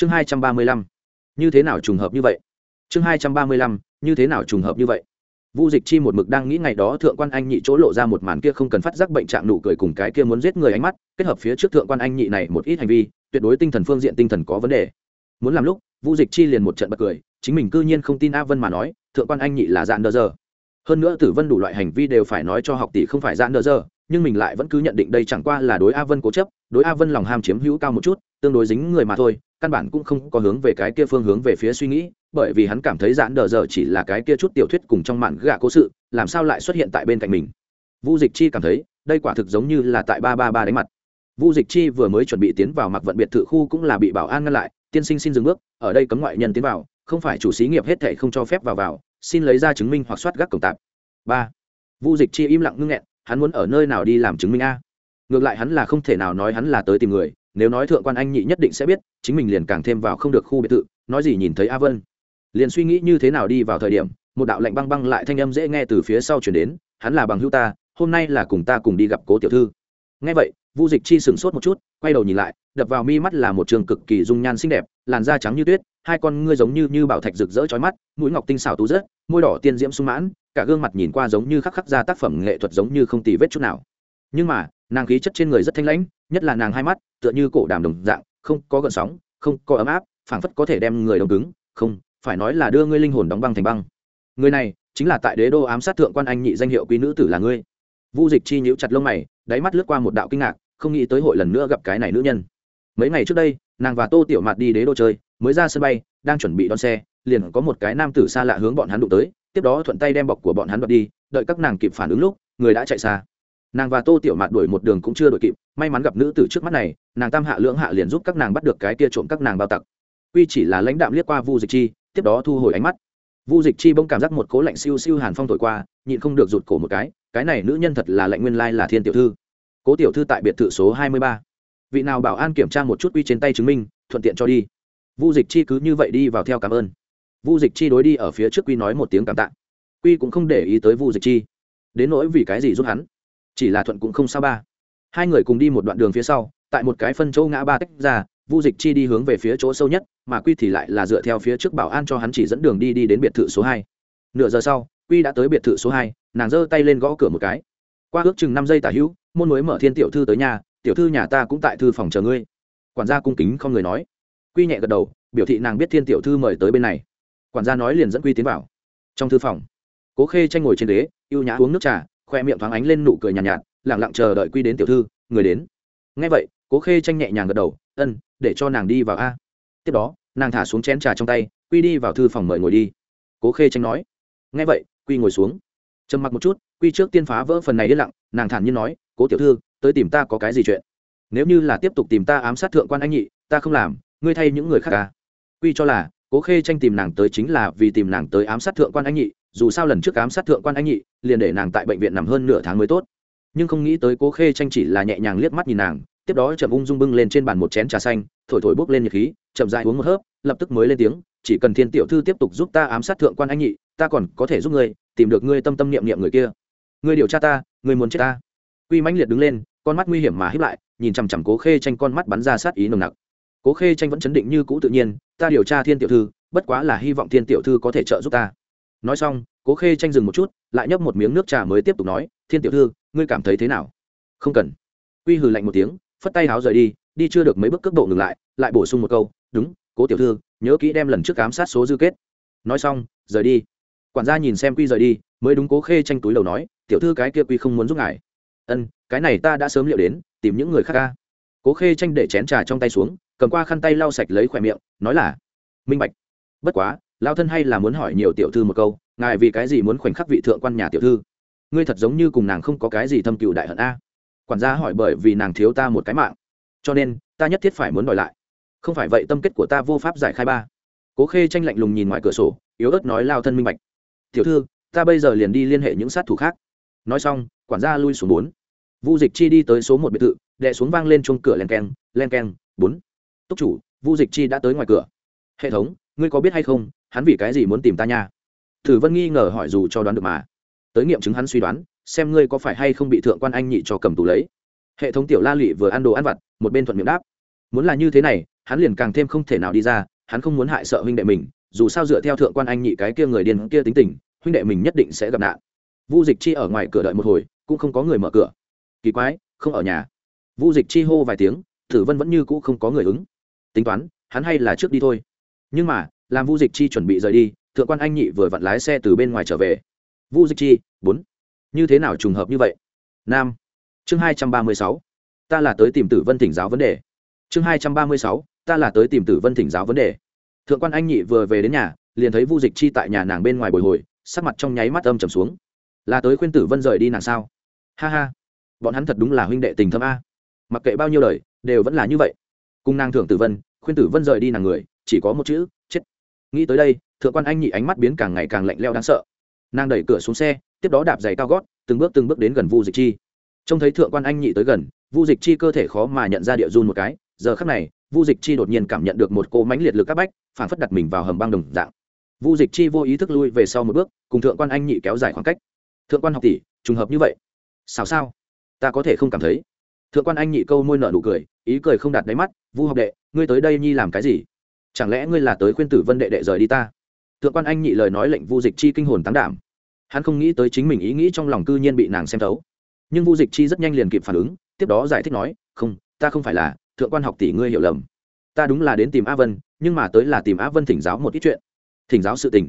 chương hai trăm ba mươi lăm như thế nào trùng hợp như vậy chương hai trăm ba mươi lăm như thế nào trùng hợp như vậy Vu Dịch Chi một mực đang nghĩ ngày đó thượng quan anh nhị chỗ lộ ra một màn kia không cần phát giác bệnh trạng nụ cười cùng cái kia muốn giết người ánh mắt, kết hợp phía trước thượng quan anh nhị này một ít hành vi, tuyệt đối tinh thần phương diện tinh thần có vấn đề. Muốn làm lúc, Vu Dịch Chi liền một trận bật cười, chính mình cư nhiên không tin A Vân mà nói, thượng quan anh nhị là dạn đờ giờ. Hơn nữa Tử Vân đủ loại hành vi đều phải nói cho học tỷ không phải dạn đờ giờ, nhưng mình lại vẫn cứ nhận định đây chẳng qua là đối A Vân cố chấp, đối A Vân lòng ham chiếm hữu cao một chút, tương đối dính người mà thôi, căn bản cũng không có hướng về cái kia phương hướng về phía suy nghĩ, bởi vì hắn cảm thấy giãn đờ giờ chỉ là cái kia chút tiểu thuyết cùng trong mạn gạ cố sự làm sao lại xuất hiện tại bên cạnh mình. Vu dịch chi cảm thấy đây quả thực giống như là tại ba ba ba đánh mặt. Vu dịch chi vừa mới chuẩn bị tiến vào mặc vận biệt thự khu cũng là bị bảo an ngăn lại tiên sinh xin dừng bước ở đây cấm ngoại nhân tiến vào không phải chủ xí nghiệp hết thể không cho phép vào vào xin lấy ra chứng minh hoặc soát gác cổng tạp. Ba. Vu dịch chi im lặng ngưng nghẹn hắn muốn ở nơi nào đi làm chứng minh a? Ngược lại hắn là không thể nào nói hắn là tới tìm người nếu nói thượng quan anh nhị nhất định sẽ biết, chính mình liền càng thêm vào không được khu biệt thự, nói gì nhìn thấy a vân. Liền suy nghĩ như thế nào đi vào thời điểm, một đạo lạnh băng băng lại thanh âm dễ nghe từ phía sau chuyển đến, hắn là bằng hữu ta, hôm nay là cùng ta cùng đi gặp cố tiểu thư. Nghe vậy, vu dịch chi sửng sốt một chút, quay đầu nhìn lại, đập vào mi mắt là một trường cực kỳ dung nhan xinh đẹp, làn da trắng như tuyết, hai con ngươi giống như như bảo thạch rực rỡ chói mắt, mũi ngọc tinh xảo tú rớt, môi đỏ tiên diễm sung mãn, cả gương mặt nhìn qua giống như khắc khắc ra tác phẩm nghệ thuật giống như không tì vết chút nào. Nhưng mà nàng khí chất trên người rất thanh lãnh, nhất là nàng hai mắt, tựa như cổ đàm đồng dạng, không có gợn sóng, không có ấm áp, phảng phất có thể đem người đồng cứng. Không, phải nói là đưa ngươi linh hồn đóng băng thành băng. Người này chính là tại đế đô ám sát thượng quan anh nhị danh hiệu quý nữ tử là ngươi. Vu dịch chi nhíu chặt lông mày, đáy mắt lướt qua một đạo kinh ngạc, không nghĩ tới hội lần nữa gặp cái này nữ nhân. Mấy ngày trước đây, nàng và tô tiểu mạt đi đế đô chơi, mới ra sân bay, đang chuẩn bị đón xe, liền có một cái nam tử xa lạ hướng bọn hắn đụng tới, tiếp đó thuận tay đem bọc của bọn hắn đoạt đi, đợi các nàng kịp phản ứng lúc, người đã chạy xa nàng và tô tiểu mạt đuổi một đường cũng chưa đuổi kịp, may mắn gặp nữ tử trước mắt này, nàng tam hạ lưỡng hạ liền giúp các nàng bắt được cái kia trộm các nàng bao tặc. Quy chỉ là lãnh đạm liếc qua vu dịch chi, tiếp đó thu hồi ánh mắt. Vu dịch chi bỗng cảm giác một cố lạnh siêu siêu hàn phong thổi qua, nhịn không được rụt cổ một cái cái này nữ nhân thật là lạnh nguyên lai là thiên tiểu thư. Cố tiểu thư tại biệt thự số hai mươi ba. Vị nào bảo an kiểm tra một chút quy trên tay chứng minh, thuận tiện cho đi. Vu dịch chi cứ như vậy đi vào theo cảm ơn. Vu dịch chi đối đi ở phía trước quy nói một tiếng cảm tạ. Quy cũng không để ý tới vu dịch chi. Đến nỗi vì cái gì giúp hắn? Chỉ là thuận cũng không sao ba. Hai người cùng đi một đoạn đường phía sau, tại một cái phân chỗ ngã ba tách ra, vu dịch chi đi hướng về phía chỗ sâu nhất, mà quy thì lại là dựa theo phía trước bảo an cho hắn chỉ dẫn đường đi đi đến biệt thự số hai. Nửa giờ sau, quy đã tới biệt thự số hai, nàng giơ tay lên gõ cửa một cái. Qua ước chừng năm giây tả hữu, môn mới mở thiên tiểu thư tới nhà, tiểu thư nhà ta cũng tại thư phòng chờ ngươi. Quản gia cung kính không người nói. Quy nhẹ gật đầu, biểu thị nàng biết thiên tiểu thư mời tới bên này. Quản gia nói liền dẫn quy tiến vào. Trong thư phòng, cố khê tranh ngồi trên ghế, ưu nhã uống nước trà khoe miệng thoáng ánh lên nụ cười nhàn nhạt, nhạt lẳng lặng chờ đợi quy đến tiểu thư người đến. Ngay vậy cố khê tranh nhẹ nhàng gật đầu ân để cho nàng đi vào a. Tiếp đó nàng thả xuống chén trà trong tay quy đi vào thư phòng mời ngồi đi. Cố khê tranh nói. Ngay vậy quy ngồi xuống. Trầm mặc một chút quy trước tiên phá vỡ phần này yên lặng nàng thản nhiên nói cố tiểu thư tới tìm ta có cái gì chuyện? Nếu như là tiếp tục tìm ta ám sát thượng quan anh nhị ta không làm ngươi thay những người khác à? Quy cho là cố khê tranh tìm nàng tới chính là vì tìm nàng tới ám sát thượng quan anh nhị dù sao lần trước ám sát thượng quan anh nhị, liền để nàng tại bệnh viện nằm hơn nửa tháng mới tốt. Nhưng không nghĩ tới cố khê tranh chỉ là nhẹ nhàng liếc mắt nhìn nàng, tiếp đó chậm ung dung bưng lên trên bàn một chén trà xanh, thổi thổi bốc lên nhiệt khí, chậm rãi uống một hớp, lập tức mới lên tiếng, chỉ cần thiên tiểu thư tiếp tục giúp ta ám sát thượng quan anh nhị, ta còn có thể giúp ngươi, tìm được ngươi tâm tâm niệm niệm người kia. Ngươi điều tra ta, ngươi muốn chết ta. Quy mãnh liệt đứng lên, con mắt nguy hiểm mà híp lại, nhìn chằm chằm cố khê tranh con mắt bắn ra sát ý nồng nặc. Cố khê tranh vẫn chấn định như cũ tự nhiên, ta điều tra thiên tiểu thư, bất quá là hy vọng thiên tiểu thư có thể trợ giúp ta nói xong, cố khê tranh dừng một chút, lại nhấp một miếng nước trà mới tiếp tục nói, thiên tiểu thư, ngươi cảm thấy thế nào? Không cần. Quy hừ lạnh một tiếng, phất tay háo rời đi đi chưa được mấy bước cước độ ngừng lại lại bổ sung một câu, đúng, cố tiểu thư, nhớ kỹ đem lần trước ám sát số dư kết. Nói xong, rời đi. Quản gia nhìn xem quy rời đi, mới đúng cố khê tranh túi đầu nói, tiểu thư cái kia quy không muốn giúp ngài. Ân, cái này ta đã sớm liệu đến, tìm những người khác ca cố khê tranh để chén trà trong tay xuống, cầm qua khăn tay lau sạch lấy khoẹt miệng, nói là, minh bạch. Bất quá lao thân hay là muốn hỏi nhiều tiểu thư một câu, ngài vì cái gì muốn khoảnh khắc vị thượng quan nhà tiểu thư? Ngươi thật giống như cùng nàng không có cái gì thâm cựu đại hận a. Quản gia hỏi bởi vì nàng thiếu ta một cái mạng. Cho nên, ta nhất thiết phải muốn đòi lại. Không phải vậy tâm kết của ta vô pháp giải khai ba. Cố khê tranh lạnh lùng nhìn ngoài cửa sổ, yếu ớt nói lao thân minh bạch. Tiểu thư, ta bây giờ liền đi liên hệ những sát thủ khác. Nói xong, quản gia lui xuống bốn. Vu dịch chi đi tới số một biệt thự, đệ xuống vang lên chuông cửa len keng len keng, bốn. Túc chủ, vu dịch chi đã tới ngoài cửa. Hệ thống ngươi có biết hay không, hắn vì cái gì muốn tìm ta nha? Thử vân nghi ngờ hỏi dù cho đoán được mà. Tới nghiệm chứng hắn suy đoán, xem ngươi có phải hay không bị thượng quan anh nhị cho cầm tù lấy. Hệ thống tiểu la lụy vừa ăn đồ ăn vặt, một bên thuận miệng đáp. Muốn là như thế này, hắn liền càng thêm không thể nào đi ra, hắn không muốn hại sợ huynh đệ mình, dù sao dựa theo thượng quan anh nhị cái kia người điên kia tính tình, huynh đệ mình nhất định sẽ gặp nạn. Vu dịch chi ở ngoài cửa đợi một hồi, cũng không có người mở cửa. Kỳ quái, không ở nhà. Vu dịch chi hô vài tiếng, Thử vân vẫn như cũ không có người ứng. Tính toán, hắn hay là trước đi thôi nhưng mà, làm vu dịch chi chuẩn bị rời đi, thượng quan anh nhị vừa vặn lái xe từ bên ngoài trở về. Vu dịch chi, bốn. Như thế nào trùng hợp như vậy? Nam. Chương hai trăm ba mươi sáu. Ta là tới tìm tử vân thỉnh giáo vấn đề. Chương hai trăm ba mươi sáu. Ta là tới tìm tử vân thỉnh giáo vấn đề. Thượng quan anh nhị vừa về đến nhà, liền thấy vu dịch chi tại nhà nàng bên ngoài bồi hồi, sắc mặt trong nháy mắt âm trầm xuống. Là tới khuyên tử vân rời đi nàng sao? Ha ha. Bọn hắn thật đúng là huynh đệ tình thâm a. Mặc kệ bao nhiêu lời đều vẫn là như vậy. Cùng nàng thượng tử vân, khuyên tử vân rời đi nàng người chỉ có một chữ, chết. Nghĩ tới đây, thượng quan anh nhị ánh mắt biến càng ngày càng lạnh leo đáng sợ. Nàng đẩy cửa xuống xe, tiếp đó đạp giày cao gót, từng bước từng bước đến gần vu dịch chi. Trông thấy thượng quan anh nhị tới gần, vu dịch chi cơ thể khó mà nhận ra địa run một cái. Giờ khắc này, vu dịch chi đột nhiên cảm nhận được một cô mánh liệt lực các bách phản phất đặt mình vào hầm băng đồng dạng. Vu dịch chi vô ý thức lui về sau một bước, cùng thượng quan anh nhị kéo dài khoảng cách. Thượng quan học tỷ, trùng hợp như vậy. Sao sao? Ta có thể không cảm thấy. Thượng quan anh nhị câu môi nở nụ cười, ý cười không đạt đáy mắt. Vu học đệ, ngươi tới đây nhi làm cái gì? Chẳng lẽ ngươi là tới khuyên tử vân đệ đệ rời đi ta? Thượng quan anh nhị lời nói lệnh vu dịch chi kinh hồn tán đảm. Hắn không nghĩ tới chính mình ý nghĩ trong lòng cư nhiên bị nàng xem thấu. Nhưng vu dịch chi rất nhanh liền kịp phản ứng, tiếp đó giải thích nói, không, ta không phải là, thượng quan học tỷ ngươi hiểu lầm. Ta đúng là đến tìm a vân, nhưng mà tới là tìm a vân thỉnh giáo một ít chuyện. Thỉnh giáo sự tình.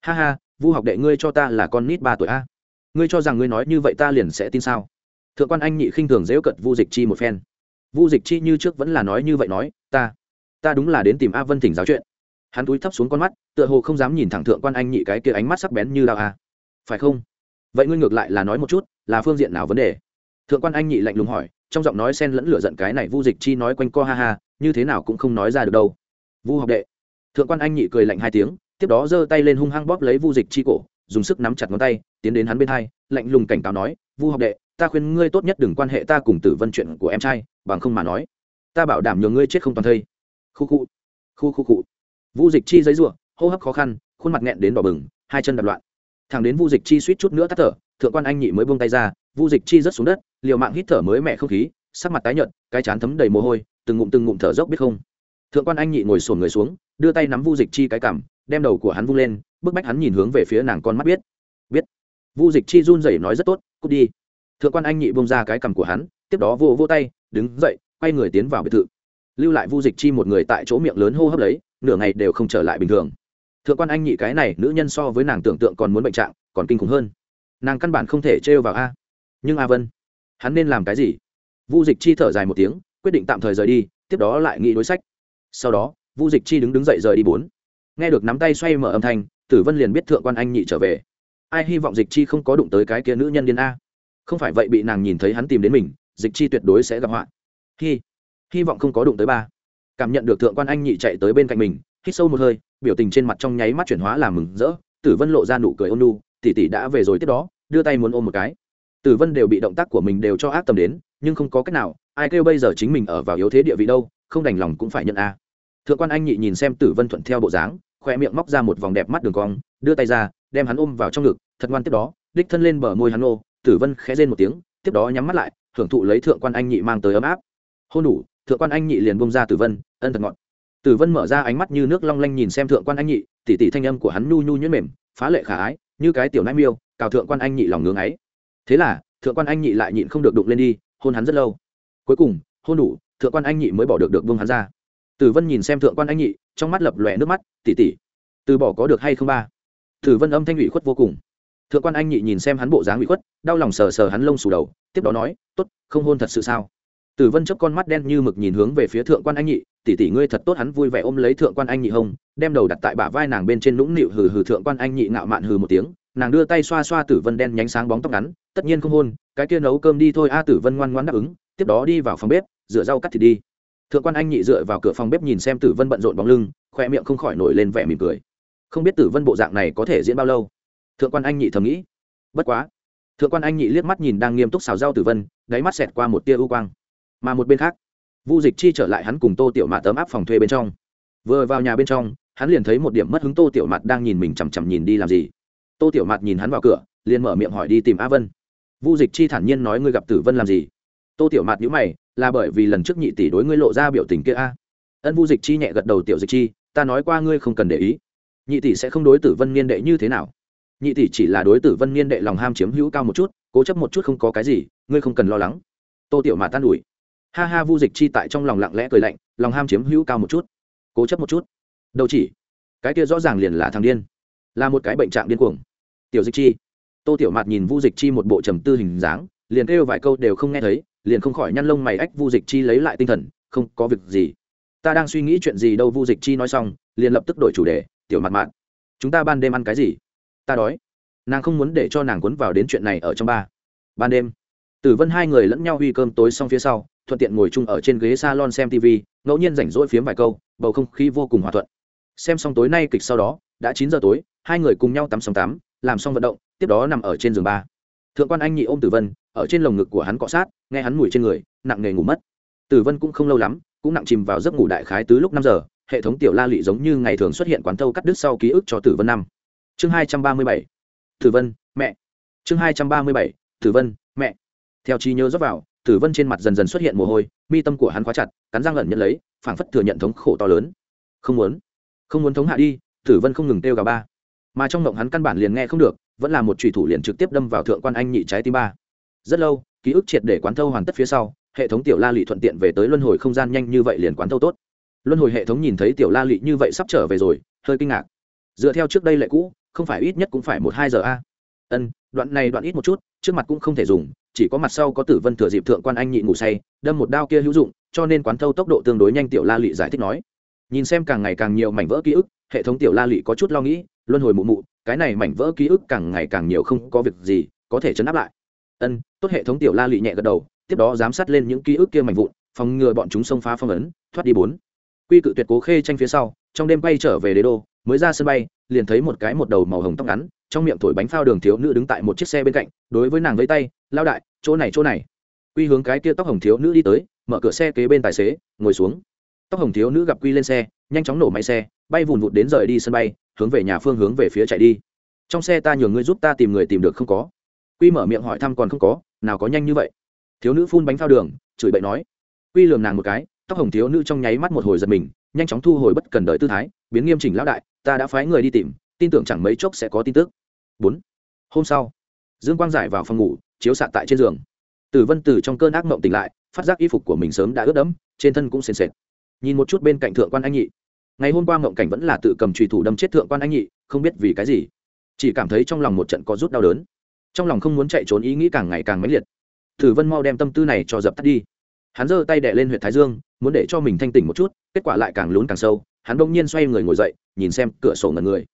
Ha ha, vu học đệ ngươi cho ta là con nít ba tuổi a. Ngươi cho rằng ngươi nói như vậy ta liền sẽ tin sao? Thượng quan anh nhị khinh thường dễu cận vu dịch chi một phen. Vu dịch chi như trước vẫn là nói như vậy nói, ta ta đúng là đến tìm a vân thỉnh giáo chuyện. Hắn túi thấp xuống con mắt, tựa hồ không dám nhìn thẳng thượng quan anh nhị cái kia ánh mắt sắc bén như đao a. Phải không? Vậy ngươi ngược lại là nói một chút, là phương diện nào vấn đề? Thượng quan anh nhị lạnh lùng hỏi, trong giọng nói sen lẫn lửa giận cái này vu dịch chi nói quanh co ha ha, như thế nào cũng không nói ra được đâu. Vu học đệ. Thượng quan anh nhị cười lạnh hai tiếng, tiếp đó giơ tay lên hung hăng bóp lấy vu dịch chi cổ, dùng sức nắm chặt ngón tay, tiến đến hắn bên hai, lạnh lùng cảnh cáo nói, vu học đệ, ta khuyên ngươi tốt nhất đừng quan hệ ta cùng tử vân chuyện của em trai, bằng không mà nói, ta bảo đảm nhường ngươi chết không toàn thây khu khu. Khu khu khu. Vu dịch chi giấy ruộng hô hấp khó khăn, khuôn mặt nghẹn đến đỏ bừng, hai chân đập loạn. Thằng đến vu dịch chi suýt chút nữa tắt thở, thượng quan anh nhị mới buông tay ra, vu dịch chi rớt xuống đất, liều mạng hít thở mới mẹ không khí, sắc mặt tái nhợt, cái chán thấm đầy mồ hôi, từng ngụm từng ngụm thở dốc biết không. Thượng quan anh nhị ngồi sổn người xuống, đưa tay nắm vu dịch chi cái cảm đem đầu của hắn vung lên, bức bách hắn nhìn hướng về phía nàng con mắt biết. Biết. Vu dịch chi run rẩy nói rất tốt, cút đi. Thượng quan anh nhị bông ra cái cằm của hắn, tiếp đó vô vô tay, đứng dậy, quay người tiến vào biệt thự lưu lại vu dịch chi một người tại chỗ miệng lớn hô hấp lấy, nửa ngày đều không trở lại bình thường. Thượng quan anh nhị cái này, nữ nhân so với nàng tưởng tượng còn muốn bệnh trạng, còn kinh khủng hơn. Nàng căn bản không thể trêu vào a. Nhưng a vân, hắn nên làm cái gì? Vu dịch chi thở dài một tiếng, quyết định tạm thời rời đi, tiếp đó lại nghĩ đối sách. Sau đó, vu dịch chi đứng đứng dậy rời đi bốn. Nghe được nắm tay xoay mở âm thanh, tử vân liền biết thượng quan anh nhị trở về. Ai hy vọng dịch chi không có đụng tới cái kia nữ nhân điên a? Không phải vậy bị nàng nhìn thấy hắn tìm đến mình, dịch chi tuyệt đối sẽ gặp họa. Khi hy vọng không có đụng tới ba. Cảm nhận được thượng quan anh nhị chạy tới bên cạnh mình, hít sâu một hơi, biểu tình trên mặt trong nháy mắt chuyển hóa làm mừng rỡ, tử vân lộ ra nụ cười ôn nu tỷ tỷ đã về rồi tiếp đó, đưa tay muốn ôm một cái. Tử vân đều bị động tác của mình đều cho ác tầm đến, nhưng không có cách nào, ai kêu bây giờ chính mình ở vào yếu thế địa vị đâu, không đành lòng cũng phải nhận a. Thượng quan anh nhị nhìn xem tử vân thuận theo bộ dáng khoe miệng móc ra một vòng đẹp mắt đường cong, đưa tay ra, đem hắn ôm vào trong ngực, thật ngoan tiếp đó, đích thân lên bờ môi hắn ô tử vân khẽ rên một tiếng, tiếp đó nhắm mắt lại, hưởng thụ lấy thượng quan anh nhị mang tới ấm áp. Hôn đủ thượng quan anh nhị liền bông ra tử vân, ân thật ngọt tử vân mở ra ánh mắt như nước long lanh nhìn xem thượng quan anh nhị, tỉ tỉ thanh âm của hắn nhu nhu nhuyễn mềm, phá lệ khả ái, như cái tiểu nãi miêu, cào thượng quan anh nhị lòng ngưỡng ấy. Thế là, thượng quan anh nhị lại nhịn không được đụng lên đi, hôn hắn rất lâu. Cuối cùng, hôn đủ, thượng quan anh nhị mới bỏ được được buông hắn ra. Tử vân nhìn xem thượng quan anh nhị, trong mắt lập lòe nước mắt, tỉ tỉ, từ bỏ có được hay không ba? Tử vân âm thanh ủy khuất vô cùng. Thượng quan anh nhị nhìn xem hắn bộ dáng ủy khuất, đau lòng sờ sờ hắn lông xù đầu, tiếp đó nói t ố t không hôn thật sự sao? Tử vân chấp con mắt đen như mực nhìn hướng về phía thượng quan anh nhị, tỷ tỷ ngươi thật tốt, hắn vui vẻ ôm lấy thượng quan anh nhị hông, đem đầu đặt tại bả vai nàng bên trên nũng nịu hừ hừ. Thượng quan anh nhị ngạo mạn hừ một tiếng, nàng đưa tay xoa xoa tử vân đen nhánh sáng bóng tóc ngắn, tất nhiên không hôn, cái kia nấu cơm đi thôi. A tử vân ngoan ngoan đáp ứng, tiếp đó đi vào phòng bếp, rửa rau cắt thịt đi. Thượng quan anh nhị dựa vào cửa phòng bếp nhìn xem tử vân bận rộn bóng lưng, khoe miệng không khỏi nổi lên vẻ mỉm cười. Không biết tử vân bộ dạng này có thể diễn bao lâu? Thượng quan anh nhị thầm nghĩ. Bất quá, thượng quan anh nhị liếc mắt nhìn đang nghiêm túc xào rau tử vân, đáy mắt xẹt qua một tia ưu quang mà một bên khác, vu dịch chi trở lại hắn cùng tô tiểu mạt tấm áp phòng thuê bên trong. Vừa vào nhà bên trong, hắn liền thấy một điểm mất hứng tô tiểu mạt đang nhìn mình chằm chằm nhìn đi làm gì. Tô tiểu mạt nhìn hắn vào cửa, liền mở miệng hỏi đi tìm a vân. Vu dịch chi thản nhiên nói ngươi gặp tử vân làm gì? Tô tiểu mạt nhữ mày, là bởi vì lần trước nhị tỷ đối ngươi lộ ra biểu tình kia a. Ân vu dịch chi nhẹ gật đầu tiểu dịch chi, ta nói qua ngươi không cần để ý. Nhị tỷ sẽ không đối tử vân niên đệ như thế nào. Nhị tỷ chỉ là đối tử vân niên đệ lòng ham chiếm hữu cao một chút, cố chấp một chút không có cái gì, ngươi không cần lo lắng. Tô tiểu mạt tan ủi ha ha, vu dịch chi tại trong lòng lặng lẽ cười lạnh, lòng ham chiếm hữu cao một chút. Cố chấp một chút. Đâu chỉ, cái kia rõ ràng liền là thằng điên. Là một cái bệnh trạng điên cuồng. Tiểu dịch chi. Tô tiểu mạt nhìn vu dịch chi một bộ trầm tư hình dáng, liền kêu vài câu đều không nghe thấy, liền không khỏi nhăn lông mày ách vu dịch chi lấy lại tinh thần, không có việc gì. Ta đang suy nghĩ chuyện gì đâu, vu dịch chi nói xong, liền lập tức đổi chủ đề, tiểu mặt mạn chúng ta ban đêm ăn cái gì? Ta đói. Nàng không muốn để cho nàng cuốn vào đến chuyện này ở trong ba. Ban đêm, tử vân hai người lẫn nhau huy cơm tối xong phía sau thuận tiện ngồi chung ở trên ghế salon xem tv ngẫu nhiên rảnh rỗi phiếm vài câu, bầu không khí vô cùng hòa thuận. Xem xong tối nay kịch sau đó, đã chín giờ tối, hai người cùng nhau tắm sóng tắm, làm xong vận động, tiếp đó nằm ở trên giường ba. Thượng quan anh nhị ôm tử vân, ở trên lồng ngực của hắn cọ sát, nghe hắn mùi trên người, nặng nề ngủ mất. Tử vân cũng không lâu lắm, cũng nặng chìm vào giấc ngủ đại khái tứ lúc năm giờ, hệ thống tiểu la lị giống như ngày thường xuất hiện quán thâu cắt đứt sau ký ức cho tử vân năm. Chương hai trăm ba mươi bảy. Tử vân, mẹ. Chương hai trăm ba mươi bảy. Tử vân, mẹ. Theo trí nhớ dốc vào tử vân trên mặt dần dần xuất hiện mồ hôi, mi tâm của hắn khóa chặt, cắn răng lẩn nhận lấy, phảng phất thừa nhận thống khổ to lớn. Không muốn không muốn thống hạ đi. Tử vân không ngừng kêu gà ba. Mà trong mộng hắn căn bản liền nghe không được, vẫn là một trùy thủ liền trực tiếp đâm vào thượng quan anh nhị trái tim ba. Rất lâu, ký ức triệt để quán thâu hoàn tất phía sau, hệ thống tiểu la lị thuận tiện về tới luân hồi không gian nhanh như vậy liền quán thâu tốt. Luân hồi hệ thống nhìn thấy tiểu la lị như vậy sắp trở về rồi, hơi kinh ngạc. Dựa theo trước đây lệ cũ, không phải ít nhất cũng phải một hai giờ a. Ân, đoạn này đoạn ít một chút, trước mặt cũng không thể dùng chỉ có mặt sau có tử vân thừa dịp thượng quan anh nhị ngủ say, đâm một đao kia hữu dụng, cho nên quán thâu tốc độ tương đối nhanh tiểu la lị giải thích nói. Nhìn xem càng ngày càng nhiều mảnh vỡ ký ức, hệ thống tiểu la lị có chút lo nghĩ, luân hồi mụ mụ, cái này mảnh vỡ ký ức càng ngày càng nhiều không có việc gì, có thể chấn áp lại. Ân, tốt hệ thống tiểu la lị nhẹ gật đầu, tiếp đó giám sát lên những ký ức kia mảnh vụn, phòng ngừa bọn chúng xông phá phong ấn, thoát đi bốn. Quy cự tuyệt cố khê tranh phía sau, trong đêm bay trở về đế đô, mới ra sân bay, liền thấy một cái một đầu màu hồng tóc ngắn trong miệng thổi bánh phao đường thiếu nữ đứng tại một chiếc xe bên cạnh, đối với nàng vây tay, lao đại, chỗ này chỗ này. Quy hướng cái kia tóc hồng thiếu nữ đi tới, mở cửa xe kế bên tài xế, ngồi xuống. Tóc hồng thiếu nữ gặp quy lên xe, nhanh chóng nổ máy xe, bay vùn vụt đến rời đi sân bay, hướng về nhà phương hướng về phía chạy đi. Trong xe ta nhường ngươi giúp ta tìm người tìm được không có. Quy mở miệng hỏi thăm còn không có, nào có nhanh như vậy? Thiếu nữ phun bánh phao đường, chửi bậy nói. Quy lườm nàng một cái, tóc hồng thiếu nữ trong nháy mắt một hồi giật mình, nhanh chóng thu hồi bất cần đợi tư thái, biến nghiêm chỉnh lão đại, ta đã phái người đi tìm tin tưởng chẳng mấy chốc sẽ có tin tức. Bốn, hôm sau, dương quang giải vào phòng ngủ, chiếu sạn tại trên giường. Tử vân từ trong cơn ác mộng tỉnh lại, phát giác y phục của mình sớm đã ướt đẫm, trên thân cũng sền sệt. Nhìn một chút bên cạnh thượng quan anh nhị. Ngày hôm qua mộng cảnh vẫn là tự cầm trùy thủ đâm chết thượng quan anh nhị, không biết vì cái gì. Chỉ cảm thấy trong lòng một trận có rút đau đớn. Trong lòng không muốn chạy trốn ý nghĩ càng ngày càng mãnh liệt. Tử vân mau đem tâm tư này cho dập tắt đi. Hắn giơ tay đẻ lên huyện thái dương, muốn để cho mình thanh tỉnh một chút, kết quả lại càng lún càng sâu. Hắn bỗng nhiên xoay người ngồi dậy, nhìn xem cửa sổ ngần người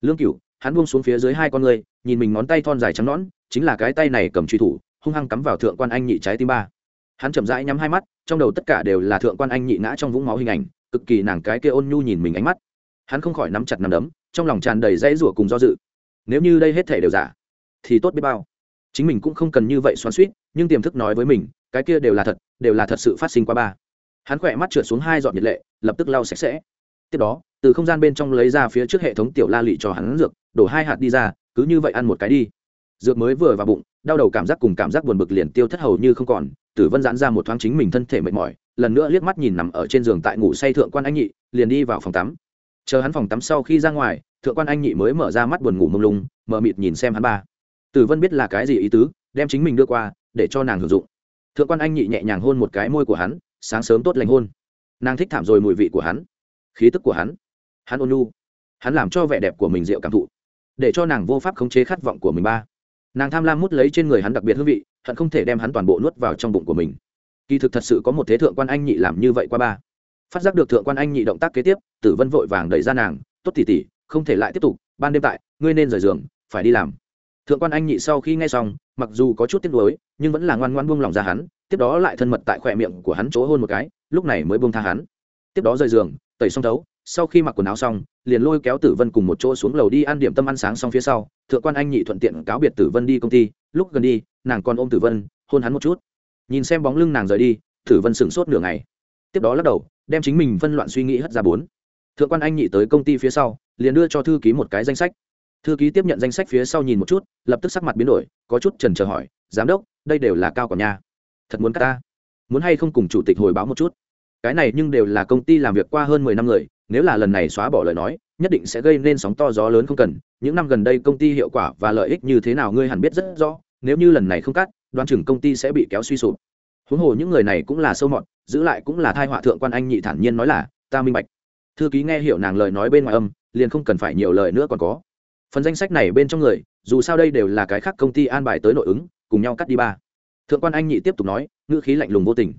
lương cửu, hắn buông xuống phía dưới hai con người, nhìn mình ngón tay thon dài trắng nõn, chính là cái tay này cầm truy thủ, hung hăng cắm vào thượng quan anh nhị trái tim ba. Hắn chậm rãi nhắm hai mắt, trong đầu tất cả đều là thượng quan anh nhị ngã trong vũng máu hình ảnh, cực kỳ nàng cái kia ôn nhu nhìn mình ánh mắt. Hắn không khỏi nắm chặt nắm đấm, trong lòng tràn đầy dãy rủa cùng do dự. Nếu như đây hết thể đều giả, thì tốt biết bao. Chính mình cũng không cần như vậy xoắn suýt nhưng tiềm thức nói với mình, cái kia đều là thật, đều là thật sự phát sinh qua ba. Hắn khỏe mắt trượt xuống hai giọt nhiệt lệ, lập tức lau sạch sẽ tiếp đó, từ không gian bên trong lấy ra phía trước hệ thống tiểu la lị cho hắn dược, đổ hai hạt đi ra, cứ như vậy ăn một cái đi. Dược mới vừa vào bụng, đau đầu cảm giác cùng cảm giác buồn bực liền tiêu thất hầu như không còn, tử vân giãn ra một thoáng chính mình thân thể mệt mỏi, lần nữa liếc mắt nhìn nằm ở trên giường tại ngủ say thượng quan anh nhị, liền đi vào phòng tắm. Chờ hắn phòng tắm sau khi ra ngoài, thượng quan anh nhị mới mở ra mắt buồn ngủ mông lung mờ mịt nhìn xem hắn ba. Tử vân biết là cái gì ý tứ, đem chính mình đưa qua, để cho nàng hưởng dụng. Thượng quan anh nhị nhẹ nhàng hôn một cái môi của hắn, sáng sớm tốt lành hôn. Nàng thích thảm rồi mùi vị của hắn khí tức của hắn. Hắn ôn nhu. Hắn làm cho vẻ đẹp của mình rượu cảm thụ. Để cho nàng vô pháp khống chế khát vọng của mình ba. Nàng tham lam mút lấy trên người hắn đặc biệt hương vị, hận không thể đem hắn toàn bộ nuốt vào trong bụng của mình. Kỳ thực thật sự có một thế thượng quan anh nhị làm như vậy qua ba. Phát giác được thượng quan anh nhị động tác kế tiếp, tử vân vội vàng đẩy ra nàng, tốt tỉ tỉ không thể lại tiếp tục, ban đêm tại, ngươi nên rời giường, phải đi làm. Thượng quan anh nhị sau khi nghe xong, mặc dù có chút tiếc nuối, nhưng vẫn là ngoan ngoan buông lòng ra hắn, tiếp đó lại thân mật tại khỏe miệng của hắn chỗ hôn một cái, lúc này mới buông tha hắn. Tiếp đó rời giường tẩy xong thấu, sau khi mặc quần áo xong, liền lôi kéo tử vân cùng một chỗ xuống lầu đi ăn điểm tâm ăn sáng xong phía sau, thượng quan anh nhị thuận tiện cáo biệt tử vân đi công ty, lúc gần đi, nàng còn ôm tử vân, hôn hắn một chút. Nhìn xem bóng lưng nàng rời đi, tử vân sửng sốt nửa ngày. Tiếp đó lắc đầu, đem chính mình phân loạn suy nghĩ hất ra bốn. Thượng quan anh nhị tới công ty phía sau, liền đưa cho thư ký một cái danh sách. Thư ký tiếp nhận danh sách phía sau nhìn một chút, lập tức sắc mặt biến đổi, có chút trần trờ hỏi, giám đốc, đây đều là cao còn nha thật muốn cắt ta? Muốn hay không cùng chủ tịch hồi báo một chút? Cái này nhưng đều là công ty làm việc qua hơn mười năm người, nếu là lần này xóa bỏ lời nói, nhất định sẽ gây nên sóng to gió lớn không cần, những năm gần đây công ty hiệu quả và lợi ích như thế nào ngươi hẳn biết rất rõ, nếu như lần này không cắt, đoan chừng công ty sẽ bị kéo suy sụp. Huống hồ những người này cũng là sâu mọt, giữ lại cũng là thai họa thượng quan anh nhị thản nhiên nói là, ta minh bạch. Thư ký nghe hiểu nàng lời nói bên ngoài âm, liền không cần phải nhiều lời nữa còn có. Phần danh sách này bên trong người, dù sao đây đều là cái khác công ty an bài tới nội ứng, cùng nhau cắt đi ba. Thượng quan anh nhị tiếp tục nói, ngữ khí lạnh lùng vô tình.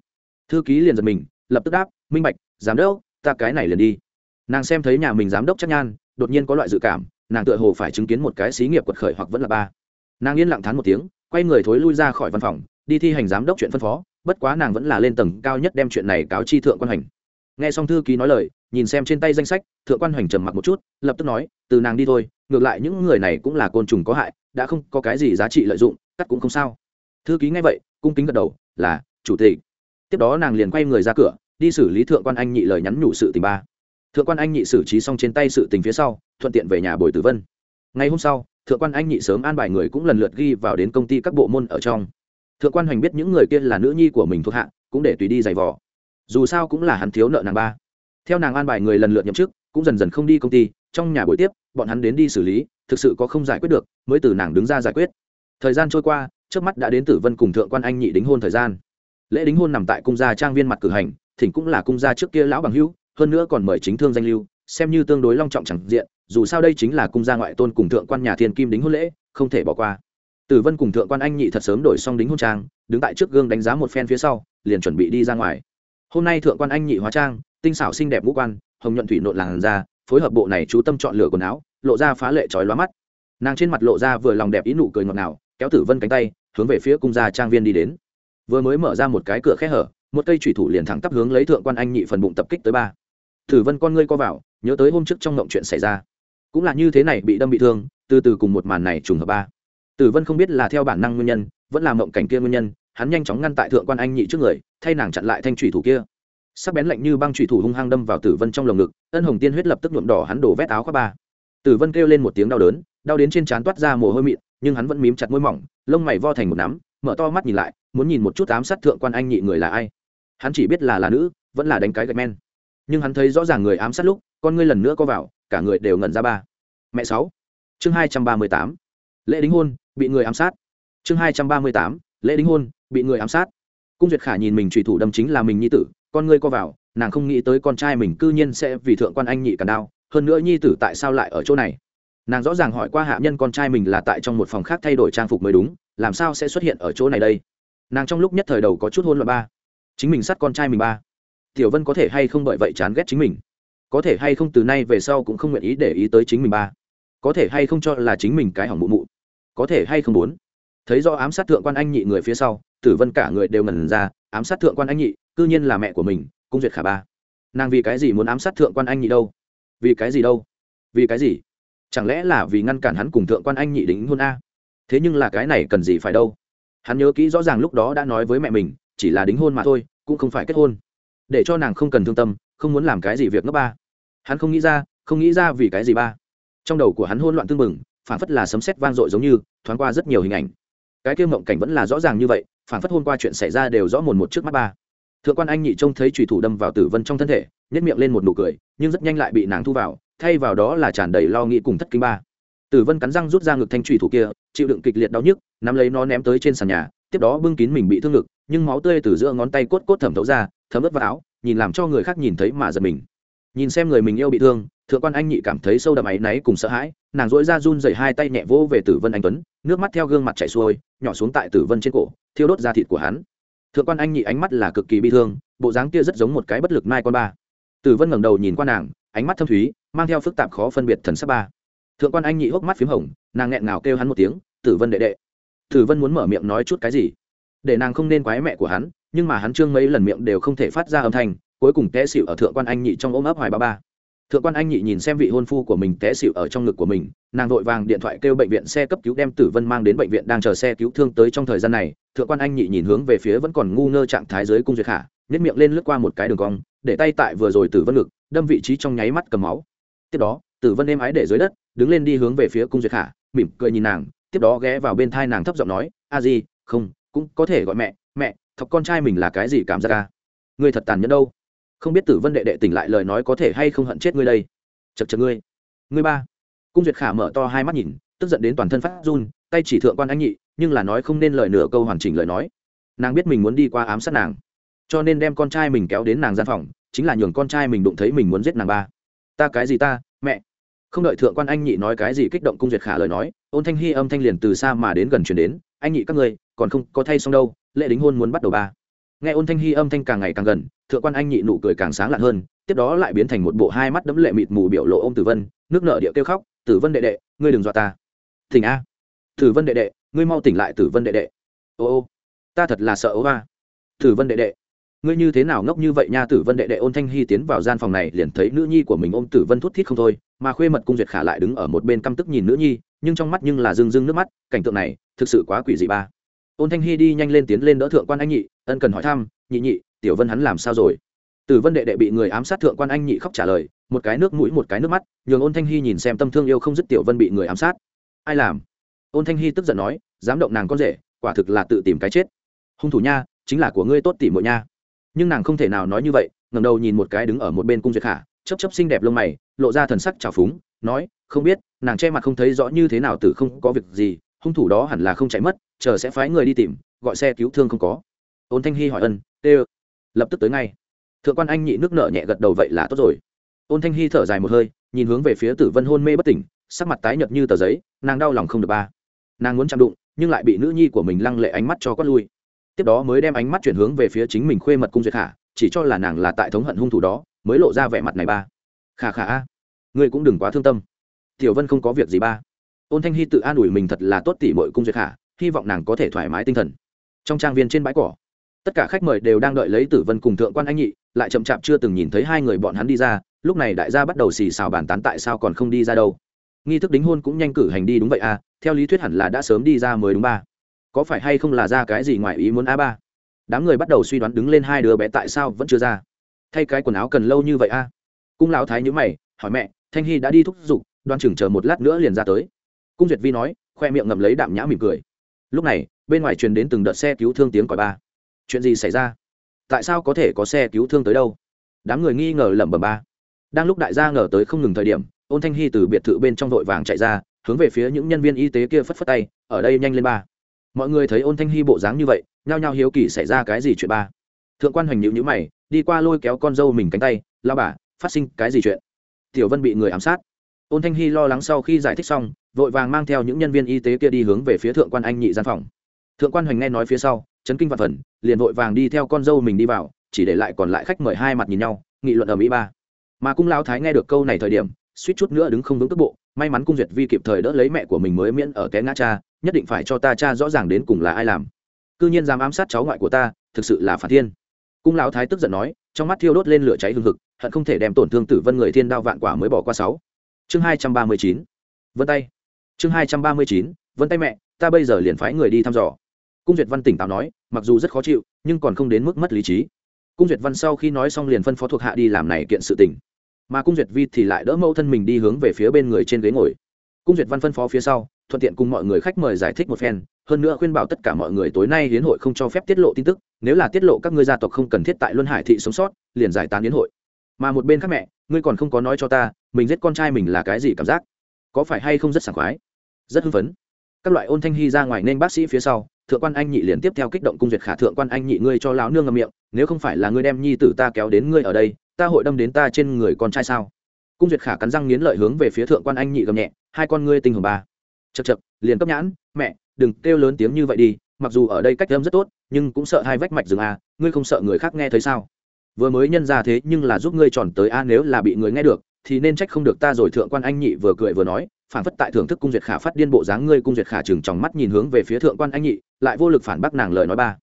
Thư ký liền giật mình lập tức đáp, minh bạch, giám đốc, ta cái này liền đi. Nàng xem thấy nhà mình giám đốc chắc nhan, đột nhiên có loại dự cảm, nàng tựa hồ phải chứng kiến một cái xí nghiệp quật khởi hoặc vẫn là ba. Nàng yên lặng thán một tiếng, quay người thối lui ra khỏi văn phòng, đi thi hành giám đốc chuyện phân phó, bất quá nàng vẫn là lên tầng cao nhất đem chuyện này cáo chi thượng quan hành. Nghe xong thư ký nói lời, nhìn xem trên tay danh sách, thượng quan hoành trầm mặc một chút, lập tức nói, từ nàng đi thôi, ngược lại những người này cũng là côn trùng có hại, đã không có cái gì giá trị lợi dụng, cắt cũng không sao. Thư ký nghe vậy, cung kính gật đầu, là, chủ tịch tiếp đó nàng liền quay người ra cửa, đi xử lý thượng quan anh nhị lời nhắn nhủ sự tình ba. Thượng quan anh nhị xử trí xong trên tay sự tình phía sau, thuận tiện về nhà bồi tử vân. Ngày hôm sau, thượng quan anh nhị sớm an bài người cũng lần lượt ghi vào đến công ty các bộ môn ở trong. Thượng quan hoành biết những người kia là nữ nhi của mình thuộc hạ, cũng để tùy đi giày vò. Dù sao cũng là hắn thiếu nợ nàng ba. Theo nàng an bài người lần lượt nhậm chức, cũng dần dần không đi công ty, trong nhà buổi tiếp, bọn hắn đến đi xử lý, thực sự có không giải quyết được, mới từ nàng đứng ra giải quyết. Thời gian trôi qua, trước mắt đã đến tử vân cùng thượng quan anh nhị đính hôn thời gian lễ đính hôn nằm tại cung gia trang viên mặt cử hành, thỉnh cũng là cung gia trước kia lão bằng hữu, hơn nữa còn mời chính thương danh lưu, xem như tương đối long trọng chẳng diện, dù sao đây chính là cung gia ngoại tôn cùng thượng quan nhà thiên kim đính hôn lễ, không thể bỏ qua. Tử vân cùng thượng quan anh nhị thật sớm đổi xong đính hôn trang, đứng tại trước gương đánh giá một phen phía sau, liền chuẩn bị đi ra ngoài. Hôm nay thượng quan anh nhị hóa trang, tinh xảo xinh đẹp ngũ quan, hồng nhuận thủy nộn làn da, phối hợp bộ này chú tâm chọn lựa quần áo, lộ ra phá lệ trói lóa mắt. Nàng trên mặt lộ ra vừa lòng đẹp ý nụ cười ngọt ngào, kéo tử vân cánh tay, hướng về phía cung gia trang viên đi đến vừa mới mở ra một cái cửa khe hở, một cây thủy thủ liền thẳng tắp hướng lấy thượng quan anh nhị phần bụng tập kích tới ba. Tử vân con ngươi co vào, nhớ tới hôm trước trong ngộng chuyện xảy ra. Cũng là như thế này bị đâm bị thương, từ từ cùng một màn này trùng hợp ba. Tử vân không biết là theo bản năng nguyên nhân, vẫn là mộng cảnh kia nguyên nhân, hắn nhanh chóng ngăn tại thượng quan anh nhị trước người, thay nàng chặn lại thanh thủy thủ kia. Sắc bén lạnh như băng thủy thủ hung hăng đâm vào tử vân trong lồng ngực, ân hồng tiên huyết lập tức nhuộm đỏ hắn đổ vét áo khoác ba. Tử vân kêu lên một tiếng đau đớn, đau đến trên trán toát ra mồ hôi mịn, nhưng hắn vẫn mím chặt môi mỏng, lông mày vo thành một nắm, mở to mắt nhìn lại muốn nhìn một chút ám sát thượng quan anh nhị người là ai. Hắn chỉ biết là là nữ, vẫn là đánh cái gạch men. Nhưng hắn thấy rõ ràng người ám sát lúc, con ngươi lần nữa có vào, cả người đều ngẩn ra ba. Mẹ sáu. Chương hai trăm ba mươi tám. Lễ đính hôn, bị người ám sát. Chương hai trăm ba mươi tám. Lễ đính hôn, bị người ám sát. Cung duyệt khả nhìn mình trùy thủ đâm chính là mình nhi tử, con ngươi co vào, nàng không nghĩ tới con trai mình cư nhiên sẽ vì thượng quan anh nhị cả đau hơn nữa nhi tử tại sao lại ở chỗ này? Nàng rõ ràng hỏi qua hạ nhân con trai mình là tại trong một phòng khác thay đổi trang phục mới đúng, làm sao sẽ xuất hiện ở chỗ này đây? Nàng trong lúc nhất thời đầu có chút hôn loạn ba. Chính mình sát con trai mình ba. Tiểu vân có thể hay không bởi vậy chán ghét chính mình? Có thể hay không từ nay về sau cũng không nguyện ý để ý tới chính mình ba. Có thể hay không cho là chính mình cái hỏng mụ mụ? Có thể hay không muốn? Thấy do ám sát thượng quan anh nhị người phía sau, tử vân cả người đều ngần ra, ám sát thượng quan anh nhị, cư nhiên là mẹ của mình cung duyệt khả ba. Nàng vì cái gì muốn ám sát thượng quan anh nhị đâu? Vì cái gì đâu? Vì cái gì? Chẳng lẽ là vì ngăn cản hắn cùng thượng quan anh nhị đính hôn a? Thế nhưng là cái này cần gì phải đâu? Hắn nhớ kỹ rõ ràng lúc đó đã nói với mẹ mình, chỉ là đính hôn mà thôi, cũng không phải kết hôn. Để cho nàng không cần thương tâm, không muốn làm cái gì việc ngấp ba. Hắn không nghĩ ra, không nghĩ ra vì cái gì ba. Trong đầu của hắn hôn loạn tương mừng phản phất là sấm sét vang dội giống như, thoáng qua rất nhiều hình ảnh. Cái kia mộng cảnh vẫn là rõ ràng như vậy phản phất hôm qua chuyện xảy ra đều rõ mồn một trước mắt ba. Thượng quan anh nhị trông thấy trùy thủ đâm vào tử vân trong thân thể nhét miệng lên một nụ cười, nhưng rất nhanh lại bị nàng thu vào, thay vào đó là tràn đầy lo nghĩ cùng thất kinh ba tử vân cắn răng rút ra ngực thanh trùy thủ kia, chịu đựng kịch liệt đau nhức, nắm lấy nó ném tới trên sàn nhà, tiếp đó bưng kín mình bị thương ngực, nhưng máu tươi từ giữa ngón tay cốt cốt thẩm thấu ra, thấm ướt vào áo, nhìn làm cho người khác nhìn thấy mà giật mình. Nhìn xem người mình yêu bị thương, thượng quan anh nhị cảm thấy sâu đậm áy náy cùng sợ hãi, nàng dỗi ra run dày hai tay nhẹ vỗ về tử vân anh tuấn, nước mắt theo gương mặt chảy xuôi, nhỏ xuống tại tử vân trên cổ, thiêu đốt da thịt của hắn. Thượng quan anh nhị ánh mắt là cực kỳ bi thương, bộ dáng kia rất giống một cái bất lực mai con ba. Tử vân ngẩng đầu nhìn qua nàng, ánh mắt thâm thúy, mang theo phức tạp khó phân biệt thần sắc ba thượng quan anh nhị hốc mắt p h í m hồng, nàng nghẹn ngào kêu hắn một tiếng, tử vân đệ đệ. Tử vân muốn mở miệng nói chút cái gì? Để nàng không nên quái mẹ của hắn, nhưng mà hắn trương mấy lần miệng đều không thể phát ra âm thanh, cuối cùng té xịu ở thượng quan anh nhị trong ôm ấp hoài ba ba. Thượng quan anh nhị nhìn xem vị hôn phu của mình té xịu ở trong ngực của mình, nàng vội vàng điện thoại kêu bệnh viện xe cấp cứu đem tử vân mang đến bệnh viện đang chờ xe cứu thương tới trong thời gian này. Thượng quan anh nhị nhìn hướng về phía vẫn còn ngu ngơ trạng thái dưới cung duyệt khả nhét miệng lên lướt qua một cái đường cong, để tay tại vừa rồi tử vân ngực, đâm vị trí trong nháy mắt cầm máu. Tiếp đó, tử vân êm ái để dưới đất đứng lên đi hướng về phía cung duyệt khả, mỉm cười nhìn nàng, tiếp đó ghé vào bên thai nàng thấp giọng nói, a di, không, cũng có thể gọi mẹ mẹ, thọc con trai mình là cái gì cảm giác ca ngươi thật tàn nhẫn đâu? Không biết tử vân đệ đệ tỉnh lại lời nói có thể hay không hận chết ngươi đây? Chật chật ngươi ngươi ba. Cung duyệt khả mở to hai mắt nhìn, tức giận đến toàn thân phát run, tay chỉ thượng quan anh nhị, nhưng là nói không nên lời nửa câu hoàn chỉnh lời nói. Nàng biết mình muốn đi qua ám sát nàng, cho nên đem con trai mình kéo đến nàng gian phòng, chính là nhường con trai mình đụng thấy mình muốn giết nàng ba. Ta cái gì ta, mẹ không đợi thượng quan anh nhị nói cái gì kích động cung duyệt khả lời nói, ôn thanh hy âm thanh liền từ xa mà đến gần chuyển đến, anh nhị các ngươi, còn không có thay xong đâu, lễ đính hôn muốn bắt đầu ba. Nghe ôn thanh hy âm thanh càng ngày càng gần, thượng quan anh nhị nụ cười càng sáng lạn hơn, tiếp đó lại biến thành một bộ hai mắt đấm lệ mịt mù biểu lộ ô m tử vân, nước nợ địa kêu khóc, tử vân đệ đệ, ngươi đừng dọa ta. Thỉnh a. Tử vân đệ đệ, ngươi mau tỉnh lại tử vân đệ đệ. Ô ô, ta thật là sợ ô ba. Tử vân đệ đệ, ngươi như thế nào ngốc như vậy nha tử vân đệ đệ? Ôn thanh hy tiến vào gian phòng này liền thấy nữ nhi của mình ôm tử vân thút thít không thôi mà khuê mật cung duyệt khả lại đứng ở một bên căm tức nhìn nữ nhi, nhưng trong mắt nhưng là rưng rưng nước mắt, cảnh tượng này thực sự quá quỷ dị ba. Ôn thanh hy đi nhanh lên tiến lên đỡ thượng quan anh nhị, ân cần hỏi thăm, nhị nhị, tiểu vân hắn làm sao rồi? Tử vân đệ đệ bị người ám sát thượng quan anh nhị khóc trả lời, một cái nước mũi một cái nước mắt, nhường ôn thanh hy nhìn xem tâm thương yêu không dứt tiểu vân bị người ám sát. Ai làm? Ôn thanh hy tức giận nói, dám động nàng con rể, quả thực là tự tìm cái chết. Hung thủ nha, chính là của ngươi tốt tỉ muội nha. Nhưng nàng không thể nào nói như vậy ngầm đầu nhìn một cái đứng ở một bên cung duyệt khả chấp chấp xinh đẹp lông mày, lộ ra thần sắc trào phúng, nói, không biết, nàng che mặt không thấy rõ như thế nào từ không có việc gì, hung thủ đó hẳn là không chạy mất, chờ sẽ phái người đi tìm, gọi xe cứu thương không có. Ôn thanh hy hỏi ân, tê lập tức tới ngay. Thượng quan anh nhị nước nở nhẹ gật đầu, vậy là tốt rồi. Ôn thanh hy thở dài một hơi, nhìn hướng về phía tử vân hôn mê bất tỉnh, sắc mặt tái nhợt như tờ giấy, nàng đau lòng không được ba. Nàng muốn chạm đụng, nhưng lại bị nữ nhi của mình lăng lệ ánh mắt cho quát lui. Tiếp đó mới đem ánh mắt chuyển hướng về phía chính mình khuê mật cung duyệt khả, chỉ cho là nàng là tại thống hận hung thủ đó mới lộ ra vẻ mặt này ba. Khả khả a, ngươi cũng đừng quá thương tâm. Tiểu vân không có việc gì ba. Ôn thanh hy tự an ủi mình thật là tốt tỉ mọi cung duyệt khả, hy vọng nàng có thể thoải mái tinh thần. Trong trang viên trên bãi cỏ, tất cả khách mời đều đang đợi lấy tử vân cùng thượng quan anh nhị, lại chậm chạp chưa từng nhìn thấy hai người bọn hắn đi ra, lúc này đại gia bắt đầu xì xào bàn tán tại sao còn không đi ra đâu. Nghi thức đính hôn cũng nhanh cử hành đi đúng vậy à theo lý thuyết hẳn là đã sớm đi ra mới đúng ba. Có phải hay không là ra cái gì ngoài ý muốn a ba? Đám người bắt đầu suy đoán đứng lên hai đứa bé tại sao vẫn chưa ra thay cái quần áo cần lâu như vậy a? Cung lão thái nhữ mày, hỏi mẹ, thanh hy đã đi thúc giục, đoan chừng chờ một lát nữa liền ra tới. Cung duyệt vi nói, khoe miệng ngậm lấy đạm nhã mỉm cười. Lúc này, bên ngoài truyền đến từng đợt xe cứu thương tiếng còi ba. Chuyện gì xảy ra? Tại sao có thể có xe cứu thương tới đâu? Đám người nghi ngờ lẩm bẩm ba. Đang lúc đại gia ngờ tới không ngừng thời điểm, ôn thanh hy từ biệt thự bên trong vội vàng chạy ra, hướng về phía những nhân viên y tế kia phất phất tay, ở đây nhanh lên ba. Mọi người thấy ôn thanh hy bộ dáng như vậy, nhao nhao hiếu kỳ xảy ra cái gì chuyện ba. Thượng quan hoành nhịu nhữ mày đi qua lôi kéo con dâu mình cánh tay lao bà, phát sinh cái gì chuyện? Tiểu vân bị người ám sát. Ôn thanh hy lo lắng sau khi giải thích xong, vội vàng mang theo những nhân viên y tế kia đi hướng về phía thượng quan anh nhị gian phòng. Thượng quan hoành nghe nói phía sau, chấn kinh vạn phần, liền vội vàng đi theo con dâu mình đi vào, chỉ để lại còn lại khách mời hai mặt nhìn nhau, nghị luận ở mỹ ba. Mà cung lão thái nghe được câu này thời điểm, suýt chút nữa đứng không vững tức bộ, may mắn cung duyệt vi kịp thời đỡ lấy mẹ của mình mới miễn ở té ngã cha, nhất định phải cho ta cha rõ ràng đến cùng là ai làm. Cư nhiên dám ám sát cháu ngoại của ta, thực sự là phản thiên cung lão thái tức giận nói, trong mắt thiêu đốt lên lửa cháy hừng hực, hận không thể đem tổn thương tử vân người thiên đao vạn quả mới bỏ qua sáu. Chương hai trăm ba mươi chín. Vân tay. Chương hai trăm ba mươi chín, vân tay mẹ, ta bây giờ liền phái người đi thăm dò. Cung duyệt văn tỉnh táo nói, mặc dù rất khó chịu, nhưng còn không đến mức mất lý trí. Cung duyệt văn sau khi nói xong liền phân phó thuộc hạ đi làm này kiện sự tình. Mà cung duyệt vi thì lại đỡ mẫu thân mình đi hướng về phía bên người trên ghế ngồi. Cung duyệt văn phân phó phía sau thuận tiện cùng mọi người khách mời giải thích một phen, hơn nữa khuyên bảo tất cả mọi người tối nay hiến hội không cho phép tiết lộ tin tức, nếu là tiết lộ các ngươi gia tộc không cần thiết tại luân hải thị sống sót, liền giải tán hiến hội. Mà một bên khác mẹ, ngươi còn không có nói cho ta, mình giết con trai mình là cái gì cảm giác? Có phải hay không rất sảng khoái? Rất hưng phấn. Các loại ôn thanh hy ra ngoài nên bác sĩ phía sau, thượng quan anh nhị liền tiếp theo kích động cung duyệt khả thượng quan anh nhị ngươi cho láo nương ngầm miệng, nếu không phải là ngươi đem nhi tử ta kéo đến ngươi ở đây, ta hội đâm đến ta trên người con trai sao? Cung duyệt khả cắn răng nghiến lợi hướng về phía thượng quan anh nhị gầm nhẹ, hai con ngươi tinh hồng ba chật chật liền cấp nhãn, mẹ, đừng kêu lớn tiếng như vậy đi, mặc dù ở đây cách âm rất tốt, nhưng cũng sợ hai vách mạch rừng a ngươi không sợ người khác nghe thấy sao? Vừa mới nhân ra thế nhưng là giúp ngươi tròn tới a, nếu là bị người nghe được, thì nên trách không được ta rồi, thượng quan anh nhị vừa cười vừa nói, phản phất tại thưởng thức cung duyệt khả phát điên bộ dáng ngươi cung duyệt khả chừng tròng mắt nhìn hướng về phía thượng quan anh nhị, lại vô lực phản bác nàng lời nói ba.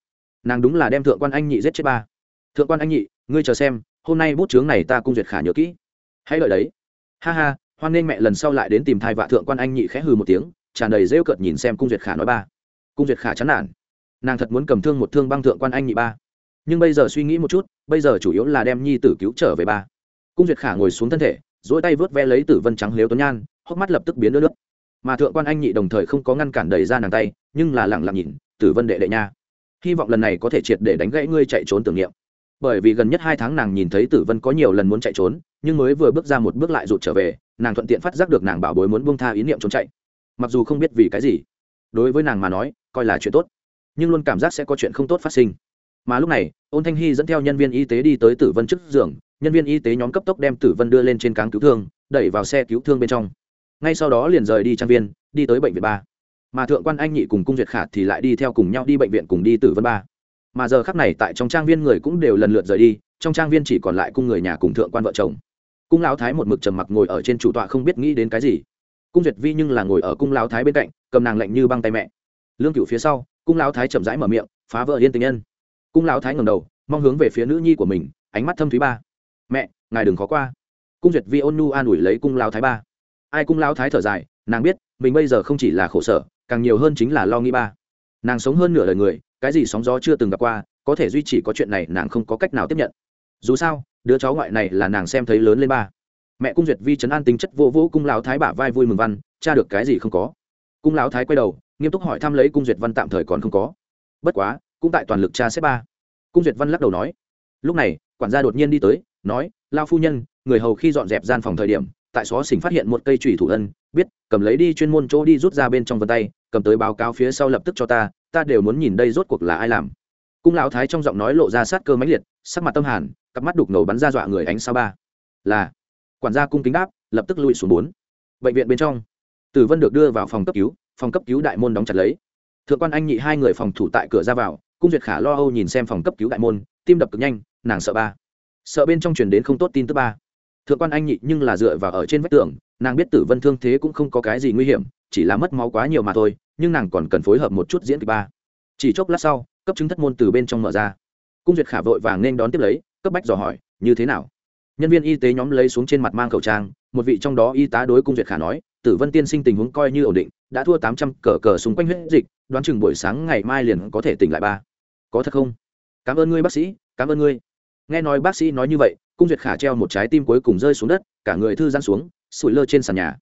Nàng đúng là đem thượng quan anh nhị giết chết ba. Thượng quan anh nhị, ngươi chờ xem, hôm nay bút chướng này ta cung duyệt khả nhớ kỹ. Hãy lợi đấy. Ha ha hoan nên mẹ lần sau lại đến tìm thai vạ thượng quan anh nhị khẽ hừ một tiếng, tràn đầy rêu cợt nhìn xem cung duyệt khả nói ba. Cung duyệt khả chán nản. Nàng thật muốn cầm thương một thương băng thượng quan anh nhị ba. Nhưng bây giờ suy nghĩ một chút, bây giờ chủ yếu là đem nhi tử cứu trở về ba. Cung duyệt khả ngồi xuống thân thể dỗi tay vớt ve lấy tử vân trắng lếu tuấn nhan, hốc mắt lập tức biến đỡ nước. Mà thượng quan anh nhị đồng thời không có ngăn cản đẩy ra nàng tay, nhưng là lẳng lặng nhìn, tử vân đệ đệ nha. Hy vọng lần này có thể triệt để đánh gãy ngươi chạy trốn tưởng niệm bởi vì gần nhất hai tháng nàng nhìn thấy tử vân có nhiều lần muốn chạy trốn, nhưng mới vừa bước ra một bước lại rụt trở về, nàng thuận tiện phát giác được nàng bảo bối muốn buông tha ý niệm trốn chạy. Mặc dù không biết vì cái gì, đối với nàng mà nói, coi là chuyện tốt, nhưng luôn cảm giác sẽ có chuyện không tốt phát sinh. Mà lúc này, ôn thanh hy dẫn theo nhân viên y tế đi tới tử vân trước giường, nhân viên y tế nhóm cấp tốc đem tử vân đưa lên trên cáng cứu thương, đẩy vào xe cứu thương bên trong. Ngay sau đó liền rời đi trang viên, đi tới bệnh viện ba. Mà thượng quan anh nhị cùng cung duyệt khả thì lại đi theo cùng nhau đi bệnh viện cùng đi tử vân ba mà giờ khắc này tại trong trang viên người cũng đều lần lượt rời đi, trong trang viên chỉ còn lại cung người nhà cùng thượng quan vợ chồng. Cung lão thái một mực trầm mặc ngồi ở trên chủ tọa không biết nghĩ đến cái gì. Cung duyệt vi nhưng là ngồi ở cung lão thái bên cạnh, cầm nàng lạnh như băng tay mẹ. Lương cựu phía sau, cung lão thái chậm rãi mở miệng, phá vỡ yên tình nhân. Cung lão thái ngầm đầu, mong hướng về phía nữ nhi của mình, ánh mắt thâm thúy ba. Mẹ, ngài đừng khó qua. Cung duyệt vi ôn nu an ủi lấy cung lão thái ba. Ai cung lão thái thở dài, nàng biết, mình bây giờ không chỉ là khổ sở, càng nhiều hơn chính là lo nghĩ ba. Nàng sống hơn nửa đời người cái gì sóng gió chưa từng gặp qua, có thể duy trì có chuyện này nàng không có cách nào tiếp nhận. Dù sao, đứa cháu ngoại này là nàng xem thấy lớn lên ba. Mẹ cung duyệt vi chấn an tính chất vô vũ cung lão thái bả vai vui mừng văn cha được cái gì không có. Cung lão thái quay đầu, nghiêm túc hỏi thăm lấy cung duyệt văn tạm thời còn không có. Bất quá, cũng tại toàn lực cha xếp ba. Cung duyệt văn lắc đầu nói, lúc này, quản gia đột nhiên đi tới, nói, lao phu nhân, người hầu khi dọn dẹp gian phòng thời điểm, tại xó xỉnh phát hiện một cây trùy thủ ân, biết, cầm lấy đi chuyên môn chỗ đi rút ra bên trong vân tay, cầm tới báo cáo phía sau lập tức cho ta ta đều muốn nhìn đây rốt cuộc là ai làm. Cung lão thái trong giọng nói lộ ra sát cơ mãnh liệt, sắc mặt tâm hàn, cặp mắt đục ngầu bắn ra dọa người ánh sao ba. Là, quản gia cung kính đáp, lập tức lùi xuống bốn. Bệnh viện bên trong, tử vân được đưa vào phòng cấp cứu, phòng cấp cứu đại môn đóng chặt lấy. Thượng quan anh nhị hai người phòng thủ tại cửa ra vào, cung duyệt khả lo âu nhìn xem phòng cấp cứu đại môn, tim đập cực nhanh, nàng sợ ba. Sợ bên trong truyền đến không tốt tin tức ba. Thượng quan anh nhị nhưng là dựa vào ở trên vách tường, nàng biết tử vân thương thế cũng không có cái gì nguy hiểm chỉ là mất máu quá nhiều mà thôi, nhưng nàng còn cần phối hợp một chút diễn kịch ba. Chỉ chốc lát sau, cấp chứng thất môn từ bên trong mở ra. Cung duyệt khả vội vàng nên đón tiếp lấy, cấp bách dò hỏi, như thế nào? Nhân viên y tế nhóm lấy xuống trên mặt mang khẩu trang, một vị trong đó y tá đối cung duyệt khả nói, tử vân tiên sinh tình huống coi như ổn định, đã thua tám trăm cờ cờ xung quanh huyết dịch, đoán chừng buổi sáng ngày mai liền có thể tỉnh lại ba. Có thật không? Cảm ơn ngươi, bác sĩ, cảm ơn ngươi. Nghe nói bác sĩ nói như vậy, cung duyệt khả treo một trái tim cuối cùng rơi xuống đất, cả người thư giãn xuống, sủi lơ trên sàn nhà.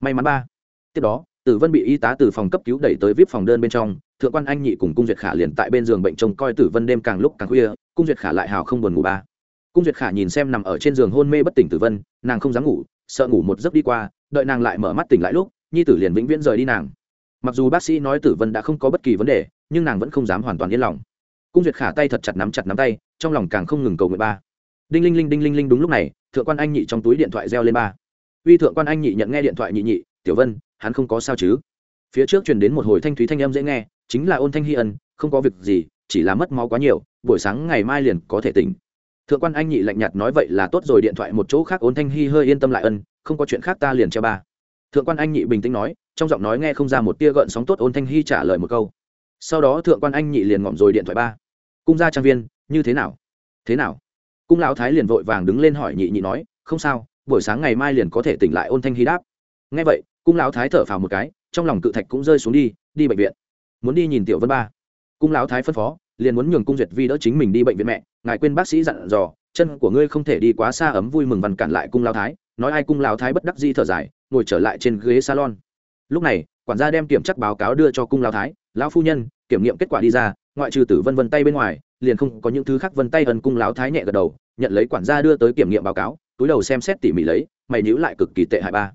May mắn ba. Tiếp đó tử vân bị y tá từ phòng cấp cứu đẩy tới vip phòng đơn bên trong, thượng quan anh nhị cùng cung duyệt khả liền tại bên giường bệnh trông coi tử vân đêm càng lúc càng khuya, cung duyệt khả lại hào không buồn ngủ ba. Cung duyệt khả nhìn xem nằm ở trên giường hôn mê bất tỉnh tử vân, nàng không dám ngủ, sợ ngủ một giấc đi qua, đợi nàng lại mở mắt tỉnh lại lúc, nhi tử liền vĩnh viễn rời đi nàng. Mặc dù bác sĩ nói tử vân đã không có bất kỳ vấn đề, nhưng nàng vẫn không dám hoàn toàn yên lòng. Cung duyệt khả tay thật chặt nắm chặt nắm tay, trong lòng càng không ngừng cầu nguyện ba. Đinh linh linh, đinh linh linh đúng lúc này, thượng quan anh nhị trong túi điện thoại reo lên ba. Uy thượng quan anh nhị nhận nghe điện thoại nhị nhị, tiểu vân hắn không có sao chứ. Phía trước truyền đến một hồi thanh thúy thanh âm dễ nghe, chính là ôn thanh hy ân, không có việc gì, chỉ là mất máu quá nhiều, buổi sáng ngày mai liền có thể tỉnh. Thượng quan anh nhị lạnh nhạt nói vậy là tốt rồi, điện thoại một chỗ khác ôn thanh hy hơi yên tâm lại ân, không có chuyện khác ta liền cho ba. Thượng quan anh nhị bình tĩnh nói, trong giọng nói nghe không ra một tia gợn sóng tốt, ôn thanh hy trả lời một câu. Sau đó thượng quan anh nhị liền ngọm rồi điện thoại ba. Cung gia trang viên, như thế nào? Thế nào? Cung lão thái liền vội vàng đứng lên hỏi nhị nhị nói, không sao, buổi sáng ngày mai liền có thể tỉnh lại, ôn thanh hy đáp. Ngay vậy cung lão thái thở phào một cái, trong lòng cự thạch cũng rơi xuống đi đi bệnh viện. Muốn đi nhìn tiểu vân ba. Cung lão thái phân phó, liền muốn nhường cung duyệt vi đỡ chính mình đi bệnh viện mẹ, ngài quên bác sĩ dặn dò, chân của ngươi không thể đi quá xa ấm vui mừng vằn cản lại cung lão thái. Nói ai cung lão thái bất đắc di thở dài, ngồi trở lại trên ghế salon. Lúc này, quản gia đem kiểm tra báo cáo đưa cho cung lão thái. Lão phu nhân, kiểm nghiệm kết quả đi ra, ngoại trừ tử vân vân tay bên ngoài, liền không có những thứ khác vân tay ân cung lão thái nhẹ gật đầu, nhận lấy quản gia đưa tới kiểm nghiệm báo cáo, túi đầu xem xét tỉ mỉ lấy, mày nhữ lại cực kỳ tệ hại ba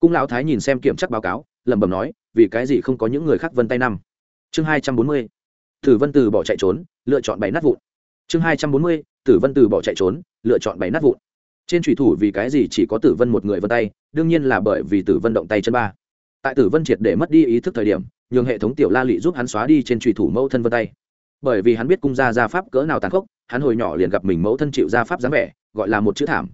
cung lão thái nhìn xem kiểm tra báo cáo, lẩm bẩm nói, vì cái gì không có những người khác vân tay năm? Chương hai trăm bốn mươi. Tử vân từ bỏ chạy trốn, lựa chọn bảy nát vụn. Chương hai trăm bốn mươi, tử vân từ bỏ chạy trốn, lựa chọn bảy nát vụn. Trên thủy thủ vì cái gì chỉ có tử vân một người vân tay, đương nhiên là bởi vì tử vân động tay chân ba. Tại tử vân triệt để mất đi ý thức thời điểm, nhường hệ thống tiểu la lị giúp hắn xóa đi trên thủy thủ mẫu thân vân tay. Bởi vì hắn biết cung gia gia pháp cỡ nào tàn khốc, hắn hồi nhỏ liền gặp mình mẫu thân chịu gia pháp dáng vẻ, gọi là một chữ thảm.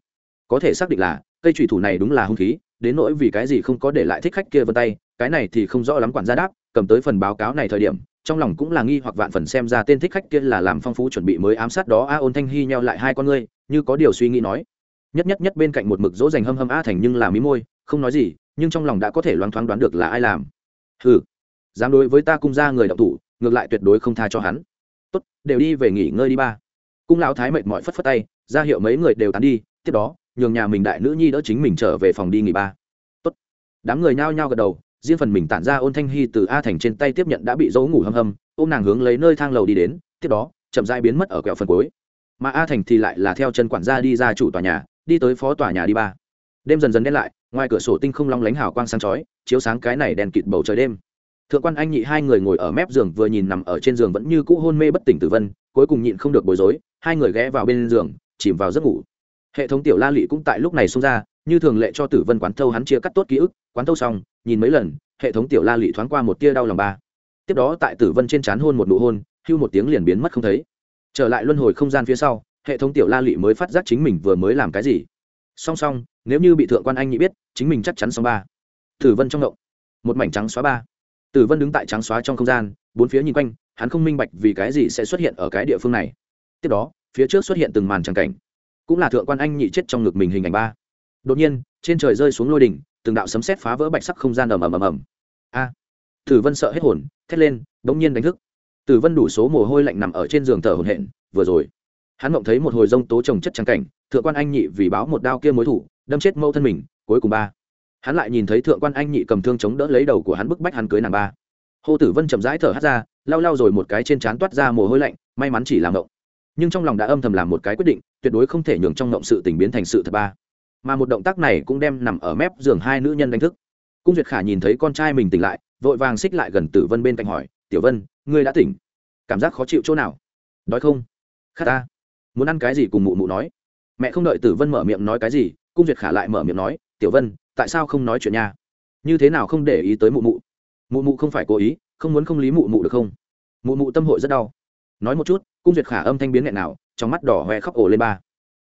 Có thể xác định là, cây thủy thủ này đúng là hung khí đến nỗi vì cái gì không có để lại thích khách kia vân tay, cái này thì không rõ lắm quản gia đáp, cầm tới phần báo cáo này thời điểm, trong lòng cũng là nghi hoặc vạn phần xem ra tên thích khách kia là làm phong phú chuẩn bị mới ám sát đó, a ôn thanh hy nheo lại hai con ngươi, như có điều suy nghĩ nói. Nhất nhất nhất bên cạnh một mực dỗ dành hâm hâm a thành nhưng là mí môi, không nói gì, nhưng trong lòng đã có thể loáng thoáng đoán được là ai làm. Ừ dám đối với ta cung ra người đọc thủ, ngược lại tuyệt đối không tha cho hắn. Tốt, đều đi về nghỉ ngơi đi ba. Cung lão thái mệt mỏi phất phất tay, ra hiệu mấy người đều tán đi, tiếp đó nhường nhà mình đại nữ nhi đỡ chính mình trở về phòng đi nghỉ ba. Tốt. Đám người nhao nhao gật đầu, riêng phần mình tản ra ôn thanh hy từ a thành trên tay tiếp nhận đã bị dấu ngủ hâm hâm, ôm nàng hướng lấy nơi thang lầu đi đến, tiếp đó, chậm rãi biến mất ở quẹo phần cuối. Mà a thành thì lại là theo chân quản gia đi ra chủ tòa nhà, đi tới phó tòa nhà đi ba. Đêm dần dần đen lại, ngoài cửa sổ tinh không long lánh hào quang sáng chói, chiếu sáng cái này đèn kịt bầu trời đêm. Thượng quan anh nhị hai người ngồi ở mép giường vừa nhìn nằm ở trên giường vẫn như cũ hôn mê bất tỉnh tử vân, cuối cùng nhịn không được bối rối, hai người ghé vào bên giường, chìm vào giấc ngủ hệ thống tiểu la lị cũng tại lúc này xông ra, như thường lệ cho tử vân quán thâu hắn chia cắt tốt ký ức, quán thâu xong, nhìn mấy lần, hệ thống tiểu la lị thoáng qua một tia đau lòng ba. Tiếp đó tại tử vân trên c h á n hôn một nụ hôn, hưu một tiếng liền biến mất không thấy. Trở lại luân hồi không gian phía sau, hệ thống tiểu la lị mới phát giác chính mình vừa mới làm cái gì. Song song, nếu như bị thượng quan anh nhị biết, chính mình chắc chắn xong ba. Tử vân trong động một mảnh trắng xóa ba. Tử vân đứng tại trắng xóa trong không gian, bốn phía nhìn quanh, hắn không minh bạch vì cái gì sẽ xuất hiện ở cái địa phương này. Tiếp đó, phía trước xuất hiện từng màn tràng cảnh cũng là thượng quan anh nhị chết trong ngực mình hình ảnh ba. Đột nhiên, trên trời rơi xuống lôi đỉnh, từng đạo sấm sét phá vỡ bạch sắc không gian ầm ầm ầm ầm. A! Tử vân sợ hết hồn, thét lên, bỗng nhiên đánh thức. Tử vân đủ số mồ hôi lạnh nằm ở trên giường thở hổn hển, vừa rồi, hắn mộng thấy một hồi rông tố trồng chất trắng cảnh, thượng quan anh nhị vì báo một đao kia mối thủ, đâm chết mâu thân mình, cuối cùng ba. Hắn lại nhìn thấy thượng quan anh nhị cầm thương chống đỡ lấy đầu của hắn bức bách hắn cưới nàng ba. Hô tử vân chậm rãi thở hắt ra, lau lau rồi một cái trên trán toát ra mồ hôi lạnh, may mắn chỉ làm mộng. Nhưng trong lòng đã âm thầm làm một cái quyết định tuyệt đối không thể nhường trong động sự tình biến thành sự thật ba. Mà một động tác này cũng đem nằm ở mép giường hai nữ nhân đánh thức. Cung duyệt khả nhìn thấy con trai mình tỉnh lại, vội vàng xích lại gần tử vân bên cạnh hỏi, tiểu vân, ngươi đã tỉnh? Cảm giác khó chịu chỗ nào? Đói không? Khát ta. Muốn ăn cái gì cùng mụ mụ nói. Mẹ không đợi tử vân mở miệng nói cái gì, cung duyệt khả lại mở miệng nói, tiểu vân, tại sao không nói chuyện nha? Như thế nào không để ý tới mụ mụ? Mụ mụ không phải cố ý, không muốn không lý mụ mụ được không? Mụ mụ tâm hội rất đau. Nói một chút, cung duyệt khả âm thanh biến nghẹn nào trong mắt đỏ hoe khóc ổ lên ba.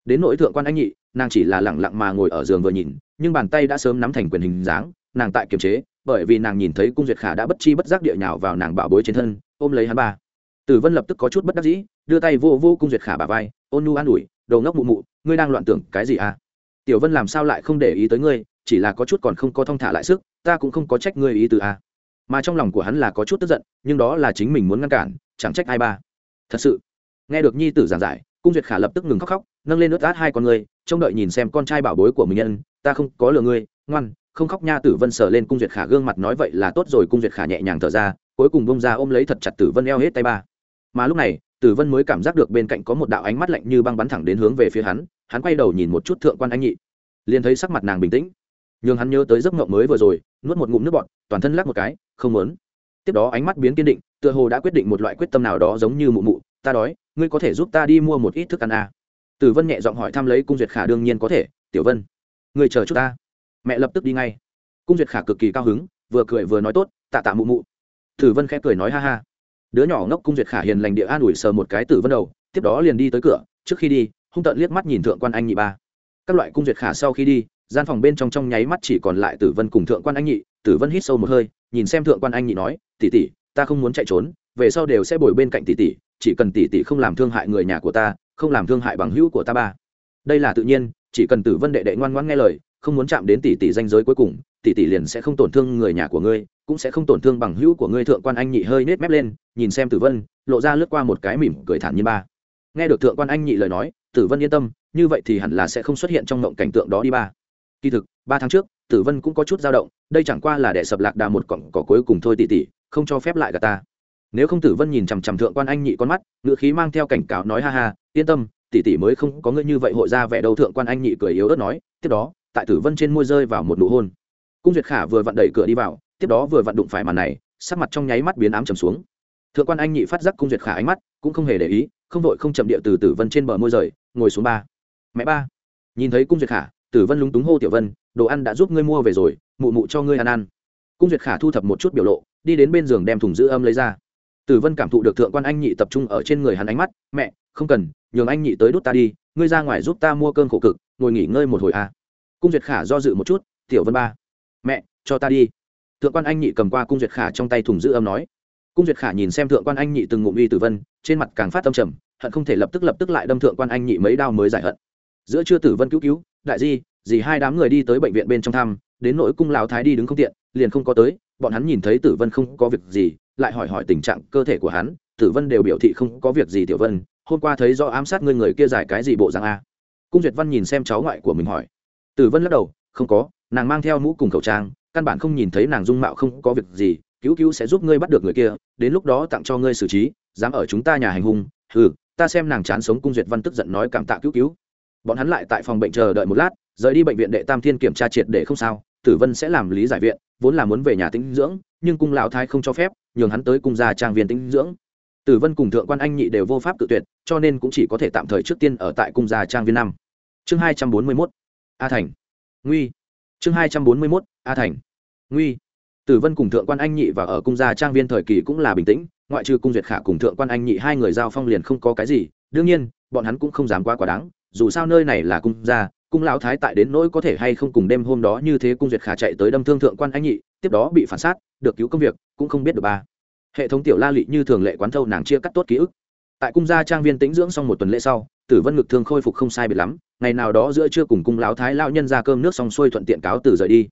Đến nội thượng quan anh nhị, nàng chỉ là lẳng lặng mà ngồi ở giường vừa nhìn, nhưng bàn tay đã sớm nắm thành quyền hình dáng, nàng tại kiềm chế, bởi vì nàng nhìn thấy cung duyệt khả đã bất chi bất giác địa nhào vào nàng bảo bối trên thân, ôm lấy hắn ba. Tử vân lập tức có chút bất đắc dĩ, đưa tay vô vô cung duyệt khả bà vai, ôn nu an ủi đầu ngốc mụ mụ, ngươi đang loạn tưởng cái gì à? Tiểu vân làm sao lại không để ý tới ngươi, chỉ là có chút còn không có thong thả lại sức, ta cũng không có trách ngươi ý từ à. Mà trong lòng của hắn là có chút tức giận, nhưng đó là chính mình muốn ngăn cản, chẳng trách ai ba. Thật sự nghe được nhi tử giảng giải, cung duyệt khả lập tức ngừng khóc khóc, nâng lên nước át hai con người, trông đợi nhìn xem con trai bảo bối của mình nhân, ta không có lừa ngươi, ngoan, không khóc nha tử vân sờ lên cung duyệt khả gương mặt nói vậy là tốt rồi. Cung duyệt khả nhẹ nhàng thở ra, cuối cùng bông ra ôm lấy thật chặt tử vân eo hết tay ba. Mà lúc này, tử vân mới cảm giác được bên cạnh có một đạo ánh mắt lạnh như băng bắn thẳng đến hướng về phía hắn hắn quay đầu nhìn một chút thượng quan anh nhị, liền thấy sắc mặt nàng bình tĩnh. Nhưng hắn nhớ tới giấc mộng mới vừa rồi, nuốt một ngụm nước bọt, toàn thân lắc một cái, không muốn. Tiếp đó ánh mắt biến kiên định, tựa hồ đã quyết định một loại quyết tâm nào đó giống như mụ mụ, ta đói ngươi có thể giúp ta đi mua một ít thức ăn à. tử vân nhẹ giọng hỏi thăm lấy cung duyệt khả, đương nhiên có thể. Tiểu vân, ngươi chờ chút ta. Mẹ lập tức đi ngay. Cung duyệt khả cực kỳ cao hứng, vừa cười vừa nói tốt, tạ tạ mụ mụ. Tử vân khẽ cười nói ha ha. Đứa nhỏ ngốc cung duyệt khả hiền lành địa an ủi sờ một cái tử vân đầu, tiếp đó liền đi tới cửa. Trước khi đi, hung tợn liếc mắt nhìn thượng quan anh nhị ba. Các loại cung duyệt khả sau khi đi, gian phòng bên trong trong nháy mắt chỉ còn lại tử vân cùng thượng quan anh nhị. Tử vân hít sâu một hơi, nhìn xem thượng quan anh nhị nói tỉ tỉ ta không muốn chạy trốn, về sau đều sẽ bồi bên cạnh tỷ tỷ chỉ cần tỷ tỷ không làm thương hại người nhà của ta, không làm thương hại bằng hữu của ta ba. Đây là tự nhiên, chỉ cần tử vân đệ đệ ngoan ngoãn nghe lời, không muốn chạm đến tỷ tỷ danh giới cuối cùng, tỷ tỷ liền sẽ không tổn thương người nhà của ngươi, cũng sẽ không tổn thương bằng hữu của ngươi thượng quan anh nhị hơi nết mép lên, nhìn xem tử vân, lộ ra lướt qua một cái mỉm cười thản nhiên ba. Nghe được thượng quan anh nhị lời nói, tử vân yên tâm, như vậy thì hẳn là sẽ không xuất hiện trong mộng cảnh tượng đó đi ba. Kỳ thực, ba tháng trước, tử vân cũng có chút dao động, đây chẳng qua là để sập lạc đà một cọng cỏ cuối cùng thôi tỷ tỷ, không cho phép lại cả ta nếu không tử vân nhìn chằm chằm thượng quan anh nhị con mắt ngựa khí mang theo cảnh cáo nói ha ha, yên tâm, tỷ tỷ mới không có ngươi như vậy hội ra vẻ đâu, thượng quan anh nhị cười yếu ớt nói, tiếp đó, tại tử vân trên môi rơi vào một nụ hôn. Cung duyệt khả vừa vặn đẩy cửa đi vào, tiếp đó vừa vặn đụng phải màn này, sắc mặt trong nháy mắt biến ám trầm xuống. Thượng quan anh nhị phát giác cung duyệt khả ánh mắt, cũng không hề để ý, không vội không chậm địa từ tử vân trên bờ môi rời, ngồi xuống ba. Mẹ ba. Nhìn thấy cung duyệt khả, tử vân lúng túng hô tiểu vân, đồ ăn đã giúp ngươi mua về rồi, mụ mụ cho ngươi ăn ăn. Cung duyệt khả thu thập một chút biểu lộ, đi đến bên giường đem thùng giữ âm lấy ra tử vân cảm thụ được thượng quan anh nhị tập trung ở trên người hắn ánh mắt, mẹ, không cần, nhường anh nhị tới đút ta đi, ngươi ra ngoài giúp ta mua cơm khổ cực, ngồi nghỉ ngơi một hồi à. cung duyệt khả do dự một chút, tiểu vân ba, mẹ, cho ta đi. Thượng quan anh nhị cầm qua cung duyệt khả trong tay thùng giữ âm nói. Cung duyệt khả nhìn xem thượng quan anh nhị từng ngụm uy tử vân, trên mặt càng phát tâm trầm, hận không thể lập tức lập tức lại đâm thượng quan anh nhị mấy đao mới giải hận. Giữa chưa tử vân cứu cứu, đại di, dì hai đám người đi tới bệnh viện bên trong thăm, đến nỗi cung lão thái đi đứng không tiện, liền không có tới, bọn hắn nhìn thấy tử vân không có việc gì lại hỏi hỏi tình trạng cơ thể của hắn, tử vân đều biểu thị không có việc gì tiểu vân, hôm qua thấy do ám sát ngươi người kia giải cái gì bộ dạng a. Cung duyệt văn nhìn xem cháu ngoại của mình hỏi. Tử vân lắc đầu, không có, nàng mang theo mũ cùng khẩu trang, căn bản không nhìn thấy nàng dung mạo không có việc gì, cứu cứu sẽ giúp ngươi bắt được người kia, đến lúc đó tặng cho ngươi xử trí, dám ở chúng ta nhà hành hung ừ ta xem nàng chán sống cung duyệt văn tức giận nói cảm tạ cứu cứu. Bọn hắn lại tại phòng bệnh chờ đợi một lát, rời đi bệnh viện đệ tam thiên kiểm tra triệt để không sao, tử vân sẽ làm lý giải viện, vốn là muốn về nhà tĩnh dưỡng nhưng cung lão thái không cho phép, nhường hắn tới cung gia trang viên tĩnh dưỡng. Tử vân cùng thượng quan anh nhị đều vô pháp tự tuyệt, cho nên cũng chỉ có thể tạm thời trước tiên ở tại cung gia trang viên năm. Chương hai trăm bốn mươi mốt, a thành. Nguy. Chương hai trăm bốn mươi mốt, a thành. Nguy. Tử vân cùng thượng quan anh nhị và ở cung gia trang viên thời kỳ cũng là bình tĩnh, ngoại trừ cung duyệt khả cùng thượng quan anh nhị hai người giao phong liền không có cái gì. Đương nhiên, bọn hắn cũng không dám quá quá đáng, dù sao nơi này là cung gia, cung lão thái tại đến nỗi có thể hay không cùng đêm hôm đó như thế cung duyệt khả chạy tới đâm thương thượng quan anh nhị tiếp đó bị phản sát được cứu công việc, cũng không biết được ba. Hệ thống tiểu la lị như thường lệ quán thâu nàng chia cắt tốt ký ức. Tại cung gia trang viên tĩnh dưỡng xong một tuần lễ sau, tử vân ngực thương khôi phục không sai biệt lắm, ngày nào đó giữa trưa cùng cung lão thái lao nhân ra cơm nước xong xuôi thuận tiện cáo từ rời đi.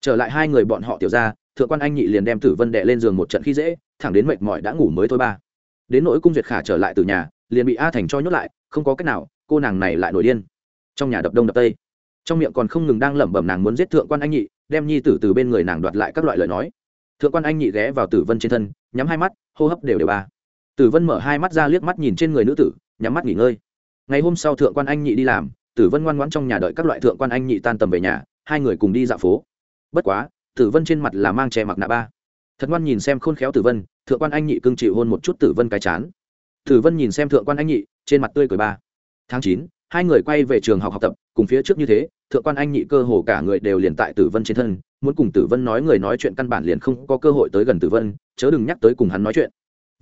Trở lại hai người bọn họ tiểu ra thượng quan anh nhị liền đem tử vân đệ lên giường một trận khi dễ, thẳng đến mệt mỏi đã ngủ mới thôi ba. Đến nỗi cung duyệt khả trở lại từ nhà, liền bị a thành cho nhốt lại, không có cách nào, cô nàng này lại nổi điên. Trong nhà đập đông đập tây trong miệng còn không ngừng đang lẩm bẩm nàng muốn giết thượng quan anh nhị, đem nhi tử từ bên người nàng đoạt lại các loại lời nói. Thượng quan anh nhị ghé vào tử vân trên thân, nhắm hai mắt, hô hấp đều đều ba. Tử vân mở hai mắt ra liếc mắt nhìn trên người nữ tử, nhắm mắt nghỉ ngơi. Ngày hôm sau thượng quan anh nhị đi làm, tử vân ngoan ngoãn trong nhà đợi các loại thượng quan anh nhị tan tầm về nhà, hai người cùng đi dạo phố. Bất quá, tử vân trên mặt là mang che mặc nạ ba. Thật ngoan nhìn xem khôn khéo tử vân, thượng quan anh nhị cưng chịu hôn một chút tử vân cái chán. Tử vân nhìn xem thượng quan anh nhị, trên mặt tươi cười ba. Tháng chín hai người quay về trường học học tập, cùng phía trước như thế, thượng quan anh nhị cơ hồ cả người đều liền tại tử vân trên thân, muốn cùng tử vân nói người nói chuyện căn bản liền không có cơ hội tới gần tử vân, chớ đừng nhắc tới cùng hắn nói chuyện.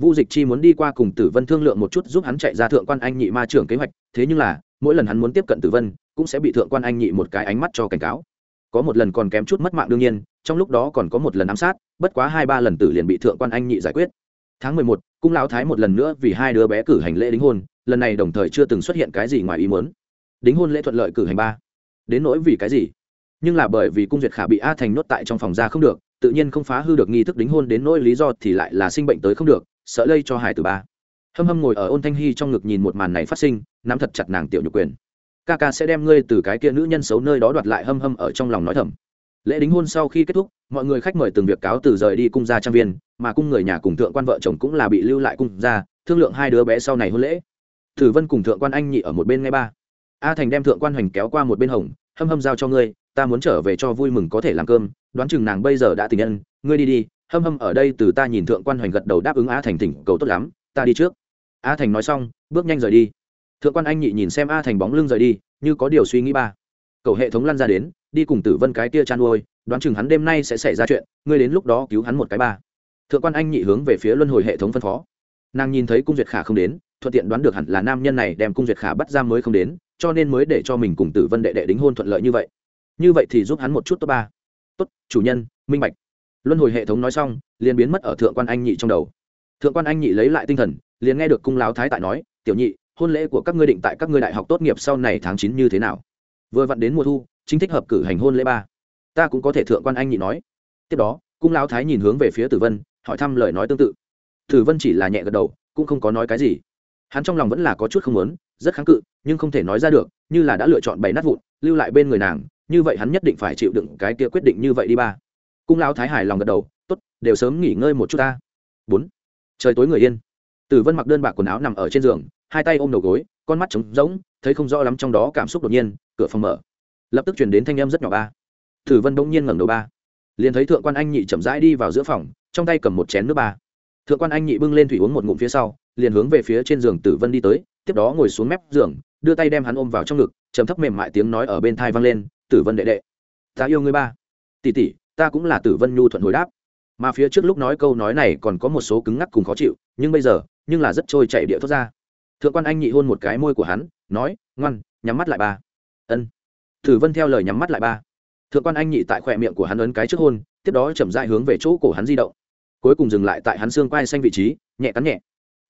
Vu dịch chi muốn đi qua cùng tử vân thương lượng một chút giúp hắn chạy ra thượng quan anh nhị ma trưởng kế hoạch, thế nhưng là, mỗi lần hắn muốn tiếp cận tử vân, cũng sẽ bị thượng quan anh nhị một cái ánh mắt cho cảnh cáo. Có một lần còn kém chút mất mạng đương nhiên, trong lúc đó còn có một lần ám sát, bất quá hai ba lần tử liền bị thượng quan anh nhị giải quyết. Tháng mười một, cung lão thái một lần nữa vì hai đứa bé cử hành lễ đính hôn lần này đồng thời chưa từng xuất hiện cái gì ngoài ý muốn. Đính hôn lễ thuận lợi cử hành ba. Đến nỗi vì cái gì? Nhưng là bởi vì cung duyệt khả bị a thành nhốt tại trong phòng ra không được, tự nhiên không phá hư được nghi thức đính hôn đến nỗi lý do thì lại là sinh bệnh tới không được, sợ lây cho hải tử ba. Hâm hâm ngồi ở ôn thanh hy trong ngực nhìn một màn này phát sinh, nắm thật chặt nàng tiểu nhục quyền. Ca ca sẽ đem ngươi từ cái kia nữ nhân xấu nơi đó đoạt lại hâm hâm ở trong lòng nói thầm. Lễ đính hôn sau khi kết thúc, mọi người khách mời từng việc cáo từ rời đi cung gia trang viên, mà cung người nhà cùng thượng quan vợ chồng cũng là bị lưu lại cung gia, thương lượng hai đứa bé sau này hôn lễ thử vân cùng thượng quan anh nhị ở một bên ngay ba. A thành đem thượng quan hoành kéo qua một bên hồng, hâm hâm giao cho ngươi, ta muốn trở về cho vui mừng có thể làm cơm, đoán chừng nàng bây giờ đã tình nhân, ngươi đi đi, hâm hâm ở đây từ ta nhìn thượng quan hoành gật đầu đáp ứng a thành tỉnh cầu tốt lắm, ta đi trước. A thành nói xong, bước nhanh rời đi. Thượng quan anh nhị nhìn xem a thành bóng lưng rời đi, như có điều suy nghĩ ba. Cầu hệ thống lăn ra đến, đi cùng tử vân cái kia chăn nuôi đoán chừng hắn đêm nay sẽ xảy ra chuyện, ngươi đến lúc đó cứu hắn một cái ba. Thượng quan anh nhị hướng về phía luân hồi hệ thống phân phó. Nàng nhìn thấy cung duyệt khả không đến thuận tiện đoán được hẳn là nam nhân này đem cung duyệt khả bắt ra mới không đến, cho nên mới để cho mình cùng tử vân đệ đệ đính hôn thuận lợi như vậy. Như vậy thì giúp hắn một chút tốt ba. Tốt, chủ nhân, minh bạch. Luân hồi hệ thống nói xong, liền biến mất ở thượng quan anh nhị trong đầu. Thượng quan anh nhị lấy lại tinh thần, liền nghe được cung láo thái tại nói, tiểu nhị, hôn lễ của các ngươi định tại các ngươi đại học tốt nghiệp sau này tháng chín như thế nào? Vừa vặn đến mùa thu, chính thích hợp cử hành hôn lễ ba. Ta cũng có thể thượng quan anh nhị nói. Tiếp đó, cung lão thái nhìn hướng về phía tử vân, hỏi thăm lời nói tương tự. Tử vân chỉ là nhẹ gật đầu, cũng không có nói cái gì hắn trong lòng vẫn là có chút không muốn, rất kháng cự, nhưng không thể nói ra được, như là đã lựa chọn bày nát vụn, lưu lại bên người nàng, như vậy hắn nhất định phải chịu đựng cái kia quyết định như vậy đi ba. Cung lão thái hài lòng gật đầu, tốt, đều sớm nghỉ ngơi một chút ta. Bốn. Trời tối người yên. Tử vân mặc đơn bạc quần áo nằm ở trên giường, hai tay ôm đầu gối, con mắt trống rỗng, thấy không rõ lắm trong đó cảm xúc đột nhiên, cửa phòng mở. Lập tức chuyển đến thanh âm rất nhỏ ba. Tử vân bỗng nhiên ngẩng đầu ba. Liền thấy thượng quan anh nhị chậm rãi đi vào giữa phòng, trong tay cầm một chén nước ba thượng quan anh nhị bưng lên thủy uống một ngụm phía sau, liền hướng về phía trên giường tử vân đi tới, tiếp đó ngồi xuống mép giường, đưa tay đem hắn ôm vào trong ngực chấm thấp mềm mại tiếng nói ở bên thai vang lên, tử vân đệ đệ, ta yêu ngươi ba. Tỷ tỷ, ta cũng là tử vân nhu thuận hồi đáp. Mà phía trước lúc nói câu nói này còn có một số cứng ngắc cùng khó chịu, nhưng bây giờ, nhưng là rất trôi chảy địa thoát ra. Thượng quan anh nhị hôn một cái môi của hắn, nói, ngoan, nhắm mắt lại ba. Ân. Tử vân theo lời nhắm mắt lại ba. Thượng quan anh nhị tại khỏe miệng của hắn ấn cái trước hôn, tiếp đó chậm dại hướng về chỗ cổ hắn di động cuối cùng dừng lại tại hắn xương quai xanh vị trí, nhẹ cắn nhẹ.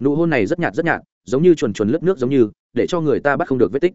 Nụ hôn này rất nhạt rất nhạt, giống như chuồn chuồn lướt nước giống như, để cho người ta bắt không được vết tích.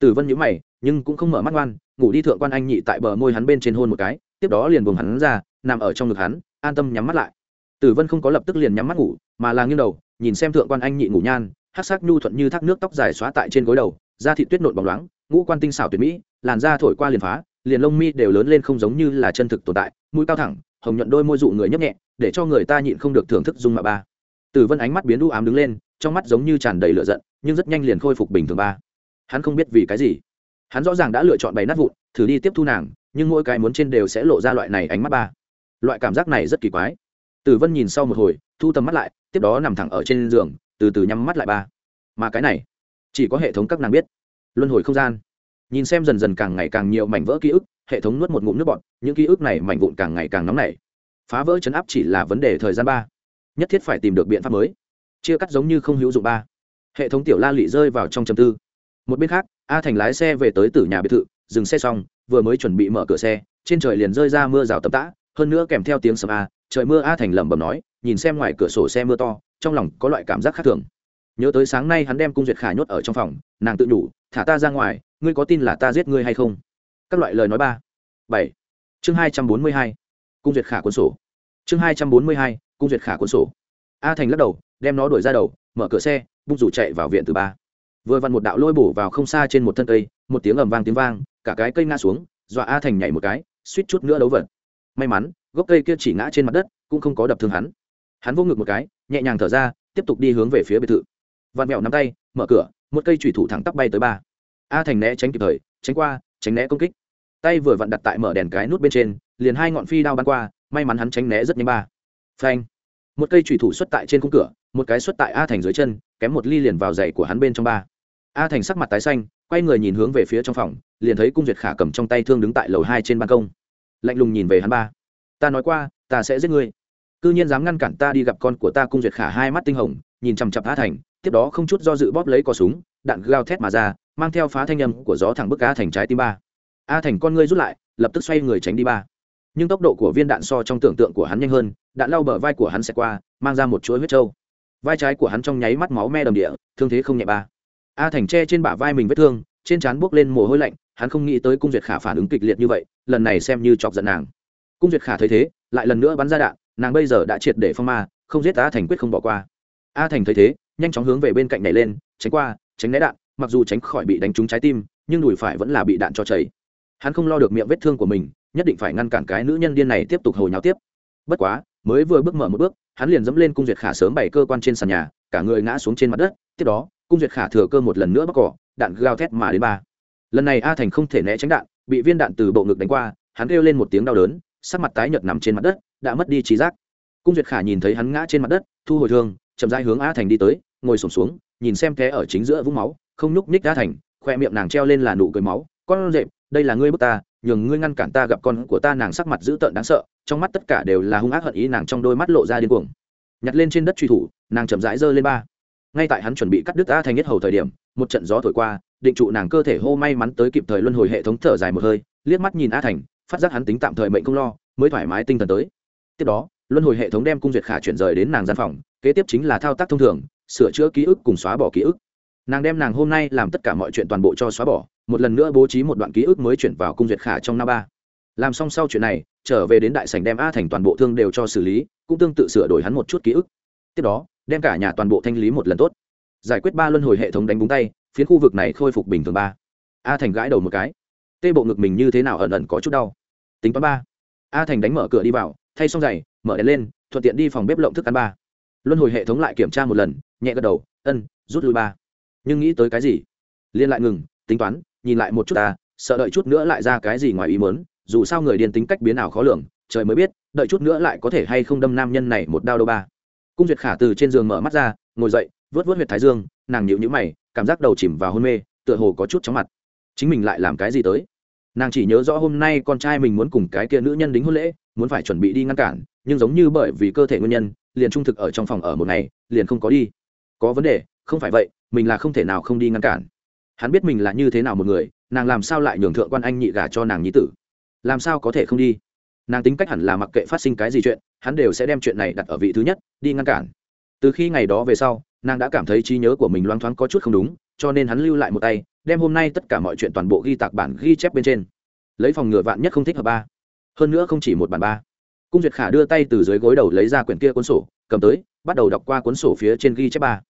Tử vân nhíu mày, nhưng cũng không mở mắt ngoan, ngủ đi thượng quan anh nhị tại bờ môi hắn bên trên hôn một cái, tiếp đó liền buông hắn ra, nằm ở trong ngực hắn, an tâm nhắm mắt lại. Tử vân không có lập tức liền nhắm mắt ngủ, mà là nghiêng đầu, nhìn xem thượng quan anh nhị ngủ nhan hát sắc nhu thuận như thác nước tóc dài xóa tại trên gối đầu, da thị tuyết nộn bóng loáng, ngũ quan tinh xảo tuyệt mỹ, làn da thổi qua liền phá, liền lông mi đều lớn lên không giống như là chân thực tồn tại, mũi cao thẳng hồng nhuận đôi môi dụ người nhấp nhẹ, để cho người ta nhịn không được thưởng thức dung mạ ba. Tử vân ánh mắt biến đu ám đứng lên, trong mắt giống như tràn đầy lửa giận, nhưng rất nhanh liền khôi phục bình thường ba. Hắn không biết vì cái gì. Hắn rõ ràng đã lựa chọn bày nát vụn, thử đi tiếp thu nàng, nhưng mỗi cái muốn trên đều sẽ lộ ra loại này ánh mắt ba. Loại cảm giác này rất kỳ quái. Tử vân nhìn sau một hồi, thu tầm mắt lại, tiếp đó nằm thẳng ở trên giường, từ từ nhắm mắt lại ba. Mà cái này, chỉ có hệ thống các nàng biết. Luân hồi không gian nhìn xem dần dần càng ngày càng nhiều mảnh vỡ ký ức, hệ thống nuốt một ngụm nước bọt, những ký ức này mảnh vụn càng ngày càng nóng nảy. Phá vỡ chấn áp chỉ là vấn đề thời gian ba. Nhất thiết phải tìm được biện pháp mới. Chia cắt giống như không hữu dụng ba. Hệ thống tiểu la lị rơi vào trong chầm tư. Một bên khác, a thành lái xe về tới tử nhà biệt thự, dừng xe xong, vừa mới chuẩn bị mở cửa xe, trên trời liền rơi ra mưa rào tầm tã, hơn nữa kèm theo tiếng sầm a, trời mưa a thành lẩm bẩm nói, nhìn xem ngoài cửa sổ xe mưa to, trong lòng có loại cảm giác khác thường. Nhớ tới sáng nay hắn đem cung duyệt khả nhốt ở trong phòng, nàng tự nhủ, thả ta ra ngoài ngươi có tin là ta giết ngươi hay không? Các loại lời nói ba, bảy. Chương hai trăm bốn mươi hai, cung duyệt khả cuốn sổ. Chương hai trăm bốn mươi hai, cung duyệt khả cuốn sổ. A thành lắc đầu, đem nó đuổi ra đầu, mở cửa xe, bung rủ chạy vào viện từ ba. Vừa vặn một đạo lôi bổ vào không xa trên một thân cây, một tiếng ầm vang tiếng vang, cả cái cây ngã xuống, dọa a thành nhảy một cái, suýt chút nữa đấu vật. May mắn, gốc cây kia chỉ ngã trên mặt đất, cũng không có đập thương hắn. Hắn vô ngực một cái, nhẹ nhàng thở ra, tiếp tục đi hướng về phía biệt thự. Vạn mẹo nắm tay, mở cửa, một cây thủy thủ thẳng tắp bay tới ba a thành né tránh kịp thời, tránh qua, tránh né công kích. Tay vừa vặn đặt tại mở đèn cái nút bên trên, liền hai ngọn phi đao bắn qua, may mắn hắn tránh né rất nhanh ba. Phanh. Một cây thủy thủ xuất tại trên khung cửa, một cái xuất tại a thành dưới chân, kém một ly liền vào giày của hắn bên trong ba. A thành sắc mặt tái xanh, quay người nhìn hướng về phía trong phòng, liền thấy cung duyệt khả cầm trong tay thương đứng tại lầu hai trên ban công. Lạnh lùng nhìn về hắn ba. Ta nói qua, ta sẽ giết ngươi. Cư nhiên dám ngăn cản ta đi gặp con của ta, cung duyệt khả hai mắt tinh hồng, nhìn chằm chặp a thành, tiếp đó không chút do dự bóp lấy cò súng, đạn gao thét mà ra mang theo phá thanh âm của gió thẳng bức a thành trái tim ba. A thành con ngươi rút lại, lập tức xoay người tránh đi ba. Nhưng tốc độ của viên đạn so trong tưởng tượng của hắn nhanh hơn, đạn lao bờ vai của hắn sẽ qua, mang ra một chuỗi huyết trâu. Vai trái của hắn trong nháy mắt máu me đầm địa, thương thế không nhẹ ba. A thành tre trên bả vai mình vết thương, trên trán buốc lên mồ hôi lạnh, hắn không nghĩ tới cung duyệt khả phản ứng kịch liệt như vậy, lần này xem như chọc giận nàng. Cung duyệt khả thấy thế, lại lần nữa bắn ra đạn, nàng bây giờ đã triệt để phong ma, không giết a thành quyết không bỏ qua. A thành thấy thế, nhanh chóng hướng về bên cạnh này lên, tránh qua, tránh né đạn mặc dù tránh khỏi bị đánh trúng trái tim, nhưng đùi phải vẫn là bị đạn cho chảy. Hắn không lo được miệng vết thương của mình, nhất định phải ngăn cản cái nữ nhân điên này tiếp tục hồi nháo tiếp. Bất quá, mới vừa bước mở một bước, hắn liền dẫm lên cung duyệt khả sớm bảy cơ quan trên sàn nhà, cả người ngã xuống trên mặt đất, tiếp đó, cung duyệt khả thừa cơ một lần nữa bóc cỏ, đạn gao thét mà đến ba. Lần này a thành không thể né tránh đạn, bị viên đạn từ bộ ngực đánh qua, hắn kêu lên một tiếng đau đớn, sắc mặt tái nhợt nằm trên mặt đất, đã mất đi trí giác. Cung duyệt khả nhìn thấy hắn ngã trên mặt đất, thu hồi thương, chậm rãi hướng a thành đi tới, ngồi sổm xuống, nhìn xem té ở chính giữa vũng máu không nhúc nhích đã thành, khoe miệng nàng treo lên là nụ cười máu, con rệp đây là ngươi bước ta, nhường ngươi ngăn cản ta gặp con của ta. Nàng sắc mặt dữ tợn đáng sợ, trong mắt tất cả đều là hung ác hận ý, nàng trong đôi mắt lộ ra điên cuồng. Nhặt lên trên đất truy thủ, nàng chậm rãi giơ lên ba. Ngay tại hắn chuẩn bị cắt đứt a thành nhất hầu thời điểm, một trận gió thổi qua, định trụ nàng cơ thể hô may mắn tới kịp thời luân hồi hệ thống thở dài một hơi, liếc mắt nhìn a thành, phát giác hắn tính tạm thời mệnh không lo, mới thoải mái tinh thần tới. Tiếp đó, luân hồi hệ thống đem cung duyệt khả chuyển rời đến nàng gian phòng, kế tiếp chính là thao tác thông thường, sửa chữa ký ức cùng xóa bỏ ký ức nàng đem nàng hôm nay làm tất cả mọi chuyện toàn bộ cho xóa bỏ, một lần nữa bố trí một đoạn ký ức mới chuyển vào cung duyệt khả trong năm ba làm xong sau chuyện này, trở về đến đại sảnh đem a thành toàn bộ thương đều cho xử lý, cũng tương tự sửa đổi hắn một chút ký ức. Tiếp đó, đem cả nhà toàn bộ thanh lý một lần tốt. Giải quyết ba luân hồi hệ thống đánh búng tay, phiến khu vực này khôi phục bình thường ba. A thành gãi đầu một cái. Tê bộ ngực mình như thế nào ẩn ẩn có chút đau. Tính toán ba. A thành đánh mở cửa đi vào, thay xong giày, mở đèn lên, thuận tiện đi phòng bếp lộng thức ăn ba. Luân hồi hệ thống lại kiểm tra một lần, nhẹ gật đầu, ân, rút lui ba nhưng nghĩ tới cái gì? Liên lại ngừng, tính toán, nhìn lại một chút ta, sợ đợi chút nữa lại ra cái gì ngoài ý mớn dù sao người điên tính cách biến ảo khó lường, trời mới biết, đợi chút nữa lại có thể hay không đâm nam nhân này một đao đâu ba. Cung duyệt khả từ trên giường mở mắt ra, ngồi dậy, vớt vớt huyệt thái dương, nàng nhịu nhữ mày, cảm giác đầu chìm vào hôn mê, tựa hồ có chút chóng mặt. Chính mình lại làm cái gì tới? Nàng chỉ nhớ rõ hôm nay con trai mình muốn cùng cái kia nữ nhân đính hôn lễ, muốn phải chuẩn bị đi ngăn cản, nhưng giống như bởi vì cơ thể nguyên nhân, liền trung thực ở trong phòng ở một ngày, liền không có đi. Có vấn đề, không phải vậy mình là không thể nào không đi ngăn cản. Hắn biết mình là như thế nào một người, nàng làm sao lại nhường thượng quan anh nhị gả cho nàng nhi tử? Làm sao có thể không đi? Nàng tính cách hẳn là mặc kệ phát sinh cái gì chuyện, hắn đều sẽ đem chuyện này đặt ở vị thứ nhất, đi ngăn cản. Từ khi ngày đó về sau, nàng đã cảm thấy trí nhớ của mình loang thoáng có chút không đúng, cho nên hắn lưu lại một tay, đem hôm nay tất cả mọi chuyện toàn bộ ghi tạc bản ghi chép bên trên. Lấy phòng ngừa vạn nhất không thích hợp ba. Hơn nữa không chỉ một bản ba. Cung duyệt khả đưa tay từ dưới gối đầu lấy ra quyển kia cuốn sổ, cầm tới, bắt đầu đọc qua cuốn sổ phía trên ghi chép ba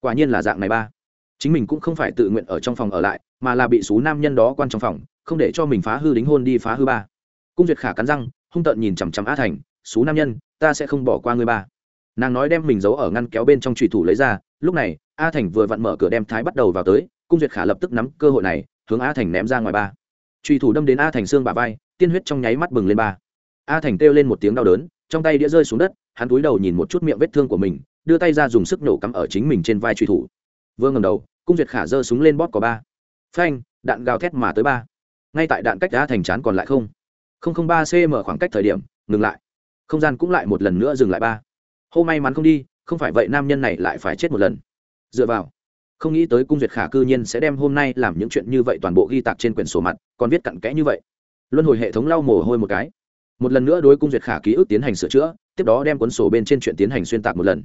quả nhiên là dạng này ba. Chính mình cũng không phải tự nguyện ở trong phòng ở lại, mà là bị xú nam nhân đó quan trong phòng, không để cho mình phá hư đính hôn đi phá hư ba. Cung duyệt khả cắn răng, hung tợn nhìn chằm chằm a thành, xú nam nhân, ta sẽ không bỏ qua ngươi ba. Nàng nói đem mình giấu ở ngăn kéo bên trong trùy thủ lấy ra, lúc này a thành vừa vặn mở cửa đem thái bắt đầu vào tới, cung duyệt khả lập tức nắm cơ hội này, hướng a thành ném ra ngoài ba. Trùy thủ đâm đến a thành xương bà vai, tiên huyết trong nháy mắt bừng lên ba. A thành kêu lên một tiếng đau đớn, trong tay đĩa rơi xuống đất, hắn cúi đầu nhìn một chút miệng vết thương của mình đưa tay ra dùng sức nổ cắm ở chính mình trên vai truy thủ. Vương ngầm đầu, cung duyệt khả giơ súng lên bóp có ba. Phanh, đạn gào thét mà tới ba. Ngay tại đạn cách đã thành chán còn lại không. Không không ba cm khoảng cách thời điểm, ngừng lại. Không gian cũng lại một lần nữa dừng lại ba. Hô may mắn không đi, không phải vậy nam nhân này lại phải chết một lần. Dựa vào, không nghĩ tới cung duyệt khả cư nhiên sẽ đem hôm nay làm những chuyện như vậy toàn bộ ghi tạc trên quyển sổ mặt, còn viết cặn kẽ như vậy. Luân hồi hệ thống lau mồ hôi một cái. Một lần nữa đối cung duyệt khả ký ức tiến hành sửa chữa, tiếp đó đem cuốn sổ bên trên chuyện tiến hành xuyên tạc một lần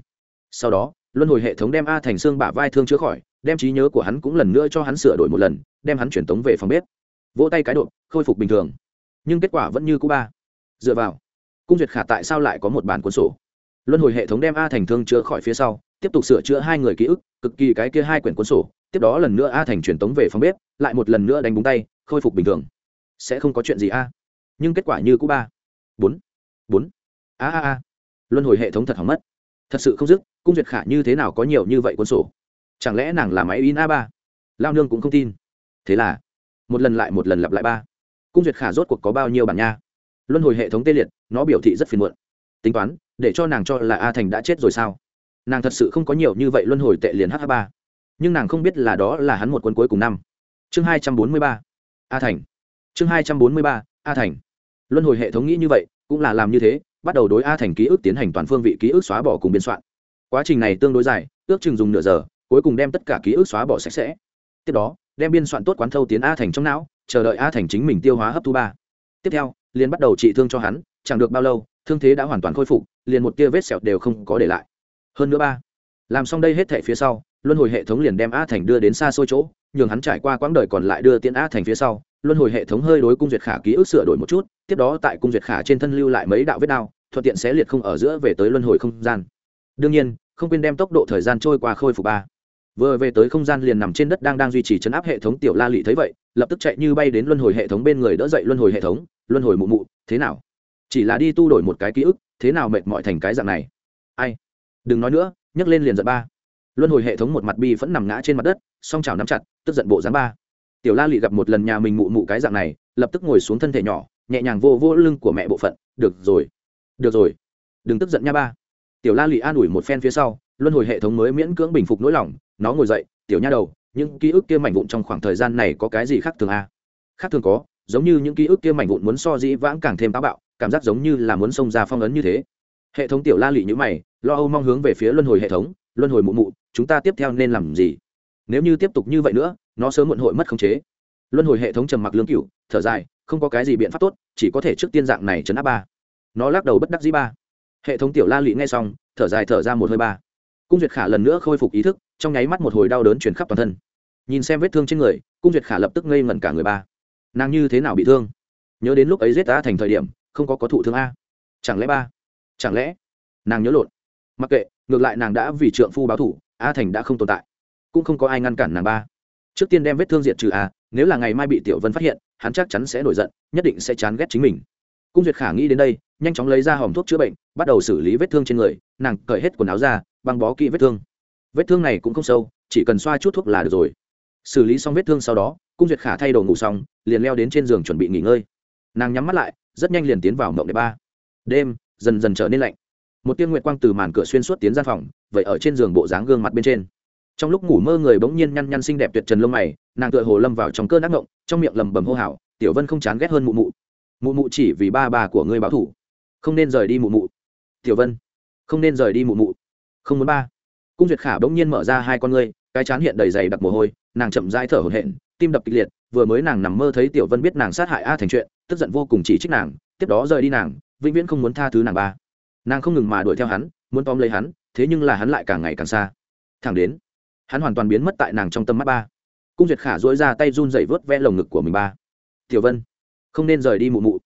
sau đó, luân hồi hệ thống đem a thành xương bả vai thương chữa khỏi, đem trí nhớ của hắn cũng lần nữa cho hắn sửa đổi một lần, đem hắn chuyển tống về phòng bếp. Vỗ tay cái độ, khôi phục bình thường. Nhưng kết quả vẫn như cũ ba. Dựa vào, cung duyệt khả tại sao lại có một bản cuốn sổ? Luân hồi hệ thống đem a thành thương chữa khỏi phía sau, tiếp tục sửa chữa hai người ký ức, cực kỳ cái kia hai quyển cuốn sổ, tiếp đó lần nữa a thành truyền tống về phòng bếp, lại một lần nữa đánh búng tay, khôi phục bình thường. Sẽ không có chuyện gì a. Nhưng kết quả như cũ ba. Bốn. Bốn. A a a. Luân hồi hệ thống thật hỏng mất thật sự không dứt, cung duyệt khả như thế nào có nhiều như vậy cuốn sổ? Chẳng lẽ nàng là máy in a ba? Lao nương cũng không tin. Thế là, một lần lại một lần lặp lại ba. Cung duyệt khả rốt cuộc có bao nhiêu bản nha? Luân hồi hệ thống tê liệt, nó biểu thị rất phiền muộn. Tính toán, để cho nàng cho là a thành đã chết rồi sao? Nàng thật sự không có nhiều như vậy luân hồi tệ liền h ba. Nhưng nàng không biết là đó là hắn một quân cuối cùng năm. Chương hai trăm bốn mươi ba, a thành. Chương hai trăm bốn mươi ba, a thành. Luân hồi hệ thống nghĩ như vậy, cũng là làm như thế bắt đầu đối a thành ký ức tiến hành toàn phương vị ký ức xóa bỏ cùng biên soạn. Quá trình này tương đối dài, ước chừng dùng nửa giờ, cuối cùng đem tất cả ký ức xóa bỏ sạch sẽ. Tiếp đó, đem biên soạn tốt quán thâu tiến a thành trong não, chờ đợi a thành chính mình tiêu hóa hấp thu ba. Tiếp theo, liền bắt đầu trị thương cho hắn, chẳng được bao lâu, thương thế đã hoàn toàn khôi phục, liền một tia vết sẹo đều không có để lại. Hơn nữa ba, làm xong đây hết thể phía sau, luân hồi hệ thống liền đem a thành đưa đến xa xôi chỗ, nhường hắn trải qua quãng đời còn lại đưa tiến a thành phía sau, luân hồi hệ thống hơi đối cung duyệt khả ký ức sửa đổi một chút tiếp đó tại cung duyệt khả trên thân lưu lại mấy đạo vết đao, thuận tiện sẽ liệt không ở giữa về tới luân hồi không gian. Đương nhiên, không quên đem tốc độ thời gian trôi qua khôi phục ba. Vừa về tới không gian liền nằm trên đất đang đang duy trì chấn áp hệ thống tiểu la lị thấy vậy, lập tức chạy như bay đến luân hồi hệ thống bên người đỡ dậy luân hồi hệ thống, luân hồi mụ mụ, thế nào? Chỉ là đi tu đổi một cái ký ức, thế nào mệt mỏi thành cái dạng này? Ai? Đừng nói nữa, nhấc lên liền giận ba. Luân hồi hệ thống một mặt bi vẫn nằm ngã trên mặt đất, song chảo nắm chặt, tức giận bộ dáng ba. Tiểu la lị gặp một lần nhà mình mụ mụ cái dạng này, lập tức ngồi xuống thân thể nhỏ nhẹ nhàng vô vô lưng của mẹ bộ phận, được rồi được rồi, đừng tức giận nha ba. Tiểu la lụy an ủi một phen phía sau, luân hồi hệ thống mới miễn cưỡng bình phục nỗi lòng, nó ngồi dậy, tiểu nha đầu, những ký ức kia mảnh vụn trong khoảng thời gian này có cái gì khác thường à? khác thường có, giống như những ký ức kia mảnh vụn muốn so dĩ vãng càng thêm táo bạo, cảm giác giống như là muốn xông ra phong ấn như thế. Hệ thống tiểu la lụy như mày, lo âu mong hướng về phía luân hồi hệ thống, luân hồi mụ mụ, chúng ta tiếp theo nên làm gì? Nếu như tiếp tục như vậy nữa, nó sớm muộn hội mất khống chế. Luân hồi hệ thống trầm mặc lương cửu, thở dài không có cái gì biện pháp tốt, chỉ có thể trước tiên dạng này chấn áp ba. Nó lắc đầu bất đắc dĩ ba. Hệ thống tiểu la lị nghe xong, thở dài thở ra một hơi ba. Cung duyệt khả lần nữa khôi phục ý thức, trong nháy mắt một hồi đau đớn chuyển khắp toàn thân. Nhìn xem vết thương trên người, cung duyệt khả lập tức ngây ngẩn cả người ba. Nàng như thế nào bị thương? Nhớ đến lúc ấy giết ta thành thời điểm, không có có thụ thương a. Chẳng lẽ ba? Chẳng lẽ? Nàng nhớ lộn. Mặc kệ, ngược lại nàng đã vì trượng phu báo thủ a thành đã không tồn tại. Cũng không có ai ngăn cản nàng ba. Trước tiên đem vết thương diệt trừ a, nếu là ngày mai bị tiểu vân phát hiện hắn chắc chắn sẽ nổi giận, nhất định sẽ chán ghét chính mình. Cung duyệt khả nghĩ đến đây, nhanh chóng lấy ra hòm thuốc chữa bệnh, bắt đầu xử lý vết thương trên người, nàng cởi hết quần áo ra, băng bó kỹ vết thương. Vết thương này cũng không sâu, chỉ cần xoa chút thuốc là được rồi. Xử lý xong vết thương sau đó, cung duyệt khả thay đồ ngủ xong, liền leo đến trên giường chuẩn bị nghỉ ngơi. Nàng nhắm mắt lại, rất nhanh liền tiến vào mộng đệ ba. Đêm, dần dần trở nên lạnh. Một tiên nguyệt quang từ màn cửa xuyên suốt tiến gian phòng, vậy ở trên giường bộ dáng gương mặt bên trên. Trong lúc ngủ mơ người bỗng nhiên nhăn nhăn xinh đẹp tuyệt trần lông mày, nàng tựa hồ lâm vào trong cơn ác ngộng trong miệng lầm bầm hô hào, tiểu vân không chán ghét hơn mụ mụ. Mụ mụ chỉ vì ba bà của ngươi báo thủ không nên rời đi mụ mụ. Tiểu vân, không nên rời đi mụ mụ. Không muốn ba. Cung duyệt khả bỗng nhiên mở ra hai con ngươi, cái chán hiện đầy dày đặc mồ hôi, nàng chậm rãi thở hổn hển, tim đập kịch liệt, vừa mới nàng nằm mơ thấy tiểu vân biết nàng sát hại a thành chuyện, tức giận vô cùng chỉ trích nàng, tiếp đó rời đi nàng, vĩnh viễn không muốn tha thứ nàng ba. Nàng không ngừng mà đuổi theo hắn, muốn tóm lấy hắn, thế nhưng là hắn lại càng ngày càng xa. Thẳng đến, hắn hoàn toàn biến mất tại nàng trong tâm mắt ba cung duyệt khả dỗi ra tay run dậy vớt ve lồng ngực của mình ba. Tiểu vân, không nên rời đi mụ mụ.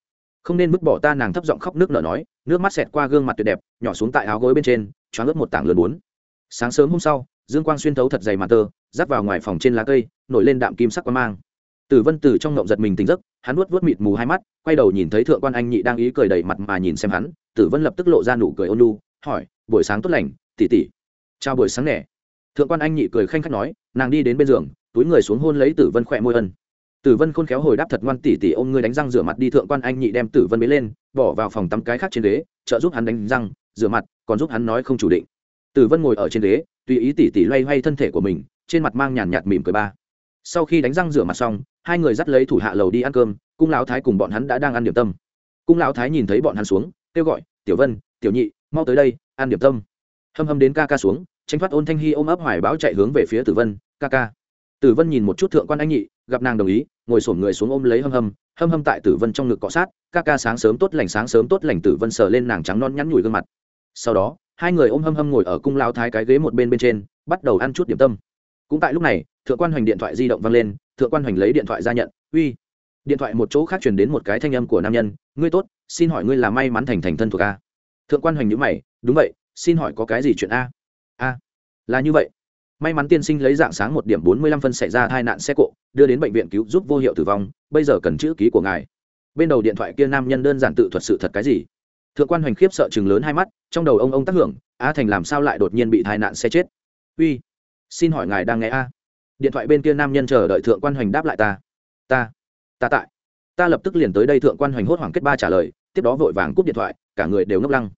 Không nên vứt bỏ ta. Nàng thấp giọng khóc nước nở nói, nước mắt xẹt qua gương mặt tuyệt đẹp, nhỏ xuống tại áo gối bên trên, choáng ướt một tảng lớn bốn. Sáng sớm hôm sau, dương quang xuyên thấu thật dày mặt tơ, rắc vào ngoài phòng trên lá cây, nổi lên đạm kim sắc quang mang. Tử vân từ trong ngộng giật mình tỉnh giấc, hắn nuốt vớt mịt mù hai mắt, quay đầu nhìn thấy thượng quan anh nhị đang ý cười đầy mặt mà nhìn xem hắn. Tử vân lập tức lộ ra nụ cười ôn lu hỏi, buổi sáng tốt lành tỉ tỉ chào buổi sáng nè. Thượng quan anh nhị cười khanh khách nói, nàng đi đến bên giường túi người xuống hôn lấy tử vân khỏe môi ân. Tử vân khôn khéo hồi đáp thật ngoan tỉ tỉ, ôm ngươi đánh răng rửa mặt đi thượng quan anh nhị đem tử vân bế lên, bỏ vào phòng tắm cái khác trên ghế, trợ giúp hắn đánh răng, rửa mặt, còn giúp hắn nói không chủ định. Tử vân ngồi ở trên ghế, tùy ý tỉ tỉ loay hoay thân thể của mình, trên mặt mang nhàn nhạt mỉm cười ba. Sau khi đánh răng rửa mặt xong, hai người dắt lấy thủ hạ lầu đi ăn cơm, cung lão thái cùng bọn hắn đã đang ăn điểm tâm. Cung lão thái nhìn thấy bọn hắn xuống, kêu gọi, tiểu vân, tiểu nhị, mau tới đây, ăn điểm tâm. Hâm hâm đến ca ca xuống tranh thoát ôn thanh hy ôm ấp hoài báo chạy hướng về phía tử vân, ca ca tử vân nhìn một chút thượng quan anh nhị, gặp nàng đồng ý, ngồi sổm người xuống ôm lấy hâm hâm hâm hâm tại tử vân trong ngực cọ sát ca ca sáng sớm tốt lành, sáng sớm tốt lành tử vân sờ lên nàng trắng non nhắn nhủi gương mặt. Sau đó, hai người ôm hâm hâm ngồi ở cung lao thái cái ghế một bên bên trên, bắt đầu ăn chút điểm tâm. Cũng tại lúc này, thượng quan hoành điện thoại di động vang lên, thượng quan hoành lấy điện thoại ra nhận, uy. Điện thoại một chỗ khác chuyển đến một cái thanh âm của nam nhân, ngươi tốt, xin hỏi ngươi là may mắn thành thành thân thuộc a? Thượng quan hoành nhữ mày, đúng vậy, xin hỏi có cái gì chuyện a? A, là như vậy may mắn tiên sinh lấy dạng sáng một điểm bốn mươi lăm phân xảy ra tai nạn xe cộ, đưa đến bệnh viện cứu giúp vô hiệu tử vong, bây giờ cần chữ ký của ngài. Bên đầu điện thoại kia nam nhân đơn giản tự thuật sự thật cái gì? Thượng quan hoành khiếp sợ chừng lớn hai mắt, trong đầu ông ông tác hưởng, a thành làm sao lại đột nhiên bị tai nạn xe chết? Uy, xin hỏi ngài đang nghe a. Điện thoại bên kia nam nhân chờ đợi thượng quan hoành đáp lại ta. Ta ta tại. Ta lập tức liền tới đây thượng quan hoành hốt hoảng kết ba trả lời, tiếp đó vội vàng cúp điện thoại, cả người đều ngốc lăng.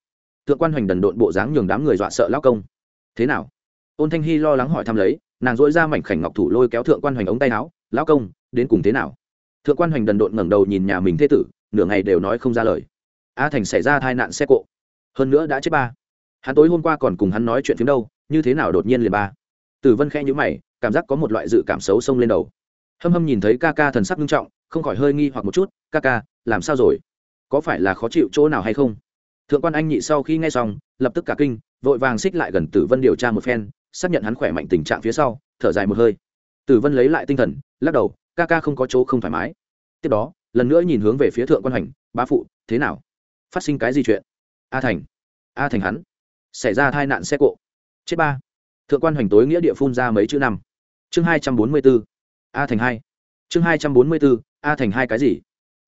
Thượng quan hoành đần độn bộ dáng nhường đám người dọa sợ lao công. Thế nào? Ôn thanh hy lo lắng hỏi thăm lấy, nàng dỗi ra mảnh khảnh ngọc thủ lôi kéo thượng quan hoành ống tay áo, lão công, đến cùng thế nào? Thượng quan hoành đần độn ngẩng đầu nhìn nhà mình thế tử, nửa ngày đều nói không ra lời. A thành xảy ra tai nạn xe cộ. Hơn nữa đã chết ba. Hắn tối hôm qua còn cùng hắn nói chuyện phiếm đâu, như thế nào đột nhiên liền ba. Tử vân khẽ nhữ mày, cảm giác có một loại dự cảm xấu xông lên đầu. Hâm hâm nhìn thấy ca ca thần sắc nghiêm trọng, không khỏi hơi nghi hoặc một chút, ca ca, làm sao rồi? Có phải là khó chịu chỗ nào hay không? Thượng quan anh nhị sau khi nghe xong, lập tức cả kinh, vội vàng xích lại gần tử vân điều tra một phen xác nhận hắn khỏe mạnh tình trạng phía sau, thở dài một hơi. Tử vân lấy lại tinh thần, lắc đầu, ca ca không có chỗ không thoải mái. Tiếp đó, lần nữa nhìn hướng về phía thượng quan hành bá phụ, thế nào? Phát sinh cái gì chuyện? A thành a thành hắn, xảy ra tai nạn xe cộ. Chết ba. Thượng quan hoành tối nghĩa địa phun ra mấy chữ năm. Chương hai trăm bốn mươi bốn a thành hai. Chương hai trăm bốn mươi bốn a thành hai cái gì?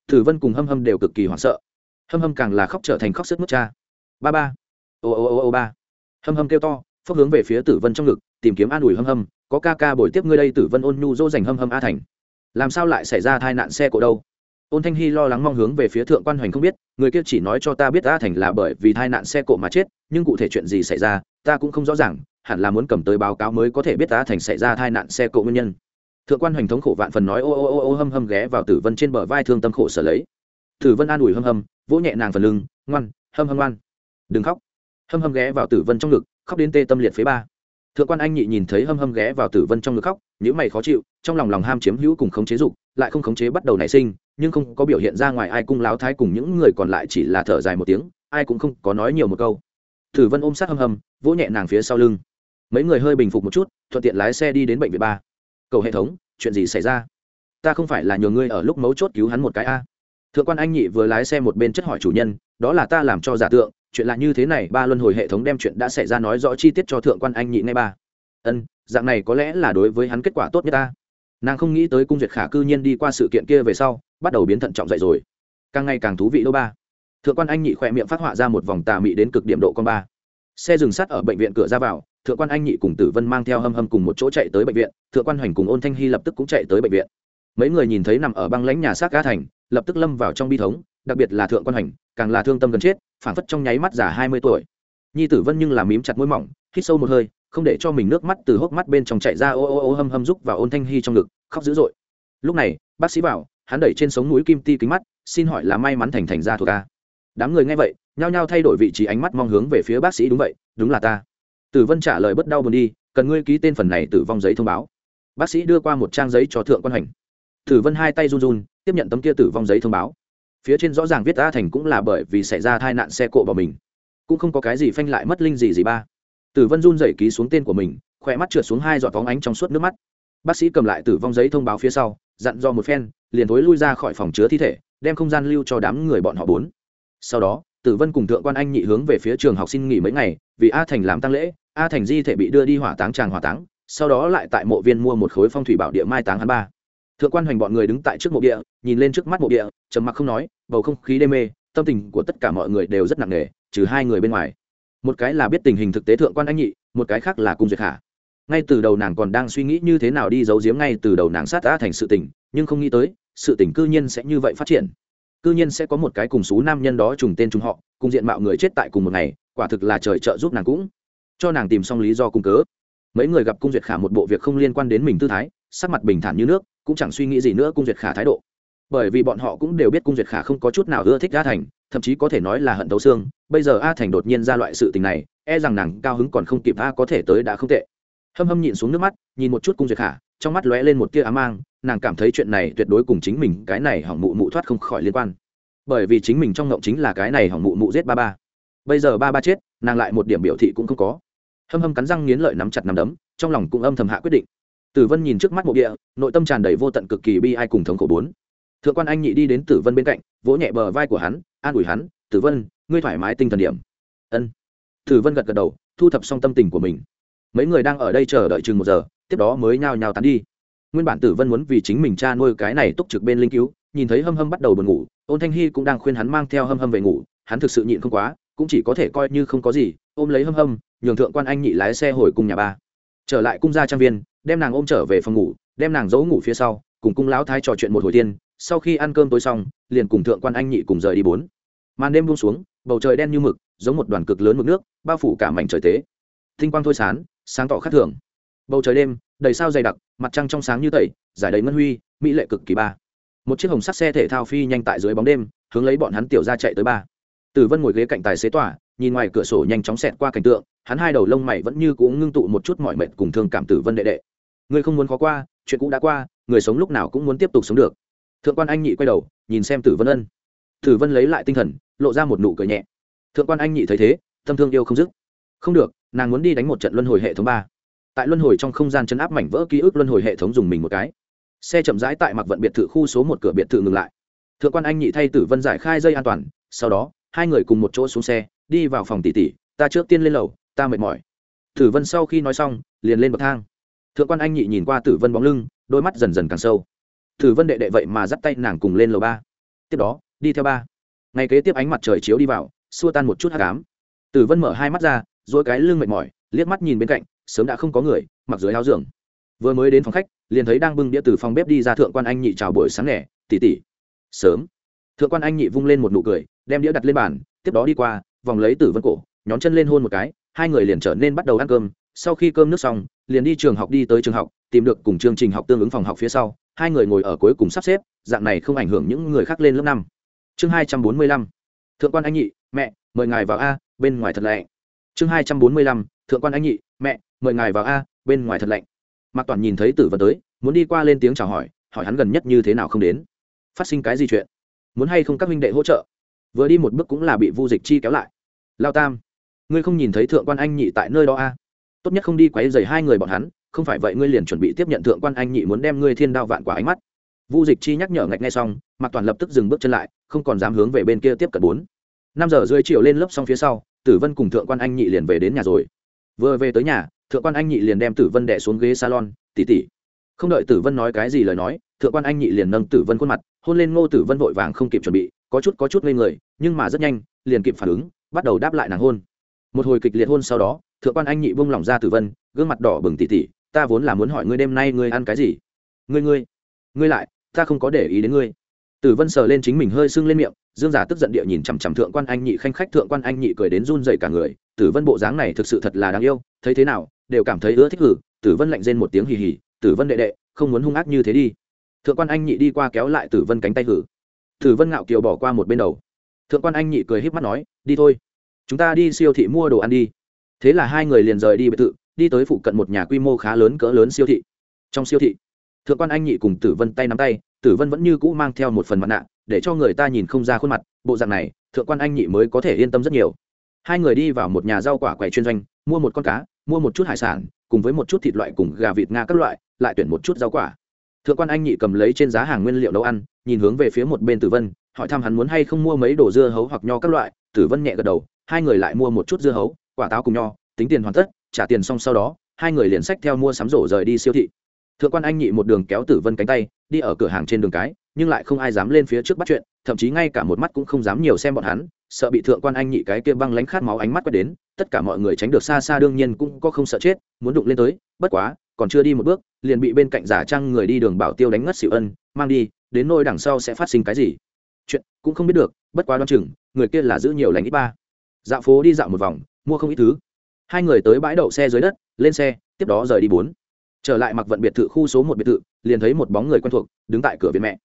Tử vân cùng hâm hâm đều cực kỳ hoảng sợ. Hâm hâm càng là khóc trở thành khóc sức mất cha. Ba ba. Ô ô ô ô, ba. Hâm hâm kêu to phốc hướng về phía tử vân trong ngực, tìm kiếm an ủi hâm hâm, có ca ca bồi tiếp ngươi đây, tử vân ôn nhu dỗ dành hâm hâm a thành. Làm sao lại xảy ra tai nạn xe cộ đâu? Ôn thanh hy lo lắng mong hướng về phía thượng quan hoành không biết, người kia chỉ nói cho ta biết a thành là bởi vì tai nạn xe cộ mà chết, nhưng cụ thể chuyện gì xảy ra, ta cũng không rõ ràng, hẳn là muốn cầm tới báo cáo mới có thể biết a thành xảy ra tai nạn xe cộ nguyên nhân. Thượng quan hoành thống khổ vạn phần nói ô ô ô ô, hâm hâm ghé vào tử vân trên bờ vai thương tâm khổ sở lấy. Tử vân an ủi hâm hâm, vỗ nhẹ nàng phần lưng, ngoan, hâm hâm ngoan. Đừng khóc hâm hâm ghé vào tử vân trong ngực, khóc đến tê tâm liệt phế ba. Thượng quan anh nhị nhìn thấy hâm hâm ghé vào tử vân trong ngực khóc những mày khó chịu, trong lòng lòng ham chiếm hữu cùng khống chế dục, lại không khống chế bắt đầu nảy sinh, nhưng không có biểu hiện ra ngoài ai cung láo thái cùng những người còn lại chỉ là thở dài một tiếng, ai cũng không có nói nhiều một câu. Tử vân ôm sát hâm hâm, vỗ nhẹ nàng phía sau lưng. Mấy người hơi bình phục một chút, thuận tiện lái xe đi đến bệnh viện ba. Cầu hệ thống, chuyện gì xảy ra? Ta không phải là nhờ ngươi ở lúc mấu chốt cứu hắn một cái a. Thượng quan anh nhị vừa lái xe một bên chất hỏi chủ nhân, đó là ta làm cho giả tượng chuyện là như thế này, ba luân hồi hệ thống đem chuyện đã xảy ra nói rõ chi tiết cho thượng quan anh nhị ngay ba. Ân, dạng này có lẽ là đối với hắn kết quả tốt nhất ta. Nàng không nghĩ tới cung duyệt khả cư nhiên đi qua sự kiện kia về sau, bắt đầu biến thận trọng dậy rồi. Càng ngày càng thú vị đâu ba. Thượng quan anh nhị khỏe miệng phát họa ra một vòng tà mị đến cực điểm độ con ba. Xe dừng sắt ở bệnh viện cửa ra vào, thượng quan anh nhị cùng tử vân mang theo hâm hâm cùng một chỗ chạy tới bệnh viện, thượng quan hoành cùng ôn thanh hy lập tức cũng chạy tới bệnh viện. Mấy người nhìn thấy nằm ở băng lãnh nhà xác ga thành, lập tức lâm vào trong bi thống đặc biệt là thượng quan hành càng là thương tâm gần chết, phảng phất trong nháy mắt già hai mươi tuổi. Nhi tử vân nhưng làm mím chặt môi mỏng, hít sâu một hơi, không để cho mình nước mắt từ hốc mắt bên trong chạy ra ô ô ô hâm hâm rúc và ôn thanh hy trong ngực, khóc dữ dội. Lúc này, bác sĩ bảo, hắn đẩy trên sống núi kim ti kính mắt, xin hỏi là may mắn thành thành ra thuộc ta. đám người nghe vậy, nhao nhao thay đổi vị trí ánh mắt mong hướng về phía bác sĩ đúng vậy, đúng là ta. Tử vân trả lời bất đau buồn đi, cần ngươi ký tên phần này tử vong giấy thông báo. Bác sĩ đưa qua một trang giấy cho thượng quan hành tử vân hai tay run run, tiếp nhận tấm kia tử vong giấy thông báo phía trên rõ ràng viết a thành cũng là bởi vì xảy ra tai nạn xe cộ vào mình. Cũng không có cái gì phanh lại mất linh gì gì ba. Tử vân run dậy ký xuống tên của mình, khỏe mắt trượt xuống hai giọt phóng ánh trong suốt nước mắt. Bác sĩ cầm lại tử vong giấy thông báo phía sau, dặn do một phen, liền thối lui ra khỏi phòng chứa thi thể, đem không gian lưu cho đám người bọn họ bốn. Sau đó, tử vân cùng thượng quan anh nhị hướng về phía trường học xin nghỉ mấy ngày, vì a thành làm tăng lễ, a thành di thể bị đưa đi hỏa táng tràng hỏa táng, sau đó lại tại mộ viên mua một khối phong thủy bảo địa mai táng hắn ba thượng quan hoành bọn người đứng tại trước mộ địa, nhìn lên trước mắt mộ địa, trầm mặc không nói, bầu không khí đê mê, tâm tình của tất cả mọi người đều rất nặng nề, trừ hai người bên ngoài. Một cái là biết tình hình thực tế thượng quan anh nhị, một cái khác là cung duyệt khả. Ngay từ đầu nàng còn đang suy nghĩ như thế nào đi giấu giếm ngay từ đầu nàng sát đã thành sự tình, nhưng không nghĩ tới, sự tình cư nhiên sẽ như vậy phát triển. Cư nhiên sẽ có một cái cùng xú nam nhân đó trùng tên trùng họ, cùng diện mạo người chết tại cùng một ngày, quả thực là trời trợ giúp nàng cũng. Cho nàng tìm xong lý do cung cớ. Mấy người gặp cung duyệt khả một bộ việc không liên quan đến mình tư thái, sắc mặt bình thản như nước cũng chẳng suy nghĩ gì nữa cung duyệt khả thái độ. Bởi vì bọn họ cũng đều biết cung duyệt khả không có chút nào ưa thích a thành, thậm chí có thể nói là hận thấu xương. Bây giờ a thành đột nhiên ra loại sự tình này e rằng nàng cao hứng còn không kịp a có thể tới đã không tệ. Hâm hâm nhìn xuống nước mắt, nhìn một chút cung duyệt khả, trong mắt lóe lên một tia á mang, nàng cảm thấy chuyện này tuyệt đối cùng chính mình cái này hỏng mụ mụ thoát không khỏi liên quan. Bởi vì chính mình trong ngộng chính là cái này hỏng mụ mụ giết ba ba. Bây giờ ba ba chết, nàng lại một điểm biểu thị cũng không có. Hâm hâm cắn răng nghiến lợi nắm chặt nắm đấm, trong lòng cũng âm thầm hạ quyết định tử vân nhìn trước mắt mộ địa, nội tâm tràn đầy vô tận cực kỳ bi ai cùng thống khổ bốn. Thượng quan anh nhị đi đến tử vân bên cạnh, vỗ nhẹ bờ vai của hắn, an ủi hắn, tử vân, ngươi thoải mái tinh thần điểm. Ân. Tử vân gật gật đầu, thu thập xong tâm tình của mình. Mấy người đang ở đây chờ đợi chừng một giờ, tiếp đó mới nhao nhao tán đi. Nguyên bản tử vân muốn vì chính mình cha nuôi cái này túc trực bên linh cứu, nhìn thấy hâm hâm bắt đầu buồn ngủ, ôn thanh hy cũng đang khuyên hắn mang theo hâm hâm về ngủ, hắn thực sự nhịn không quá, cũng chỉ có thể coi như không có gì, ôm lấy hâm hâm, nhường thượng quan anh nhị lái xe hồi cùng nhà ba trở lại cung gia trang viên, đem nàng ôm trở về phòng ngủ, đem nàng giấu ngủ phía sau, cùng cung lão thái trò chuyện một hồi tiên, sau khi ăn cơm tối xong, liền cùng thượng quan anh nhị cùng rời đi bốn. Màn đêm buông xuống, bầu trời đen như mực, giống một đoàn cực lớn mực nước, bao phủ cả mảnh trời tế. Tinh quang thôi sán sáng tỏ khắc thường. Bầu trời đêm, đầy sao dày đặc, mặt trăng trong sáng như tẩy, giải đầy ngân huy, mỹ lệ cực kỳ ba. Một chiếc hồng sắt xe thể thao phi nhanh tại dưới bóng đêm, hướng lấy bọn hắn tiểu ra chạy tới ba. Tử vân ngồi ghế cạnh tài xế tỏa nhìn ngoài cửa sổ nhanh chóng xẹt qua cảnh tượng, hắn hai đầu lông mày vẫn như cũ ngưng tụ một chút mọi mệt cùng thương cảm tử vân đệ đệ. Ngươi không muốn khó qua, chuyện cũng đã qua, người sống lúc nào cũng muốn tiếp tục sống được. Thượng quan anh nhị quay đầu, nhìn xem tử vân ân. Tử vân lấy lại tinh thần, lộ ra một nụ cười nhẹ. Thượng quan anh nhị thấy thế, tâm thương yêu không dứt. Không được, nàng muốn đi đánh một trận luân hồi hệ thống ba. Tại luân hồi trong không gian chấn áp mảnh vỡ ký ức luân hồi hệ thống dùng mình một cái. Xe chậm rãi tại mặc vận biệt thự khu số một cửa biệt thự ngừng lại. Thượng quan anh nhị thay tử vân giải khai dây an toàn, sau đó, hai người cùng một chỗ xuống xe đi vào phòng tỷ tỷ ta trước tiên lên lầu, ta mệt mỏi. Tử vân sau khi nói xong, liền lên bậc thang. Thượng quan anh nhị nhìn qua tử vân bóng lưng, đôi mắt dần dần càng sâu. Tử vân đệ đệ vậy mà dắt tay nàng cùng lên lầu ba. Tiếp đó, đi theo ba. Ngày kế tiếp ánh mặt trời chiếu đi vào, xua tan một chút hát cám tử vân mở hai mắt ra dỗi cái lưng mệt mỏi, liếc mắt nhìn bên cạnh, sớm đã không có người, mặc dưới áo giường. Vừa mới đến phòng khách, liền thấy đang bưng đĩa từ phòng bếp đi ra thượng quan anh nhị chào buổi sáng nẻ tỉ tỉ. Sớm. Thượng quan anh nhị vung lên một nụ cười, đem đĩa đặt lên bàn, tiếp đó đi qua vòng lấy tử vân cổ, nhón chân lên hôn một cái, hai người liền trở nên bắt đầu ăn cơm. Sau khi cơm nước xong, liền đi trường học đi tới trường học, tìm được cùng chương trình học tương ứng phòng học phía sau, hai người ngồi ở cuối cùng sắp xếp, dạng này không ảnh hưởng những người khác lên lớp năm. Chương hai trăm bốn mươi lăm, thượng quan anh nhị, mẹ, mời ngài vào a, bên ngoài thật lạnh. Chương hai trăm bốn mươi lăm, thượng quan anh nhị, mẹ, mời ngài vào a, bên ngoài thật lạnh. Mạc toàn nhìn thấy tử vân tới, muốn đi qua lên tiếng chào hỏi hỏi hắn gần nhất như thế nào không đến. Phát sinh cái gì chuyện? Muốn hay không các minh đệ hỗ trợ? Vừa đi một bước cũng là bị vu dịch chi kéo lại. Lao tam, ngươi không nhìn thấy thượng quan anh nhị tại nơi đó a tốt nhất không đi quấy dày hai người bọn hắn, không phải vậy ngươi liền chuẩn bị tiếp nhận thượng quan anh nhị muốn đem ngươi thiên đao vạn quả ánh mắt. Vu dịch chi nhắc nhở ngạch ngay xong, mạc toàn lập tức dừng bước chân lại, không còn dám hướng về bên kia tiếp cận bốn. Năm giờ rưỡi chiều lên lớp xong phía sau, tử vân cùng thượng quan anh nhị liền về đến nhà rồi. Vừa về tới nhà, thượng quan anh nhị liền đem tử vân đẻ xuống ghế salon tỉ tỉ không đợi tử vân nói cái gì lời nói, thượng quan anh nhị liền nâng tử vân khuôn mặt, hôn lên ngô tử vân vội vàng không kịp chuẩn bị có chút có chút ngây người, nhưng mà rất nhanh, liền kịp phản ứng, bắt đầu đáp lại nàng hôn. Một hồi kịch liệt hôn sau đó, thượng quan anh nhị buông lỏng ra tử vân, gương mặt đỏ bừng tỉ tỉ, ta vốn là muốn hỏi ngươi đêm nay ngươi ăn cái gì? Ngươi ngươi ngươi lại, ta không có để ý đến ngươi. Tử vân sờ lên chính mình hơi sưng lên miệng, dương giả tức giận địa nhìn chằm chằm thượng quan anh nhị, khanh khách thượng quan anh nhị cười đến run dậy cả người. Tử vân bộ dáng này thực sự thật là đáng yêu, thấy thế nào, đều cảm thấy ưa thích hử. Tử vân lạnh rên một tiếng hì hì, tử vân đệ đệ, không muốn hung ác như thế đi. Thượng quan anh nhị đi qua kéo lại tử vân cánh tay hử tử vân ngạo kiều bỏ qua một bên đầu. Thượng quan anh nhị cười híp mắt nói, đi thôi. Chúng ta đi siêu thị mua đồ ăn đi. Thế là hai người liền rời đi biệt thự, đi tới phụ cận một nhà quy mô khá lớn cỡ lớn siêu thị. Trong siêu thị, thượng quan anh nhị cùng tử vân tay nắm tay, tử vân vẫn như cũ mang theo một phần mặt nạ, để cho người ta nhìn không ra khuôn mặt, bộ dạng này, thượng quan anh nhị mới có thể yên tâm rất nhiều. Hai người đi vào một nhà rau quả quầy chuyên doanh, mua một con cá, mua một chút hải sản, cùng với một chút thịt loại cùng gà vịt nga các loại, lại tuyển một chút rau quả thượng quan anh nhị cầm lấy trên giá hàng nguyên liệu nấu ăn, nhìn hướng về phía một bên tử vân, hỏi thăm hắn muốn hay không mua mấy đồ dưa hấu hoặc nho các loại. Tử vân nhẹ gật đầu, hai người lại mua một chút dưa hấu, quả táo cùng nho, tính tiền hoàn tất, trả tiền xong sau đó, hai người liền sách theo mua sắm rổ rời đi siêu thị. Thượng quan anh nhị một đường kéo tử vân cánh tay, đi ở cửa hàng trên đường cái, nhưng lại không ai dám lên phía trước bắt chuyện, thậm chí ngay cả một mắt cũng không dám nhiều xem bọn hắn, sợ bị thượng quan anh nhị cái kia băng lánh khát máu ánh mắt quét đến, tất cả mọi người tránh được xa xa đương nhiên cũng có không sợ chết, muốn đụng lên tới, bất quá còn chưa đi một bước, liền bị bên cạnh giả trang người đi đường bảo tiêu đánh ngất xỉu ân, mang đi, đến nơi đằng sau sẽ phát sinh cái gì? Chuyện cũng không biết được, bất quá đoan chừng, người kia là giữ nhiều lành ít ba. Dạo phố đi dạo một vòng, mua không ít thứ. Hai người tới bãi đậu xe dưới đất, lên xe, tiếp đó rời đi bốn. Trở lại mặc vận biệt thự khu số một biệt thự, liền thấy một bóng người quen thuộc, đứng tại cửa viện mẹ.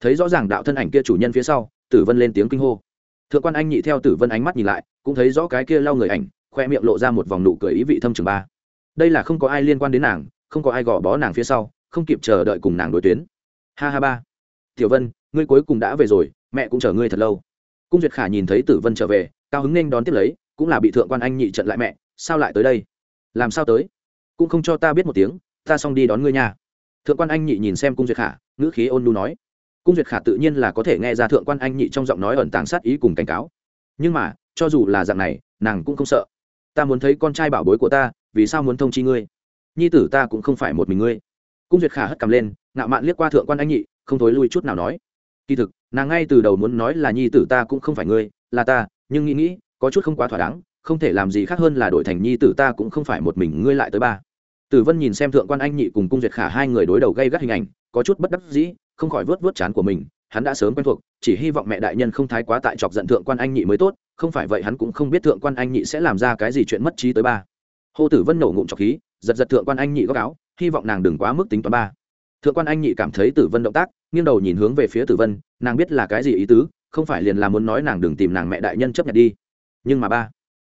Thấy rõ ràng đạo thân ảnh kia chủ nhân phía sau, tử vân lên tiếng kinh hô. Thượng quan anh nhị theo tử vân ánh mắt nhìn lại, cũng thấy rõ cái kia lau người ảnh, khoe miệng lộ ra một vòng nụ cười ý vị thâm trường ba. Đây là không có ai liên quan đến nàng không có ai gò bó nàng phía sau, không kịp chờ đợi cùng nàng đối tuyến. Ha ha ba. Tiểu vân, ngươi cuối cùng đã về rồi, mẹ cũng chờ ngươi thật lâu. Cung duyệt khả nhìn thấy tử vân trở về, cao hứng nên đón tiếp lấy, cũng là bị thượng quan anh nhị trận lại mẹ, sao lại tới đây? Làm sao tới? Cũng không cho ta biết một tiếng, ta xong đi đón ngươi nha. Thượng quan anh nhị nhìn xem cung duyệt khả, ngữ khí ôn lu nói. Cung duyệt khả tự nhiên là có thể nghe ra thượng quan anh nhị trong giọng nói ẩn tàng sát ý cùng cảnh cáo. Nhưng mà, cho dù là dạng này, nàng cũng không sợ. Ta muốn thấy con trai bảo bối của ta, vì sao muốn thông chi ngươi? Nhi tử ta cũng không phải một mình ngươi. Cung duyệt khả hất cầm lên, ngạo mạn liếc qua thượng quan anh nhị, không thối lui chút nào nói. Kỳ thực, nàng ngay từ đầu muốn nói là nhi tử ta cũng không phải ngươi, là ta, nhưng nghĩ nghĩ, có chút không quá thỏa đáng, không thể làm gì khác hơn là đổi thành nhi tử ta cũng không phải một mình ngươi lại tới ba. Tử vân nhìn xem thượng quan anh nhị cùng cung duyệt khả hai người đối đầu gây gắt hình ảnh, có chút bất đắc dĩ, không khỏi vớt vớt chán của mình, hắn đã sớm quen thuộc, chỉ hy vọng mẹ đại nhân không thái quá tại chọc giận thượng quan anh nhị mới tốt, không phải vậy hắn cũng không biết thượng quan anh nhị sẽ làm ra cái gì chuyện mất trí tới ba. Hô tử vân nổ ngụm trọc khí giật giật thượng quan anh nhị góc áo, hy vọng nàng đừng quá mức tính toán ba. Thượng quan anh nhị cảm thấy tử vân động tác, nghiêng đầu nhìn hướng về phía tử vân, nàng biết là cái gì ý tứ, không phải liền là muốn nói nàng đừng tìm nàng mẹ đại nhân chấp nhận đi. Nhưng mà ba,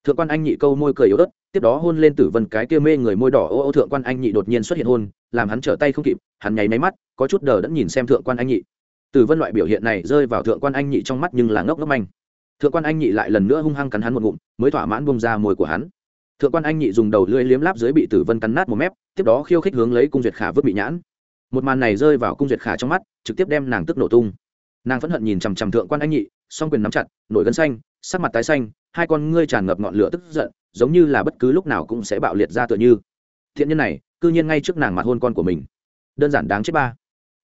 thượng quan anh nhị câu môi cười yếu ớt, tiếp đó hôn lên tử vân cái kia mê người môi đỏ, ô ô thượng quan anh nhị đột nhiên xuất hiện hôn, làm hắn trở tay không kịp, hắn nháy máy mắt, có chút đờ đẫn nhìn xem thượng quan anh nhị. Tử vân loại biểu hiện này rơi vào thượng quan anh nhị trong mắt nhưng là ngốc ngốc manh. Thượng quan anh nhị lại lần nữa hung hăng cắn hắn một ngụm, mới thỏa mãn bông ra mồi của hắn thượng quan anh nhị dùng đầu lưỡi liếm láp dưới bị tử vân cắn nát một mép, tiếp đó khiêu khích hướng lấy cung duyệt khả vứt bị nhãn. Một màn này rơi vào cung duyệt khả trong mắt, trực tiếp đem nàng tức nổ tung. Nàng phẫn hận nhìn chằm chằm thượng quan anh nhị, song quyền nắm chặt, nổi gân xanh, sắc mặt tái xanh, hai con ngươi tràn ngập ngọn lửa tức giận, giống như là bất cứ lúc nào cũng sẽ bạo liệt ra tựa như. Thiện nhân này, cư nhiên ngay trước nàng mặt hôn con của mình. Đơn giản đáng chết ba.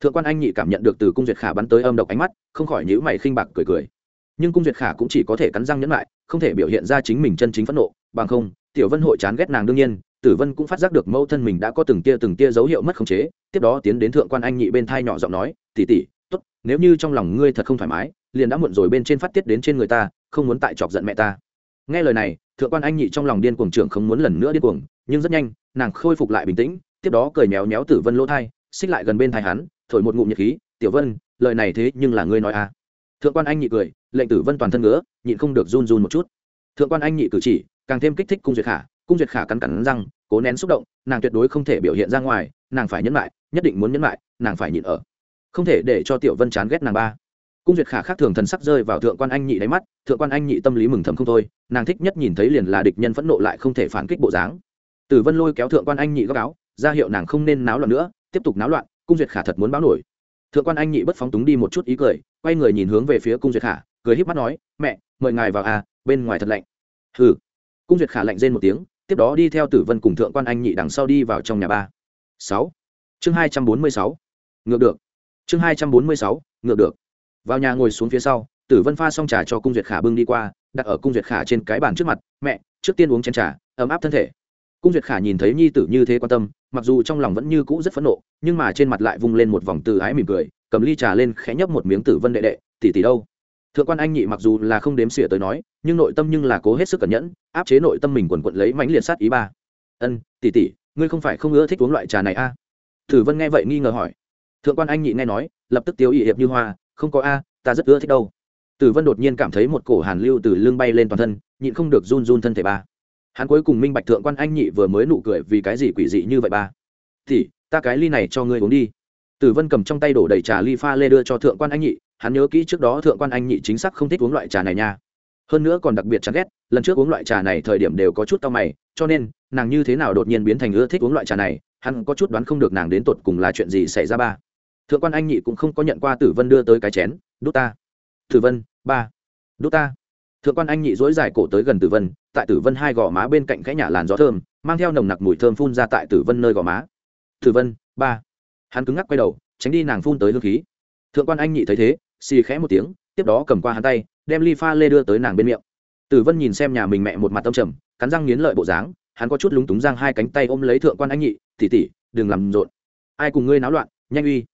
Thượng quan anh nhị cảm nhận được từ cung duyệt khả bắn tới âm độc ánh mắt, không khỏi nhíu mày khinh bạc cười cười. Nhưng cung duyệt khả cũng chỉ có thể cắn răng nhẫn lại, không thể biểu hiện ra chính mình chân chính phẫn nộ, bằng không tiểu vân hội chán ghét nàng đương nhiên, tử vân cũng phát giác được mâu thân mình đã có từng tia từng tia dấu hiệu mất khống chế, tiếp đó tiến đến thượng quan anh nhị bên thai nhỏ giọng nói tỉ tỉ tốt, nếu như trong lòng ngươi thật không thoải mái, liền đã muộn rồi bên trên phát tiết đến trên người ta, không muốn tại chọc giận mẹ ta. Nghe lời này, thượng quan anh nhị trong lòng điên cuồng trưởng không muốn lần nữa điên cuồng, nhưng rất nhanh, nàng khôi phục lại bình tĩnh, tiếp đó cười méo méo tử vân lỗ thai, xích lại gần bên thai hắn, thổi một ngụm nhật khí, tiểu vân, lời này thế nhưng là ngươi nói à? Thượng quan anh nhị cười, lệnh tử vân toàn thân ngứa, nhịn không được run run một chút. Thượng quan anh nhị cử chỉ càng thêm kích thích cung duyệt khả, cung duyệt khả cắn cắn răng, cố nén xúc động, nàng tuyệt đối không thể biểu hiện ra ngoài, nàng phải nhấn lại nhất định muốn nhấn lại nàng phải nhịn ở. Không thể để cho tiểu vân chán ghét nàng ba. Cung duyệt khả khác thường thần sắc rơi vào thượng quan anh nhị đáy mắt, thượng quan anh nhị tâm lý mừng thầm không thôi, nàng thích nhất nhìn thấy liền là địch nhân phẫn nộ lại không thể phản kích bộ dáng. Tử vân lôi kéo thượng quan anh nhị góc áo, ra hiệu nàng không nên náo loạn nữa, tiếp tục náo loạn, cung duyệt khả thật muốn báo nổi. Thượng quan anh nhị bất phóng túng đi một chút ý cười, quay người nhìn hướng về phía cung duyệt khả, cười híp mắt nói, mẹ, mời ngài vào à bên ngoài thật lạnh. Hừ cung duyệt khả lạnh rên một tiếng, tiếp đó đi theo tử vân cùng thượng quan anh nhị đằng sau đi vào trong nhà ba. Sáu. Chương hai trăm bốn mươi sáu. Ngược được. Chương hai trăm bốn mươi sáu, ngược được. Vào nhà ngồi xuống phía sau, tử vân pha xong trà cho cung duyệt khả bưng đi qua, đặt ở cung duyệt khả trên cái bàn trước mặt, mẹ, trước tiên uống chén trà, ấm áp thân thể. Cung duyệt khả nhìn thấy nhi tử như thế quan tâm, mặc dù trong lòng vẫn như cũ rất phẫn nộ, nhưng mà trên mặt lại vung lên một vòng từ ái mỉm cười, cầm ly trà lên khẽ nhấp một miếng tử vân đệ đệ, tỷ tỷ đâu? Thượng quan anh nhị mặc dù là không đếm xỉa tới nói, nhưng nội tâm nhưng là cố hết sức cẩn nhẫn áp chế nội tâm mình quần quận lấy mãnh liệt sát ý ba. Ân, tỷ tỷ, ngươi không phải không ưa thích uống loại trà này a à? tử vân nghe vậy nghi ngờ hỏi. Thượng quan anh nhị nghe nói, lập tức tiêu ỵ hiệp như hoa, không có a, ta rất ưa thích đâu. Tử vân đột nhiên cảm thấy một cổ hàn lưu từ lưng bay lên toàn thân, nhịn không được run run thân thể ba. Hắn cuối cùng minh bạch thượng quan anh nhị vừa mới nụ cười vì cái gì quỷ dị như vậy ba. Thì ta cái ly này cho ngươi uống đi. Tử vân cầm trong tay đổ đầy trà ly pha lê đưa cho thượng quan anh nhị, hắn nhớ kỹ trước đó thượng quan anh nhị chính xác không thích uống loại trà này nha. Hơn nữa còn đặc biệt chán ghét lần trước uống loại trà này thời điểm đều có chút tao mày, cho nên, nàng như thế nào đột nhiên biến thành ưa thích uống loại trà này, hắn có chút đoán không được nàng đến tột cùng là chuyện gì xảy ra ba. Thượng quan anh nhị cũng không có nhận qua tử vân đưa tới cái chén, đút ta. Tử vân, ba. Đút ta. Thượng quan anh nhị dối dài cổ tới gần tử vân, tại tử vân hai gò má bên cạnh cái nhà làn gió thơm, mang theo nồng nặc mùi thơm phun ra tại tử vân nơi gò má. Tử vân, ba. Hắn cứng ngắc quay đầu, tránh đi nàng phun tới hương khí. Thượng quan anh nhị thấy thế, xì khẽ một tiếng, tiếp đó cầm qua hắn tay, đem ly pha lê đưa tới nàng bên miệng tử vân nhìn xem nhà mình mẹ một mặt tâm trầm, cắn răng nghiến lợi bộ dáng, hắn có chút lúng túng giang hai cánh tay ôm lấy thượng quan anh nhị tỉ tỉ đừng làm rộn. Ai cùng ngươi náo loạn, nhanh uy.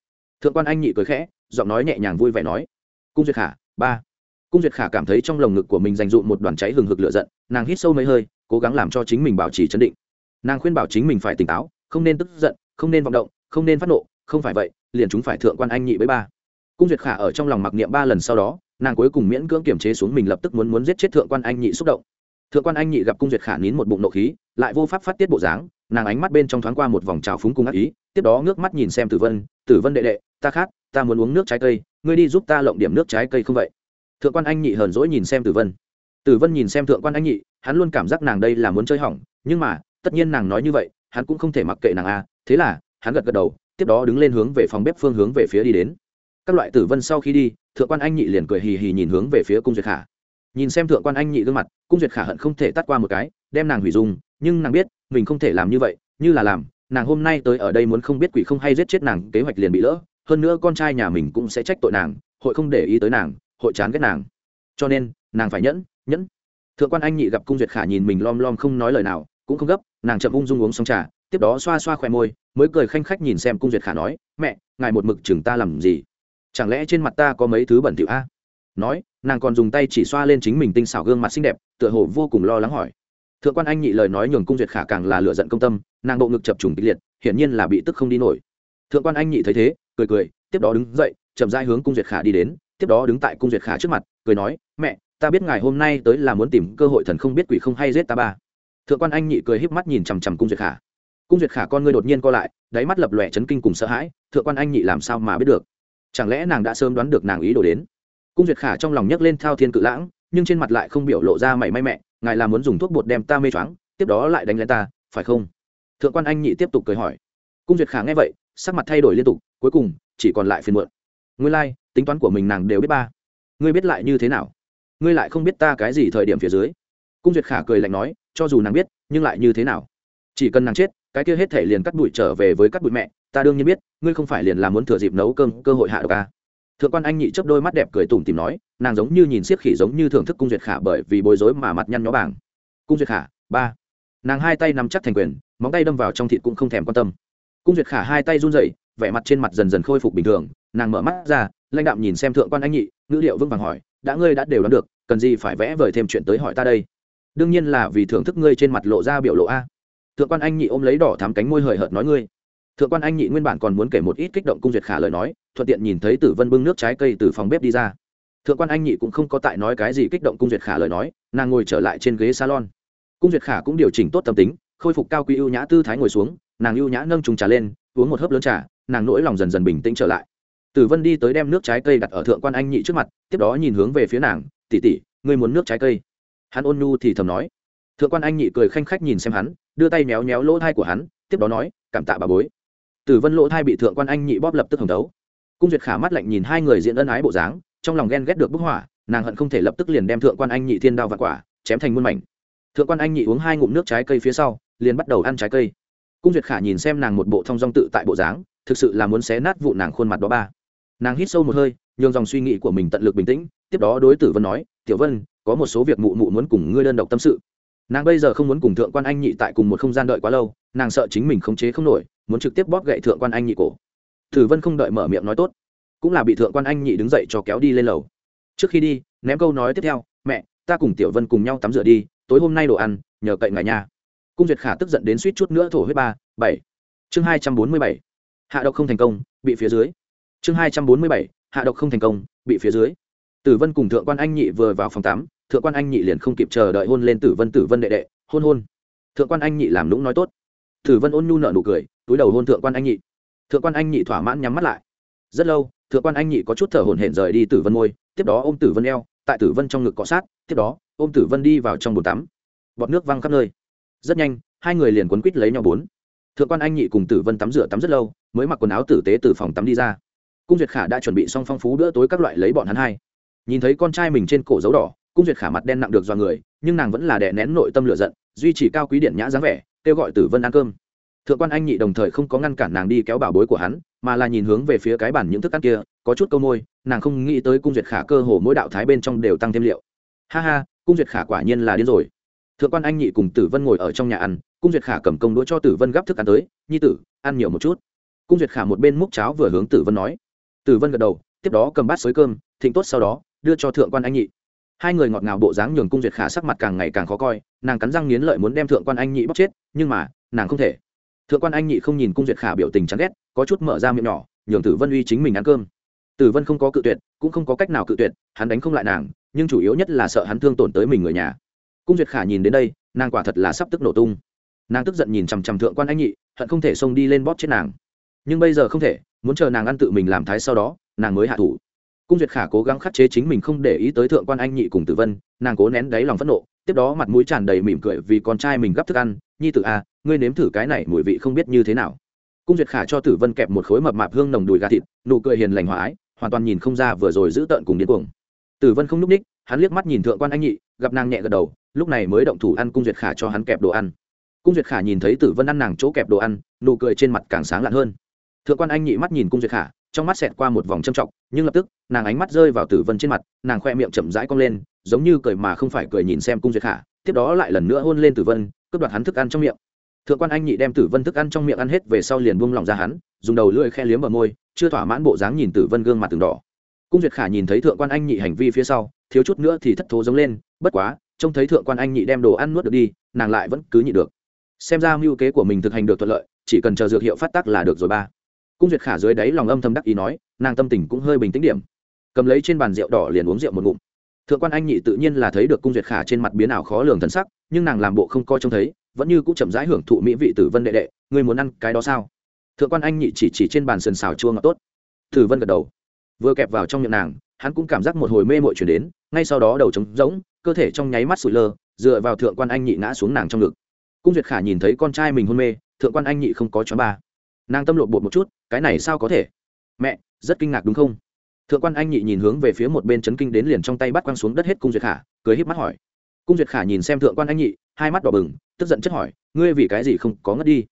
Thượng quan anh nhị cười khẽ, giọng nói nhẹ nhàng vui vẻ nói, cung duyệt khả, ba. Cung duyệt khả cảm thấy trong lồng ngực của mình dành dụm một đoàn cháy hừng hực lửa giận, nàng hít sâu mấy hơi, cố gắng làm cho chính mình bảo trì chấn định. Nàng khuyên bảo chính mình phải tỉnh táo, không nên tức giận, không nên vọng động, không nên phát nộ, không phải vậy, liền chúng phải thượng quan anh nhị với ba. Cung duyệt khả ở trong lòng mặc niệm ba lần sau đó nàng cuối cùng miễn cưỡng kiềm chế xuống mình lập tức muốn muốn giết chết thượng quan anh nhị xúc động. Thượng quan anh nhị gặp cung duyệt khả nín một bụng nộ khí, lại vô pháp phát tiết bộ dáng, nàng ánh mắt bên trong thoáng qua một vòng trào phúng cung ác ý, tiếp đó ngước mắt nhìn xem tử vân tử vân đệ đệ, ta khát, ta muốn uống nước trái cây, ngươi đi giúp ta lộng điểm nước trái cây không vậy? Thượng quan anh nhị hờn dỗi nhìn xem tử vân. Tử vân nhìn xem thượng quan anh nhị, hắn luôn cảm giác nàng đây là muốn chơi hỏng, nhưng mà, tất nhiên nàng nói như vậy, hắn cũng không thể mặc kệ nàng a, thế là, hắn gật gật đầu, tiếp đó đứng lên hướng về phòng bếp phương hướng về phía đi đến. Các loại tử vân sau khi đi thượng quan anh nhị liền cười hì hì nhìn hướng về phía cung duyệt khả. Nhìn xem thượng quan anh nhị gương mặt, cung duyệt khả hận không thể tắt qua một cái, đem nàng hủy dung, nhưng nàng biết, mình không thể làm như vậy, như là làm, nàng hôm nay tới ở đây muốn không biết quỷ không hay giết chết nàng, kế hoạch liền bị lỡ, hơn nữa con trai nhà mình cũng sẽ trách tội nàng, hội không để ý tới nàng, hội chán ghét nàng. Cho nên, nàng phải nhẫn nhẫn. Thượng quan anh nhị gặp cung duyệt khả nhìn mình lom lom không nói lời nào, cũng không gấp, nàng chậm ung dung uống xong trà, tiếp đó xoa xoa khoe môi, mới cười khanh khách nhìn xem cung duyệt khả nói, mẹ, ngài một mực chừng ta làm gì? Chẳng lẽ trên mặt ta có mấy thứ bẩn thỉu a? Nói, nàng còn dùng tay chỉ xoa lên chính mình tinh xảo gương mặt xinh đẹp, tựa hồ vô cùng lo lắng hỏi. Thượng quan anh nhị lời nói nhường cung duyệt khả càng là lựa giận công tâm, nàng bộ ngực chập trùng kịch liệt, hiển nhiên là bị tức không đi nổi. Thượng quan anh nhị thấy thế, cười cười, tiếp đó đứng dậy, chậm rãi hướng cung duyệt khả đi đến, tiếp đó đứng tại cung duyệt khả trước mặt, cười nói, mẹ, ta biết ngài hôm nay tới là muốn tìm cơ hội thần không biết quỷ không hay giết ta ba. Thượng quan anh nhị cười híp mắt nhìn chằm chằm cung duyệt khả. Cung duyệt khả con ngươi đột nhiên co lại, đáy mắt lập lòe chấn kinh cùng sợ hãi, thượng quan anh nhị làm sao mà biết được? Chẳng lẽ nàng đã sớm đoán được nàng ý đồ đến? Cung duyệt khả trong lòng nhấc lên thao thiên cự lãng nhưng trên mặt lại không biểu lộ ra mảy may mẹ ngài là muốn dùng thuốc bột đem ta mê choáng tiếp đó lại đánh lên ta phải không? Thượng quan anh nhị tiếp tục cười hỏi. Cung duyệt khả nghe vậy sắc mặt thay đổi liên tục cuối cùng chỉ còn lại phiền muộn. Ngươi lai、like, tính toán của mình nàng đều biết ba. Ngươi biết lại như thế nào? Ngươi lại không biết ta cái gì thời điểm phía dưới. Cung duyệt khả cười lạnh nói cho dù nàng biết nhưng lại như thế nào? Chỉ cần nàng chết cái kia hết thể liền cắt bụi trở về với cắt bụi mẹ ta đương nhiên biết, ngươi không phải liền là muốn thừa dịp nấu cơm cơ hội hạ độc a. thượng quan anh nhị chấp đôi mắt đẹp cười tủm tìm nói, nàng giống như nhìn siết khỉ giống như thưởng thức cung duyệt khả bởi vì bối rối mà mặt nhăn nhó bảng. Cung duyệt khả, ba. Nàng hai tay nắm chắc thành quyền, móng tay đâm vào trong thịt cũng không thèm quan tâm. Cung duyệt khả hai tay run rẩy, vẻ mặt trên mặt dần dần khôi phục bình thường, nàng mở mắt ra, lãnh đạm nhìn xem thượng quan anh nhị, ngữ liệu vững vàng hỏi, đã ngươi đã đều đoán được, cần gì phải vẽ vời thêm chuyện tới hỏi ta đây? Đương nhiên là vì thưởng thức ngươi trên mặt lộ ra biểu lộ a. Thượng quan anh nhị ôm lấy đỏ thắm cánh môi hời hợt nói ngươi thượng quan anh nhị nguyên bản còn muốn kể một ít kích động cung duyệt khả lời nói, thuận tiện nhìn thấy tử vân bưng nước trái cây từ phòng bếp đi ra. Thượng quan anh nhị cũng không có tại nói cái gì kích động cung duyệt khả lời nói, nàng ngồi trở lại trên ghế salon. Cung duyệt khả cũng điều chỉnh tốt tâm tính, khôi phục cao quý ưu nhã tư thái ngồi xuống, nàng ưu nhã nâng trùng trà lên, uống một hớp lớn trà, nàng nỗi lòng dần dần bình tĩnh trở lại. Tử vân đi tới đem nước trái cây đặt ở thượng quan anh nhị trước mặt, tiếp đó nhìn hướng về phía nàng tỉ tỉ ngươi muốn nước trái cây? Hắn ôn nhu thì thầm nói. Thượng quan anh nhị cười khanh khách nhìn xem hắn, đưa tay méo méo lỗ thai của hắn, tiếp đó nói, cảm tạ bà bối tử vân lỗ thai bị thượng quan anh nhị bóp lập tức hồng đấu. Cung duyệt khả mắt lạnh nhìn hai người diễn ân ái bộ dáng, trong lòng ghen ghét được bức hỏa nàng hận không thể lập tức liền đem thượng quan anh nhị thiên đao và quả, chém thành muôn mảnh. Thượng quan anh nhị uống hai ngụm nước trái cây phía sau, liền bắt đầu ăn trái cây. Cung duyệt khả nhìn xem nàng một bộ thong dong tự tại bộ dáng, thực sự là muốn xé nát vụ nàng khuôn mặt đó ba. Nàng hít sâu một hơi, nhường dòng suy nghĩ của mình tận lực bình tĩnh, tiếp đó đối tử vân nói, tiểu vân, có một số việc mụ mụ muốn cùng ngươi đơn độc tâm sự. Nàng bây giờ không muốn cùng thượng quan anh nhị tại cùng một không gian đợi quá lâu, nàng sợ chính mình khống chế không nổi muốn trực tiếp bóp gậy thượng quan anh nhị cổ. Tử vân không đợi mở miệng nói tốt, cũng là bị thượng quan anh nhị đứng dậy cho kéo đi lên lầu. Trước khi đi, ném câu nói tiếp theo, mẹ, ta cùng tiểu vân cùng nhau tắm rửa đi, tối hôm nay đồ ăn, nhờ cậy ngài nha. Cung duyệt khả tức giận đến suýt chút nữa thổ huyết ba, bảy. Chương hai trăm bốn mươi bảy. Hạ độc không thành công, bị phía dưới. Chương hai trăm bốn mươi bảy. Hạ độc không thành công, bị phía dưới. Tử vân cùng thượng quan anh nhị vừa vào phòng tắm, thượng quan anh nhị liền không kịp chờ đợi hôn lên tử vân tử vân đệ đệ, hôn hôn. Thượng quan anh nhị làm lũng nói tốt. Tử vân ôn nhu nợ nụ cười túi đầu hôn thượng quan anh nhị. Thượng quan anh nhị thỏa mãn nhắm mắt lại. Rất lâu, thượng quan anh nhị có chút thở hổn hển rời đi tử vân môi tiếp đó ôm tử vân eo, tại tử vân trong ngực cọ sát, tiếp đó ôm tử vân đi vào trong bồn tắm. Bọt nước văng khắp nơi. Rất nhanh, hai người liền quấn quít lấy nhau bốn. Thượng quan anh nhị cùng tử vân tắm rửa tắm rất lâu, mới mặc quần áo tử tế từ phòng tắm đi ra. Cung duyệt khả đã chuẩn bị xong phong phú bữa tối các loại lấy bọn hắn hai. Nhìn thấy con trai mình trên cổ dấu đỏ, cung duyệt khả mặt đen nặng được do người, nhưng nàng vẫn là đè nén nội tâm lửa giận, duy trì cao quý điện nhã dáng vẻ, kêu gọi tử vân ăn cơm thượng quan anh nhị đồng thời không có ngăn cản nàng đi kéo bảo bối của hắn, mà là nhìn hướng về phía cái bản những thức ăn kia, có chút câu môi, nàng không nghĩ tới cung duyệt khả cơ hồ mỗi đạo thái bên trong đều tăng thêm liệu. Ha ha, cung duyệt khả quả nhiên là điên rồi. Thượng quan anh nhị cùng tử vân ngồi ở trong nhà ăn, cung duyệt khả cầm công đũa cho tử vân gắp thức ăn tới, nhi tử, ăn nhiều một chút. Cung duyệt khả một bên múc cháo vừa hướng tử vân nói. Tử vân gật đầu, tiếp đó cầm bát xới cơm, thịnh tốt sau đó, đưa cho thượng quan anh nhị. Hai người ngọt ngào bộ dáng nhường cung duyệt khả sắc mặt càng ngày càng khó coi, nàng cắn răng nghiến lợi muốn đem thượng quan anh nhị bóc chết, nhưng mà, nàng không thể thượng quan anh nhị không nhìn cung duyệt khả biểu tình chán ghét có chút mở ra miệng nhỏ nhường tử vân uy chính mình ăn cơm. Tử vân không có cự tuyệt cũng không có cách nào cự tuyệt hắn đánh không lại nàng nhưng chủ yếu nhất là sợ hắn thương tổn tới mình người nhà. Cung duyệt khả nhìn đến đây nàng quả thật là sắp tức nổ tung. Nàng tức giận nhìn chằm chằm thượng quan anh nhị hận không thể xông đi lên bóp chết nàng. Nhưng bây giờ không thể muốn chờ nàng ăn tự mình làm thái sau đó nàng mới hạ thủ. Cung duyệt khả cố gắng khắc chế chính mình không để ý tới thượng quan anh nhị cùng tử vân nàng cố nén đáy lòng phẫn nộ tiếp đó mặt mũi tràn đầy mỉm cười vì con trai mình gấp thức ăn nhi tử a à, ngươi nếm thử cái này mùi vị không biết như thế nào. Cung duyệt khả cho tử vân kẹp một khối mập mạp hương nồng đùi gà thịt, nụ cười hiền lành hòa ái, hoàn toàn nhìn không ra vừa rồi giữ tợn cùng điên cuồng. Tử vân không n ú c ních, hắn liếc mắt nhìn thượng quan anh nhị, gặp nàng nhẹ gật đầu, lúc này mới động thủ ăn cung duyệt khả cho hắn kẹp đồ ăn. Cung duyệt khả nhìn thấy tử vân ăn nàng chỗ kẹp đồ ăn, nụ cười trên mặt càng sáng lạn hơn. Thượng quan anh nhị mắt nhìn cung duyệt khả, trong mắt xẹt qua một vòng châm trọng, nhưng lập tức, nàng ánh mắt rơi vào tử vân trên mặt, nàng khoe miệng chậm rãi cong lên, giống như cười mà không phải cười nhìn xem cung duyệt khả, tiếp đó lại lần nữa hôn lên tử vân, cướp đoạt hắn thức ăn trong miệng thượng quan anh nhị đem tử vân thức ăn trong miệng ăn hết về sau liền buông lỏng ra hắn, dùng đầu lưỡi khe liếm bờ môi, chưa thỏa mãn bộ dáng nhìn tử vân gương mặt từng đỏ. Cung duyệt khả nhìn thấy thượng quan anh nhị hành vi phía sau, thiếu chút nữa thì thất thố giống lên, bất quá, trông thấy thượng quan anh nhị đem đồ ăn nuốt được đi, nàng lại vẫn cứ nhị được. Xem ra mưu kế của mình thực hành được thuận lợi, chỉ cần chờ dược hiệu phát tác là được rồi ba. Cung duyệt khả dưới đáy lòng âm thầm đắc ý nói, nàng tâm tình cũng hơi bình tĩnh điểm. Cầm lấy trên bàn rượu đỏ liền uống rượu một ngụm. Thượng quan anh nhị tự nhiên là thấy được cung duyệt khả trên mặt biến ảo khó lường thân sắc, nhưng nàng làm bộ không coi trông thấy vẫn như cũng chậm rãi hưởng thụ mỹ vị tử vân đệ đệ, ngươi muốn ăn cái đó sao? Thượng quan anh nhị chỉ chỉ trên bàn sườn xào chua ngọt tốt. Tử vân gật đầu. Vừa kẹp vào trong miệng nàng, hắn cũng cảm giác một hồi mê mội chuyển đến, ngay sau đó đầu trống rỗng, cơ thể trong nháy mắt sụi lơ, dựa vào thượng quan anh nhị ngã xuống nàng trong ngực. Cung duyệt khả nhìn thấy con trai mình hôn mê, thượng quan anh nhị không có chó ba. Nàng tâm lộn bột một chút, cái này sao có thể? Mẹ, rất kinh ngạc đúng không? Thượng quan anh nhị nhìn hướng về phía một bên chấn kinh đến liền trong tay bắt quăng xuống đất hết cung duyệt khả, cười híp mắt hỏi. Cung duyệt khả nhìn xem thượng quan anh nhị, hai mắt đỏ bừng tức giận chất hỏi, ngươi vì cái gì không có ngất đi?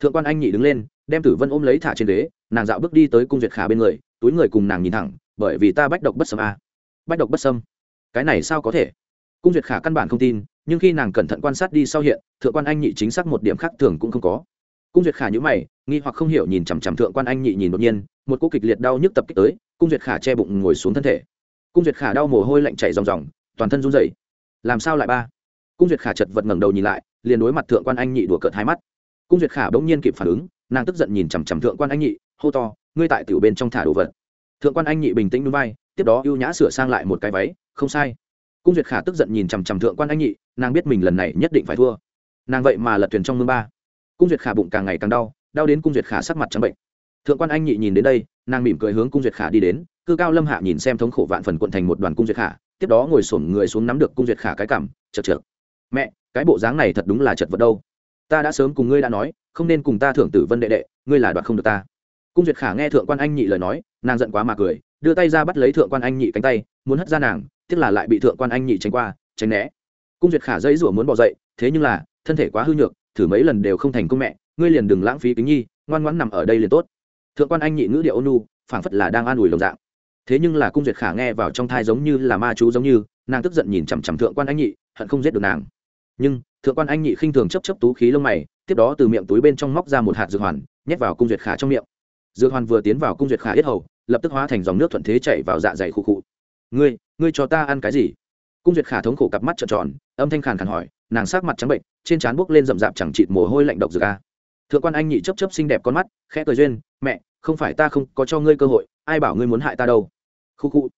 Thượng quan anh nhị đứng lên, đem tử vân ôm lấy thả trên ghế, nàng dạo bước đi tới cung duyệt khả bên người, túi người cùng nàng nhìn thẳng, bởi vì ta bách độc bất sâm a à. bách độc bất sâm? Cái này sao có thể? Cung duyệt khả căn bản không tin, nhưng khi nàng cẩn thận quan sát đi sau hiện, thượng quan anh nhị chính xác một điểm khác thường cũng không có. Cung duyệt khả nhữ mày, nghi hoặc không hiểu nhìn chằm chằm thượng quan anh nhị nhìn đột nhiên, một cô kịch liệt đau nhức tập kích tới, cung duyệt khả che bụng ngồi xuống thân thể. Cung duyệt khả đau mồ hôi lạnh chảy ròng ròng, toàn thân run rẩy. Làm sao lại ba? Cung duyệt khả chật vật ngẩng đầu nhìn lại, liền đối mặt thượng quan anh nhị đùa cợt hai mắt. Cung duyệt khả bỗng nhiên kịp phản ứng, nàng tức giận nhìn chằm chằm thượng quan anh nhị, hô to, ngươi tại tiểu bên trong thả đồ vật. Thượng quan anh nhị bình tĩnh núi vai tiếp đó ưu nhã sửa sang lại một cái váy, không sai. Cung duyệt khả tức giận nhìn chằm chằm thượng quan anh nhị, nàng biết mình lần này nhất định phải thua. Nàng vậy mà lật thuyền trong mương ba. Cung duyệt khả bụng càng ngày càng đau đau đến cung duyệt khả sắc mặt trắng bệnh. Thượng quan anh nhị nhìn đến đây, nàng mỉm cười hướng cung duyệt khả đi đến, cư cao lâm hạ nhìn xem thống khổ vạn phần quận thành một đoàn cung duyệt khả, tiếp đó ngồi sổm người xuống nắm được cung duyệt khả cái cảm chật chật mẹ, cái bộ dáng này thật đúng là chật vật đâu. Ta đã sớm cùng ngươi đã nói, không nên cùng ta thưởng tử vân đệ đệ, ngươi là đoạt không được ta. Cung duyệt khả nghe thượng quan anh nhị lời nói, nàng giận quá mà cười, đưa tay ra bắt lấy thượng quan anh nhị cánh tay, muốn hất ra nàng, tiếc là lại bị thượng quan anh nhị tránh qua, tránh né. Cung duyệt khả dãy rủa muốn bỏ dậy, thế nhưng là, thân thể quá hư nhược, thử mấy lần đều không thành công mẹ, ngươi liền đừng lãng phí kính nhi, ngoan ngoãn nằm ở đây liền tốt. Thượng quan anh nhị ngữ điệu ônu phảng phất là đang an ủi lòng dạng. Thế nhưng là cung duyệt khả nghe vào trong thai giống như là ma chú giống như, nàng tức giận nhìn chằm chằm thượng quan anh nhị, hận không giết được nàng nhưng thượng quan anh nhị khinh thường chấp chấp tú khí lông mày, tiếp đó từ miệng túi bên trong móc ra một hạt dược hoàn, nhét vào cung duyệt khả trong miệng. Dược hoàn vừa tiến vào cung duyệt khả yết hầu, lập tức hóa thành dòng nước thuận thế chảy vào dạ dày khụ khụ. Ngươi ngươi cho ta ăn cái gì? Cung duyệt khả thống khổ cặp mắt trợn tròn, âm thanh khàn khàn hỏi, nàng sát mặt trắng bệnh, trên trán buốc lên rậm rạp chẳng chịt mồ hôi lạnh độc dược a. Thượng quan anh nhị chấp chấp xinh đẹp con mắt, khẽ cười duyên, mẹ, không phải ta không có cho ngươi cơ hội, ai bảo ngươi muốn hại ta đâu. Khu khu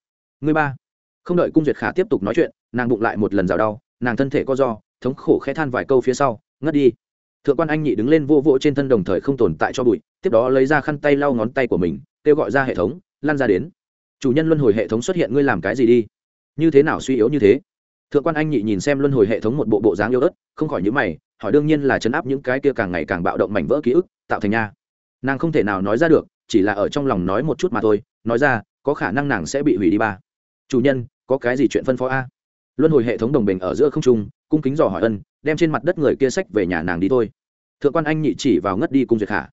ngươi ba. Không đợi cung duyệt khả tiếp tục nói chuyện, nàng bụng lại một lần rào đau, nàng thân thể co do thống khổ khẽ than vài câu phía sau, ngất đi. Thượng quan anh nhị đứng lên vô vỗ trên thân đồng thời không tồn tại cho bụi, tiếp đó lấy ra khăn tay lau ngón tay của mình, kêu gọi ra hệ thống, lan ra đến. Chủ nhân luân hồi hệ thống xuất hiện, ngươi làm cái gì đi? Như thế nào suy yếu như thế? Thượng quan anh nhị nhìn xem luân hồi hệ thống một bộ bộ dáng yêu ớt, không khỏi nhữ mày, hỏi đương nhiên là chấn áp những cái kia càng ngày càng bạo động mảnh vỡ ký ức, tạo thành nha. Nàng không thể nào nói ra được, chỉ là ở trong lòng nói một chút mà thôi, nói ra, có khả năng nàng sẽ bị hủy đi ba. Chủ nhân, có cái gì chuyện phân phó a? Luân hồi hệ thống đồng bình ở giữa không trung cung kính dò hỏi ân, đem trên mặt đất người kia sách về nhà nàng đi thôi. Thượng quan anh nhị chỉ vào ngất đi cung duyệt khả.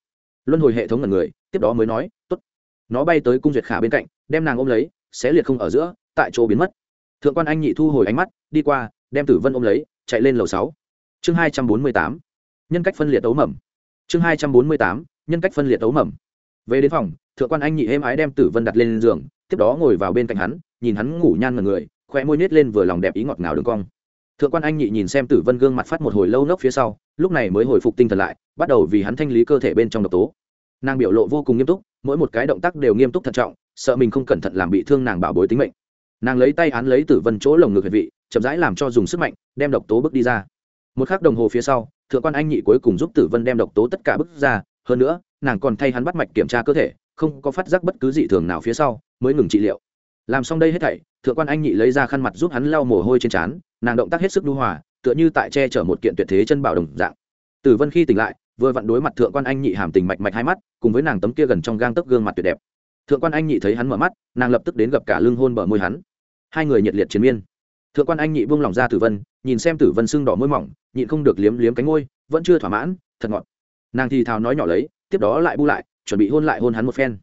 Luân hồi hệ thống ngần người, tiếp đó mới nói, tốt. Nó bay tới cung duyệt khả bên cạnh, đem nàng ôm lấy, xé liệt không ở giữa, tại chỗ biến mất. Thượng quan anh nhị thu hồi ánh mắt, đi qua, đem tử vân ôm lấy, chạy lên lầu sáu. Chương hai trăm bốn mươi tám, nhân cách phân liệt ấu mầm. Chương hai trăm bốn mươi tám, nhân cách phân liệt ấu mầm. Về đến phòng, thượng quan anh nhị êm ái đem tử vân đặt lên giường, tiếp đó ngồi vào bên cạnh hắn, nhìn hắn ngủ nhan mật người khoe môi nết lên vừa lòng đẹp ý ngọt ngào đường cong thượng quan anh nhị nhìn xem tử vân gương mặt phát một hồi lâu nốc phía sau, lúc này mới hồi phục tinh thần lại, bắt đầu vì hắn thanh lý cơ thể bên trong độc tố. Nàng biểu lộ vô cùng nghiêm túc, mỗi một cái động tác đều nghiêm túc thận trọng, sợ mình không cẩn thận làm bị thương nàng bảo bối tính mệnh. Nàng lấy tay án lấy tử vân chỗ lồng ngực huyệt vị, chậm rãi làm cho dùng sức mạnh, đem độc tố bước đi ra. Một k h ắ c đồng hồ phía sau, thượng quan anh nhị cuối cùng giúp tử vân đem độc tố tất cả bước ra, hơn nữa, nàng còn thay hắn bắt mạch kiểm tra cơ thể, không có phát giác bất cứ dị thường nào phía sau, mới ngừng trị liệu làm xong đây hết thảy, thượng quan anh nhị lấy ra khăn mặt giúp hắn lau mồ hôi trên trán, nàng động tác hết sức đu hòa, tựa như tại che chở một kiện tuyệt thế chân bảo đồng dạng. Tử vân khi tỉnh lại, vừa vặn đối mặt thượng quan anh nhị hàm tình mạch mạch hai mắt, cùng với nàng tấm kia gần trong gang tấc gương mặt tuyệt đẹp. Thượng quan anh nhị thấy hắn mở mắt, nàng lập tức đến gặp cả lưng hôn bờ môi hắn. Hai người nhiệt liệt chiến miên. Thượng quan anh nhị buông lỏng ra tử vân, nhìn xem tử vân sưng đỏ môi mỏng, nhịn không được liếm liếm cánh môi, vẫn chưa thỏa mãn, thật ngọt. Nàng thì thào nói nhỏ lấy, tiếp đó lại bu lại, chuẩn bị hôn lại hôn hắn một phen.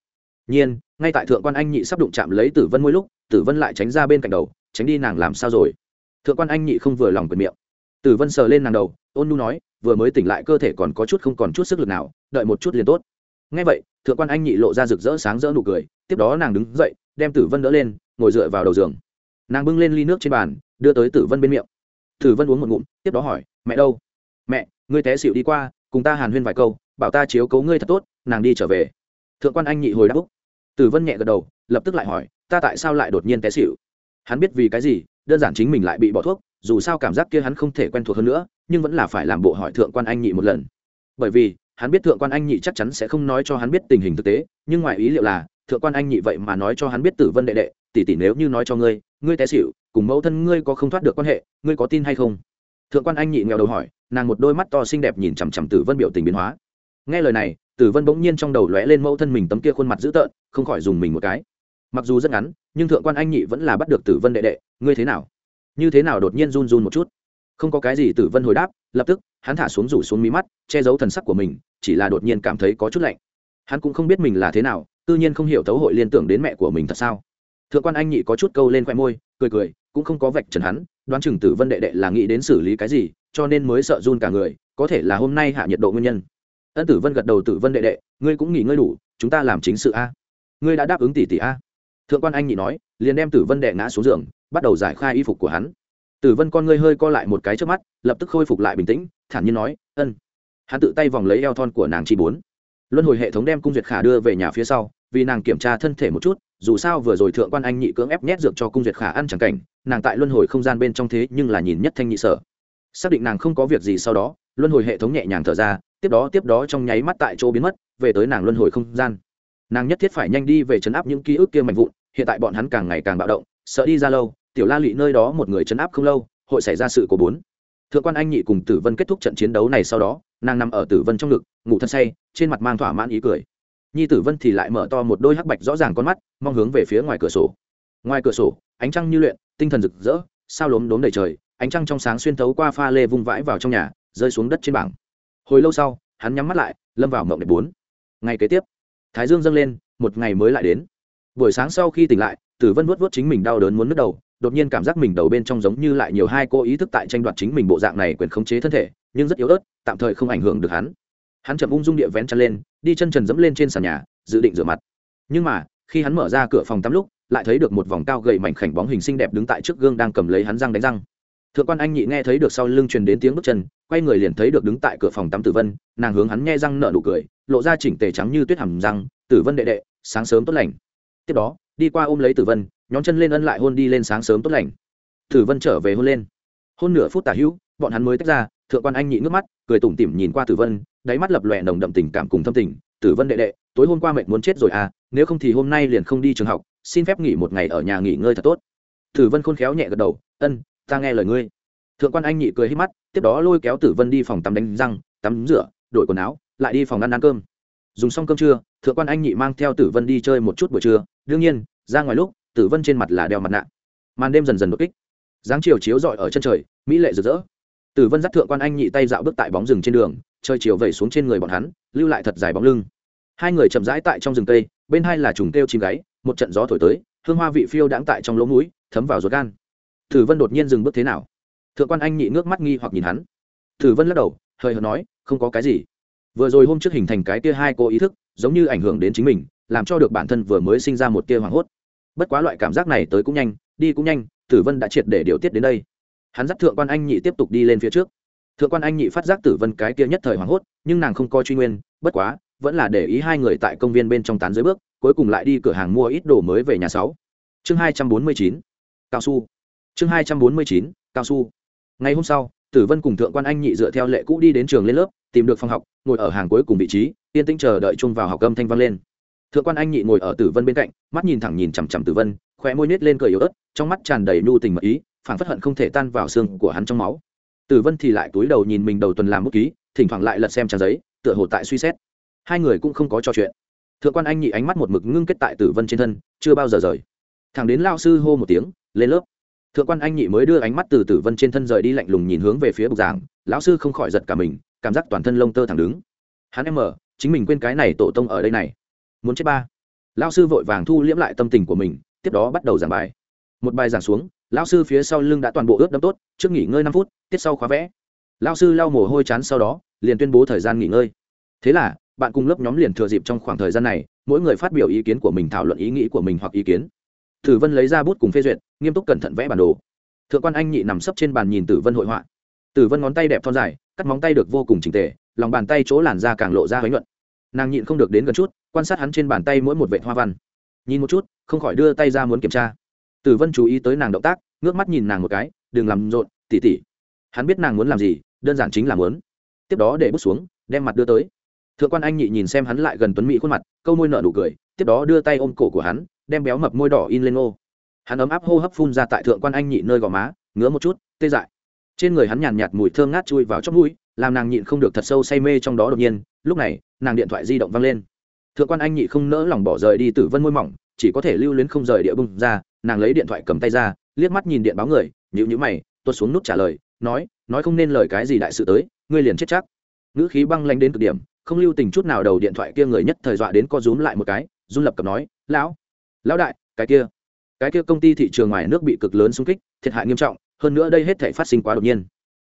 Nhiên ngay tại thượng quan anh nhị sắp đụng chạm lấy tử vân môi lúc, tử vân lại tránh ra bên cạnh đầu, tránh đi nàng làm sao rồi? Thượng quan anh nhị không vừa lòng quyền miệng. Tử vân sờ lên nàng đầu, ôn nu nói, vừa mới tỉnh lại cơ thể còn có chút không còn chút sức lực nào, đợi một chút liền tốt. Ngay vậy, thượng quan anh nhị lộ ra rực rỡ sáng rỡ nụ cười, tiếp đó nàng đứng dậy, đem tử vân đỡ lên, ngồi dựa vào đầu giường. Nàng bưng lên ly nước trên bàn, đưa tới tử vân bên miệng. Tử vân uống một ngụm, tiếp đó hỏi, mẹ đâu? Mẹ, ngươi té xịu đi qua, cùng ta hàn huyên vài câu, bảo ta chiếu cấu ngươi thật tốt, nàng đi trở về. Thượng quan anh nhị hồi đáp úc tử vân nhẹ gật đầu, lập tức lại hỏi, ta tại sao lại đột nhiên té xịu hắn biết vì cái gì, đơn giản chính mình lại bị bỏ thuốc, dù sao cảm giác kia hắn không thể quen thuộc hơn nữa, nhưng vẫn là phải làm bộ hỏi thượng quan anh nhị một lần. Bởi vì, hắn biết thượng quan anh nhị chắc chắn sẽ không nói cho hắn biết tình hình thực tế, nhưng ngoài ý liệu là, thượng quan anh nhị vậy mà nói cho hắn biết tử vân đệ đệ, tỷ tỷ nếu như nói cho ngươi ngươi té xịu cùng mẫu thân ngươi có không thoát được quan hệ, ngươi có tin hay không? Thượng quan anh nhị nghèo đầu hỏi, nàng một đôi mắt to xinh đẹp nhìn chằm chằm tử vân biểu tình biến hóa. Nghe lời này tử vân bỗng nhiên trong đầu lóe lên mẫu thân mình tấm kia khuôn mặt dữ tợn, không khỏi dùng mình một cái. Mặc dù rất ngắn, nhưng thượng quan anh nhị vẫn là bắt được tử vân đệ đệ, ngươi thế nào? Như thế nào đột nhiên run run một chút? Không có cái gì tử vân hồi đáp, lập tức, hắn thả xuống rủ xuống mí mắt, che giấu thần sắc của mình, chỉ là đột nhiên cảm thấy có chút lạnh. Hắn cũng không biết mình là thế nào tự nhiên không hiểu thấu hội liên tưởng đến mẹ của mình thật sao? Thượng quan anh nhị có chút câu lên khoe môi, cười cười, cũng không có vạch trần hắn, đoán chừng tử vân đệ đệ là nghĩ đến xử lý cái gì, cho nên mới sợ run cả người, có thể là hôm nay hạ nhiệt độ nguyên nhân ân tử vân gật đầu tử vân đệ đệ, ngươi cũng nghỉ ngơi đủ, chúng ta làm chính sự a. Ngươi đã đáp ứng tỷ tỷ a. Thượng quan anh nhị nói, liền đem tử vân đệ ngã xuống giường, bắt đầu giải khai y phục của hắn. Tử vân con ngươi hơi co lại một cái trước mắt, lập tức khôi phục lại bình tĩnh, thản nhiên nói, ân. Hắn tự tay vòng lấy eo thon của nàng chi bốn. Luân hồi hệ thống đem cung duyệt khả đưa về nhà phía sau, vì nàng kiểm tra thân thể một chút, dù sao vừa rồi thượng quan anh nhị cưỡng ép nhét dược cho cung duyệt khả ăn chẳng cảnh, nàng tại luân hồi không gian bên trong thế nhưng là nhìn nhất thanh nhị sở. Xác định nàng không có việc gì sau đó, luân hồi hệ thống nhẹ nhàng thở ra tiếp đó tiếp đó trong nháy mắt tại chỗ biến mất, về tới nàng luân hồi không gian. Nàng nhất thiết phải nhanh đi về chấn áp những ký ức kia mạnh vụn, hiện tại bọn hắn càng ngày càng bạo động, sợ đi ra lâu, tiểu la lụy nơi đó một người chấn áp không lâu, hội xảy ra sự cố bốn. Thượng quan anh nhị cùng tử vân kết thúc trận chiến đấu này sau đó, nàng nằm ở tử vân trong ngực, ngủ thân say, trên mặt mang thỏa mãn ý cười. Nhi tử vân thì lại mở to một đôi hắc bạch rõ ràng con mắt, mong hướng về phía ngoài cửa sổ. Ngoài cửa sổ, ánh trăng như luyện, tinh thần rực rỡ, sao lốm đốm đầy trời, ánh trăng trong sáng xuyên thấu qua pha lê vung vãi vào trong nhà, rơi xuống đất trên bảng hồi lâu sau, hắn nhắm mắt lại, lâm vào mộng đẹp bốn. Ngày kế tiếp, thái dương dâng lên, một ngày mới lại đến. Buổi sáng sau khi tỉnh lại, tử vân vuốt vuốt chính mình đau đớn muốn nứt đầu, đột nhiên cảm giác mình đầu bên trong giống như lại nhiều hai cô ý thức tại tranh đoạt chính mình bộ dạng này quyền khống chế thân thể, nhưng rất yếu ớt, tạm thời không ảnh hưởng được hắn. Hắn chậm ung dung địa vén chân lên, đi chân trần dẫm lên trên sàn nhà, dự định rửa mặt. Nhưng mà, khi hắn mở ra cửa phòng tắm lúc, lại thấy được một vòng cao gầy mảnh khảnh bóng hình xinh đẹp đứng tại trước gương đang cầm lấy hắn răng đánh răng thượng quan anh nhị nghe thấy được sau lưng truyền đến tiếng bước chân, quay người liền thấy được đứng tại cửa phòng tắm tử vân, nàng hướng hắn nghe răng nở nụ cười, lộ ra chỉnh tề trắng như tuyết hầm răng, tử vân đệ đệ, sáng sớm tốt lành. Tiếp đó, đi qua ôm lấy tử vân nhóm chân lên ân lại hôn đi lên sáng sớm tốt lành. Tử vân trở về hôn lên. Hôn nửa phút tả hữu, bọn hắn mới tách ra, thượng quan anh nhị nước mắt, cười tủm tỉm nhìn qua tử vân, đáy mắt lập lòe nồng đậm tình cảm cùng thâm tình. Tử vân đệ đệ, tối hôm qua mệt muốn chết rồi à nếu không thì hôm nay liền không đi trường học, xin phép nghỉ một ngày ở nhà nghỉ ngơi thật tốt. Tử vân khôn khéo nhẹ gật đầu, ân ta nghe lời ngươi. Thượng quan anh nhị cười hít mắt, tiếp đó lôi kéo tử vân đi phòng tắm đánh răng, tắm rửa, đổi quần áo, lại đi phòng ăn ăn cơm. Dùng xong cơm trưa, thượng quan anh nhị mang theo tử vân đi chơi một chút buổi trưa. Đương nhiên, ra ngoài lúc, tử vân trên mặt là đeo mặt nạ. Màn đêm dần dần đột kích. Dáng chiều chiếu rọi ở chân trời, mỹ lệ rực rỡ. Tử vân dắt thượng quan anh nhị tay dạo bước tại bóng rừng trên đường chơi chiều vẩy xuống trên người bọn hắn, lưu lại thật dài bóng lưng. Hai người chậm rãi tại trong rừng cây, bên hai là trùng kêu chim gáy, một trận gió thổi tới, hương hoa vị phiêu đãng tại trong lỗ mũi, thấm vào ruột gan. Thử vân đột nhiên dừng bước thế nào? Thượng quan anh nhị ngước mắt nghi hoặc nhìn hắn. Thử vân lắc đầu, hơi hợt nói, không có cái gì. Vừa rồi hôm trước hình thành cái tia hai cô ý thức, giống như ảnh hưởng đến chính mình, làm cho được bản thân vừa mới sinh ra một tia hoảng hốt. Bất quá loại cảm giác này tới cũng nhanh, đi cũng nhanh tử vân đã triệt để điều tiết đến đây. Hắn dắt thượng quan anh nhị tiếp tục đi lên phía trước. Thượng quan anh nhị phát giác tử vân cái kia nhất thời hoảng hốt, nhưng nàng không coi truy nguyên, bất quá, vẫn là để ý hai người tại công viên bên trong tán dưới bước, cuối cùng lại đi cửa hàng mua ít đồ mới về nhà sáu. Chương hai trăm bốn mươi chín. Cao su chương hai trăm bốn mươi chín, cao su. Ngày hôm sau, tử vân cùng thượng quan anh nhị dựa theo lệ cũ đi đến trường lên lớp, tìm được phòng học, ngồi ở hàng cuối cùng vị trí, yên tĩnh chờ đợi chung vào học âm thanh vang lên. Thượng quan anh nhị ngồi ở tử vân bên cạnh, mắt nhìn thẳng nhìn chằm chằm tử vân, khóe môi nết lên cười yếu ớt, trong mắt tràn đầy nhu tình mật ý, phảng phất hận không thể tan vào xương của hắn trong máu. Tử vân thì lại túi đầu nhìn mình đầu tuần làm bút ký, thỉnh thoảng lại lật xem trang giấy, tựa hồ tại suy xét. Hai người cũng không có trò chuyện. Thượng quan anh nhị ánh mắt một mực ngưng kết tại tử vân trên thân, chưa bao giờ rời. Thẳng đến lao sư hô một tiếng, lên lớp thượng quan anh nhị mới đưa ánh mắt từ tử vân trên thân rời đi lạnh lùng nhìn hướng về phía bục giảng, lão sư không khỏi giật cả mình, cảm giác toàn thân lông tơ thẳng đứng. Hắn em mở chính mình quên cái này tổ tông ở đây này. Muốn chết ba. Lão sư vội vàng thu liễm lại tâm tình của mình, tiếp đó bắt đầu giảng bài. Một bài giảng xuống, lão sư phía sau lưng đã toàn bộ ướt đẫm tốt, trước nghỉ ngơi năm phút, tiết sau khóa vẽ. Lão sư lau mồ hôi chán sau đó, liền tuyên bố thời gian nghỉ ngơi. Thế là, bạn cùng lớp nhóm liền thừa dịp trong khoảng thời gian này, mỗi người phát biểu ý kiến của mình thảo luận ý nghĩ của mình hoặc ý kiến tử vân lấy ra bút cùng phê duyệt, nghiêm túc cẩn thận vẽ bản đồ. Thượng quan anh nhị nằm sấp trên bàn nhìn tử vân hội họa. Tử vân ngón tay đẹp thon dài, cắt móng tay được vô cùng trình tề, lòng bàn tay chỗ làn da càng lộ ra hối nhuận. Nàng nhịn không được đến gần chút, quan sát hắn trên bàn tay mỗi một vệ hoa văn. Nhìn một chút, không khỏi đưa tay ra muốn kiểm tra. Tử vân chú ý tới nàng động tác, ngước mắt nhìn nàng một cái, đừng làm rộn tỉ tỉ hắn biết nàng muốn làm gì, đơn giản chính là muốn. Tiếp đó để bút xuống, đem mặt đưa tới. Thượng quan anh nhị nhìn xem hắn lại gần tuấn mỹ khuôn mặt, câu môi nợ nụ cười, tiếp đó đưa tay ôm cổ của hắn đem béo mập môi đỏ in lên ô hắn ấm áp hô hấp phun ra tại thượng quan anh nhị nơi gò má, ngứa một chút, tê dại. Trên người hắn nhàn nhạt mùi thơm ngát chui vào trong mũi, làm nàng nhịn không được thật sâu say mê trong đó đột nhiên, lúc này, nàng điện thoại di động văng lên. Thượng quan anh nhị không nỡ lòng bỏ rời đi tử vân môi mỏng, chỉ có thể lưu luyến không rời địa bưng ra, nàng lấy điện thoại cầm tay ra, liếc mắt nhìn điện báo người nhịu nhữ mày, tuột xuống nút trả lời, nói nói không nên lời cái gì đại sự tới, ngươi liền chết chắc. Ngữ khí băng lanh đến cực điểm, không lưu tình chút nào đầu điện thoại kia người nhất thời dọa đến co rúm lại một cái, run lập cập nói, lão lão đại, cái kia cái kia công ty thị trường ngoài nước bị cực lớn xung kích, thiệt hại nghiêm trọng, hơn nữa đây hết thể phát sinh quá đột nhiên.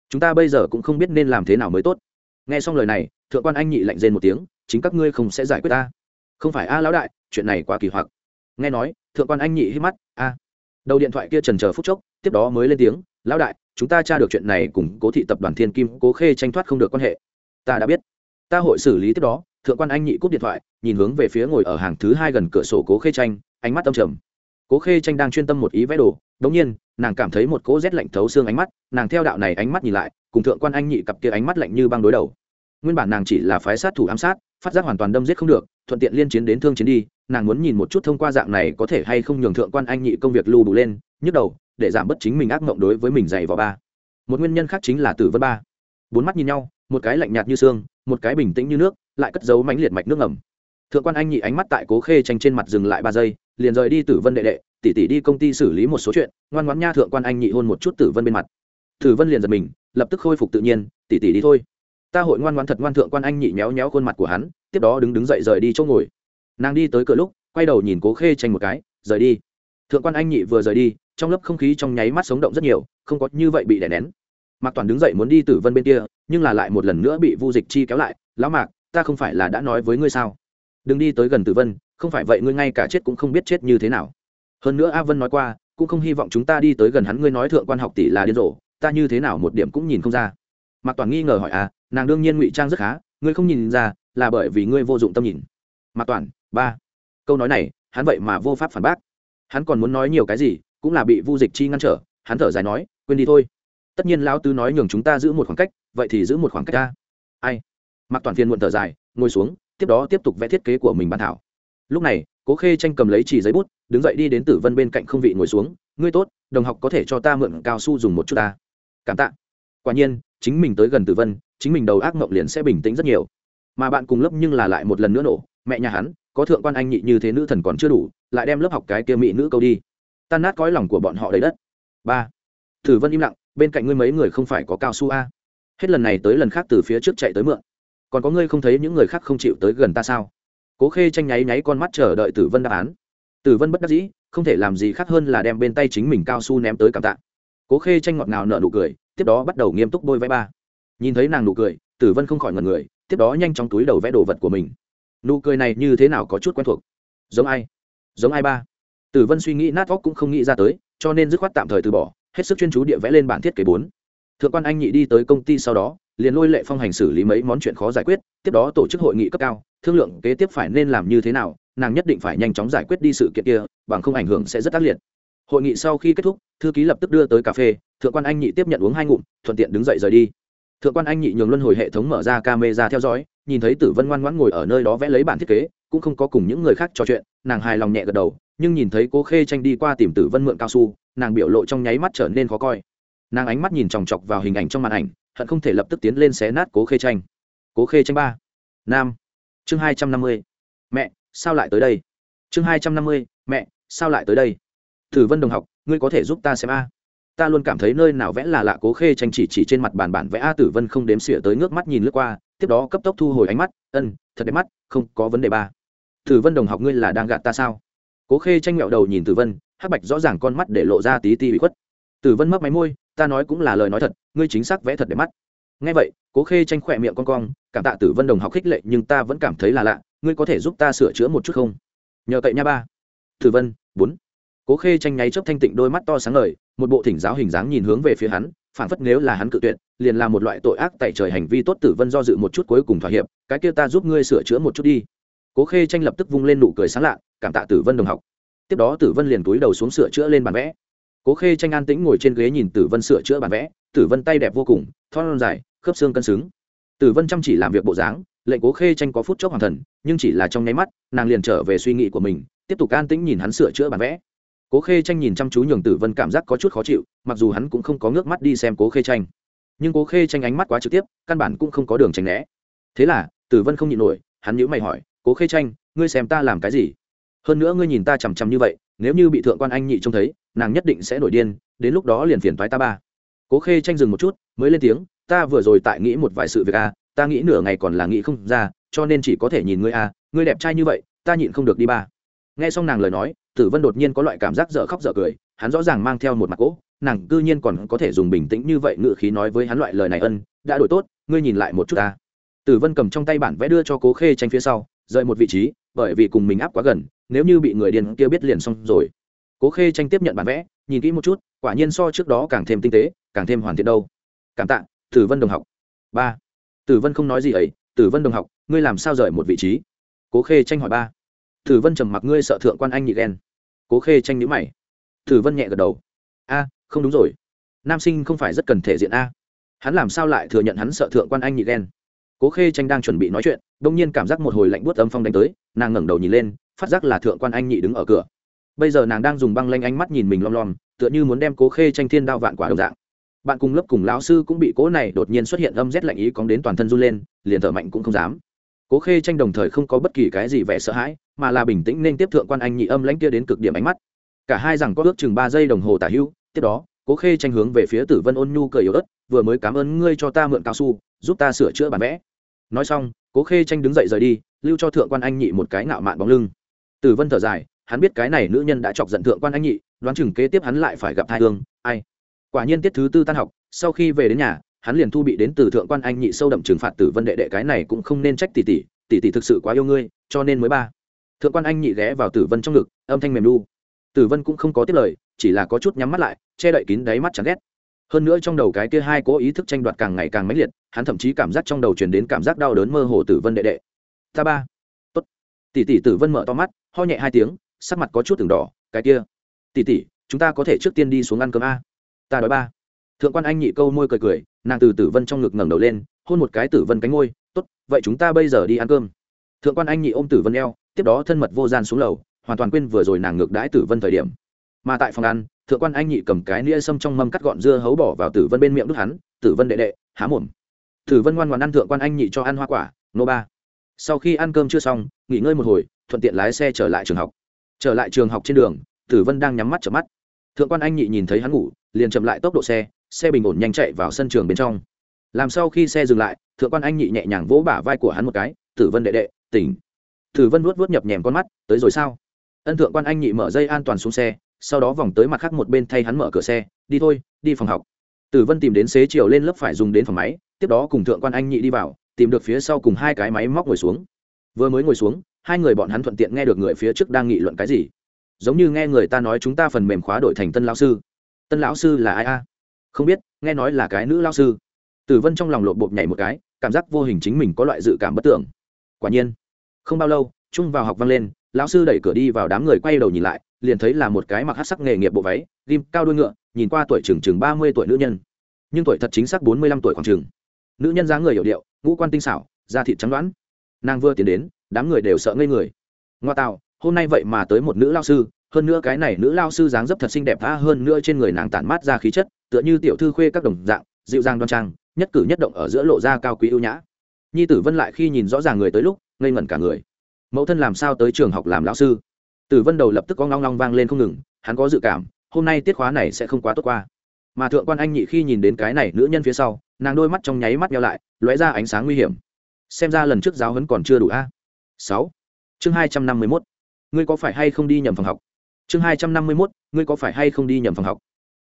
Chúng ta bây giờ cũng không biết nên làm thế nào mới tốt. Nghe xong lời này, thượng quan anh nhị lạnh rên một tiếng, chính các ngươi không sẽ giải quyết ta. Không phải a, lão đại, chuyện này quá kỳ hoặc. Nghe nói, thượng quan anh nhị hít mắt, a. Đầu điện thoại kia trần chờ phút chốc, tiếp đó mới lên tiếng, lão đại, chúng ta tra được chuyện này cùng cố thị tập đoàn thiên kim cố khê tranh thoát không được quan hệ. Ta đã biết. Ta hội xử lý tiếp đó thượng quan anh nhị cúp điện thoại, nhìn hướng về phía ngồi ở hàng thứ hai gần cửa sổ cố khê tranh ánh mắt âm trầm. Cố khê tranh đang chuyên tâm một ý vẽ đồ đống nhiên, nàng cảm thấy một cỗ rét lạnh thấu xương ánh mắt, nàng theo đạo này ánh mắt nhìn lại, cùng thượng quan anh nhị cặp kia ánh mắt lạnh như băng đối đầu. Nguyên bản nàng chỉ là phái sát thủ ám sát, phát giác hoàn toàn đâm giết không được, thuận tiện liên chiến đến thương chiến đi, nàng muốn nhìn một chút thông qua dạng này có thể hay không nhường thượng quan anh nhị công việc lưu đủ lên, nhức đầu, để giảm bớt chính mình ác mộng đối với mình dày vào ba. Một nguyên nhân khác chính là tử vân ba. Bốn mắt nhìn nhau, một cái lạnh nhạt như xương, một cái bình tĩnh như nước lại cất giấu mãnh liệt mạch nước ngầm. Thượng quan anh nhị ánh mắt tại cố khê tranh trên mặt dừng lại ba giây, liền rời đi tử vân đệ đệ tỷ tỷ đi công ty xử lý một số chuyện, ngoan ngoãn nha thượng quan anh nhị hôn một chút tử vân bên mặt. Tử vân liền giật mình, lập tức khôi phục tự nhiên tỷ tỷ đi thôi. Ta hội ngoan ngoãn thật ngoan thượng quan anh nhị méo méo khuôn mặt của hắn, tiếp đó đứng đứng dậy rời đi chỗ ngồi. Nàng đi tới cửa lúc, quay đầu nhìn cố khê tranh một cái, rời đi. Thượng quan anh nhị vừa rời đi, trong lớp không khí trong nháy mắt sống động rất nhiều, không có như vậy bị đè nén. Mạc toàn đứng dậy muốn đi tử vân bên kia, nhưng là lại một lần nữa bị vu dịch chi kéo lại, lão mạc ta không phải là đã nói với ngươi sao? Đừng đi tới gần tử vân, không phải vậy ngươi ngay cả chết cũng không biết chết như thế nào. Hơn nữa a vân nói qua, cũng không hy vọng chúng ta đi tới gần hắn, ngươi nói thượng quan học tỷ là điên rồ, ta như thế nào một điểm cũng nhìn không ra. Mạc toàn nghi ngờ hỏi à nàng đương nhiên ngụy trang rất khá, ngươi không nhìn ra là bởi vì ngươi vô dụng tâm nhìn. Mạc toàn, ba, câu nói này, hắn vậy mà vô pháp phản bác. Hắn còn muốn nói nhiều cái gì, cũng là bị vu dịch chi ngăn trở, hắn thở dài nói, quên đi thôi. Tất nhiên lão tứ nói nhường chúng ta giữ một khoảng cách, vậy thì giữ một khoảng cách ta. Ai? Mặc toàn phiên muộn thở dài, ngồi xuống, tiếp đó tiếp tục vẽ thiết kế của mình bàn thảo. Lúc này, cố khê tranh cầm lấy chỉ giấy bút, đứng dậy đi đến tử vân bên cạnh không vị ngồi xuống, ngươi tốt, đồng học có thể cho ta mượn cao su dùng một chút ta. Cảm tạ. Quả nhiên, chính mình tới gần tử vân, chính mình đầu ác mộng liền sẽ bình tĩnh rất nhiều. Mà bạn cùng lớp nhưng là lại một lần nữa nổ, mẹ nhà hắn, có thượng quan anh nhị như thế nữ thần còn chưa đủ, lại đem lớp học cái kia mỹ nữ câu đi. Tan nát cõi lòng của bọn họ đầy đất. Ba. Tử vân im lặng, bên cạnh ngươi mấy người không phải có cao su a? Hết lần này tới lần khác từ phía trước chạy tới mượn còn có ngươi không thấy những người khác không chịu tới gần ta sao? Cố khê tranh nháy nháy con mắt chờ đợi tử vân đáp án. Tử vân bất đắc dĩ, không thể làm gì khác hơn là đem bên tay chính mình cao su ném tới cảm tạ. Cố khê tranh ngọt ngào nở nụ cười, tiếp đó bắt đầu nghiêm túc bôi vẽ ba. Nhìn thấy nàng nụ cười, tử vân không khỏi ngẩn người, tiếp đó nhanh chóng túi đầu vẽ đồ vật của mình. Nụ cười này như thế nào có chút quen thuộc? Giống ai? Giống ai ba? Tử vân suy nghĩ nát óc cũng không nghĩ ra tới, cho nên dứt khoát tạm thời từ bỏ, hết sức chuyên chú địa vẽ lên bản thiết kế bốn. Thượng quan anh nhị đi tới công ty sau đó liền lôi lệ phong hành xử lý mấy món chuyện khó giải quyết, tiếp đó tổ chức hội nghị cấp cao, thương lượng kế tiếp phải nên làm như thế nào, nàng nhất định phải nhanh chóng giải quyết đi sự kiện kia, bằng không ảnh hưởng sẽ rất ác liệt. Hội nghị sau khi kết thúc, thư ký lập tức đưa tới cà phê, thượng quan anh nhị tiếp nhận uống hai ngụm, thuận tiện đứng dậy rời đi. Thượng quan anh nhị nhường luân hồi hệ thống mở ra camera theo dõi, nhìn thấy tử vân ngoan ngoãn ngồi ở nơi đó vẽ lấy bản thiết kế, cũng không có cùng những người khác trò chuyện, nàng hài lòng nhẹ gật đầu, nhưng nhìn thấy cô khê tranh đi qua tìm tử vân mượn cao su, nàng biểu lộ trong nháy mắt trở nên khó coi. Nàng ánh mắt nhìn chòng chọc vào hình ảnh trong màn ảnh hận không thể lập tức tiến lên xé nát cố khê tranh. Cố khê tranh ba. Nam. Chương hai trăm năm mươi. Mẹ, sao lại tới đây? Chương hai trăm năm mươi. Mẹ, sao lại tới đây? Tử vân đồng học, ngươi có thể giúp ta xem a. Ta luôn cảm thấy nơi nào vẽ là lạ cố khê tranh chỉ chỉ trên mặt bàn bản vẽ a. Tử vân không đếm xỉa tới nước mắt nhìn lướt qua, tiếp đó cấp tốc thu hồi ánh mắt. Ân, thật đẹp mắt, không có vấn đề ba. Tử vân đồng học ngươi là đang gạt ta sao? Cố khê tranh mẹo đầu nhìn tử vân, hắc bạch rõ ràng con mắt để lộ ra tí ti bị khuất. Tử vân mấp máy môi ta nói cũng là lời nói thật, ngươi chính xác vẽ thật để mắt. Ngay vậy, cố khê tranh khỏe miệng con cong, cảm tạ tử vân đồng học khích lệ, nhưng ta vẫn cảm thấy là lạ, ngươi có thể giúp ta sửa chữa một chút không? Nhờ cậy nha ba. Tử vân, bốn. Cố khê tranh nháy chớp thanh tịnh đôi mắt to sáng ngời, một bộ thỉnh giáo hình dáng nhìn hướng về phía hắn phản phất nếu là hắn cự tuyệt, liền là một loại tội ác tại trời hành vi tốt tử vân do dự một chút cuối cùng thỏa hiệp, cái kia ta giúp ngươi sửa chữa một chút đi. Cố khê tranh lập tức vung lên nụ cười sáng lạ, cảm tạ tử vân đồng học. Tiếp đó tử vân liền cúi đầu xuống sửa chữa lên bản vẽ cố khê tranh an tĩnh ngồi trên ghế nhìn tử vân sửa chữa bản vẽ, tử vân tay đẹp vô cùng, thon dài, khớp xương cân xứng. Tử vân chăm chỉ làm việc bộ dáng, lệnh cố khê tranh có phút chốc hoàng thần, nhưng chỉ là trong nháy mắt, nàng liền trở về suy nghĩ của mình, tiếp tục an tĩnh nhìn hắn sửa chữa bản vẽ. Cố khê tranh nhìn chăm chú nhường tử vân cảm giác có chút khó chịu, mặc dù hắn cũng không có ngước mắt đi xem cố khê tranh. Nhưng cố khê tranh ánh mắt quá trực tiếp, căn bản cũng không có đường tránh né. Thế là, tử vân không nhịn nổi, hắn nhíu mày hỏi, cố khê tranh, ngươi xem ta làm cái gì? Hơn nữa ngươi nhìn ta chằm chằm như vậy nếu như bị thượng quan anh nhị trông thấy, nàng nhất định sẽ nổi điên, đến lúc đó liền phiền thoái ta ba. Cố khê tranh dừng một chút, mới lên tiếng, ta vừa rồi tại nghĩ một vài sự việc a ta nghĩ nửa ngày còn là nghĩ không ra, cho nên chỉ có thể nhìn ngươi a ngươi đẹp trai như vậy, ta nhịn không được đi ba. Nghe xong nàng lời nói, tử vân đột nhiên có loại cảm giác dở khóc dở cười, hắn rõ ràng mang theo một mặt cỗ nàng cư nhiên còn có thể dùng bình tĩnh như vậy ngự khí nói với hắn loại lời này ân, đã đổi tốt, ngươi nhìn lại một chút ta. Tử vân cầm trong tay bản vẽ đưa cho cố khê tranh phía sau, rời một vị trí, bởi vì cùng mình áp quá gần nếu như bị người điên kia biết liền xong rồi. Cố khê tranh tiếp nhận bản vẽ, nhìn kỹ một chút, quả nhiên so trước đó càng thêm tinh tế, càng thêm hoàn thiện đâu. Cảm tạ, tử vân đồng học. Ba. Tử vân không nói gì ấy, tử vân đồng học, ngươi làm sao rời một vị trí? Cố khê tranh hỏi ba. Tử vân trầm mặc, ngươi sợ thượng quan anh nhị ghen. Cố khê tranh nhíu mày. Tử vân nhẹ gật đầu. A, không đúng rồi. Nam sinh không phải rất cần thể diện a. Hắn làm sao lại thừa nhận hắn sợ thượng quan anh nhị ghen? Cố khê tranh đang chuẩn bị nói chuyện đông nhiên cảm giác một hồi lạnh buốt âm phong đánh tới, nàng ngẩng đầu nhìn lên, phát giác là thượng quan anh nhị đứng ở cửa. Bây giờ nàng đang dùng băng lanh ánh mắt nhìn mình lom lom, tựa như muốn đem cố khê tranh thiên đao vạn quả đồng dạng. Bạn cùng lớp cùng lão sư cũng bị cố này đột nhiên xuất hiện âm rét lạnh ý cóng đến toàn thân run lên, liền thở mạnh cũng không dám. Cố khê tranh đồng thời không có bất kỳ cái gì vẻ sợ hãi, mà là bình tĩnh nên tiếp thượng quan anh nhị âm lãnh kia đến cực điểm ánh mắt. Cả hai rằng có ước chừng ba giây đồng hồ tả hữu, tiếp đó, cố khê tranh hướng về phía tử vân ôn nhu cười yếu ớt, vừa mới cảm ơn ngươi cho ta mượn cao su, giúp ta sửa chữa bản vẽ nói xong, cố khê tranh đứng dậy rời đi, lưu cho thượng quan anh nhị một cái ngạo mạn bóng lưng. Tử vân thở dài, hắn biết cái này nữ nhân đã chọc giận thượng quan anh nhị, đoán chừng kế tiếp hắn lại phải gặp thai hương, ai. Quả nhiên tiết thứ tư tan học, sau khi về đến nhà, hắn liền thu bị đến từ thượng quan anh nhị sâu đậm trừng phạt tử vân đệ đệ cái này cũng không nên trách tỷ tỷ tỷ tỷ thực sự quá yêu ngươi, cho nên mới ba. Thượng quan anh nhị ghé vào tử vân trong ngực, âm thanh mềm lu tử vân cũng không có tiếp lời, chỉ là có chút nhắm mắt lại, che đậy kín đáy mắt chán ghét hơn nữa trong đầu cái kia hai cố ý thức tranh đoạt càng ngày càng mãnh liệt, hắn thậm chí cảm giác trong đầu truyền đến cảm giác đau đớn mơ hồ tử vân đệ đệ. Ta ba. Tốt. Tỷ tỷ tử vân mở to mắt, ho nhẹ hai tiếng, sắc mặt có chút từng đỏ, cái kia. Tỷ tỷ, chúng ta có thể trước tiên đi xuống ăn cơm a. Ta đói ba. Thượng quan anh nhị câu môi cười cười, nàng từ tử vân trong ngực ngẩng đầu lên, hôn một cái tử vân cánh ngôi tốt, vậy chúng ta bây giờ đi ăn cơm. Thượng quan anh nhị ôm tử vân eo, tiếp đó thân mật vô gian xuống lầu, hoàn toàn quên vừa rồi nàng ngược đãi tử vân thời điểm. Mà tại phòng ăn thượng quan anh nhị cầm cái nĩa sâm trong mâm cắt gọn dưa hấu bỏ vào tử vân bên miệng đút hắn, tử vân đệ đệ, há mồm. Tử vân ngoan ngoan ăn thượng quan anh nhị cho ăn hoa quả, nô ba. Sau khi ăn cơm chưa xong, nghỉ ngơi một hồi, thuận tiện lái xe trở lại trường học. Trở lại trường học trên đường, tử vân đang nhắm mắt chợp mắt. Thượng quan anh nhị nhìn thấy hắn ngủ, liền chậm lại tốc độ xe xe bình ổn nhanh chạy vào sân trường bên trong. Làm sau khi xe dừng lại, thượng quan anh nhị nhẹ nhàng vỗ bả vai của hắn một cái, tử vân đệ đệ, tỉnh. Tử vân vuốt vuốt nhập nhèm con mắt, tới rồi sao? Ân thượng quan anh nhị mở dây an toàn xuống xe sau đó vòng tới mặt khác một bên thay hắn mở cửa xe, đi thôi, đi phòng học. Tử vân tìm đến xế chiều lên lớp phải dùng đến phòng máy, tiếp đó cùng thượng quan anh nhị đi vào, tìm được phía sau cùng hai cái máy móc ngồi xuống. Vừa mới ngồi xuống, hai người bọn hắn thuận tiện nghe được người phía trước đang nghị luận cái gì. Giống như nghe người ta nói chúng ta phần mềm khóa đổi thành tân lão sư. Tân lão sư là ai a? Không biết, nghe nói là cái nữ lão sư. Tử vân trong lòng lộp bộp nhảy một cái, cảm giác vô hình chính mình có loại dự cảm bất tưởng. Quả nhiên, không bao lâu trung vào học vang lên, lão sư đẩy cửa đi vào đám người quay đầu nhìn lại liền thấy là một cái mặc hát sắc nghề nghiệp bộ váy ghim cao đuôi ngựa, nhìn qua tuổi chừng chừng ba mươi tuổi nữ nhân. Nhưng tuổi thật chính xác bốn mươi lăm tuổi khoảng chừng. Nữ nhân dáng người hiểu điệu, ngũ quan tinh xảo, da thịt trắng đoán. Nàng vừa tiến đến, đám người đều sợ ngây người. Ngoa tạo, hôm nay vậy mà tới một nữ lao sư, hơn nữa cái này nữ lao sư dáng dấp thật xinh đẹp tha hơn nữa trên người nàng tản mát ra khí chất, tựa như tiểu thư khuê các đồng dạng, dịu dàng đoan trang, nhất cử nhất động ở giữa lộ ra cao quý ưu nhã. Nhi tử vân lại khi nhìn rõ ràng người tới lúc, ngây ngẩn cả người. Mẫu thân làm sao tới trường học làm lão sư? Tử vân đầu lập tức có ngong ngong vang lên không ngừng, hắn có dự cảm, hôm nay tiết khóa này sẽ không quá tốt qua. Mà thượng quan anh nhị khi nhìn đến cái này nữ nhân phía sau, nàng đôi mắt trong nháy mắt nhau lại, lóe ra ánh sáng nguy hiểm. Xem ra lần trước giáo huấn còn chưa đủ a. Sáu. Chương hai trăm năm mươi mốt. Ngươi có phải hay không đi nhầm phòng học? Chương hai trăm năm mươi mốt, ngươi có phải hay không đi nhầm phòng học?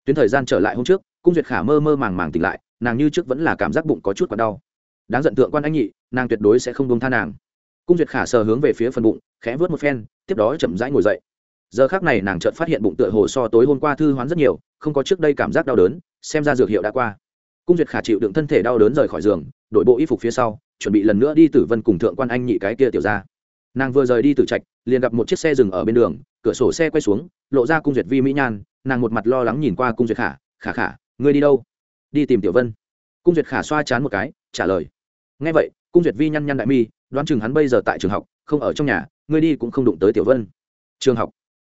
Tuyến thời gian trở lại hôm trước, cung duyệt khả mơ mơ màng màng tỉnh lại, nàng như trước vẫn là cảm giác bụng có chút còn đau. Đáng giận thượng quan anh nhị, nàng tuyệt đối sẽ không buông tha nàng cung duyệt khả sờ hướng về phía phần bụng, khẽ vớt một phen, tiếp đó chậm rãi ngồi dậy. Giờ khác này nàng chợt phát hiện bụng tựa hồ so tối hôm qua thư hoán rất nhiều, không có trước đây cảm giác đau đớn, xem ra dược hiệu đã qua. Cung duyệt khả chịu đựng thân thể đau đớn rời khỏi giường, đổi bộ y phục phía sau, chuẩn bị lần nữa đi tử vân cùng thượng quan anh nhị cái kia tiểu ra nàng vừa rời đi từ trạch, liền gặp một chiếc xe dừng ở bên đường, cửa sổ xe quay xuống, lộ ra cung duyệt vi mỹ nhan, nàng một mặt lo lắng nhìn qua cung duyệt khả khả khả, ngươi đi đâu? Đi tìm tiểu vân. Cung duyệt khả xoa chán một cái, trả lời ngay vậy, cung duyệt vi nhăn nhăn đại mi đoán chừng hắn bây giờ tại trường học, không ở trong nhà, ngươi đi cũng không đụng tới tiểu vân. Trường học?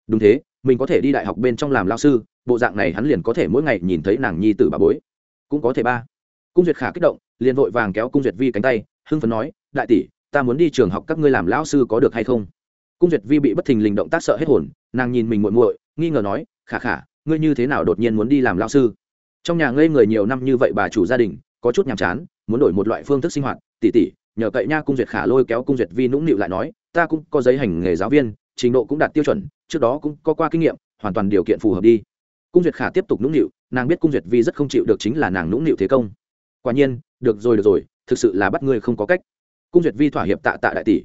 Đúng thế, mình có thể đi đại học bên trong làm lao sư, bộ dạng này hắn liền có thể mỗi ngày nhìn thấy nàng nhi tử bà bối. Cũng có thể ba. Cung duyệt khả kích động, liền vội vàng kéo cung duyệt vi cánh tay, hưng phấn nói, đại tỷ, ta muốn đi trường học các ngươi làm lão sư có được hay không? Cung duyệt vi bị bất thình lình động tác sợ hết hồn, nàng nhìn mình muội muội, nghi ngờ nói, khả khả, ngươi như thế nào đột nhiên muốn đi làm lão sư? Trong nhà ngây người nhiều năm như vậy bà chủ gia đình, có chút nhàm chán, muốn đổi một loại phương thức sinh hoạt, tỷ tỷ nhờ cậy nha cung duyệt khả lôi kéo cung duyệt vi nũng nịu lại nói, ta cũng có giấy hành nghề giáo viên, trình độ cũng đạt tiêu chuẩn, trước đó cũng có qua kinh nghiệm, hoàn toàn điều kiện phù hợp đi. Cung duyệt khả tiếp tục nũng nịu, nàng biết cung duyệt vi rất không chịu được chính là nàng nũng nịu thế công. Quả nhiên, được rồi được rồi, thực sự là bắt ngươi không có cách. Cung duyệt vi thỏa hiệp tạ tạ đại tỷ.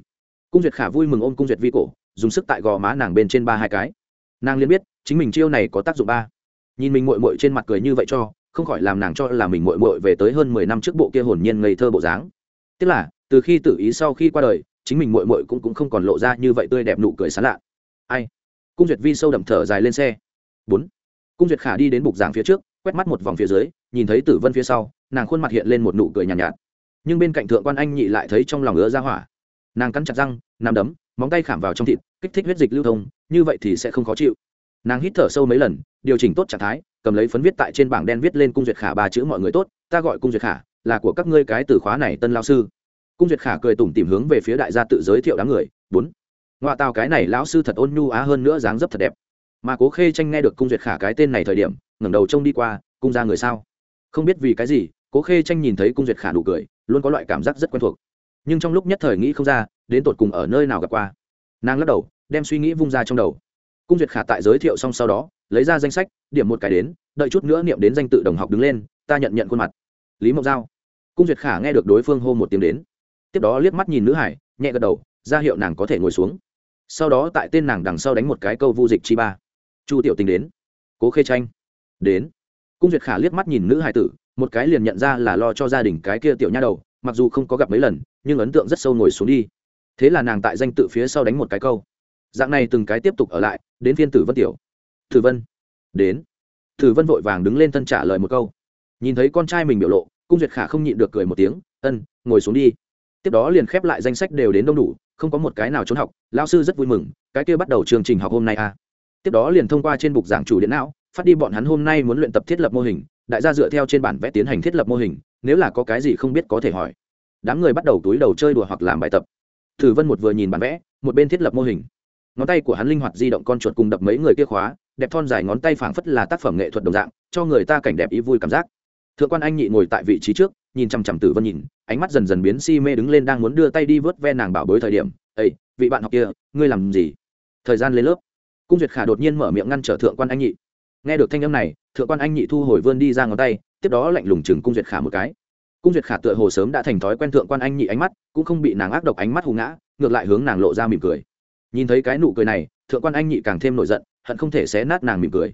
Cung duyệt khả vui mừng ôm cung duyệt vi cổ, dùng sức tại gò má nàng bên trên ba hai cái. Nàng liền biết, chính mình chiêu này có tác dụng ba. Nhìn mình mội mội trên mặt cười như vậy cho, không khỏi làm nàng cho là mình mội mội về tới hơn mười năm trước bộ kia hồn nhiên ngây thơ bộ dáng. Tức là từ khi tự ý sau khi qua đời chính mình mội mội cũng, cũng không còn lộ ra như vậy tươi đẹp nụ cười sán lạ. Ai? Cung duyệt vi sâu đậm thở dài lên xe. Bốn. Cung duyệt khả đi đến bục giảng phía trước quét mắt một vòng phía dưới nhìn thấy tử vân phía sau nàng khuôn mặt hiện lên một nụ cười nhàn nhạt, nhạt. Nhưng bên cạnh thượng quan anh nhị lại thấy trong lòng ứa ra hỏa. Nàng cắn chặt răng nằm đấm móng tay khảm vào trong thịt kích thích huyết dịch lưu thông như vậy thì sẽ không khó chịu. Nàng hít thở sâu mấy lần điều chỉnh tốt trạng thái cầm lấy phấn viết tại trên bảng đen viết lên cung duyệt khả ba chữ mọi người tốt ta gọi cung duyệt khả là của các ngươi cái từ khóa này tân lao sư cung duyệt khả cười tủm tìm hướng về phía đại gia tự giới thiệu đám người, bốn. Ngoại tào cái này lão sư thật ôn nhu á hơn nữa dáng dấp thật đẹp. Mà cố khê tranh nghe được cung duyệt khả cái tên này thời điểm, ngẩng đầu trông đi qua, cung ra người sao? Không biết vì cái gì, cố khê tranh nhìn thấy cung duyệt khả nụ cười, luôn có loại cảm giác rất quen thuộc. Nhưng trong lúc nhất thời nghĩ không ra, đến tột cùng ở nơi nào gặp qua. Nàng lắc đầu, đem suy nghĩ vung ra trong đầu. Cung duyệt khả tại giới thiệu xong sau đó, lấy ra danh sách, điểm một cái đến, đợi chút nữa niệm đến danh tự đồng học đứng lên, ta nhận nhận khuôn mặt. Lý mộc giao. Cung duyệt khả nghe được đối phương hô một tiếng đến tiếp đó liếc mắt nhìn nữ hải, nhẹ gật đầu, ra hiệu nàng có thể ngồi xuống. Sau đó tại tên nàng đằng sau đánh một cái câu vu dịch chi ba. Chu tiểu tình đến. Cố khê tranh. Đến. Cung duyệt khả liếc mắt nhìn nữ hải tử, một cái liền nhận ra là lo cho gia đình cái kia tiểu nha đầu, mặc dù không có gặp mấy lần, nhưng ấn tượng rất sâu ngồi xuống đi. Thế là nàng tại danh tự phía sau đánh một cái câu. Dạng này từng cái tiếp tục ở lại, đến phiên tử vân tiểu. Tử vân. Đến. Tử vân vội vàng đứng lên thân trả lời một câu. Nhìn thấy con trai mình biểu lộ, cung duyệt khả không nhịn được cười một tiếng, ân, ngồi xuống đi tiếp đó liền khép lại danh sách đều đến đông đủ, không có một cái nào trốn học lao sư rất vui mừng, cái kia bắt đầu chương trình học hôm nay à. tiếp đó liền thông qua trên bục giảng chủ điện não, phát đi bọn hắn hôm nay muốn luyện tập thiết lập mô hình, đại gia dựa theo trên bản vẽ tiến hành thiết lập mô hình, nếu là có cái gì không biết có thể hỏi. Đám người bắt đầu túi đầu chơi đùa hoặc làm bài tập. Thử vân một vừa nhìn bản vẽ, một bên thiết lập mô hình. Ngón tay của hắn linh hoạt di động con chuột cùng đập mấy người kia khóa, đẹp thon dài ngón tay phảng phất là tác phẩm nghệ thuật đồng dạng, cho người ta cảnh đẹp ý vui cảm giác. Thượng quan anh nhị ngồi tại vị trí trước nhìn chằm chằm tử vân nhìn, ánh mắt dần dần biến si mê đứng lên đang muốn đưa tay đi vớt ve nàng bảo bối thời điểm ây vị bạn học kia, ngươi làm gì? Thời gian lên lớp, cung duyệt khả đột nhiên mở miệng ngăn trở thượng quan anh nhị. Nghe được thanh âm này, thượng quan anh nhị thu hồi vươn đi ra ngón tay, tiếp đó lạnh lùng chừng cung duyệt khả một cái. Cung duyệt khả tựa hồ sớm đã thành thói quen thượng quan anh nhị ánh mắt, cũng không bị nàng ác độc ánh mắt hù ngã, ngược lại hướng nàng lộ ra mỉm cười. Nhìn thấy cái nụ cười này, thượng quan anh nhị càng thêm nổi giận, hận không thể xé nát nàng mỉm cười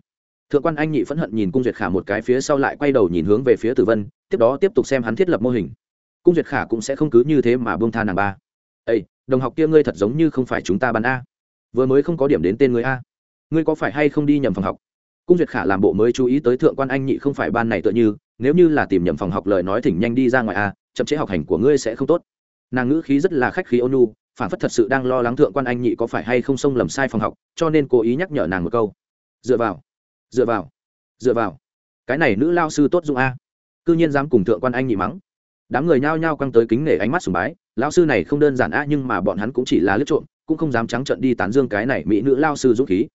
thượng quan anh nhị phẫn hận nhìn cung duyệt khả một cái phía sau lại quay đầu nhìn hướng về phía tử vân, tiếp đó tiếp tục xem hắn thiết lập mô hình. Cung duyệt khả cũng sẽ không cứ như thế mà buông tha nàng ba. Ây đồng học kia ngươi thật giống như không phải chúng ta bắn a. Vừa mới không có điểm đến tên người a. Ngươi có phải hay không đi nhầm phòng học? Cung duyệt khả làm bộ mới chú ý tới thượng quan anh nhị không phải ban này tựa như, nếu như là tìm nhầm phòng học lời nói thỉnh nhanh đi ra ngoài a, chậm chế học hành của ngươi sẽ không tốt. Nàng ngữ khí rất là khách khí ônu phản phất thật sự đang lo lắng thượng quan anh nhị có phải hay không xông lầm sai phòng học, cho nên cố ý nhắc nhở nàng một câu. Dựa vào dựa vào. Dựa vào. Cái này nữ lao sư tốt dụng a. Cư nhiên dám cùng thượng quan anh nhị mắng. Đám người nhao nhao quăng tới kính nể ánh mắt sùng bái, lao sư này không đơn giản a, nhưng mà bọn hắn cũng chỉ là lướt trộm, cũng không dám trắng trận đi tán dương cái này mỹ nữ lao sư dũng khí.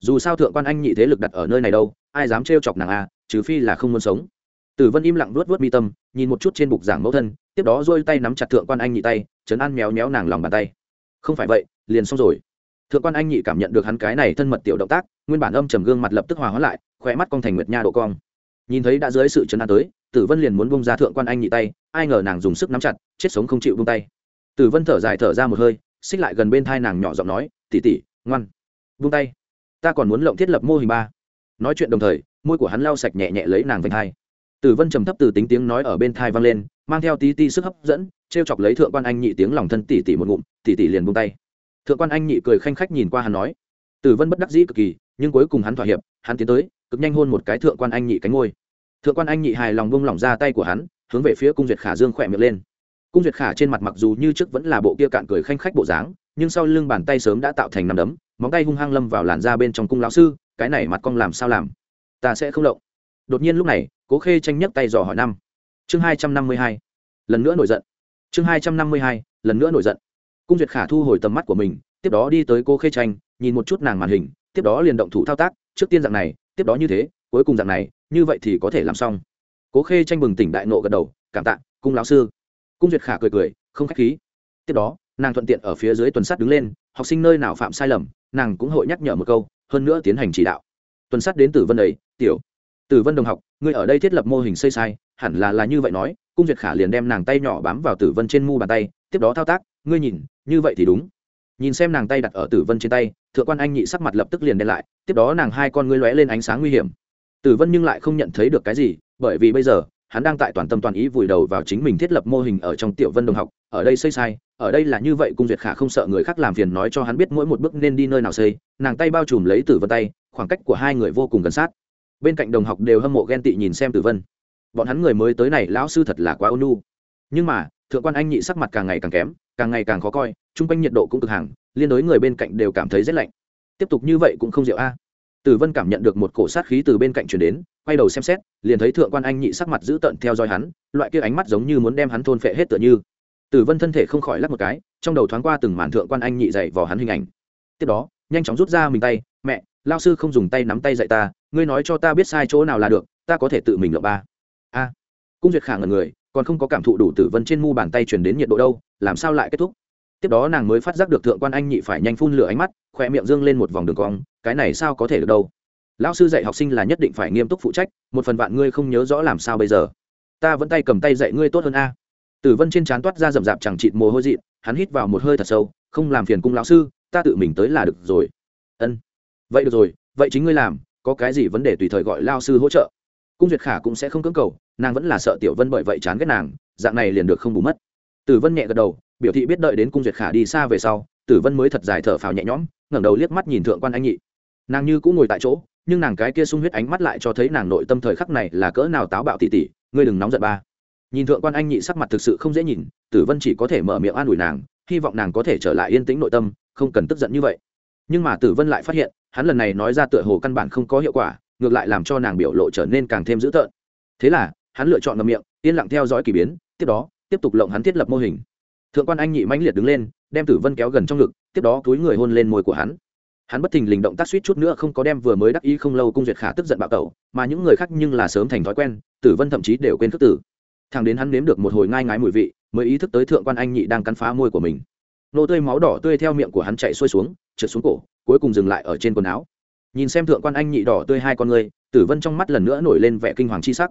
Dù sao thượng quan anh nhị thế lực đặt ở nơi này đâu, ai dám trêu chọc nàng a, trừ phi là không muốn sống. Tử vân im lặng vuốt vuốt mi tâm, nhìn một chút trên bục giảng mẫu thân, tiếp đó dôi tay nắm chặt thượng quan anh nhị tay chấn an méo méo nàng lòng bàn tay. Không phải vậy, liền xong rồi thượng quan anh nhị cảm nhận được hắn cái này thân mật tiểu động tác, nguyên bản âm trầm gương mặt lập tức hòa hóa lại khỏe mắt cong thành nguyệt nha độ cong. Nhìn thấy đã dưới sự chấn an tới, tử vân liền muốn bông ra thượng quan anh nhị tay, ai ngờ nàng dùng sức nắm chặt, chết sống không chịu bông tay. Tử vân thở dài thở ra một hơi, xích lại gần bên thai nàng nhỏ giọng nói tỉ tỉ ngoan vung tay. Ta còn muốn lộng thiết lập mô hình ba. Nói chuyện đồng thời, môi của hắn lau sạch nhẹ nhẹ lấy nàng vành thai tử vân trầm thấp từ tính tiếng nói ở bên thai vang lên, mang theo tí ti sức hấp dẫn t r e o chọc lấy thượng quan anh nhị tiếng lòng thân tỉ tỉ một ngụm tỉ tỉ liền vung tay thượng quan anh nhị cười khanh khách nhìn qua hắn nói, tử vân bất đắc dĩ cực kỳ, nhưng cuối cùng hắn thỏa hiệp, hắn tiến tới, cực nhanh hôn một cái thượng quan anh nhị cánh ngôi. Thượng quan anh nhị hài lòng bông lỏng ra tay của hắn, hướng về phía cung duyệt khả dương khỏe miệng lên. Cung duyệt khả trên mặt mặc dù như trước vẫn là bộ kia cạn cười khanh khách bộ dáng, nhưng sau lưng bàn tay sớm đã tạo thành nằm đấm, móng tay hung hăng lâm vào làn da bên trong cung lão sư, cái này mặt cong làm sao làm? Ta sẽ không động. Đột nhiên lúc này, cố khê tranh nhấc tay dò hỏi năm. Chương hai trăm năm mươi hai. Lần nữa nổi giận. Chương hai trăm năm mươi hai. Lần nữa nổi giận cung duyệt khả thu hồi tầm mắt của mình, tiếp đó đi tới cô khê tranh, nhìn một chút nàng màn hình, tiếp đó liền động thủ thao tác, trước tiên dạng này, tiếp đó như thế, cuối cùng dạng này, như vậy thì có thể làm xong. Cố khê tranh bừng tỉnh đại nộ gật đầu, cảm tạ, cung lão sư. Cung duyệt khả cười cười, không khách khí. Tiếp đó, nàng thuận tiện ở phía dưới tuần sát đứng lên, học sinh nơi nào phạm sai lầm, nàng cũng hội nhắc nhở một câu, hơn nữa tiến hành chỉ đạo. Tuần sát đến tử vân ấy tiểu, tử vân đồng học, ngươi ở đây thiết lập mô hình xây sai, hẳn là là như vậy nói. Cung duyệt khả liền đem nàng tay nhỏ bám vào tử vân trên mu bàn tay, tiếp đó thao tác ngươi nhìn, như vậy thì đúng. Nhìn xem nàng tay đặt ở tử vân trên tay, thượng quan anh nhị sắc mặt lập tức liền đen lại, tiếp đó nàng hai con ngươi lóe lên ánh sáng nguy hiểm. Tử vân nhưng lại không nhận thấy được cái gì, bởi vì bây giờ, hắn đang tại toàn tâm toàn ý vùi đầu vào chính mình thiết lập mô hình ở trong tiểu vân đồng học, ở đây xây sai, ở đây là như vậy, cung duyệt khả không sợ người khác làm phiền nói cho hắn biết mỗi một bước nên đi nơi nào xây, nàng tay bao trùm lấy tử vân tay, khoảng cách của hai người vô cùng gần sát. Bên cạnh đồng học đều hâm mộ ghen tị nhìn xem tử vân. Bọn hắn người mới tới này, lão sư thật là quá ônu nhưng mà, thượng quan anh nhị sắc mặt càng ngày càng kém càng ngày càng khó coi, chung quanh nhiệt độ cũng cực hàng, liên đối người bên cạnh đều cảm thấy rét lạnh. Tiếp tục như vậy cũng không diệu a. Tử vân cảm nhận được một cổ sát khí từ bên cạnh chuyển đến, quay đầu xem xét, liền thấy thượng quan anh nhị sắc mặt dữ tợn theo dõi hắn, loại kia ánh mắt giống như muốn đem hắn thôn phệ hết tựa như. Tử vân thân thể không khỏi lắc một cái, trong đầu thoáng qua từng màn thượng quan anh nhị dạy vào hắn hình ảnh. Tiếp đó, nhanh chóng rút ra mình tay, mẹ, lao sư không dùng tay nắm tay dạy ta, ngươi nói cho ta biết sai chỗ nào là được, ta có thể tự mình lộng ba. A. Cung duyệt khả ngần người còn không có cảm thụ đủ tử vân trên mu bàn tay truyền đến nhiệt độ đâu, làm sao lại kết thúc? Tiếp đó nàng mới phát giác được thượng quan anh nhị phải nhanh phun lửa ánh mắt khoe miệng dương lên một vòng đường cong, cái này sao có thể được đâu? Lão sư dạy học sinh là nhất định phải nghiêm túc phụ trách, một phần vạn ngươi không nhớ rõ làm sao bây giờ. Ta vẫn tay cầm tay dạy ngươi tốt hơn a. Tử vân trên trán toát ra rậm rạp chẳng chịt mồ hôi dị hắn hít vào một hơi thật sâu, không làm phiền cung lão sư, ta tự mình tới là được rồi. Ân. Vậy được rồi, vậy chính ngươi làm, có cái gì vấn đề tùy thời gọi lao sư hỗ trợ. Cung duyệt khả cũng sẽ không cưỡng cầu nàng vẫn là sợ tiểu vân bởi vậy chán ghét nàng, dạng này liền được không bù mất. Tử vân nhẹ gật đầu, biểu thị biết đợi đến cung duyệt khả đi xa về sau, tử vân mới thật dài thở phào nhẹ nhõm, ngẩng đầu liếc mắt nhìn thượng quan anh nhị. Nàng như cũng ngồi tại chỗ, nhưng nàng cái kia sung huyết ánh mắt lại cho thấy nàng nội tâm thời khắc này là cỡ nào táo bạo tỉ tỉ, ngươi đừng nóng giận ba. Nhìn thượng quan anh nhị sắc mặt thực sự không dễ nhìn, tử vân chỉ có thể mở miệng an ủi nàng, hy vọng nàng có thể trở lại yên tĩnh nội tâm, không cần tức giận như vậy. Nhưng mà tử vân lại phát hiện, hắn lần này nói ra tựa hồ căn bản không có hiệu quả, ngược lại làm cho nàng biểu lộ trở nên càng thêm dữ tợn. Thế là hắn lựa chọn ngậm miệng, yên lặng theo dõi k ỳ biến, tiếp đó, tiếp tục lộng hắn thiết lập mô hình. Thượng quan anh nhị mãnh liệt đứng lên, đem tử vân kéo gần trong ngực, tiếp đó túi người hôn lên môi của hắn. Hắn bất thình lình động tác suýt chút nữa không có đem vừa mới đắc ý không lâu cung duyệt khả tức giận bạo tẩu, mà những người khác nhưng là sớm thành thói quen, tử vân thậm chí đều quên thức tử. Thằng đến hắn nếm được một hồi ngai ngái mùi vị, mới ý thức tới thượng quan anh nhị đang cắn phá môi của mình. Nô tươi máu đỏ tươi theo miệng của hắn chạy xuôi xuống, trượt xuống cổ, cuối cùng dừng lại ở trên quần áo. Nhìn xem thượng quan anh nhị đỏ tươi hai con người, tử vân trong mắt lần nữa nổi lên vẻ kinh hoàng chi sắc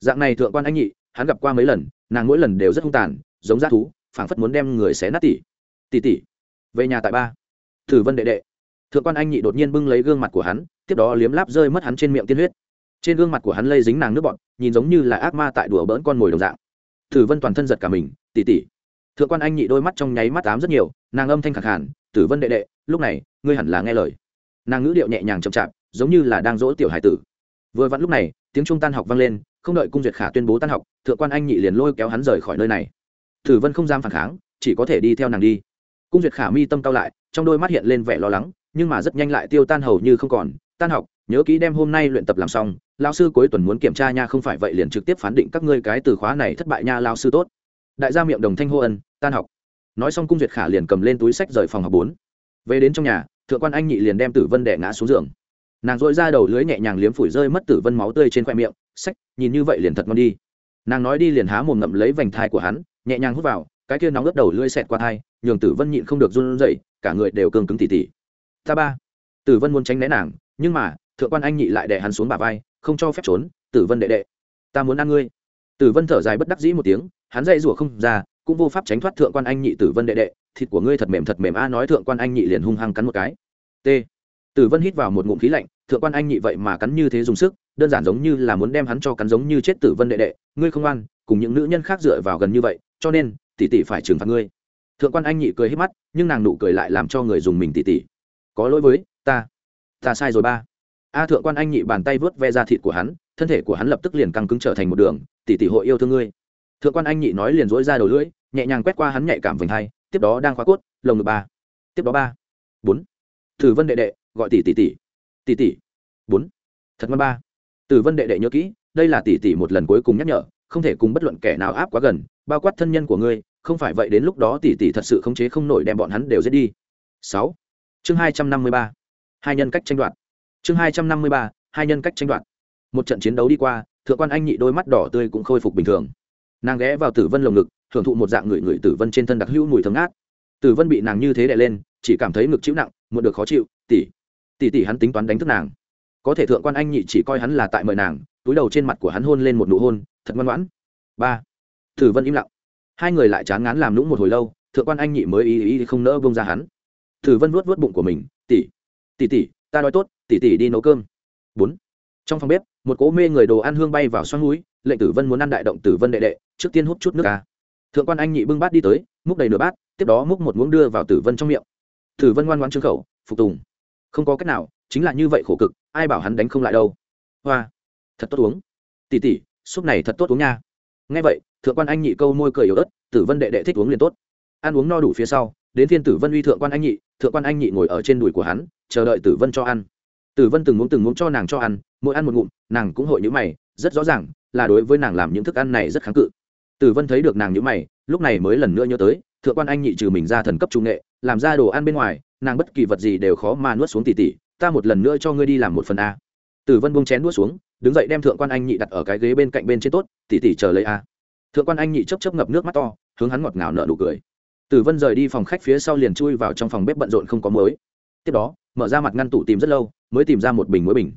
dạng này thượng quan anh nhị, hắn gặp qua mấy lần, nàng mỗi lần đều rất hung tàn, giống g thú, phảng phất muốn đem người xé nát tỉ. Tỉ tỉ, về nhà tại ba. Thử vân đệ đệ. Thượng quan anh nhị đột nhiên bưng lấy gương mặt của hắn, tiếp đó liếm láp rơi mất hắn trên miệng tiên huyết. Trên gương mặt của hắn lây dính nàng nước bọn nhìn giống như là ác ma tại đùa bỡn con mồi đồng dạng. Thử vân toàn thân giật cả mình, tỉ tỉ. Thượng quan anh nhị đôi mắt trong nháy mắt tám rất nhiều, nàng âm thanh khẳng hẳn tử vân đệ đệ, lúc này, ngươi hẳn là nghe lời. Nàng ngữ điệu nhẹ nhàng chậm chạp, giống như là đang dỗ tiểu hải tử. Vừa vặn lúc này, tiếng trung tan học vang lên không đợi cung duyệt khả tuyên bố tan học, thượng quan anh nhị liền lôi kéo hắn rời khỏi nơi này. Tử vân không dám phản kháng, chỉ có thể đi theo nàng đi. Cung duyệt khả mi tâm cao lại, trong đôi mắt hiện lên vẻ lo lắng, nhưng mà rất nhanh lại tiêu tan hầu như không còn. Tan học, nhớ kỹ đem hôm nay luyện tập làm xong lao sư cuối tuần muốn kiểm tra nha, không phải vậy liền trực tiếp phán định các ngươi cái từ khóa này thất bại nha lao sư tốt. Đại gia miệng đồng thanh hô ân, tan học. Nói xong cung duyệt khả liền cầm lên túi sách rời phòng học bốn. Về đến trong nhà, thượng quan anh nhị liền đem tử vân đẻ ngã xuống giường nàng dội ra đầu lưới nhẹ nhàng liếm phủi rơi mất tử vân máu tươi trên khoe miệng, sách, nhìn như vậy liền thật ngon đi. Nàng nói đi liền há mồm ngậm lấy vành thai của hắn, nhẹ nhàng hút vào, cái kia nóng ướt đầu lưỡi xẹt qua thai, nhường tử vân nhịn không được run rẩy, cả người đều cương cứng tỉ tỉ. Ta ba. Tử vân muốn tránh né nàng, nhưng mà, thượng quan anh nhị lại đè hắn xuống bà vai, không cho phép trốn, tử vân đệ đệ, ta muốn ăn ngươi. Tử vân thở dài bất đắc dĩ một tiếng, hắn dây rủa không ra, cũng vô pháp tránh thoát thượng quan anh nhị tử vân đệ đệ, thịt của ngươi thật mềm thật mềm a, nói thượng quan anh nhị liền hung hăng cắn một cái. T tử vân hít vào một ngụm khí lạnh, thượng quan anh nhị vậy mà cắn như thế dùng sức, đơn giản giống như là muốn đem hắn cho cắn giống như chết tử vân đệ đệ, ngươi không ăn cùng những nữ nhân khác dựa vào gần như vậy, cho nên, tỷ tỷ phải trừng phạt ngươi. Thượng quan anh nhị cười hết mắt, nhưng nàng nụ cười lại làm cho người dùng mình tỷ tỷ có lỗi với ta ta sai rồi ba. A thượng quan anh nhị bàn tay vớt ve ra thịt của hắn, thân thể của hắn lập tức liền căng cứng trở thành một đường, tỷ tỷ hội yêu thương ngươi. Thượng quan anh nhị nói liền dỗi ra đầu lưỡi, nhẹ nhàng quét qua hắn nhạy cảm vành hai, tiếp đó đang khóa cốt, lồng ngực ba, tiếp đó ba, bốn. Tử vân đệ đệ gọi tỷ tỷ tỷ. Tỷ tỷ. Bốn. Thật ngon ba. Tử vân đệ đệ nhớ kỹ, đây là tỷ tỷ một lần cuối cùng nhắc nhở, không thể cùng bất luận kẻ nào áp quá gần, bao quát thân nhân của ngươi, không phải vậy đến lúc đó tỷ tỷ thật sự khống chế không nổi đem bọn hắn đều giết đi. Sáu. Chương hai trăm năm mươi ba. Hai nhân cách tranh đoạt. Chương hai trăm năm mươi ba, hai nhân cách tranh đoạt. Một trận chiến đấu đi qua, thượng quan anh nhị đôi mắt đỏ tươi cũng khôi phục bình thường. Nàng ghé vào tử vân lồng ngực, thưởng thụ một dạng người người tử vân trên thân đặc hữu mùi thơm ngát. Tử vân bị nàng như thế đè lên, chỉ cảm thấy ngực chịu nặng muộn được khó chịu tỉ tỉ tỉ hắn tính toán đánh thức nàng. Có thể thượng quan anh nhị chỉ coi hắn là tại mời nàng, túi đầu trên mặt của hắn hôn lên một nụ hôn, thật ngoan ngoãn. Ba. Thử vân im lặng. Hai người lại chán ngán làm lũng một hồi lâu, thượng quan anh nhị mới ý ý không nỡ bông ra hắn. Thử vân vuốt vuốt bụng của mình tỉ tỉ tỉ ta nói tốt tỉ tỉ đi nấu cơm. Bốn. Trong phòng bếp, một cố mê người đồ ăn hương bay vào xoắn núi, lệnh tử vân muốn ăn đại động tử vân đệ đệ, trước tiên hút chút nước ca thượng quan anh nhị bưng bát đi tới, múc đầy nửa bát, tiếp đó múc một muỗng đưa vào tử vân trong miệng. Tử vân ngoan ngoan trương khẩu, phục tùng không có cách nào, chính là như vậy khổ cực, ai bảo hắn đánh không lại đâu. Hoa, thật tốt uống. Tỉ tỉ súp này thật tốt uống nha. Ngay vậy, thượng quan anh nhị câu môi cười yếu ớt, tử vân đệ đệ thích uống liền tốt. Ăn uống no đủ phía sau, đến thiên tử vân uy thượng quan anh nhị, thượng quan anh nhị ngồi ở trên đùi của hắn, chờ đợi tử vân cho ăn. Tử vân từng muốn từng muốn cho nàng cho ăn, mỗi ăn một ngụm, nàng cũng hội nhữ mày, rất rõ ràng là đối với nàng làm những thức ăn này rất kháng cự. Tử vân thấy được nàng nhữ mày, lúc này mới lần nữa nhớ tới, thượng quan anh nhị trừ mình ra thần cấp trung nghệ, làm ra đồ ăn bên ngoài nàng bất kỳ vật gì đều khó mà nuốt xuống tỉ tỉ, ta một lần nữa cho ngươi đi làm một phần a. Tử vân bông chén nuốt xuống, đứng dậy đem thượng quan anh nhị đặt ở cái ghế bên cạnh bên trên tốt, tỉ tỉ chờ lấy a. Thượng quan anh nhị chấp chấp ngập nước mắt to, hướng hắn ngọt ngào nợ nụ cười. Tử vân rời đi phòng khách phía sau liền chui vào trong phòng bếp bận rộn không có mới tiếp đó, mở ra mặt ngăn tủ tìm rất lâu, mới tìm ra một bình muối bình.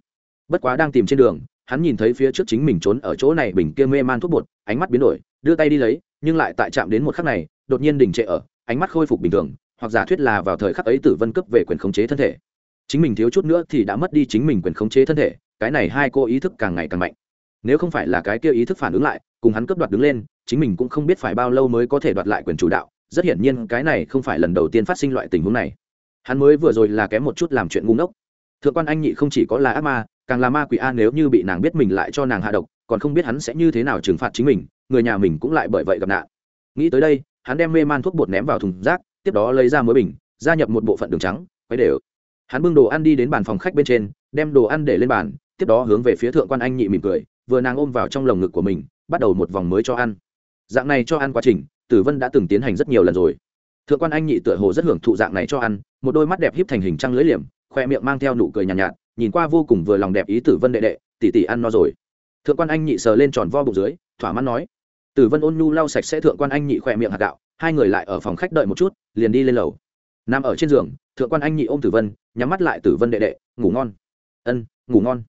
Bất quá đang tìm trên đường, hắn nhìn thấy phía trước chính mình trốn ở chỗ này bình kia mê man thuốc bột, ánh mắt biến đổi, đưa tay đi lấy, nhưng lại tại chạm đến một khắc này, đột nhiên đình trệ ở, ánh mắt khôi phục bình thường hoặc giả thuyết là vào thời khắc ấy tử vân cấp về quyền khống chế thân thể. Chính mình thiếu chút nữa thì đã mất đi chính mình quyền khống chế thân thể, cái này hai cô ý thức càng ngày càng mạnh. Nếu không phải là cái kia ý thức phản ứng lại, cùng hắn cấp đoạt đứng lên, chính mình cũng không biết phải bao lâu mới có thể đoạt lại quyền chủ đạo, rất hiển nhiên cái này không phải lần đầu tiên phát sinh loại tình huống này. Hắn mới vừa rồi là kém một chút làm chuyện ngu ngốc. Thượng quan anh nhị không chỉ có là ác ma, càng là ma quỷ a nếu như bị nàng biết mình lại cho nàng hạ độc, còn không biết hắn sẽ như thế nào trừng phạt chính mình, người nhà mình cũng lại bởi vậy gặp nạn. Nghĩ tới đây, hắn đem mê man thuốc bột ném vào thùng rác tiếp đó lấy ra mới bình gia nhập một bộ phận đường trắng quấy đều. Hắn bưng đồ ăn đi đến bàn phòng khách bên trên đem đồ ăn để lên bàn tiếp đó hướng về phía thượng quan anh nhị mỉm cười vừa nàng ôm vào trong lồng ngực của mình bắt đầu một vòng mới cho ăn. Dạng này cho ăn quá trình tử vân đã từng tiến hành rất nhiều lần rồi. Thượng quan anh nhị tựa hồ rất hưởng thụ dạng này cho ăn một đôi mắt đẹp híp thành hình trăng lưỡi liềm khoe miệng mang theo nụ cười nhàn nhạt, nhạt nhìn qua vô cùng vừa lòng đẹp ý tử vân đệ đệ tỉ tỉ ăn no rồi. Thượng quan anh nhị sờ lên tròn vo bụng dưới thỏa mãn nói. Tử vân ôn nhu lau sạch sẽ thượng quan anh nhị khoe miệng hạt gạo hai người lại ở phòng khách đợi một chút, liền đi lên lầu. Nằm ở trên giường, thượng quan anh nhị ôm tử vân, nhắm mắt lại tử vân đệ đệ, ngủ ngon. Ân, ngủ ngon.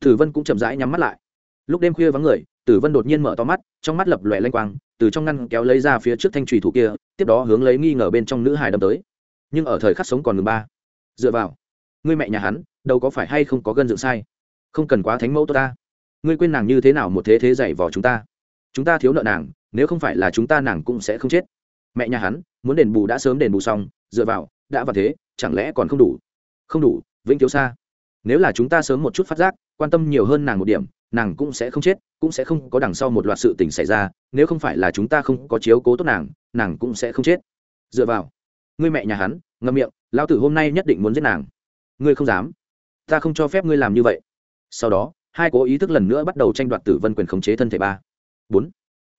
Tử vân cũng chậm rãi nhắm mắt lại. Lúc đêm khuya vắng người, tử vân đột nhiên mở to mắt, trong mắt lập lòe lanh quang, từ trong ngăn kéo lấy ra phía trước thanh trùy thủ kia, tiếp đó hướng lấy nghi ngờ bên trong nữ hài đâm tới. Nhưng ở thời khắc sống còn ngừng ba. Dựa vào, ngươi mẹ nhà hắn, đâu có phải hay không có gân dựng sai? Không cần quá thánh mẫu tốt ta. Ngươi quên nàng như thế nào một thế thế dạy vò chúng ta? Chúng ta thiếu nợ nàng, nếu không phải là chúng ta nàng cũng sẽ không chết mẹ nhà hắn, muốn đền bù đã sớm đền bù xong, dựa vào, đã vào thế, chẳng lẽ còn không đủ? Không đủ, vĩnh thiếu xa nếu là chúng ta sớm một chút phát giác, quan tâm nhiều hơn nàng một điểm, nàng cũng sẽ không chết, cũng sẽ không có đằng sau một loạt sự tình xảy ra, nếu không phải là chúng ta không có chiếu cố tốt nàng nàng cũng sẽ không chết. Dựa vào, ngươi mẹ nhà hắn ngâm miệng, lão tử hôm nay nhất định muốn giết nàng. Ngươi không dám. Ta không cho phép ngươi làm như vậy. Sau đó, hai cố ý thức lần nữa bắt đầu tranh đoạt tử vân quyền khống chế thân thể ba. Bốn.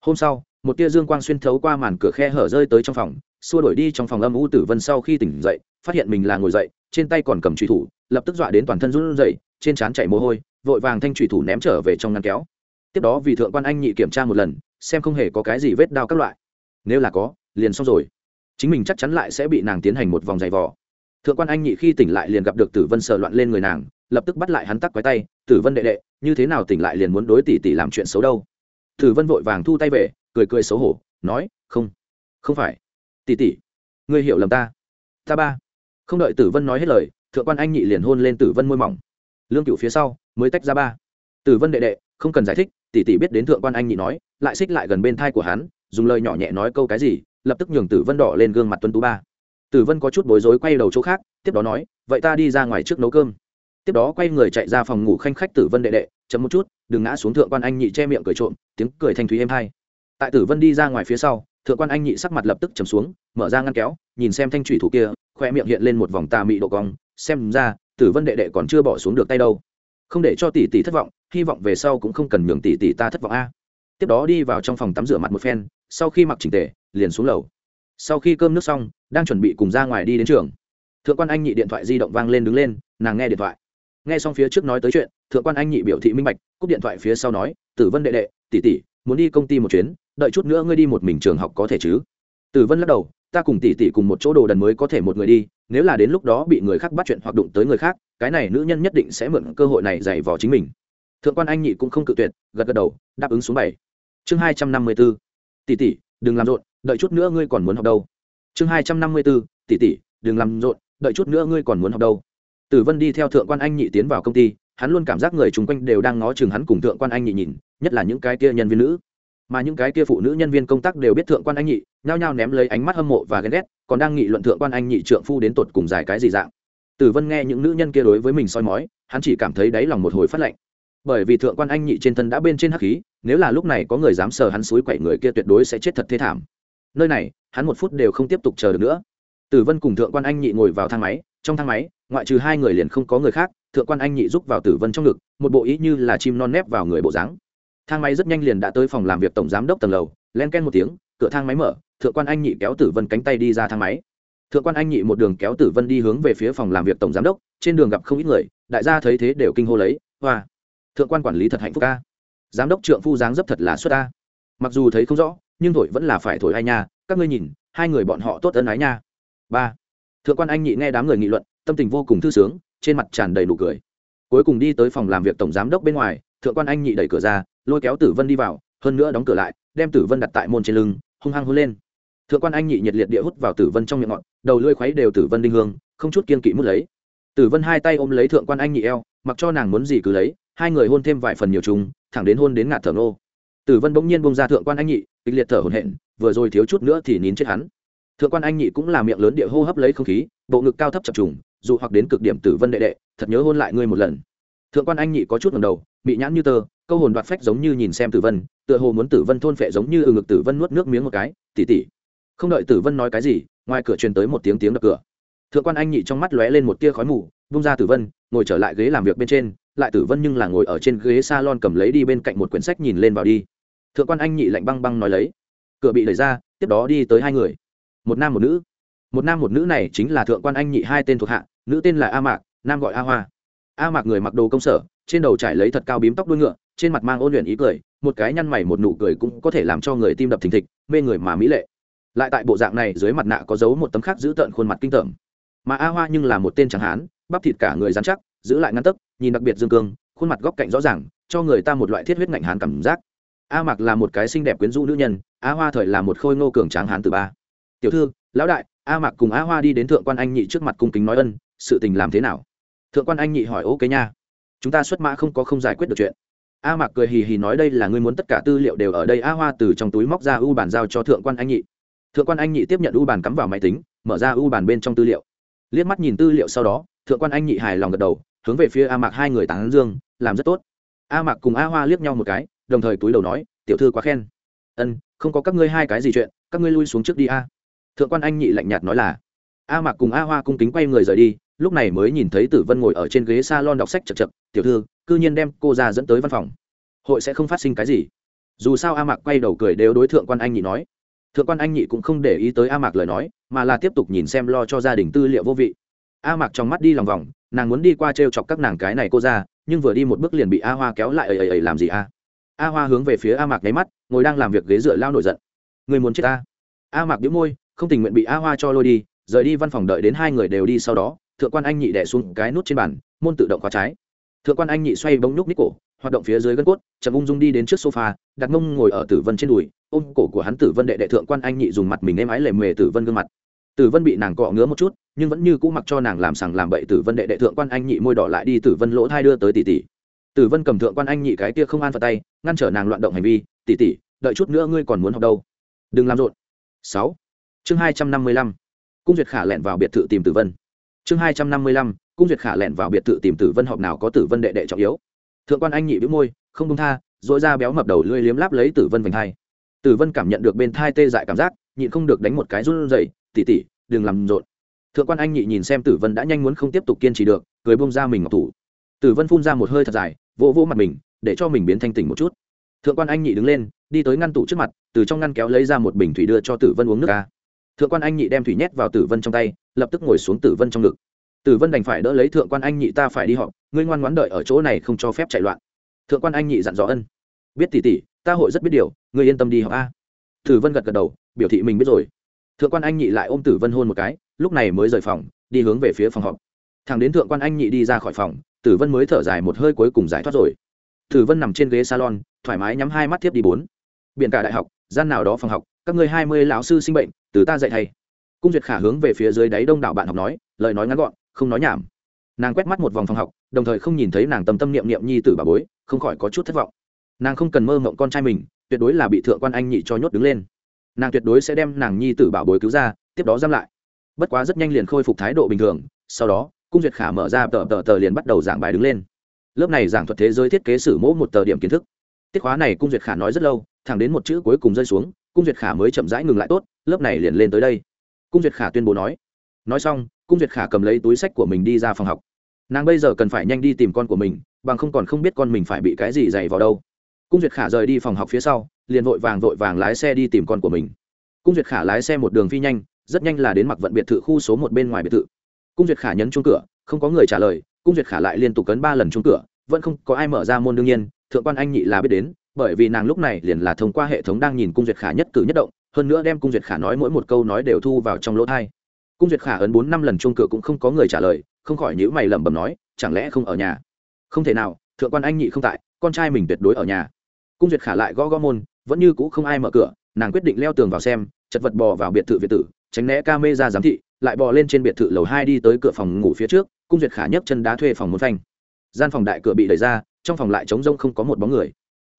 Hôm sau một tia dương quang xuyên thấu qua màn cửa khe hở rơi tới trong phòng, xua đổi đi trong phòng âm u tử vân sau khi tỉnh dậy, phát hiện mình là ngồi dậy, trên tay còn cầm trùy thủ, lập tức dọa đến toàn thân run rẩy, trên trán chảy mồ hôi, vội vàng thanh trùy thủ ném trở về trong ngăn kéo. Tiếp đó vì thượng quan anh nhị kiểm tra một lần, xem không hề có cái gì vết đao các loại. Nếu là có, liền xong rồi. Chính mình chắc chắn lại sẽ bị nàng tiến hành một vòng giày vò. Thượng quan anh nhị khi tỉnh lại liền gặp được tử vân sờ loạn lên người nàng, lập tức bắt lại hắn tắc quái tay, tử vân đệ đệ, như thế nào tỉnh lại liền muốn đối tỷ tỷ làm chuyện xấu đâu? Tử vân vội vàng thu tay về cười cười xấu hổ, nói, không không phải. Tỷ tỷ, ngươi hiểu lầm ta. Ta ba. Không đợi tử vân nói hết lời, thượng quan anh nhị liền hôn lên tử vân môi mỏng. Lương cựu phía sau, mới tách ra ba. Tử vân đệ đệ, không cần giải thích, tỷ tỷ biết đến thượng quan anh nhị nói, lại xích lại gần bên thai của hắn, dùng lời nhỏ nhẹ nói câu cái gì, lập tức nhường tử vân đỏ lên gương mặt tuân tú ba. Tử vân có chút bối rối quay đầu chỗ khác, tiếp đó nói, vậy ta đi ra ngoài trước nấu cơm. Tiếp đó quay người chạy ra phòng ngủ khanh khách tử vân đệ đệ chấm một chút, đừng ngã xuống thượng quan anh nhị che miệng cười trộm, tiếng cười thanh thúy êm hai tại tử vân đi ra ngoài phía sau, thượng quan anh nhị sắc mặt lập tức chầm xuống, mở ra ngăn kéo, nhìn xem thanh thủy thủ kia, khoe miệng hiện lên một vòng tà mị độ cong, xem ra, tử vân đệ đệ còn chưa bỏ xuống được tay đâu. Không để cho tỷ tỷ thất vọng, hy vọng về sau cũng không cần nhường tỷ tỷ ta thất vọng a. Tiếp đó đi vào trong phòng tắm rửa mặt một phen, sau khi mặc chỉnh tề, liền xuống lầu. Sau khi cơm nước xong, đang chuẩn bị cùng ra ngoài đi đến trường. Thượng quan anh nhị điện thoại di động vang lên đứng lên, nàng nghe điện thoại. Nghe xong phía trước nói tới chuyện, thượng quan anh nhị biểu thị minh bạch, cúp điện thoại phía sau nói, tử vân đệ đệ, tỷ tỷ, muốn đi công ty một chuyến đợi chút nữa ngươi đi một mình trường học có thể chứ? Tử vân lắc đầu, ta cùng tỷ tỷ cùng một chỗ đồ đần mới có thể một người đi, nếu là đến lúc đó bị người khác bắt chuyện hoặc đụng tới người khác, cái này nữ nhân nhất định sẽ mượn cơ hội này dày vò chính mình. Thượng quan anh nhị cũng không cự tuyệt, gật gật đầu, đáp ứng xuống bảy. Chương hai trăm năm mươi b ố tỷ tỷ, đừng làm rộn, đợi chút nữa ngươi còn muốn học đâu. Chương hai trăm năm mươi b ố tỷ tỷ, đừng làm rộn, đợi chút nữa ngươi còn muốn học đâu. Tử vân đi theo thượng quan anh nhị tiến vào công ty, hắn luôn cảm giác người chung quanh đều đang ngó chừng hắn cùng thượng quan anh nhị nhìn, nhất là những cái kia nhân viên nữ mà những cái kia phụ nữ nhân viên công tác đều biết thượng quan anh nhị, nhao nhao ném lấy ánh mắt hâm mộ và ghen ghét, còn đang nghị luận thượng quan anh nhị trượng phu đến tột cùng dài cái gì dạng. Tử vân nghe những nữ nhân kia đối với mình soi mói, hắn chỉ cảm thấy đáy lòng một hồi phát lạnh. Bởi vì thượng quan anh nhị trên thân đã bên trên hắc khí, nếu là lúc này có người dám sờ hắn suối quậy người kia tuyệt đối sẽ chết thật thê thảm. Nơi này, hắn một phút đều không tiếp tục chờ được nữa. Tử vân cùng thượng quan anh nhị ngồi vào thang máy, trong thang máy, ngoại trừ hai người liền không có người khác, thượng quan anh nhị rúc vào tử vân trong ngực, một bộ ý như là chim non nép vào người bộ dáng thang máy rất nhanh liền đã tới phòng làm việc tổng giám đốc tầng lầu, len ken một tiếng, cửa thang máy mở, thượng quan anh nhị kéo tử vân cánh tay đi ra thang máy. Thượng quan anh nhị một đường kéo tử vân đi hướng về phía phòng làm việc tổng giám đốc, trên đường gặp không ít người, đại gia thấy thế đều kinh hô lấy, hoa, thượng quan quản lý thật hạnh phúc ca giám đốc trượng phu dáng dấp thật là xuất ca mặc dù thấy không rõ, nhưng thổi vẫn là phải thổi hai nha, các ngươi nhìn, hai người bọn họ tốt ân ái nha. Ba, thượng quan anh nhị nghe đám người nghị luận, tâm tình vô cùng thư sướng, trên mặt tràn đầy nụ cười. Cuối cùng đi tới phòng làm việc tổng giám đốc bên ngoài, thượng quan anh nhị đẩy cửa ra lôi kéo tử vân đi vào, hơn nữa đóng cửa lại, đem tử vân đặt tại môn trên lưng, hung hăng hôn lên. Thượng quan anh nhị nhiệt liệt địa hút vào tử vân trong miệng ngọt đầu lưỡi khuấy đều tử vân đinh hương, không chút kiên kỵ mút lấy. Tử vân hai tay ôm lấy thượng quan anh nhị eo, mặc cho nàng muốn gì cứ lấy, hai người hôn thêm vài phần nhiều chúng thẳng đến hôn đến ngạt thở nô. Tử vân bỗng nhiên bông ra thượng quan anh nhị, kịch liệt thở hổn hển, vừa rồi thiếu chút nữa thì nín chết hắn. Thượng quan anh nhị cũng là miệng lớn địa hô hấp lấy không khí, bộ ngực cao thấp chập trùng, dù hoặc đến cực điểm tử vân đệ đệ, thật nhớ hôn lại ngươi một lần. Thượng quan anh nhị có chút ngầm đầu bị nhãn như tơ câu hồn đoạt phách giống như nhìn xem tử vân, tựa hồ muốn tử vân thôn phệ giống như ừ ngực tử vân nuốt nước miếng một cái tỉ tỉ không đợi tử vân nói cái gì, ngoài cửa truyền tới một tiếng tiếng đập cửa. Thượng quan anh nhị trong mắt lóe lên một tia khói mù bung ra tử vân, ngồi trở lại ghế làm việc bên trên, lại tử vân nhưng là ngồi ở trên ghế salon cầm lấy đi bên cạnh một quyển sách nhìn lên vào đi. Thượng quan anh nhị lạnh băng băng nói lấy, cửa bị đẩy ra, tiếp đó đi tới hai người, một nam một nữ. Một nam một nữ này chính là thượng quan anh nhị hai tên thuộc hạ, nữ tên là a mạc, nam gọi a hoa. A mạc người mặc đồ công sở, trên đầu trải lấy thật cao bím tóc đuôi ngựa trên mặt mang ôn luyện ý cười, một cái nhăn mày một nụ cười cũng có thể làm cho người tim đập thình thịch, mê người mà mỹ lệ. Lại tại bộ dạng này, dưới mặt nạ có dấu một tấm khác giữ tợn khuôn mặt kinh tởm. Mà a hoa nhưng là một tên chẳng hán, bắp thịt cả người dán chắc, giữ lại ngăn tấc, nhìn đặc biệt dương cương, khuôn mặt góc cạnh rõ ràng, cho người ta một loại thiết huyết ngạnh hán cảm giác. A mặc là một cái xinh đẹp quyến rũ nữ nhân, a hoa thời là một khôi ngô cường tráng hán từ ba. Tiểu thư, lão đại, a mặc cùng a hoa đi đến thượng quan anh nhị trước mặt cung kính nói ân, sự tình làm thế nào? Thượng quan anh nhị hỏi ok nha, chúng ta xuất mã không có không giải quyết được chuyện a mặc cười hì hì nói đây là ngươi muốn tất cả tư liệu đều ở đây. A hoa từ trong túi móc ra u bàn giao cho thượng quan anh nhị. Thượng quan anh nhị tiếp nhận u bàn cắm vào máy tính, mở ra u bàn bên trong tư liệu. Liếc mắt nhìn tư liệu sau đó, thượng quan anh nhị hài lòng gật đầu, hướng về phía a mạc hai người tán dương, làm rất tốt. A mạc cùng a hoa liếc nhau một cái, đồng thời túi đầu nói, tiểu thư quá khen. Ân, không có các ngươi hai cái gì chuyện, các ngươi lui xuống trước đi a. Thượng quan anh nhị lạnh nhạt nói là. A mạc cùng a hoa cung kính quay người rời đi, lúc này mới nhìn thấy tử vân ngồi ở trên ghế s a lon đọc sách chật chật. Tiểu thư cư nhiên đem cô ra dẫn tới văn phòng. Hội sẽ không phát sinh cái gì. Dù sao a mạc quay đầu cười đều đối thượng quan anh nhị nói. Thượng quan anh nhị cũng không để ý tới a mạc lời nói, mà là tiếp tục nhìn xem lo cho gia đình tư liệu vô vị. A mạc trong mắt đi lòng vòng, nàng muốn đi qua t r e o chọc các nàng cái này cô ra, nhưng vừa đi một bước liền bị a hoa kéo lại ầy ầy ầy làm gì a? A hoa hướng về phía a mạc nháy mắt, ngồi đang làm việc ghế dựa lao nổi giận. Người muốn chết a a mạc đĩu môi, không tình nguyện bị a hoa cho lôi đi, rời đi văn phòng đợi đến hai người đều đi sau đó, thượng quan anh nhị đẻ xuống cái nút trên bàn, môn tự động khóa trái thượng quan anh nhị xoay bóng nhúc ních cổ, hoạt động phía dưới gân cốt, chậm ung dung đi đến trước sofa, đặt mông ngồi ở tử vân trên đùi, ôm cổ của hắn tử vân đệ đệ thượng quan anh nhị dùng mặt mình êm ái lề mề tử vân gương mặt. Tử vân bị nàng cọ ngứa một chút, nhưng vẫn như cũ mặc cho nàng làm sằng làm bậy tử vân đệ đệ thượng quan anh nhị môi đỏ lại đi tử vân lỗ thai đưa tới tỷ tỷ tử vân cầm thượng quan anh nhị cái kia không an vào tay, ngăn trở nàng loạn động hành vi tỷ tỷ đợi chút nữa ngươi còn muốn học đâu? Đừng làm rộn. Sáu. Chương hai trăm năm mươi lăm. Cung duyệt khả lẹn vào biệt thự tìm tử vân chương hai trăm năm mươi lăm, cung duyệt khả lẹn vào biệt thự tìm tử vân họp nào có tử vân đệ đệ trọng yếu. Thượng quan anh nhị bĩu môi, không công tha dội ra béo mập đầu lưỡi liếm láp lấy tử vân vành thai. Tử vân cảm nhận được bên thai tê dại cảm giác, nhịn không được đánh một cái run rẩy tỉ tỉ đừng làm rộn. Thượng quan anh nhị nhìn xem tử vân đã nhanh muốn không tiếp tục kiên trì được, cười bông ra mình ngọc thủ. Tử vân phun ra một hơi thật dài, vỗ vỗ mặt mình, để cho mình biến thanh tỉnh một chút. Thượng quan anh nhị đứng lên, đi tới ngăn tủ trước mặt, từ trong ngăn kéo lấy ra một bình thủy đưa cho tử vân uống nước ca thượng quan anh nhị đem thủy nhét vào tử vân trong tay, lập tức ngồi xuống tử vân trong ngực. Tử vân đành phải đỡ lấy thượng quan anh nhị ta phải đi họp, ngươi ngoan ngoãn đợi ở chỗ này không cho phép chạy loạn. Thượng quan anh nhị dặn dò ân. Biết tỉ tỉ ta hội rất biết điều, ngươi yên tâm đi học a. Tử vân gật gật đầu, biểu thị mình biết rồi. Thượng quan anh nhị lại ôm tử vân hôn một cái, lúc này mới rời phòng, đi hướng về phía phòng họp. Thằng đến thượng quan anh nhị đi ra khỏi phòng, tử vân mới thở dài một hơi cuối cùng giải thoát rồi. Tử vân nằm trên ghế salon, thoải mái nhắm hai mắt tiếp đi bốn. Biển cả đại học, gian nào đó phòng học, các người hai mươi lão sư sinh bệnh từ ta dạy thầy. Cung duyệt khả hướng về phía dưới đáy đông đảo bạn học nói, lời nói ngắn gọn, không nói nhảm. Nàng quét mắt một vòng phòng học, đồng thời không nhìn thấy nàng tâm tâm niệm niệm nhi tử bà bối, không khỏi có chút thất vọng. Nàng không cần mơ mộng con trai mình, tuyệt đối là bị thượng quan anh nhị cho nhốt đứng lên. Nàng tuyệt đối sẽ đem nàng nhi tử bảo bối cứu ra, tiếp đó giam lại. Bất quá rất nhanh liền khôi phục thái độ bình thường, sau đó, cung duyệt khả mở ra tờ tờ tờ liền bắt đầu giảng bài đứng lên. Lớp này giảng thuật thế giới thiết kế sử mẫu một tờ điểm kiến thức. Tiết khóa này cung duyệt khả nói rất lâu, thẳng đến một chữ cuối cùng rơi xuống cung duyệt khả mới chậm rãi ngừng lại tốt, lớp này liền lên tới đây. Cung duyệt khả tuyên bố nói. Nói xong, cung duyệt khả cầm lấy túi sách của mình đi ra phòng học. Nàng bây giờ cần phải nhanh đi tìm con của mình, bằng không còn không biết con mình phải bị cái gì dày vào đâu. Cung duyệt khả rời đi phòng học phía sau, liền vội vàng vội vàng lái xe đi tìm con của mình. Cung duyệt khả lái xe một đường phi nhanh, rất nhanh là đến mặc vận biệt thự khu số một bên ngoài biệt thự. Cung duyệt khả nhấn chuông cửa, không có người trả lời, cung duyệt khả lại liên tục cấn ba lần chuông cửa, vẫn không có ai mở ra môn đương nhiên, thượng quan anh nhị là biết đến bởi vì nàng lúc này liền là thông qua hệ thống đang nhìn cung duyệt khả nhất cử nhất động, hơn nữa đem cung duyệt khả nói mỗi một câu nói đều thu vào trong lỗ thai. Cung duyệt khả ấn bốn năm lần chung cửa cũng không có người trả lời, không khỏi nhữ mày lẩm bẩm nói, chẳng lẽ không ở nhà? Không thể nào, thượng quan anh nhị không tại, con trai mình tuyệt đối ở nhà. Cung duyệt khả lại gõ gõ môn, vẫn như cũ không ai mở cửa, nàng quyết định leo tường vào xem, chật vật bò vào biệt thự việt tử, tránh né ca mê ra giám thị, lại bò lên trên biệt thự lầu hai đi tới cửa phòng ngủ phía trước, cung duyệt khả nhấc chân đá thuê phòng muốn phanh. Gian phòng đại cửa bị đẩy ra, trong phòng lại trống rông không có một bóng người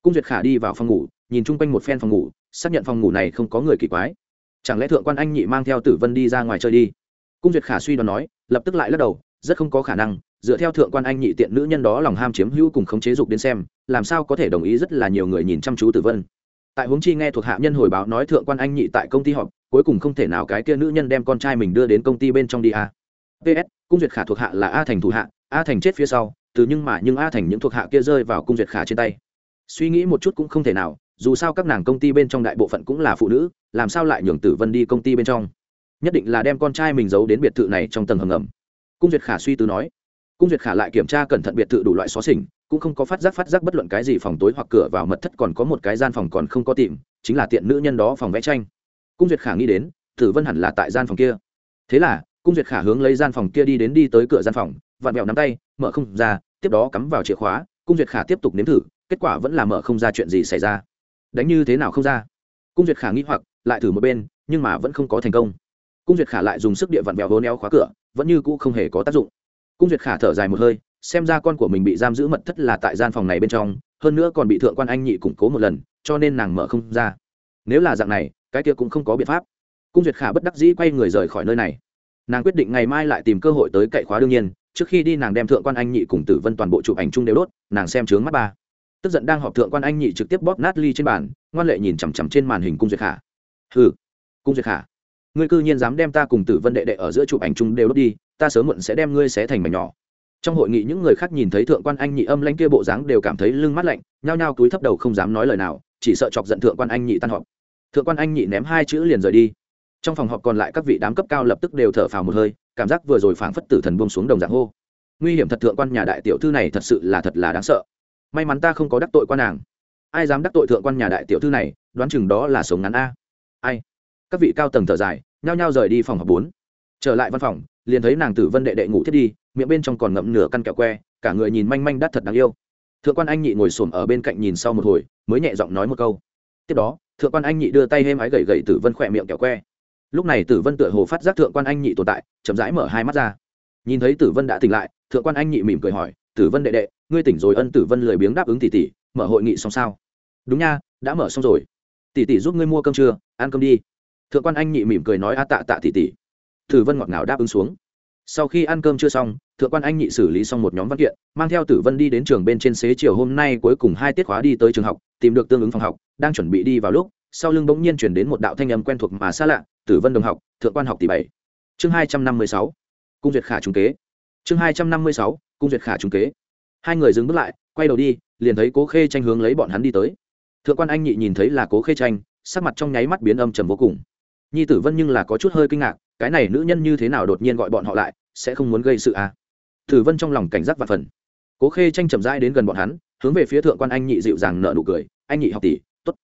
cung duyệt khả đi vào phòng ngủ, nhìn chung quanh một phen phòng ngủ, xác nhận phòng ngủ này không có người kỳ quái. Chẳng lẽ thượng quan anh nhị mang theo tử vân đi ra ngoài chơi đi? Cung duyệt khả suy đoán nói, lập tức lại lắc đầu, rất không có khả năng, dựa theo thượng quan anh nhị tiện nữ nhân đó lòng ham chiếm hữu cùng khống chế dục đến xem, làm sao có thể đồng ý rất là nhiều người nhìn chăm chú tử vân. Tại huống chi nghe thuộc hạ nhân hồi báo nói thượng quan anh nhị tại công ty họp, cuối cùng không thể nào cái kia nữ nhân đem con trai mình đưa đến công ty bên trong đi à? a ps cung duyệt khả thuộc hạ là a thành thủ hạ, a thành chết phía sau, từ nhưng mà nhưng a thành những thuộc hạ kia rơi vào cung duyệt khả trên tay suy nghĩ một chút cũng không thể nào, dù sao các nàng công ty bên trong đại bộ phận cũng là phụ nữ, làm sao lại nhường tử vân đi công ty bên trong? Nhất định là đem con trai mình giấu đến biệt thự này trong tầng hầm ngầm. Cung duyệt khả suy tư nói. Cung duyệt khả lại kiểm tra cẩn thận biệt thự đủ loại xó xỉnh, cũng không có phát giác phát giác bất luận cái gì phòng tối hoặc cửa vào mật thất còn có một cái gian phòng còn không có tìm, chính là tiện nữ nhân đó phòng vẽ tranh. Cung duyệt khả nghĩ đến, tử vân hẳn là tại gian phòng kia. Thế là, cung duyệt khả hướng lấy gian phòng kia đi đến đi tới cửa gian phòng, vặn vẹo nắm tay, mở không ra, tiếp đó cắm vào chìa khóa, cung duyệt khả tiếp tục nếm thử kết quả vẫn là mở không ra chuyện gì xảy ra. Đánh như thế nào không ra? Cung duyệt khả nghĩ hoặc, lại thử một bên, nhưng mà vẫn không có thành công. Cung duyệt khả lại dùng sức địa vặn vẹo hố neo khóa cửa, vẫn như cũ không hề có tác dụng. Cung duyệt khả thở dài một hơi, xem ra con của mình bị giam giữ mật thất là tại gian phòng này bên trong, hơn nữa còn bị thượng quan anh nhị củng cố một lần, cho nên nàng mở không ra. Nếu là dạng này, cái kia cũng không có biện pháp. Cung duyệt khả bất đắc dĩ quay người rời khỏi nơi này. Nàng quyết định ngày mai lại tìm cơ hội tới cậy khóa đương nhiên, trước khi đi nàng đem thượng quan anh nhị cùng tử vân toàn bộ chụp ảnh chung đều đốt, nàng xem trướng mắt ba tức giận đang họp thượng quan anh nhị trực tiếp bóp nát ly trên bàn, ngoan lệ nhìn chằm chằm trên màn hình cung duyệt khả. Ừ cung duyệt khả, ngươi cư nhiên dám đem ta cùng tử vân đệ đệ ở giữa chụp ảnh chung đều đốt đi, ta sớm muộn sẽ đem ngươi xé thành mảnh nhỏ. Trong hội nghị những người khác nhìn thấy thượng quan anh nhị âm lãnh kia bộ dáng đều cảm thấy lưng mắt lạnh, nhao nhao túi thấp đầu không dám nói lời nào, chỉ sợ chọc giận thượng quan anh nhị tan họp. Thượng quan anh nhị ném hai chữ liền rời đi. Trong phòng họp còn lại các vị đám cấp cao lập tức đều thở phào một hơi, cảm giác vừa rồi phảng phất tử thần buông xuống đồng dạng hô. Nguy hiểm thật thượng quan nhà đại tiểu thư này thật sự là thật là đáng sợ may mắn ta không có đắc tội quan nàng. Ai dám đắc tội thượng quan nhà đại tiểu thư này, đoán chừng đó là sống ngắn a. Ai? Các vị cao tầng thở dài, nhao nhao rời đi phòng họp bốn. Trở lại văn phòng, liền thấy nàng tử vân đệ đệ ngủ thiết đi, miệng bên trong còn ngậm nửa căn kẹo que, cả người nhìn manh manh đắt thật đáng yêu. Thượng quan anh nhị ngồi xổm ở bên cạnh nhìn sau một hồi, mới nhẹ giọng nói một câu. Tiếp đó, thượng quan anh nhị đưa tay hêm ái gậy gậy tử vân khỏe miệng kẹo que. Lúc này tử vân tựa hồ phát giác thượng quan anh nhị tồn tại, chậm rãi mở hai mắt ra. Nhìn thấy tử vân đã tỉnh lại, thượng quan anh nhị mỉm cười hỏi, tử vân đệ đệ ngươi tỉnh rồi ân tử vân lười biếng đáp ứng tỷ tỷ, mở hội nghị xong sao? Đúng nha, đã mở xong rồi. Tỷ tỷ giúp ngươi mua cơm trưa, ăn cơm đi. Thượng quan anh nhị mỉm cười nói a tạ tạ tỷ tỷ. Tử vân ngọt ngào đáp ứng xuống. Sau khi ăn cơm chưa xong, thượng quan anh nhị xử lý xong một nhóm văn kiện, mang theo tử vân đi đến trường bên trên xế chiều hôm nay cuối cùng hai tiết khóa đi tới trường học, tìm được tương ứng phòng học, đang chuẩn bị đi vào lúc, sau lưng bỗng nhiên chuyển đến một đạo thanh âm quen thuộc mà xa lạ, tử vân đồng học, thượng quan học tỷ bảy. Chương hai trăm năm mươi sáu. Cung duyệt khả trung kế. Chương hai trăm năm mươi sáu. Cung duyệt khả trung kế hai người dừng bước lại, quay đầu đi, liền thấy cố khê tranh hướng lấy bọn hắn đi tới. Thượng quan anh nhị nhìn thấy là cố khê tranh sắc mặt trong nháy mắt biến âm trầm vô cùng. Nhi tử vân nhưng là có chút hơi kinh ngạc, cái này nữ nhân như thế nào đột nhiên gọi bọn họ lại, sẽ không muốn gây sự à? Tử vân trong lòng cảnh giác và phần. Cố khê tranh chậm rãi đến gần bọn hắn, hướng về phía thượng quan anh nhị dịu dàng nở nụ cười, anh nhị học tỷ, tốt.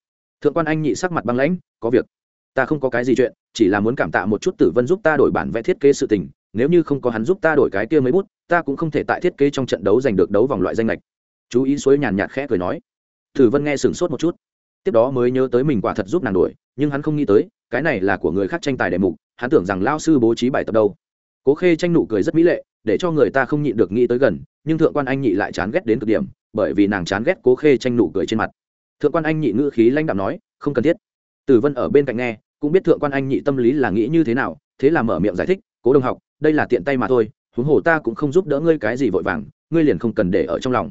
thượng quan anh nhị sắc mặt băng lãnh, có việc. Ta không có cái gì chuyện, chỉ là muốn cảm tạ một chút tử vân giúp ta đổi bản vẽ thiết kế sự tình, nếu như không có hắn giúp ta đổi cái kia mấy bút ta cũng không thể tại thiết kế trong trận đấu giành được đấu vòng loại danh lệch. Chú ý suối nhàn nhạt khẽ cười nói. Thử vân nghe sửng sốt một chút. Tiếp đó mới nhớ tới mình quả thật giúp nàng đuổi, nhưng hắn không nghĩ tới cái này là của người khác tranh tài đề mục hắn tưởng rằng lao sư bố trí bài tập đâu. Cố khê tranh nụ cười rất mỹ lệ để cho người ta không nhịn được nghĩ tới gần nhưng thượng quan anh nhị lại chán ghét đến cực điểm bởi vì nàng chán ghét cố khê tranh nụ cười trên mặt. Thượng quan anh nhị ngữ khí lãnh đạm nói không cần thiết. Tử vân ở bên cạnh nghe cũng biết thượng quan anh nhị tâm lý là nghĩ như thế nào thế là mở miệng giải thích cố đồng học đây là tiện tay mà thôi huống hồ ta cũng không giúp đỡ ngươi cái gì vội vàng, ngươi liền không cần để ở trong lòng.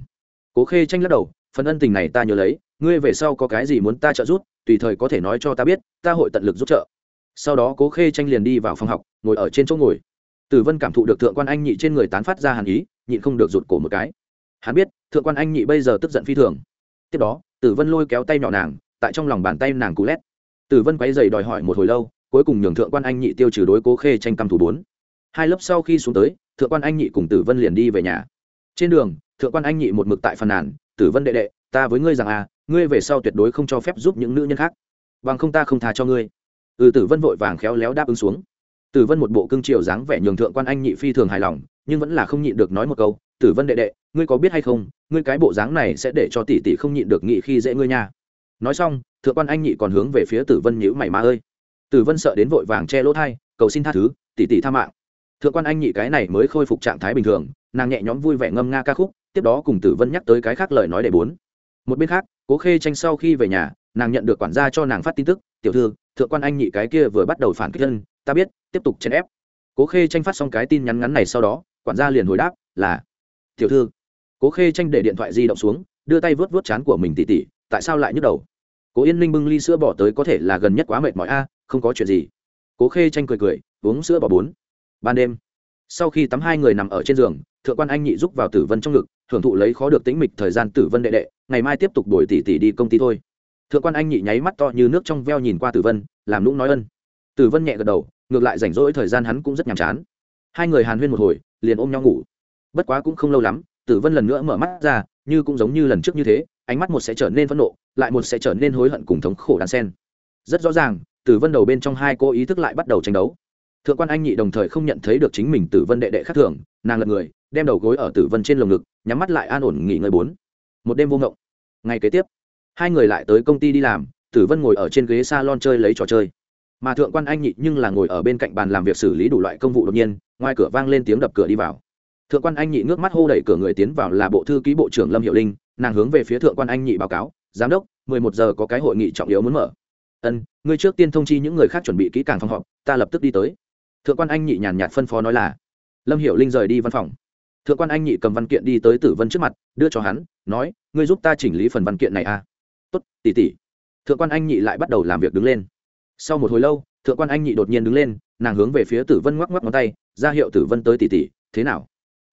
Cố khê tranh lắc đầu, phần ân tình này ta nhớ lấy, ngươi về sau có cái gì muốn ta trợ giúp, tùy thời có thể nói cho ta biết, ta hội tận lực giúp trợ. Sau đó cố khê tranh liền đi vào phòng học, ngồi ở trên chỗ ngồi. Tử vân cảm thụ được thượng quan anh nhị trên người tán phát ra hàn ý, nhịn không được rụt cổ một cái. Hắn biết, thượng quan anh nhị bây giờ tức giận phi thường. Tiếp đó tử vân lôi kéo tay nhỏ nàng, tại trong lòng bàn tay nàng cú lét. Tử vân quay dày đòi hỏi một hồi lâu, cuối cùng nhường thượng quan anh nhị tiêu trừ đối cố khê tranh căm thủ bốn hai lớp sau khi xuống tới, thượng quan anh nhị cùng tử vân liền đi về nhà. Trên đường, thượng quan anh nhị một mực tại phàn nàn, tử vân đệ đệ, ta với ngươi rằng à ngươi về sau tuyệt đối không cho phép giúp những nữ nhân khác. Bằng không ta không tha cho ngươi. Ừ tử vân vội vàng khéo léo đáp ứng xuống. Tử vân một bộ cương triều dáng vẻ nhường thượng quan anh nhị phi thường hài lòng, nhưng vẫn là không nhịn được nói một câu, tử vân đệ đệ, ngươi có biết hay không, ngươi cái bộ dáng này sẽ để cho tỷ tỷ không nhịn được nghị khi dễ ngươi nha. Nói xong, thượng quan anh nhị còn hướng về phía tử vân nhữ mày ma ơi. Tử vân sợ đến vội vàng che lỗ thai cầu xin tha thứ, tỷ tỷ tha mạng thượng quan anh nhị cái này mới khôi phục trạng thái bình thường, nàng nhẹ nhõm vui vẻ ngâm nga ca khúc, tiếp đó cùng tử vân nhắc tới cái khác lời nói để bốn. Một bên khác, cố khê tranh sau khi về nhà, nàng nhận được quản gia cho nàng phát tin tức, tiểu thư, thượng quan anh nhị cái kia vừa bắt đầu phản kích thân, ta biết, tiếp tục chèn ép. Cố khê tranh phát xong cái tin nhắn ngắn này sau đó, quản gia liền hồi đáp, là, tiểu thư. Cố khê tranh để điện thoại di động xuống, đưa tay vớt vớt chán của mình tỉ tỉ, tại sao lại nhức đầu? Cố yên ninh bưng ly sữa bỏ tới có thể là gần nhất quá mệt mỏi a, không có chuyện gì. Cố khê tranh cười cười, uống sữa bỏ bốn ban đêm. Sau khi tắm hai người nằm ở trên giường, thượng quan anh nhị giúp vào tử vân trong ngực thưởng thụ lấy khó được tĩnh mịch thời gian tử vân đệ đệ, ngày mai tiếp tục đổi tỷ tỷ đi công ty thôi. Thượng quan anh nhị nháy mắt to như nước trong veo nhìn qua tử vân, làm lũng nói ân. Tử vân nhẹ gật đầu, ngược lại rảnh rỗi thời gian hắn cũng rất nhàm chán. Hai người hàn huyên một hồi, liền ôm nhau ngủ. Bất quá cũng không lâu lắm, tử vân lần nữa mở mắt ra, như cũng giống như lần trước như thế, ánh mắt một sẽ trở nên phẫn nộ, lại một sẽ trở nên hối hận cùng thống khổ đan sen rất rõ ràng, tử vân đầu bên trong hai cô ý thức lại bắt đầu tranh đấu thượng quan anh nhị đồng thời không nhận thấy được chính mình tử vân đệ đệ khác thường, nàng lật người, đem đầu gối ở tử vân trên lồng ngực, nhắm mắt lại an ổn nghỉ ngơi bốn. Một đêm vô ngộng ngày kế tiếp, hai người lại tới công ty đi làm, tử vân ngồi ở trên ghế s a lon chơi lấy trò chơi. Mà thượng quan anh nhị nhưng là ngồi ở bên cạnh bàn làm việc xử lý đủ loại công vụ đột nhiên, ngoài cửa vang lên tiếng đập cửa đi vào. Thượng quan anh nhị ngước mắt hô đẩy cửa người tiến vào là bộ thư ký bộ trưởng lâm hiệu linh, nàng hướng về phía thượng quan anh nhị báo cáo, giám đốc, mười một giờ có cái hội nghị trọng yếu muốn mở. Ân, ngươi trước tiên thông chi những người khác chuẩn bị kỹ càng phòng họp, ta lập tức đi tới thượng quan anh nhị nhàn nhạt phân phó nói là, lâm hiệu linh rời đi văn phòng. Thượng quan anh nhị cầm văn kiện đi tới tử vân trước mặt, đưa cho hắn, nói, ngươi giúp ta chỉnh lý phần văn kiện này à? Tốt tỉ tỉ thượng quan anh nhị lại bắt đầu làm việc đứng lên. Sau một hồi lâu, thượng quan anh nhị đột nhiên đứng lên, nàng hướng về phía tử vân ngoắc ngoắc ngón tay, ra hiệu tử vân tới tỉ tỉ thế nào?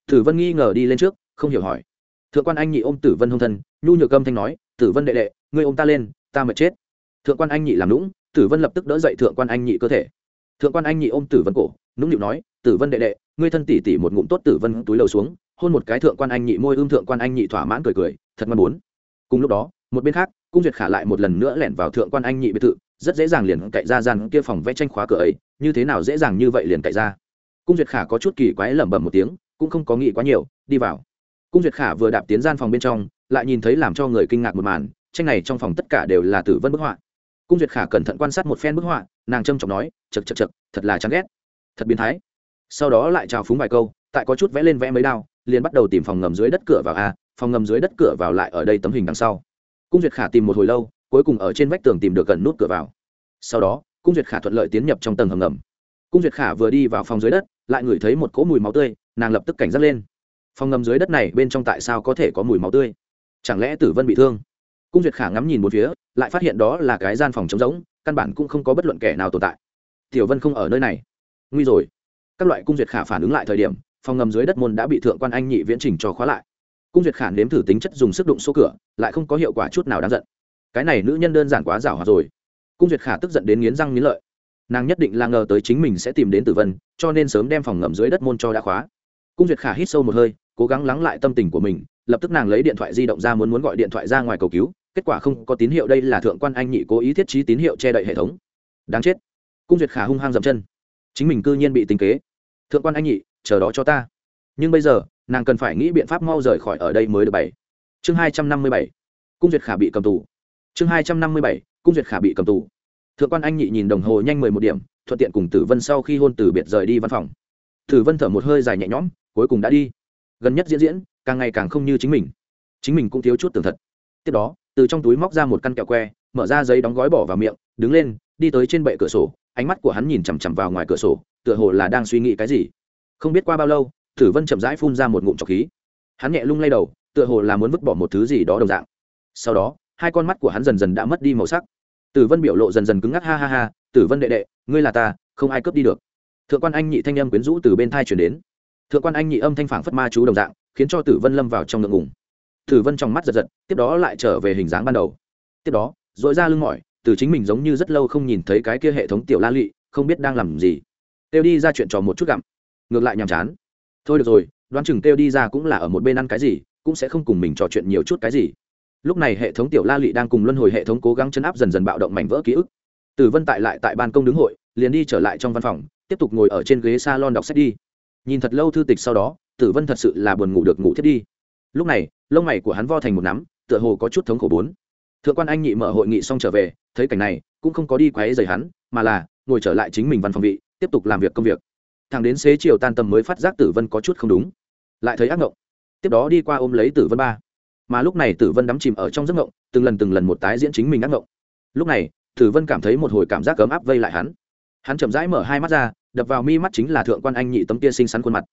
Tử vân nghi ngờ đi lên trước, không hiểu hỏi. Thượng quan anh nhị ôm tử vân hông thân, nhu nhược âm thanh nói, tử vân đệ đệ, ngươi ôm ta lên, ta mệt chết. Thượng quan anh nhị làm lũng tử vân lập tức đỡ dậy thượng quan anh nhị cơ thể thượng quan anh nhị ôm tử vân cổ, nũng nịu nói, tử vân đệ đệ, ngươi thân tỉ tỉ một ngụm tốt tử vân túi lầu xuống. Hôn một cái thượng quan anh nhị môi ương thượng quan anh nhị thỏa mãn cười cười, thật ngon muốn. Cùng lúc đó, một bên khác, cung duyệt khả lại một lần nữa lẻn vào thượng quan anh nhị biệt thự, rất dễ dàng liền cậy ra gian kia phòng vẽ tranh khóa cửa ấy, như thế nào dễ dàng như vậy liền cậy ra. Cung duyệt khả có chút kỳ quái lẩm bẩm một tiếng, cũng không có nghĩ quá nhiều, đi vào. Cung duyệt khả vừa đạp tiến gian phòng bên trong, lại nhìn thấy làm cho người kinh ngạc một màn, tranh này trong phòng tất cả đều là tử vân bức họa. Cung duyệt khả cẩn thận quan sát một phen bức họa nàng trâm trọng nói chật chật chật thật là chán ghét, thật biến thái. Sau đó lại trào phúng vài câu, tại có chút vẽ lên vẽ mấy đao, liền bắt đầu tìm phòng ngầm dưới đất cửa vào a, phòng ngầm dưới đất cửa vào lại ở đây tấm hình đằng sau. Cung duyệt khả tìm một hồi lâu, cuối cùng ở trên vách tường tìm được gần nút cửa vào. Sau đó, cung duyệt khả thuận lợi tiến nhập trong tầng hầm ngầm. Cung duyệt khả vừa đi vào phòng dưới đất, lại ngửi thấy một cỗ mùi máu tươi, nàng lập tức cảnh giác lên. Phòng ngầm dưới đất này bên trong tại sao có thể có mùi máu tươi? Chẳng lẽ tử vân bị thương? Cung duyệt khả ngắm nhìn một phía, lại phát hiện đó là cái gian phòng trống rỗng, căn bản cũng không có bất luận kẻ nào tồn tại. Tiểu vân không ở nơi này. Nguy rồi. Các loại cung duyệt khả phản ứng lại thời điểm, phòng ngầm dưới đất môn đã bị thượng quan anh nhị viễn trình cho khóa lại. Cung duyệt khả nếm thử tính chất dùng sức đụng số cửa, lại không có hiệu quả chút nào đáng giận. Cái này nữ nhân đơn giản quá giảo hòa rồi. Cung duyệt khả tức giận đến nghiến răng nghiến lợi. Nàng nhất định là ngờ tới chính mình sẽ tìm đến tử vân, cho nên sớm đem phòng ngầm dưới đất môn cho đã khóa. Cung duyệt khả hít sâu một hơi, cố gắng lắng lại tâm tình của mình lập tức nàng lấy điện thoại di động ra muốn muốn gọi điện thoại ra ngoài cầu cứu, kết quả không có tín hiệu đây là thượng quan anh nhị cố ý thiết trí tín hiệu che đậy hệ thống. Đáng chết. Cung duyệt khả hung hăng dậm chân. Chính mình cư nhiên bị tính kế. Thượng quan anh nhị, chờ đó cho ta. Nhưng bây giờ, nàng cần phải nghĩ biện pháp mau rời khỏi ở đây mới được bảy. Chương hai trăm năm mươi bảy. Cung duyệt khả bị cầm tù. Chương hai trăm năm mươi bảy. Cung duyệt khả bị cầm tù. Thượng quan anh nhị nhìn đồng hồ nhanh mười một điểm, thuận tiện cùng tử vân sau khi hôn từ biệt rời đi văn phòng. Tử vân thở một hơi dài nhẹ nhõm, cuối cùng đã đi. Gần nhất diễn diễn càng ngày càng không như chính mình. Chính mình cũng thiếu chút tưởng thật. Tiếp đó, từ trong túi móc ra một căn kẹo que, mở ra giấy đóng gói bỏ vào miệng, đứng lên, đi tới trên bệ cửa sổ, ánh mắt của hắn nhìn chằm chằm vào ngoài cửa sổ, tựa hồ là đang suy nghĩ cái gì. Không biết qua bao lâu tử vân chậm rãi phun ra một ngụm trọc khí. Hắn nhẹ lung lay đầu, tựa hồ là muốn vứt bỏ một thứ gì đó đồng dạng. Sau đó, hai con mắt của hắn dần dần đã mất đi màu sắc. Tử vân biểu lộ dần dần cứng ngắc, ha ha ha, tử vân đệ đệ, ngươi là ta, không ai cướp đi được. Thượng quan anh nhị thanh âm quyến rũ từ bên thai chuyển đến. Thượng quan anh nhị âm thanh phản phất ma chú đồng dạng khiến cho tử vân lâm vào trong ngượng ngùng. Tử vân trong mắt giật giật, tiếp đó lại trở về hình dáng ban đầu. Tiếp đó dội ra lưng mỏi, từ chính mình giống như rất lâu không nhìn thấy cái kia hệ thống tiểu la lụy không biết đang làm gì. Têu đi ra chuyện trò một chút gặm. Ngược lại nhàm chán. Thôi được rồi, đoán chừng Têu đi ra cũng là ở một bên ăn cái gì, cũng sẽ không cùng mình trò chuyện nhiều chút cái gì. Lúc này hệ thống tiểu la lụy đang cùng luân hồi hệ thống cố gắng chấn áp dần dần bạo động mảnh vỡ ký ức. Tử vân tại lại tại ban công đứng hội, liền đi trở lại trong văn phòng, tiếp tục ngồi ở trên ghế s a lon đọc sách đi. Nhìn thật lâu thư tịch sau đó tử vân thật sự là buồn ngủ được ngủ thiết đi. Lúc này, lông mày của hắn vo thành một nắm, tựa hồ có chút thống khổ bốn. Thượng quan anh nhị mở hội nghị xong trở về, thấy cảnh này, cũng không có đi quáy dày hắn, mà là ngồi trở lại chính mình văn phòng vị, tiếp tục làm việc công việc. Thằng đến xế chiều tan tầm mới phát giác tử vân có chút không đúng. Lại thấy ác ngộng. Tiếp đó đi qua ôm lấy tử vân ba. Mà lúc này tử vân đắm chìm ở trong giấc ngộng, từng lần từng lần một tái diễn chính mình ác ngộng. Lúc này, tử vân cảm thấy một hồi cảm giác ấm áp vây lại hắn. Hắn chậm rãi mở hai mắt ra, đập vào mi mắt chính là thượng quan anh nhị tấm kia xinh xắn khuôn mặt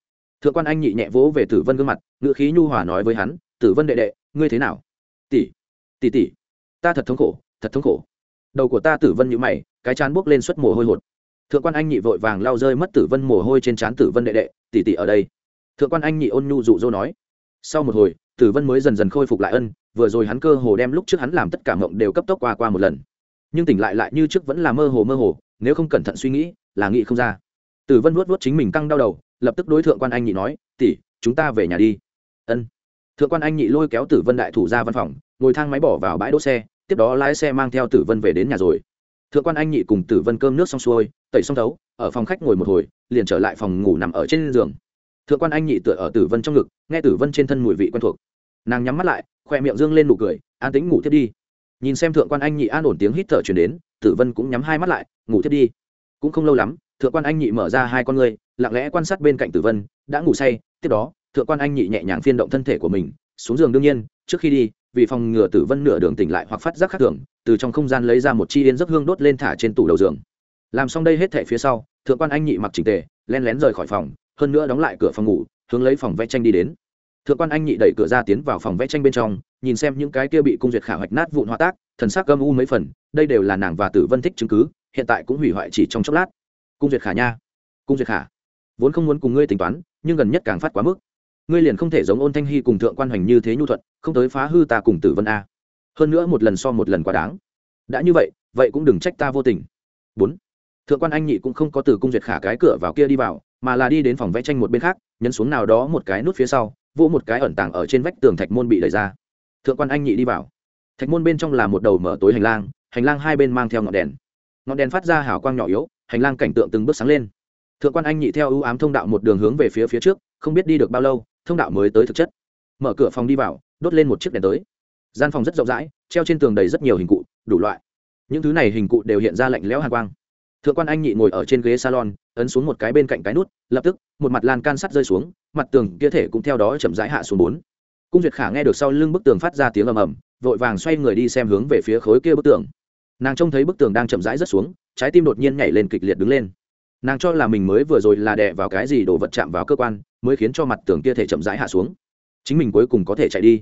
thượng quan anh nhị nhẹ vỗ về tử vân gương mặt ngự khí nhu hòa nói với hắn, tử vân đệ đệ, ngươi thế nào? Tỷ tỷ tỷ, ta thật thống khổ, thật thống khổ. Đầu của ta tử vân như mày, cái chán buốc lên suất mồ hôi hột. Thượng quan anh nhị vội vàng lao rơi mất tử vân mồ hôi trên trán tử vân đệ đệ, tỷ tỷ ở đây. Thượng quan anh nhị ôn nhu dụ dỗ nói. Sau một hồi, tử vân mới dần dần khôi phục lại ân, vừa rồi hắn cơ hồ đem lúc trước hắn làm tất cả mộng đều cấp tốc qua qua một lần. Nhưng tỉnh lại lại như trước vẫn là mơ hồ mơ hồ, nếu không cẩn thận suy nghĩ, là nghĩ không ra. Tử vân vuốt vuốt chính mình căng đau đầu lập tức đối thượng quan anh nhị nói, tỷ, chúng ta về nhà đi. Ân. Thượng quan anh nhị lôi kéo tử vân đại thủ ra văn phòng, ngồi thang máy bỏ vào bãi đỗ xe, tiếp đó lái xe mang theo tử vân về đến nhà rồi. Thượng quan anh nhị cùng tử vân cơm nước xong xuôi, tẩy xong thấu, ở phòng khách ngồi một hồi, liền trở lại phòng ngủ nằm ở trên giường. Thượng quan anh nhị tựa ở tử vân trong ngực, nghe tử vân trên thân mùi vị quen thuộc. Nàng nhắm mắt lại, khoe miệng dương lên nụ cười, an tính ngủ thiết đi. Nhìn xem thượng quan anh nhị an ổn tiếng hít thở chuyển đến, tử vân cũng nhắm hai mắt lại, ngủ thiết đi. Cũng không lâu lắm, thượng quan anh nhị mở ra hai con ngươi lặng lẽ quan sát bên cạnh tử vân, đã ngủ say, tiếp đó, thượng quan anh nhị nhẹ nhàng phiên động thân thể của mình, xuống giường đương nhiên, trước khi đi, vì phòng ngừa tử vân nửa đường tỉnh lại hoặc phát giác khác thường, từ trong không gian lấy ra một chi yên giấc hương đốt lên thả trên tủ đầu giường. Làm xong đây hết thể phía sau, thượng quan anh nhị mặc trình tề len lén rời khỏi phòng, hơn nữa đóng lại cửa phòng ngủ, hướng lấy phòng vẽ tranh đi đến. Thượng quan anh nhị đẩy cửa ra tiến vào phòng vẽ tranh bên trong, nhìn xem những cái kia bị cung duyệt khả hoạch nát vụn hoa tác, thần sắc gâm u mấy phần, đây đều là nàng và tử vân thích chứng cứ, hiện tại cũng hủy hoại chỉ trong chốc lát. Cung duyệt khả nha. Cung duyệt khả vốn không muốn cùng ngươi tính toán, nhưng gần nhất càng phát quá mức. Ngươi liền không thể giống ôn thanh hy cùng thượng quan hoành như thế nhu thuận, không tới phá hư ta cùng tử vân a. Hơn nữa một lần so một lần quá đáng. Đã như vậy vậy cũng đừng trách ta vô tình. Bốn. Thượng quan anh nhị cũng không có từ cung duyệt khả cái cửa vào kia đi vào, mà là đi đến phòng vẽ tranh một bên khác, nhấn xuống nào đó một cái nút phía sau, vỗ một cái ẩn tàng ở trên vách tường thạch môn bị đẩy ra. Thượng quan anh nhị đi vào. Thạch môn bên trong là một đầu mở tối hành lang hành lang hai bên mang theo ngọn đèn. Ngọn đèn phát ra hào quang nhỏ yếu, hành lang cảnh tượng từng bước sáng lên thượng quan anh nhị theo ưu ám thông đạo một đường hướng về phía phía trước, không biết đi được bao lâu, thông đạo mới tới thực chất. Mở cửa phòng đi vào, đốt lên một chiếc đèn tới. Gian phòng rất rộng rãi, treo trên tường đầy rất nhiều hình cụ, đủ loại. Những thứ này hình cụ đều hiện ra lạnh lẽo hàn quang. Thượng quan anh nhị ngồi ở trên ghế salon, ấn xuống một cái bên cạnh cái nút, lập tức, một mặt lan can sắt rơi xuống, mặt tường kia thể cũng theo đó chậm rãi hạ xuống bốn. Cung duyệt khả nghe được sau lưng bức tường phát ra tiếng ầm ầm, vội vàng xoay người đi xem hướng về phía khối kia bức tường. Nàng trông thấy bức tường đang chậm rãi rớt xuống, trái tim đột nhiên nhảy lên kịch liệt đứng lên nàng cho là mình mới vừa rồi là đè vào cái gì đồ vật chạm vào cơ quan, mới khiến cho mặt tường kia thể chậm rãi hạ xuống. Chính mình cuối cùng có thể chạy đi.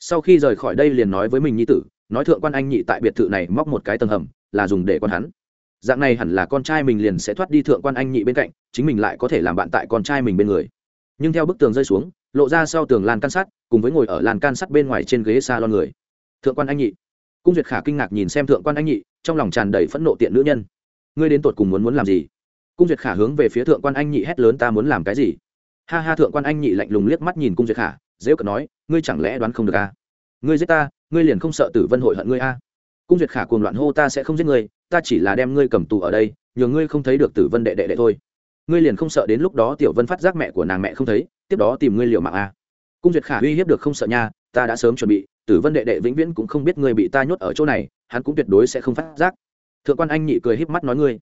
Sau khi rời khỏi đây liền nói với mình nhi tử, nói thượng quan anh nhị tại biệt thự này móc một cái tầng hầm, là dùng để con hắn. Dạng này hẳn là con trai mình liền sẽ thoát đi thượng quan anh nhị bên cạnh, chính mình lại có thể làm bạn tại con trai mình bên người. Nhưng theo bức tường rơi xuống, lộ ra sau tường lan can sắt, cùng với ngồi ở lan can sắt bên ngoài trên ghế xa lo người. Thượng quan anh nhị. Cung duyệt khả kinh ngạc nhìn xem thượng quan anh nhị, trong lòng tràn đầy phẫn nộ tiện nữ nhân. Ngươi đến tột cùng muốn muốn làm gì? Cung duyệt khả hướng về phía thượng quan anh nhị hét lớn, ta muốn làm cái gì ha ha, thượng quan anh nhị lạnh lùng liếc mắt nhìn cung duyệt khả dễ cận nói, ngươi chẳng lẽ đoán không được à? ngươi giết ta, ngươi liền không sợ tử vân hội hận ngươi à? cung duyệt khả cuồng loạn hô, ta sẽ không giết ngươi, ta chỉ là đem ngươi cầm tù ở đây, nhờ ngươi không thấy được tử vân đệ đệ đệ thôi ngươi liền không sợ đến lúc đó tiểu vân phát giác mẹ của nàng mẹ không thấy, tiếp đó tìm ngươi liều mạng à? cung duyệt khả uy hiếp được, không sợ nha, ta đã sớm chuẩn bị, tử vân đệ đệ vĩnh viễn cũng không biết ngươi bị ta nhốt ở chỗ này, hắn cũng tuyệt đối sẽ không phát giác thượng quan anh nhị cười híp mắt nói, ngươi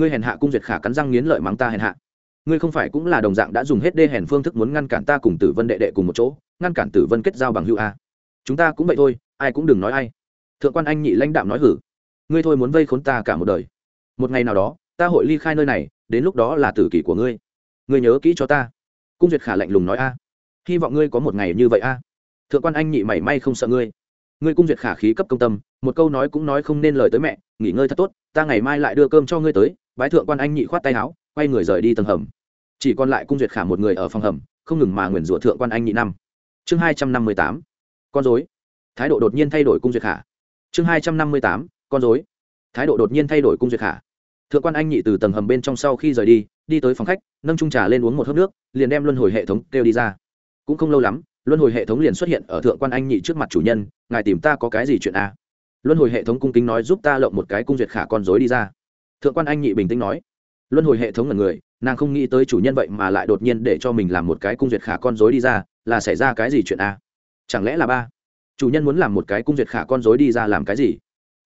ngươi hèn hạ cung duyệt khả cắn răng nghiến lợi mắng ta hèn hạ. Ngươi không phải cũng là đồng dạng đã dùng hết đê hèn phương thức muốn ngăn cản ta cùng tử vân đệ đệ cùng một chỗ, ngăn cản tử vân kết giao bằng hữu a. Chúng ta cũng vậy thôi, ai cũng đừng nói ai. Thượng quan anh nhị lãnh đạm nói hử. Ngươi thôi muốn vây khốn ta cả một đời. Một ngày nào đó, ta hội ly khai nơi này, đến lúc đó là tử kỷ của ngươi. Ngươi nhớ kỹ cho ta. Cung duyệt khả lạnh lùng nói a. Hy vọng ngươi có một ngày như vậy a. Thượng quan anh nhị mảy may không sợ ngươi. Ngươi cung duyệt khả khí cấp công tâm, một câu nói cũng nói không nên lời tới mẹ, nghỉ ngơi thật tốt ta ngày mai lại đưa cơm cho ngươi tới, bái thượng quan anh nhị khoát tay áo, quay người rời đi tầng hầm. Chỉ còn lại cung duyệt khả một người ở phòng hầm, không ngừng mà nguyền rủa thượng quan anh nhị năm. Chương hai trăm năm mươi tám, con dối thái độ đột nhiên thay đổi cung duyệt khả. Chương hai trăm năm mươi tám, con dối thái độ đột nhiên thay đổi cung duyệt khả. Thượng quan anh nhị từ tầng hầm bên trong sau khi rời đi đi tới phòng khách, nâng trung trà lên uống một hớp nước, liền đem luân hồi hệ thống kêu đi ra. Cũng không lâu lắm, luân hồi hệ thống liền xuất hiện ở thượng quan anh nhị trước mặt chủ nhân, ngài tìm ta có cái gì chuyện à? Luân hồi hệ thống cung kính nói giúp ta lộng một cái cung duyệt khả con dối đi ra. Thượng quan anh nhị bình tĩnh nói. Luân hồi hệ thống là người, nàng không nghĩ tới chủ nhân vậy mà lại đột nhiên để cho mình làm một cái cung duyệt khả con dối đi ra, là xảy ra cái gì chuyện a? Chẳng lẽ là ba? Chủ nhân muốn làm một cái cung duyệt khả con dối đi ra làm cái gì?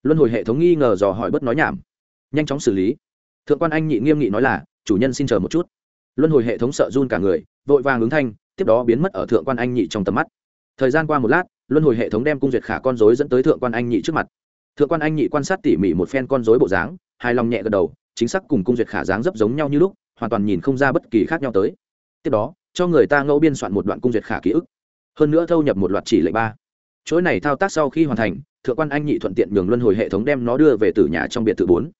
Luân hồi hệ thống nghi ngờ dò hỏi bất nói nhảm. Nhanh chóng xử lý. Thượng quan anh nhị nghiêm nghị nói là, chủ nhân xin chờ một chút. Luân hồi hệ thống sợ run cả người, vội vàng ứng thanh, tiếp đó biến mất ở thượng quan anh nhị trong tầm mắt. Thời gian qua một lát luân hồi hệ thống đem cung duyệt khả con dối dẫn tới thượng quan anh nhị trước mặt. Thượng quan anh nhị quan sát tỉ mỉ một phen con dối bộ dáng, hài lòng nhẹ gật đầu, chính xác cùng cung duyệt khả dáng rất giống nhau như lúc, hoàn toàn nhìn không ra bất kỳ khác nhau tới. Tiếp đó, cho người ta ngẫu biên soạn một đoạn cung duyệt khả ký ức. Hơn nữa thâu nhập một loạt chỉ lệnh ba. Chuỗi này thao tác sau khi hoàn thành, thượng quan anh nhị thuận tiện nhường luân hồi hệ thống đem nó đưa về từ nhà trong biệt thự bốn.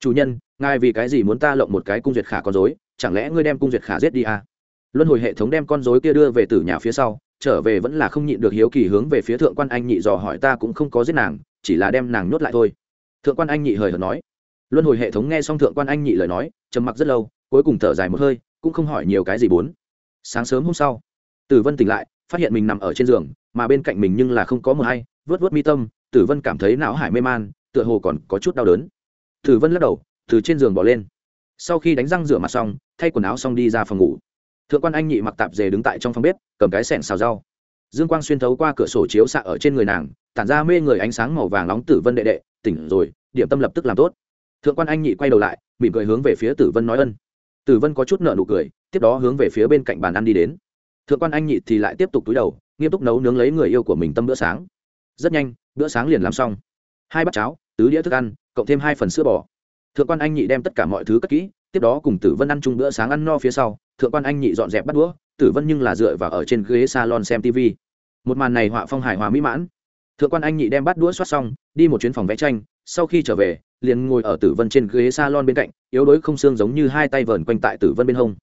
Chủ nhân, ngài vì cái gì muốn ta lộng một cái cung duyệt khả con dối chẳng lẽ ngươi đem cung duyệt khả giết đi à? luân hồi hệ thống đem con dối kia đưa về từ nhà phía sau trở về vẫn là không nhịn được hiếu kỳ hướng về phía thượng quan anh nhị dò hỏi ta cũng không có giết nàng, chỉ là đem nàng nhốt lại thôi. Thượng quan anh nhị hời hợt nói. Luân hồi hệ thống nghe xong thượng quan anh nhị lời nói, trầm mặc rất lâu, cuối cùng thở dài một hơi, cũng không hỏi nhiều cái gì bốn. Sáng sớm hôm sau, tử vân tỉnh lại, phát hiện mình nằm ở trên giường, mà bên cạnh mình nhưng là không có mờ hay, vớt vớt mi tâm, tử vân cảm thấy não hải mê man, tựa hồ còn có chút đau đớn. Tử vân lắc đầu, từ trên giường bỏ lên. Sau khi đánh răng rửa mặt xong, thay quần áo xong đi ra phòng ngủ thượng quan anh nhị mặc tạp dề đứng tại trong phòng bếp, cầm cái sẻn xào rau. Dương quang xuyên thấu qua cửa sổ chiếu xạ ở trên người nàng, tản ra mê người ánh sáng màu vàng nóng tử vân đệ đệ, tỉnh rồi, điểm tâm lập tức làm tốt. Thượng quan anh nhị quay đầu lại, mỉm cười hướng về phía tử vân nói ân. Tử vân có chút nợ nụ cười, tiếp đó hướng về phía bên cạnh bàn ăn đi đến. Thượng quan anh nhị thì lại tiếp tục túi đầu, nghiêm túc nấu nướng lấy người yêu của mình tâm bữa sáng. Rất nhanh, bữa sáng liền làm xong. Hai bát cháo, tứ đĩa thức ăn, cộng thêm hai phần sữa bò. Thượng quan anh nhị đem tất cả mọi thứ cất kỹ, tiếp đó cùng tử vân ăn chung bữa sáng ăn no phía sau thượng quan anh nhị dọn dẹp bắt đũa, tử vân nhưng là dựa vào ở trên ghế salon xem tv một màn này họa phong hài hòa mỹ mãn. Thượng quan anh nhị đem bắt đũa soát xong, đi một chuyến phòng vẽ tranh, sau khi trở về, liền ngồi ở tử vân trên ghế salon bên cạnh, yếu đuối không xương giống như hai tay vờn quanh tại tử vân bên hông.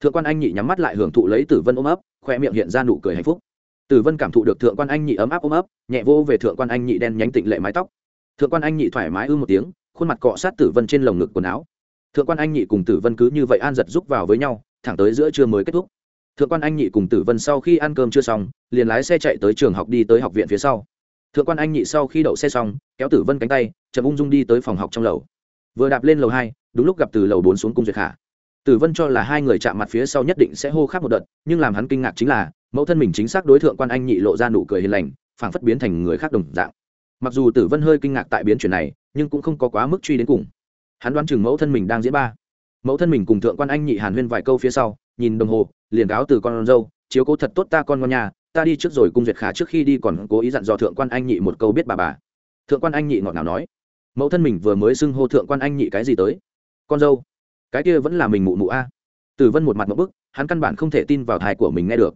Thượng quan anh nhị nhắm mắt lại hưởng thụ lấy tử vân ôm ấp, khoe miệng hiện ra nụ cười hạnh phúc. Tử vân cảm thụ được thượng quan anh nhị ấm áp ôm ấp, nhẹ vô về thượng quan anh nhị đen nhánh tịnh lệ mái tóc. Thượng quan anh nhị thoải mái ư một tiếng, khuôn mặt cọ sát tử vân trên lồng ngực quần áo. Thượng quan anh nhị cùng tử vân cứ như vậy an giật rúc vào với nhau thẳng tới giữa trưa mới kết thúc. Thượng quan anh nhị cùng tử vân sau khi ăn cơm chưa xong, liền lái xe chạy tới trường học đi tới học viện phía sau. Thượng quan anh nhị sau khi đậu xe xong, kéo tử vân cánh tay, chậm ung dung đi tới phòng học trong lầu. Vừa đạp lên lầu hai, đúng lúc gặp từ lầu bốn xuống cung duyệt khả tử vân cho là hai người chạm mặt phía sau nhất định sẽ hô khác một đợt, nhưng làm hắn kinh ngạc chính là, mẫu thân mình chính xác đối tượng quan anh nhị lộ ra nụ cười hiền lành, phảng phất biến thành người khác đồng dạng. Mặc dù tử vân hơi kinh ngạc tại biến chuyển này, nhưng cũng không có quá mức truy đến cùng. Hắn đoán chừng mẫu thân mình đang diễn ba mẫu thân mình cùng thượng quan anh nhị hàn huyên vài câu phía sau, nhìn đồng hồ, liền cáo từ con dâu, chiếu cố thật tốt ta con ngon nhà, ta đi trước rồi cung duyệt khả trước khi đi còn cố ý dặn dò thượng quan anh nhị một câu biết bà bà. Thượng quan anh nhị ngọt ngào nói, mẫu thân mình vừa mới xưng hô thượng quan anh nhị cái gì tới? Con dâu, cái kia vẫn là mình mụ mụ a. Tử vân một mặt một bức, hắn căn bản không thể tin vào thai của mình nghe được.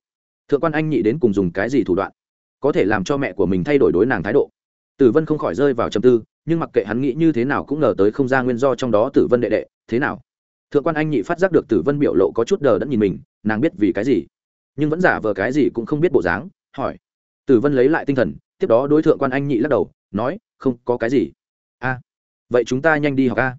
Thượng quan anh nhị đến cùng dùng cái gì thủ đoạn? Có thể làm cho mẹ của mình thay đổi đối nàng thái độ. Tử vân không khỏi rơi vào trầm tư, nhưng mặc kệ hắn nghĩ như thế nào cũng ngờ tới không ra nguyên do trong đó tử vân đệ đệ, thế nào? Thượng quan anh nhị phát giác được tử vân biểu lộ có chút đờ đẫn nhìn mình, nàng biết vì cái gì? Nhưng vẫn giả vờ cái gì cũng không biết bộ dáng, hỏi. Tử vân lấy lại tinh thần, tiếp đó đối thượng quan anh nhị lắc đầu, nói, không, có cái gì. A, vậy chúng ta nhanh đi học a.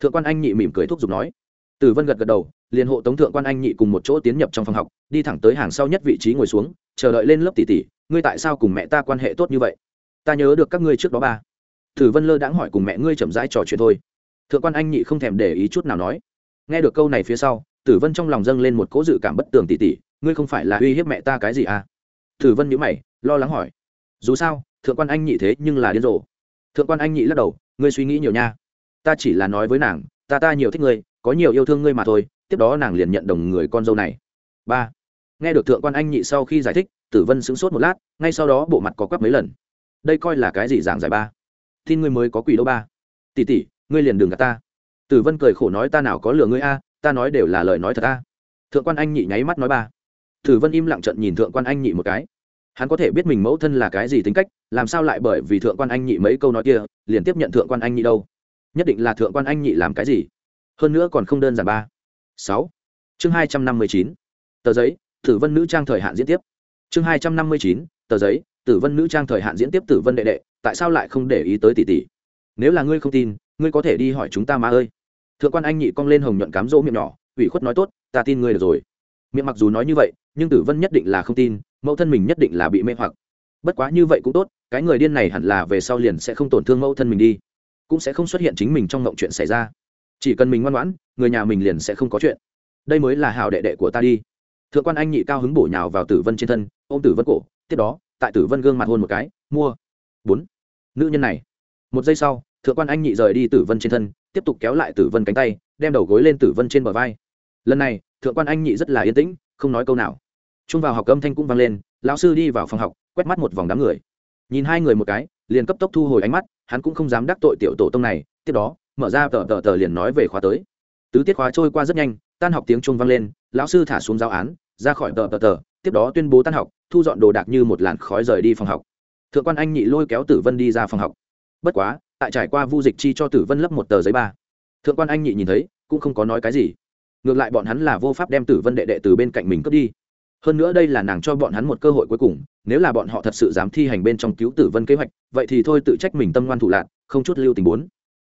Thượng quan anh nhị mỉm cười thúc giục nói. Tử vân gật gật đầu, liền hộ tống thượng quan anh nhị cùng một chỗ tiến nhập trong phòng học, đi thẳng tới hàng sau nhất vị trí ngồi xuống, chờ đợi lên lớp tỷ tỷ, ngươi tại sao cùng mẹ ta quan hệ tốt như vậy? Ta nhớ được các ngươi trước đó ba. Tử vân lơ đãng hỏi cùng mẹ ngươi chậm rãi trò chuyện thôi. Thượng quan anh nhị không thèm để ý chút nào nói nghe được câu này phía sau, tử vân trong lòng dâng lên một cỗ dự cảm bất tường tỉ tỉ, ngươi không phải là uy hiếp mẹ ta cái gì à? Tử vân nhữ mày, lo lắng hỏi. Dù sao, thượng quan anh nhị thế nhưng là điên rồ. Thượng quan anh nhị lắc đầu, ngươi suy nghĩ nhiều nha. Ta chỉ là nói với nàng, ta ta nhiều thích ngươi, có nhiều yêu thương ngươi mà thôi, tiếp đó nàng liền nhận đồng người con dâu này. Ba. Nghe được thượng quan anh nhị sau khi giải thích, tử vân sững sốt một lát, ngay sau đó bộ mặt có quắp mấy lần. Đây coi là cái gì giảng giải ba? Tin ngươi mới có quỷ đâu ba. Tỉ tỷ ngươi liền đừng gạt ta tử vân cười khổ nói, ta nào có lừa ngươi a, ta nói đều là lời nói thật a. Thượng quan anh nhị nháy mắt nói ba. Tử vân im lặng trận nhìn thượng quan anh nhị một cái. Hắn có thể biết mình mẫu thân là cái gì tính cách, làm sao lại bởi vì thượng quan anh nhị mấy câu nói kia, liền tiếp nhận thượng quan anh nhị đâu? Nhất định là thượng quan anh nhị làm cái gì? Hơn nữa còn không đơn giản ba. Sáu. Chương hai trăm năm mươi chín. Tờ giấy, tử vân nữ trang thời hạn diễn tiếp. Chương hai trăm năm mươi chín, tờ giấy, tử vân nữ trang thời hạn diễn tiếp tử vân đệ đệ, tại sao lại không để ý tới tỷ tỷ? Nếu là ngươi không tin, ngươi có thể đi hỏi chúng ta mà ơi. Thượng quan anh nhị cong lên hồng nhuận cám dỗ miệng nhỏ, ủy khuất nói tốt, ta tin ngươi được rồi. Miệng mặc dù nói như vậy, nhưng tử vân nhất định là không tin, mẫu thân mình nhất định là bị mê hoặc. Bất quá như vậy cũng tốt, cái người điên này hẳn là về sau liền sẽ không tổn thương mẫu thân mình đi, cũng sẽ không xuất hiện chính mình trong mộng chuyện xảy ra. Chỉ cần mình ngoan ngoãn, người nhà mình liền sẽ không có chuyện. Đây mới là hào đệ đệ của ta đi. Thượng quan anh nhị cao hứng bổ nhào vào tử vân trên thân, ôm tử vân cổ, tiếp đó, tại tử vân gương mặt hôn một cái, mua. Bốn. Nữ nhân này một giây sau, thượng quan anh nhị rời đi tử vân trên thân, tiếp tục kéo lại tử vân cánh tay, đem đầu gối lên tử vân trên bờ vai. Lần này, thượng quan anh nhị rất là yên tĩnh, không nói câu nào. Trung vào học âm thanh cũng vang lên, lão sư đi vào phòng học, quét mắt một vòng đám người. Nhìn hai người một cái, liền cấp tốc thu hồi ánh mắt, hắn cũng không dám đắc tội tiểu tổ tông này, tiếp đó, mở ra tờ tờ tờ liền nói về khóa tới. Tứ tiết khóa trôi qua rất nhanh, tan học tiếng trung vang lên, lão sư thả xuống giáo án, ra khỏi tờ tờ tờ, tiếp đó tuyên bố tan học, thu dọn đồ đạc như một làn khói rời đi phòng học. Thượng quan anh nhị lôi kéo tử vân đi ra phòng học bất quá, tại trải qua vu dịch chi cho tử vân lấp một tờ giấy ba, thượng quan anh nhị nhìn thấy, cũng không có nói cái gì. Ngược lại bọn hắn là vô pháp đem tử vân đệ đệ từ bên cạnh mình cướp đi. Hơn nữa đây là nàng cho bọn hắn một cơ hội cuối cùng, nếu là bọn họ thật sự dám thi hành bên trong cứu tử vân kế hoạch, vậy thì thôi tự trách mình tâm ngoan thủ lạc không chút lưu tình bốn.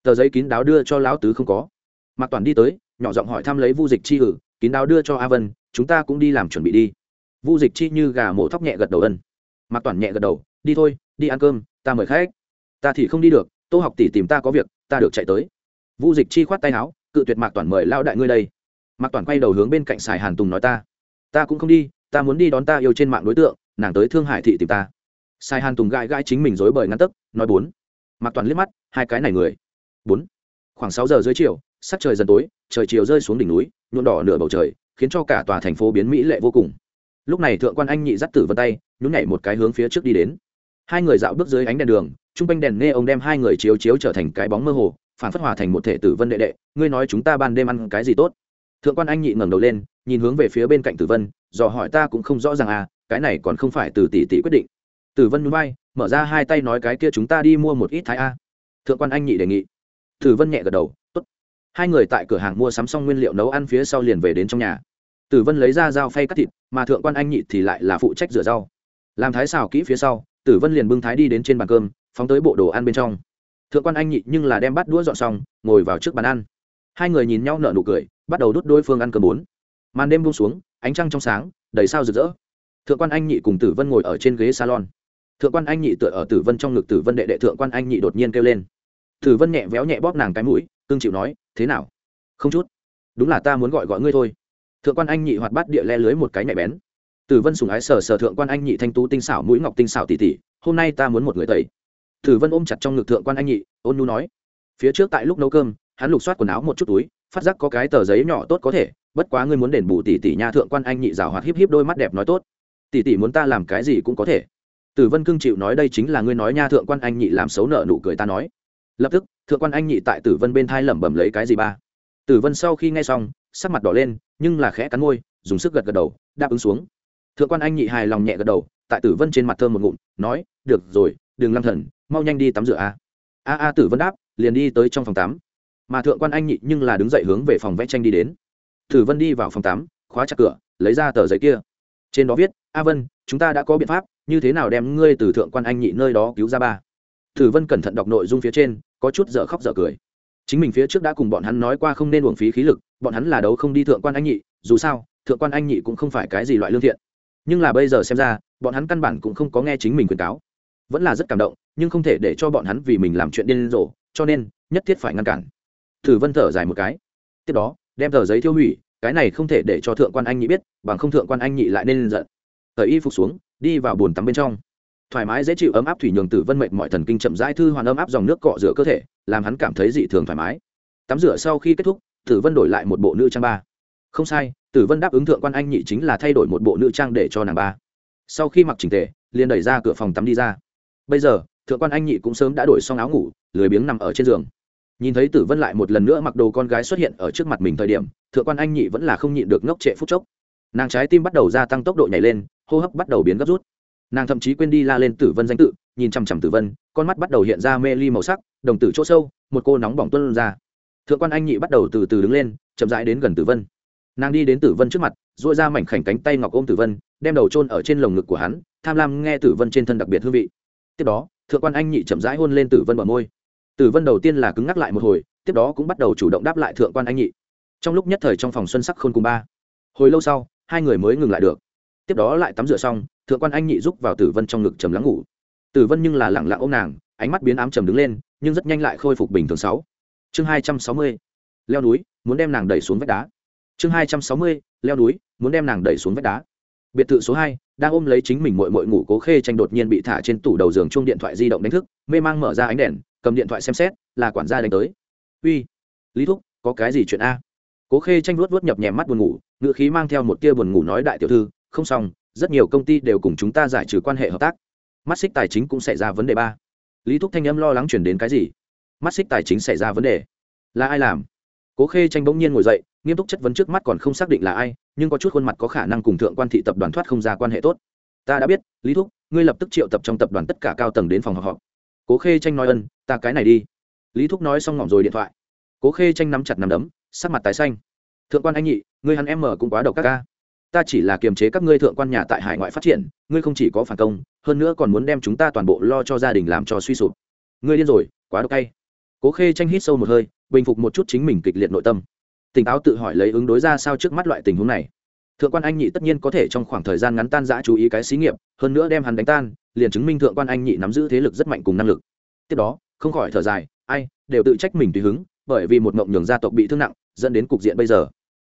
Tờ giấy kín đáo đưa cho lão tứ không có. Mạc toàn đi tới, nhỏ giọng hỏi thăm lấy vu dịch chi ử kín đáo đưa cho a vân, chúng ta cũng đi làm chuẩn bị đi. Vu dịch chi như gà mổ thóc nhẹ gật đầu ân. Mạc toàn nhẹ gật đầu, đi thôi, đi ăn cơm, ta mời khách ta thì không đi được, tô học tỷ tìm ta có việc, ta được chạy tới. Vu dịch chi khoát tay áo, cự tuyệt mạc toàn mời lao đại ngươi đây. Mạc toàn quay đầu hướng bên cạnh sài hàn tùng nói ta ta cũng không đi, ta muốn đi đón ta yêu trên mạng đối tượng, nàng tới thương hải thị tìm ta. Sai hàn tùng gãi gãi chính mình dối bời ngăn tấc, nói bốn. Mạc toàn liếc mắt, hai cái này người. Bốn. Khoảng sáu giờ dưới chiều, sắc trời dần tối, trời chiều rơi xuống đỉnh núi, nhuộm đỏ nửa bầu trời, khiến cho cả tòa thành phố biến mỹ lệ vô cùng. Lúc này thượng quan anh nhị dắt tử vân tay, nhún nhảy một cái hướng phía trước đi đến. Hai người dạo bước dưới ánh đèn đường Trung quanh đèn nghe ông đem hai người chiếu chiếu trở thành cái bóng mơ hồ, phản phất hòa thành một thể tử vân đệ đệ, ngươi nói chúng ta ban đêm ăn cái gì tốt? Thượng quan anh nhị ngẩng đầu lên, nhìn hướng về phía bên cạnh tử vân, dò hỏi ta cũng không rõ ràng à cái này còn không phải từ tỷ tỷ quyết định. Tử vân núi bay mở ra hai tay nói cái kia chúng ta đi mua một ít thái a. Thượng quan anh nhị đề nghị. Tử vân nhẹ gật đầu, tốt. Hai người tại cửa hàng mua sắm xong nguyên liệu nấu ăn phía sau liền về đến trong nhà. Tử vân lấy ra dao phay cắt thịt, mà thượng quan anh nhị thì lại là phụ trách rửa rau. Làm thái xào kỹ phía sau, tử vân liền bưng thái đi đến trên bàn cơm phóng tới bộ đồ ăn bên trong. Thượng quan anh nhị nhưng là đem bắt đũa dọn xong, ngồi vào trước bàn ăn. Hai người nhìn nhau nở nụ cười, bắt đầu đút đôi phương ăn cơm bốn. Màn đêm buông xuống, ánh trăng trong sáng, đầy sao rực rỡ. Thượng quan anh nhị cùng tử vân ngồi ở trên ghế salon. Thượng quan anh nhị tựa ở tử vân trong ngực tử vân đệ đệ thượng quan anh nhị đột nhiên kêu lên. Tử vân nhẹ véo nhẹ bóp nàng cái mũi cưng chịu nói, thế nào? Không chút. Đúng là ta muốn gọi gọi ngươi thôi. Thượng quan anh nhị hoạt bát địa le lưới một cái nhạy bén. Tử vân sùng ái sờ sờ thượng quan anh nhị thanh tú tinh xảo, mũi ngọc tinh xảo tỉ tỉ, hôm nay ta muốn một người tẩy tử vân ôm chặt trong ngực thượng quan anh nhị, ôn nhu nói, phía trước tại lúc nấu cơm, hắn lục soát quần áo một chút túi, phát giác có cái tờ giấy nhỏ tốt có thể, bất quá ngươi muốn đền bù tỷ tỷ nha thượng quan anh nhị rào hoạt híp híp đôi mắt đẹp nói tốt. Tỷ tỷ muốn ta làm cái gì cũng có thể. Tử vân cưng chịu nói đây chính là ngươi nói nha thượng quan anh nhị làm xấu nợ nụ cười ta nói. Lập tức, thượng quan anh nhị tại tử vân bên thai lẩm bẩm lấy cái gì ba. Tử vân sau khi nghe xong, sắc mặt đỏ lên, nhưng là khẽ cắn môi, dùng sức gật gật đầu, đáp ứng xuống. Thượng quan anh nhị hài lòng nhẹ gật đầu, tại tử vân trên mặt thơm một ngụm, nói, được rồi đừng lăng thần, mau nhanh đi tắm rửa a. A a tử vân đáp, liền đi tới trong phòng tắm. Mà thượng quan anh nhị nhưng là đứng dậy hướng về phòng vẽ tranh đi đến. Tử vân đi vào phòng tắm, khóa chặt cửa, lấy ra tờ giấy kia. Trên đó viết, a vân, chúng ta đã có biện pháp, như thế nào đem ngươi từ thượng quan anh nhị nơi đó cứu ra ba? Tử vân cẩn thận đọc nội dung phía trên, có chút dở khóc dở cười. Chính mình phía trước đã cùng bọn hắn nói qua không nên uổng phí khí lực, bọn hắn là đấu không đi thượng quan anh nhị, dù sao, thượng quan anh nhị cũng không phải cái gì loại lương thiện. Nhưng là bây giờ xem ra, bọn hắn căn bản cũng không có nghe chính mình khuyên cáo vẫn là rất cảm động, nhưng không thể để cho bọn hắn vì mình làm chuyện điên rồ, cho nên nhất thiết phải ngăn cản. Thử vân thở dài một cái. Tiếp đó, đem tờ giấy thiêu hủy, cái này không thể để cho thượng quan anh nhị biết, bằng không thượng quan anh nhị lại nên giận. Tờ y phục xuống, đi vào bồn tắm bên trong. Thoải mái dễ chịu ấm áp thủy nhường tử vân mệnh mọi thần kinh chậm rãi thư hoàn ấm áp dòng nước cọ rửa cơ thể, làm hắn cảm thấy dị thường thoải mái. Tắm rửa sau khi kết thúc, tử vân đổi lại một bộ nữ trang ba. Không sai, tử vân đáp ứng thượng quan anh nhị chính là thay đổi một bộ nữ trang để cho nàng ba. Sau khi mặc trình tề, liền đẩy ra cửa phòng tắm đi ra bây giờ, thượng quan anh nhị cũng sớm đã đổi xong áo ngủ, lười biếng nằm ở trên giường. Nhìn thấy tử vân lại một lần nữa mặc đồ con gái xuất hiện ở trước mặt mình thời điểm, thượng quan anh nhị vẫn là không nhịn được ngốc trệ phút chốc. Nàng trái tim bắt đầu gia tăng tốc độ nhảy lên, hô hấp bắt đầu biến gấp rút. Nàng thậm chí quên đi la lên tử vân danh tự, nhìn chằm chằm tử vân, con mắt bắt đầu hiện ra mê ly màu sắc, đồng tử chỗ sâu, một cô nóng bỏng tuân ra. Thượng quan anh nhị bắt đầu từ từ đứng lên, chậm rãi đến gần tử vân. Nàng đi đến tử vân trước mặt dội ra mảnh khảnh cánh tay ngọc ôm tử vân, đem đầu trôn ở trên lồng ngực của hắn, tham lam nghe tử vân trên thân đặc biệt hương vị tiếp đó, thượng quan anh nhị chậm rãi hôn lên tử vân bờ môi. Tử vân đầu tiên là cứng ngắc lại một hồi, tiếp đó cũng bắt đầu chủ động đáp lại thượng quan anh nhị. Trong lúc nhất thời trong phòng xuân sắc khôn cùng ba. Hồi lâu sau, hai người mới ngừng lại được. Tiếp đó lại tắm rửa xong, thượng quan anh nhị giúp vào tử vân trong ngực trầm lắng ngủ. Tử vân nhưng là lẳng lặng ô m nàng, ánh mắt biến ám trầm đứng lên, nhưng rất nhanh lại khôi phục bình thường sáu. Chương hai trăm sáu mươi. Leo núi, muốn đem nàng đẩy xuống vách đá. Chương hai trăm sáu mươi, leo núi, muốn đem nàng đẩy xuống vách đá. Biệt thự số hai đang ôm lấy chính mình mội mội ngủ cố khê tranh đột nhiên bị thả trên tủ đầu giường chung điện thoại di động đánh thức, mê mang mở ra ánh đèn, cầm điện thoại xem xét, là quản gia đánh tới. Uy, lý thúc, có cái gì chuyện a? Cố khê tranh luốt luốt nhập nhèm mắt buồn ngủ ngựa khí mang theo một tia buồn ngủ nói đại tiểu thư, không xong, rất nhiều công ty đều cùng chúng ta giải trừ quan hệ hợp tác. Mắt xích tài chính cũng xảy ra vấn đề ba. Lý thúc thanh âm lo lắng chuyển đến cái gì? Mắt xích tài chính xảy ra vấn đề. Là ai làm? Cố khê tranh bỗng nhiên ngồi dậy, nghiêm túc chất vấn trước mắt còn không xác định là ai nhưng có chút khuôn mặt có khả năng cùng thượng quan thị tập đoàn thoát không ra quan hệ tốt. Ta đã biết, lý thúc, ngươi lập tức triệu tập trong tập đoàn tất cả cao tầng đến phòng họp họp. Cố khê tranh nói ân, ta cái này đi. Lý thúc nói xong ngỏm rồi điện thoại. Cố khê tranh nắm chặt nắm đấm, sắc mặt tái xanh. Thượng quan anh nhị, ngươi hắn em mở cũng quá độc các ca ta chỉ là kiềm chế các ngươi thượng quan nhà tại hải ngoại phát triển, ngươi không chỉ có phản công, hơn nữa còn muốn đem chúng ta toàn bộ lo cho gia đình làm cho suy sụp. Ngươi điên rồi, quá độc cay. Cố khê tranh hít sâu một hơi, bình phục một chút chính mình kịch liệt nội tâm tỉnh táo tự hỏi lấy ứng đối ra sao trước mắt loại tình huống này. Thượng quan anh nhị tất nhiên có thể trong khoảng thời gian ngắn tan giã chú ý cái xí nghiệp, hơn nữa đem hắn đánh tan, liền chứng minh thượng quan anh nhị nắm giữ thế lực rất mạnh cùng năng lực. Tiếp đó, không khỏi thở dài, ai, đều tự trách mình tùy hứng, bởi vì một mộng nhường gia tộc bị thương nặng, dẫn đến cục diện bây giờ.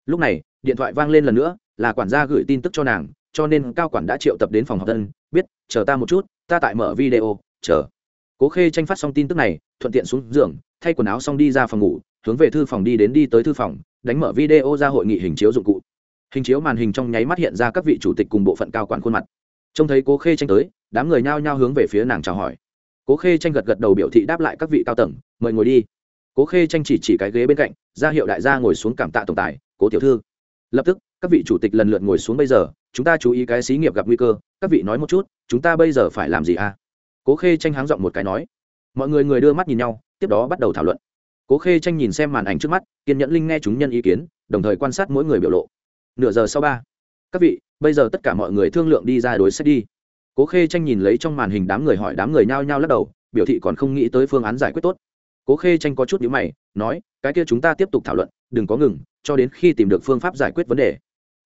Lúc này, điện thoại vang lên lần nữa, là quản gia gửi tin tức cho nàng, cho nên cao quản đã triệu tập đến phòng học tân biết, chờ ta một chút, ta tại mở video, chờ. Cố khê tranh phát xong tin tức này, thuận tiện xuống giường, thay quần áo xong đi ra phòng ngủ hướng về thư phòng đi đến đi tới thư phòng, đánh mở video ra hội nghị hình chiếu dụng cụ. Hình chiếu màn hình trong nháy mắt hiện ra các vị chủ tịch cùng bộ phận cao quản khuôn mặt. Trông thấy cố khê tranh tới, đám người nhao nhao hướng về phía nàng chào hỏi. Cố khê tranh gật gật đầu biểu thị đáp lại các vị cao tầng, mời ngồi đi. Cố khê tranh chỉ chỉ cái ghế bên cạnh, ra hiệu đại gia ngồi xuống cảm tạ tổng tài, cố tiểu thư. Lập tức, các vị chủ tịch lần lượt ngồi xuống bây giờ, chúng ta chú ý cái xí nghiệp gặp nguy cơ, các vị nói một chút, chúng ta bây giờ phải làm gì à? Cố khê tranh háng giọng một cái nói. Mọi người người đưa mắt nhìn nhau, tiếp đó bắt đầu thảo luận cố khê tranh nhìn xem màn ảnh trước mắt, kiên nhẫn linh nghe chúng nhân ý kiến, đồng thời quan sát mỗi người biểu lộ. Nửa giờ sau ba. Các vị, bây giờ tất cả mọi người thương lượng đi ra đối sách đi. Cố khê tranh nhìn lấy trong màn hình đám người hỏi đám người nhao nhao lắc đầu, biểu thị còn không nghĩ tới phương án giải quyết tốt. Cố khê tranh có chút nhíu mày, nói, cái kia chúng ta tiếp tục thảo luận, đừng có ngừng, cho đến khi tìm được phương pháp giải quyết vấn đề.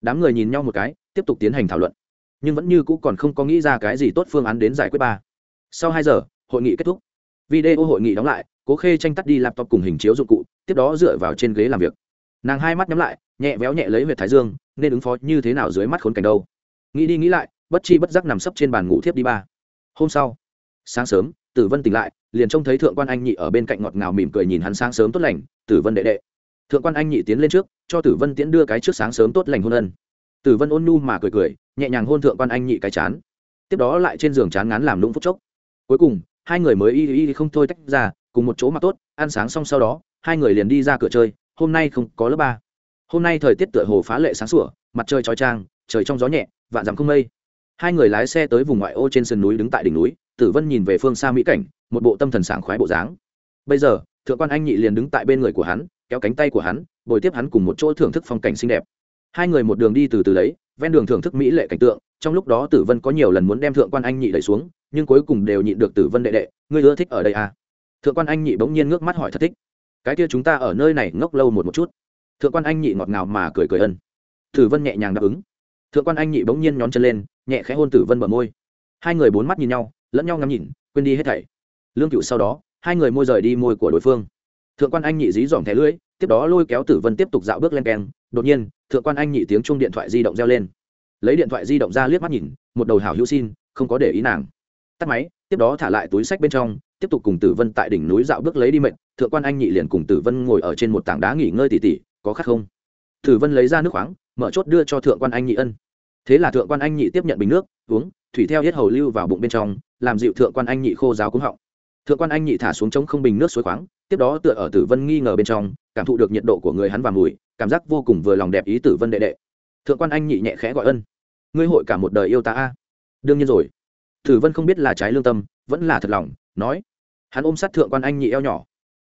Đám người nhìn nhau một cái, tiếp tục tiến hành thảo luận. Nhưng vẫn như cũ còn không có nghĩ ra cái gì tốt phương án đến giải quyết ba. Sau hai giờ, hội nghị kết thúc. Video hội nghị đóng lại cố khê tranh tắt đi laptop cùng hình chiếu dụng cụ, tiếp đó dựa vào trên ghế làm việc. Nàng hai mắt nhắm lại, nhẹ véo nhẹ lấy huyệt thái dương, nên ứng phó như thế nào dưới mắt khốn cảnh đâu. Nghĩ đi nghĩ lại, bất chi bất giác nằm sấp trên bàn ngủ thiếp đi ba. Hôm sau, sáng sớm, tử vân tỉnh lại, liền trông thấy thượng quan anh nhị ở bên cạnh ngọt ngào mỉm cười nhìn hắn sáng sớm tốt lành, tử vân đệ đệ. Thượng quan anh nhị tiến lên trước, cho tử vân tiễn đưa cái trước sáng sớm tốt lành hôn ân. Tử vân ôn nu mà cười cười, nhẹ nhàng hôn thượng quan anh nhị cái chán. Tiếp đó lại trên giường chán ngán làm lũng phút chốc. Cuối cùng, hai người mới y y không thôi tách ra cùng một chỗ mặc tốt, ăn sáng xong sau đó, hai người liền đi ra cửa chơi, hôm nay không có lớp ba. Hôm nay thời tiết tựa hồ phá lệ sáng sủa, mặt trời trói trang, trời trong gió nhẹ, vạn dặm không mây. Hai người lái xe tới vùng ngoại ô trên sườn núi đứng tại đỉnh núi, tử vân nhìn về phương xa mỹ cảnh, một bộ tâm thần sảng khoái bộ dáng. Bây giờ, thượng quan anh nhị liền đứng tại bên người của hắn, kéo cánh tay của hắn, bồi tiếp hắn cùng một chỗ thưởng thức phong cảnh xinh đẹp. Hai người một đường đi từ từ đấy ven đường thưởng thức mỹ lệ cảnh tượng, trong lúc đó tử vân có nhiều lần muốn đem thượng quan anh nhị đẩy xuống, nhưng cuối cùng đều nhịn được tử vân đệ đệ, ngươi ưa thích ở đây à? Thượng quan anh nhị bỗng nhiên ngước mắt hỏi thật thích. Cái kia chúng ta ở nơi này ngốc lâu một một chút. Thượng quan anh nhị ngọt ngào mà cười cười ân. Tử vân nhẹ nhàng đáp ứng. Thượng quan anh nhị bỗng nhiên nhón chân lên, nhẹ khẽ hôn tử vân bờ môi. Hai người bốn mắt nhìn nhau, lẫn nhau ngắm nhìn, quên đi hết thảy. Lương cựu sau đó, hai người môi rời đi môi của đối phương. Thượng quan anh nhị dí dỏm thẻ lưỡi, tiếp đó lôi kéo tử vân tiếp tục dạo bước lên keng. Đột nhiên, thượng quan anh nhị tiếng chung điện thoại di động reo lên. Lấy điện thoại di động ra liếc mắt nhìn, một đầu hảo hữu xin, không có để ý nàng. Tắt máy, tiếp đó thả lại túi sách bên trong tiếp tục cùng tử vân tại đỉnh núi dạo bước lấy đi mệnh, thượng quan anh nhị liền cùng tử vân ngồi ở trên một tảng đá nghỉ ngơi tỉ tỉ, có khát không? Tử vân lấy ra nước khoáng, mở chốt đưa cho thượng quan anh nhị ân. Thế là thượng quan anh nhị tiếp nhận bình nước, uống, thủy theo hết hầu lưu vào bụng bên trong, làm dịu thượng quan anh nhị khô giáo cúng họng. Thượng quan anh nhị thả xuống trống không bình nước suối khoáng, tiếp đó tựa ở tử vân nghi ngờ bên trong, cảm thụ được nhiệt độ của người hắn và mùi, cảm giác vô cùng vừa lòng đẹp ý tử vân đệ đệ. Thượng quan anh nhị nhẹ khẽ gọi ân. Ngươi hội cả một đời yêu ta a. Đương nhiên rồi. Tử vân không biết là trái lương tâm, vẫn là thật lòng, nói hắn ôm sát thượng quan anh nhị eo nhỏ.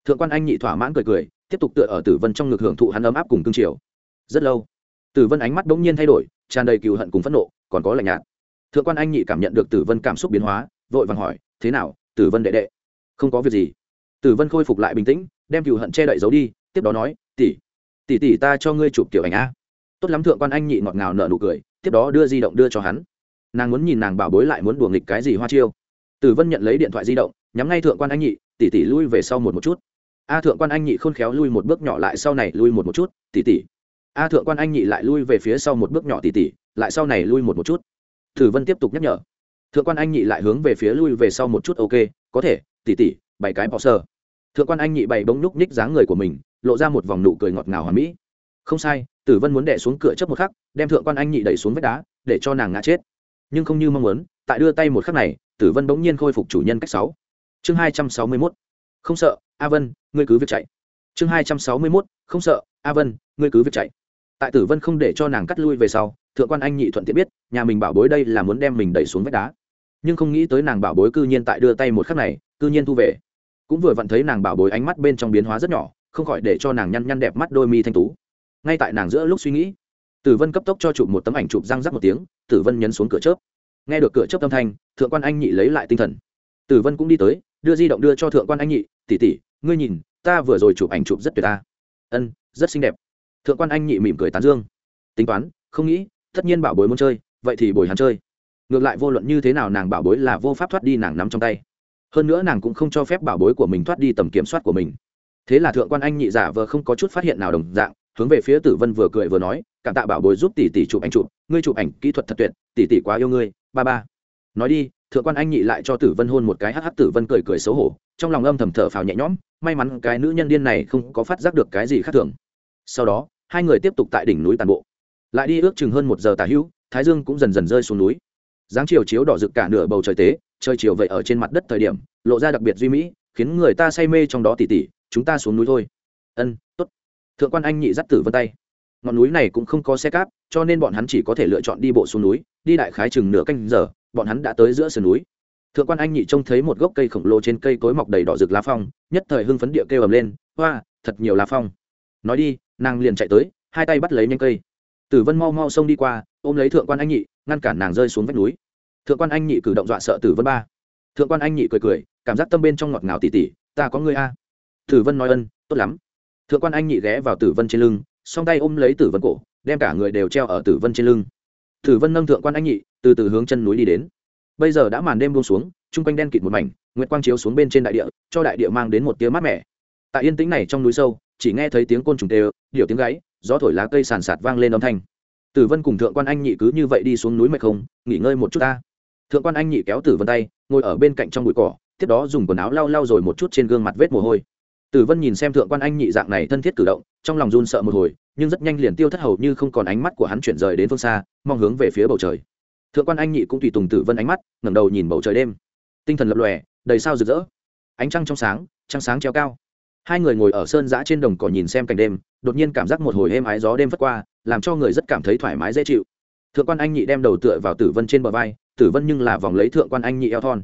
Thượng quan anh nhị thỏa mãn cười cười, tiếp tục tựa ở tử vân trong ngực hưởng thụ hắn ấm áp cùng cương triều. Rất lâu, tử vân ánh mắt bỗng nhiên thay đổi, tràn đầy cừu hận cùng phẫn nộ, còn có lạnh nhạt. Thượng quan anh nhị cảm nhận được tử vân cảm xúc biến hóa, vội vàng hỏi, thế nào, tử vân đệ đệ? Không có việc gì. Tử vân khôi phục lại bình tĩnh, đem cựu hận che đậy giấu đi, tiếp đó nói, tỷ tỷ tỷ ta cho ngươi chụp kiểu ảnh a. Tốt lắm, thượng quan anh nhị ngọt ngào nở nụ cười, tiếp đó đưa di động đưa cho hắn. Nàng muốn nhìn nàng bảo bối lại muốn đùa nghịch cái gì hoa chiêu. Tử vân nhận lấy điện thoại di động nhắm ngay thượng quan anh nhị, tỷ tỷ lui về sau một một chút. A thượng quan anh nhị khôn khéo lui một bước nhỏ lại sau này lui một một chút, tỷ tỷ. A thượng quan anh nhị lại lui về phía sau một bước nhỏ tỷ tỷ, lại sau này lui một một chút. Tử vân tiếp tục nhắc nhở. Thượng quan anh nhị lại hướng về phía lui về sau một chút, ok, có thể, tỷ tỷ bảy cái bỏ sơ thượng quan anh nhị bày bông núc ních dáng người của mình, lộ ra một vòng nụ cười ngọt ngào hoàn mỹ. Không sai, tử vân muốn đẻ xuống cửa chấp một khắc, đem thượng quan anh nhị đẩy xuống vách đá, để cho nàng ngã chết. Nhưng không như mong muốn, tại đưa tay một khắc này, tử vân bỗng nhiên khôi phục chủ nhân cách sáu chương hai trăm sáu mươi mốt. Không sợ, a vân, ngươi cứ việc chạy. Chương hai trăm sáu mươi mốt, không sợ, a vân, ngươi cứ việc chạy. Tại tử vân không để cho nàng cắt lui về sau, thượng quan anh nhị thuận tiện biết, nhà mình bảo bối đây là muốn đem mình đẩy xuống vách đá. Nhưng không nghĩ tới nàng bảo bối cư nhiên tại đưa tay một khắc này, cư nhiên thu về. Cũng vừa vặn thấy nàng bảo bối ánh mắt bên trong biến hóa rất nhỏ, không khỏi để cho nàng nhăn nhăn đẹp mắt đôi mi thanh tú. Ngay tại nàng giữa lúc suy nghĩ, tử vân cấp tốc cho chụp một tấm ảnh chụp răng rắc một tiếng, tử vân nhấn xuống cửa chớp. Nghe được cửa chớp âm thanh, thượng quan anh nhị lấy lại tinh thần. Tử vân cũng đi tới đưa di động đưa cho thượng quan anh nhị tỉ tỉ ngươi nhìn, ta vừa rồi chụp ảnh chụp rất tuyệt ta. Ân, rất xinh đẹp. Thượng quan anh nhị mỉm cười tán dương. Tính toán, không nghĩ, tất nhiên bảo bối muốn chơi, vậy thì bồi hắn chơi. Ngược lại vô luận như thế nào nàng bảo bối là vô pháp thoát đi nàng nắm trong tay. Hơn nữa nàng cũng không cho phép bảo bối của mình thoát đi tầm kiểm soát của mình. Thế là thượng quan anh nhị giả vờ không có chút phát hiện nào đồng dạng, hướng về phía tử vân vừa cười vừa nói, cảm tạ bảo bối giúp tỷ tỷ chụp ảnh chụp, ngươi chụp ảnh kỹ thuật thật tuyệt, tỷ tỷ quá yêu ngươi, ba ba. Nói đi thượng quan anh nhị lại cho tử vân hôn một cái hắc hắc tử vân cười cười xấu hổ, trong lòng âm thầm thở phào nhẹ nhõm, may mắn cái nữ nhân điên này không có phát giác được cái gì khác thường. Sau đó, hai người tiếp tục tại đỉnh núi tàn bộ. Lại đi ước chừng hơn một giờ tà hữu, thái dương cũng dần dần rơi xuống núi. Dáng chiều chiếu đỏ rực cả nửa bầu trời tế, trời chiều vậy ở trên mặt đất thời điểm, lộ ra đặc biệt duy mỹ, khiến người ta say mê trong đó tỉ tỉ, chúng ta xuống núi thôi. Ân, tốt. Thượng quan anh nhị dắt tử vân tay. Ngọn núi này cũng không có xe cáp, cho nên bọn hắn chỉ có thể lựa chọn đi bộ xuống núi, đi đại khái chừng nửa canh giờ bọn hắn đã tới giữa sườn núi. Thượng quan anh nhị trông thấy một gốc cây khổng lồ trên cây cối mọc đầy đỏ rực lá phong, nhất thời hưng phấn địa kêu ầm lên, hoa, thật nhiều lá phong. Nói đi, nàng liền chạy tới, hai tay bắt lấy nhanh cây. Tử vân mau mau xông đi qua, ôm lấy thượng quan anh nhị, ngăn cản nàng rơi xuống vách núi. Thượng quan anh nhị cử động dọa sợ tử vân ba. Thượng quan anh nhị cười cười, cảm giác tâm bên trong ngọt ngào tỉ tỉ, ta có người a. Tử vân nói ân, tốt lắm. Thượng quan anh nhị ghé vào tử vân trên lưng, song tay ôm lấy tử vân cổ, đem cả người đều treo ở tử vân trên lưng. Thử vân nâng thượng quan anh nhị, từ từ hướng chân núi đi đến. Bây giờ đã màn đêm buông xuống, chung quanh đen kịt một mảnh, nguyệt quang chiếu xuống bên trên đại địa, cho đại địa mang đến một tia mát mẻ. Tại yên tĩnh này trong núi sâu, chỉ nghe thấy tiếng côn trùng tê điệu tiếng gáy, gió thổi lá cây sàn sạt vang lên âm thanh. Tử vân cùng thượng quan anh nhị cứ như vậy đi xuống núi mệt không, nghỉ ngơi một chút ta. Thượng quan anh nhị kéo tử vân tay, ngồi ở bên cạnh trong bụi cỏ, tiếp đó dùng quần áo lau lau rồi một chút trên gương mặt vết mồ hôi tử vân nhìn xem thượng quan anh nhị dạng này thân thiết cử động, trong lòng run sợ một hồi, nhưng rất nhanh liền tiêu thất hầu như không còn ánh mắt của hắn chuyển rời đến phương xa, mong hướng về phía bầu trời. Thượng quan anh nhị cũng tùy tùng tử vân ánh mắt, ngẩng đầu nhìn bầu trời đêm. Tinh thần lập lòe, đầy sao rực rỡ. Ánh trăng trong sáng, trăng sáng treo cao. Hai người ngồi ở sơn giã trên đồng cỏ nhìn xem cảnh đêm, đột nhiên cảm giác một hồi êm ái gió đêm phất qua, làm cho người rất cảm thấy thoải mái dễ chịu. Thượng quan anh nhị đem đầu tựa vào tử vân trên bờ vai, tử vân nhưng là vòng lấy thượng quan anh nhị eo thon.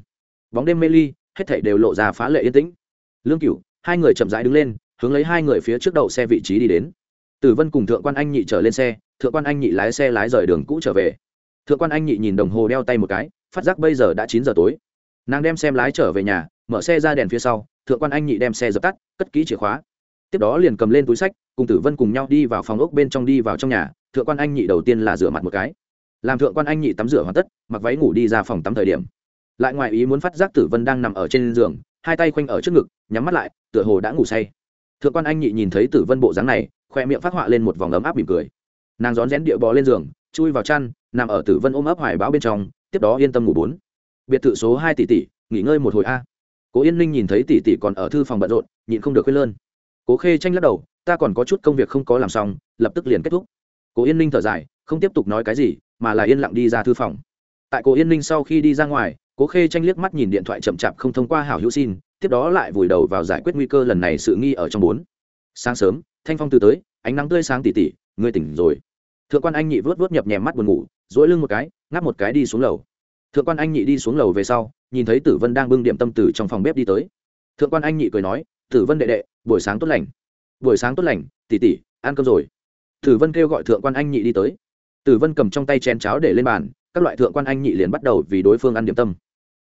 Bóng đêm mê ly, hết thảy đều lộ ra phá lệ yên tĩnh. Lương cửu hai người chậm rãi đứng lên, hướng lấy hai người phía trước đầu xe vị trí đi đến. Tử vân cùng thượng quan anh nhị trở lên xe, thượng quan anh nhị lái xe lái rời đường cũ trở về. Thượng quan anh nhị nhìn đồng hồ đeo tay một cái, phát giác bây giờ đã chín giờ tối. Nàng đem xem lái trở về nhà, mở xe ra đèn phía sau, thượng quan anh nhị đem xe dập tắt, cất kỹ chìa khóa. Tiếp đó liền cầm lên túi sách, cùng tử vân cùng nhau đi vào phòng ốc bên trong đi vào trong nhà, thượng quan anh nhị đầu tiên là rửa mặt một cái. Làm thượng quan anh nhị tắm rửa hoàn tất, mặc váy ngủ đi ra phòng tắm thời điểm. Lại ngoài ý muốn phát giác tử vân đang nằm ở trên giường hai tay khoanh ở trước ngực, nhắm mắt lại, tựa hồ đã ngủ say. Thượng quan anh nhị nhìn thấy tử vân bộ dáng này, khoe miệng phát họa lên một vòng ấm áp mỉm cười. Nàng rón rén địa bò lên giường, chui vào chăn, nằm ở tử vân ôm ấp hoài bão bên trong, tiếp đó yên tâm ngủ bốn. Biệt thự số hai tỷ tỷ, nghỉ ngơi một hồi a. Cố yên ninh nhìn thấy tỷ tỷ còn ở thư phòng bận rộn, nhịn không được khuyên lơn. Cố khê tranh lắc đầu, ta còn có chút công việc không có làm xong, lập tức liền kết thúc. Cố yên ninh thở dài, không tiếp tục nói cái gì, mà là yên lặng đi ra thư phòng. Tại cố yên ninh sau khi đi ra ngoài cố khê tranh liếc mắt nhìn điện thoại chậm chạp không thông qua hảo hữu xin, tiếp đó lại vùi đầu vào giải quyết nguy cơ lần này sự nghi ở trong bốn. Sáng sớm, thanh phong từ tới, ánh nắng tươi sáng tỉ tỉ, ngươi tỉnh rồi. Thượng quan anh nhị vớt vớt nhập nhèm mắt buồn ngủ dỗi lưng một cái, ngáp một cái đi xuống lầu. Thượng quan anh nhị đi xuống lầu về sau, nhìn thấy tử vân đang bưng điểm tâm tử trong phòng bếp đi tới. Thượng quan anh nhị cười nói, tử vân đệ đệ, buổi sáng tốt lành. Buổi sáng tốt lành, tỉ tỉ, ăn cơm rồi. Tử vân kêu gọi thượng quan anh nhị đi tới. Tử vân cầm trong tay chén cháo để lên bàn, các loại thượng quan anh nhị liền bắt đầu vì đối phương ăn điểm tâm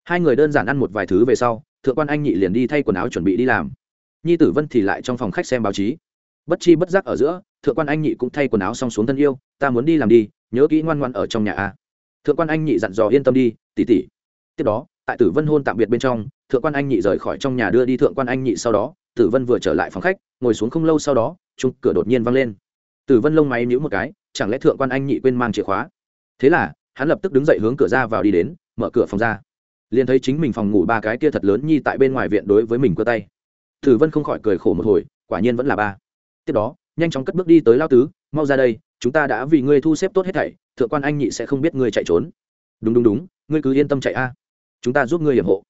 hai người đơn giản ăn một vài thứ về sau, thượng quan anh nhị liền đi thay quần áo chuẩn bị đi làm. Nhi tử vân thì lại trong phòng khách xem báo chí. Bất chi bất giác ở giữa, thượng quan anh nhị cũng thay quần áo xong xuống thân yêu, ta muốn đi làm đi, nhớ kỹ ngoan ngoan ở trong nhà a. Thượng quan anh nhị dặn dò yên tâm đi tỉ tỉ tiếp đó, tại tử vân hôn tạm biệt bên trong, thượng quan anh nhị rời khỏi trong nhà đưa đi thượng quan anh nhị sau đó, tử vân vừa trở lại phòng khách, ngồi xuống không lâu sau đó chung cửa đột nhiên văng lên. Tử vân lông máy nhíu một cái, chẳng lẽ thượng quan anh nhị quên mang chìa khóa? Thế là, hắn lập tức đứng dậy hướng cửa ra vào đi đến, mở cửa phòng ra liền thấy chính mình phòng ngủ ba cái kia thật lớn nhi tại bên ngoài viện đối với mình cơ tay. Tử vân không khỏi cười khổ một hồi, quả nhiên vẫn là ba. Tiếp đó, nhanh chóng cất bước đi tới lao tứ, mau ra đây, chúng ta đã vì ngươi thu xếp tốt hết thảy, thượng quan anh nhị sẽ không biết ngươi chạy trốn. Đúng đúng đúng, ngươi cứ yên tâm chạy a. Chúng ta giúp ngươi hiểm hộ.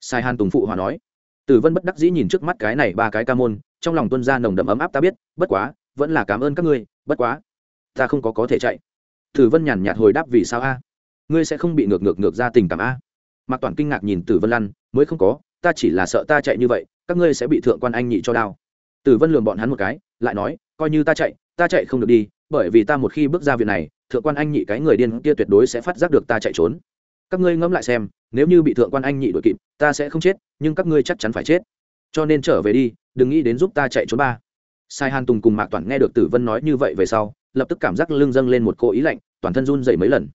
Sai hàn tùng phụ hòa nói. Tử vân bất đắc dĩ nhìn trước mắt cái này ba cái ca môn, trong lòng tuân ra nồng đậm ấm áp ta biết, bất quá, vẫn là cảm ơn các ngươi, bất quá, ta không có có thể chạy. Tử vân nhàn nhạt hồi đáp, vì sao a? Ngươi sẽ không bị ngược ngược ngược ra tình cảm a? Mạc toàn kinh ngạc nhìn tử vân lăn, mới không có, ta chỉ là sợ ta chạy như vậy, các ngươi sẽ bị thượng quan anh nhị cho đao tử vân lường bọn hắn một cái, lại nói, coi như ta chạy ta chạy không được đi, bởi vì ta một khi bước ra viện này, thượng quan anh nhị cái người điên kia tuyệt đối sẽ phát giác được ta chạy trốn. Các ngươi ngẫm lại xem, nếu như bị thượng quan anh nhị đuổi kịp, ta sẽ không chết, nhưng các ngươi chắc chắn phải chết. Cho nên trở về đi, đừng nghĩ đến giúp ta chạy trốn ba. Sai hàn tùng cùng mạc toàn nghe được tử vân nói như vậy về sau, lập tức cảm giác lưng dâng lên một cô ý lạnh, toàn thân run dậy mấy lần.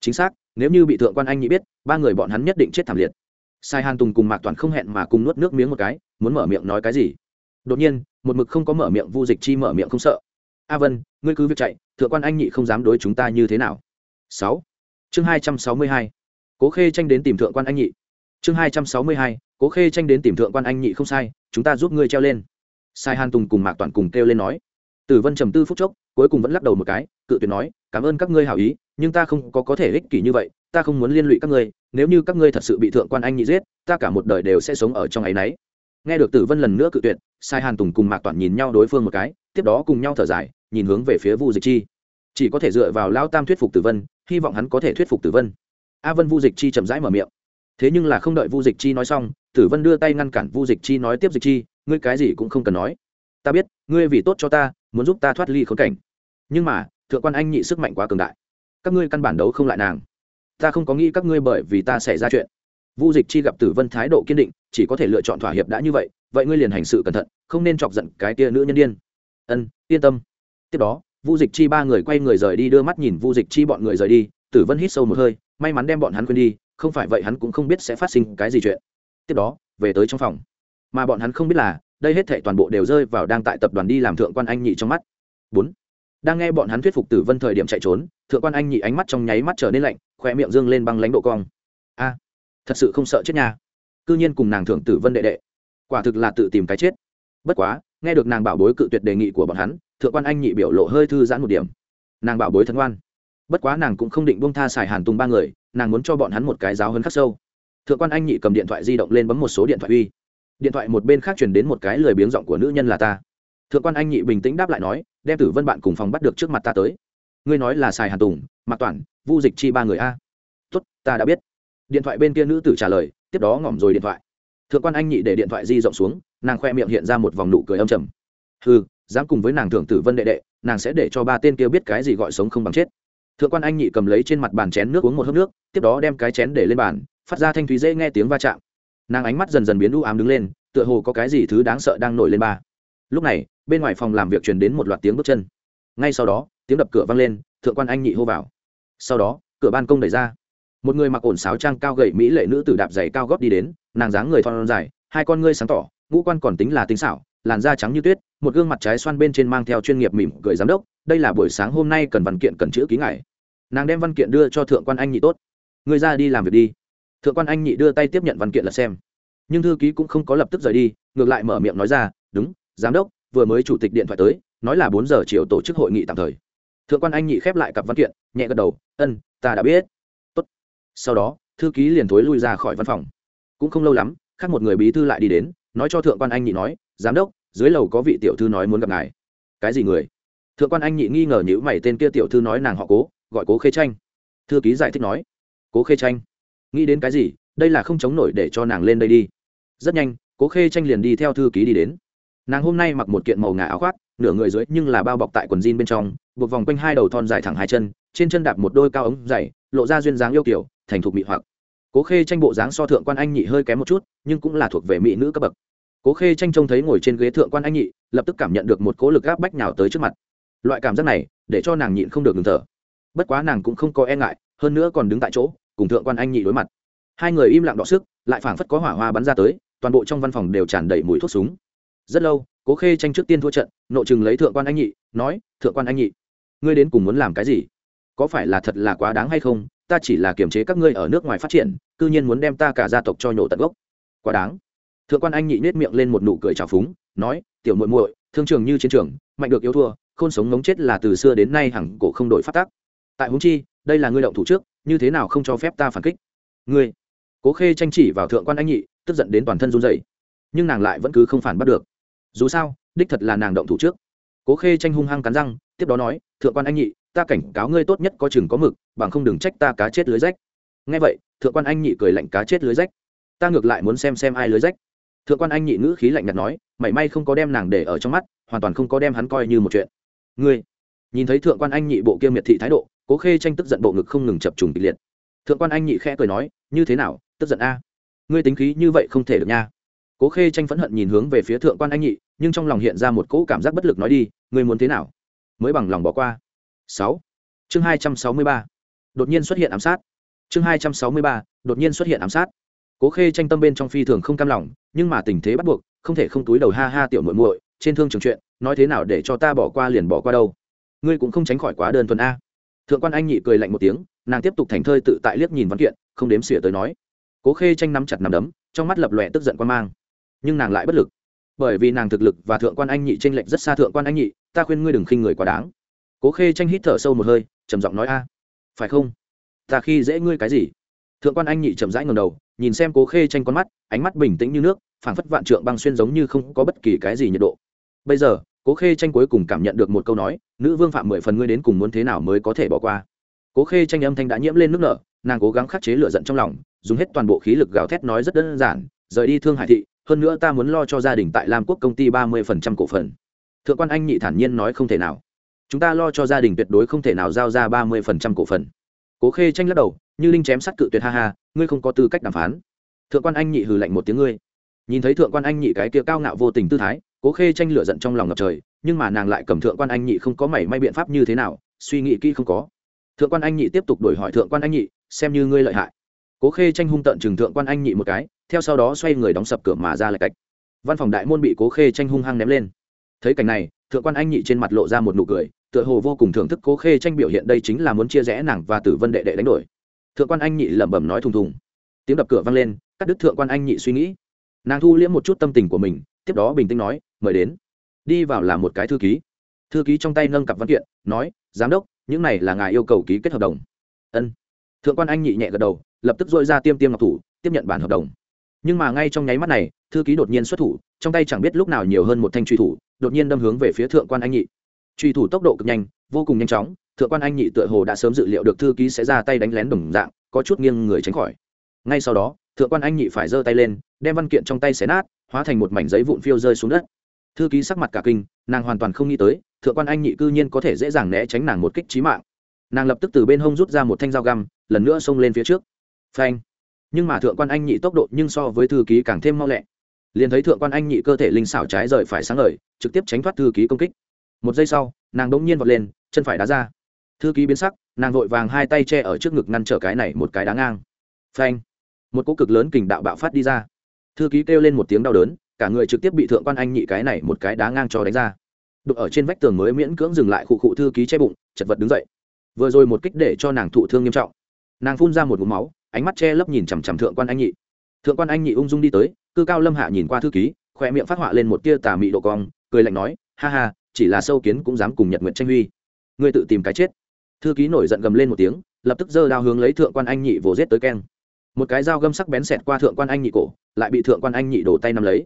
Chính xác nếu như bị thượng quan anh nhị biết, ba người bọn hắn nhất định chết thảm liệt. Sai hàn tùng cùng mạc toàn không hẹn mà cùng nuốt nước miếng một cái, muốn mở miệng nói cái gì? Đột nhiên, một mực không có mở miệng vu dịch chi mở miệng không sợ. A vân, ngươi cứ việc chạy, thượng quan anh nhị không dám đối chúng ta như thế nào. Sáu. Chương hai trăm sáu mươi hai. Cố khê tranh đến tìm thượng quan anh nhị. Chương hai trăm sáu mươi hai, cố khê tranh đến tìm thượng quan anh nhị không sai, chúng ta giúp ngươi treo lên. Sai hàn tùng cùng mạc toàn cùng kêu lên nói. Tử vân trầm tư phút chốc, cuối cùng vẫn lắc đầu một cái, cự tuyệt nói, cảm ơn các ngươi hảo ý nhưng ta không có có thể ích kỷ như vậy, ta không muốn liên lụy các ngươi, nếu như các ngươi thật sự bị thượng quan anh nhị giết, ta cả một đời đều sẽ sống ở trong ấy nấy nghe được tử vân lần nữa cự tuyệt, sai hàn tùng cùng mạc toàn nhìn nhau đối phương một cái, tiếp đó cùng nhau thở dài, nhìn hướng về phía vu dịch chi. Chỉ có thể dựa vào lao tam thuyết phục tử vân, hy vọng hắn có thể thuyết phục tử vân. A vân vu dịch chi chậm rãi mở miệng. Thế nhưng là không đợi vu dịch chi nói xong, tử vân đưa tay ngăn cản vu dịch chi nói tiếp dịch chi, ngươi cái gì cũng không cần nói. Ta biết, ngươi vì tốt cho ta, muốn giúp ta thoát ly khốn cảnh. Nhưng mà, thượng quan anh nhị sức mạnh quá cường đại các ngươi căn bản đấu không lại nàng. Ta không có nghĩ các ngươi bởi vì ta xảy ra chuyện. Vu dịch chi gặp tử vân thái độ kiên định, chỉ có thể lựa chọn thỏa hiệp đã như vậy vậy ngươi liền hành sự cẩn thận, không nên chọc giận cái tia nữ nhân đ i ê n ân, yên tâm. Tiếp đó, vu dịch chi ba người quay người rời đi, đưa mắt nhìn vu dịch chi bọn người rời đi, tử vân hít sâu một hơi, may mắn đem bọn hắn quên đi, không phải vậy hắn cũng không biết sẽ phát sinh cái gì chuyện. Tiếp đó, về tới trong phòng. Mà bọn hắn không biết là, đây hết thệ toàn bộ đều rơi vào đang tại tập đoàn đi làm thượng quan anh nhị trong mắt. Bốn đang nghe bọn hắn thuyết phục tử vân thời điểm chạy trốn, thượng quan anh nhị ánh mắt trong nháy mắt trở nên lạnh khoe miệng dương lên băng lãnh độ cong. A, thật sự không sợ chết nha. C ư nhiên cùng nàng thượng tử vân đệ đệ. Quả thực là tự tìm cái chết. Bất quá, nghe được nàng bảo bối cự tuyệt đề nghị của bọn hắn, thượng quan anh nhị biểu lộ hơi thư giãn một điểm. Nàng bảo bối thân oan bất quá nàng cũng không định bông tha xài hàn tùng ba người, nàng muốn cho bọn hắn một cái giáo hơn khắc sâu. Thượng quan anh nhị cầm điện thoại di động lên bấm một số điện thoại uy. Điện thoại một bên khác chuyển đến một cái lười biếng giọng của nữ nhân là ta. Thượng quan anh nhị bình tĩnh đáp lại nói đem tử vân bạn cùng phòng bắt được trước mặt ta tới. Ngươi nói là xài hàn tùng, mạc toản vu dịch chi ba người a? Tuất ta đã biết. Điện thoại bên kia nữ tử trả lời, tiếp đó ngỏm rồi điện thoại. Thượng quan anh nhị để điện thoại di rộng xuống, nàng khoe miệng hiện ra một vòng nụ cười âm trầm. Ừ dám cùng với nàng thượng tử vân đệ đệ, nàng sẽ để cho ba tên kia biết cái gì gọi sống không bằng chết. Thượng quan anh nhị cầm lấy trên mặt bàn chén nước uống một hớp nước, tiếp đó đem cái chén để lên bàn, phát ra thanh thúy dễ nghe tiếng va chạm. Nàng ánh mắt dần dần biến u ám đứng lên, tựa hồ có cái gì thứ đáng sợ đang nổi lên ba. Lúc này bên ngoài phòng làm việc truyền đến một loạt tiếng bước chân. Ngay sau đó, tiếng đập cửa vang lên, thượng quan anh nhị hô vào. Sau đó, cửa ban công đẩy ra. Một người mặc ổn sáo trang cao gậy mỹ lệ nữ tử đạp giày cao góp đi đến, nàng dáng người thon dài, hai con ngươi sáng tỏ, ngũ quan còn tính là tính xảo, làn da trắng như tuyết, một gương mặt trái xoan bên trên mang theo chuyên nghiệp mỉm cười giám đốc, đây là buổi sáng hôm nay cần văn kiện cần chữ ký ngài. Nàng đem văn kiện đưa cho thượng quan anh nhị tốt. Người ra đi làm việc đi. Thượng quan anh nhị đưa tay tiếp nhận văn kiện là xem. Nhưng thư ký cũng không có lập tức rời đi, ngược lại mở miệng nói ra, đúng, giám đốc vừa mới chủ tịch điện thoại tới, nói là bốn giờ chiều tổ chức hội nghị tạm thời. Thượng quan anh nhị khép lại cặp văn kiện, nhẹ gật đầu, ân, ta đã biết. Tốt. sau đó, thư ký liền thối lui ra khỏi văn phòng. Cũng không lâu lắm, khác một người bí thư lại đi đến, nói cho thượng quan anh nhị nói, giám đốc, dưới lầu có vị tiểu thư nói muốn gặp ngài. Cái gì người? Thượng quan anh nhị nghi ngờ nhữ mày tên kia tiểu thư nói nàng họ cố, gọi cố khê tranh thư ký giải thích nói, cố khê tranh nghĩ đến cái gì? Đây là không chống nổi để cho nàng lên đây đi. Rất nhanh, cố khê tranh liền đi theo thư ký đi đến nàng hôm nay mặc một kiện màu ngà áo khoác, nửa người dưới nhưng là bao bọc tại quần jean bên trong, buộc vòng quanh hai đầu thon dài thẳng hai chân, trên chân đạp một đôi cao ống dày, lộ ra duyên dáng yêu kiểu, thành thục mỹ hoặc. Cố khê tranh bộ dáng so thượng quan anh nhị hơi kém một chút, nhưng cũng là thuộc về mỹ nữ cấp bậc. Cố khê tranh trông thấy ngồi trên ghế thượng quan anh nhị, lập tức cảm nhận được một cố lực áp bách nhào tới trước mặt. Loại cảm giác này, để cho nàng nhịn không được ngừng thở. Bất quá nàng cũng không có e ngại, hơn nữa còn đứng tại chỗ, cùng thượng quan anh nhị đối mặt. Hai người im lặng đọ sức, lại phảng phất có hỏa hoa bắn ra tới, toàn bộ trong văn phòng đều tràn đầy mùi thuốc súng rất lâu cố khê tranh trước tiên thua trận nộ chừng lấy thượng quan anh nhị nói thượng quan anh nhị ngươi đến cùng muốn làm cái gì? Có phải là thật là quá đáng hay không? Ta chỉ là kiềm chế các ngươi ở nước ngoài phát triển cư nhiên muốn đem ta cả gia tộc cho nhổ tận gốc. Quá đáng. Thượng quan anh nhị nết miệng lên một nụ cười trào phúng nói tiểu muội muội thương trường như chiến trường mạnh được yếu thua khôn sống ngống chết là từ xưa đến nay hẳn cổ không đổi phát tác. Tại huống chi đây là ngươi động thủ trước như thế nào không cho phép ta phản kích? Ngươi. Cố khê tranh chỉ vào thượng quan anh nhị tức giận đến toàn thân run rẩy, nhưng nàng lại vẫn cứ không phản bắt được dù sao, đích thật là nàng động thủ trước. Cố khê tranh hung hăng cắn răng, tiếp đó nói, thượng quan anh nhị, ta cảnh cáo ngươi tốt nhất có chừng có mực, bằng không đừng trách ta cá chết lưới rách. Nghe vậy, thượng quan anh nhị cười lạnh cá chết lưới rách. Ta ngược lại muốn xem xem ai lưới rách. Thượng quan anh nhị ngữ khí lạnh nhạt nói, mảy may không có đem nàng để ở trong mắt, hoàn toàn không có đem hắn coi như một chuyện. Ngươi? Nhìn thấy thượng quan anh nhị bộ kia miệt thị thái độ, cố khê tranh tức giận bộ ngực không ngừng chập trùng kịch liệt. Thượng quan anh nhị khẽ cười nói, như thế nào? Tức giận a? Ngươi tính khí như vậy không thể được nha cố khê tranh phẫn hận nhìn hướng về phía thượng quan anh nhị, nhưng trong lòng hiện ra một cỗ cảm giác bất lực nói đi, ngươi muốn thế nào? Mới bằng lòng bỏ qua. Sáu. Chương hai trăm sáu mươi ba. Đột nhiên xuất hiện ám sát. Chương hai trăm sáu mươi ba, đột nhiên xuất hiện ám sát. Cố khê tranh tâm bên trong phi thường không cam lòng, nhưng mà tình thế bắt buộc, không thể không túi đầu ha ha tiểu muội muội, trên thương trường chuyện, nói thế nào để cho ta bỏ qua liền bỏ qua đâu. Ngươi cũng không tránh khỏi quá đơn thuần a. Thượng quan anh nhị cười lạnh một tiếng, nàng tiếp tục thành thơi tự tại liếc nhìn văn kiện, không đếm xỉa tới nói. Cố khê tranh nắm chặt nắm đấm, trong mắt lập lòe tức giận quan mang nhưng nàng lại bất lực. Bởi vì nàng thực lực và thượng quan anh nhị tranh lệch rất xa thượng quan anh nhị, ta khuyên ngươi đừng khinh người quá đáng. Cố khê tranh hít thở sâu một hơi, trầm giọng nói, a, phải không? Ta khi dễ ngươi cái gì? Thượng quan anh nhị chậm rãi ngẩng đầu, nhìn xem cố khê tranh con mắt, ánh mắt bình tĩnh như nước, phảng phất vạn trượng băng xuyên giống như không có bất kỳ cái gì nhiệt độ. Bây giờ, cố khê tranh cuối cùng cảm nhận được một câu nói, nữ vương phạm mười phần ngươi đến cùng muốn thế nào mới có thể bỏ qua? Cố khê tranh âm thanh đã nhiễm lên nước nở, nàng cố gắng khắc chế lửa giận trong lòng, dùng hết toàn bộ khí lực gào thét nói rất đơn giản, rời đi thương hải thị hơn nữa ta muốn lo cho gia đình tại lam quốc công ty ba mươi phần trăm cổ phần. Thượng quan anh nhị thản nhiên nói không thể nào. Chúng ta lo cho gia đình tuyệt đối không thể nào giao ra ba mươi phần trăm cổ phần. Cố khê tranh lắc đầu, như linh chém sắt cự tuyệt, ha ha, ngươi không có tư cách đàm phán. Thượng quan anh nhị hừ lạnh một tiếng ngươi. Nhìn thấy thượng quan anh nhị cái kia cao ngạo vô tình tư thái, cố khê tranh lửa giận trong lòng ngập trời, nhưng mà nàng lại cầm thượng quan anh nhị không có mảy may biện pháp như thế nào, suy nghĩ kỹ không có. Thượng quan anh nhị tiếp tục đổi hỏi thượng quan anh nhị, xem như ngươi lợi hại. Cố khê tranh hung tận chừng thượng quan anh nhị một cái theo sau đó xoay người đóng sập cửa mà ra lại cạch. Văn phòng đại môn bị cố khê tranh hung hăng ném lên. Thấy cảnh này, thượng quan anh nhị trên mặt lộ ra một nụ cười, tựa hồ vô cùng thưởng thức cố khê tranh biểu hiện đây chính là muốn chia rẽ nàng và tử vân đệ đệ đánh đổi. Thượng quan anh nhị lẩm bẩm nói thùng thùng. Tiếng đập cửa vang lên, cắt đứt thượng quan anh nhị suy nghĩ. Nàng thu liễm một chút tâm tình của mình, tiếp đó bình tĩnh nói, mời đến. Đi vào làm một cái thư ký. Thư ký trong tay nâng cặp văn kiện, nói, giám đốc, những này là ngài yêu cầu ký kết hợp đồng. Ân. Thượng quan anh nhị nhẹ gật đầu, lập tức dội ra tiêm tiêm ngọc thủ, tiếp nhận bản hợp đồng nhưng mà ngay trong nháy mắt này, thư ký đột nhiên xuất thủ, trong tay chẳng biết lúc nào nhiều hơn một thanh truy thủ, đột nhiên đâm hướng về phía thượng quan anh nhị. Truy thủ tốc độ cực nhanh, vô cùng nhanh chóng, thượng quan anh nhị tựa hồ đã sớm dự liệu được thư ký sẽ ra tay đánh lén đồng dạng, có chút nghiêng người tránh khỏi. Ngay sau đó, thượng quan anh nhị phải giơ tay lên, đem văn kiện trong tay xé nát, hóa thành một mảnh giấy vụn phiêu rơi xuống đất. Thư ký sắc mặt cả kinh, nàng hoàn toàn không nghĩ tới, thượng quan anh nhị cư nhiên có thể dễ dàng né tránh nàng một kích trí mạng. Nàng lập tức từ bên hông rút ra một thanh dao găm, lần nữa xông lên phía trước. Phanh! Nhưng mà thượng quan anh nhị tốc độ nhưng so với thư ký càng thêm mau lẹ. Liền thấy thượng quan anh nhị cơ thể linh xảo trái rời phải sáng lời trực tiếp tránh thoát thư ký công kích. Một giây sau, nàng đ ỗ n g nhiên vọt lên, chân phải đá ra. Thư ký biến sắc, nàng vội vàng hai tay che ở trước ngực ngăn trở cái này một cái đá ngang. Phanh! Một cỗ cực lớn kình đạo bạo phát đi ra. Thư ký kêu lên một tiếng đau đớn, cả người trực tiếp bị thượng quan anh nhị cái này một cái đá ngang cho đánh ra. Đục ở trên vách tường mới miễn cưỡng dừng lại khụ khụ thư ký che bụng, chật vật đứng dậy. Vừa rồi một kích để cho nàng thụ thương nghiêm trọng. Nàng phun ra một mũ máu ánh mắt che lấp nhìn chằm chằm thượng quan anh nhị. Thượng quan anh nhị ung dung đi tới, cư cao lâm hạ nhìn qua thư ký khoe miệng phát họa lên một tia tà mị độ cong, cười lạnh nói, ha ha, chỉ là sâu kiến cũng dám cùng nhật nguyện tranh huy. Ngươi tự tìm cái chết. Thư ký nổi giận gầm lên một tiếng, lập tức giơ đao hướng lấy thượng quan anh nhị vồ rết tới keng. Một cái dao găm sắc bén xẹt qua thượng quan anh nhị cổ, lại bị thượng quan anh nhị đổ tay nắm lấy.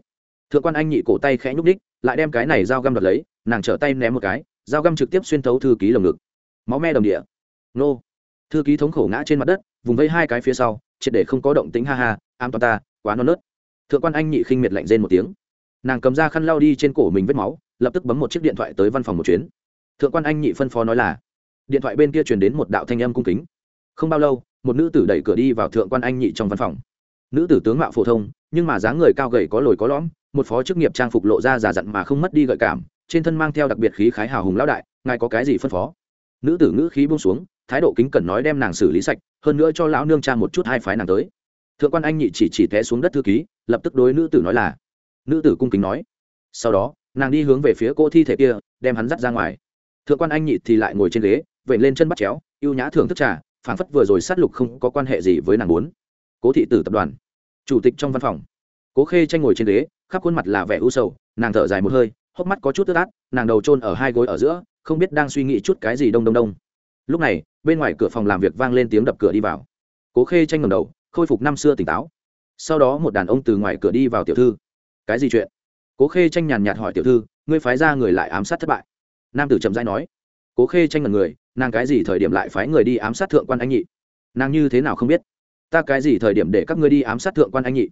Thượng quan anh nhị cổ tay khẽ nhúc đích, lại đem cái này dao găm đập lấy, nàng trở tay ném một cái, dao găm trực tiếp xuyên thấu thư ký lồng ngực. Máu me đồng địa. Nô. Thư ký thống khổ ngã trên mặt đất vùng vây hai cái phía sau, triệt để không có động tính ha ha am toàn ta, quá non nớt. Thượng quan anh nhị khinh miệt lạnh rên một tiếng. Nàng cầm ra khăn lau đi trên cổ mình vết máu, lập tức bấm một chiếc điện thoại tới văn phòng một chuyến. Thượng quan anh nhị phân phó nói là, điện thoại bên kia truyền đến một đạo thanh âm cung kính. Không bao lâu, một nữ tử đẩy cửa đi vào thượng quan anh nhị trong văn phòng. Nữ tử tướng mạo phổ thông, nhưng mà dáng người cao gầy có lồi có lõm, một phó chức nghiệp trang phục lộ ra giả dặn mà không mất đi gợi cảm, trên thân mang theo đặc biệt khí khái hào hùng lão đại, ngài có cái gì phân phó? Nữ tử ngữ khí buông xuống thái độ kính cẩn nói đem nàng xử lý sạch, hơn nữa cho lão nương cha một chút hai phái nàng tới. Thượng quan anh nhị chỉ chỉ té xuống đất thư ký, lập tức đối nữ tử nói là, nữ tử cung kính nói. Sau đó, nàng đi hướng về phía cô thi thể kia, đem hắn dắt ra ngoài. Thượng quan anh nhị thì lại ngồi trên ghế vậy lên chân bắt chéo y ê u nhã thưởng thức trà, phảng phất vừa rồi sát lục không có quan hệ gì với nàng bốn cố thị tử tập đoàn, chủ tịch trong văn phòng. Cố khê tranh ngồi trên ghế, khắp khuôn mặt là vẻ u sầu, nàng thở dài một hơi, hốc mắt có chút tức át, nàng đầu trôn ở hai gối ở giữa, không biết đang suy nghĩ chút cái gì đông đông đông lúc này, bên ngoài cửa phòng làm việc vang lên tiếng đập cửa đi vào. Cố khê tranh ngẩng đầu, khôi phục năm xưa tỉnh táo. Sau đó một đàn ông từ ngoài cửa đi vào tiểu thư. Cái gì chuyện? Cố khê tranh nhàn nhạt hỏi tiểu thư, ngươi phái ra người lại ám sát thất bại? Nam tử chậm rãi nói. Cố khê tranh ngẩn người, nàng cái gì thời điểm lại phái người đi ám sát thượng quan anh nhị? Nàng như thế nào không biết? Ta cái gì thời điểm để các ngươi đi ám sát thượng quan anh nhị?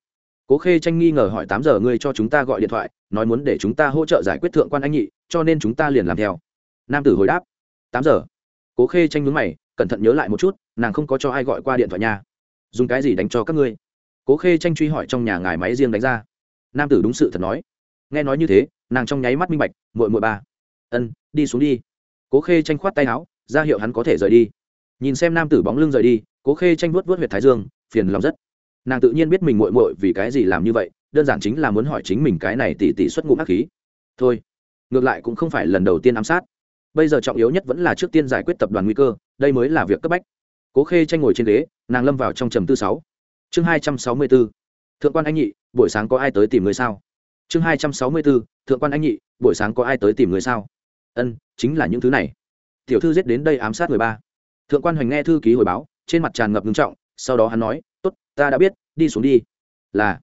Cố khê tranh nghi ngờ hỏi, tám giờ ngươi cho chúng ta gọi điện thoại, nói muốn để chúng ta hỗ trợ giải quyết thượng quan anh nhị, cho nên chúng ta liền làm theo. Nam tử hồi đáp, tám giờ cố khê tranh nhướng mày, cẩn thận nhớ lại một chút, nàng không có cho ai gọi qua điện thoại nhà dùng cái gì đánh cho các ngươi? Cố khê tranh truy hỏi trong nhà ngài máy riêng đánh ra. Nam tử đúng sự thật nói. Nghe nói như thế, nàng trong nháy mắt minh bạch, muội muội ba. Ân, đi xuống đi. Cố khê tranh khoát tay áo, ra hiệu hắn có thể rời đi. Nhìn xem nam tử bóng lưng rời đi, cố khê tranh vuốt vuốt huyệt thái dương, phiền lòng rất. Nàng tự nhiên biết mình muội muội vì cái gì làm như vậy, đơn giản chính là muốn hỏi chính mình cái này tỷ tỷ xuất ngụm ác khí. Thôi, ngược lại cũng không phải lần đầu tiên ám sát bây giờ trọng yếu nhất vẫn là trước tiên giải quyết tập đoàn nguy cơ, đây mới là việc cấp bách. Cố khê tranh ngồi trên ghế, nàng lâm vào trong trầm tư sáu. Chương hai trăm sáu mươi b ố thượng quan anh nhị, buổi sáng có ai tới tìm người sao? Chương hai trăm sáu mươi b ố thượng quan anh nhị, buổi sáng có ai tới tìm người sao? Ân, chính là những thứ này. Tiểu thư giết đến đây ám sát người ba. Thượng quan hoành nghe thư ký hồi báo, trên mặt tràn ngập ngưng trọng, sau đó hắn nói, tốt, ta đã biết, đi xuống đi. Là.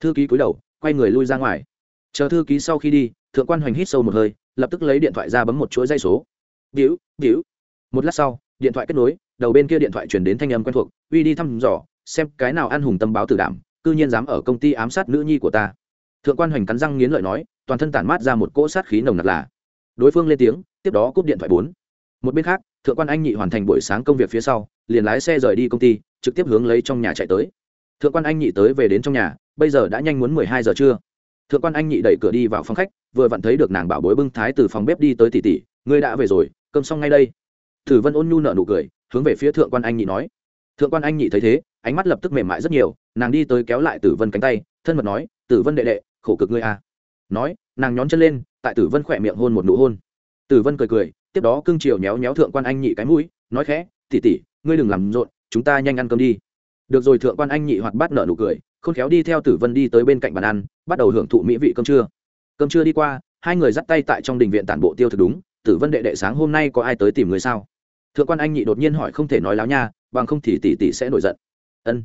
Thư ký cúi đầu, quay người lui ra ngoài. Chờ thư ký sau khi đi, thượng quan hoành hít sâu một hơi lập tức lấy điện thoại ra bấm một chuỗi dây số. Víu víu một lát sau, điện thoại kết nối, đầu bên kia điện thoại chuyển đến thanh âm quen thuộc, uy đi thăm dò, xem cái nào an hùng tâm báo tử đảm, cư nhiên dám ở công ty ám sát nữ nhi của ta. Thượng quan hoành cắn răng nghiến lợi nói, toàn thân tản mát ra một cỗ sát khí nồng nặc là. Đối phương lên tiếng, tiếp đó cúp điện thoại bốn. Một bên khác, thượng quan anh nhị hoàn thành buổi sáng công việc phía sau, liền lái xe rời đi công ty, trực tiếp hướng lấy trong nhà chạy tới. Thượng quan anh nhị tới về đến trong nhà, bây giờ đã nhanh muốn mười hai giờ trưa. Thượng quan anh nhị đẩy cửa đi vào phòng khách vừa vặn thấy được nàng bảo bối bưng thái từ phòng bếp đi tới tỷ tỷ ngươi đã về rồi, cơm xong ngay đây. Thử vân ôn nhu nợ nụ cười, hướng về phía thượng quan anh nhị nói. Thượng quan anh nhị thấy thế, ánh mắt lập tức mềm mại rất nhiều, nàng đi tới kéo lại tử vân cánh tay, thân mật nói, tử vân đệ đệ, khổ cực ngươi à. nói, nàng nhón chân lên, tại tử vân khỏe miệng hôn một nụ hôn. Tử vân cười cười, tiếp đó cưng chiều nhéo nhéo thượng quan anh nhị cái mũi, nói khẽ, tỉ tỉ, ngươi đừng làm rộn, chúng ta nhanh ăn cơm đi. Được rồi, thượng quan anh nhị hoạt bát nở nụ cười không khéo đi theo tử vân đi tới bên cạnh bàn ăn, bắt đầu hưởng thụ mỹ vị cơm trưa cơm chưa đi qua, hai người dắt tay tại trong đình viện tản bộ tiêu thực đúng. Tử vân đệ đệ sáng hôm nay có ai tới tìm người sao? Thượng quan anh nhị đột nhiên hỏi không thể nói láo nha, bằng không thì tỷ tỷ sẽ nổi giận. Ân.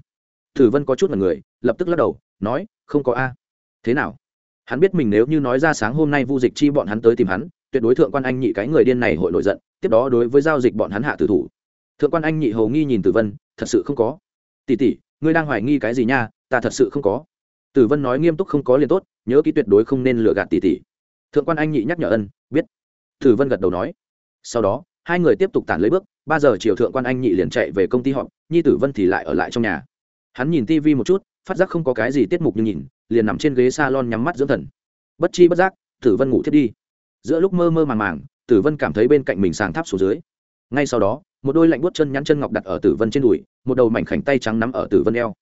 Tử vân có chút là người, lập tức lắc đầu, nói, không có a. Thế nào? Hắn biết mình nếu như nói ra sáng hôm nay vu dịch chi bọn hắn tới tìm hắn, tuyệt đối thượng quan anh nhị cái người điên này hội nổi giận, tiếp đó đối với giao dịch bọn hắn hạ tử thủ. Thượng quan anh nhị hầu nghi nhìn tử vân, thật sự không có. Tỷ tỷ, ngươi đang hoài nghi cái gì nha, ta thật sự không có. Tử vân nói nghiêm túc không có liền tốt nhớ kỹ tuyệt đối không nên lừa gạt tỷ tỷ thượng quan anh nhị nhắc nhở ân, biết. Tử vân gật đầu nói. Sau đó, hai người tiếp tục tản lấy bước, ba giờ chiều thượng quan anh nhị liền chạy về công ty họp, nhi tử vân thì lại ở lại trong nhà. Hắn nhìn tivi một chút, phát giác không có cái gì tiết mục như nhìn, liền nằm trên ghế s a lon nhắm mắt dưỡng thần. Bất chi bất giác tử vân ngủ thiết đi. Giữa lúc mơ mơ màng màng, tử vân cảm thấy bên cạnh mình sàng tháp xuống dưới. Ngay sau đó, một đôi lạnh buốt chân nhắn chân ngọc đặt ở tử vân trên đùi, một đầu mảnh khảnh tay trắng nắm ở tử vân eo.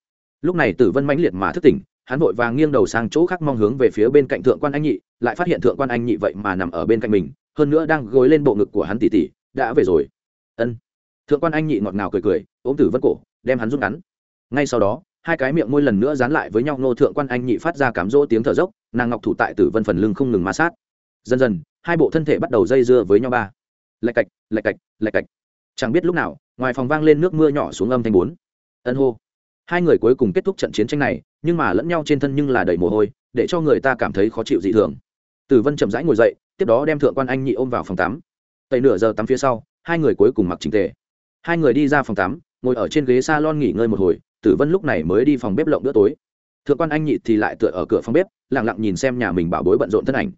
Lúc này tử vân mãnh liệt mà thức tỉnh hắn vội vàng nghiêng đầu sang chỗ khác mong hướng về phía bên cạnh thượng quan anh nhị, lại phát hiện thượng quan anh nhị vậy mà nằm ở bên cạnh mình, hơn nữa đang gối lên bộ ngực của hắn tỉ tỉ, đã về rồi. Ân. Thượng quan anh nhị ngọt ngào cười cười, ôm tử vân cổ, đem hắn rút ngắn. Ngay sau đó, hai cái miệng môi lần nữa dán lại với nhau, nô thượng quan anh nhị phát ra cám rỗ tiếng thở dốc, nàng ngọc thủ tại tử vân phần lưng không ngừng ma sát. Dần dần, hai bộ thân thể bắt đầu dây dưa với nhau ba. Lạch cạch lạch cạch lạch cạch. Chẳng biết lúc nào, ngoài phòng vang lên nước mưa nhỏ xuống âm thanh bốn. Ân hô hai người cuối cùng kết thúc trận chiến tranh này, nhưng mà lẫn nhau trên thân nhưng là đầy mồ hôi, để cho người ta cảm thấy khó chịu dị thường. Tử vân chậm rãi ngồi dậy, tiếp đó đem thượng quan anh nhị ôm vào phòng tắm. Tẩy nửa giờ tắm phía sau, hai người cuối cùng mặc trình tề. Hai người đi ra phòng tắm, ngồi ở trên ghế s a lon nghỉ ngơi một hồi, tử vân lúc này mới đi phòng bếp lộng bữa tối. Thượng quan anh nhị thì lại tựa ở cửa phòng bếp lẳng lặng nhìn xem nhà mình bảo bối bận rộn thân ảnh.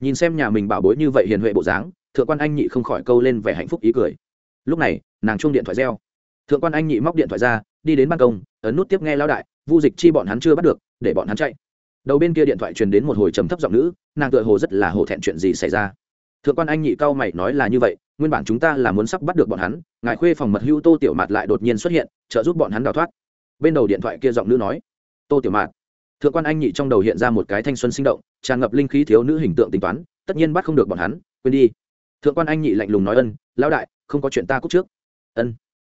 Nhìn xem nhà mình bảo bối như vậy hiền huệ bộ dáng, thượng quan anh nhị không khỏi câu lên vẻ hạnh phúc ý cười. Lúc này, nàng chuông điện thoại reo thượng quan anh nhị móc điện thoại ra, đi đến ban công, ấn nút tiếp nghe lao đại, vu dịch chi bọn hắn chưa bắt được, để bọn hắn chạy. Đầu bên kia điện thoại truyền đến một hồi trầm thấp giọng nữ, nàng tựa hồ rất là hổ thẹn chuyện gì xảy ra. Thượng quan anh nhị cao mày nói là như vậy, nguyên bản chúng ta là muốn sắp bắt được bọn hắn, ngài khuê phòng mật hưu tô tiểu mạt lại đột nhiên xuất hiện, trợ giúp bọn hắn đào thoát. Bên đầu điện thoại kia giọng nữ nói, tô tiểu mạt. Thượng quan anh nhị trong đầu hiện ra một cái thanh xuân sinh động, tràn ngập linh khí thiếu nữ hình tượng tính toán, tất nhiên bắt không được bọn hắn, quên đi. Thượng quan anh nhị lạnh lùng nói ân, lão đại, không có chuyện ta cúc trước. Ân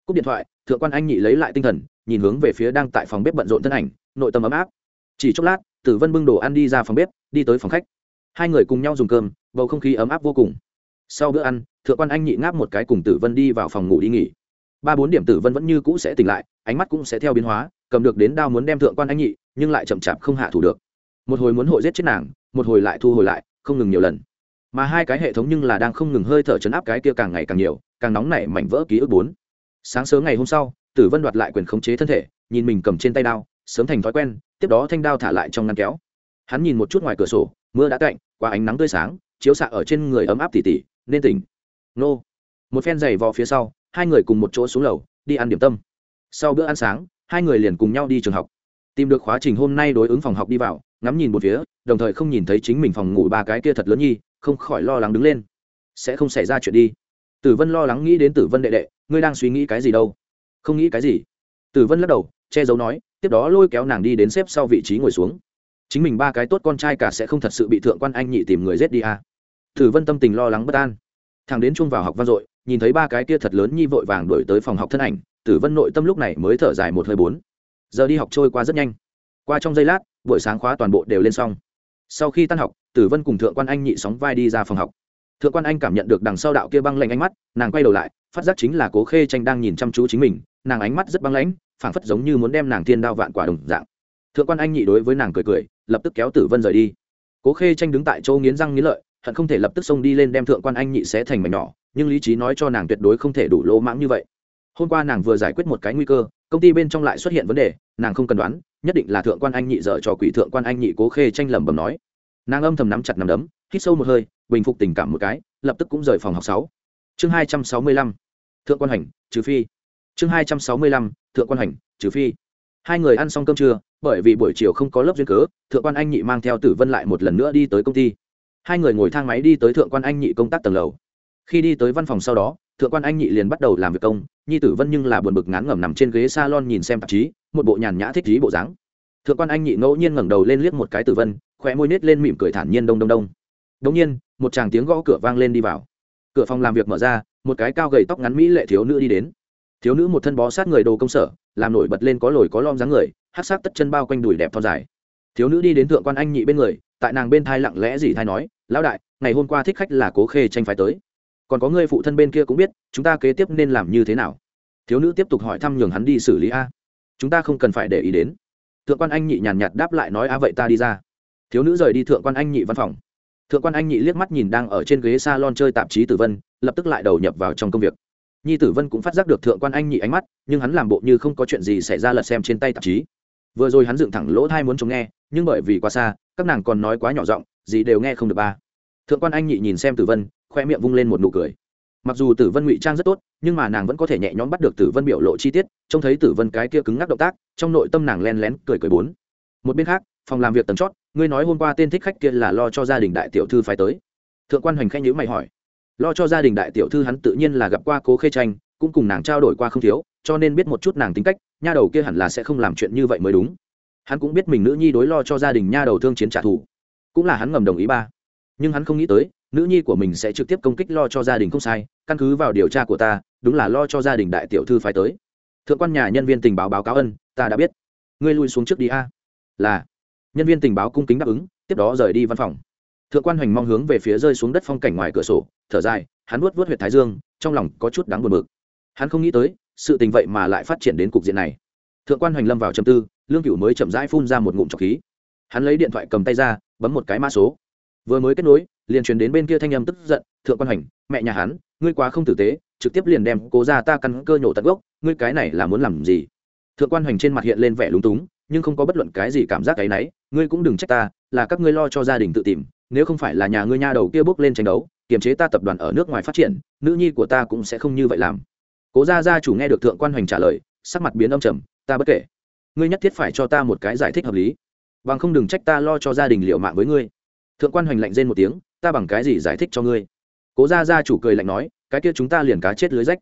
cúp điện thoại, thượng quan anh nhị lấy lại tinh thần, nhìn hướng về phía đang tại phòng bếp bận rộn thân ảnh, nội tâm ấm áp. Chỉ chốc lát, tử vân bưng đồ ăn đi ra phòng bếp, đi tới phòng khách. Hai người cùng nhau dùng cơm, bầu không khí ấm áp vô cùng. Sau bữa ăn, thượng quan anh nhị ngáp một cái cùng tử vân đi vào phòng ngủ đi nghỉ. Ba bốn điểm tử vân vẫn như cũ sẽ tỉnh lại, ánh mắt cũng sẽ theo biến hóa, cầm được đến đao muốn đem thượng quan anh nhị, nhưng lại chậm chạp không hạ thủ được. Một hồi muốn hội giết chết nàng, một hồi lại thu hồi lại, không ngừng nhiều lần. Mà hai cái hệ thống nhưng là đang không ngừng hơi thở chấn áp cái kia càng ngày càng nhiều, càng nóng nảy mảnh vỡ ký ức bốn sáng sớm ngày hôm sau, tử vân đoạt lại quyền khống chế thân thể, nhìn mình cầm trên tay đao, sớm thành thói quen, tiếp đó thanh đao thả lại trong ngăn kéo. Hắn nhìn một chút ngoài cửa sổ, mưa đã cạnh qua ánh nắng tươi sáng, chiếu xạ ở trên người ấm áp tỉ tỉ, nên tỉnh. Nô. Một phen giày vò phía sau, hai người cùng một chỗ xuống lầu, đi ăn điểm tâm. Sau bữa ăn sáng, hai người liền cùng nhau đi trường học. Tìm được khóa trình hôm nay đối ứng phòng học đi vào, ngắm nhìn một phía, đồng thời không nhìn thấy chính mình phòng ngủ ba cái kia thật lớn nhi, không khỏi lo lắng đứng lên. Sẽ không xảy ra chuyện đi. Tử vân lo lắng nghĩ đến tử vân đệ đệ ngươi đang suy nghĩ cái gì đâu? Không nghĩ cái gì? Tử vân lắc đầu, che giấu nói, tiếp đó lôi kéo nàng đi đến xếp sau vị trí ngồi xuống. Chính mình ba cái tốt con trai cả sẽ không thật sự bị thượng quan anh nhị tìm người giết đi à. tử vân tâm tình lo lắng bất an. Thằng đến chung vào học vang dội, nhìn thấy ba cái kia thật lớn nhi vội vàng đổi tới phòng học thân ảnh, tử vân nội tâm lúc này mới thở dài một hơi bốn. Giờ đi học trôi qua rất nhanh. Qua trong giây lát, buổi sáng khóa toàn bộ đều lên xong. Sau khi tan học, tử vân cùng thượng quan anh nhị sóng vai đi ra phòng học. Thượng quan anh cảm nhận được đằng sau đạo kia băng lanh ánh mắt, nàng quay đầu lại phát giác chính là cố khê tranh đang nhìn chăm chú chính mình, nàng ánh mắt rất băng lãnh, phảng phất giống như muốn đem nàng thiên đao vạn quả đồng dạng. Thượng quan anh nhị đối với nàng cười cười, lập tức kéo tử vân rời đi. Cố khê tranh đứng tại chỗ nghiến răng nghiến lợi, hận không thể lập tức xông đi lên đem thượng quan anh nhị xé thành mảnh nhỏ, nhưng lý trí nói cho nàng tuyệt đối không thể đủ lỗ mãng như vậy. Hôm qua nàng vừa giải quyết một cái nguy cơ, công ty bên trong lại xuất hiện vấn đề, nàng không cần đoán, nhất định là thượng quan anh nhị dở cho quỷ thượng quan anh nhị cố khê tranh lẩm bẩm nói. Nàng âm thầm nắm chặt nắm đấm, hít sâu một hơi, bình phục tình cảm một cái, lập tức cũng rời phòng học sáu chương hai trăm sáu mươi lăm, thượng quan hành, trừ phi. Chương hai trăm sáu mươi lăm, thượng quan hành, trừ phi. Hai người ăn xong cơm trưa, bởi vì buổi chiều không có lớp duyên cớ, thượng quan anh nhị mang theo tử vân lại một lần nữa đi tới công ty. Hai người ngồi thang máy đi tới thượng quan anh nhị công tác tầng lầu. Khi đi tới văn phòng sau đó, thượng quan anh nhị liền bắt đầu làm việc công, nhi tử vân nhưng là buồn bực ngán ngẩm nằm trên ghế s a lon nhìn xem tạp chí, một bộ nhàn nhã thích trí bộ dáng. Thượng quan anh nhị ngẫu nhiên ngẩng đầu lên liếc một cái tử vân khỏe môi nết lên mỉm cười thản nhiên đông đông đông. Đông nhiên, một chàng tiếng gõ cửa vang lên đi vào cửa phòng làm việc mở ra, một cái cao gầy tóc ngắn mỹ lệ thiếu nữ đi đến. Thiếu nữ một thân bó sát người đồ công sở, làm nổi bật lên có lồi có lom dáng người, hát sát tất chân bao quanh đùi đẹp thon dài. Thiếu nữ đi đến thượng quan anh nhị bên người, tại nàng bên thai lặng lẽ gì thai nói, lão đại, ngày hôm qua thích khách là cố khê tranh phái tới. Còn có người phụ thân bên kia cũng biết, chúng ta kế tiếp nên làm như thế nào? Thiếu nữ tiếp tục hỏi thăm nhường hắn đi xử lý a. Chúng ta không cần phải để ý đến. Thượng quan anh nhị nhàn nhạt đáp lại nói, a vậy ta đi ra. Thiếu nữ rời đi thượng quan anh nhị văn phòng thượng quan anh nhị liếc mắt nhìn đang ở trên ghế s a lon chơi tạp chí tử vân, lập tức lại đầu nhập vào trong công việc. Nhi tử vân cũng phát giác được thượng quan anh nhị ánh mắt, nhưng hắn làm bộ như không có chuyện gì xảy ra lật xem trên tay tạp chí. Vừa rồi hắn dựng thẳng lỗ thai muốn chống nghe, nhưng bởi vì quá xa, các nàng còn nói quá nhỏ giọng, gì đều nghe không được ba. Thượng quan anh nhị nhìn xem tử vân, khoe miệng vung lên một nụ cười. Mặc dù tử vân ngụy trang rất tốt, nhưng mà nàng vẫn có thể nhẹ nhõm bắt được tử vân biểu lộ chi tiết, trông thấy tử vân cái kia cứng ngắc động tác, trong nội tâm nàng len lén cười cười bốn. Một bên khác, phòng làm việc tầm chót ngươi nói hôm qua tên thích khách kia là lo cho gia đình đại tiểu thư phải tới. Thượng quan hoành khanh nhữ mày hỏi. Lo cho gia đình đại tiểu thư hắn tự nhiên là gặp qua cố khê tranh, cũng cùng nàng trao đổi qua không thiếu, cho nên biết một chút nàng tính cách, nha đầu kia hẳn là sẽ không làm chuyện như vậy mới đúng. Hắn cũng biết mình nữ nhi đối lo cho gia đình nha đầu thương chiến trả thù. Cũng là hắn ngầm đồng ý ba. Nhưng hắn không nghĩ tới, nữ nhi của mình sẽ trực tiếp công kích lo cho gia đình không sai, căn cứ vào điều tra của ta, đúng là lo cho gia đình đại tiểu thư phải tới. Thượng quan nhà nhân viên tình báo báo cáo ân, ta đã biết. Ngươi lui xuống trước đi a. Là nhân viên tình báo cung kính đáp ứng, tiếp đó rời đi văn phòng. Thượng quan hoành mong hướng về phía rơi xuống đất phong cảnh ngoài cửa sổ, thở dài, hắn vuốt vuốt huyệt thái dương, trong lòng có chút đáng buồn bực. Hắn không nghĩ tới, sự tình vậy mà lại phát triển đến cục diện này. Thượng quan hoành lâm vào châm tư, lương cửu mới chậm rãi phun ra một ngụm trọc khí. Hắn lấy điện thoại cầm tay ra, bấm một cái mã số. Vừa mới kết nối, liền truyền đến bên kia thanh âm tức giận, thượng quan hoành, mẹ nhà hắn, ngươi quá không tử tế, trực tiếp liền đem cố ra ta căn cơ nhổ tận gốc, ngươi cái này là muốn làm gì? Thượng quan hoành trên mặt hiện lên vẻ lúng túng nhưng không có bất luận cái gì cảm giác cái nấy, ngươi cũng đừng trách ta là các ngươi lo cho gia đình tự tìm nếu không phải là nhà ngươi nha đầu kia bước lên tranh đấu kiềm chế ta tập đoàn ở nước ngoài phát triển nữ nhi của ta cũng sẽ không như vậy làm. Cố gia gia chủ nghe được thượng quan hoành trả lời sắc mặt biến âm trầm ta bất kể. Ngươi nhất thiết phải cho ta một cái giải thích hợp lý. Bằng không đừng trách ta lo cho gia đình liệu mạng với ngươi. Thượng quan hoành lạnh rên một tiếng ta bằng cái gì giải thích cho ngươi? Cố gia gia chủ cười lạnh nói cái kia chúng ta liền cá chết lưới rách.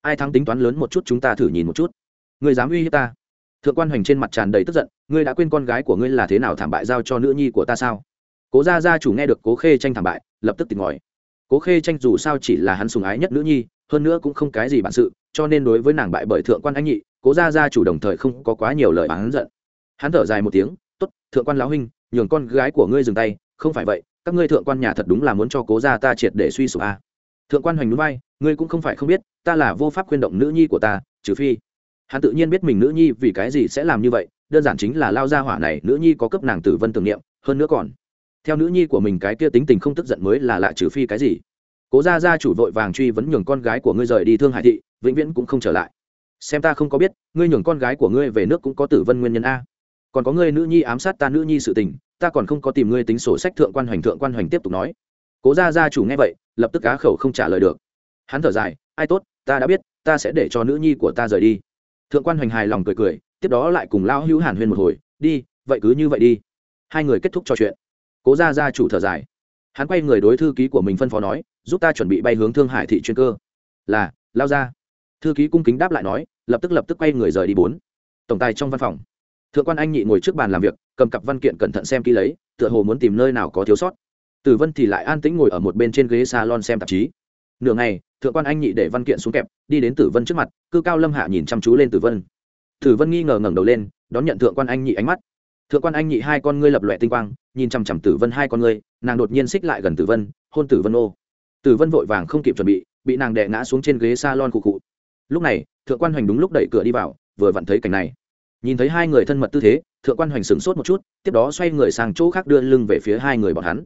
Ai thắng tính toán lớn một chút chúng ta thử nhìn một chút. Ngươi dám uy hiếp ta? Thượng quan hoành trên mặt tràn đầy tức giận ngươi đã quên con gái của ngươi là thế nào thảm bại giao cho nữ nhi của ta sao? Cố gia gia chủ nghe được cố khê tranh thảm bại lập tức tỉnh ngòi cố khê tranh dù sao chỉ là hắn sùng ái nhất nữ nhi hơn nữa cũng không cái gì bản sự cho nên đối với nàng bại bởi thượng quan anh nhị cố gia gia chủ đồng thời không có quá nhiều lời bán giận. Hắn thở dài một tiếng tốt, thượng quan lão huynh nhường con gái của ngươi dừng tay không phải vậy các ngươi thượng quan nhà thật đúng là muốn cho cố gia ta triệt để suy sụp a à. thượng quan hoành núi bay ngươi cũng không phải không biết ta là vô pháp khuyên động nữ nhi của ta trừ phi hắn tự nhiên biết mình nữ nhi vì cái gì sẽ làm như vậy, đơn giản chính là lao ra hỏa này, nữ nhi có cấp nàng tử vân tưởng niệm, hơn nữa còn, theo nữ nhi của mình cái kia tính tình không tức giận mới là lạ trừ phi cái gì. Cố gia gia chủ vội vàng truy vấn nhường con gái của ngươi rời đi thương hải thị, vĩnh viễn cũng không trở lại. Xem ta không có biết, ngươi nhường con gái của ngươi về nước cũng có tử vân nguyên nhân a. Còn có ngươi nữ nhi ám sát ta nữ nhi sự tình, ta còn không có tìm ngươi tính sổ sách thượng quan hoành thượng quan hoành tiếp tục nói. Cố gia gia chủ nghe vậy, lập tức cá khẩu không trả lời được. Hắn thở dài, ai tốt, ta đã biết, ta sẽ để cho nữ nhi của ta rời đi thượng quan hoành hài lòng cười cười, tiếp đó lại cùng Lão hữu hàn huyên một hồi, đi, vậy cứ như vậy đi. Hai người kết thúc trò chuyện. Cố gia gia chủ thở dài. Hắn quay người đối thư ký của mình phân phó nói, giúp ta chuẩn bị bay hướng thương hải thị chuyên cơ. Là lao ra thư ký cung kính đáp lại nói, lập tức lập tức quay người rời đi bốn. Tổng tài trong văn phòng. Thượng quan anh nhị ngồi trước bàn làm việc, cầm cặp văn kiện cẩn thận xem kỹ lấy, tựa hồ muốn tìm nơi nào có thiếu sót. Tử vân thì lại an tĩnh ngồi ở một bên trên ghế salon xem tạp chí nửa ngày, thượng quan anh nhị để văn kiện xuống kẹp, đi đến tử vân trước mặt, cư cao lâm hạ nhìn chăm chú lên tử vân. Tử vân nghi ngờ ngẩng đầu lên, đón nhận thượng quan anh nhị ánh mắt. Thượng quan anh nhị hai con ngươi lập loẹ tinh quang, nhìn chằm chằm tử vân hai con ngươi, nàng đột nhiên xích lại gần tử vân, hôn tử vân ô. Tử vân vội vàng không kịp chuẩn bị bị nàng đè ngã xuống trên ghế salon cụ cụ. Lúc này, thượng quan hoành đúng lúc đẩy cửa đi vào, vừa vặn thấy cảnh này. Nhìn thấy hai người thân mật tư thế, thượng quan hoành sửng sốt một chút, tiếp đó xoay người sang chỗ khác đưa lưng về phía hai người bọn hắn.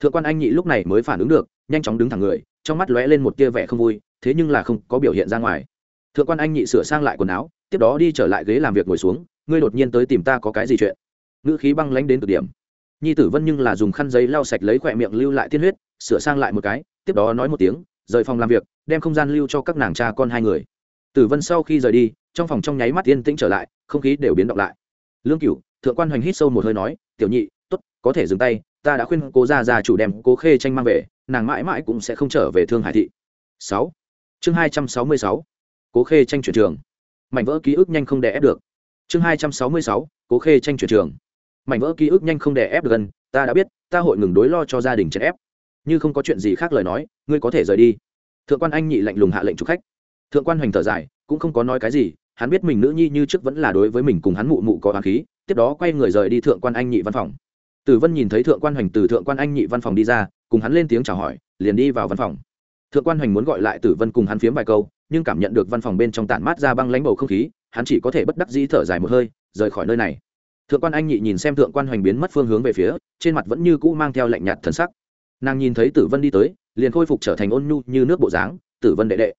Thượng quan anh nhị lúc này mới phản ứng được, nhanh chóng đứng thẳng người trong mắt lóe lên một tia vẻ không vui, thế nhưng là không có biểu hiện ra ngoài. Thượng quan anh nhị sửa sang lại quần áo, tiếp đó đi trở lại ghế làm việc ngồi xuống, ngươi đột nhiên tới tìm ta có cái gì chuyện? Ngữ khí băng lánh đến cực điểm. Nhi tử vân nhưng là dùng khăn giấy lau sạch lấy khỏe miệng lưu lại tiên huyết, sửa sang lại một cái, tiếp đó nói một tiếng, rời phòng làm việc, đem không gian lưu cho các nàng cha con hai người. Tử vân sau khi rời đi, trong phòng trong nháy mắt yên tĩnh trở lại, không khí đều biến động lại. Lương cửu, thượng quan hoành hít sâu một hơi nói, tiểu nhị t ố t có thể dừng tay, ta đã khuyên cố ra ra chủ đem cố khê tranh mang về nàng mãi mãi cũng sẽ không trở về thương hải thị. Sáu. Chương hai trăm sáu mươi sáu. Cố khê tranh chuyển trường. Mảnh vỡ ký ức nhanh không đè ép được. Chương hai trăm sáu mươi sáu. Cố khê tranh chuyển trường. Mảnh vỡ ký ức nhanh không đè ép được gần, ta đã biết, ta hội ngừng đối lo cho gia đình chèn ép. Như không có chuyện gì khác lời nói, ngươi có thể rời đi. Thượng quan anh nhị lạnh lùng hạ lệnh chủ khách. Thượng quan hoành thở dài, cũng không có nói cái gì, hắn biết mình nữ nhi như trước vẫn là đối với mình cùng hắn mụ mụ có hoàng khí, tiếp đó quay người rời đi thượng quan anh nhị văn phòng. Tử vân nhìn thấy thượng quan hoành từ thượng quan anh nhị văn phòng đi ra cùng hắn lên tiếng chào hỏi, liền đi vào văn phòng. Thượng quan hoành muốn gọi lại tử vân cùng hắn phiếm vài câu, nhưng cảm nhận được văn phòng bên trong tản mát ra băng lánh bầu không khí, hắn chỉ có thể bất đắc dĩ thở dài một hơi, rời khỏi nơi này. Thượng quan anh nhị nhìn xem thượng quan hoành biến mất phương hướng về phía, trên mặt vẫn như cũ mang theo lạnh nhạt thần sắc. Nàng nhìn thấy tử vân đi tới, liền khôi phục trở thành ôn nhu như nước bộ dáng, tử vân đệ đệ.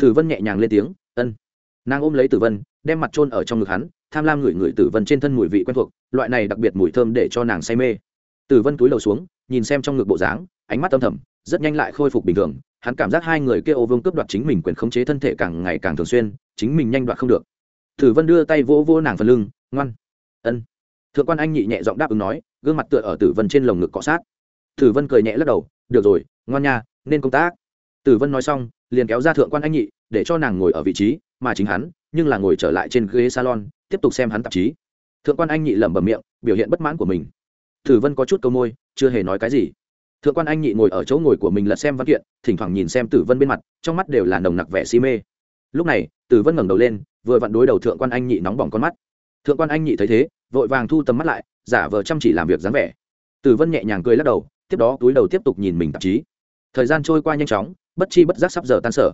Tử vân nhẹ nhàng lên tiếng, ân. Nàng ôm lấy tử vân, đem mặt trôn ở trong ngực hắn, tham lam ngửi ngửi tử vân trên thân mùi vị quen thuộc, loại này đặc biệt mùi thơm để cho nàng say mê. Tử vân túi đầu xuống nhìn xem trong ngực bộ dáng, ánh mắt âm thầm, rất nhanh lại khôi phục bình thường, hắn cảm giác hai người kia ô vương cướp đoạt chính mình quyền khống chế thân thể càng ngày càng thường xuyên, chính mình nhanh đoạt không được. Tử vân đưa tay vỗ vỗ nàng phần lưng, ngoan. Ân. Thượng quan anh nhị nhẹ giọng đáp ứng nói, gương mặt tựa ở tử vân trên lồng ngực cọ sát. Tử vân cười nhẹ lắc đầu, được rồi, ngoan nha, nên công tác. Tử vân nói xong, liền kéo ra thượng quan anh nhị, để cho nàng ngồi ở vị trí mà chính hắn, nhưng là ngồi trở lại trên ghế salon, tiếp tục xem hắn tạp chí. Thượng quan anh nhị lẩm bẩm miệng, biểu hiện bất mãn của mình. Tử vân có chút câu môi chưa hề nói cái gì. Thượng quan anh nhị ngồi ở chỗ ngồi của mình lật xem văn kiện, thỉnh thoảng nhìn xem tử vân bên mặt, trong mắt đều là nồng nặc vẻ si mê. Lúc này, tử vân ngẩng đầu lên, vừa vặn đối đầu thượng quan anh nhị nóng bỏng con mắt. Thượng quan anh nhị thấy thế, vội vàng thu tầm mắt lại, giả vờ chăm chỉ làm việc dáng vẻ. Tử vân nhẹ nhàng cười lắc đầu, tiếp đó túi đầu tiếp tục nhìn mình tạp chí. Thời gian trôi qua nhanh chóng, bất chi bất giác sắp giờ tan sở.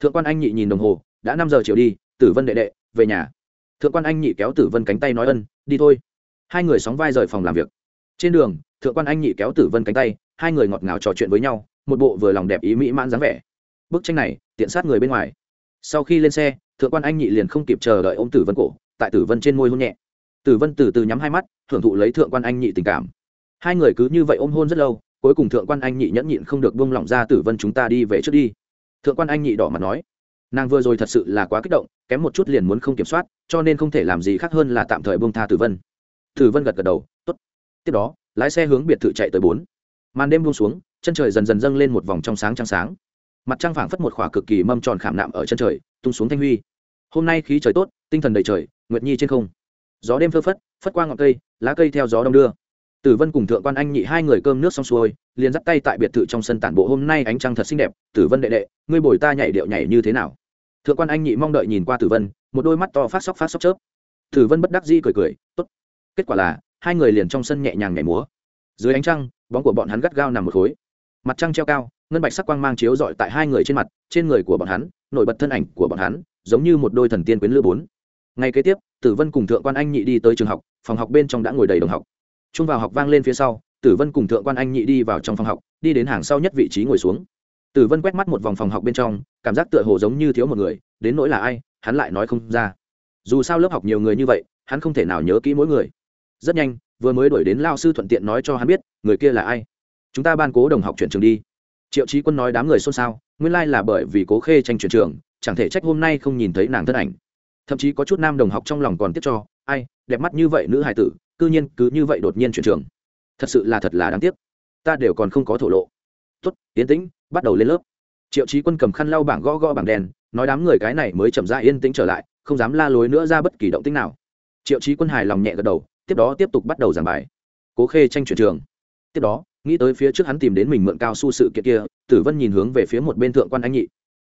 Thượng quan anh nhị nhìn đồng hồ, đã năm giờ chiều đi, tử vân đệ đệ, về nhà. Thượng quan anh nhị kéo tử vân cánh tay nói ân, đi thôi. Hai người sóng vai rời phòng làm việc trên đường, thượng quan anh nhị kéo tử vân cánh tay, hai người ngọt ngào trò chuyện với nhau, một bộ vừa lòng đẹp ý mỹ mãn dáng vẻ. Bức tranh này, tiện sát người bên ngoài. Sau khi lên xe, thượng quan anh nhị liền không kịp chờ đợi ô m tử vân cổ, tại tử vân trên môi hôn nhẹ. Tử vân từ từ nhắm hai mắt, thưởng thụ lấy thượng quan anh nhị tình cảm. Hai người cứ như vậy ôm hôn rất lâu, cuối cùng thượng quan anh nhị nhẫn nhịn không được buông lỏng ra tử vân chúng ta đi về trước đi. Thượng quan anh nhị đỏ mặt nói, nàng vừa rồi thật sự là quá kích động, kém một chút liền muốn không kiểm soát, cho nên không thể làm gì khác hơn là tạm thời buông tha tử vân. Tử vân gật gật đầu t ố t tiếp đó, lái xe hướng biệt thự chạy tới bốn. Màn đêm buông xuống, chân trời dần dần dâng lên một vòng trong sáng trắng sáng. Mặt trăng phảng phất một khỏa cực kỳ mâm tròn khảm nạm ở chân trời, tung xuống thanh huy. Hôm nay khí trời tốt, tinh thần đầy trời, nguyệt nhi trên không. Gió đêm phơ phất phất qua ngọn cây, lá cây theo gió đông đưa. Tử vân cùng thượng quan anh nhị hai người cơm nước xong xuôi, liền dắt tay tại biệt thự trong sân tản bộ hôm nay ánh trăng thật xinh đẹp. Tử vân đệ đệ, ngươi bồi ta nhảy điệu nhảy như thế nào? Thượng quan anh nhị mong đợi nhìn qua tử vân, một đôi mắt to phát sóc phát sóc chớp. Tử vân bất đắc dĩ cười cười, tốt. Kết quả là hai người liền trong sân nhẹ nhàng nhảy múa. Dưới ánh trăng, bóng của bọn hắn gắt gao nằm một khối. Mặt trăng treo cao, ngân bạch sắc quang mang chiếu rọi tại hai người trên mặt, trên người của bọn hắn, nổi bật thân ảnh của bọn hắn, giống như một đôi thần tiên quyến lữ bốn. Ngày kế tiếp, tử vân cùng thượng quan anh nhị đi tới trường học, phòng học bên trong đã ngồi đầy đồng học. Trung vào học vang lên phía sau, tử vân cùng thượng quan anh nhị đi vào trong phòng học, đi đến hàng sau nhất vị trí ngồi xuống. Tử vân quét mắt một vòng phòng học bên trong, cảm giác tựa hồ giống như thiếu một người, đến nỗi là ai, hắn lại nói không ra. Dù sao lớp học nhiều người như vậy, hắn không thể nào nhớ kỹ mỗi người rất nhanh, vừa mới đuổi đến lao sư thuận tiện nói cho hắn biết, người kia là ai. Chúng ta ban cố đồng học chuyển trường đi. Triệu trí quân nói đám người xôn xao, nguyên lai là bởi vì cố khê tranh chuyển trường, chẳng thể trách hôm nay không nhìn thấy nàng thân ảnh. Thậm chí có chút nam đồng học trong lòng còn tiếc cho, ai, đẹp mắt như vậy nữ hải tử, cư nhiên cứ như vậy đột nhiên chuyển trường. Thật sự là thật là đáng tiếc. Ta đều còn không có thổ lộ. Tốt, yên tĩnh, bắt đầu lên lớp. Triệu trí quân cầm khăn lau bảng gõ gõ bảng đèn, nói đám người cái này mới chậm ra yên tĩnh trở lại, không dám la lối nữa ra bất kỳ động tĩnh nào. Triệu trí quân hài lòng nhẹ gật đầu tiếp đó tiếp tục bắt đầu giảng bài. Cố khê tranh chuyển trường. Tiếp đó, nghĩ tới phía trước hắn tìm đến mình mượn cao su sự kiện kia, tử vân nhìn hướng về phía một bên thượng quan anh nhị.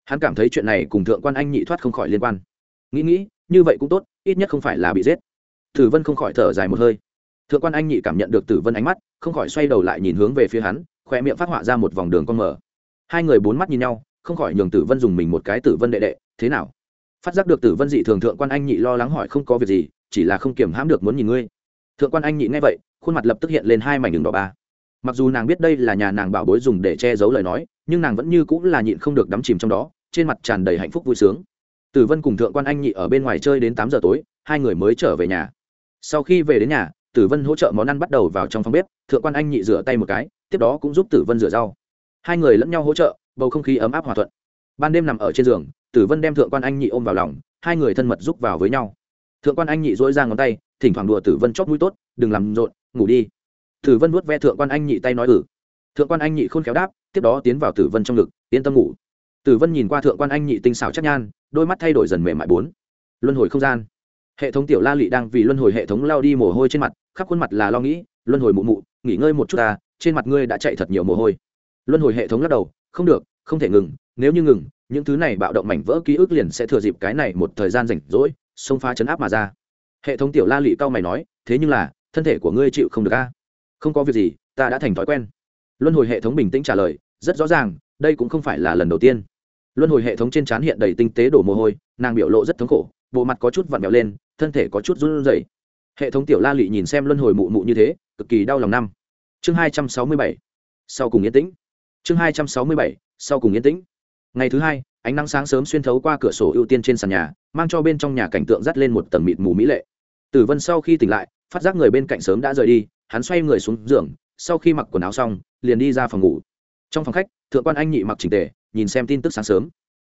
Hắn cảm thấy chuyện này cùng thượng quan anh nhị thoát không khỏi liên quan. Nghĩ nghĩ, như vậy cũng tốt, ít nhất không phải là bị giết. Tử vân không khỏi thở dài một hơi. Thượng quan anh nhị cảm nhận được tử vân ánh mắt, không khỏi xoay đầu lại nhìn hướng về phía hắn, khoe miệng phát họa ra một vòng đường con mở hai người bốn mắt nhìn nhau, không khỏi nhường tử vân dùng mình một cái tử vân đệ đệ, thế nào? Phát giác được tử vân dị thường, thượng quan anh nhị lo lắng hỏi không có việc gì, chỉ là không kiềm hãm được muốn nhìn ngươi thượng quan anh nhị nghe vậy, khuôn mặt lập tức hiện lên hai mảnh đường đỏ ba. Mặc dù nàng biết đây là nhà nàng bảo bối dùng để che giấu lời nói, nhưng nàng vẫn như cũng là nhịn không được đắm chìm trong đó, trên mặt tràn đầy hạnh phúc vui sướng. Tử vân cùng thượng quan anh nhị ở bên ngoài chơi đến tám giờ tối, hai người mới trở về nhà. Sau khi về đến nhà, tử vân hỗ trợ món ăn bắt đầu vào trong phòng bếp, thượng quan anh nhị rửa tay một cái, tiếp đó cũng giúp tử vân rửa rau. Hai người lẫn nhau hỗ trợ, bầu không khí ấm áp hòa thuận. Ban đêm nằm ở trên giường, tử vân đem thượng quan anh nhị ôm vào lòng, hai người thân mật giúp vào với nhau. Thượng quan anh nhị dỗi ra ngón tay thỉnh thoảng đùa tử vân chót mũi tốt, đừng làm rộn, ngủ đi. Tử vân vuốt ve thượng quan anh nhị tay nói ử ừ. thượng quan anh nhị khôn khéo đáp, tiếp đó tiến vào tử vân trong ngực, yên tâm ngủ. Tử vân nhìn qua thượng quan anh nhị tinh xảo chắc nhan, đôi mắt thay đổi dần mềm mại bốn. Luân hồi không gian. Hệ thống tiểu la lị đang vì luân hồi hệ thống lao đi mồ hôi trên mặt, khắp khuôn mặt là lo nghĩ, luân hồi mụ mụ, nghỉ ngơi một chút ta, trên mặt ngươi đã chạy thật nhiều mồ hôi. Luân hồi hệ thống lắc đầu, không được, không thể ngừng, nếu như ngừng, những thứ này bạo động mảnh vỡ ký ức liền sẽ thừa dịp cái này một thời gian rảnh rỗi, xông phá chấn áp mà ra hệ thống tiểu la lị cao mày nói, thế nhưng là, thân thể của ngươi chịu không được a. Không có việc gì, ta đã thành thói quen. Luân hồi hệ thống bình tĩnh trả lời, rất rõ ràng, đây cũng không phải là lần đầu tiên. Luân hồi hệ thống trên trán hiện đầy tinh tế đổ mồ hôi, nàng biểu lộ rất thống khổ, bộ mặt có chút vặn vẹo lên, thân thể có chút run rẩy. Hệ thống tiểu la lị nhìn xem luân hồi mụ mụ như thế, cực kỳ đau lòng năm. Chương hai trăm sáu mươi bảy, sau cùng yên tĩnh. Chương hai trăm sáu mươi bảy, sau cùng yên tĩnh. Ngày thứ hai ánh nắng sáng sớm xuyên thấu qua cửa sổ ưu tiên trên sàn nhà, mang cho bên trong nhà cảnh tượng dắt lên một tầng mịt mù mỹ lệ. Tử vân sau khi tỉnh lại, phát giác người bên cạnh sớm đã rời đi, hắn xoay người xuống giường, sau khi mặc quần áo xong, liền đi ra phòng ngủ. Trong phòng khách, thượng quan anh nhị mặc trình tề, nhìn xem tin tức sáng sớm.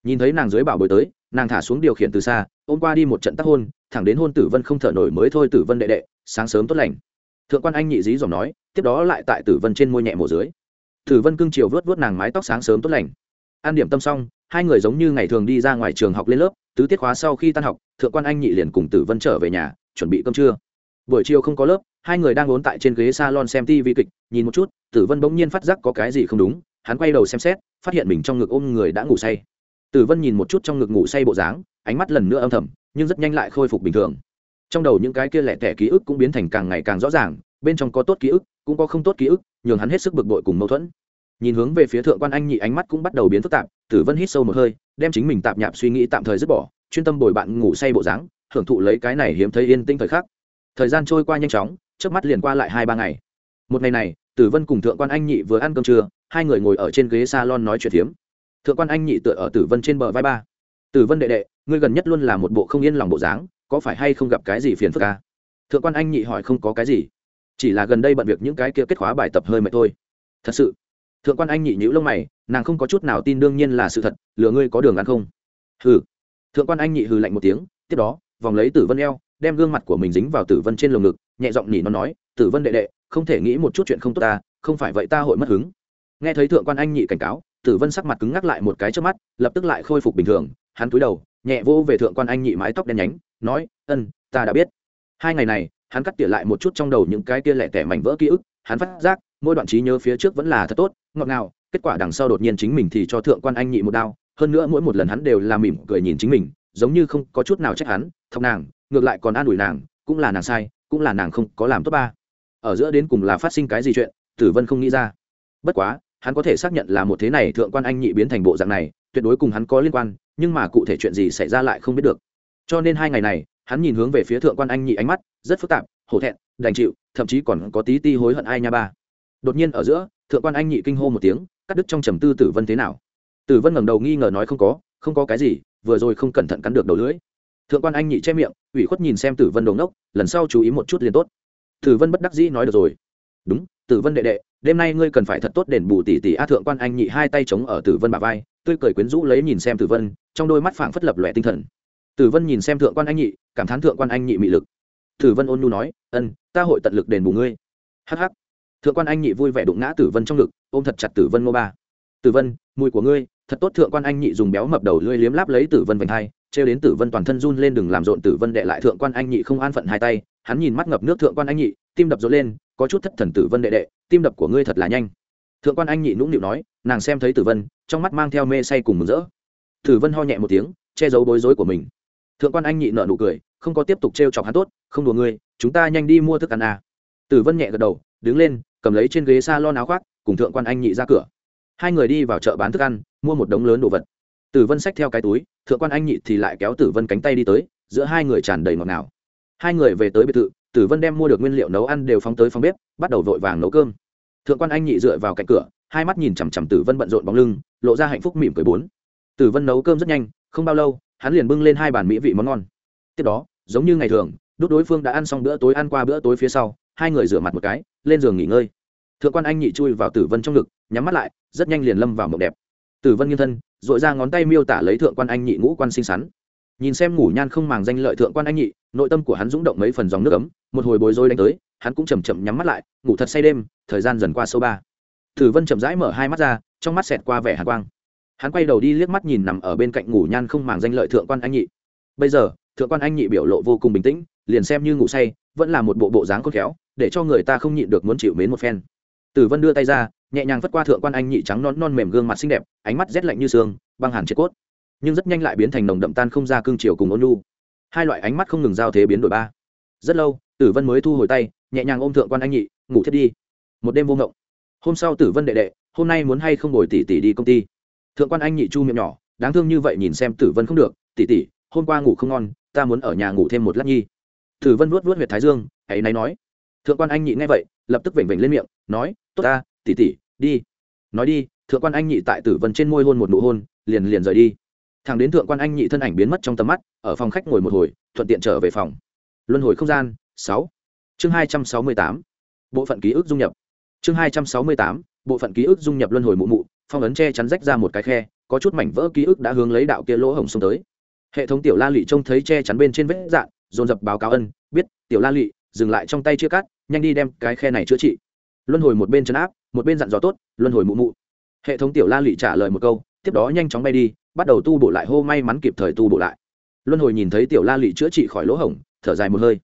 Nhìn thấy nàng dưới bảo bồi tới, nàng thả xuống điều khiển từ xa, ôm qua đi một trận tác hôn, thẳng đến hôn tử vân không thở nổi mới thôi tử vân đệ đệ, sáng sớm tốt lành. Thượng quan anh nhị dí dòm nói, tiếp đó lại tại tử vân trên môi nhẹ mổ dưới. Tử vân cưng chiều vớt vớt nàng mái tóc sáng sớm tốt lành an điểm tâm xong, hai người giống như ngày thường đi ra ngoài trường học lên lớp, tứ tiết khóa sau khi tan học, thượng quan anh nhị liền cùng tử vân trở về nhà, chuẩn bị cơm trưa. Buổi chiều không có lớp, hai người đang ốn tại trên ghế salon xem tv kịch, nhìn một chút, tử vân bỗng nhiên phát giác có cái gì không đúng, hắn quay đầu xem xét, phát hiện mình trong ngực ôm người đã ngủ say. Tử vân nhìn một chút trong ngực ngủ say bộ dáng, ánh mắt lần nữa âm thầm, nhưng rất nhanh lại khôi phục bình thường. Trong đầu những cái kia lẻ tẻ ký ức cũng biến thành càng ngày càng rõ ràng, bên trong có tốt ký ức, cũng có không tốt ký ức, nhường hắn hết sức bực bội cùng mâu thuẫn nhìn hướng về phía thượng quan anh nhị ánh mắt cũng bắt đầu biến phức tạp, tử vân hít sâu một hơi, đem chính mình tạp nhạp suy nghĩ tạm thời dứt bỏ, chuyên tâm bồi bạn ngủ say bộ dáng, hưởng thụ lấy cái này hiếm thấy yên tĩnh thời khắc. Thời gian trôi qua nhanh chóng trước mắt liền qua lại hai ba ngày. Một ngày này, tử vân cùng thượng quan anh nhị vừa ăn cơm trưa, hai người ngồi ở trên ghế salon nói chuyện phiếm thượng quan anh nhị tựa ở tử vân trên bờ vai ba. Tử vân đệ đệ, ngươi gần nhất luôn là một bộ không yên lòng bộ dáng, có phải hay không gặp cái gì phiền phức ca à? thượng quan anh nhị hỏi không có cái gì, chỉ là gần đây bận việc những cái kia kết khóa bài tập hơi mệt thôi. Thật sự? Thượng quan anh nhị nhữ lông mày, nàng không có chút nào tin đương nhiên là sự thật, lừa ngươi có đường ăn không? Hừ. Thượng quan anh nhị hừ lạnh một tiếng, tiếp đó, vòng lấy tử vân eo, đem gương mặt của mình dính vào tử vân trên lồng ngực, nhẹ giọng nhỉ nó nói, tử vân đệ đệ, không thể nghĩ một chút chuyện không tốt ta, không phải vậy ta hội mất hứng. Nghe thấy thượng quan anh nhị cảnh cáo, tử vân sắc mặt cứng ngắc lại một cái trước mắt, lập tức lại khôi phục bình thường, hắn cúi đầu, nhẹ vô về thượng quan anh nhị mái tóc đen nhánh, nói, ân, ta đã biết. Hai ngày này, hắn cắt tỉa lại một chút trong đầu những cái kia lẻ tẻ mảnh vỡ ký ức, hắn phát giác, mỗi đoạn trí nhớ phía trước vẫn là thật tốt ngọt ngào, kết quả đằng sau đột nhiên chính mình thì cho thượng quan anh nhị một đao, hơn nữa mỗi một lần hắn đều làm mỉm cười nhìn chính mình, giống như không có chút nào trách hắn, thọc nàng, ngược lại còn an ủi nàng, cũng là nàng sai, cũng là nàng không có làm tốt ba. Ở giữa đến cùng là phát sinh cái gì chuyện, tử vân không nghĩ ra. Bất quá, hắn có thể xác nhận là một thế này thượng quan anh nhị biến thành bộ dạng này, tuyệt đối cùng hắn có liên quan, nhưng mà cụ thể chuyện gì xảy ra lại không biết được. Cho nên hai ngày này, hắn nhìn hướng về phía thượng quan anh nhị ánh mắt rất phức tạp, hổ thẹn, đành chịu, thậm chí còn có tí ti hối hận ai nha ba. Đột nhiên ở giữa thượng quan anh nhị kinh hô một tiếng, cắt đứt trong trầm tư tử vân thế nào? Tử vân ngẩng đầu nghi ngờ nói không có không có cái gì, vừa rồi không cẩn thận cắn được đầu lưỡi. Thượng quan anh nhị che miệng, ủy khuất nhìn xem tử vân đầu đốc lần sau chú ý một chút liền tốt. Tử vân bất đắc dĩ nói được rồi. Đúng, tử vân đệ đệ, đêm nay ngươi cần phải thật tốt đền bù tỷ tỷ a thượng quan anh nhị hai tay chống ở tử vân bà vai, tươi cười quyến rũ lấy nhìn xem tử vân, trong đôi mắt phảng phất lập lòe tinh thần. Tử vân nhìn xem thượng quan anh nhị, cảm thán thượng quan anh nhị mị lực. Tử vân ôn nhu nói, ân, ta hội tận lực đền bù ngươi. Hh thượng quan anh nhị vui vẻ đụng ngã tử vân trong ngực, ôm thật chặt tử vân ngô ba. Tử vân, mùi của ngươi, thật tốt. Thượng quan anh nhị dùng béo mập đầu lưỡi liếm láp lấy tử vân vành hai, trêu đến tử vân toàn thân run lên đừng làm rộn tử vân đệ lại thượng quan anh nhị không an phận hai tay, hắn nhìn mắt ngập nước thượng quan anh nhị, tim đập rộn lên, có chút thất thần tử vân đệ đệ, tim đập của ngươi thật là nhanh. Thượng quan anh nhị nũng nịu nói, nàng xem thấy tử vân, trong mắt mang theo mê say cùng mừng rỡ. Tử vân ho nhẹ một tiếng, che giấu bối rối của mình. Thượng quan anh nhị nở nụ cười, không có tiếp tục t chọc hắn tốt, không đùa ngươi, chúng ta nhanh đi mua thức ăn à. tử vân nhẹ gật đầu, đứng lên cầm lấy trên ghế s a lon áo khoác, cùng thượng quan anh nhị ra cửa. Hai người đi vào chợ bán thức ăn, mua một đống lớn đồ vật. Tử vân xách theo cái túi, thượng quan anh nhị thì lại kéo tử vân cánh tay đi tới, giữa hai người tràn đầy ngọt ngào. Hai người về tới biệt thự, tử vân đem mua được nguyên liệu nấu ăn đều phóng tới phòng bếp, bắt đầu vội vàng nấu cơm. Thượng quan anh nhị dựa vào cạnh cửa, hai mắt nhìn chằm chằm tử vân bận rộn bóng lưng, lộ ra hạnh phúc mỉm cười bốn. Tử vân nấu cơm rất nhanh, không bao lâu, hắn liền bưng lên hai bàn mỹ vị món ngon. Tiếp đó, giống như ngày thường đút đối phương đã ăn xong bữa tối ăn qua bữa tối phía sau hai người rửa mặt một cái, lên giường nghỉ ngơi. Thượng quan anh nhị chui vào tử vân trong ngực, nhắm mắt lại, rất nhanh liền lâm vào mộng đẹp. Tử vân nghiêng thân dội ra ngón tay miêu tả lấy thượng quan anh nhị ngũ quan xinh xắn. Nhìn xem ngủ nhan không màng danh lợi thượng quan anh nhị, nội tâm của hắn rung động mấy phần dòng nước ấm, một hồi bối rối đánh tới, hắn cũng chầm chậm nhắm mắt lại, ngủ thật say đêm, thời gian dần qua sâu ba. Tử vân chậm rãi mở hai mắt ra, trong mắt xẹt qua vẻ hạ quang. Hắn quay đầu đi liếc mắt nhìn nằm ở bên cạnh ngủ nhan không màng danh lợi thượng quan anh nhị. Bây giờ, thượng quan anh nhị biểu lộ vô cùng bình tĩnh, liền xem như ngủ say, vẫn là một bộ bộ dáng khôn khéo để cho người ta không nhịn được muốn chịu mến một phen. Tử vân đưa tay ra, nhẹ nhàng vất qua thượng quan anh nhị trắng non non mềm gương mặt xinh đẹp, ánh mắt rét lạnh như sương, băng hàn chết cốt. Nhưng rất nhanh lại biến thành nồng đậm tan không ra cương chiều cùng ôn lu hai loại ánh mắt không ngừng giao thế biến đổi ba. Rất lâu, tử vân mới thu hồi tay, nhẹ nhàng ôm thượng quan anh nhị, ngủ thiết đi. Một đêm vô ngộng. Hôm sau tử vân đệ đệ, hôm nay muốn hay không ngồi tỷ tỷ đi công ty? Thượng quan anh nhị chu miệng nhỏ, đáng thương như vậy nhìn xem tử vân không được. Tỷ tỷ, hôm qua ngủ không ngon, ta muốn ở nhà ngủ thêm một lát nhi. Tử vân vuốt vuốt huyệt thái dương, hãy náy nói thượng quan anh nhị nghe vậy, lập tức vểnh vểnh lên miệng, nói, tốt ta, tỷ tỷ, đi. Nói đi, thượng quan anh nhị tại tử vân trên môi hôn một nụ hôn, liền liền rời đi. Thằng đến thượng quan anh nhị thân ảnh biến mất trong tầm mắt, ở phòng khách ngồi một hồi, thuận tiện trở về phòng. Luân hồi không gian, sáu. Chương hai trăm sáu mươi tám. Bộ phận ký ức dung nhập. Chương hai trăm sáu mươi tám, bộ phận ký ức dung nhập luân hồi mụ mụ, phong ấn che chắn rách ra một cái khe, có chút mảnh vỡ ký ức đã hướng lấy đạo kia lỗ hổng xông tới. Hệ thống tiểu la lị trông thấy che chắn bên trên vết dạn, dồn dập báo cáo ân, biết, tiểu la lị dừng lại trong tay chia cắt, nhanh đi đem cái khe này chữa trị. Luân hồi một bên chấn áp, một bên dặn dò tốt, luân hồi mụ mụ. Hệ thống tiểu la lụy trả lời một câu, tiếp đó nhanh chóng bay đi, bắt đầu tu bổ lại, hô may mắn kịp thời tu bổ lại. Luân hồi nhìn thấy tiểu la lụy chữa trị khỏi lỗ hổng, thở dài một hơi.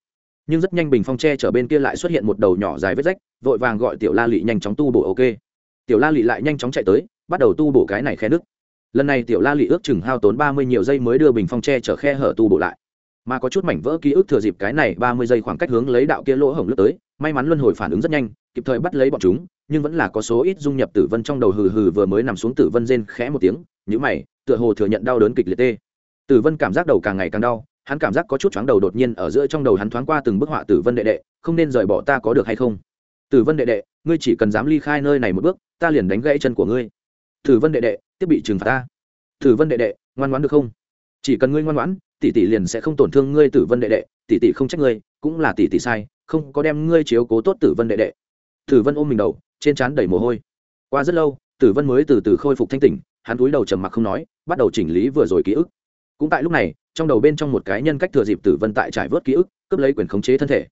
Nhưng rất nhanh bình phong tre chở bên kia lại xuất hiện một đầu nhỏ dài vết rách, vội vàng gọi tiểu la lụy nhanh chóng tu bổ ok. Tiểu la lụy lại nhanh chóng chạy tới, bắt đầu tu bổ cái này khe nứt. Lần này tiểu la lụy ước chừng hao tốn ba mươi nhiều giây mới đưa bình phong tre chở khe hở tu bổ lại mà có chút mảnh vỡ ký ức thừa dịp cái này ba mươi giây khoảng cách hướng lấy đạo kia lỗ hổng lướt tới, may mắn luân hồi phản ứng rất nhanh, kịp thời bắt lấy bọn chúng, nhưng vẫn là có số ít dung nhập tử vân trong đầu hừ hừ vừa mới nằm xuống tử vân rên khẽ một tiếng nhữ mày, tựa hồ thừa nhận đau đớn kịch liệt tê. Tử vân cảm giác đầu càng ngày càng đau, hắn cảm giác có chút chóng đầu đột nhiên ở giữa trong đầu hắn thoáng qua từng bức họa tử vân đệ đệ, không nên rời bỏ ta có được hay không? Tử vân đệ đệ, ngươi chỉ cần dám ly khai nơi này một bước, ta liền đánh gãy chân của ngươi. Tử vân đệ đệ, tiếp bị trừng phạt ta. Tử vân đệ đệ, ngoan ngoãn được không? Chỉ cần ngươi ngoan ngoãn tỷ tỷ liền sẽ không tổn thương ngươi tử vân đệ đệ, tỷ tỷ không trách ngươi, cũng là tỷ tỷ sai, không có đem ngươi chiếu cố tốt tử vân đệ đệ. Tử vân ôm mình đầu, trên trán đầy mồ hôi. Qua rất lâu, tử vân mới từ từ khôi phục thanh tỉnh, hắn cúi đầu trầm mặc không nói, bắt đầu chỉnh lý vừa rồi ký ức. Cũng tại lúc này, trong đầu bên trong một cái nhân cách thừa dịp tử vân tại trải vớt ký ức, cướp lấy quyền khống chế thân thể.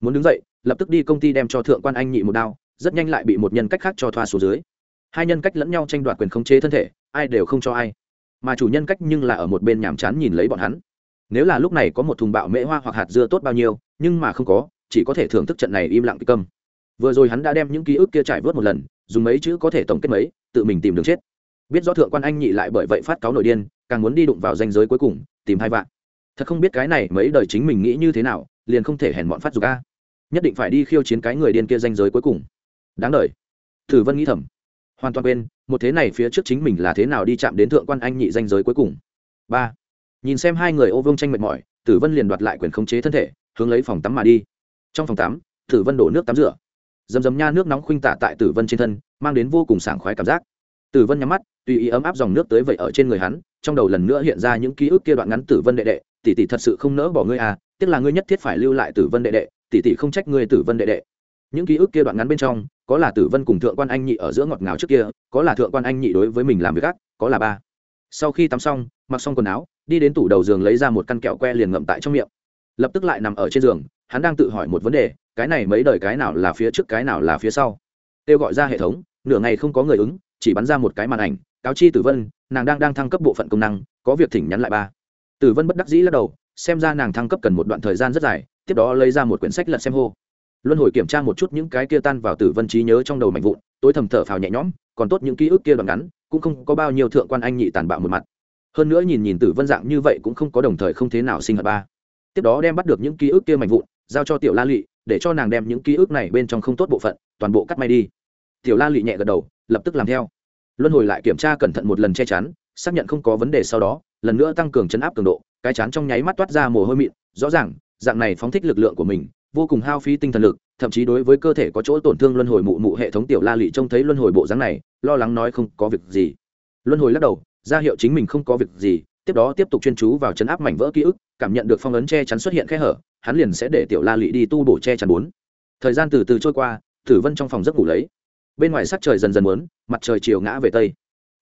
Muốn đứng dậy, lập tức đi công ty đem cho thượng quan anh nhị một đao, rất nhanh lại bị một nhân cách khác cho thoa xuống dưới. Hai nhân cách lẫn nhau tranh đoạt quyền khống chế thân thể, ai đều không cho ai. Mà chủ nhân cách nhưng là ở một bên nhàm chán nhìn lấy bọn hắn nếu là lúc này có một thùng bạo mễ hoa hoặc hạt dưa tốt bao nhiêu, nhưng mà không có, chỉ có thể thưởng thức trận này im lặng câm. Vừa rồi hắn đã đem những ký ức kia trải vớt một lần, dùng mấy chữ có thể tổng kết mấy, tự mình tìm đường chết. Biết rõ thượng quan anh nhị lại bởi vậy phát cáo nội điên, càng muốn đi đụng vào danh giới cuối cùng, tìm hai vạn. Thật không biết cái này mấy đời chính mình nghĩ như thế nào, liền không thể hèn bọn phát dục a. Nhất định phải đi khiêu chiến cái người điên kia danh giới cuối cùng. Đáng đời. Thử vân nghĩ thầm. Hoàn toàn quên, một thế này phía trước chính mình là thế nào đi chạm đến thượng quan anh nhị danh giới cuối cùng. Ba nhìn xem hai người ô vương tranh mệt mỏi, tử vân liền đoạt lại quyền khống chế thân thể, hướng lấy phòng tắm mà đi. Trong phòng tắm, tử vân đổ nước tắm rửa. Dầm dầm nha nước nóng khuynh tả tại tử vân trên thân, mang đến vô cùng sảng khoái cảm giác. Tử vân nhắm mắt, tùy ý ấm áp dòng nước tới vậy ở trên người hắn, trong đầu lần nữa hiện ra những ký ức kia đoạn ngắn tử vân đệ đệ, tỷ tỷ thật sự không nỡ bỏ ngươi à tiếc là ngươi nhất thiết phải lưu lại tử vân đệ đệ, tỷ tỷ không trách ngươi tử vân đệ đệ. Những ký ức kia đoạn ngắn bên trong, có là tử vân cùng thượng quan anh nhị ở giữa ngọt ngào trước kia, có là thượng quan anh nhị đối với mình làm việc gắt có là ba. Sau khi tắm xong, mặc xong quần áo đi đến tủ đầu giường lấy ra một căn kẹo que liền ngậm tại trong miệng. Lập tức lại nằm ở trên giường, hắn đang tự hỏi một vấn đề, cái này mấy đời cái nào là phía trước, cái nào là phía sau? Kêu gọi ra hệ thống, nửa ngày không có người ứng, chỉ bắn ra một cái màn ảnh, cáo chi tử vân, nàng đang đang thăng cấp bộ phận công năng, có việc thỉnh nhắn lại ba. Tử vân bất đắc dĩ lắc đầu, xem ra nàng thăng cấp cần một đoạn thời gian rất dài, tiếp đó lấy ra một quyển sách lật xem hô. Luân hồi kiểm tra một chút những cái kia tan vào tử vân trí nhớ trong đầu mạnh vụn, tối thầm thở phào nhẹ nhõm, còn tốt những ký ức kia đoạn ngắn, cũng không có bao nhiêu thượng quan anh nhị tàn bạo một mặt hơn nữa nhìn nhìn tử vân dạng như vậy cũng không có đồng thời không thế nào sinh hợp ba. Tiếp đó đem bắt được những ký ức kia mạnh vụn, giao cho tiểu la lị để cho nàng đem những ký ức này bên trong không tốt bộ phận, toàn bộ cắt may đi. Tiểu la lị nhẹ gật đầu, lập tức làm theo. Luân hồi lại kiểm tra cẩn thận một lần che chắn, xác nhận không có vấn đề sau đó, lần nữa tăng cường chấn áp cường độ, cái chán trong nháy mắt toát ra mồ hôi mịn, rõ ràng, dạng này phóng thích lực lượng của mình, vô cùng hao phí tinh thần lực, thậm chí đối với cơ thể có chỗ tổn thương luân hồi mụ mụ hệ thống tiểu la lị trông thấy luân hồi bộ dáng này, lo lắng nói không có việc gì. Luân hồi lắc đầu ra hiệu chính mình không có việc gì, tiếp đó tiếp tục chuyên chú vào chấn áp mảnh vỡ ký ức, cảm nhận được phong ấn che chắn xuất hiện khe hở, hắn liền sẽ để tiểu la lị đi tu bổ che chắn bốn. Thời gian từ từ trôi qua, tử vân trong phòng giấc ngủ lấy. Bên ngoài sắc trời dần dần muốn mặt trời chiều ngã về tây.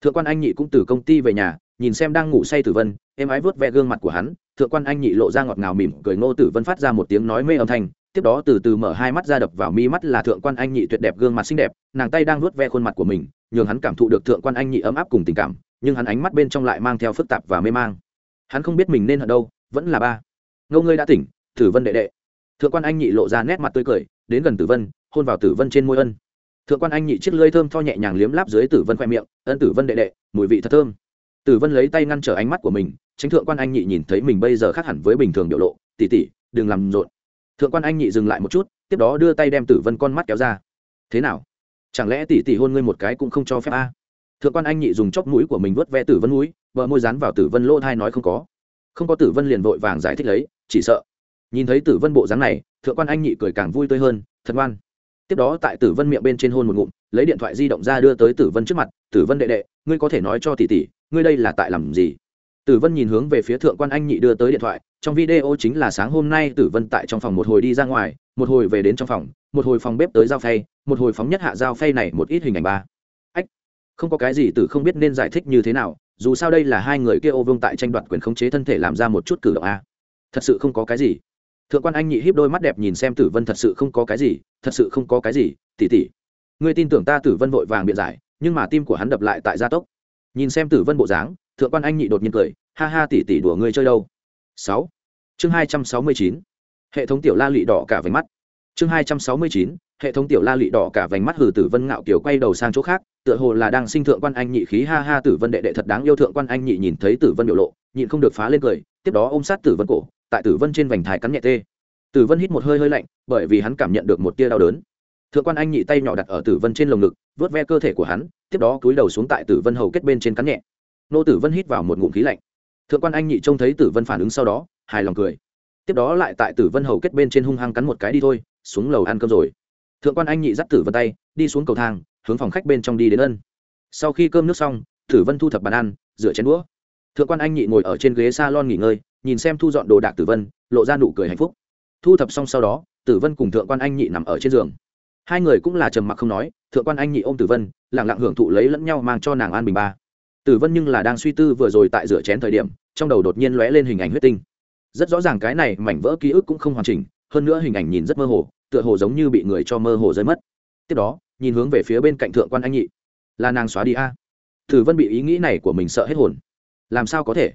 Thượng quan anh nhị cũng từ công ty về nhà, nhìn xem đang ngủ say tử vân em ái vớt ve gương mặt của hắn, thượng quan anh nhị lộ ra ngọt ngào mỉm cười ngô tử vân phát ra một tiếng nói mê âm thanh, tiếp đó từ từ mở hai mắt ra đập vào mi mắt là thượng quan anh nhị tuyệt đẹp gương mặt xinh đẹp, nàng tay đang vuốt ve khuôn mặt của mình, nhường hắn cảm thụ được thượng quan anh nhị ấm áp cùng tình cảm nhưng hắn ánh mắt bên trong lại mang theo phức tạp và mê mang. Hắn không biết mình nên ở đâu, vẫn là ba. Ngâu ngươi đã tỉnh, tử vân đệ đệ. Thượng quan anh nhị lộ ra nét mặt tươi cười, đến gần tử vân, hôn vào tử vân trên môi ân. Thượng quan anh nhị chiếc lưỡi thơm tho nhẹ nhàng liếm láp dưới tử vân khoe miệng, ân tử vân đệ đệ, mùi vị thật thơm. Tử vân lấy tay ngăn trở ánh mắt của mình, tránh thượng quan anh nhị nhìn thấy mình bây giờ khác hẳn với bình thường biểu lộ tỉ tỉ đừng làm rộn. Thượng quan anh nhị dừng lại một chút, tiếp đó đưa tay đem tử vân con mắt kéo ra. Thế nào? Chẳng lẽ tỉ tỉ hôn ngươi một cái cũng không cho phép a? Thượng quan anh nhị dùng chóp mũi của mình vớt ve tử vân mũi vợ môi dán vào tử vân lỗ thai nói không có. Không có tử vân liền vội vàng giải thích lấy, chỉ sợ. Nhìn thấy tử vân bộ dáng này, thượng quan anh nhị cười càng vui tươi hơn, thật ngoan. Tiếp đó tại tử vân miệng bên trên hôn một ngụm, lấy điện thoại di động ra đưa tới tử vân trước mặt, tử vân đệ đệ, ngươi có thể nói cho tỷ tỷ, ngươi đây là tại làm gì? Tử vân nhìn hướng về phía thượng quan anh nhị đưa tới điện thoại, trong video chính là sáng hôm nay tử vân tại trong phòng một hồi đi ra ngoài, một hồi về đến trong phòng, một hồi phòng bếp tới giao phay, một hồi phóng nhất hạ giao phay này một ít hình ảnh ba không có cái gì tử không biết nên giải thích như thế nào, dù sao đây là hai người kia ô vương tại tranh đoạt quyền khống chế thân thể làm ra một chút cử động a. Thật sự không có cái gì. Thượng quan anh nhị híp đôi mắt đẹp nhìn xem tử vân thật sự không có cái gì, thật sự không có cái gì, tỉ tỉ. Ngươi tin tưởng ta tử vân vội vàng biện giải, nhưng mà tim của hắn đập lại tại gia tốc. Nhìn xem tử vân bộ dáng, thượng quan anh nhị đột nhiên cười, ha ha tỉ tỉ đùa ngươi chơi đâu. Sáu. Chương hai trăm sáu mươi chín. Hệ thống tiểu la lụy đỏ cả về mắt. Chương hai trăm sáu mươi chín hệ thống tiểu la lị đỏ cả vành mắt hừ tử vân ngạo kiều quay đầu sang chỗ khác tựa hồ là đang sinh thượng quan anh nhị khí ha ha tử vân đệ đệ thật đáng yêu thượng quan anh nhị nhìn thấy tử vân biểu lộ nhịn không được phá lên cười tiếp đó ôm sát tử vân cổ tại tử vân trên vành thái cắn nhẹ tê tử vân hít một hơi hơi lạnh bởi vì hắn cảm nhận được một tia đau đớn thượng quan anh nhị tay nhỏ đặt ở tử vân trên lồng ngực vớt ve cơ thể của hắn tiếp đó cúi đầu xuống tại tử vân hầu kết bên trên cắn nhẹ nô tử vân hít vào một ngụm khí lạnh thượng quan anh nhị trông thấy tử vân phản ứng sau đó hài lòng cười tiếp đó lại tại tử vân hầu kết bên trên hung hăng cắn một cái đi thôi xuống lầu ăn cơm rồi thượng quan anh nhị dắt tử vân tay, đi xuống cầu thang, hướng phòng khách bên trong đi đến ân. Sau khi cơm nước xong, tử vân thu thập bàn ăn, rửa chén đũa. Thượng quan anh nhị ngồi ở trên ghế s a lon nghỉ ngơi, nhìn xem thu dọn đồ đạc tử vân, lộ ra nụ cười hạnh phúc. Thu thập xong sau đó, tử vân cùng thượng quan anh nhị nằm ở trên giường. Hai người cũng là trầm mặc không nói, thượng quan anh nhị ôm tử vân lẳng lặng hưởng thụ lấy lẫn nhau mang cho nàng an bình ba. Tử vân nhưng là đang suy tư vừa rồi tại rửa chén thời điểm, trong đầu đột nhiên lóe lên hình ảnh huyết tinh. Rất rõ ràng cái này mảnh vỡ ký ức cũng không hoàn chỉnh, hơn nữa hình ảnh nhìn rất mơ hồ tựa hồ giống như bị người cho mơ hồ rơi mất. Tiếp đó, nhìn hướng về phía bên cạnh thượng quan anh nhị. Là nàng xóa đi a. Tử vân bị ý nghĩ này của mình sợ hết hồn. Làm sao có thể?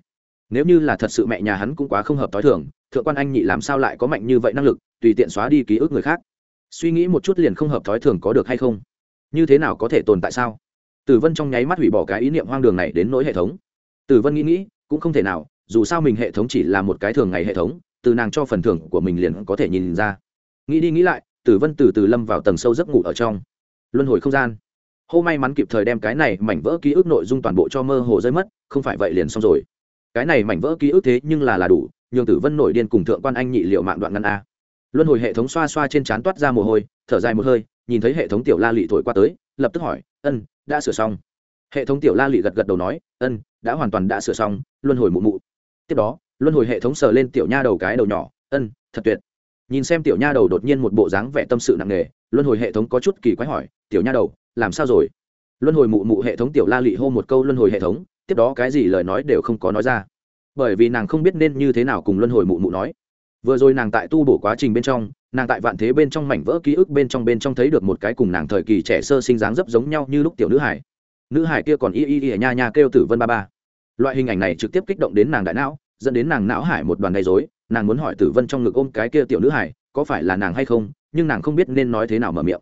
Nếu như là thật sự mẹ nhà hắn cũng quá không hợp t h i thường, thượng quan anh nhị làm sao lại có mạnh như vậy năng lực, tùy tiện xóa đi ký ức người khác? Suy nghĩ một chút liền không hợp thói thường có được hay không? Như thế nào có thể tồn tại sao? Tử vân trong nháy mắt hủy bỏ cái ý niệm hoang đường này đến nỗi hệ thống. Tử vân nghĩ nghĩ, cũng không thể nào, dù sao mình hệ thống chỉ là một cái thường ngày hệ thống, từ nàng cho phần thưởng của mình liền có thể nhìn ra nghĩ đi nghĩ lại, tử vân từ từ lâm vào tầng sâu giấc ngủ ở trong. Luân hồi không gian. Hô may mắn kịp thời đem cái này mảnh vỡ ký ức nội dung toàn bộ cho mơ hồ rơi mất, không phải vậy liền xong rồi. Cái này mảnh vỡ ký ức thế nhưng là là đủ, nhường tử vân nổi điên cùng thượng quan anh nhị liệu mạng đoạn ngăn a. Luân hồi hệ thống xoa xoa trên trán toát ra mồ hôi, thở dài một hơi, nhìn thấy hệ thống tiểu la lị thổi qua tới, lập tức hỏi, ân, đã sửa xong? Hệ thống tiểu la lị gật gật đầu nói, ân, đã hoàn toàn đã sửa xong, luân hồi mụ mụ. Tiếp đó, luân hồi hệ thống sờ lên tiểu nha đầu cái đầu nhỏ, ân, thật tuyệt nhìn xem tiểu nha đầu đột nhiên một bộ dáng vẻ tâm sự nặng nề, luân hồi hệ thống có chút kỳ quái hỏi, tiểu nha đầu, làm sao rồi? Luân hồi mụ mụ hệ thống tiểu la lị hô một câu luân hồi hệ thống, tiếp đó cái gì lời nói đều không có nói ra. Bởi vì nàng không biết nên như thế nào cùng luân hồi mụ mụ nói. Vừa rồi nàng tại tu bổ quá trình bên trong, nàng tại vạn thế bên trong mảnh vỡ ký ức bên trong bên trong thấy được một cái cùng nàng thời kỳ trẻ sơ sinh dáng dấp giống nhau như lúc tiểu nữ hải. Nữ hải kia còn y y y nha nha kêu tử vân ba ba. Loại hình ảnh này trực tiếp kích động đến nàng đại não dẫn đến nàng não hải một đoàn gây dối nàng muốn hỏi tử vân trong ngực ôm cái kia tiểu nữ hải, có phải là nàng hay không, nhưng nàng không biết nên nói thế nào mở miệng.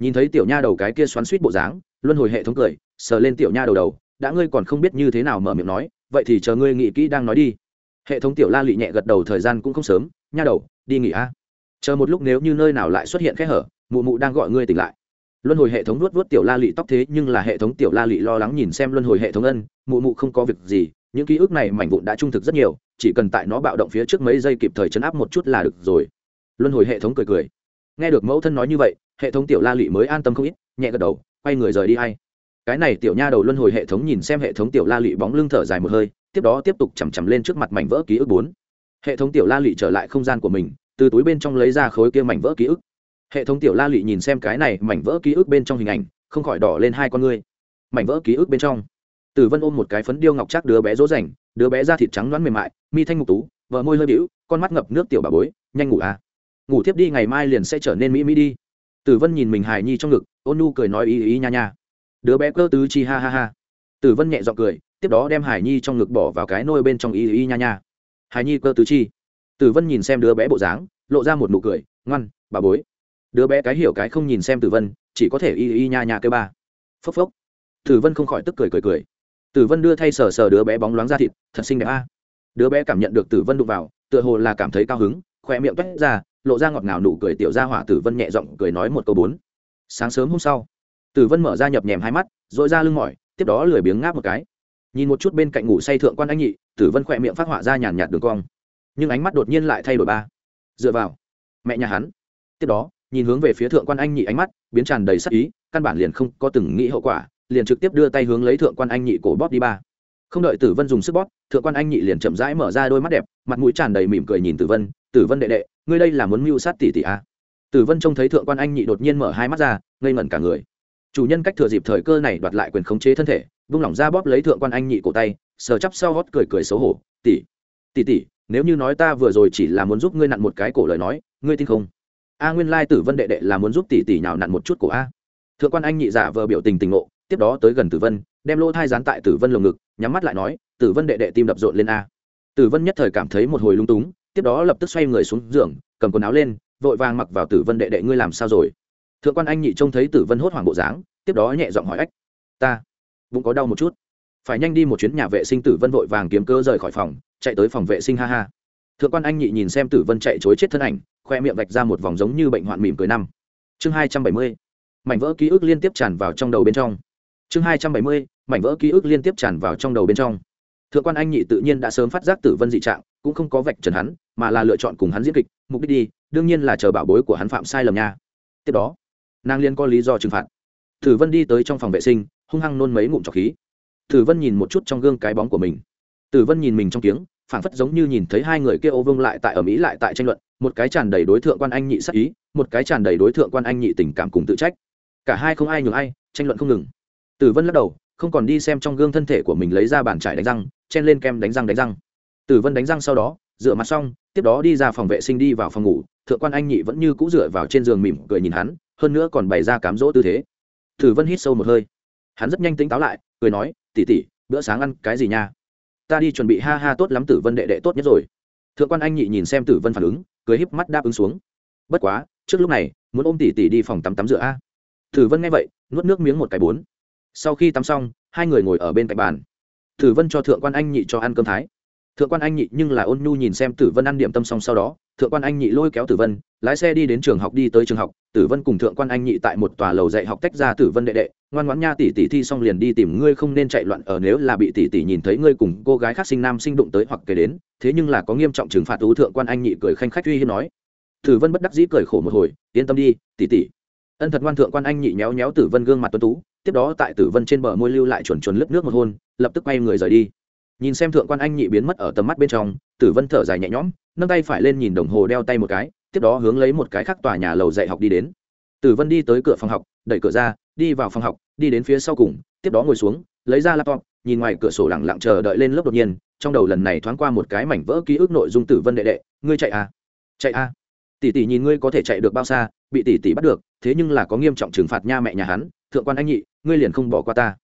Nhìn thấy tiểu nha đầu cái kia xoắn suýt bộ dáng, luân hồi hệ thống cười, sờ lên tiểu nha đầu đầu, đã ngươi còn không biết như thế nào mở miệng nói, vậy thì chờ ngươi nghĩ kỹ đang nói đi. Hệ thống tiểu la lị nhẹ gật đầu, thời gian cũng không sớm, nha đầu, đi nghỉ a. Chờ một lúc nếu như nơi nào lại xuất hiện khe hở, mụ mụ đang gọi ngươi tỉnh lại. Luân hồi hệ thống nuốt vuốt tiểu la lị tóc thế, nhưng là hệ thống tiểu la lị lo lắng nhìn xem luân hồi hệ thống ân, mụ mụ không có việc gì những ký ức này mảnh vụn đã trung thực rất nhiều, chỉ cần tại nó bạo động phía trước mấy giây kịp thời chấn áp một chút là được rồi. Luân hồi hệ thống cười cười. Nghe được mẫu thân nói như vậy, hệ thống tiểu la lị mới an tâm không ít, nhẹ gật đầu, quay người rời đi hay cái này tiểu nha đầu luân hồi hệ thống nhìn xem hệ thống tiểu la lị bóng lưng thở dài một hơi, tiếp đó tiếp tục chằm chằm lên trước mặt mảnh vỡ ký ức bốn. Hệ thống tiểu la lị trở lại không gian của mình, từ túi bên trong lấy ra khối kia mảnh vỡ ký ức. Hệ thống tiểu la lị nhìn xem cái này mảnh vỡ ký ức bên trong hình ảnh, không khỏi đỏ lên hai con ngươi. Mảnh vỡ ký ức bên trong tử vân ôm một cái phấn điêu ngọc chắc đứa bé dỗ dành đứa bé da thịt trắng loãng mềm mại, mi thanh ngục tú, vợ môi hơi bĩu, con mắt ngập nước tiểu bà bối, nhanh ngủ à? Ngủ tiếp đi, ngày mai liền sẽ trở nên mỹ mỹ đi. Tử vân nhìn mình hài nhi trong ngực, ôn nu cười nói ý ý nha nha. Đứa bé cơ tứ chi ha ha ha. Tử vân nhẹ g i ọ n g cười, tiếp đó đem hải nhi trong ngực bỏ vào cái nôi bên trong ý ý nha nha. Hải nhi cơ tứ chi. Tử vân nhìn xem đứa bé bộ dáng, lộ ra một nụ cười, ngoan, bà bối. Đứa bé cái hiểu cái không nhìn xem tử vân, chỉ có thể y y nha nha kêu ba. Phốc phốc. Tử vân không khỏi tức cười cười cười tử vân đưa thay sờ sờ đứa bé bóng loáng ra thịt, thật xinh đẹp a. Đứa bé cảm nhận được tử vân đụng vào, tựa hồ là cảm thấy cao hứng khoe miệng toét ra, lộ ra ngọt ngào nụ cười tiểu ra hỏa tử vân nhẹ giọng cười nói một câu bốn. Sáng sớm hôm sau, tử vân mở ra nhập nhèm hai mắt dội ra lưng mỏi, tiếp đó lười biếng ngáp một cái. Nhìn một chút bên cạnh ngủ say thượng quan anh nhị, tử vân khỏe miệng phát họa ra nhàn nhạt đường cong. Nhưng ánh mắt đột nhiên lại thay đổi ba. Dựa vào, mẹ nhà hắn. Tiếp đó, nhìn hướng về phía thượng quan anh nhị ánh mắt, biến tràn đầy sắc ý, căn bản liền không có từng nghĩ hậu quả liền trực tiếp đưa tay hướng lấy thượng quan anh nhị cổ bóp đi ba. Không đợi tử vân dùng sức bóp, thượng quan anh nhị liền chậm rãi mở ra đôi mắt đẹp, mặt mũi tràn đầy mỉm cười nhìn tử vân tử vân đệ đệ, ngươi đây là muốn mưu sát tỷ tỷ à. tử vân trông thấy thượng quan anh nhị đột nhiên mở hai mắt ra, ngây ngẩn cả người. Chủ nhân cách thừa dịp thời cơ này đoạt lại quyền khống chế thân thể, vung lỏng ra bóp lấy thượng quan anh nhị cổ tay, sờ chắp sau hót cười cười xấu hổ, tỷ tỷ tỷ, nếu như nói ta vừa rồi chỉ là muốn giúp ngươi nặn một cái cổ lời nói, ngươi tin không? A, nguyên lai tử vân đệ đệ là muốn giúp tỷ tỷ nhào nặn một chút cổ a. Thượng quan anh nhị giả vờ biểu tình tình ngộ tiếp đó tới gần tử vân, đem lỗ thai dán tại tử vân lồng ngực, nhắm mắt lại nói, tử vân đệ đệ tim đập rộn lên a. Tử vân nhất thời cảm thấy một hồi lung túng, tiếp đó lập tức xoay người xuống giường, cầm quần áo lên, vội vàng mặc vào tử vân đệ đệ, ngươi làm sao rồi? Thượng quan anh nhị trông thấy tử vân hốt hoảng bộ dáng, tiếp đó nhẹ giọng hỏi ách, ta bụng có đau một chút. Phải nhanh đi một chuyến nhà vệ sinh. Tử vân vội vàng kiếm cơ rời khỏi phòng, chạy tới phòng vệ sinh, ha ha. Thượng quan anh nhị nhìn xem tử vân chạy chối chết thân ảnh, khoe miệng vạch ra một vòng giống như bệnh hoạn mỉm cười năm. Chương hai trăm bảy mươi, mảnh vỡ ký ức liên tiếp tràn vào trong đầu bên trong chương hai trăm bảy mươi, mảnh vỡ ký ức liên tiếp tràn vào trong đầu bên trong. Thượng quan anh nhị tự nhiên đã sớm phát giác tử vân dị trạng, cũng không có vạch trần hắn, mà là lựa chọn cùng hắn diễn kịch, mục đích đi, đương nhiên là chờ bảo bối của hắn phạm sai lầm nha. Tiếp đó, nàng liên có lý do trừng phạt. Tử vân đi tới trong phòng vệ sinh, hung hăng nôn mấy ngụm trọc khí. Tử vân nhìn một chút trong gương cái bóng của mình. Tử vân nhìn mình trong tiếng phảng phất giống như nhìn thấy hai người kia ô vương lại tại ở mỹ lại tại tranh luận, một cái tràn đầy đối tượng quan anh nhị sắc ý, một cái tràn đầy đối tượng quan anh nhị tình cảm cùng tự trách. Cả hai không ai nhường ai, tranh luận không ngừng tử vân lắc đầu, không còn đi xem trong gương thân thể của mình lấy ra bàn trải đánh răng, chen lên kem đánh răng đánh răng. Tử vân đánh răng sau đó, rửa mặt xong, tiếp đó đi ra phòng vệ sinh đi vào phòng ngủ. Thượng quan anh nhị vẫn như cũ dựa vào trên giường mỉm cười nhìn hắn, hơn nữa còn bày ra cám dỗ tư thế. Tử vân hít sâu một hơi. Hắn rất nhanh tỉnh táo lại, cười nói tỉ tỉ bữa sáng ăn cái gì nha? Ta đi chuẩn bị ha ha tốt lắm tử vân đệ đệ tốt nhất rồi. Thượng quan anh nhị nhìn xem tử vân phản ứng, cười híp mắt đáp ứng xuống. Bất quá, trước lúc này, muốn ôm tỉ tỉ đi phòng tắm tắm rửa a. Tử vân nghe vậy, nuốt nước miếng một cái bốn sau khi tắm xong, hai người ngồi ở bên cạnh bàn. Tử vân cho thượng quan anh nhị cho ăn cơm thái. Thượng quan anh nhị nhưng là ôn nhu nhìn xem tử vân ăn điểm tâm xong sau đó, thượng quan anh nhị lôi kéo tử vân, lái xe đi đến trường học đi tới trường học. Tử vân cùng thượng quan anh nhị tại một tòa lầu dạy học tách ra tử vân đệ đệ, ngoan ngoãn nha tỷ tỷ thi xong liền đi tìm ngươi không nên chạy loạn ở nếu là bị tỷ tỷ nhìn thấy ngươi cùng cô gái khác sinh nam sinh đụng tới hoặc kể đến, thế nhưng là có nghiêm trọng trừng phạt tú thượng quan anh nhị cười khanh khách uy hiếp nói. Tử vân bất đắc dĩ cười khổ một hồi, yên tâm đi, tỷ tỷ. Ân thật ngoan thượng quan anh nhị nhéo nhéo tử vân gương mặt tuấn tú tiếp đó tại tử vân trên bờ môi lưu lại chuẩn chuẩn lướt nước một hôn, lập tức quay người rời đi. Nhìn xem thượng quan anh nhị biến mất ở tầm mắt bên trong, tử vân thở dài nhẹ nhõm, nâng tay phải lên nhìn đồng hồ đeo tay một cái, tiếp đó hướng lấy một cái khác tòa nhà lầu dạy học đi đến. Tử vân đi tới cửa phòng học, đẩy cửa ra, đi vào phòng học, đi đến phía sau cùng, tiếp đó ngồi xuống, lấy ra laptop, nhìn ngoài cửa sổ lẳng lặng chờ đợi lên lớp đột nhiên, trong đầu lần này thoáng qua một cái mảnh vỡ ký ức nội dung tử vân đệ đệ, ngươi chạy à? Chạy à? Tỷ tỷ nhìn ngươi có thể chạy được bao xa, bị tỷ tỷ bắt được, thế nhưng là có nghiêm trọng trừng phạt nha mẹ nhà hắn thượng quan anh nhị, ngươi liền không bỏ qua ta.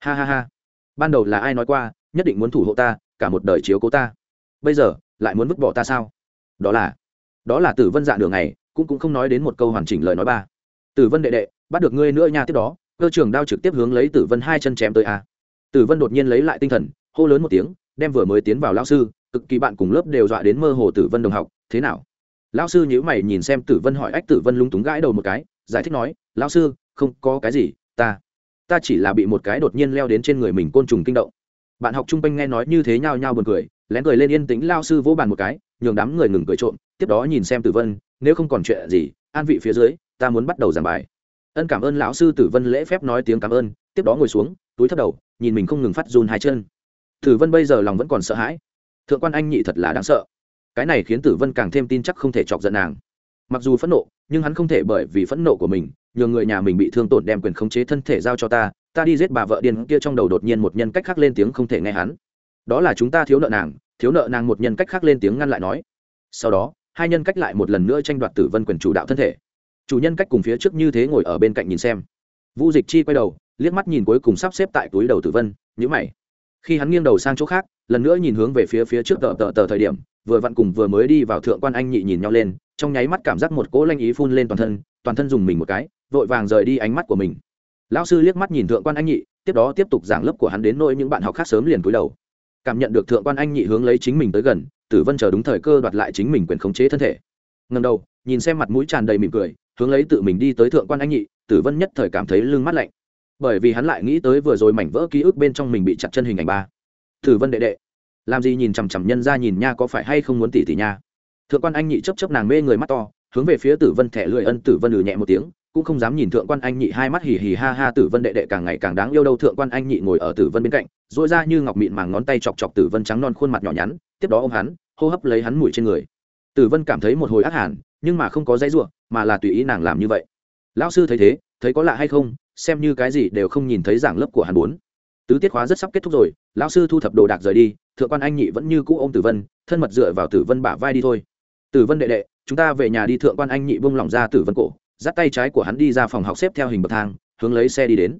Ha ha ha. Ban đầu là ai nói qua, nhất định muốn thủ hộ ta, cả một đời chiếu cố ta. Bây giờ, lại muốn vứt bỏ ta sao? Đó là đó là tử vân dạ đường này cũng cũng không nói đến một câu hoàn chỉnh lời nói ba. Tử vân đệ đệ, bắt được ngươi nữa nha tiếp đó, cơ trường đao trực tiếp hướng lấy tử vân hai chân chém tới a. Tử vân đột nhiên lấy lại tinh thần, hô lớn một tiếng, đem vừa mới tiến vào lão sư, cực kỳ bạn cùng lớp đều dọa đến mơ hồ tử vân đồng học, thế nào? Lão sư nhữ mày nhìn xem tử vân hỏi ách tử vân lúng túng gãi đầu một cái, giải thích nói, lão sư không có cái gì, ta ta chỉ là bị một cái đột nhiên leo đến trên người mình côn trùng kinh động. Bạn học trung quanh nghe nói như thế nhao nhao buồn cười, lén cười lên yên tĩnh lao sư vỗ bàn một cái, nhường đám người ngừng cười trộm, tiếp đó nhìn xem tử vân, nếu không còn chuyện gì, an vị phía dưới, ta muốn bắt đầu giảng bài. Ân cảm ơn lão sư tử vân lễ phép nói tiếng cảm ơn, tiếp đó ngồi xuống, túi thấp đầu, nhìn mình không ngừng phát run hai chân. Tử vân bây giờ lòng vẫn còn sợ hãi. Thượng quan anh nhị thật là đáng sợ. Cái này khiến tử vân càng thêm tin chắc không thể chọc giận nàng mặc dù phẫn nộ, nhưng hắn không thể bởi vì phẫn nộ của mình nhường người nhà mình bị thương tổn đem quyền khống chế thân thể giao cho ta ta đi giết bà vợ điên kia trong đầu đột nhiên một nhân cách khác lên tiếng không thể nghe hắn. Đó là chúng ta thiếu nợ nàng, thiếu nợ nàng một nhân cách khác lên tiếng ngăn lại nói. Sau đó, hai nhân cách lại một lần nữa tranh đoạt tử vân quyền chủ đạo thân thể. Chủ nhân cách cùng phía trước như thế ngồi ở bên cạnh nhìn xem. Vũ dịch chi quay đầu, liếc mắt nhìn cuối cùng sắp xếp tại túi đầu tử vân nhữ mày. Khi hắn nghiêng đầu sang chỗ khác, lần nữa nhìn hướng về phía phía trước tờ tờ tờ thời điểm vừa vặn cùng vừa mới đi vào thượng quan anh nhị nhìn nhau lên, trong nháy mắt cảm giác một cỗ lanh ý phun lên toàn thân toàn thân dùng mình một cái, vội vàng rời đi ánh mắt của mình. Lão sư liếc mắt nhìn thượng quan anh nhị, tiếp đó tiếp tục giảng lớp của hắn đến nỗi những bạn học khác sớm liền cúi đầu. Cảm nhận được thượng quan anh nhị hướng lấy chính mình tới gần, tử vân chờ đúng thời cơ đoạt lại chính mình quyền khống chế thân thể. Ngần đầu, nhìn xem mặt mũi tràn đầy mỉm cười, hướng lấy tự mình đi tới thượng quan anh nhị, tử vân nhất thời cảm thấy lưng mắt lạnh. Bởi vì hắn lại nghĩ tới vừa rồi mảnh vỡ ký ức bên trong mình bị chặt chân hình ảnh ba. Tử vân đệ đệ làm gì nhìn chằm chằm nhân ra nhìn nha có phải hay không muốn tỉ tỉ nha? Thượng quan anh nhị chấp chấp nàng mê người mắt to, hướng về phía tử vân thẻ lười ân tử vân lừ nhẹ một tiếng, cũng không dám nhìn thượng quan anh nhị hai mắt hì hì ha ha tử vân đệ đệ càng ngày càng đáng yêu đâu. Thượng quan anh nhị ngồi ở tử vân bên cạnh dội ra như ngọc mịn màng ngón tay chọc chọc tử vân trắng non khuôn mặt nhỏ nhắn, tiếp đó ô m hắn, hô hấp lấy hắn mùi trên người. Tử vân cảm thấy một hồi ác hẳn, nhưng mà không có dãy ruộng, mà là tùy ý nàng làm như vậy. Lão sư thấy thế, thấy có lạ hay không, xem như cái gì đều không nhìn thấy giảng lớp của hắn bốn. Tứ tiết khóa rất sắp kết thúc rồi, lão sư thu thập đồ đạc rời đi thượng quan anh nhị vẫn như cũ ô m tử vân, thân mật dựa vào tử vân bả vai đi thôi. Tử vân đệ đệ, chúng ta về nhà đi, thượng quan anh nhị bông lỏng ra tử vân cổ, dắt tay trái của hắn đi ra phòng học xếp theo hình bậc thang, hướng lấy xe đi đến.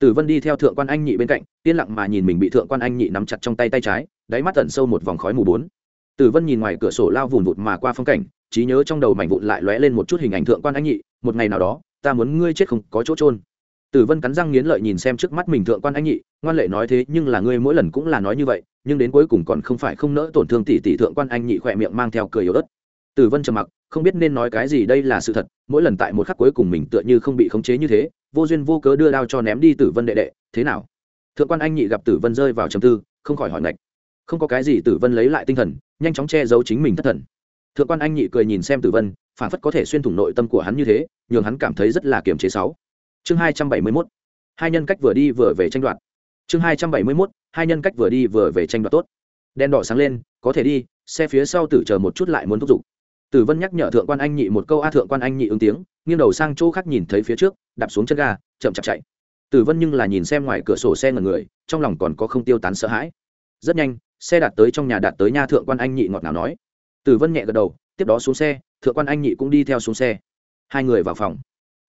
Tử vân đi theo thượng quan anh nhị bên cạnh, yên lặng mà nhìn mình bị thượng quan anh nhị nắm chặt trong tay tay trái, đáy mắt tận sâu một vòng khói mù bốn. Tử vân nhìn ngoài cửa sổ lao vùn vụt mà qua phong cảnh, trí nhớ trong đầu mảnh vụn lại lóe lên một chút hình ảnh thượng quan anh nhị, một ngày nào đó, ta muốn ngươi chết không có chỗ trôn tử vân cắn răng nghiến lợi nhìn xem trước mắt mình thượng quan anh nhị, ngoan lệ nói thế, nhưng là ngươi mỗi lần cũng là nói như vậy nhưng đến cuối cùng còn không phải không nỡ tổn thương tỷ tỷ thượng quan anh nhị khỏe miệng mang theo cười yếu ớt. Tử vân trầm mặc, không biết nên nói cái gì đây là sự thật, mỗi lần tại một khắc cuối cùng mình tựa như không bị khống chế như thế, vô duyên vô cớ đưa đao cho ném đi tử vân đệ đệ, thế nào? Thượng quan anh nhị gặp tử vân rơi vào trầm tư, không khỏi hỏi ngạch. Không có cái gì tử vân lấy lại tinh thần, nhanh chóng che giấu chính mình thất thần. Thượng quan anh nhị cười nhìn xem tử vân, phản phất có thể xuyên thủng nội tâm của hắn như thế, nhường hắn cảm thấy rất là kiềm chế sáu. Chương hai trăm bảy mươi mốt. Hai nhân cách vừa đi vừa về tranh đoạt. Chương hai trăm bảy mươi mốt hai nhân cách vừa đi vừa về tranh đoạt tốt. Đen đỏ sáng lên, có thể đi, xe phía sau tử chờ một chút lại muốn thúc giục. Tử vân nhắc nhở thượng quan anh nhị một câu, a thượng quan anh nhị ứng tiếng, nghiêng đầu sang chỗ khác nhìn thấy phía trước, đạp xuống chân ga, chậm chạp chạy. Tử vân nhưng là nhìn xem ngoài cửa sổ xe ngần người, trong lòng còn có không tiêu tán sợ hãi. Rất nhanh, xe đạt tới trong nhà đạt tới nha thượng quan anh nhị ngọt ngào nói. Tử vân nhẹ gật đầu, tiếp đó xuống xe, thượng quan anh nhị cũng đi theo xuống xe. Hai người vào phòng.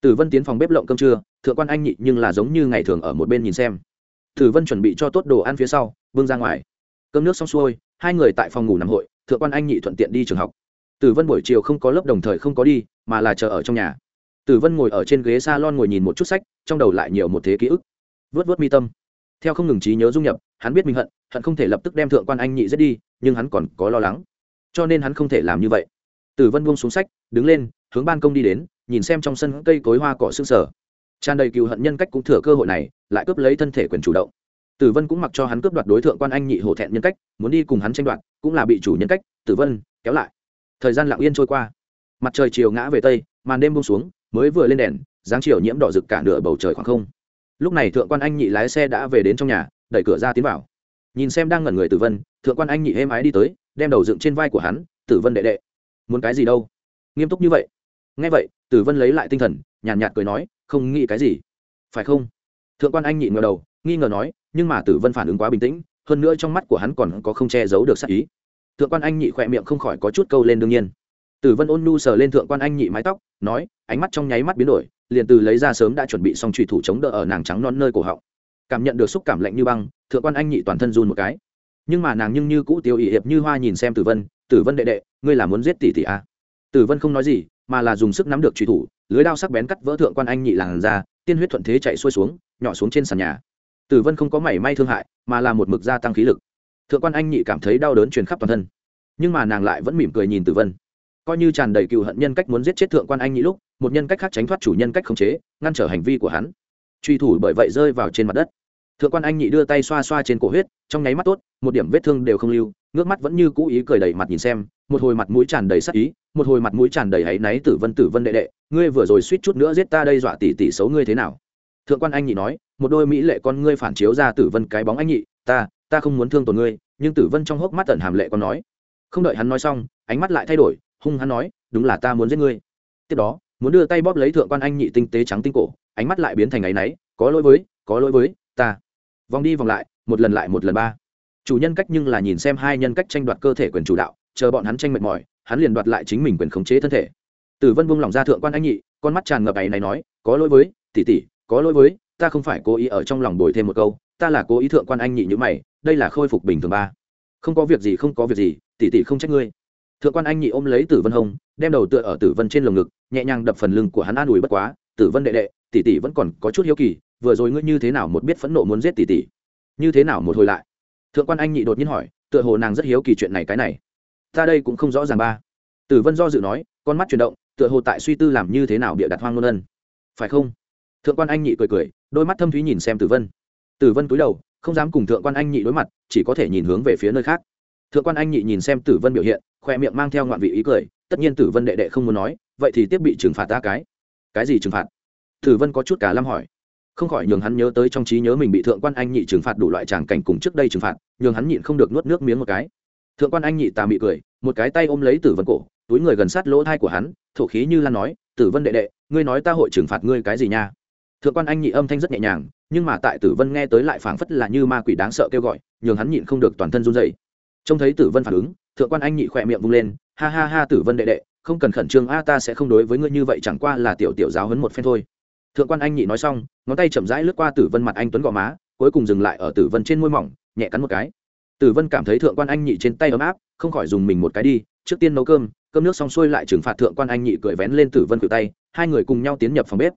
Tử vân tiến phòng bếp lộng cơm trưa, thượng quan anh nhị nhưng là giống như ngày thường ở một bên nhìn xem tử vân chuẩn bị cho tốt đồ ăn phía sau vương ra ngoài. Cơm nước xong xuôi, hai người tại phòng ngủ nằm hội, thượng quan anh nhị thuận tiện đi trường học. Tử vân buổi chiều không có lớp đồng thời không có đi, mà là chờ ở trong nhà. Tử vân ngồi ở trên ghế s a lon ngồi nhìn một chút sách, trong đầu lại nhiều một thế ký ức. Vớt vớt mi tâm. Theo không ngừng trí nhớ dung nhập, hắn biết mình hận hận không thể lập tức đem thượng quan anh nhị giết đi, nhưng hắn còn có lo lắng. Cho nên hắn không thể làm như vậy. Tử vân buông xuống sách, đứng lên, hướng ban công đi đến, nhìn xem trong sân cây cối hoa cỏ sương sở tràn đầy cựu hận nhân cách cũng thừa cơ hội này lại cướp lấy thân thể quyền chủ động. Tử vân cũng mặc cho hắn cướp đoạt đối tượng quan anh nhị hổ thẹn nhân cách muốn đi cùng hắn tranh đoạt cũng là bị chủ nhân cách tử vân kéo lại. Thời gian lặng yên trôi qua. Mặt trời chiều ngã về tây màn đêm bông xuống mới vừa lên đèn dáng chiều nhiễm đỏ rực cả nửa bầu trời khoảng không. Lúc này thượng quan anh nhị lái xe đã về đến trong nhà đẩy cửa ra tiến vào. Nhìn xem đang ngẩn người tử vân thượng quan anh nhị êm ái đi tới đem đầu dựng trên vai của hắn tử vân đệ đệ muốn cái gì đâu? Nghiêm túc như vậy. Ngay vậy tử vân lấy lại tinh thần nhàn nhạt, nhạt cười nói không nghĩ cái gì. Phải không? Thượng quan anh nhị ngờ đầu, nghi ngờ nói, nhưng mà tử vân phản ứng quá bình tĩnh, hơn nữa trong mắt của hắn còn có không che giấu được sắc ý. Thượng quan anh nhị khỏe miệng không khỏi có chút câu lên đương nhiên. Tử vân ôn nu sờ lên thượng quan anh nhị mái tóc, nói, ánh mắt trong nháy mắt biến đổi, liền từ lấy ra sớm đã chuẩn bị xong trùy thủ chống đỡ ở nàng trắng non nơi cổ họng. Cảm nhận được xúc cảm lạnh như băng, thượng quan anh nhị toàn thân run một cái. Nhưng mà nàng nhưng như cũ tiêu ỵ hiệp như hoa nhìn xem tử vân tử vân đệ đệ, ngươi là muốn giết tỷ tỷ à? tử vân không nói gì mà là dùng sức nắm được truy thủ, lưới đao sắc bén cắt vỡ thượng quan anh nhị làng ra, tiên huyết thuận thế chạy xuôi xuống, nhỏ xuống trên sàn nhà. Tử vân không có mảy may thương hại, mà là một mực gia tăng khí lực. Thượng quan anh nhị cảm thấy đau đớn truyền khắp toàn thân. Nhưng mà nàng lại vẫn mỉm cười nhìn tử vân. Coi như tràn đầy cựu hận nhân cách muốn giết chết thượng quan anh nhị lúc, một nhân cách khác tránh thoát chủ nhân cách khống chế, ngăn trở hành vi của hắn. Truy thủ bởi vậy rơi vào trên mặt đất. Thượng quan anh nhị đưa tay xoa xoa trên cổ huyết, trong nháy mắt tốt, một điểm vết thương đều không lưu, ngước mắt vẫn như cũ ý cười đầy mặt nhìn xem một hồi mặt mũi tràn đầy sắc ý, một hồi mặt mũi tràn đầy áy náy tử vân tử vân đệ đệ, ngươi vừa rồi suýt chút nữa giết ta đây dọa tỷ tỷ xấu ngươi thế nào? Thượng quan anh nhị nói, một đôi mỹ lệ con ngươi phản chiếu ra tử vân cái bóng anh nhị, ta ta không muốn thương tổn ngươi, nhưng tử vân trong hốc mắt tận hàm lệ con nói. Không đợi hắn nói xong, ánh mắt lại thay đổi, hung hắn nói, đúng là ta muốn giết ngươi. Tiếp đó, muốn đưa tay bóp lấy thượng quan anh nhị tinh tế trắng tinh cổ, ánh mắt lại biến thành áy náy, có lỗi với, có lỗi với, ta. Vòng đi vòng lại, một lần lại một lần ba chủ nhân cách nhưng là nhìn xem hai nhân cách tranh đoạt cơ thể quyền chủ đạo, chờ bọn hắn tranh mệt mỏi, hắn liền đoạt lại chính mình quyền khống chế thân thể. Tử vân buông lòng ra thượng quan anh nhị, con mắt tràn ngập ấy này nói, có lỗi với, tỷ tỷ, có lỗi với, ta không phải cố ý ở trong lòng bồi thêm một câu, ta là cố ý thượng quan anh nhị như mày, đây là khôi phục bình thường ba. Không có việc gì, không có việc gì, tỷ tỷ không trách ngươi. Thượng quan anh nhị ôm lấy tử vân hông, đem đầu tựa ở tử vân trên lồng ngực, nhẹ nhàng đập phần lưng của hắn an ủi bất quá, tử vân đệ đệ, tỷ tỷ vẫn còn có chút hiếu kỳ, vừa rồi ngươi như thế nào một biết phẫn nộ muốn giết tỷ tỷ? Như thế nào một hồi lại? Thượng quan anh nhị đột nhiên hỏi, tựa hồ nàng rất hiếu kỳ chuyện này cái này. Ta đây cũng không rõ ràng ba. Tử vân do dự nói, con mắt chuyển động, tựa hồ tại suy tư làm như thế nào bịa đặt hoang ngôn ân. Phải không? Thượng quan anh nhị cười cười, đôi mắt thâm thúy nhìn xem tử vân. Tử vân cúi đầu, không dám cùng thượng quan anh nhị đối mặt, chỉ có thể nhìn hướng về phía nơi khác. Thượng quan anh nhị nhìn xem tử vân biểu hiện, khoe miệng mang theo ngoạn vị ý cười, tất nhiên tử vân đệ đệ không muốn nói, vậy thì tiếp bị trừng phạt ta cái. Cái gì trừng phạt? Tử vân có chút cả lâm hỏi không khỏi nhường hắn nhớ tới trong trí nhớ mình bị thượng quan anh nhị trừng phạt đủ loại tràng cảnh cùng trước đây trừng phạt, nhường hắn nhịn không được nuốt nước miếng một cái. Thượng quan anh nhị tà mị cười, một cái tay ôm lấy tử vân cổ, túi người gần sát lỗ thai của hắn, thổ khí như lan nói, tử vân đệ đệ, ngươi nói ta hội trừng phạt ngươi cái gì nha? Thượng quan anh nhị âm thanh rất nhẹ nhàng, nhưng mà tại tử vân nghe tới lại phảng phất là như ma quỷ đáng sợ kêu gọi, nhường hắn nhịn không được toàn thân run dậy trông thấy tử vân phản ứng, thượng quan anh nhị khỏe miệng vung lên, ha ha ha tử vân đệ đệ, không cần khẩn trương a, ta sẽ không đối với ngươi như vậy, chẳng qua là tiểu tiểu giáo hấn một phen thôi thượng quan anh nhị nói xong, ngón tay chậm rãi lướt qua tử vân mặt anh tuấn gò má, cuối cùng dừng lại ở tử vân trên môi mỏng, nhẹ cắn một cái. Tử vân cảm thấy thượng quan anh nhị trên tay ấm áp, không khỏi dùng mình một cái đi, trước tiên nấu cơm cơm nước xong xuôi lại trừng phạt thượng quan anh nhị cười vén lên tử vân cự tay, hai người cùng nhau tiến nhập phòng bếp.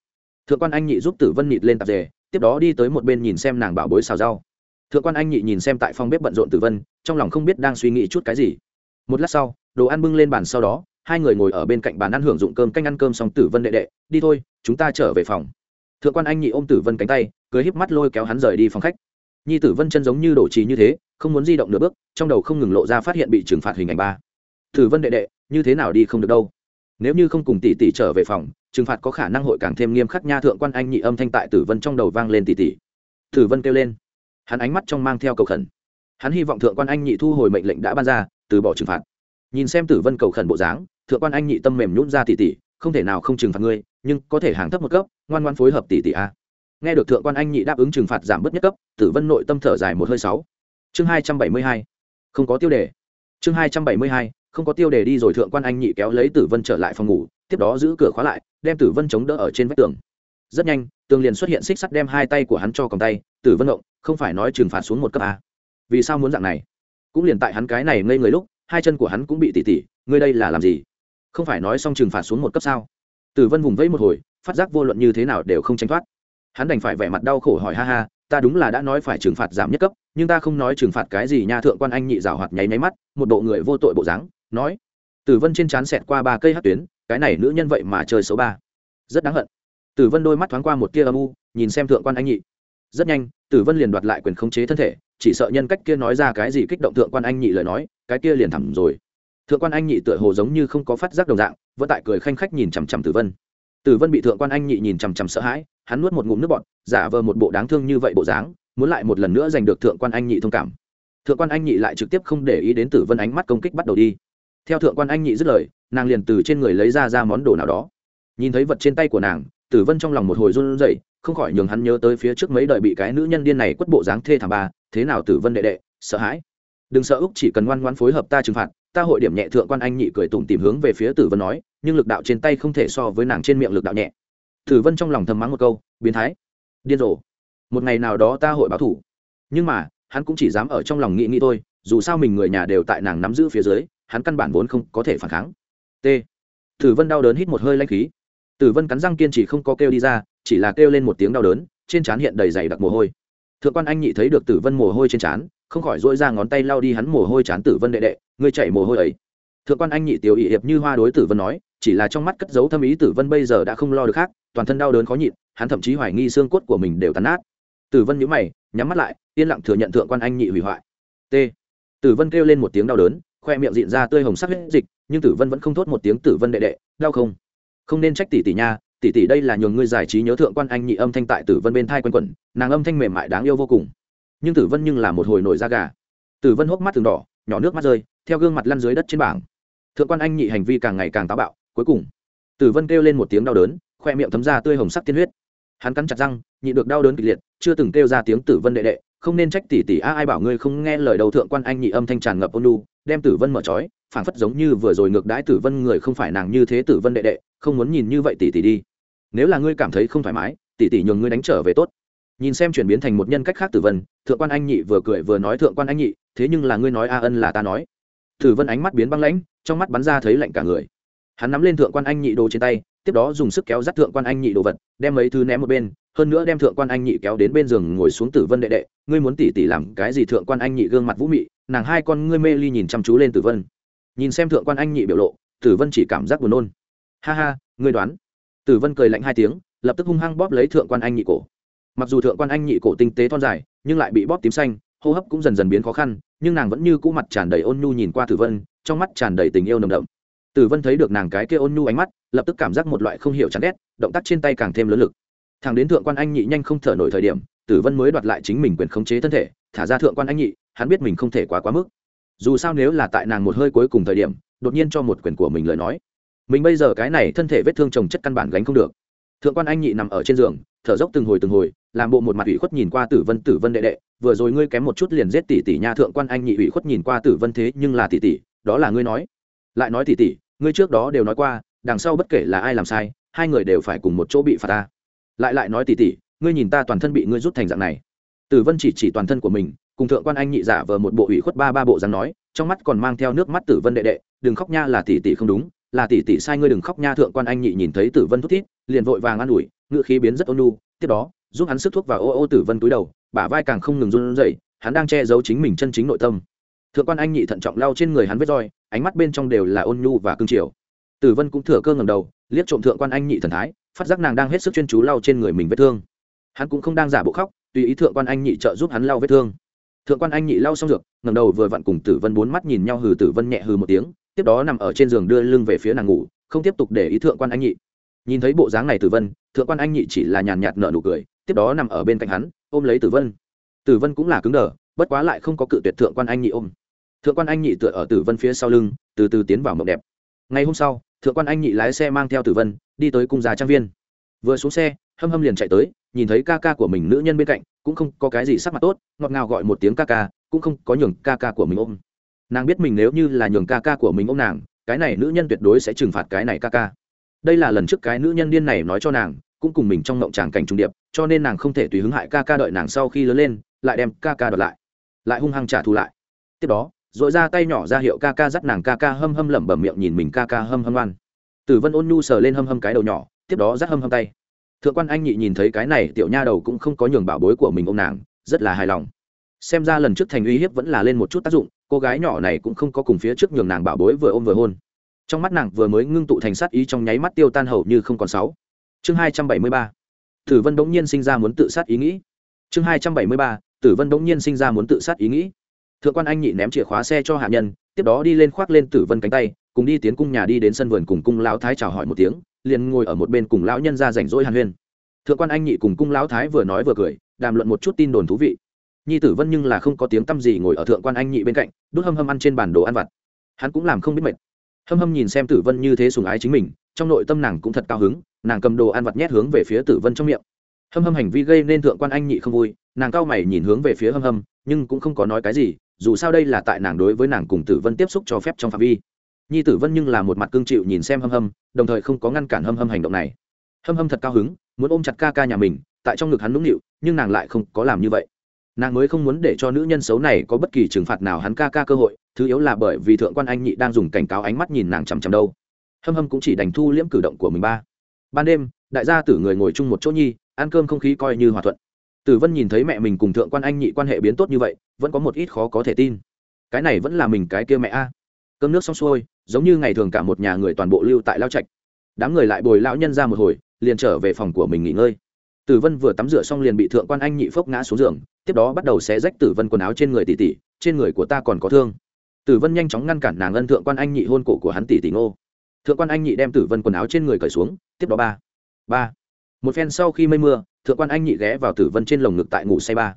Thượng quan anh nhị giúp tử vân nịt lên tạp dề, tiếp đó đi tới một bên nhìn xem nàng bảo bối xào rau. Thượng quan anh nhị nhìn xem tại phòng bếp bận rộn tử vân, trong lòng không biết đang suy nghĩ chút cái gì. Một lát sau, đồ ăn bưng lên bàn sau đó hai người ngồi ở bên cạnh bàn ăn hưởng dụng cơm canh ăn cơm xong tử vân đệ đệ, đi thôi, chúng ta trở về phòng. Thượng quan anh nhị ôm tử vân cánh tay, cưới híp mắt lôi kéo hắn rời đi phòng khách. Nhi tử vân chân giống như đổ trì như thế, không muốn di động nửa bước, trong đầu không ngừng lộ ra phát hiện bị trừng phạt hình ảnh ba. Tử vân đệ đệ, như thế nào đi không được đâu? Nếu như không cùng tỷ tỷ trở về phòng, trừng phạt có khả năng hội càng thêm nghiêm khắc nha. Thượng quan anh nhị âm thanh tại tử vân trong đầu vang lên tỷ tỷ tử vân kêu lên. Hắn ánh mắt trong mang theo cầu khẩn. Hắn hy vọng thượng quan anh nhị thu hồi mệnh lệnh đã ban ra, từ bỏ trừng phạt. Nhìn xem tử vân cầu khẩn bộ dáng thượng quan anh nhị tâm mềm nhún ra tỷ tỷ không thể nào không trừng phạt ngươi, nhưng có thể hàng thấp một cấp, ngoan ngoan phối hợp tỷ tỷ a. Nghe được thượng quan anh nhị đáp ứng trừng phạt giảm bớt nhất cấp, tử vân nội tâm thở dài một hơi sáu. Chương hai trăm bảy mươi hai. Không có tiêu đề. Chương hai trăm bảy mươi hai, không có tiêu đề đi rồi thượng quan anh nhị kéo lấy tử vân trở lại phòng ngủ, tiếp đó giữ cửa khóa lại, đem tử vân chống đỡ ở trên vách tường. Rất nhanh, tường liền xuất hiện xích sắt đem hai tay của hắn cho còng tay, tử vân động không phải nói trừng phạt xuống một cấp a. Vì sao muốn dạng này? Cũng liền tại hắn cái này ngây người lúc, hai chân của hắn cũng bị tỉ tỉ, ngươi đây là làm gì? Không phải nói xong trừng phạt xuống một cấp sao? Tử vân vùng vẫy một hồi, phát giác vô luận như thế nào đều không tránh thoát. Hắn đành phải vẻ mặt đau khổ hỏi, ha ha, ta đúng là đã nói phải trừng phạt giảm nhất cấp, nhưng ta không nói trừng phạt cái gì nha thượng quan anh nhị rào hoạt nháy máy mắt, một bộ người vô tội bộ dáng, nói. Tử vân trên trán xẹt qua ba cây hát tuyến, cái này nữ nhân vậy mà chơi số ba. Rất đáng hận. Tử vân đôi mắt thoáng qua một tia âm u, nhìn xem thượng quan anh nhị. Rất nhanh, tử vân liền đoạt lại quyền khống chế thân thể, chỉ sợ nhân cách kia nói ra cái gì kích động thượng quan anh nhị lời nói, cái kia liền thẳng rồi thượng quan anh nhị tựa hồ giống như không có phát giác đồng dạng, vẫn tại cười khanh khách nhìn chằm chằm tử vân. Tử vân bị thượng quan anh nhị nhìn chằm chằm sợ hãi, hắn nuốt một ngụm nước bọt, giả vờ một bộ đáng thương như vậy bộ dáng, muốn lại một lần nữa giành được thượng quan anh nhị thông cảm. Thượng quan anh nhị lại trực tiếp không để ý đến tử vân ánh mắt công kích bắt đầu đi. Theo thượng quan anh nhị dứt lời, nàng liền từ trên người lấy ra ra món đồ nào đó. Nhìn thấy vật trên tay của nàng, tử vân trong lòng một hồi run rẩy, không khỏi nhường hắn nhớ tới phía trước mấy đời bị cái nữ nhân điên này quất bộ dáng thê thảm ba, thế nào tử vân đệ đệ, sợ hãi. Đừng sợ úc, chỉ cần ngoan ngoan phối hợp ta trừng phạt ta hội điểm nhẹ thượng quan anh nhị cười tủm tìm hướng về phía tử vân nói, nhưng lực đạo trên tay không thể so với nàng trên miệng lực đạo nhẹ. Tử vân trong lòng thầm mắng một câu, biến thái. Điên rồ. Một ngày nào đó ta hội báo thủ. Nhưng mà, hắn cũng chỉ dám ở trong lòng nghĩ nghĩ thôi, dù sao mình người nhà đều tại nàng nắm giữ phía dưới, hắn căn bản vốn không có thể phản kháng. T. Tử vân đau đớn hít một hơi lanh khí. Tử vân cắn răng kiên trì không có kêu đi ra, chỉ là kêu lên một tiếng đau đớn, trên trán hiện đầy dày đặc mồ hôi. Thượng quan anh nhị thấy được tử vân mồ hôi trên trán không khỏi dỗi ra ngón tay lao đi hắn mồ hôi chán tử vân đệ đệ, ngươi chạy mồ hôi ấy. Thượng quan anh nhị tiểu ỵ hiệp như hoa đối tử vân nói, chỉ là trong mắt cất giấu thâm ý tử vân bây giờ đã không lo được khác, toàn thân đau đớn khó nhịn, hắn thậm chí hoài nghi xương cốt của mình đều tàn nát. Tử vân nhíu mày, nhắm mắt lại, yên lặng thừa nhận thượng quan anh nhị hủy hoại. T. Tử vân kêu lên một tiếng đau đớn, khoe miệng dịn ra tươi hồng sắc hết dịch, nhưng tử vân vẫn không thốt một tiếng tử vân đệ đệ, đau không? Không nên trách tỷ tỷ nha, tỷ tỷ đây là nhường ngươi giải trí nhớ thượng quan anh nhị âm thanh tại tử vân bên thai quanh quẩn, nàng âm thanh mềm mại đáng yêu vô cùng nhưng tử vân nhưng là một hồi nổi da gà. Tử vân hốc mắt từng đỏ, nhỏ nước mắt rơi, theo gương mặt lăn dưới đất trên bảng. Thượng quan anh nhị hành vi càng ngày càng táo bạo, cuối cùng, tử vân kêu lên một tiếng đau đớn, khoe miệng thấm ra tươi hồng sắc tiên huyết. Hắn cắn chặt răng, nhị được đau đớn kịch liệt, chưa từng kêu ra tiếng tử vân đệ đệ, không nên trách tỷ tỷ, a, ai bảo ngươi không nghe lời đầu thượng quan anh nhị âm thanh tràn ngập ôn lu đem tử vân mở trói, phảng phất giống như vừa rồi ngược đãi tử vân người không phải nàng như thế tử vân đệ đệ, không muốn nhìn như vậy tỷ tỷ đi. Nếu là ngươi cảm thấy không thoải mái, tỷ tỷ nhường ngươi đánh trở về tốt nhìn xem chuyển biến thành một nhân cách khác tử vân, thượng quan anh nhị vừa cười vừa nói, thượng quan anh nhị, thế nhưng là ngươi nói a ân là ta nói. Tử vân ánh mắt biến băng lãnh, trong mắt bắn ra thấy lạnh cả người. Hắn nắm lên thượng quan anh nhị đồ trên tay, tiếp đó dùng sức kéo dắt thượng quan anh nhị đồ vật, đem mấy thứ ném một bên, hơn nữa đem thượng quan anh nhị kéo đến bên giường ngồi xuống tử vân đệ đệ, ngươi muốn tỉ tỉ làm cái gì? Thượng quan anh nhị gương mặt vũ mị, nàng hai con ngươi mê ly nhìn chăm chú lên tử vân. Nhìn xem thượng quan anh nhị biểu lộ, tử vân chỉ cảm giác buồn nôn. Ha ha, ngươi đoán. Tử vân cười lạnh hai tiếng, lập tức hung hăng bóp lấy thượng quan anh nhị cổ mặc dù thượng quan anh nhị cổ tinh tế thon dài, nhưng lại bị bóp tím xanh, hô hấp cũng dần dần biến khó khăn, nhưng nàng vẫn như cũ mặt tràn đầy ôn nhu nhìn qua tử vân, trong mắt tràn đầy tình yêu nồng đậm. Tử vân thấy được nàng cái kia ôn nhu ánh mắt, lập tức cảm giác một loại không hiểu chán ghét, động tác trên tay càng thêm lớn lực. Thằng đến thượng quan anh nhị nhanh không thở nổi thời điểm, tử vân mới đoạt lại chính mình quyền khống chế thân thể, thả ra thượng quan anh nhị, hắn biết mình không thể quá quá mức. Dù sao nếu là tại nàng một hơi cuối cùng thời điểm, đột nhiên cho một quyền của mình lời nói, mình bây giờ cái này thân thể vết thương trồng chất căn bản gánh không được thượng quan anh nhị nằm ở trên giường, thở dốc từng hồi từng hồi, làm bộ một mặt ủy khuất nhìn qua tử vân tử vân đệ đệ, vừa rồi ngươi kém một chút liền giết tỷ tỷ nha, thượng quan anh nhị ủy khuất nhìn qua tử vân thế, nhưng là tỷ tỷ, đó là ngươi nói. Lại nói tỷ tỷ, ngươi trước đó đều nói qua, đằng sau bất kể là ai làm sai, hai người đều phải cùng một chỗ bị phạt ta. Lại lại nói tỷ tỷ, ngươi nhìn ta toàn thân bị ngươi rút thành dạng này. Tử vân chỉ chỉ toàn thân của mình, cùng thượng quan anh nhị giả vờ một bộ ủy khuất ba ba bộ dáng nói, trong mắt còn mang theo nước mắt tử vân đệ đệ, đừng khóc nha là tỷ tỷ không đúng là tỷ tỷ sai ngươi đừng khóc nha, thượng quan anh nhị nhìn thấy tử vân thút thít, liền vội vàng an ủi ngựa khí biến rất ôn nu tiếp đó, giúp hắn sức thuốc vào ô ô tử vân túi đầu, bả vai càng không ngừng run rẩy, hắn đang che giấu chính mình chân chính nội tâm. Thượng quan anh nhị thận trọng lau trên người hắn vết roi, ánh mắt bên trong đều là ôn nhu và cương triều. Tử vân cũng thừa cơ ngầm đầu, liếc trộm thượng quan anh nhị thần thái, phát giác nàng đang hết sức chuyên chú lau trên người mình vết thương. Hắn cũng không đang giả bộ khóc, tùy ý thượng quan anh nhị trợ giúp hắn lau vết thương. Thượng quan anh nhị lau xong dược ngầm đầu vừa vặn cùng tử vân bốn mắt nhìn nhau hừ tử vân nhẹ hừ một tiếng tiếp đó nằm ở trên giường đưa lưng về phía nàng ngủ, không tiếp tục để ý thượng quan anh nhị. Nhìn thấy bộ dáng này tử vân, thượng quan anh nhị chỉ là nhàn nhạt nở nụ cười, tiếp đó nằm ở bên cạnh hắn, ôm lấy tử vân. Tử vân cũng là cứng đờ, bất quá lại không có cự tuyệt thượng quan anh nhị ôm. Thượng quan anh nhị tựa ở tử vân phía sau lưng, từ từ tiến vào mộng đẹp. Ngày hôm sau, thượng quan anh nhị lái xe mang theo tử vân, đi tới cung già trang viên. Vừa xuống xe, hâm hâm liền chạy tới, nhìn thấy ca ca của mình nữ nhân bên cạnh, cũng không có cái gì sắc mặt tốt, ngọt ngào gọi một tiếng ca ca, cũng không có nhường ca ca của mình ôm nàng biết mình nếu như là nhường ca ca của mình ôm nàng, cái này nữ nhân tuyệt đối sẽ trừng phạt cái này ca ca. Đây là lần trước cái nữ nhân điên này nói cho nàng, cũng cùng mình trong ngộng tràng cảnh trung điệp, cho nên nàng không thể tùy hứng hại ca ca đợi nàng sau khi lớn lên, lại đem ca ca đợt lại. Lại hung hăng trả thù lại. Tiếp đó dội ra tay nhỏ ra hiệu ca ca dắt nàng ca ca hâm hâm lẩm bẩm miệng nhìn mình ca ca hâm hâm ăn tử vân ôn nhu sờ lên hâm hâm cái đầu nhỏ, tiếp đó dắt hâm hâm tay. Thượng quan anh nhị nhìn thấy cái này, tiểu nha đầu cũng không có nhường bảo bối của mình ô m nàng, rất là hài lòng. Xem ra lần trước thành uy hiếp vẫn là lên một chút tác dụng cô gái nhỏ này cũng không có cùng phía trước nhường nàng bảo bối vừa ôm vừa hôn. Trong mắt nàng vừa mới ngưng tụ thành sát ý trong nháy mắt tiêu tan hầu như không còn sáu. Chương hai trăm bảy mươi ba. Tử vân bỗng nhiên sinh ra muốn tự sát ý nghĩ. Chương hai trăm bảy mươi ba, tử vân bỗng nhiên sinh ra muốn tự sát ý nghĩ. Thượng quan anh nhị ném chìa khóa xe cho hạ nhân, tiếp đó đi lên khoác lên tử vân cánh tay, cùng đi tiến cung nhà đi đến sân vườn cùng cung lão thái chào hỏi một tiếng, liền ngồi ở một bên cùng lão nhân ra rảnh rỗi hàn huyên. Thượng quan anh nhị cùng cung lão thái vừa nói vừa cười, đàm luận một chút tin đồn thú vị nhi tử vân nhưng là không có tiếng t â m gì ngồi ở thượng quan anh nhị bên cạnh, đút hâm hâm ăn trên bản đồ ăn vặt. Hắn cũng làm không biết mệt. Hâm hâm nhìn xem tử vân như thế sùng ái chính mình, trong nội tâm nàng cũng thật cao hứng, nàng cầm đồ ăn vặt nhét hướng về phía tử vân trong miệng. Hâm hâm hành vi gây nên thượng quan anh nhị không vui, nàng cao mày nhìn hướng về phía hâm hâm, nhưng cũng không có nói cái gì, dù sao đây là tại nàng đối với nàng cùng tử vân tiếp xúc cho phép trong phạm vi. Nhi tử vân nhưng là một mặt cương chịu nhìn xem hâm hâm, đồng thời không có ngăn cản hâm hâm hành động này. Hâm hâm thật cao hứng, muốn ôm chặt ca ca nhà mình, tại trong ngực hắn nũng nịu, nhưng nàng lại không có làm như vậy nàng mới không muốn để cho nữ nhân xấu này có bất kỳ trừng phạt nào hắn ca ca cơ hội, thứ yếu là bởi vì thượng quan anh nhị đang dùng cảnh cáo ánh mắt nhìn nàng chằm chằm đâu. Hâm hâm cũng chỉ đành thu liễm cử động của mình ba. Ban đêm, đại gia tử người ngồi chung một chỗ nhi, ăn cơm không khí coi như hòa thuận. Tử vân nhìn thấy mẹ mình cùng thượng quan anh nhị quan hệ biến tốt như vậy, vẫn có một ít khó có thể tin. Cái này vẫn là mình cái kia mẹ a. Cơm nước xong xuôi, giống như ngày thường cả một nhà người toàn bộ lưu tại lao trạch. Đám người lại bồi lão nhân ra một hồi, liền trở về phòng của mình nghỉ ngơi. Tử vân vừa tắm rửa xong liền bị thượng quan anh nhị phốc ngã xuống giường tiếp đó bắt đầu xé rách tử vân quần áo trên người tỷ tỷ, trên người của ta còn có thương. Tử vân nhanh chóng ngăn cản nàng ân thượng quan anh nhị hôn cổ của hắn tỷ tỷ ngô. Thượng quan anh nhị đem tử vân quần áo trên người cởi xuống, tiếp đó ba ba. Một phen sau khi mây mưa, thượng quan anh nhị ghé vào tử vân trên lồng ngực tại ngủ say ba.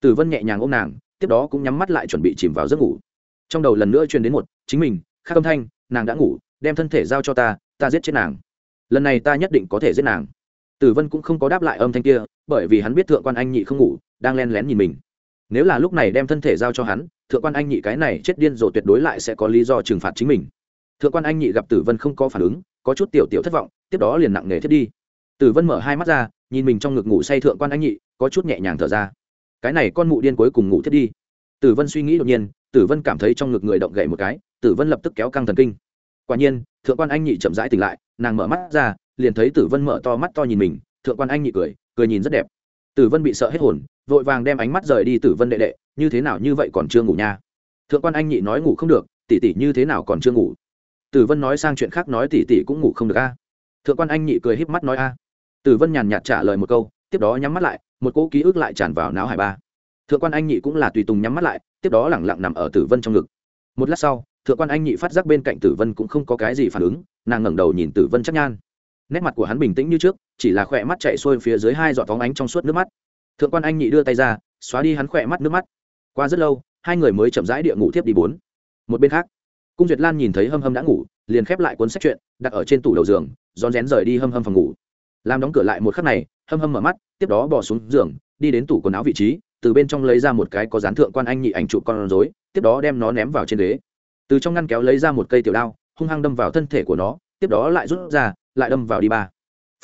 Tử vân nhẹ nhàng ôm nàng, tiếp đó cũng nhắm mắt lại chuẩn bị chìm vào giấc ngủ. Trong đầu lần nữa truyền đến một, chính mình khác âm thanh, nàng đã ngủ, đem thân thể giao cho ta ta giết chết nàng. Lần này ta nhất định có thể giết nàng. Tử vân cũng không có đáp lại âm thanh kia, bởi vì hắn biết thượng quan anh nhị không ngủ đang len lén nhìn mình. Nếu là lúc này đem thân thể giao cho hắn, thượng quan anh nhị cái này chết điên rồ tuyệt đối lại sẽ có lý do trừng phạt chính mình. Thượng quan anh nhị gặp tử vân không có phản ứng, có chút tiểu tiểu thất vọng, tiếp đó liền nặng nề thiết đi. Tử vân mở hai mắt ra, nhìn mình trong ngực ngủ say thượng quan anh nhị, có chút nhẹ nhàng thở ra. Cái này con mụ điên cuối cùng ngủ thiết đi. Tử vân suy nghĩ đột nhiên, tử vân cảm thấy trong ngực người động gậy một cái, tử vân lập tức kéo căng thần kinh. Quả nhiên, thượng quan anh nhị chậm rãi tỉnh lại, nàng mở mắt ra, liền thấy tử vân mở to mắt to nhìn mình, thượng quan anh nhị cười cười nhìn rất đẹp tử vân bị sợ hết hồn, vội vàng đem ánh mắt rời đi tử vân đệ đệ, như thế nào như vậy còn chưa ngủ nha? Thượng quan anh nhị nói ngủ không được, tỷ tỷ như thế nào còn chưa ngủ? Tử vân nói sang chuyện khác nói, tỷ tỷ cũng ngủ không được a. Thượng quan anh nhị cười híp mắt nói, a. Tử vân nhàn nhạt trả lời một câu, tiếp đó nhắm mắt lại, một cỗ ký ức lại tràn vào não hải ba. Thượng quan anh nhị cũng là tùy tùng nhắm mắt lại, tiếp đó lẳng lặng nằm ở tử vân trong ngực. Một lát sau, thượng quan anh nhị phát giác bên cạnh tử vân cũng không có cái gì phản ứng, nàng ngẩng đầu nhìn tử vân chắc nhan. Nét mặt của hắn bình tĩnh như trước chỉ là khỏe mắt chạy xuôi phía dưới hai giọt phóng ánh trong suốt nước mắt. Thượng quan anh nhị đưa tay ra, xóa đi hắn khỏe mắt nước mắt. Qua rất lâu, hai người mới chậm rãi địa ngủ tiếp đi bốn. Một bên khác, cung duyệt lan nhìn thấy hâm hâm đã ngủ, liền khép lại cuốn sách chuyện, đặt ở trên tủ đầu giường, rón rén rời đi hâm hâm phòng ngủ. Làm đóng cửa lại một khắc này, hâm hâm mở mắt, tiếp đó bỏ xuống giường, đi đến tủ quần áo vị trí, từ bên trong lấy ra một cái có dán thượng quan anh nhị ảnh chụp con rối, tiếp đó đem nó ném vào trên ghế. Từ trong ngăn kéo lấy ra một cây tiểu đao, hung hăng đâm vào thân thể của nó, tiếp đó lại rút ra, lại đâm vào đi ba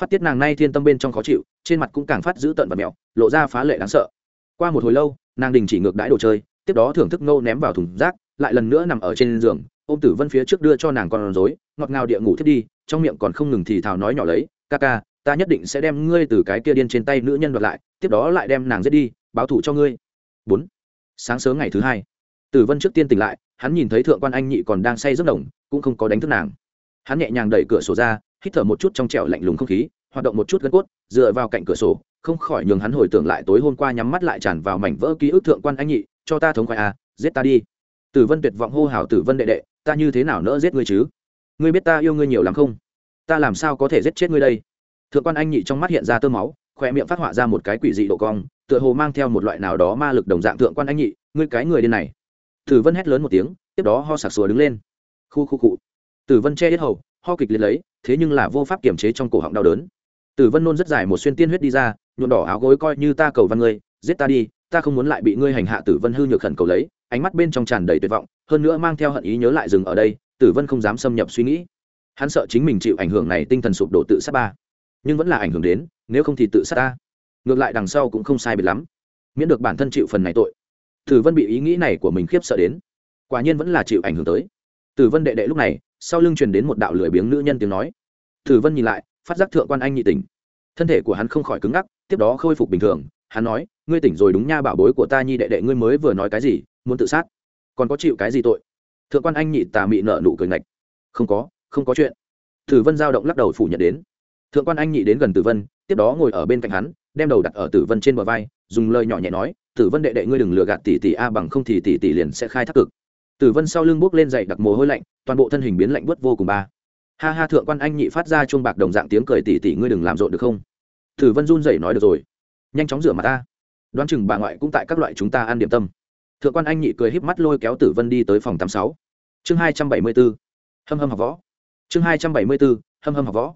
phát tiết nàng nay thiên tâm bên trong khó chịu, trên mặt cũng càng phát giữ tận và mẹo, lộ ra phá lệ đáng sợ. Qua một hồi lâu, nàng đình chỉ ngược đãi đồ chơi, tiếp đó thưởng thức ngô ném vào thùng rác, lại lần nữa nằm ở trên giường ô m tử vân phía trước đưa cho nàng con rối, ngọt ngào địa ngủ thiết đi, trong miệng còn không ngừng thì thào nói nhỏ lấy, ca ca, ta nhất định sẽ đem ngươi từ cái kia điên trên tay nữ nhân đoạt lại, tiếp đó lại đem nàng giết đi, báo thủ cho ngươi. Bốn. Sáng sớm ngày thứ hai, tử vân trước tiên tỉnh lại, hắn nhìn thấy thượng quan anh nhị còn đang say giấc đồng cũng không có đánh thức nàng. Hắn nhẹ nhàng đẩy cửa sổ ra hít thở một chút trong trẻo lạnh lùng không khí, hoạt động một chút gân cốt, dựa vào cạnh cửa sổ, không khỏi nhường hắn hồi tưởng lại tối hôm qua nhắm mắt lại tràn vào mảnh vỡ ký ức thượng quan anh nhị, cho ta thống khoái à giết ta đi. Tử vân tuyệt vọng hô hào tử vân đệ đệ, ta như thế nào nỡ giết ngươi chứ? Ngươi biết ta yêu ngươi nhiều lắm không? Ta làm sao có thể giết chết ngươi đây? Thượng quan anh nhị trong mắt hiện ra tơ máu khoe miệng phát họa ra một cái quỷ dị độ cong, tựa hồ mang theo một loại nào đó ma lực đồng dạng thượng quan anh nhị, ngươi cái người điên này. Tử vân hét lớn một tiếng, tiếp đó ho sặc sùa đứng lên. Khu khu cụ tử vân che hết hầu, ho kịch liệt lấy thế nhưng là vô pháp kiềm chế trong cổ họng đau đớn. Tử vân nôn rất dài một xuyên tiên huyết đi ra, nhuộm đỏ áo gối coi như ta cầu văn ngươi, giết ta đi, ta không muốn lại bị ngươi hành hạ tử vân hư nhược khẩn cầu lấy, ánh mắt bên trong tràn đầy tuyệt vọng, hơn nữa mang theo hận ý nhớ lại dừng ở đây, tử vân không dám xâm nhập suy nghĩ. Hắn sợ chính mình chịu ảnh hưởng này tinh thần sụp đổ tự sát ba, nhưng vẫn là ảnh hưởng đến, nếu không thì tự sát ta. Ngược lại đằng sau cũng không sai biệt lắm, miễn được bản thân chịu phần này tội. Tử vân bị ý nghĩ này của mình khiếp sợ đến, quả nhiên vẫn là chịu ảnh hưởng tới. Tử vân đệ đệ lúc này sau lưng truyền đến một đạo lười biếng nữ nhân tiếng nói. Thử vân nhìn lại, phát giác thượng quan anh nhị tỉnh. Thân thể của hắn không khỏi cứng ngắc, tiếp đó khôi phục bình thường, hắn nói, ngươi tỉnh rồi đúng nha bảo bối của ta nhi đệ đệ, ngươi mới vừa nói cái gì, muốn tự sát. Còn có chịu cái gì tội? Thượng quan anh nhị tà mị nợ nụ cười ngạch. Không có không có chuyện. Tử vân giao động lắc đầu phủ nhận đến. Thượng quan anh nhị đến gần tử vân, tiếp đó ngồi ở bên cạnh hắn, đem đầu đặt ở tử vân trên bờ vai, dùng lời nhỏ nhẹ nói, tử vân đệ đệ, ngươi đừng lừa gạt tỷ tỷ a, bằng không thì tỷ tỷ liền sẽ khai thác cực tử vân sau lưng bước lên dậy đặt mồ hôi lạnh, toàn bộ thân hình biến lạnh bớt vô cùng ba. Ha ha, thượng quan anh nhị phát ra chuông bạc đồng dạng tiếng cười tỉ tỉ, ngươi đừng làm rộn được không? Tử vân run rẩy nói được rồi. Nhanh chóng rửa mặt ta. Đoán chừng bà ngoại cũng tại các loại chúng ta ăn điểm tâm. Thượng quan anh nhị cười híp mắt lôi kéo tử vân đi tới phòng tám sáu. Chương hai trăm bảy mươi bốn. Hâm hâm học võ. Chương hai trăm bảy mươi bốn. Hâm hâm học võ.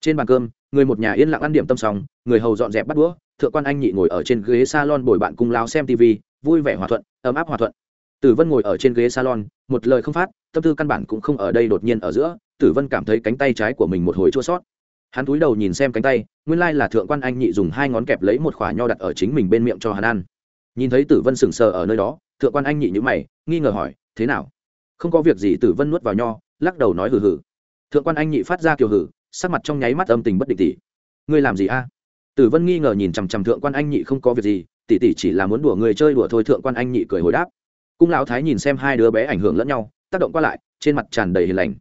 Trên bàn cơm, người một nhà yên lặng ăn điểm tâm xong, người hầu dọn dẹp bắt đũa, thượng quan anh nhị ngồi ở trên ghế salon bồi bạn cùng lao xem tv vui vẻ hòa thuận, ấm áp hòa thuận tử vân ngồi ở trên ghế salon, một lời không phát, tâm tư căn bản cũng không ở đây đột nhiên ở giữa, tử vân cảm thấy cánh tay trái của mình một hồi chua sót. Hắn cúi đầu nhìn xem cánh tay, nguyên lai là thượng quan anh nhị dùng hai ngón kẹp lấy một khỏa nho đặt ở chính mình bên miệng cho hắn ăn. Nhìn thấy tử vân sừng sờ ở nơi đó, thượng quan anh nhị nhữ mày, nghi ngờ hỏi, thế nào? Không có việc gì? Tử vân nuốt vào nho, lắc đầu nói hừ hừ. Thượng quan anh nhị phát ra kiều hử, sắc mặt trong nháy mắt âm tình bất định tỷ ngươi làm gì a? Tử vân nghi ngờ nhìn chằm chằm thượng quan anh nhị không có việc gì tỷ tỷ chỉ là muốn đùa người chơi đùa thôi, thượng quan anh nhị cười hồi đáp cung lão thái nhìn xem hai đứa bé ảnh hưởng lẫn nhau, tác động qua lại, trên mặt tràn đầy hiền lành.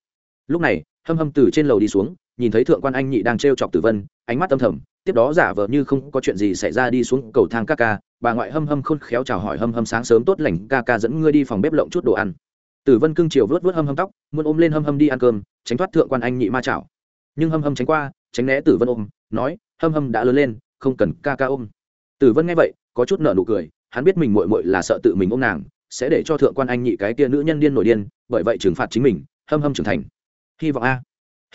Lúc này, hâm hâm từ trên lầu đi xuống, nhìn thấy thượng quan anh nhị đang t r e o chọc tử vân, ánh mắt âm thầm, tiếp đó giả vờ như không có chuyện gì xảy ra đi xuống cầu thang ca ca, bà ngoại hâm hâm khôn khéo chào hỏi hâm hâm sáng sớm tốt lành ca ca dẫn ngươi đi phòng bếp lộng chút đồ ăn. Tử vân cưng chiều vớt vớt hâm hâm tóc, muốn ôm lên hâm hâm đi ăn cơm, tránh thoát thượng quan anh nhị ma chảo. Nhưng hâm hâm tránh qua, tránh né tử vân ôm, nói, hâm hâm đã lớn lên, không cần ca ca ôm. Tử vân nghe vậy, có chút nợ nụ cười, hắn biết mình mội mội là sợ tự mình ôm nàng sẽ để cho thượng quan anh nhị cái kia nữ nhân điên nổi điên, bởi vậy trừng phạt chính mình, hâm hâm trưởng thành. Hy vọng a.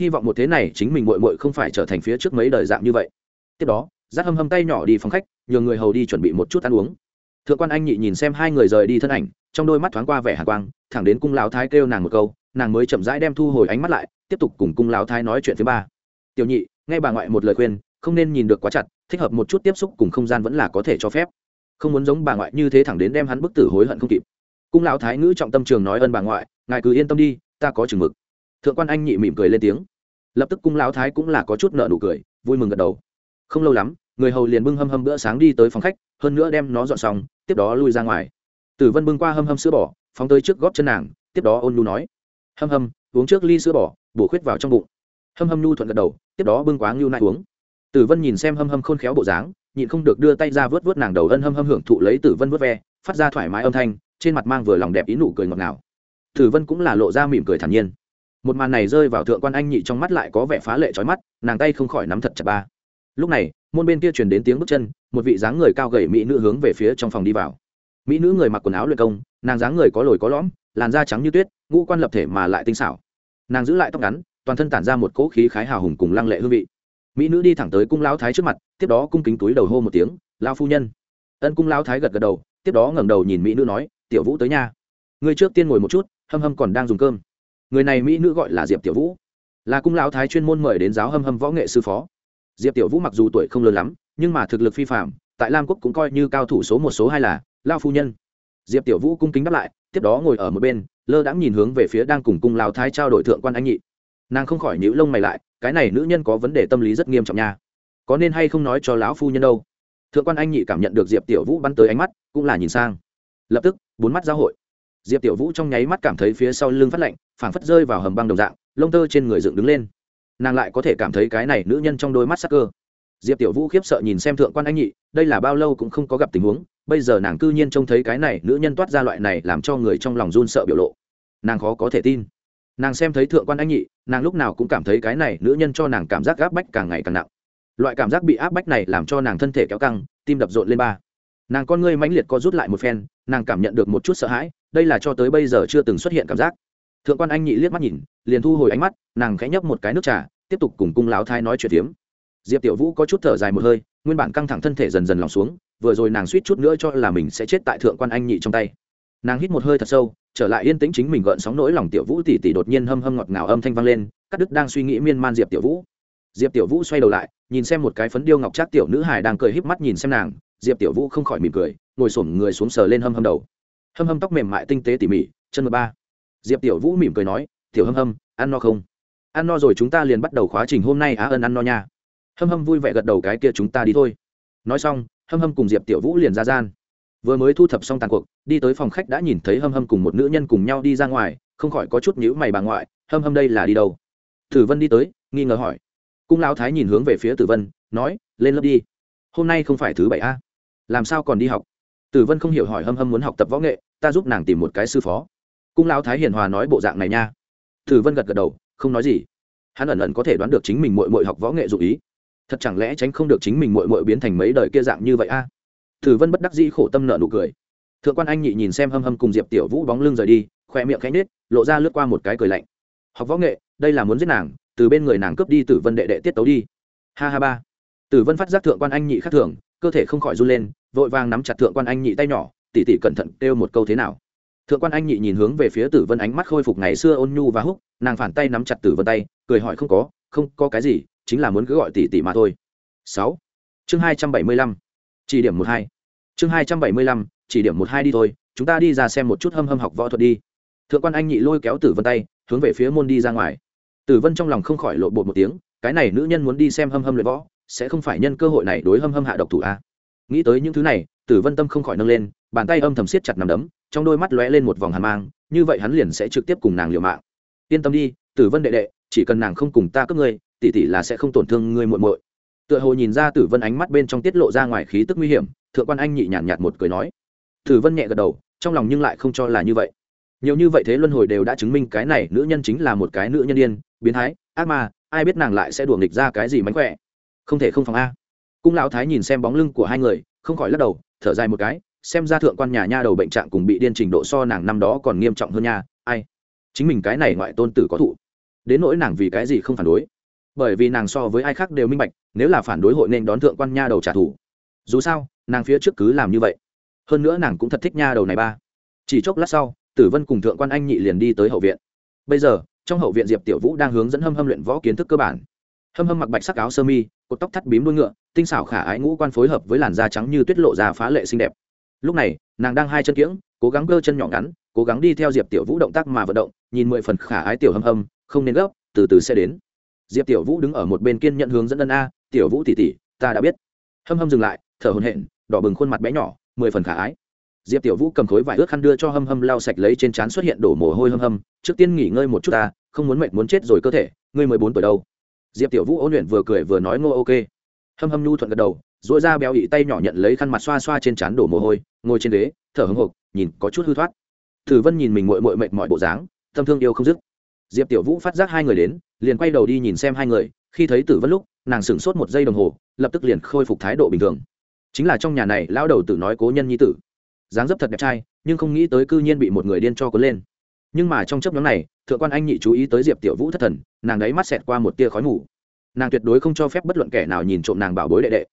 Hy vọng một thế này chính mình mội mội không phải trở thành phía trước mấy đời dạng như vậy. Tiếp đó giác hâm hâm tay nhỏ đi phòng khách, nhờ người hầu đi chuẩn bị một chút ăn uống. Thượng quan anh nhị nhìn xem hai người rời đi thân ảnh, trong đôi mắt thoáng qua vẻ hạ quang, thẳng đến cung lão thái kêu nàng một câu, nàng mới chậm rãi đem thu hồi ánh mắt lại, tiếp tục cùng cung lão thái nói chuyện thứ ba. Tiểu nhị, nghe bà ngoại một lời khuyên, không nên nhìn được quá chặt, thích hợp một chút tiếp xúc cùng không gian vẫn là có thể cho phép không muốn giống bà ngoại như thế thẳng đến đem hắn bức tử hối hận không kịp. Cung lão thái ngữ trọng tâm trường nói ơn bà ngoại, ngài cứ yên tâm đi, ta có chừng mực. Thượng quan anh nhị mỉm cười lên tiếng. Lập tức cung lão thái cũng là có chút nợ nụ cười, vui mừng gật đầu. Không lâu lắm, người hầu liền bưng hâm hâm bữa sáng đi tới phòng khách, hơn nữa đem nó dọn xong, tiếp đó lui ra ngoài. Tử vân bưng qua hâm hâm sữa bò, phóng tới trước góp chân nàng, tiếp đó ôn nhu nói. Hâm hâm, uống trước ly sữa bò, bổ khuyết vào trong bụng. Hâm hâm nhu thuận gật đầu, tiếp đó bưng quá ngưu nại uống. Tử vân nhìn xem hâm hâm khôn khéo bộ dáng nhịn không được đưa tay ra vớt vớt nàng đầu ân hâm hâm hưởng thụ lấy tử vân vớt ve, phát ra thoải mái âm thanh, trên mặt mang vừa lòng đẹp ý nụ cười ngọt ngào. Tử vân cũng là lộ ra mỉm cười thản nhiên. Một màn này rơi vào thượng quan anh nhị trong mắt lại có vẻ phá lệ trói mắt, nàng tay không khỏi nắm thật chặt ba. Lúc này, môn bên kia truyền đến tiếng bước chân, một vị dáng người cao gầy mỹ nữ hướng về phía trong phòng đi vào. Mỹ nữ người mặc quần áo luyện công, nàng dáng người có lồi có lõm, làn da trắng như tuyết, ngũ quan lập thể mà lại tinh xảo. Nàng giữ lại tóc ngắn, toàn thân tản ra một cỗ khí khái hào hùng cùng lăng lệ hương vị mỹ nữ đi thẳng tới cung lão thái trước mặt tiếp đó cung kính túi đầu hô một tiếng lao phu nhân ân cung lão thái gật gật đầu tiếp đó ngẩng đầu nhìn mỹ nữ nói tiểu vũ tới nhà người trước tiên ngồi một chút hâm hâm còn đang dùng cơm người này mỹ nữ gọi là diệp tiểu vũ là cung lão thái chuyên môn mời đến giáo hâm hâm võ nghệ sư phó diệp tiểu vũ mặc dù tuổi không lớn lắm nhưng mà thực lực phi phạm tại lam quốc cũng coi như cao thủ số một số hai là lao phu nhân diệp tiểu vũ cung kính đáp lại tiếp đó ngồi ở một bên lơ đãng nhìn hướng về phía đang cùng cung lão thái trao đổi thượng quan anh nhị nàng không khỏi nhíu lông mày lại cái này nữ nhân có vấn đề tâm lý rất nghiêm trọng nha. Có nên hay không nói cho lão phu nhân đâu? Thượng quan anh nhị cảm nhận được diệp tiểu vũ bắn tới ánh mắt, cũng là nhìn sang. Lập tức, bốn mắt giao hội. Diệp tiểu vũ trong nháy mắt cảm thấy phía sau lưng phát lạnh, phảng phất rơi vào hầm băng đồng dạng, lông tơ trên người dựng đứng lên. Nàng lại có thể cảm thấy cái này nữ nhân trong đôi mắt sắc cơ. Diệp tiểu vũ khiếp sợ nhìn xem thượng quan anh nhị, đây là bao lâu cũng không có gặp tình huống, bây giờ nàng cư nhiên trông thấy cái này nữ nhân toát ra loại này làm cho người trong lòng run sợ biểu lộ. Nàng khó có thể tin nàng xem thấy thượng quan anh nhị, nàng lúc nào cũng cảm thấy cái này nữ nhân cho nàng cảm giác áp bách càng ngày càng nặng. Loại cảm giác bị áp bách này làm cho nàng thân thể kéo căng, tim đập rộn lên ba. Nàng con ngươi mãnh liệt co rút lại một phen, nàng cảm nhận được một chút sợ hãi, đây là cho tới bây giờ chưa từng xuất hiện cảm giác. Thượng quan anh nhị liếc mắt nhìn, liền thu hồi ánh mắt, nàng khẽ nhấp một cái nước trà, tiếp tục cùng cung láo thai nói chuyện tiếm diệp tiểu vũ có chút thở dài một hơi, nguyên bản căng thẳng thân thể dần dần lòng xuống, vừa rồi nàng suýt chút nữa cho là mình sẽ chết tại thượng quan anh nhị trong tay nàng hít một hơi thật sâu, trở lại yên tĩnh chính mình gợn sóng nỗi lòng tiểu vũ tỉ tỉ đột nhiên hâm hâm ngọt ngào âm thanh vang lên các đức đang suy nghĩ miên man diệp tiểu vũ. Diệp tiểu vũ xoay đầu lại, nhìn xem một cái phấn điêu ngọc trác tiểu nữ hài đang cười híp mắt nhìn xem nàng, diệp tiểu vũ không khỏi mỉm cười, ngồi xổm người xuống sờ lên hâm hâm đầu. Hâm hâm tóc mềm mại tinh tế tỉ mỉ, chân mười ba. Diệp tiểu vũ mỉm cười nói, tiểu hâm hâm, ăn no không? Ăn no rồi chúng ta liền bắt đầu khóa trình hôm nay á ân ăn no nha. Hâm hâm vui vẻ gật đầu cái kia chúng ta đi thôi. Nói xong, hâm hâm cùng diệp tiểu vũ liền ra gian vừa mới thu thập xong tàn cuộc, đi tới phòng khách đã nhìn thấy hâm hâm cùng một nữ nhân cùng nhau đi ra ngoài, không khỏi có chút nhữ mày bà ngoại, hâm hâm đây là đi đâu? Tử vân đi tới, nghi ngờ hỏi. Cung lão thái nhìn hướng về phía tử vân, nói, lên lớp đi. Hôm nay không phải thứ bảy a. Làm sao còn đi học? Tử vân không hiểu hỏi hâm hâm muốn học tập võ nghệ, ta giúp nàng tìm một cái sư phó. Cung lão thái hiền hòa nói bộ dạng này nha. Tử vân gật gật đầu, không nói gì. Hắn ẩn ẩn có thể đoán được chính mình mội mội học võ nghệ dụ ý. Thật chẳng lẽ tránh không được chính mình mội mội biến thành mấy đời kia dạng như vậy a? Tử Vân bất đắc dĩ khổ tâm nợ nụ cười. Thượng quan anh nhị nhìn xem Hâm Hâm cùng Diệp Tiểu Vũ bóng lưng rời đi, khóe miệng khẽ nhếch, lộ ra lướt qua một cái cười lạnh. Học võ nghệ, đây là muốn giết nàng, từ bên người nàng cướp đi Tử Vân đệ đệ tiết tấu đi. Ha ha ba. Tử Vân phát giác thượng quan anh nhị khác thường, cơ thể không khỏi run lên, vội vàng nắm chặt thượng quan anh nhị tay nhỏ, tỉ tỉ cẩn thận kêu một câu thế nào. Thượng quan anh nhị nhìn hướng về phía Tử Vân ánh mắt khôi phục ngày xưa ôn nhu và húc, nàng phản tay nắm chặt Tử Vân tay, cười hỏi không có, không có cái gì, chính là muốn cứ gọi tỷ tỷ mà thôi. Sáu, Chương hai trăm bảy mươi lăm, Chỉ điểm một hai chương hai trăm bảy mươi lăm, chỉ điểm một hai đi thôi, chúng ta đi ra xem một chút hâm hâm học võ thuật đi. Thượng quan anh nhị lôi kéo tử vân tay, hướng về phía môn đi ra ngoài. Tử vân trong lòng không khỏi lộ bột một tiếng, cái này nữ nhân muốn đi xem hâm hâm luyện võ, sẽ không phải nhân cơ hội này đối hâm hâm hạ độc thủ a nghĩ tới những thứ này, tử vân tâm không khỏi nâng lên, bàn tay âm thầm siết chặt nằm đấm, trong đôi mắt lóe lên một vòng hàn mang, như vậy hắn liền sẽ trực tiếp cùng nàng liều mạng. Yên tâm đi, tử vân đệ đệ, chỉ cần nàng không cùng ta cướp ngươi, tỷ tỷ là sẽ không tổn thương ngươi muội muội tựa hồ nhìn ra tử vân ánh mắt bên trong tiết lộ ra ngoài khí tức nguy hiểm, thượng quan anh nhị nhàn nhạt một cười nói. Tử vân nhẹ gật đầu, trong lòng nhưng lại không cho là như vậy. Nhiều như vậy thế luân hồi đều đã chứng minh cái này nữ nhân chính là một cái nữ nhân điên, biến thái, ác ma, ai biết nàng lại sẽ đùa nghịch ra cái gì mánh khỏe. Không thể không phòng a. Cung lão thái nhìn xem bóng lưng của hai người, không khỏi lắc đầu, thở dài một cái, xem ra thượng quan nhà nha đầu bệnh trạng cùng bị điên trình độ so nàng năm đó còn nghiêm trọng hơn nha, ai. Chính mình cái này ngoại tôn tử có thụ. Đến nỗi nàng vì cái gì không phản đối. Bởi vì nàng so với ai khác đều minh bạch nếu là phản đối hội nên đón thượng quan nha đầu trả thù. Dù sao, nàng phía trước cứ làm như vậy. Hơn nữa nàng cũng thật thích nha đầu này ba. Chỉ chốc lát sau, tử vân cùng thượng quan anh nhị liền đi tới hậu viện. Bây giờ, trong hậu viện diệp tiểu vũ đang hướng dẫn hâm hâm luyện võ kiến thức cơ bản. Hâm hâm mặc bạch sắc áo sơ mi, cột tóc thắt bím đuôi ngựa, tinh xảo khả ái ngũ quan phối hợp với làn da trắng như tuyết lộ ra phá lệ xinh đẹp. Lúc này, nàng đang hai chân kiễng, cố gắng cơ chân nhỏ ngắn, cố gắng đi theo diệp tiểu vũ động tác mà vận động, nhìn mười phần khả ái tiểu hâm hâm, không nên gấp, từ từ sẽ đến diệp tiểu vũ đứng ở một bên kiên nhận hướng dẫn ân a tiểu vũ tỉ tỉ ta đã biết. Hâm hâm dừng lại thở hồn hện đỏ bừng khuôn mặt bé nhỏ mười phần khả ái. Diệp tiểu vũ cầm khối vải ướt khăn đưa cho hâm hâm lau sạch lấy trên trán xuất hiện đổ mồ hôi hâm hâm trước tiên nghỉ ngơi một chút ta không muốn mệt muốn chết rồi cơ thể ngươi mười bốn tuổi đâu. Diệp tiểu vũ ôn luyện vừa cười vừa nói ngô ok. Hâm hâm nhu thuận gật đầu dội ra béo ị tay nhỏ nhận lấy khăn mặt xoa xoa trên trán đổ mồ hôi ngồi trên đế, thở hưng hộp nhìn có chút hư thoát. Thử vân nhìn mình mội mội mệt mọi bộ dáng tâm thương yêu không dứt. Diệp tiểu vũ phát giác hai người đến liền quay đầu đi nhìn xem hai người, khi thấy tử vân lúc, nàng sửng sốt một giây đồng hồ, lập tức liền khôi phục thái độ bình thường. Chính là trong nhà này, lão đầu tử nói cố nhân nhi tử. Dáng dấp thật đẹp trai, nhưng không nghĩ tới cư nhiên bị một người điên cho cuốn lên. Nhưng mà trong chấp nhóm này, thượng quan anh nhị chú ý tới diệp tiểu vũ thất thần, nàng đáy mắt xẹt qua một tia khói mù. Nàng tuyệt đối không cho phép bất luận kẻ nào nhìn trộm nàng bảo bối đệ đệ.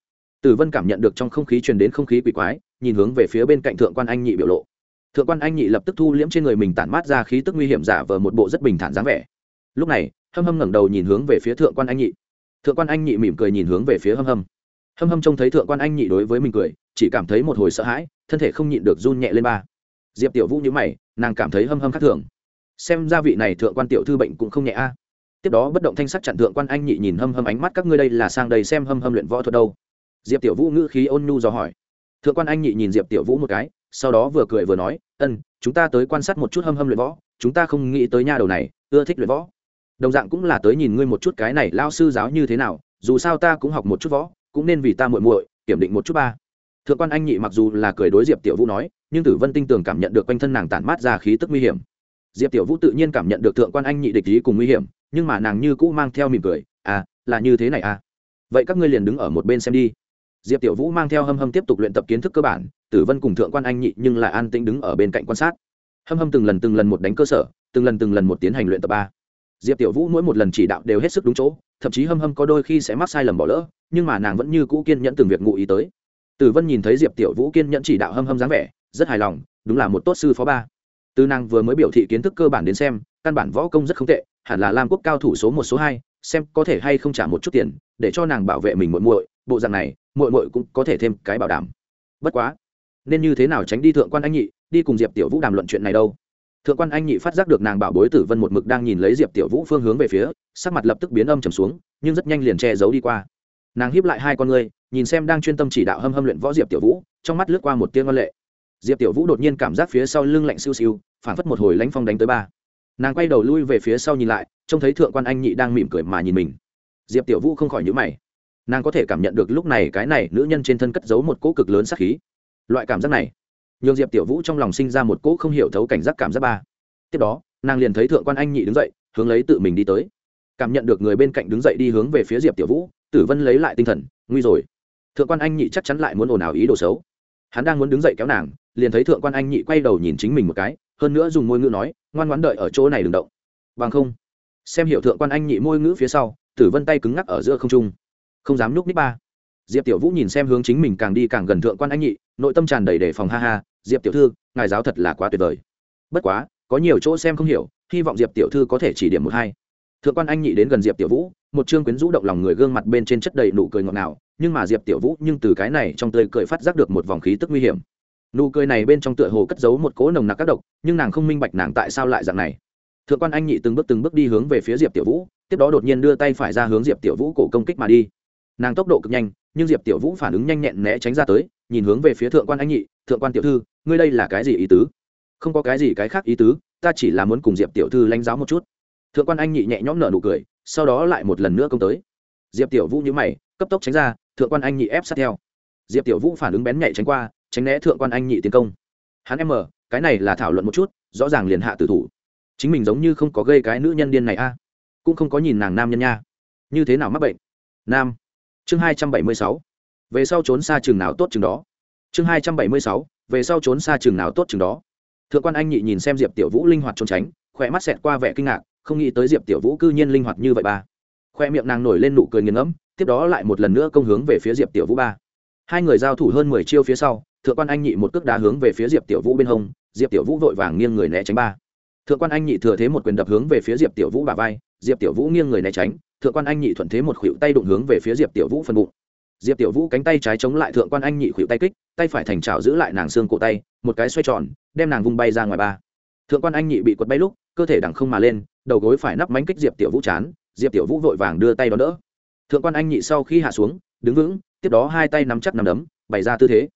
Tử vân cảm nhận được trong không khí truyền đến không khí quỷ quái, nhìn hướng về phía bên cạnh thượng quan anh nhị biểu lộ. Thượng quan anh nhị lập tức thu liễm trên người mình tản mát ra khí tức nguy hiểm giả vờ một bộ rất bình thản dáng vẻ lúc này, hâm hâm ngẩng đầu nhìn hướng về phía thượng quan anh nhị. Thượng quan anh nhị mỉm cười nhìn hướng về phía hâm hâm. Hâm hâm trông thấy thượng quan anh nhị đối với mình cười, chỉ cảm thấy một hồi sợ hãi, thân thể không nhịn được run nhẹ lên ba. Diệp tiểu vũ nhữ mày, nàng cảm thấy hâm hâm khác thường. Xem ra vị này thượng quan tiểu thư bệnh cũng không nhẹ a. Tiếp đó bất động thanh sắc chặn thượng quan anh nhị nhìn hâm hâm ánh mắt, các ngươi đây là sang đây xem hâm hâm luyện võ thuật đâu. Diệp tiểu vũ ngữ khí ôn nhu dò hỏi. Thượng quan anh nhị nhìn diệp tiểu vũ một cái, sau đó vừa cười vừa nói, ân, chúng ta tới quan sát một chút hâm hâm luyện võ, chúng ta không nghĩ tới nha đầu này, ưa thích luyện võ đồng dạng cũng là tới nhìn ngươi một chút cái này lao sư giáo như thế nào, dù sao ta cũng học một chút võ, cũng nên vì ta muội muội, kiểm định một chút ba. Thượng quan anh nhị mặc dù là cười đối diệp tiểu vũ nói, nhưng tử vân tinh tường cảm nhận được quanh thân nàng tản mát ra khí tức nguy hiểm. Diệp tiểu vũ tự nhiên cảm nhận được thượng quan anh nhị địch ý cùng nguy hiểm, nhưng mà nàng như cũ mang theo mỉm cười à là như thế này à? Vậy các ngươi liền đứng ở một bên xem đi. Diệp tiểu vũ mang theo hâm hâm tiếp tục luyện tập kiến thức cơ bản, tử vân cùng thượng quan anh nhị nhưng lại an tĩnh đứng ở bên cạnh quan sát. Hâm hâm từng lần từng lần một đánh cơ sở, từng lần từng lần một tiến hành luyện tập ba diệp tiểu vũ mỗi một lần chỉ đạo đều hết sức đúng chỗ thậm chí hâm hâm có đôi khi sẽ mắc sai lầm bỏ lỡ nhưng mà nàng vẫn như cũ kiên nhẫn từng việc ngụ ý tới tử vân nhìn thấy diệp tiểu vũ kiên nhẫn chỉ đạo hâm hâm dáng vẻ rất hài lòng đúng là một tốt sư phó ba từ nàng vừa mới biểu thị kiến thức cơ bản đến xem căn bản võ công rất không tệ hẳn là lam quốc cao thủ số một số hai xem có thể hay không trả một chút tiền để cho nàng bảo vệ mình muội muội bộ dạng này muội muội cũng có thể thêm cái bảo đảm bất quá nên như thế nào tránh đi thượng quan anh nhị đi cùng diệp tiểu vũ đàm luận chuyện này đâu thượng quan anh nhị phát giác được nàng bảo bối tử vân một mực đang nhìn lấy diệp tiểu vũ phương hướng về phía, sắc mặt lập tức biến âm trầm xuống, nhưng rất nhanh liền che giấu đi qua. Nàng hiếp lại hai con ngươi, nhìn xem đang chuyên tâm chỉ đạo hâm hâm luyện võ diệp tiểu vũ, trong mắt lướt qua một tiếng ngân lệ. Diệp tiểu vũ đột nhiên cảm giác phía sau lưng lạnh siêu siêu phản phất một hồi lánh phong đánh tới ba. Nàng quay đầu lui về phía sau nhìn lại, trông thấy thượng quan anh nhị đang mỉm cười mà nhìn mình. Diệp tiểu vũ không khỏi nhữ mày. Nàng có thể cảm nhận được lúc này cái này nữ nhân trên thân cất giấu một cỗ cực lớn sắc khí. Loại cảm giác này nhường diệp tiểu vũ trong lòng sinh ra một cỗ không hiểu thấu cảnh giác cảm giác ba. Tiếp đó, nàng liền thấy thượng quan anh nhị đứng dậy, hướng lấy tự mình đi tới. Cảm nhận được người bên cạnh đứng dậy đi hướng về phía diệp tiểu vũ, tử vân lấy lại tinh thần, nguy rồi. Thượng quan anh nhị chắc chắn lại muốn ồn ào ý đồ xấu. Hắn đang muốn đứng dậy kéo nàng, liền thấy thượng quan anh nhị quay đầu nhìn chính mình một cái, hơn nữa dùng môi ngữ nói, ngoan ngoãn đợi ở chỗ này đừng động. Bằng không. Xem hiểu thượng quan anh nhị môi ngữ phía sau, tử vân tay cứng ngắc ở giữa không trung. Không dám nhúc nít ba. Diệp tiểu vũ nhìn xem hướng chính mình càng đi càng gần thượng quan anh nhị, nội tâm tràn đầy đề phòng ha ha diệp tiểu thư, ngài giáo thật là quá tuyệt vời. Bất quá, có nhiều chỗ xem không hiểu, hy vọng diệp tiểu thư có thể chỉ điểm một hai. Thượng quan anh nhị đến gần diệp tiểu vũ, một chương quyến rũ động lòng người gương mặt bên trên chất đầy nụ cười ngọt ngào, nhưng mà diệp tiểu vũ nhưng từ cái này trong tươi cười phát giác được một vòng khí tức nguy hiểm. Nụ cười này bên trong tựa hồ cất giấu một cỗ nồng nặc các độc, nhưng nàng không minh bạch nàng tại sao lại dạng này. Thượng quan anh nhị từng bước từng bước đi hướng về phía diệp tiểu vũ, tiếp đó đột nhiên đưa tay phải ra hướng diệp tiểu vũ cổ công kích mà đi. Nàng tốc độ cực nhanh, nhưng diệp tiểu vũ phản ứng nhanh nhẹn né tránh ra tới, nhìn hướng về phía thượng quan anh nhị, thượng quan tiểu thư ngươi đây là cái gì ý tứ? Không có cái gì cái khác ý tứ, ta chỉ là muốn cùng diệp tiểu thư lãnh giáo một chút. Thượng quan anh nhị nhẹ nhõm nở nụ cười, sau đó lại một lần nữa công tới. Diệp tiểu vũ nhữ mày, cấp tốc tránh ra, thượng quan anh nhị ép sát theo. Diệp tiểu vũ phản ứng bén nhạy tránh qua, tránh né thượng quan anh nhị tiến công. Hắn em mở cái này là thảo luận một chút, rõ ràng liền hạ tử thủ. Chính mình giống như không có gây cái nữ nhân điên này a. Cũng không có nhìn nàng nam nhân nha. Như thế nào mắc bệnh? Nam. Chương hai trăm bảy mươi sáu. Về sau trốn xa chừng nào tốt chừng đó. Chương hai trăm bảy mươi sáu về sau trốn xa chừng nào tốt chừng đó. Thượng quan anh nhị nhìn xem diệp tiểu vũ linh hoạt trốn tránh, khỏe mắt xẹt qua vẻ kinh ngạc, không nghĩ tới diệp tiểu vũ cư nhiên linh hoạt như vậy ba. Khoe miệng nàng nổi lên nụ cười nghiền ngẫm, tiếp đó lại một lần nữa công hướng về phía diệp tiểu vũ ba. Hai người giao thủ hơn mười chiêu phía sau, thượng quan anh nhị một cước đá hướng về phía diệp tiểu vũ bên hông, diệp tiểu vũ vội vàng nghiêng người né tránh ba. Thượng quan anh nhị thừa thế một quyền đập hướng về phía diệp tiểu vũ bà vai, diệp tiểu vũ nghiêng người né tránh, thượng quan anh nhị thuận thế một khuỷu tay đụng hướng về phía diệp tiểu vũ phần bụng diệp tiểu vũ cánh tay trái chống lại thượng quan anh nhị khuỵu tay kích, tay phải thành trào giữ lại nàng xương cổ tay, một cái xoay tròn, đem nàng vung bay ra ngoài ba. Thượng quan anh nhị bị quật bay lúc, cơ thể đằng không mà lên, đầu gối phải nắp mánh kích diệp tiểu vũ chán, diệp tiểu vũ vội vàng đưa tay đón đỡ. Thượng quan anh nhị sau khi hạ xuống, đứng vững, tiếp đó hai tay nắm chắc nắm đấm, bày ra tư thế.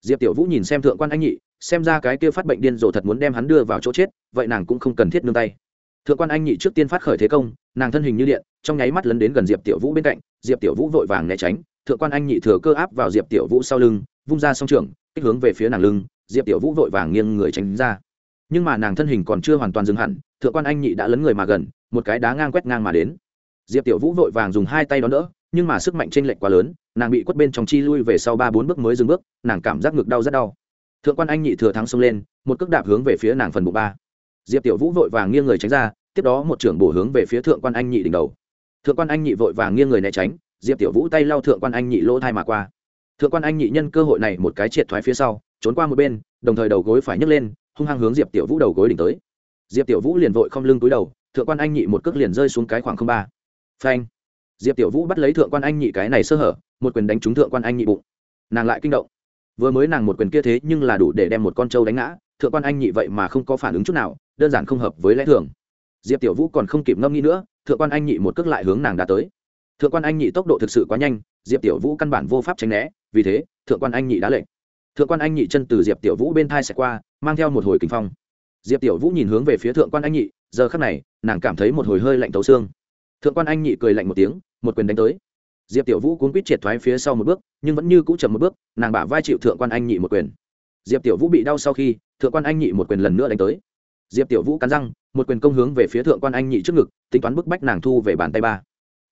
Diệp tiểu vũ nhìn xem thượng quan anh nhị, xem ra cái kia phát bệnh điên rồ thật muốn đem hắn đưa vào chỗ chết, vậy nàng cũng không cần thiết nương tay. Thượng quan anh nhị trước tiên phát khởi thế công, nàng thân hình như điện, trong nháy mắt lấn đến gần diệp tiểu vũ bên cạnh, diệp tiểu vũ vội vàng né tránh thượng quan anh nhị thừa cơ áp vào diệp tiểu vũ sau lưng, vung ra song trường kích hướng về phía nàng lưng, diệp tiểu vũ vội vàng nghiêng người tránh ra. Nhưng mà nàng thân hình còn chưa hoàn toàn dừng hẳn, thượng quan anh nhị đã lấn người mà gần, một cái đá ngang quét ngang mà đến. Diệp tiểu vũ vội vàng dùng hai tay đón đỡ, nhưng mà sức mạnh t r ê n lệch quá lớn, nàng bị quất bên trong chi lui về sau ba bốn bước mới dừng bước, nàng cảm giác ngực đau rất đau. Thượng quan anh nhị thừa thắng xông lên, một cước đạp hướng về phía nàng phần bụng ba. Diệp tiểu vũ vội vàng nghiêng người tránh ra, tiếp đó một trưởng bổ hướng về phía thượng quan anh nhị đỉnh đầu. Thượng quan anh nhị vội vàng nghiêng người né tránh diệp tiểu vũ tay lau thượng quan anh nhị lỗ thai mà qua thượng quan anh nhị nhân cơ hội này một cái triệt thoái phía sau trốn qua một bên đồng thời đầu gối phải nhấc lên hung hăng hướng diệp tiểu vũ đầu gối đỉnh tới diệp tiểu vũ liền vội không lưng túi đầu thượng quan anh nhị một cước liền rơi xuống cái khoảng không ba phanh diệp tiểu vũ bắt lấy thượng quan anh nhị cái này sơ hở một quyền đánh trúng thượng quan anh nhị bụng nàng lại kinh động vừa mới nàng một quyền kia thế nhưng là đủ để đem một con trâu đánh ngã thượng quan anh nhị vậy mà không có phản ứng chút nào đơn giản không hợp với lẽ thường diệp tiểu vũ còn không kịp ngâm nghĩ nữa thượng quan anh nhị một cước lại hướng nàng đã tới thượng quan anh nhị tốc độ thực sự quá nhanh, diệp tiểu vũ căn bản vô pháp tránh né, vì thế, thượng quan anh nhị đã lệnh. Thượng quan anh nhị chân từ diệp tiểu vũ bên thai xẻ qua, mang theo một hồi kinh phong. Diệp tiểu vũ nhìn hướng về phía thượng quan anh nhị, giờ khắc này, nàng cảm thấy một hồi hơi lạnh tấu xương. Thượng quan anh nhị cười lạnh một tiếng, một quyền đánh tới. Diệp tiểu vũ cuốn quýt triệt thoái phía sau một bước, nhưng vẫn như cũ chậm một bước, nàng bả vai chịu thượng quan anh nhị một quyền. Diệp tiểu vũ bị đau sau khi, thượng quan anh nhị một quyền lần nữa đánh tới. Diệp tiểu vũ cắn răng, một quyền công hướng về phía thượng quan anh nhị trước ngực, tính toán bức bách nàng thu về bàn tay ba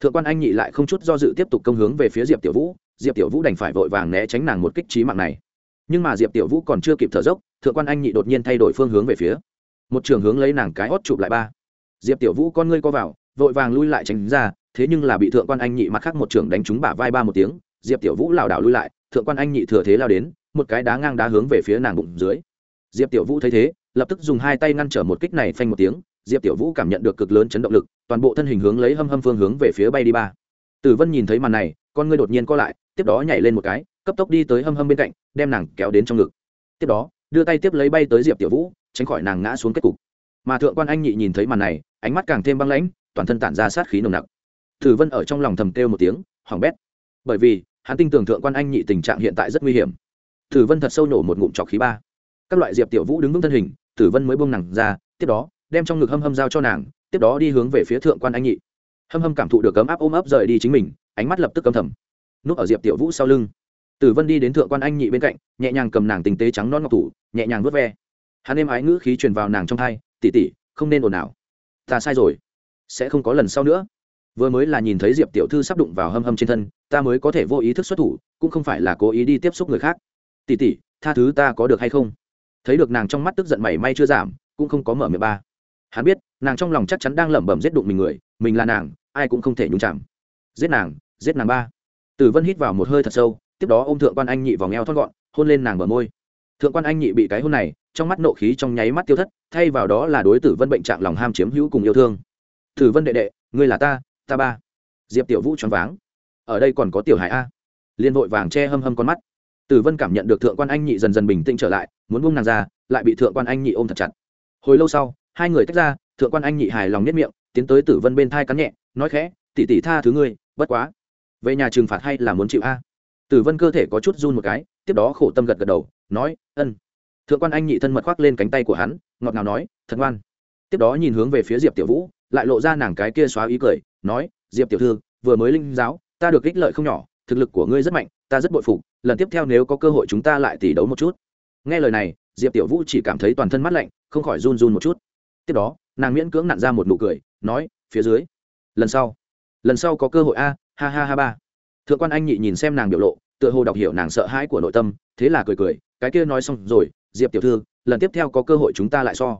thượng quan anh nhị lại không chút do dự tiếp tục công hướng về phía diệp tiểu vũ, diệp tiểu vũ đành phải vội vàng né tránh nàng một kích trí mạng này. Nhưng mà diệp tiểu vũ còn chưa kịp thở dốc, thượng quan anh nhị đột nhiên thay đổi phương hướng về phía. Một trường hướng lấy nàng cái hót chụp lại ba. Diệp tiểu vũ con ngươi co vào, vội vàng lui lại tránh ra, thế nhưng là bị thượng quan anh nhị mặt khác một trường đánh trúng bả vai ba một tiếng, diệp tiểu vũ lảo đảo lui lại, thượng quan anh nhị thừa thế lao đến, một cái đá ngang đá hướng về phía nàng bụng dưới. Diệp tiểu vũ thấy thế, lập tức dùng hai tay ngăn trở một kích này phanh một tiếng diệp tiểu vũ cảm nhận được cực lớn chấn động lực, toàn bộ thân hình hướng lấy hâm hâm phương hướng về phía bay đi ba. Tử vân nhìn thấy màn này, con ngươi đột nhiên co lại, tiếp đó nhảy lên một cái, cấp tốc đi tới hâm hâm bên cạnh, đem nàng kéo đến trong ngực. Tiếp đó, đưa tay tiếp lấy bay tới diệp tiểu vũ, tránh khỏi nàng ngã xuống kết cục. Mà thượng quan anh nhị nhìn thấy màn này, ánh mắt càng thêm băng lãnh, toàn thân tản ra sát khí nồng nặc. Tử vân ở trong lòng thầm kêu một tiếng hỏng bét. Bởi vì, hắn tin tưởng thượng quan anh nhị tình trạng hiện tại rất nguy hiểm. Tử vân thật sâu nổ một ngụm trọc khí ba. Các loại diệp tiểu vũ đứng vững thân hình, tử vân mới buông nàng ra, tiếp đó đem trong ngực hâm hâm giao cho nàng, tiếp đó đi hướng về phía thượng quan anh nhị. Hâm hâm cảm thụ được cấm áp ôm ấp rời đi chính mình, ánh mắt lập tức cấm thầm. Núp ở diệp tiểu vũ sau lưng. Tử vân đi đến thượng quan anh nhị bên cạnh, nhẹ nhàng cầm nàng tình tế trắng non ngọc thủ, nhẹ nhàng vớt ve. Hắn êm ái ngữ khí truyền vào nàng trong thai tỉ tỉ không nên ồn ào. Ta sai rồi. Sẽ không có lần sau nữa. Vừa mới là nhìn thấy diệp tiểu thư sắp đụng vào hâm hâm trên thân, ta mới có thể vô ý thức xuất thủ, cũng không phải là cố ý đi tiếp xúc người khác. Tỉ tỉ tha thứ ta có được hay không? Thấy được nàng trong mắt tức giận mảy may chưa giảm, cũng không có mở miệng ba hắn biết, nàng trong lòng chắc chắn đang lẩm bẩm giết đụng mình người, mình là nàng, ai cũng không thể nhúng chạm giết nàng giết nàng ba. Tử vân hít vào một hơi thật sâu, tiếp đó ô m thượng quan anh nhị vào ngheo thon gọn, hôn lên nàng bờ môi. Thượng quan anh nhị bị cái hôn này, trong mắt nộ khí trong nháy mắt tiêu thất, thay vào đó là đối tử vân bệnh trạng lòng ham chiếm hữu cùng yêu thương. Tử vân đệ đệ, ngươi là ta ta ba. Diệp tiểu vũ choáng váng. Ở đây còn có tiểu hải a. Liên vội vàng che hâm hâm con mắt. Tử vân cảm nhận được thượng quan anh nhị dần dần bình tĩnh trở lại, muốn buông nàng ra, lại bị thượng quan anh nhị ôm thật chặt. Hồi lâu sau hai người tách ra, thượng quan anh nhị hài lòng nhất miệng, tiến tới tử vân bên thai cắn nhẹ, nói khẽ tỉ tỉ tha thứ ngươi, bất quá. Về nhà trừng phạt hay là muốn chịu a? Tử vân cơ thể có chút run một cái, tiếp đó khổ tâm gật gật đầu, nói, ân. Thượng quan anh nhị thân mật khoác lên cánh tay của hắn, ngọt ngào nói, thật ngoan. Tiếp đó nhìn hướng về phía diệp tiểu vũ, lại lộ ra nàng cái kia xóa ý cười, nói, diệp tiểu thư, vừa mới linh giáo, ta được ích lợi không nhỏ, thực lực của ngươi rất mạnh, ta rất bội phục, lần tiếp theo nếu có cơ hội chúng ta lại tỉ đấu một chút. Nghe lời này, diệp tiểu vũ chỉ cảm thấy toàn thân mát lạnh, không khỏi run run một chút tiếp đó, nàng miễn cưỡng nặn ra một nụ cười, nói, phía dưới. Lần sau. Lần sau có cơ hội a, ha ha ha ba. Thượng quan anh nhị nhìn xem nàng biểu lộ, tựa hồ đọc hiểu nàng sợ hãi của nội tâm, thế là cười cười, cái kia nói xong rồi, diệp tiểu thư, lần tiếp theo có cơ hội chúng ta lại so.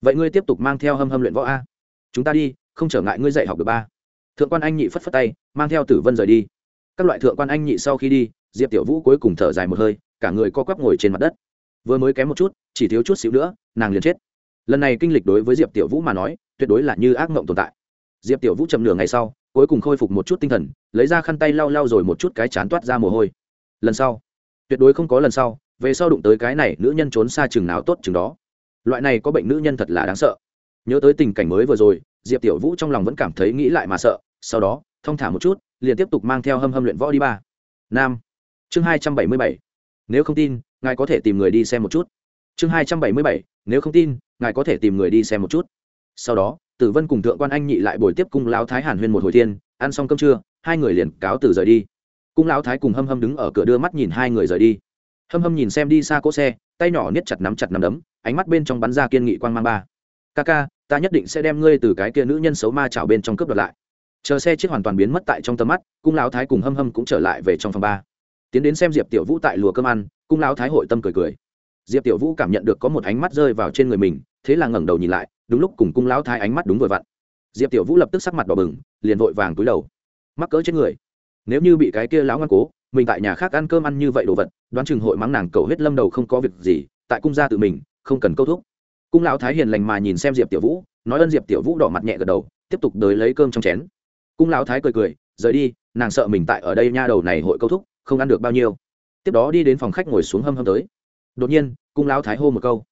Vậy ngươi tiếp tục mang theo hâm hâm luyện võ a. Chúng ta đi, không trở ngại ngươi dạy học được ba. Thượng quan anh nhị phất phất tay, mang theo tử vân rời đi. Các loại thượng quan anh nhị sau khi đi, diệp tiểu vũ cuối cùng thở dài một hơi, cả người co quắp ngồi trên mặt đất. Vừa mới kém một chút, chỉ thiếu chút xíu nữa, nàng liền chết lần này kinh lịch đối với diệp tiểu vũ mà nói, tuyệt đối là như ác mộng tồn tại. Diệp tiểu vũ chậm nửa ngày sau, cuối cùng khôi phục một chút tinh thần, lấy ra khăn tay lau lau rồi một chút cái chán toát ra mồ hôi. Lần sau, tuyệt đối không có lần sau, về sau đụng tới cái này nữ nhân trốn xa chừng nào tốt chừng đó. Loại này có bệnh nữ nhân thật là đáng sợ. Nhớ tới tình cảnh mới vừa rồi, diệp tiểu vũ trong lòng vẫn cảm thấy nghĩ lại mà sợ, sau đó, thong thả một chút, liền tiếp tục mang theo hâm hâm luyện võ đi ba. Nam, chương hai trăm bảy mươi bảy. Nếu không tin, ngài có thể tìm người đi xem một chút chương hai trăm bảy mươi bảy, nếu không tin, ngài có thể tìm người đi xem một chút. Sau đó, tử vân cùng thượng quan anh nhị lại buổi tiếp cung lão thái hàn huyên một hồi thiên, ăn xong cơm trưa, hai người liền cáo từ rời đi. Cung lão thái cùng hâm hâm đứng ở cửa đưa mắt nhìn hai người rời đi. Hâm hâm nhìn xem đi xa cỗ xe, tay nhỏ niết chặt nắm chặt nắm đấm, ánh mắt bên trong bắn ra kiên nghị quang mang ba. Ca ca, ta nhất định sẽ đem ngươi từ cái kia nữ nhân xấu ma chảo bên trong cướp đoạt lại. Chờ xe chiếc hoàn toàn biến mất tại trong tầm mắt, cung lão thái cùng hâm hâm cũng trở lại về trong phòng ba. Tiến đến xem diệp tiểu vũ tại lùa cơm ăn, cung lão thái hội tâm cười cười diệp tiểu vũ cảm nhận được có một ánh mắt rơi vào trên người mình, thế là ngẩng đầu nhìn lại, đúng lúc cùng cung lão thái ánh mắt đúng vừa vặn. Diệp tiểu vũ lập tức sắc mặt đỏ bừng, liền vội vàng túi đầu. Mắc cỡ trên người. Nếu như bị cái kia lão ngoan cố, mình tại nhà khác ăn cơm ăn như vậy đồ vật, đoán chừng hội mắng nàng cầu hết lâm đầu không có việc gì, tại cung gia tự mình, không cần câu thúc. Cung lão thái hiền lành mà nhìn xem diệp tiểu vũ, nói ơn diệp tiểu vũ đỏ mặt nhẹ gật đầu, tiếp tục đới lấy cơm trong chén. Cung lão thái cười cười, rời đi, nàng sợ mình tại ở đây nha đầu này hội câu thúc, không ăn được bao nhiêu. Tiếp đó đi đến phòng khách ngồi xuống hâm hâm tới đột nhiên, cung lão thái hô một câu.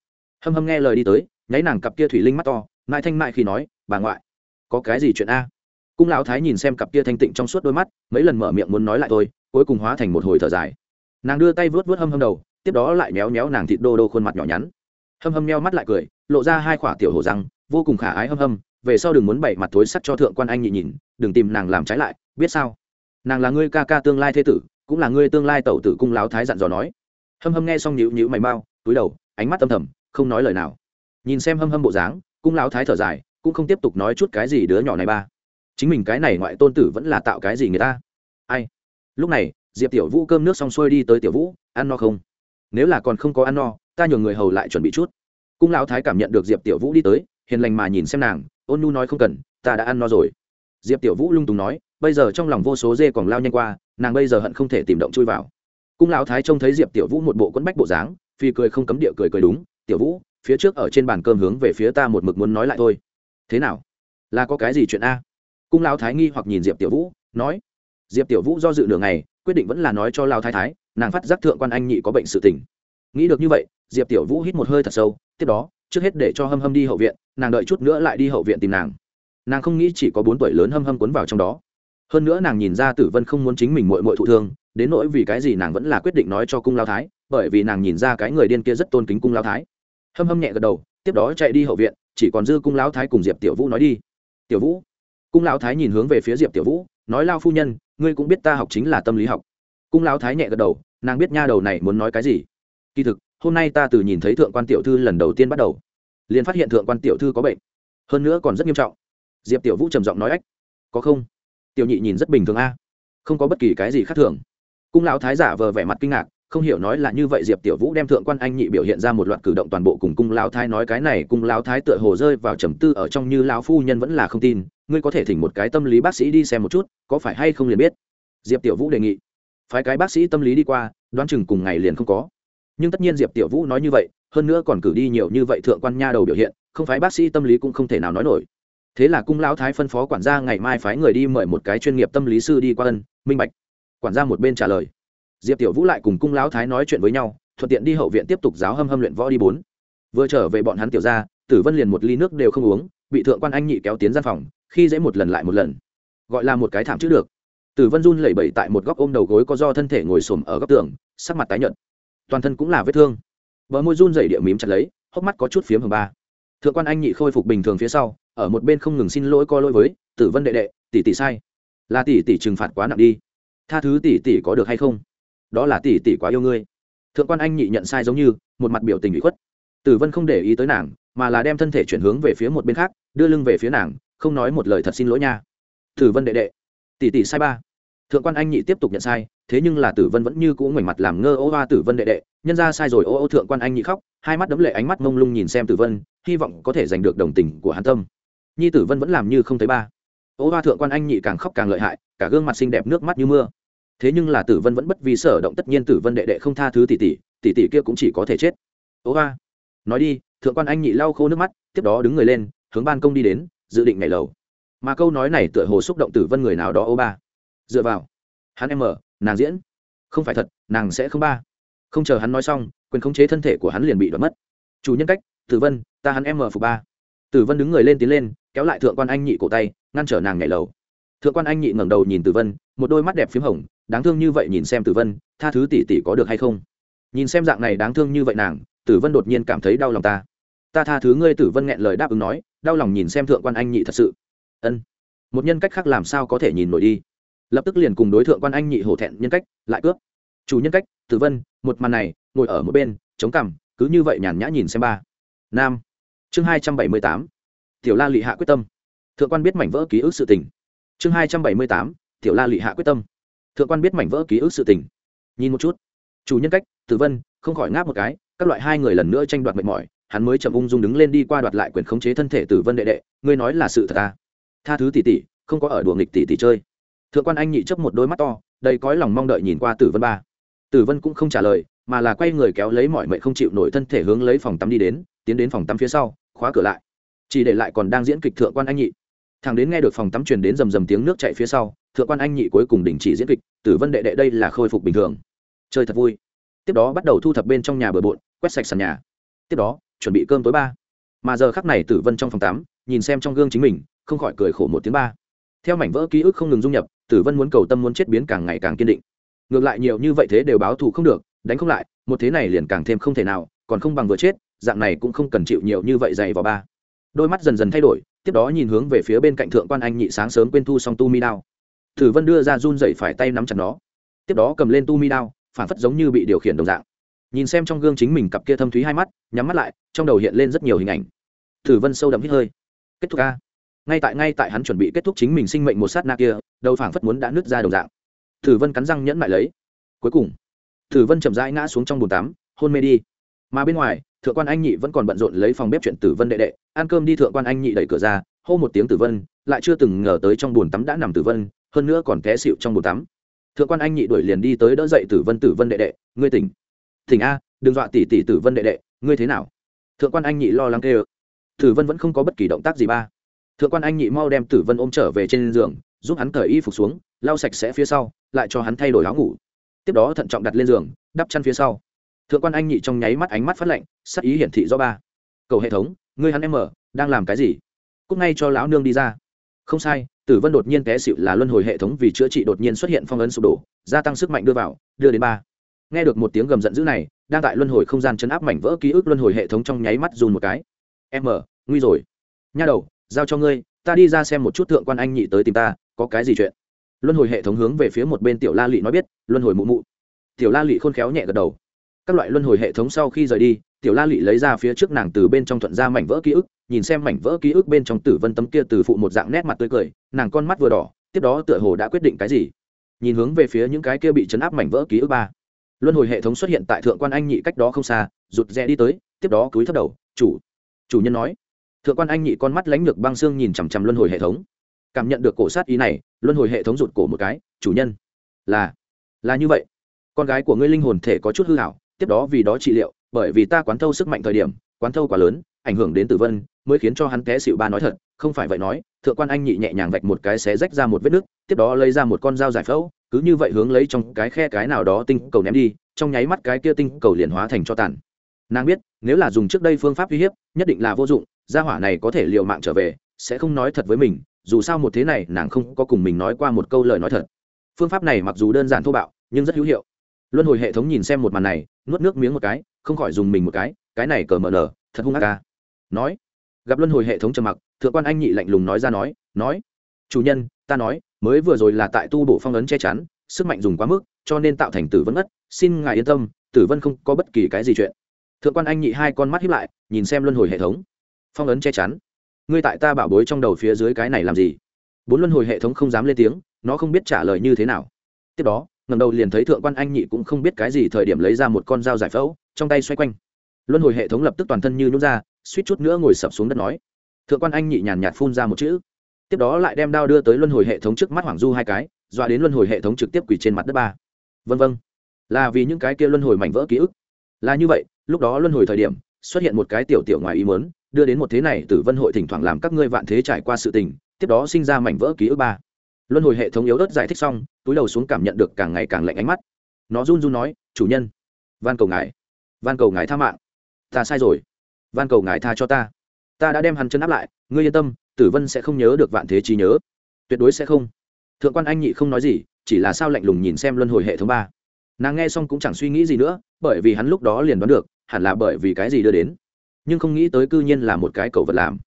Hâm hâm nghe lời đi tới, nháy nàng cặp kia thủy linh mắt to, mãi thanh mại khi nói, bà ngoại, có cái gì chuyện a? Cung lão thái nhìn xem cặp kia thanh tịnh trong suốt đôi mắt, mấy lần mở miệng muốn nói lại thôi, cuối cùng hóa thành một hồi thở dài. Nàng đưa tay vớt vớt hâm hâm đầu, tiếp đó lại méo méo nàng thịt đô đô khuôn mặt nhỏ nhắn. Hâm hâm meo mắt lại cười, lộ ra hai khỏa tiểu hổ răng, vô cùng khả ái hâm hâm, về sau đừng muốn bày mặt thối sắt cho thượng quan anh nhị nhìn, đừng tìm nàng làm trái lại, biết sao? Nàng là ngươi ca ca tương lai thế tử, cũng là ngươi tương lai tẩu tử. Cung lão thái dặn dò nói hâm hâm nghe xong nhịu nhịu mày mau, túi đầu, ánh mắt tâm thầm, không nói lời nào. Nhìn xem hâm hâm bộ dáng, cung lão thái thở dài, cũng không tiếp tục nói chút cái gì đứa nhỏ này ba. Chính mình cái này ngoại tôn tử vẫn là tạo cái gì người ta? Ai? Lúc này, diệp tiểu vũ cơm nước xong xuôi đi tới tiểu vũ, ăn no không? Nếu là còn không có ăn no, ta nhường người hầu lại chuẩn bị chút. Cung lão thái cảm nhận được diệp tiểu vũ đi tới, hiền lành mà nhìn xem nàng, ôn nu nói không cần, ta đã ăn no rồi. Diệp tiểu vũ lung tùng nói, bây giờ trong lòng vô số dê còn lao nhanh qua, nàng bây giờ hận không thể tìm động chui vào cung lão thái trông thấy diệp tiểu vũ một bộ quẫn bách bộ dáng, phi cười không cấm địa cười cười đúng, tiểu vũ, phía trước ở trên bàn cơm hướng về phía ta một mực muốn nói lại thôi. Thế nào? Là có cái gì chuyện a? Cung lão thái nghi hoặc nhìn diệp tiểu vũ, nói, diệp tiểu vũ do dự đường này quyết định vẫn là nói cho lao thái thái, nàng phát giác thượng quan anh nhị có bệnh sự tình. Nghĩ được như vậy, diệp tiểu vũ hít một hơi thật sâu, tiếp đó, trước hết để cho hâm hâm đi hậu viện, nàng đợi chút nữa lại đi hậu viện tìm nàng. Nàng không nghĩ chỉ có bốn tuổi lớn hâm hâm cuốn vào trong đó. Hơn nữa nàng nhìn ra tử vân không muốn chính mình mội mội thụ thương đến nỗi vì cái gì nàng vẫn là quyết định nói cho cung lao thái, bởi vì nàng nhìn ra cái người điên kia rất tôn kính cung lao thái. Hâm hâm nhẹ gật đầu, tiếp đó chạy đi hậu viện, chỉ còn dư cung lao thái cùng diệp tiểu vũ nói đi. Tiểu vũ. Cung lao thái nhìn hướng về phía diệp tiểu vũ, nói, lao phu nhân, ngươi cũng biết ta học chính là tâm lý học. Cung lao thái nhẹ gật đầu, nàng biết nha đầu này muốn nói cái gì. Kỳ thực, hôm nay ta từ nhìn thấy thượng quan tiểu thư lần đầu tiên bắt đầu, liền phát hiện thượng quan tiểu thư có bệnh, hơn nữa còn rất nghiêm trọng. Diệp tiểu vũ trầm giọng nói, ách, có không? Tiểu nhị nhìn rất bình thường a, không có bất kỳ cái gì khác thường cung lão thái giả vờ vẻ mặt kinh ngạc, không hiểu nói là như vậy diệp tiểu vũ đem thượng quan anh nhị biểu hiện ra một loạt cử động toàn bộ cùng cung lão thái nói cái này, cung lão thái tựa hồ rơi vào trầm tư ở trong như lão phu nhân vẫn là không tin, ngươi có thể thỉnh một cái tâm lý bác sĩ đi xem một chút, có phải hay không liền biết. Diệp tiểu vũ đề nghị. Phái cái bác sĩ tâm lý đi qua, đoán chừng cùng ngày liền không có. Nhưng tất nhiên diệp tiểu vũ nói như vậy, hơn nữa còn cử đi nhiều như vậy thượng quan nha đầu biểu hiện, không phải bác sĩ tâm lý cũng không thể nào nói nổi. Thế là cung lão thái phân phó quản gia ngày mai phái người đi mời một cái chuyên nghiệp tâm lý sư đi qua ân, minh bạch quản gia một bên trả lời. Diệp tiểu vũ lại cùng cung lão thái nói chuyện với nhau, thuận tiện đi hậu viện tiếp tục giáo hâm hâm luyện võ đi bốn. Vừa trở về bọn hắn tiểu ra tử vân liền một ly nước đều không uống, bị thượng quan anh nhị kéo tiến gian phòng, khi dễ một lần lại một lần. Gọi là một cái thảm chứ được. Tử vân run lẩy bẩy tại một góc ôm đầu gối có do thân thể ngồi xổm ở góc tường, sắc mặt tái nhợt. Toàn thân cũng là vết thương. Bờ môi run dày địa mím chặt lấy, hốc mắt có chút phiếm hồng ba. Thượng quan anh nhị khôi phục bình thường phía sau, ở một bên không ngừng xin lỗi co lỗi với, tử vân đệ đệ, tỷ tỷ sai. Là tỷ tỷ trừng phạt quá nặng đi tha thứ tỷ tỷ có được hay không? Đó là tỷ tỷ quá yêu ngươi. Thượng quan anh nhị nhận sai giống như, một mặt biểu tình bị khuất. Tử vân không để ý tới nàng, mà là đem thân thể chuyển hướng về phía một bên khác, đưa lưng về phía nàng, không nói một lời thật xin lỗi nha. Tử vân đệ đệ. Tỷ tỷ sai ba. Thượng quan anh nhị tiếp tục nhận sai, thế nhưng là tử vân vẫn như cũ ngoảnh mặt làm ngơ ô hoa tử vân đệ đệ, nhân ra sai rồi ô ô thượng quan anh nhị khóc, hai mắt đấm lệ ánh mắt mông lung nhìn xem tử vân, hy vọng có thể giành được đồng tình của hàn tâm. Nhi tử vân vẫn làm như không thấy ba. Ô hoa thượng quan anh nhị càng khóc càng lợi hại, cả gương mặt xinh đẹp nước mắt như mưa thế nhưng là tử vân vẫn bất vì sở động tất nhiên tử vân đệ đệ không tha thứ tỷ tỷ tỷ tỷ kia cũng chỉ có thể chết. Ố ba nói đi, thượng quan anh nhị lau khô nước mắt, tiếp đó đứng người lên, hướng ban công đi đến, dự định nhảy lầu. Mà câu nói này tựa hồ xúc động tử vân người nào đó ô ba. Dựa vào. Hắn em mở, nàng diễn. Không phải thật, nàng sẽ không ba. Không chờ hắn nói xong, quyền khống chế thân thể của hắn liền bị đoạt mất. Chủ nhân cách, tử vân, ta hắn em mở phục ba. Tử vân đứng người lên tiến lên, kéo lại thượng quan anh nhị cổ tay, ngăn trở nàng nhảy lầu. Thượng quan anh nhị ngẩng đầu nhìn tử vân, một đôi mắt đẹp p h í m hồng đáng thương như vậy nhìn xem tử vân, tha thứ tỷ tỷ có được hay không? Nhìn xem dạng này đáng thương như vậy nàng, tử vân đột nhiên cảm thấy đau lòng ta. Ta tha thứ ngươi tử vân nghẹn lời đáp ứng nói, đau lòng nhìn xem thượng quan anh nhị thật sự. Ân. Một nhân cách khác làm sao có thể nhìn nổi đi? Lập tức liền cùng đối tượng quan anh nhị hổ thẹn nhân cách, lại cướp. Chủ nhân cách, tử vân, một màn này, ngồi ở một bên, chống cằm, cứ như vậy nhàn nhã nhìn xem ba. Nam. Chương hai trăm bảy mươi tám. Tiểu la lị hạ quyết tâm. Thượng quan biết mảnh vỡ ký ức sự tình. Chương hai trăm bảy mươi tám. Tiểu la lị hạ quyết tâm thượng quan biết mảnh vỡ ký ức sự tình. Nhìn một chút. Chủ nhân cách, tử vân, không khỏi ngáp một cái, các loại hai người lần nữa tranh đoạt mệt mỏi, hắn mới chậm ung dung đứng lên đi qua đoạt lại quyền khống chế thân thể tử vân đệ đệ, ngươi nói là sự thật ta à? tha thứ tỷ tỷ, không có ở đùa nghịch tỷ tỷ chơi. Thượng quan anh nhị chấp một đôi mắt to, đầy cõi lòng mong đợi nhìn qua tử vân ba. Tử vân cũng không trả lời, mà là quay người kéo lấy mọi mệnh không chịu nổi thân thể hướng lấy phòng tắm đi đến, tiến đến phòng tắm phía sau, khóa cửa lại. Chỉ để lại còn đang diễn kịch thượng quan anh nhị thằng đến nghe được phòng tắm truyền đến rầm rầm tiếng nước chạy phía sau, thượng quan anh nhị cuối cùng đình chỉ diễn kịch, tử vân đệ đệ đây là khôi phục bình thường. Chơi thật vui. Tiếp đó bắt đầu thu thập bên trong nhà bừa bộn, quét sạch sàn nhà. Tiếp đó, chuẩn bị cơm tối ba. Mà giờ khắc này tử vân trong phòng tắm, nhìn xem trong gương chính mình, không khỏi cười khổ một tiếng ba. Theo mảnh vỡ ký ức không ngừng dung nhập, tử vân muốn cầu tâm muốn chết biến càng ngày càng kiên định. Ngược lại nhiều như vậy thế đều báo thù không được, đánh không lại, một thế này liền càng thêm không thể nào, còn không bằng vừa chết, dạng này cũng không cần chịu nhiều như vậy dày vào ba đôi mắt dần dần thay đổi, tiếp đó nhìn hướng về phía bên cạnh thượng quan anh nhị sáng sớm quên thu xong tu mi đao. Thử vân đưa ra run dậy phải tay nắm chặt nó. Tiếp đó cầm lên tu mi đao, phản phất giống như bị điều khiển đồng dạng. Nhìn xem trong gương chính mình cặp kia thâm thúy hai mắt, nhắm mắt lại, trong đầu hiện lên rất nhiều hình ảnh. Thử vân sâu đậm hít hơi. Kết thúc ca ngay tại ngay tại hắn chuẩn bị kết thúc chính mình sinh mệnh một sát na kia, đầu phảng phất muốn đã nứt ra đồng dạng. Thử vân cắn răng nhẫn lại lấy. Cuối cùng, thử vân chậm rãi ngã xuống trong bồn tắm, hôn mê đi. Mà bên ngoài thượng quan anh nhị vẫn còn bận rộn lấy phòng bếp chuyện tử vân đệ đệ, ăn cơm đi thượng quan anh nhị đẩy cửa ra, hô một tiếng tử vân, lại chưa từng ngờ tới trong bồn tắm đã nằm tử vân, hơn nữa còn té xịu trong bồn tắm. Thượng quan anh nhị đuổi liền đi tới đỡ dậy tử vân tử vân đệ đệ, ngươi tỉnh. Tỉnh a, đừng dọa tỷ tỷ tử vân đệ đệ, ngươi thế nào? Thượng quan anh nhị lo lắng kêu. Tử vân vẫn không có bất kỳ động tác gì ba. Thượng quan anh nhị mau đem tử vân ôm trở về trên giường, giúp hắn cởi y phục xuống, lau sạch sẽ phía sau, lại cho hắn thay đổi áo ngủ. Tiếp đó thận trọng đặt lên giường, đắp chăn phía sau thượng quan anh nhị trong nháy mắt ánh mắt phát lạnh, sắc ý hiển thị do ba. Cầu hệ thống, ngươi hắn em mở đang làm cái gì? Cúc ngay cho lão nương đi ra. Không sai, tử vân đột nhiên té xịu là luân hồi hệ thống vì chữa trị đột nhiên xuất hiện phong ấn sụp đổ, gia tăng sức mạnh đưa vào, đưa đến ba. Nghe được một tiếng gầm giận dữ này, đang tại luân hồi không gian chấn áp mảnh vỡ ký ức luân hồi hệ thống trong nháy mắt dùn một cái. Em mở nguy rồi. Nha đầu, giao cho ngươi, ta đi ra xem một chút thượng quan anh nhị tới tìm ta, có cái gì chuyện? Luân hồi hệ thống hướng về phía một bên tiểu la lị nói biết, luân hồi mụ mụ. Tiểu la lị khôn khéo nhẹ gật đầu các loại luân hồi hệ thống sau khi rời đi, tiểu la lị lấy ra phía trước nàng từ bên trong thuận ra mảnh vỡ ký ức, nhìn xem mảnh vỡ ký ức bên trong tử vân tấm kia từ phụ một dạng nét mặt tươi cười, nàng con mắt vừa đỏ, tiếp đó tựa hồ đã quyết định cái gì. Nhìn hướng về phía những cái kia bị chấn áp mảnh vỡ ký ức ba. Luân hồi hệ thống xuất hiện tại thượng quan anh nhị cách đó không xa, rụt rè đi tới, tiếp đó cúi thấp đầu, chủ chủ nhân nói. Thượng quan anh nhị con mắt lánh lược băng xương nhìn chằm chằm luân hồi hệ thống. Cảm nhận được cổ sát ý này, luân hồi hệ thống rụt cổ một cái, chủ nhân, là là như vậy. Con gái của ngươi linh hồn thể có chút hư hảo tiếp đó vì đó trị liệu, bởi vì ta quán thâu sức mạnh thời điểm, quán thâu quá lớn, ảnh hưởng đến tử vân, mới khiến cho hắn té xịu ba nói thật, không phải vậy nói, thượng quan anh nhị nhẹ nhàng vạch một cái xé rách ra một vết nứt tiếp đó lấy ra một con dao giải phẫu, cứ như vậy hướng lấy trong cái khe cái nào đó tinh cầu ném đi, trong nháy mắt cái kia tinh cầu liền hóa thành cho tàn. Nàng biết, nếu là dùng trước đây phương pháp uy hiếp, nhất định là vô dụng, gia hỏa này có thể liều mạng trở về, sẽ không nói thật với mình, dù sao một thế này nàng không có cùng mình nói qua một câu lời nói thật. Phương pháp này mặc dù đơn giản thô bạo, nhưng rất hữu hiệu luân hồi hệ thống nhìn xem một màn này, nuốt nước miếng một cái, không khỏi dùng mình một cái cái này cờ mờ nở, thật hung ác ca nói, gặp luân hồi hệ thống trầm mặc, thượng quan anh nhị lạnh lùng nói ra nói nói, chủ nhân, ta nói, mới vừa rồi là tại tu bổ phong ấn che chắn, sức mạnh dùng quá mức, cho nên tạo thành tử vân ngất, xin ngài yên tâm, tử vân không có bất kỳ cái gì chuyện. Thượng quan anh nhị hai con mắt hiếp lại, nhìn xem luân hồi hệ thống. Phong ấn che chắn? Ngươi tại ta bảo bối trong đầu phía dưới cái này làm gì? Bốn luân hồi hệ thống không dám lên tiếng, nó không biết trả lời như thế nào. Tiếp đó ngầm đầu liền thấy thượng quan anh nhị cũng không biết cái gì thời điểm lấy ra một con dao giải phẫu, trong tay xoay quanh. Luân hồi hệ thống lập tức toàn thân như nút ra, suýt chút nữa ngồi sập xuống đất nói. Thượng quan anh nhị nhàn nhạt phun ra một chữ. Tiếp đó lại đem đao đưa tới luân hồi hệ thống trước mắt hoàng du hai cái, dọa đến luân hồi hệ thống trực tiếp quỳ trên mặt đất ba. Vân vân. Là vì những cái kia luân hồi mảnh vỡ ký ức. Là như vậy, lúc đó luân hồi thời điểm, xuất hiện một cái tiểu tiểu ngoài ý mớn đưa đến một thế này tử vân hội thỉnh thoảng làm các ngươi vạn thế trải qua sự tình, tiếp đó sinh ra mảnh vỡ ký ức ba luân hồi hệ thống yếu ớt giải thích xong, túi đầu xuống cảm nhận được càng ngày càng lạnh ánh mắt. Nó run run nói, chủ nhân, van cầu ngài, van cầu ngài tha mạng. Ta sai rồi, van cầu ngài tha cho ta. Ta đã đem hắn chân áp lại, ngươi yên tâm, tử vân sẽ không nhớ được vạn thế trí nhớ. Tuyệt đối sẽ không. Thượng quan anh nhị không nói gì, chỉ là sao lạnh lùng nhìn xem luân hồi hệ thống ba. Nàng nghe xong cũng chẳng suy nghĩ gì nữa, bởi vì hắn lúc đó liền đoán được, hẳn là bởi vì cái gì đưa đến. Nhưng không nghĩ tới cư nhiên là một cái cầu vật làm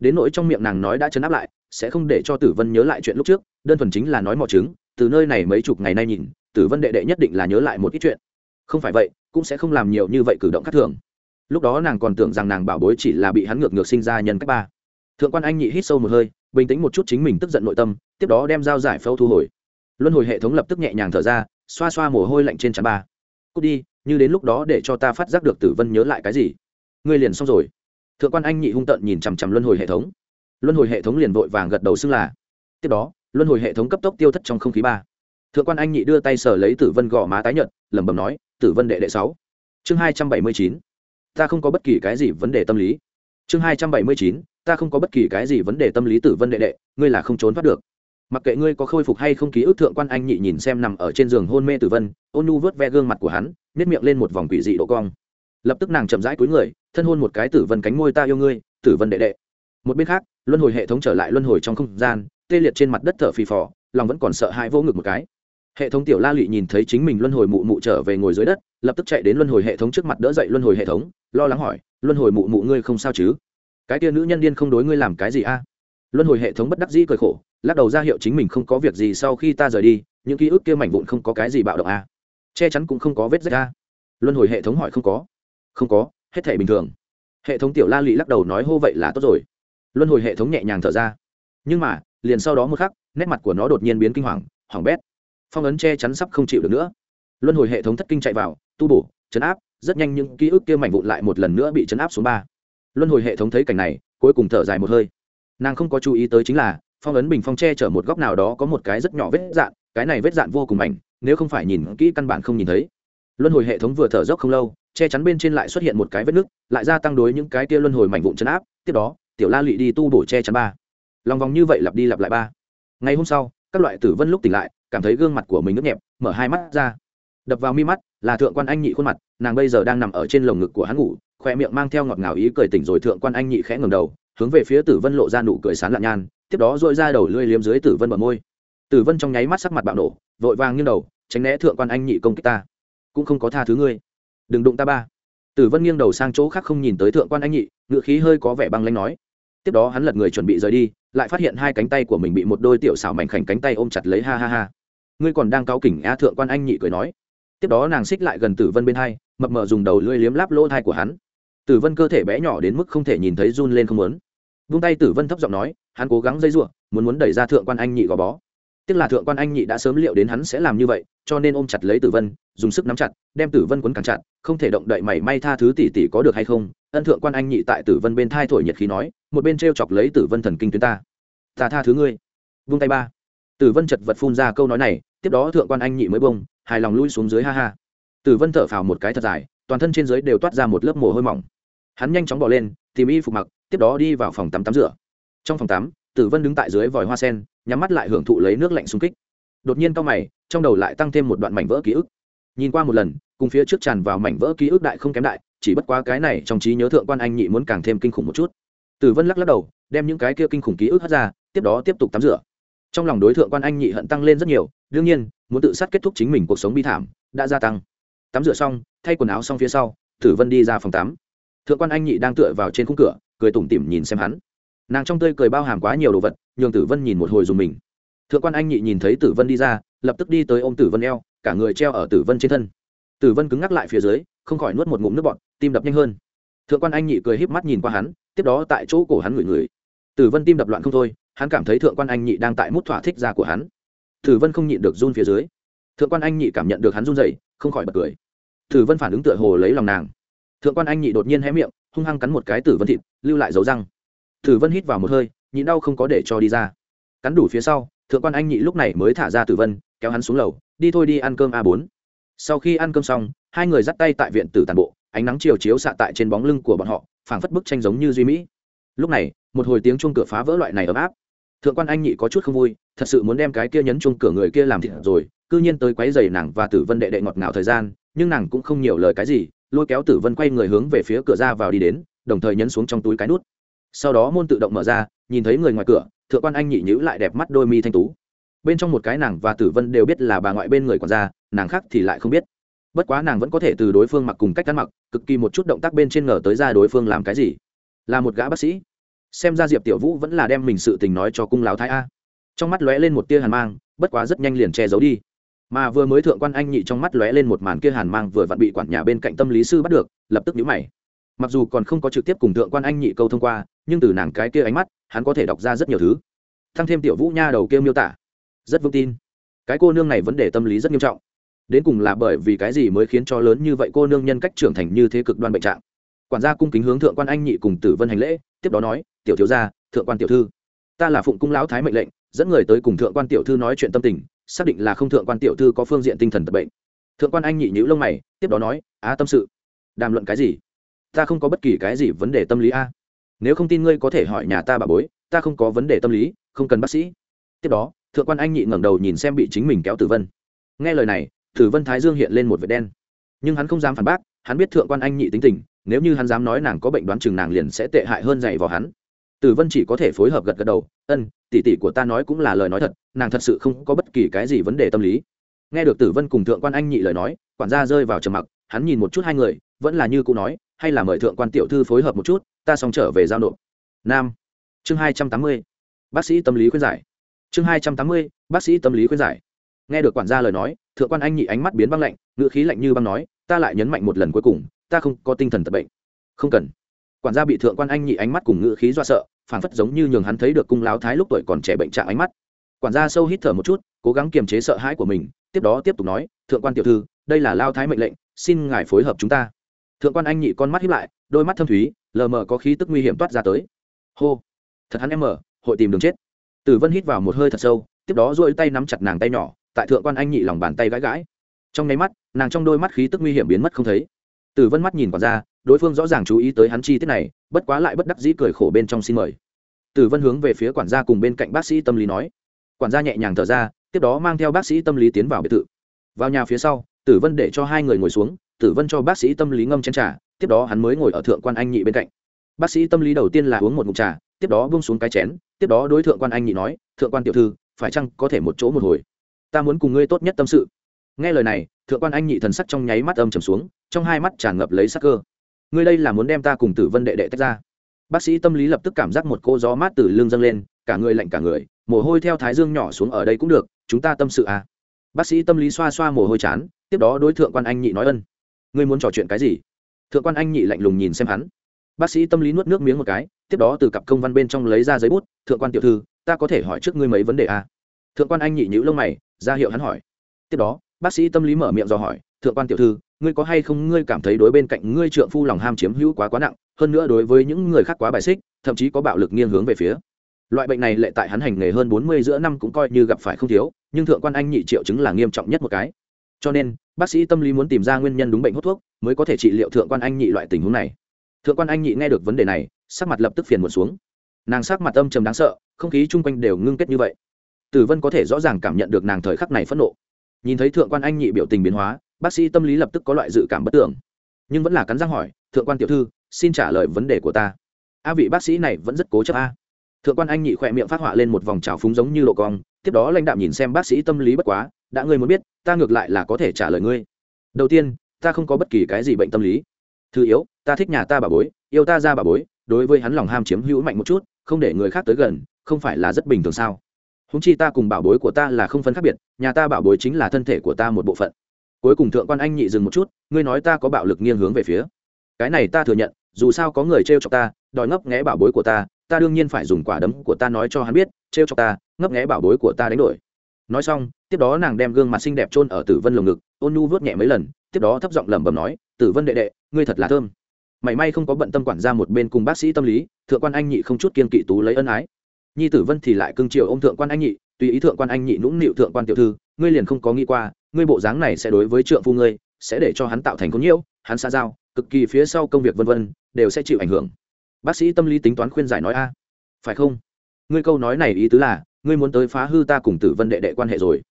đến nỗi trong miệng nàng nói đã chấn áp lại, sẽ không để cho tử vân nhớ lại chuyện lúc trước, đơn thuần chính là nói mò chứng từ nơi này mấy chục ngày nay nhìn, tử vân đệ đệ nhất định là nhớ lại một ít chuyện. Không phải vậy, cũng sẽ không làm nhiều như vậy cử động khác thường. Lúc đó nàng còn tưởng rằng nàng bảo bối chỉ là bị hắn ngược ngược sinh ra nhân cách ba. Thượng quan anh nhị hít sâu một hơi, bình tĩnh một chút chính mình tức giận nội tâm, tiếp đó đem dao giải phẫu thu hồi. Luân hồi hệ thống lập tức nhẹ nhàng thở ra, xoa xoa mồ hôi lạnh trên chắn ba. Cút đi, như đến lúc đó để cho ta phát giác được tử vân nhớ lại cái gì. Ngươi liền xong rồi thượng quan anh nhị hung tợn nhìn chằm chằm luân hồi hệ thống. Luân hồi hệ thống liền vội vàng gật đầu xưng là. Tiếp đó, luân hồi hệ thống cấp tốc tiêu thất trong không khí ba. Thượng quan anh nhị đưa tay sở lấy tử vân gò má tái nhợt, lẩm bẩm nói, tử vân đệ đệ sáu. Chương hai trăm bảy mươi chín. Ta không có bất kỳ cái gì vấn đề tâm lý. Chương hai trăm bảy mươi chín. Ta không có bất kỳ cái gì vấn đề tâm lý tử vân đệ đệ, ngươi là không trốn thoát được. Mặc kệ ngươi có khôi phục hay không ký ức, thượng quan anh nhị nhìn xem nằm ở trên giường hôn mê tử vân, ôn nhu vớt ve gương mặt của hắn nếp miệng lên một vòng quỷ dị độ cong. Lập tức nàng chậm rãi cúi người thân hôn một cái tử vân cánh môi ta yêu ngươi, tử vân đệ đệ. Một bên khác, luân hồi hệ thống trở lại luân hồi trong không gian, tê liệt trên mặt đất thở phì phò, lòng vẫn còn sợ hãi vô ngực một cái. Hệ thống tiểu la lụy nhìn thấy chính mình luân hồi mụ mụ trở về ngồi dưới đất, lập tức chạy đến luân hồi hệ thống trước mặt đỡ dậy luân hồi hệ thống, lo lắng hỏi, luân hồi mụ mụ ngươi không sao chứ? Cái tia nữ nhân điên không đối ngươi làm cái gì a? Luân hồi hệ thống bất đắc dĩ cười khổ, lắc đầu ra hiệu chính mình không có việc gì sau khi ta rời đi, những ký ức kia mảnh vụn không có cái gì bạo động a. Che chắn cũng không có vết rách a. Luân hồi hệ thống hỏi, không có. Không có hết thể bình thường. Hệ thống tiểu la lị lắc đầu nói hô vậy là tốt rồi. Luân hồi hệ thống nhẹ nhàng thở ra. Nhưng mà, liền sau đó một khắc, nét mặt của nó đột nhiên biến kinh hoàng hoảng bét. Phong ấn che chắn sắp không chịu được nữa. Luân hồi hệ thống thất kinh chạy vào, tu bổ, chấn áp, rất nhanh những ký ức kia mảnh vụn lại một lần nữa bị chấn áp xuống ba. Luân hồi hệ thống thấy cảnh này, cuối cùng thở dài một hơi. Nàng không có chú ý tới chính là, phong ấn bình phong che chở một góc nào đó có một cái rất nhỏ vết dạn, cái này vết dạn vô cùng mảnh, nếu không phải nhìn kỹ căn bản không nhìn thấy. Luân hồi hệ thống vừa thở dốc không lâu che chắn bên trên lại xuất hiện một cái vết nứt, lại gia tăng đối những cái kia luân hồi mảnh vụn chấn áp. Tiếp đó, tiểu la lụy đi tu bổ che chắn ba. Lòng vòng như vậy lặp đi lặp lại ba. Ngày hôm sau, các loại tử vân lúc tỉnh lại, cảm thấy gương mặt của mình ướt nhẹp, mở hai mắt ra. Đập vào mi mắt, là thượng quan anh nhị khuôn mặt, nàng bây giờ đang nằm ở trên lồng ngực của hắn ngủ, khoe miệng mang theo ngọt ngào ý cười tỉnh rồi thượng quan anh nhị khẽ ngầm đầu, hướng về phía tử vân lộ ra nụ cười sán lạn nhan, tiếp đó dội ra đầu lưỡi liếm dưới tử vân bờ môi. Tử vân trong nháy mắt sắc mặt bạo nổ, vội vàng nghiêng đầu, tránh né thượng quan anh nhị công kích ta. Cũng không có tha thứ ngươi đừng đụng ta ba. Tử vân nghiêng đầu sang chỗ khác không nhìn tới thượng quan anh nhị ngự khí hơi có vẻ băng lanh nói. Tiếp đó hắn lật người chuẩn bị rời đi, lại phát hiện hai cánh tay của mình bị một đôi tiểu xảo mảnh khảnh cánh tay ôm chặt lấy, ha ha ha. Ngươi còn đang cáu kỉnh a thượng quan anh nhị cười nói. Tiếp đó nàng xích lại gần tử vân bên hai, mập mờ dùng đầu lưỡi liếm láp lỗ thai của hắn. Tử vân cơ thể bé nhỏ đến mức không thể nhìn thấy run lên không muốn. Vung tay tử vân thấp giọng nói, hắn cố gắng dây r muốn muốn đẩy ra thượng quan anh nhị gò bó. Tiếc là thượng quan anh nhị đã sớm liệu đến hắn sẽ làm như vậy cho nên ôm chặt lấy tử vân, dùng sức nắm chặt, đem tử vân quấn càng chặt, không thể động đậy mảy may tha thứ tỷ tỷ có được hay không, ân thượng quan anh nhị tại tử vân bên thai thổi nhiệt khí nói, một bên t r e o chọc lấy tử vân thần kinh tuyến ta. Ta tha thứ ngươi. Vung tay ba. Tử vân chật vật phun ra câu nói này, tiếp đó thượng quan anh nhị mới bông, hài lòng lui xuống dưới ha ha. Tử vân thở phào một cái thật dài, toàn thân trên dưới đều toát ra một lớp mồ hôi mỏng. Hắn nhanh chóng bỏ lên, tìm y phục mặc, tiếp đó đi vào phòng tắm tắm rửa. Trong phòng tắm, tử vân đứng tại dưới vòi hoa sen, nhắm mắt lại hưởng thụ lấy nước lạnh xung kích đột nhiên cao mày, trong đầu lại tăng thêm một đoạn mảnh vỡ ký ức. Nhìn qua một lần, cùng phía trước tràn vào mảnh vỡ ký ức đại không kém đại, chỉ bất quá cái này trong trí nhớ thượng quan anh nhị muốn càng thêm kinh khủng một chút. Tử vân lắc lắc đầu, đem những cái kia kinh khủng ký ức hất ra, tiếp đó tiếp tục tắm rửa. Trong lòng đối tượng quan anh nhị hận tăng lên rất nhiều, đương nhiên, muốn tự sát kết thúc chính mình cuộc sống bi thảm, đã gia tăng. Tắm rửa xong, thay quần áo xong phía sau, tử vân đi ra phòng tắm. Thượng quan anh nhị đang tựa vào trên khung cửa, cười tủm tỉm nhìn xem hắn. Nàng trong tươi cười bao hàm quá nhiều đồ vật, nhường tử vân nhìn một hồi dùng mình thượng quan anh nhị nhìn thấy tử vân đi ra, lập tức đi tới ô m tử vân eo, cả người treo ở tử vân trên thân. Tử vân cứng ngắc lại phía dưới, không khỏi nuốt một ngụm nước bọt, tim đập nhanh hơn. Thượng quan anh nhị cười híp mắt nhìn qua hắn, tiếp đó tại chỗ cổ hắn ngửi ngửi. Tử vân tim đập loạn không thôi, hắn cảm thấy thượng quan anh nhị đang tại mút thỏa thích ra của hắn. Tử vân không nhịn được run phía dưới. Thượng quan anh nhị cảm nhận được hắn run dậy không khỏi bật cười. Tử vân phản ứng tựa hồ lấy lòng nàng. Thượng quan anh nhị đột nhiên hé miệng, hung hăng cắn một cái tử vân thịt, lưu lại dấu răng. Tử vân hít vào một hơi, nhịn đau không có để cho đi ra. Cắn đủ phía sau thượng quan anh nhị lúc này mới thả ra tử vân, kéo hắn xuống lầu, đi thôi đi ăn cơm a bốn. Sau khi ăn cơm xong, hai người dắt tay tại viện tử tàn bộ, ánh nắng chiều chiếu xạ tại trên bóng lưng của bọn họ, phảng phất bức tranh giống như duy mỹ. Lúc này, một hồi tiếng chuông cửa phá vỡ loại này ấm áp. Thượng quan anh nhị có chút không vui, thật sự muốn đem cái kia nhấn chuông cửa người kia làm thịt rồi, cư nhiên tới quấy giày nàng và tử vân đệ đệ ngọt ngào thời gian, nhưng nàng cũng không nhiều lời cái gì, lôi kéo tử vân quay người hướng về phía cửa ra vào đi đến, đồng thời nhấn xuống trong túi cái nút. Sau đó môn tự động mở ra nhìn thấy người ngoài cửa, thượng quan anh nhị nhữ lại đẹp mắt đôi mi thanh tú. Bên trong một cái nàng và tử vân đều biết là bà ngoại bên người còn ra nàng khác thì lại không biết. Bất quá nàng vẫn có thể từ đối phương mặc cùng cách ăn mặc, cực kỳ một chút động tác bên trên ngờ tới ra đối phương làm cái gì. Là một gã bác sĩ. Xem ra diệp tiểu vũ vẫn là đem mình sự tình nói cho cung láo thái a. Trong mắt lóe lên một tia hàn mang, bất quá rất nhanh liền che giấu đi. Mà vừa mới thượng quan anh nhị trong mắt lóe lên một màn kia hàn mang vừa vặn bị quản nhà bên cạnh tâm lý sư bắt được, lập tức nhíu mày. Mặc dù còn không có trực tiếp cùng thượng quan anh nhị câu thông qua, nhưng từ nàng cái kia ánh mắt hắn có thể đọc ra rất nhiều thứ. Thăng thêm tiểu vũ nha đầu kêu miêu tả. Rất vững tin. Cái cô nương này vấn đề tâm lý rất nghiêm trọng. Đến cùng là bởi vì cái gì mới khiến cho lớn như vậy cô nương nhân cách trưởng thành như thế cực đoan bệnh trạng? Quản gia cung kính hướng thượng quan anh nhị cùng tử vân hành lễ, tiếp đó nói, tiểu thiếu gia, thượng quan tiểu thư, ta là phụng cung lão thái mệnh lệnh, dẫn người tới cùng thượng quan tiểu thư nói chuyện tâm tình, xác định là không thượng quan tiểu thư có phương diện tinh thần tập bệnh. Thượng quan anh nhị nhữ lông mày, tiếp đó nói, á, tâm sự. Đàm luận cái gì? Ta không có bất kỳ cái gì vấn đề tâm lý a nếu không tin ngươi có thể hỏi nhà ta bà bối, ta không có vấn đề tâm lý, không cần bác sĩ. Tiếp đó, thượng quan anh nhị ngẩng đầu nhìn xem bị chính mình kéo tử vân. Nghe lời này, tử vân thái dương hiện lên một vệt đen. Nhưng hắn không dám phản bác, hắn biết thượng quan anh nhị tính tình, nếu như hắn dám nói nàng có bệnh đoán chừng nàng liền sẽ tệ hại hơn dạy vào hắn. Tử vân chỉ có thể phối hợp gật gật đầu, ân, tỷ tỷ của ta nói cũng là lời nói thật, nàng thật sự không có bất kỳ cái gì vấn đề tâm lý. Nghe được tử vân cùng thượng quan anh nhị lời nói, quản gia rơi vào trầm mặc, hắn nhìn một chút hai người, vẫn là như cụ nói hay là mời thượng quan tiểu thư phối hợp một chút, ta xong trở về giao nộp. Nam. Chương hai trăm tám mươi. Bác sĩ tâm lý khuyên giải. Chương hai trăm tám mươi, bác sĩ tâm lý khuyên giải. Nghe được quản gia lời nói, thượng quan anh nhị ánh mắt biến băng lạnh, ngữ khí lạnh như băng nói, ta lại nhấn mạnh một lần cuối cùng, ta không có tinh thần tật bệnh. Không cần. Quản gia bị thượng quan anh nhị ánh mắt cùng ngữ khí do sợ phản phất giống như nhường hắn thấy được cung láo thái lúc tuổi còn trẻ bệnh trạng ánh mắt. Quản gia sâu hít thở một chút, cố gắng kiềm chế sợ hãi của mình, tiếp đó tiếp tục nói, thượng quan tiểu thư, đây là lao thái mệnh lệnh, xin ngài phối hợp chúng ta thượng quan anh nhị con mắt hiếp lại, đôi mắt thâm thúy, lờ mờ có khí tức nguy hiểm toát ra tới. Hô! Thật hắn em mở hội tìm đường chết. Tử vân hít vào một hơi thật sâu, tiếp đó dôi tay nắm chặt nàng tay nhỏ, tại thượng quan anh nhị lòng bàn tay gãi gãi. Trong nháy mắt, nàng trong đôi mắt khí tức nguy hiểm biến mất không thấy. Tử vân mắt nhìn quản gia, đối phương rõ ràng chú ý tới hắn chi tiết này, bất quá lại bất đắc dĩ cười khổ bên trong xin mời. Tử vân hướng về phía quản gia cùng bên cạnh bác sĩ tâm lý nói. Quản gia nhẹ nhàng thở ra, tiếp đó mang theo bác sĩ tâm lý tiến vào biệt thự. Vào nhà phía sau, tử vân để cho hai người ngồi xuống tử vân cho bác sĩ tâm lý ngâm chén trà, tiếp đó hắn mới ngồi ở thượng quan anh nhị bên cạnh. Bác sĩ tâm lý đầu tiên là uống một ngụm trà, tiếp đó bung xuống cái chén, tiếp đó đối thượng quan anh nhị nói, thượng quan tiểu thư, phải chăng có thể một chỗ một hồi? Ta muốn cùng ngươi tốt nhất tâm sự. Nghe lời này, thượng quan anh nhị thần sắc trong nháy mắt âm trầm xuống, trong hai mắt tràn ngập lấy sắc cơ. Ngươi đây là muốn đem ta cùng tử vân đệ đệ tách ra? Bác sĩ tâm lý lập tức cảm giác một cô gió mát từ lưng dâng lên, cả người lạnh cả người, mồ hôi theo thái dương nhỏ xuống ở đây cũng được, chúng ta tâm sự à? Bác sĩ tâm lý xoa xoa mồ hôi chán, tiếp đó đối thượng quan anh nhị nói ân ngươi muốn trò chuyện cái gì? Thượng quan anh nhị lạnh lùng nhìn xem hắn. Bác sĩ tâm lý nuốt nước miếng một cái, tiếp đó từ cặp công văn bên trong lấy ra giấy bút, thượng quan tiểu thư, ta có thể hỏi trước ngươi mấy vấn đề à? thượng quan anh nhị nhữ lông mày, ra hiệu hắn hỏi. Tiếp đó, bác sĩ tâm lý mở miệng dò hỏi, thượng quan tiểu thư, ngươi có hay không ngươi cảm thấy đối bên cạnh ngươi trượng phu lòng ham chiếm hữu quá quá nặng, hơn nữa đối với những người khác quá bài xích, thậm chí có bạo lực nghiêng hướng về phía? Loại bệnh này lệ tại hắn hành nghề hơn bốn mươi giữa năm cũng coi như gặp phải không thiếu, nhưng thượng quan anh nhị triệu chứng là nghiêm trọng nhất một cái cho nên, bác sĩ tâm lý muốn tìm ra nguyên nhân đúng bệnh hút thuốc mới có thể trị liệu thượng quan anh nhị loại tình huống này. Thượng quan anh nhị nghe được vấn đề này, sắc mặt lập tức phiền muộn xuống. Nàng sắc mặt âm trầm đáng sợ, không khí chung quanh đều ngưng kết như vậy. Tử vân có thể rõ ràng cảm nhận được nàng thời khắc này phẫn nộ. Nhìn thấy thượng quan anh nhị biểu tình biến hóa, bác sĩ tâm lý lập tức có loại dự cảm bất tưởng nhưng vẫn là cắn răng hỏi, thượng quan tiểu thư, xin trả lời vấn đề của ta. A vị bác sĩ này vẫn rất cố chấp a. Thượng quan anh nhị khỏe miệng phát họa lên một vòng trào phúng giống như lộ cong, tiếp đó lãnh đạo nhìn xem bác sĩ tâm lý bất quá đã ngươi muốn biết, ta ngược lại là có thể trả lời ngươi. Đầu tiên, ta không có bất kỳ cái gì bệnh tâm lý. Thứ yếu, ta thích nhà ta bà bối, yêu ta ra bà bối, đối với hắn lòng ham chiếm hữu mạnh một chút, không để người khác tới gần, không phải là rất bình thường sao? Húng chi ta cùng bảo bối của ta là không phân khác biệt, nhà ta bảo bối chính là thân thể của ta một bộ phận. Cuối cùng thượng quan anh nhị dừng một chút, ngươi nói ta có bạo lực nghiêng hướng về phía. Cái này ta thừa nhận, dù sao có người t r e o chọc ta, đòi ngấp nghẽ bảo bối của ta ta đương nhiên phải dùng quả đấm của ta nói cho hắn biết t r e o chọc ta, ngấp nghẽ bảo bối của ta đánh đổi nói xong, tiếp đó nàng đem gương mặt xinh đẹp trôn ở tử vân lồng ngực, ôn nu vớt nhẹ mấy lần, tiếp đó thấp giọng lẩm bẩm nói, tử vân đệ đệ, ngươi thật là thơm. Mảy may không có bận tâm quản ra một bên cùng bác sĩ tâm lý, thượng quan anh nhị không chút kiên kỵ tú lấy ân ái. Nhi tử vân thì lại cưng chiều ô m thượng quan anh nhị, tùy ý thượng quan anh nhị nũng nịu thượng quan tiểu thư, ngươi liền không có nghĩ qua, ngươi bộ dáng này sẽ đối với trượng phu ngươi, sẽ để cho hắn tạo thành con nhiễu, hắn xa giao, cực kỳ phía sau công việc vân vân, đều sẽ chịu ảnh hưởng. Bác sĩ tâm lý tính toán khuyên giải nói, a, phải không? Ngươi câu nói này ý tứ là ngươi muốn tới phá hư ta cùng tử vân đệ đệ quan hệ rồi.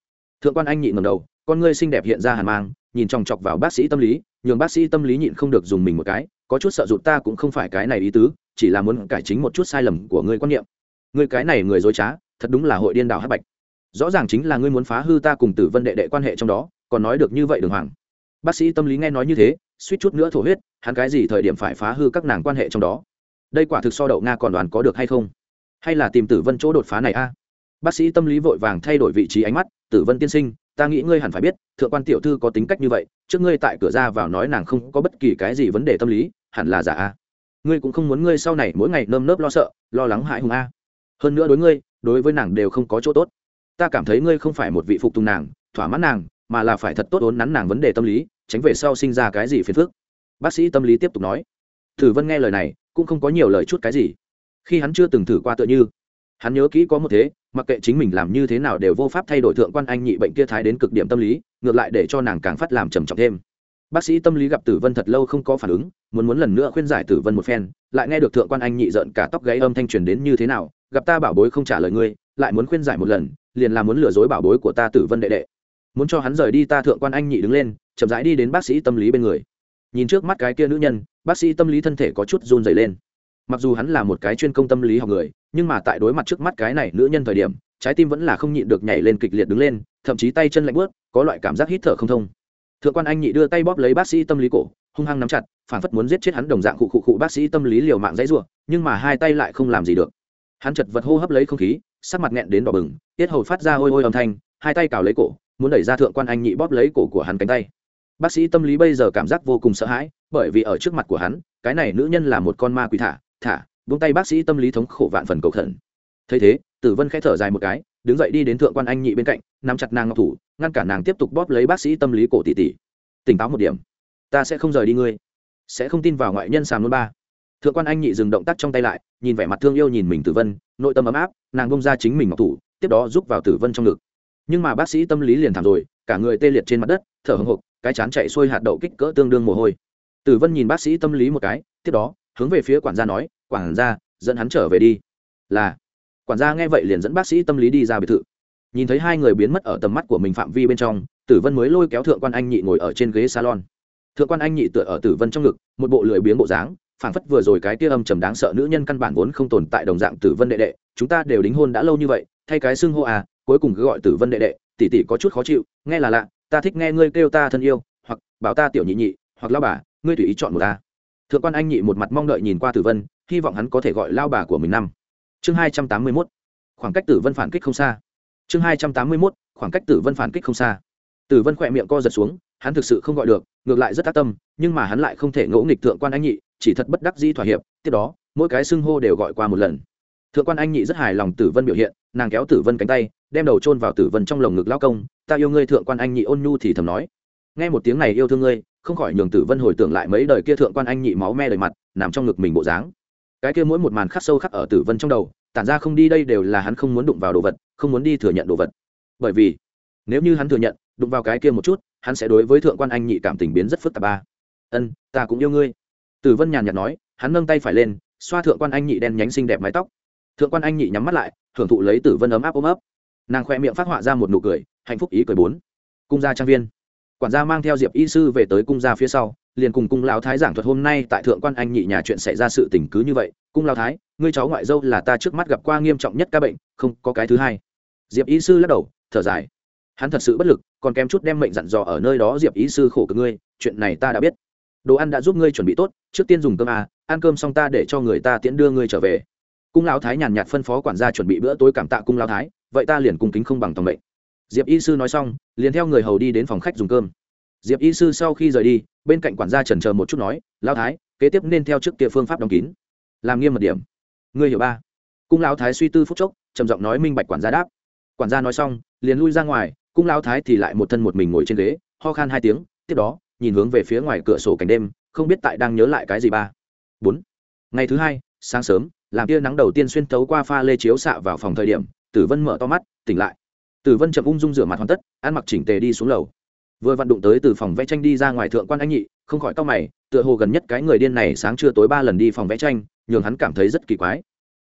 Thượng quan anh nhịn ngầm đầu, con ngươi xinh đẹp hiện ra hàn mang, nhìn chòng chọc vào bác sĩ tâm lý, nhường bác sĩ tâm lý nhịn không được dùng mình một cái, có chút sợ rụt ta cũng không phải cái này ý tứ, chỉ là muốn cải chính một chút sai lầm của ngươi quan niệm. Ngươi cái này người dối trá, thật đúng là hội điên đảo hát bạch. Rõ ràng chính là ngươi muốn phá hư ta cùng tử vân đệ đệ quan hệ trong đó, còn nói được như vậy đường hoàng. Bác sĩ tâm lý nghe nói như thế, suýt chút nữa thổ huyết, hắn cái gì thời điểm phải phá hư các nàng quan hệ trong đó? Đây quả thực so đậu nga còn đoàn có được hay không? Hay là tìm tử vân chỗ đột phá này a? Bác sĩ tâm lý vội vàng thay đổi vị trí ánh mắt, tử vân tiên sinh, ta nghĩ ngươi hẳn phải biết, thượng quan tiểu thư có tính cách như vậy, trước ngươi tại cửa ra vào nói nàng không có bất kỳ cái gì vấn đề tâm lý, hẳn là giả a. Ngươi cũng không muốn ngươi sau này mỗi ngày nơm nớp lo sợ, lo lắng hại hùng a. Hơn nữa đối ngươi, đối với nàng đều không có chỗ tốt. Ta cảm thấy ngươi không phải một vị phục tùng nàng, thỏa mãn nàng, mà là phải thật tốt ốn nắn nàng vấn đề tâm lý, tránh về sau sinh ra cái gì phiền phức. Bác sĩ tâm lý tiếp tục nói. Thử vân nghe lời này, cũng không có nhiều lời chút cái gì. Khi hắn chưa từng thử qua tựa như, hắn nhớ kỹ có một thế mặc kệ chính mình làm như thế nào đều vô pháp thay đổi thượng quan anh nhị bệnh kia thái đến cực điểm tâm lý, ngược lại để cho nàng càng phát làm trầm trọng thêm. Bác sĩ tâm lý gặp tử vân thật lâu không có phản ứng, muốn muốn lần nữa khuyên giải tử vân một phen, lại nghe được thượng quan anh nhị giận cả tóc gáy âm thanh truyền đến như thế nào, gặp ta bảo bối không trả lời ngươi, lại muốn khuyên giải một lần, liền là muốn lừa dối bảo bối của ta tử vân đệ đệ. Muốn cho hắn rời đi ta thượng quan anh nhị đứng lên, chậm rãi đi đến bác sĩ tâm lý bên người. Nhìn trước mắt cái kia nữ nhân, bác sĩ tâm lý thân thể có chút run dày lên mặc dù hắn là một cái chuyên công tâm lý học người, nhưng mà tại đối mặt trước mắt cái này nữ nhân thời điểm, trái tim vẫn là không nhịn được nhảy lên kịch liệt đứng lên, thậm chí tay chân lạnh bớt có loại cảm giác hít thở không thông. Thượng quan anh nhị đưa tay bóp lấy bác sĩ tâm lý cổ, hung hăng nắm chặt, phản phất muốn giết chết hắn đồng dạng cụ cụ cụ bác sĩ tâm lý liều mạng dãy r u ộ nhưng mà hai tay lại không làm gì được. Hắn chật vật hô hấp lấy không khí, sắc mặt nghẹn đến đỏ bừng, tiết hầu phát ra hôi hôi âm thanh, hai tay cào lấy cổ, muốn đẩy ra thượng quan anh nhị bóp lấy cổ của hắn cánh tay. Bác sĩ tâm lý bây giờ cảm giác vô cùng sợ hãi, bởi vì ở trước mặt của hắn, cái này nữ nhân là một con ma quỷ thả thả buông tay bác sĩ tâm lý thống khổ vạn phần cầu khẩn. Thấy thế, tử vân khẽ thở dài một cái, đứng dậy đi đến thượng quan anh nhị bên cạnh, nắm chặt nàng ngọc thủ, ngăn cản nàng tiếp tục bóp lấy bác sĩ tâm lý cổ tỷ tỷ. Tỉnh táo một điểm. Ta sẽ không rời đi ngươi. Sẽ không tin vào ngoại nhân sàm luôn ba. Thượng quan anh nhị dừng động tác trong tay lại, nhìn vẻ mặt thương yêu nhìn mình tử vân, nội tâm ấm áp, nàng bông ra chính mình ngọc thủ, tiếp đó giúp vào tử vân trong ngực. Nhưng mà bác sĩ tâm lý liền thảm rồi, cả người tê liệt trên mặt đất, thở hồng hộc, cái chán chạy xuôi hạt đậu kích cỡ tương đương mồ hôi. Tử vân nhìn bác sĩ tâm lý một cái, tiếp đó hướng về phía quản gia nói, quản gia, dẫn hắn trở về đi. Là. Quản gia nghe vậy liền dẫn bác sĩ tâm lý đi ra biệt thự. Nhìn thấy hai người biến mất ở tầm mắt của mình phạm vi bên trong, tử vân mới lôi kéo thượng quan anh nhị ngồi ở trên ghế salon. Thượng quan anh nhị tựa ở tử vân trong ngực, một bộ lười biếng bộ dáng, phảng phất vừa rồi cái kia âm trầm đáng sợ nữ nhân căn bản vốn không tồn tại đồng dạng tử vân đệ đệ, chúng ta đều đính hôn đã lâu như vậy, thay cái xưng hô à cuối cùng cứ gọi tử vân đệ đệ tỷ tỷ có chút khó chịu, nghe là lạ, ta thích nghe ngươi kêu ta thân yêu, hoặc bảo ta tiểu nhị nhị, hoặc lao bà, ngươi tùy ý chọn một ta thượng quan anh nhị một mặt mong đợi nhìn qua tử vân, hy vọng hắn có thể gọi lao bà của mình năm. Chương hai trăm tám mươi mốt. Khoảng cách tử vân phản kích không xa. Chương hai trăm tám mươi mốt. Khoảng cách tử vân phản kích không xa. Tử vân khỏe miệng co giật xuống, hắn thực sự không gọi được, ngược lại rất tác tâm, nhưng mà hắn lại không thể ngỗ nghịch thượng quan anh nhị, chỉ thật bất đắc dĩ thỏa hiệp, tiếp đó, mỗi cái xưng hô đều gọi qua một lần. Thượng quan anh nhị rất hài lòng tử vân biểu hiện, nàng kéo tử vân cánh tay, đem đầu chôn vào tử vân trong lồng ngực lao công, ta yêu ngươi thượng quan anh nhị ôn nhu thì thầm nói nghe một tiếng này yêu thương ngươi, không khỏi nhường tử vân hồi tưởng lại mấy đời kia thượng quan anh nhị máu me đời mặt, nằm trong ngực mình bộ dáng. Cái kia mỗi một màn khắc sâu khắc ở tử vân trong đầu, tản ra không đi đây đều là hắn không muốn đụng vào đồ vật, không muốn đi thừa nhận đồ vật. Bởi vì, nếu như hắn thừa nhận, đụng vào cái kia một chút, hắn sẽ đối với thượng quan anh nhị cảm tình biến rất phức tạp ba. Ân, ta cũng yêu ngươi. Tử vân nhàn nhạt nói, hắn nâng tay phải lên, xoa thượng quan anh nhị đen nhánh xinh đẹp mái tóc. Thượng quan anh nhị nhắm mắt lại, hưởng thụ lấy tử vân ấm áp ôm ấp. Nàng khoe miệng phát họa ra một nụ cười, hạnh phúc ý cười bốn. Cung gia trang viên quản gia mang theo diệp y sư về tới cung gia phía sau, liền cùng cung lão thái giảng thuật hôm nay tại thượng quan anh nhị nhà chuyện xảy ra sự tình cứ như vậy. Cung Lão thái, ngươi cháu ngoại dâu là ta trước mắt gặp qua nghiêm trọng nhất ca bệnh, không có cái thứ hai. Diệp y sư lắc đầu, thở dài. Hắn thật sự bất lực, còn kém chút đem mệnh dặn dò ở nơi đó diệp y sư khổ cực ngươi, chuyện này ta đã biết. Đồ ăn đã giúp ngươi chuẩn bị tốt, trước tiên dùng cơm à ăn cơm xong ta để cho người ta tiễn đưa ngươi trở về. Cung lão thái nhàn nhạt phân phó quản gia chuẩn bị bữa tối cảm tạ cung lão thái, vậy ta liền cung kính không bằng tòng mệnh diệp y sư nói xong, liền theo người hầu đi đến phòng khách dùng cơm. Diệp y sư sau khi rời đi, bên cạnh quản gia trần chờ một chút nói, lão thái, kế tiếp nên theo trước kia phương pháp đóng kín. Làm nghiêm mật điểm. Ngươi hiểu ba. Cung lão thái suy tư phút chốc, trầm giọng nói minh bạch quản gia đáp. Quản gia nói xong, liền lui ra ngoài, cung lão thái thì lại một thân một mình ngồi trên ghế, ho khan hai tiếng, tiếp đó, nhìn hướng về phía ngoài cửa sổ cảnh đêm, không biết tại đang nhớ lại cái gì ba. Bốn. Ngày thứ hai, sáng sớm, làm tia nắng đầu tiên xuyên tấu qua pha lê chiếu xạ vào phòng thời điểm, tử vân mở to mắt, tỉnh lại tử vân chậm ung dung rửa mặt hoàn tất, ăn mặc chỉnh tề đi xuống lầu. Vừa vặn đụng tới từ phòng vẽ tranh đi ra ngoài thượng quan anh nhị, không khỏi cau mày, tựa hồ gần nhất cái người điên này sáng trưa tối ba lần đi phòng vẽ tranh, nhường hắn cảm thấy rất kỳ quái.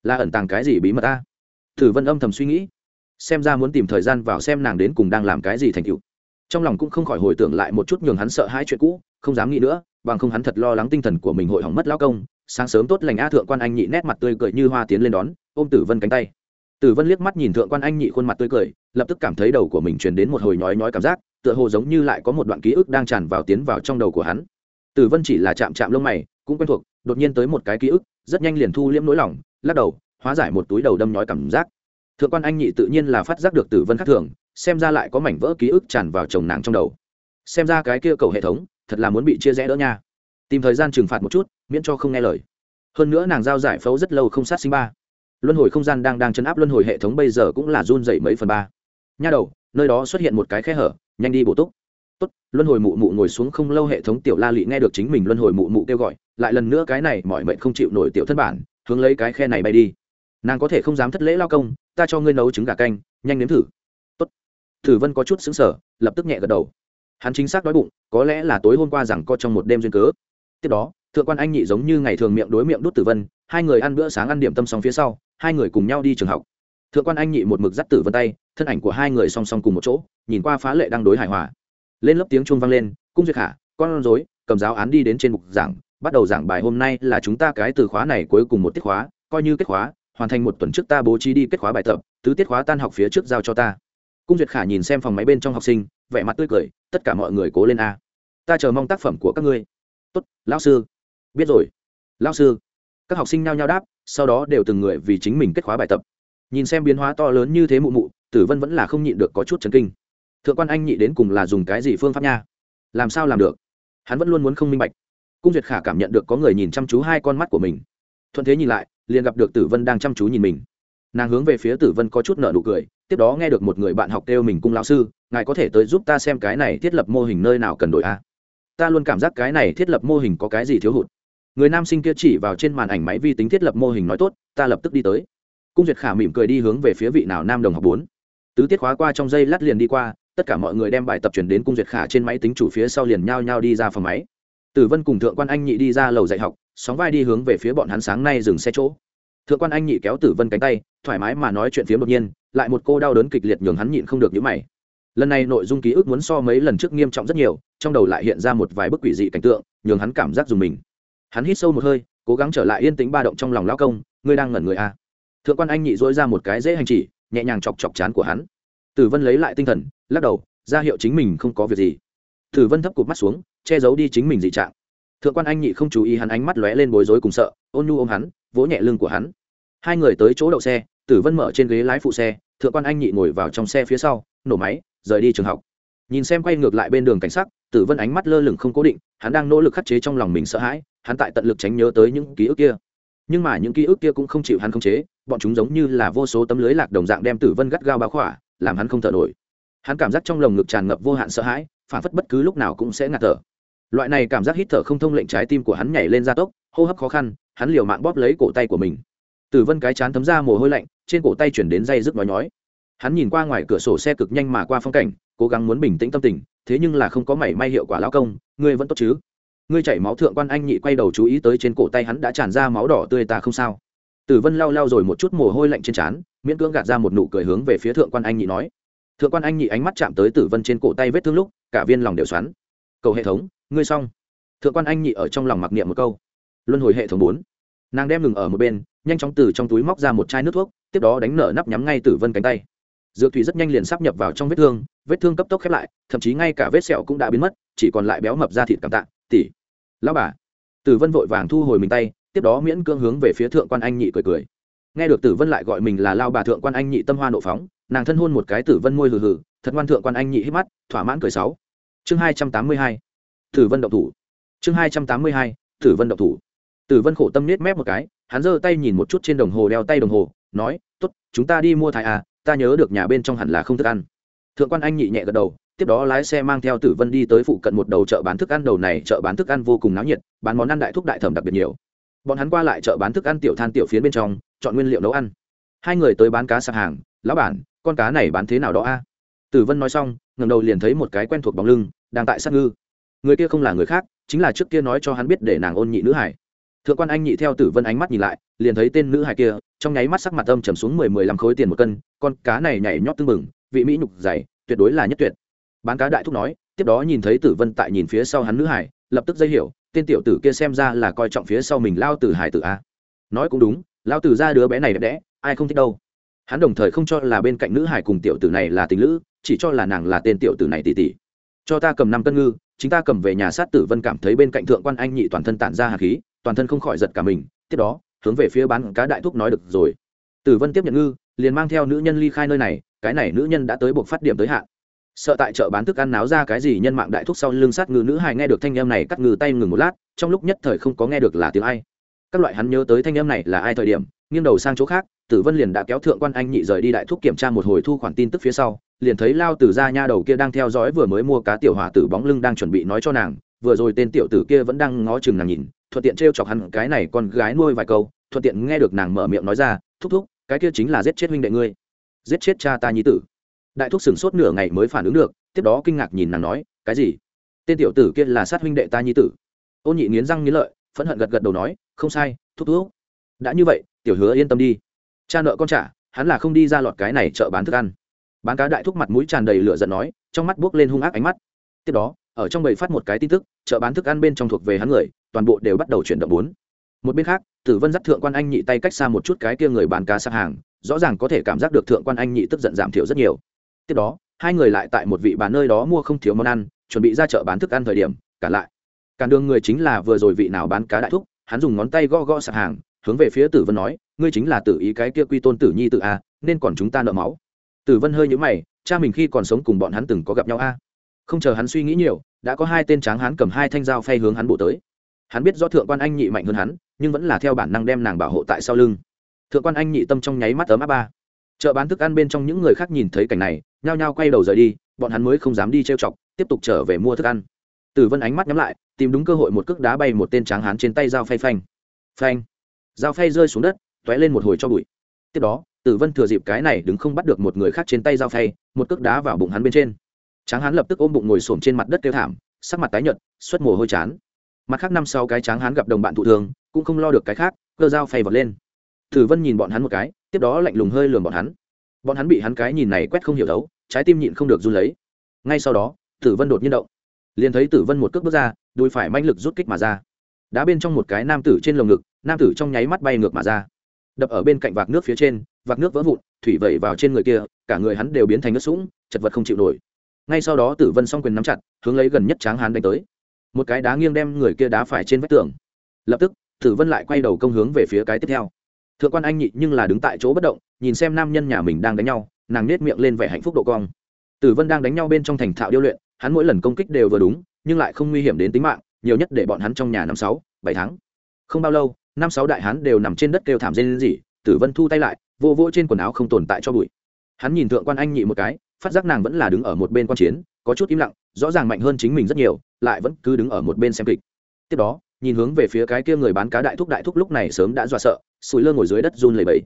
Là ẩn tàng cái gì bí mật ta tử vân âm thầm suy nghĩ, xem ra muốn tìm thời gian vào xem nàng đến cùng đang làm cái gì thành tựu. Trong lòng cũng không khỏi hồi tưởng lại một chút nhường hắn sợ hai chuyện cũ, không dám nghĩ nữa, bằng không hắn thật lo lắng tinh thần của mình hội hỏng mất lao công, sáng sớm tốt lành a thượng quan anh nhị nét mặt tươi cười như hoa tiến lên đón, ôm tử vân cánh tay tử vân liếc mắt nhìn thượng quan anh nhị khuôn mặt tươi cười, lập tức cảm thấy đầu của mình truyền đến một hồi nhói nhói cảm giác, tựa hồ giống như lại có một đoạn ký ức đang tràn vào tiến vào trong đầu của hắn. Tử vân chỉ là chạm chạm lông mày, cũng quen thuộc, đột nhiên tới một cái ký ức, rất nhanh liền thu liễm nỗi lòng, lắc đầu, hóa giải một túi đầu đâm nhói cảm giác. Thượng quan anh nhị tự nhiên là phát giác được tử vân khác thường, xem ra lại có mảnh vỡ ký ức tràn vào chồng nàng trong đầu. Xem ra cái kia cầu hệ thống, thật là muốn bị chia rẽ đỡ nha. Tìm thời gian trừng phạt một chút, miễn cho không nghe lời. Hơn nữa nàng giao giải phẫu rất lâu không sát sinh ba luân hồi không gian đang đang chấn áp luân hồi hệ thống bây giờ cũng là run dậy mấy phần ba. Nha đầu, nơi đó xuất hiện một cái khe hở, nhanh đi bổ túc. Tốt, luân hồi mụ mụ ngồi xuống không lâu hệ thống tiểu la lị nghe được chính mình luân hồi mụ mụ kêu gọi, lại lần nữa cái này mọi mệnh không chịu nổi tiểu thân bản, hướng lấy cái khe này bay đi. Nàng có thể không dám thất lễ lao công, ta cho ngươi nấu trứng gà canh, nhanh nếm thử. Tốt. Thử vân có chút xứng sở lập tức nhẹ gật đầu. Hắn chính xác đói bụng, có lẽ là tối hôm qua rằng co trong một đêm duyên cớ. Tiếp đó thượng quan anh nhị giống như ngày thường miệng đối miệng đút tử vân, hai người ăn bữa sáng ăn điểm tâm song phía sau, hai người cùng nhau đi trường học. Thượng quan anh nhị một mực dắt tử vân tay, thân ảnh của hai người song song cùng một chỗ, nhìn qua phá lệ đang đối hài hòa. Lên lớp tiếng chuông vang lên, cung duyệt khả, con rối, cầm giáo án đi đến trên mục giảng, bắt đầu giảng bài hôm nay là chúng ta cái từ khóa này cuối cùng một tiết khóa, coi như kết khóa, hoàn thành một tuần trước ta bố trí đi kết khóa bài tập, tứ tiết khóa tan học phía trước giao cho ta. Cung duyệt khả nhìn xem phòng máy bên trong học sinh, vẻ mặt tươi cười, tất cả mọi người cố lên a. Ta chờ mong tác phẩm của các ngươi. Tốt, lão sư biết rồi. Lao sư. Các học sinh nhao nhao đáp, sau đó đều từng người vì chính mình kết khóa bài tập. Nhìn xem biến hóa to lớn như thế mụ mụ, tử vân vẫn là không nhịn được có chút chấn kinh. Thượng quan anh nhị đến cùng là dùng cái gì phương pháp nha? Làm sao làm được? Hắn vẫn luôn muốn không minh bạch. Cung duyệt khả cảm nhận được có người nhìn chăm chú hai con mắt của mình. Thuận thế nhìn lại, liền gặp được tử vân đang chăm chú nhìn mình. Nàng hướng về phía tử vân có chút nợ nụ cười, tiếp đó nghe được một người bạn học kêu mình cung lão sư, ngài có thể tới giúp ta xem cái này thiết lập mô hình nơi nào cần đổi a? Ta luôn cảm giác cái này thiết lập mô hình có cái gì thiếu hụt người nam sinh kia chỉ vào trên màn ảnh máy vi tính thiết lập mô hình nói tốt, ta lập tức đi tới. Cung duyệt khả mỉm cười đi hướng về phía vị nào nam đồng học bốn. Tứ tiết khóa qua trong dây lát liền đi qua, tất cả mọi người đem bài tập chuyển đến cung duyệt khả trên máy tính chủ phía sau liền nhao nhao đi ra phòng máy. Tử vân cùng thượng quan anh nhị đi ra lầu dạy học, sóng vai đi hướng về phía bọn hắn sáng nay dừng xe chỗ. Thượng quan anh nhị kéo tử vân cánh tay, thoải mái mà nói chuyện phía đột nhiên, lại một cô đau đớn kịch liệt nhường hắn nhịn không được những mày. Lần này nội dung ký ức muốn so mấy lần trước nghiêm trọng rất nhiều, trong đầu lại hiện ra một vài bức quỷ dị cảnh tượng, nhường hắn cảm giác dùng mình hắn hít sâu một hơi, cố gắng trở lại yên tĩnh ba động trong lòng lao công, ngươi đang ngẩn người à. thượng quan anh nhị dỗi ra một cái dễ hành chỉ, nhẹ nhàng chọc chọc chán của hắn. Tử vân lấy lại tinh thần, lắc đầu, ra hiệu chính mình không có việc gì. Tử vân thấp cụt mắt xuống, che giấu đi chính mình dị trạng. Thượng quan anh nhị không chú ý hắn ánh mắt lóe lên bối rối cùng sợ, ôn nhu ôm hắn, vỗ nhẹ lưng của hắn. Hai người tới chỗ đậu xe, tử vân mở trên ghế lái phụ xe, thượng quan anh nhị ngồi vào trong xe phía sau, nổ máy, rời đi trường học nhìn xem quay ngược lại bên đường cảnh sắc, tử vân ánh mắt lơ lửng không cố định, hắn đang nỗ lực khắc chế trong lòng mình sợ hãi, hắn tại tận lực tránh nhớ tới những ký ức kia. Nhưng mà những ký ức kia cũng không chịu hắn khống chế, bọn chúng giống như là vô số tấm lưới lạc đồng dạng đem tử vân gắt gao báo khỏa, làm hắn không thở nổi. Hắn cảm giác trong lồng ngực tràn ngập vô hạn sợ hãi, phản phất bất cứ lúc nào cũng sẽ ngạt thở. Loại này cảm giác hít thở không thông lệnh trái tim của hắn nhảy lên gia tốc, hô hấp khó khăn, hắn liều mạng bóp lấy cổ tay của mình. Tử vân cái chán thấm ra mồ hôi lạnh, trên cổ tay chuyển đến dây rức nói nhói hắn nhìn qua ngoài cửa sổ xe cực nhanh mà qua phong cảnh, cố gắng muốn bình tĩnh tâm tình, thế nhưng là không có mảy may hiệu quả lão công, ngươi vẫn tốt chứ? Ngươi chảy máu thượng quan anh nhị quay đầu chú ý tới trên cổ tay hắn đã tràn ra máu đỏ tươi ta không sao. Tử vân lau lau rồi một chút mồ hôi lạnh trên trán, miễn cưỡng gạt ra một nụ cười hướng về phía thượng quan anh nhị nói. Thượng quan anh nhị ánh mắt chạm tới tử vân trên cổ tay vết thương lúc, cả viên lòng đều xoắn. Cầu hệ thống, ngươi xong. Thượng quan anh nhị ở trong lòng mặc niệm một câu. Luân hồi hệ thống bốn. Nàng đem ngừng ở một bên, nhanh chóng từ trong túi móc ra một chai nước thuốc, tiếp đó đánh nở nắp nhắm ngay tử vân cánh tay dược thủy rất nhanh liền sắp nhập vào trong vết thương vết thương cấp tốc khép lại, thậm chí ngay cả vết sẹo cũng đã biến mất, chỉ còn lại béo mập ra thịt cảm tạ tỉ lao bà. Tử vân vội vàng thu hồi mình tay, tiếp đó miễn cưỡng hướng về phía thượng quan anh nhị cười cười. Nghe được tử vân lại gọi mình là lao bà thượng quan anh nhị tâm hoa nộ phóng, nàng thân hôn một cái tử vân môi hừ hừ, thật ngoan thượng quan anh nhị hít mắt, thỏa mãn cười sáu. Chương hai trăm tám mươi hai. Tử vân động thủ. Chương hai trăm tám mươi hai, tử vân động thủ. Tử vân khổ tâm nết mép một cái, hắn giơ tay nhìn một chút trên đồng hồ, đeo tay đồng hồ, nói t ố t chúng ta đi mua thai à ta nhớ được nhà bên trong hẳn là không thức ăn. Thượng quan anh nhị nhẹ gật đầu, tiếp đó lái xe mang theo tử vân đi tới phụ cận một đầu chợ bán thức ăn, đầu này chợ bán thức ăn vô cùng náo nhiệt, bán món ăn đại thúc đại thẩm đặc biệt nhiều. Bọn hắn qua lại chợ bán thức ăn tiểu than tiểu phiến bên trong, chọn nguyên liệu nấu ăn. Hai người tới bán cá sạp hàng, lão bản, con cá này bán thế nào đó a? Tử vân nói xong ngầm đầu liền thấy một cái quen thuộc bóng lưng, đang tại sát ngư. Người kia không là người khác, chính là trước kia nói cho hắn biết để nàng ôn nhị nữ hải thượng quan anh nhị theo tử vân ánh mắt nhìn lại, liền thấy tên nữ hải kia, trong nháy mắt sắc mặt âm trầm xuống mười mười lăm khối tiền một cân, con cá này nhảy nhót tưng bừng, vị mỹ nhục dày, tuyệt đối là nhất tuyệt. Bán cá đại thúc nói, tiếp đó nhìn thấy tử vân tại nhìn phía sau hắn nữ hải lập tức dây hiểu, tên tiểu tử kia xem ra là coi trọng phía sau mình lao tử hải tử a. Nói cũng đúng, lao tử ra đứa bé này đẹp đẽ, ai không thích đâu. Hắn đồng thời không cho là bên cạnh nữ hải cùng tiểu tử này là tình lữ, chỉ cho là nàng là tên tiểu tử này tỷ tỷ. Cho ta cầm năm cân ngư, chính ta cầm về nhà sát tử vân cảm thấy bên cạnh thượng quan anh nhị toàn thân tản ra hà khí toàn thân không khỏi giật cả mình, tiếp đó, hướng về phía bán cá đại thúc nói được rồi. Tử vân tiếp nhận ngư, liền mang theo nữ nhân ly khai nơi này, cái này nữ nhân đã tới buộc phát điểm tới hạn. Sợ tại chợ bán thức ăn náo ra cái gì nhân mạng đại thúc sau lưng sát ngư nữ hài nghe được thanh em này cắt ngư tay ngừng một lát, trong lúc nhất thời không có nghe được là tiếng ai. Các loại hắn nhớ tới thanh em này là ai thời điểm, nghiêng đầu sang chỗ khác, tử vân liền đã kéo thượng quan anh nhị rời đi đại thúc kiểm tra một hồi thu khoản tin tức phía sau, liền thấy lao tử ra nha đầu kia đang theo dõi vừa mới mua cá tiểu hỏa tử bóng lưng đang chuẩn bị nói cho nàng, vừa rồi tên tiểu tử kia vẫn đang ngó chừng nàng nhìn thuận tiện t chọc hắn cái này con gái nuôi vài câu, thuận tiện nghe được nàng mở miệng nói ra, thúc thúc, cái kia chính là giết chết huynh đệ ngươi. Giết chết cha ta nhi tử. Đại thúc sửng sốt nửa ngày mới phản ứng được, tiếp đó kinh ngạc nhìn nàng nói, cái gì? Tên tiểu tử kia là sát huynh đệ ta nhi tử. Ôn nhị nghiến răng nghiến lợi, phẫn hận gật gật đầu nói, không sai, thúc thúc. Đã như vậy, tiểu hứa yên tâm đi. Cha nợ con trả, hắn là không đi ra lọt cái này chợ bán thức ăn. Bán cá đại thúc mặt mũi tràn đầy lửa giận nói, trong mắt buốc lên hung ác ánh mắt. Tiếp đó, ở trong bầy phát một cái tin tức, chợ bán thức ăn bên trong thuộc về hắn người toàn bộ đều bắt đầu chuyển động bốn. Một bên khác, tử vân dắt thượng quan anh nhị tay cách xa một chút cái kia người bán cá sạp hàng, rõ ràng có thể cảm giác được thượng quan anh nhị tức giận giảm thiểu rất nhiều. Tiếp đó, hai người lại tại một vị bán nơi đó mua không thiếu món ăn, chuẩn bị ra chợ bán thức ăn thời điểm, cả lại. Cản đường người chính là vừa rồi vị nào bán cá đại thúc, hắn dùng ngón tay gõ gõ sạp hàng, hướng về phía tử vân nói, ngươi chính là tử ý cái kia quy tôn tử nhi tự a, nên còn chúng ta nợ máu. Tử vân hơi nhữ mày, cha mình khi còn sống cùng bọn hắn từng có gặp nhau a? Không chờ hắn suy nghĩ nhiều, đã có hai tên tráng hắn cầm hai thanh dao phay hướng hắn bổ tới hắn biết do thượng quan anh nhị mạnh hơn hắn, nhưng vẫn là theo bản năng đem nàng bảo hộ tại sau lưng. Thượng quan anh nhị tâm trong nháy mắt ấm áp ba. Chợ bán thức ăn bên trong những người khác nhìn thấy cảnh này, nhao nhao quay đầu rời đi, bọn hắn mới không dám đi trêu chọc, tiếp tục trở về mua thức ăn. Tử vân ánh mắt nhắm lại, tìm đúng cơ hội một cước đá bay một tên tráng hán trên tay dao phay phanh. Phanh. Dao phay rơi xuống đất t ó é lên một hồi cho bụi. Tiếp đó, tử vân thừa dịp cái này đứng không bắt được một người khác trên tay dao phay, một cước đá vào bụng hắn bên trên. Tráng hán lập tức ôm bụng ngồi xổm trên mặt đất kêu thảm, sắc mặt tái nhợt, xuất mồ hôi chán mặt khác năm sau cái tráng hán gặp đồng bạn thụ thường cũng không lo được cái khác, cơ dao phay vọt lên. Tử vân nhìn bọn hắn một cái, tiếp đó lạnh lùng hơi lườm bọn hắn. Bọn hắn bị hắn cái nhìn này quét không hiểu đấu trái tim nhịn không được run lấy. Ngay sau đó tử vân đột nhiên động. Liền thấy tử vân một cước bước ra, đùi phải manh lực rút kích mà ra. Đá bên trong một cái nam tử trên lồng ngực, nam tử trong nháy mắt bay ngược mà ra. Đập ở bên cạnh vạc nước phía trên, vạc nước vỡ vụn, thủy vẩy vào trên người kia, cả người hắn đều biến thành nước sũng, chật vật không chịu nổi. Ngay sau đó tử vân s o n g quyền nắm chặt, hướng lấy gần nhất tráng hán đánh tới một cái đá nghiêng đem người kia đá phải trên vách tường. Lập tức, tử vân lại quay đầu công hướng về phía cái tiếp theo. Thượng quan anh nhị nhưng là đứng tại chỗ bất động, nhìn xem nam nhân nhà mình đang đánh nhau, nàng nết miệng lên vẻ hạnh phúc độ cong. Tử vân đang đánh nhau bên trong thành thạo điêu luyện, hắn mỗi lần công kích đều vừa đúng, nhưng lại không nguy hiểm đến tính mạng, nhiều nhất để bọn hắn trong nhà năm sáu, bảy tháng. Không bao lâu, năm sáu đại hắn đều nằm trên đất kêu thảm rên rỉ, tử vân thu tay lại, vô vô trên quần áo không tồn tại cho bụi. Hắn nhìn thượng quan anh nhị một cái, phát giác nàng vẫn là đứng ở một bên quan chiến có chút im lặng, rõ ràng mạnh hơn chính mình rất nhiều, lại vẫn cứ đứng ở một bên xem kịch. Tiếp đó, nhìn hướng về phía cái kia người bán cá đại thúc đại thúc lúc này sớm đã dọa sợ sùi lơ ngồi dưới đất run lầy bẫy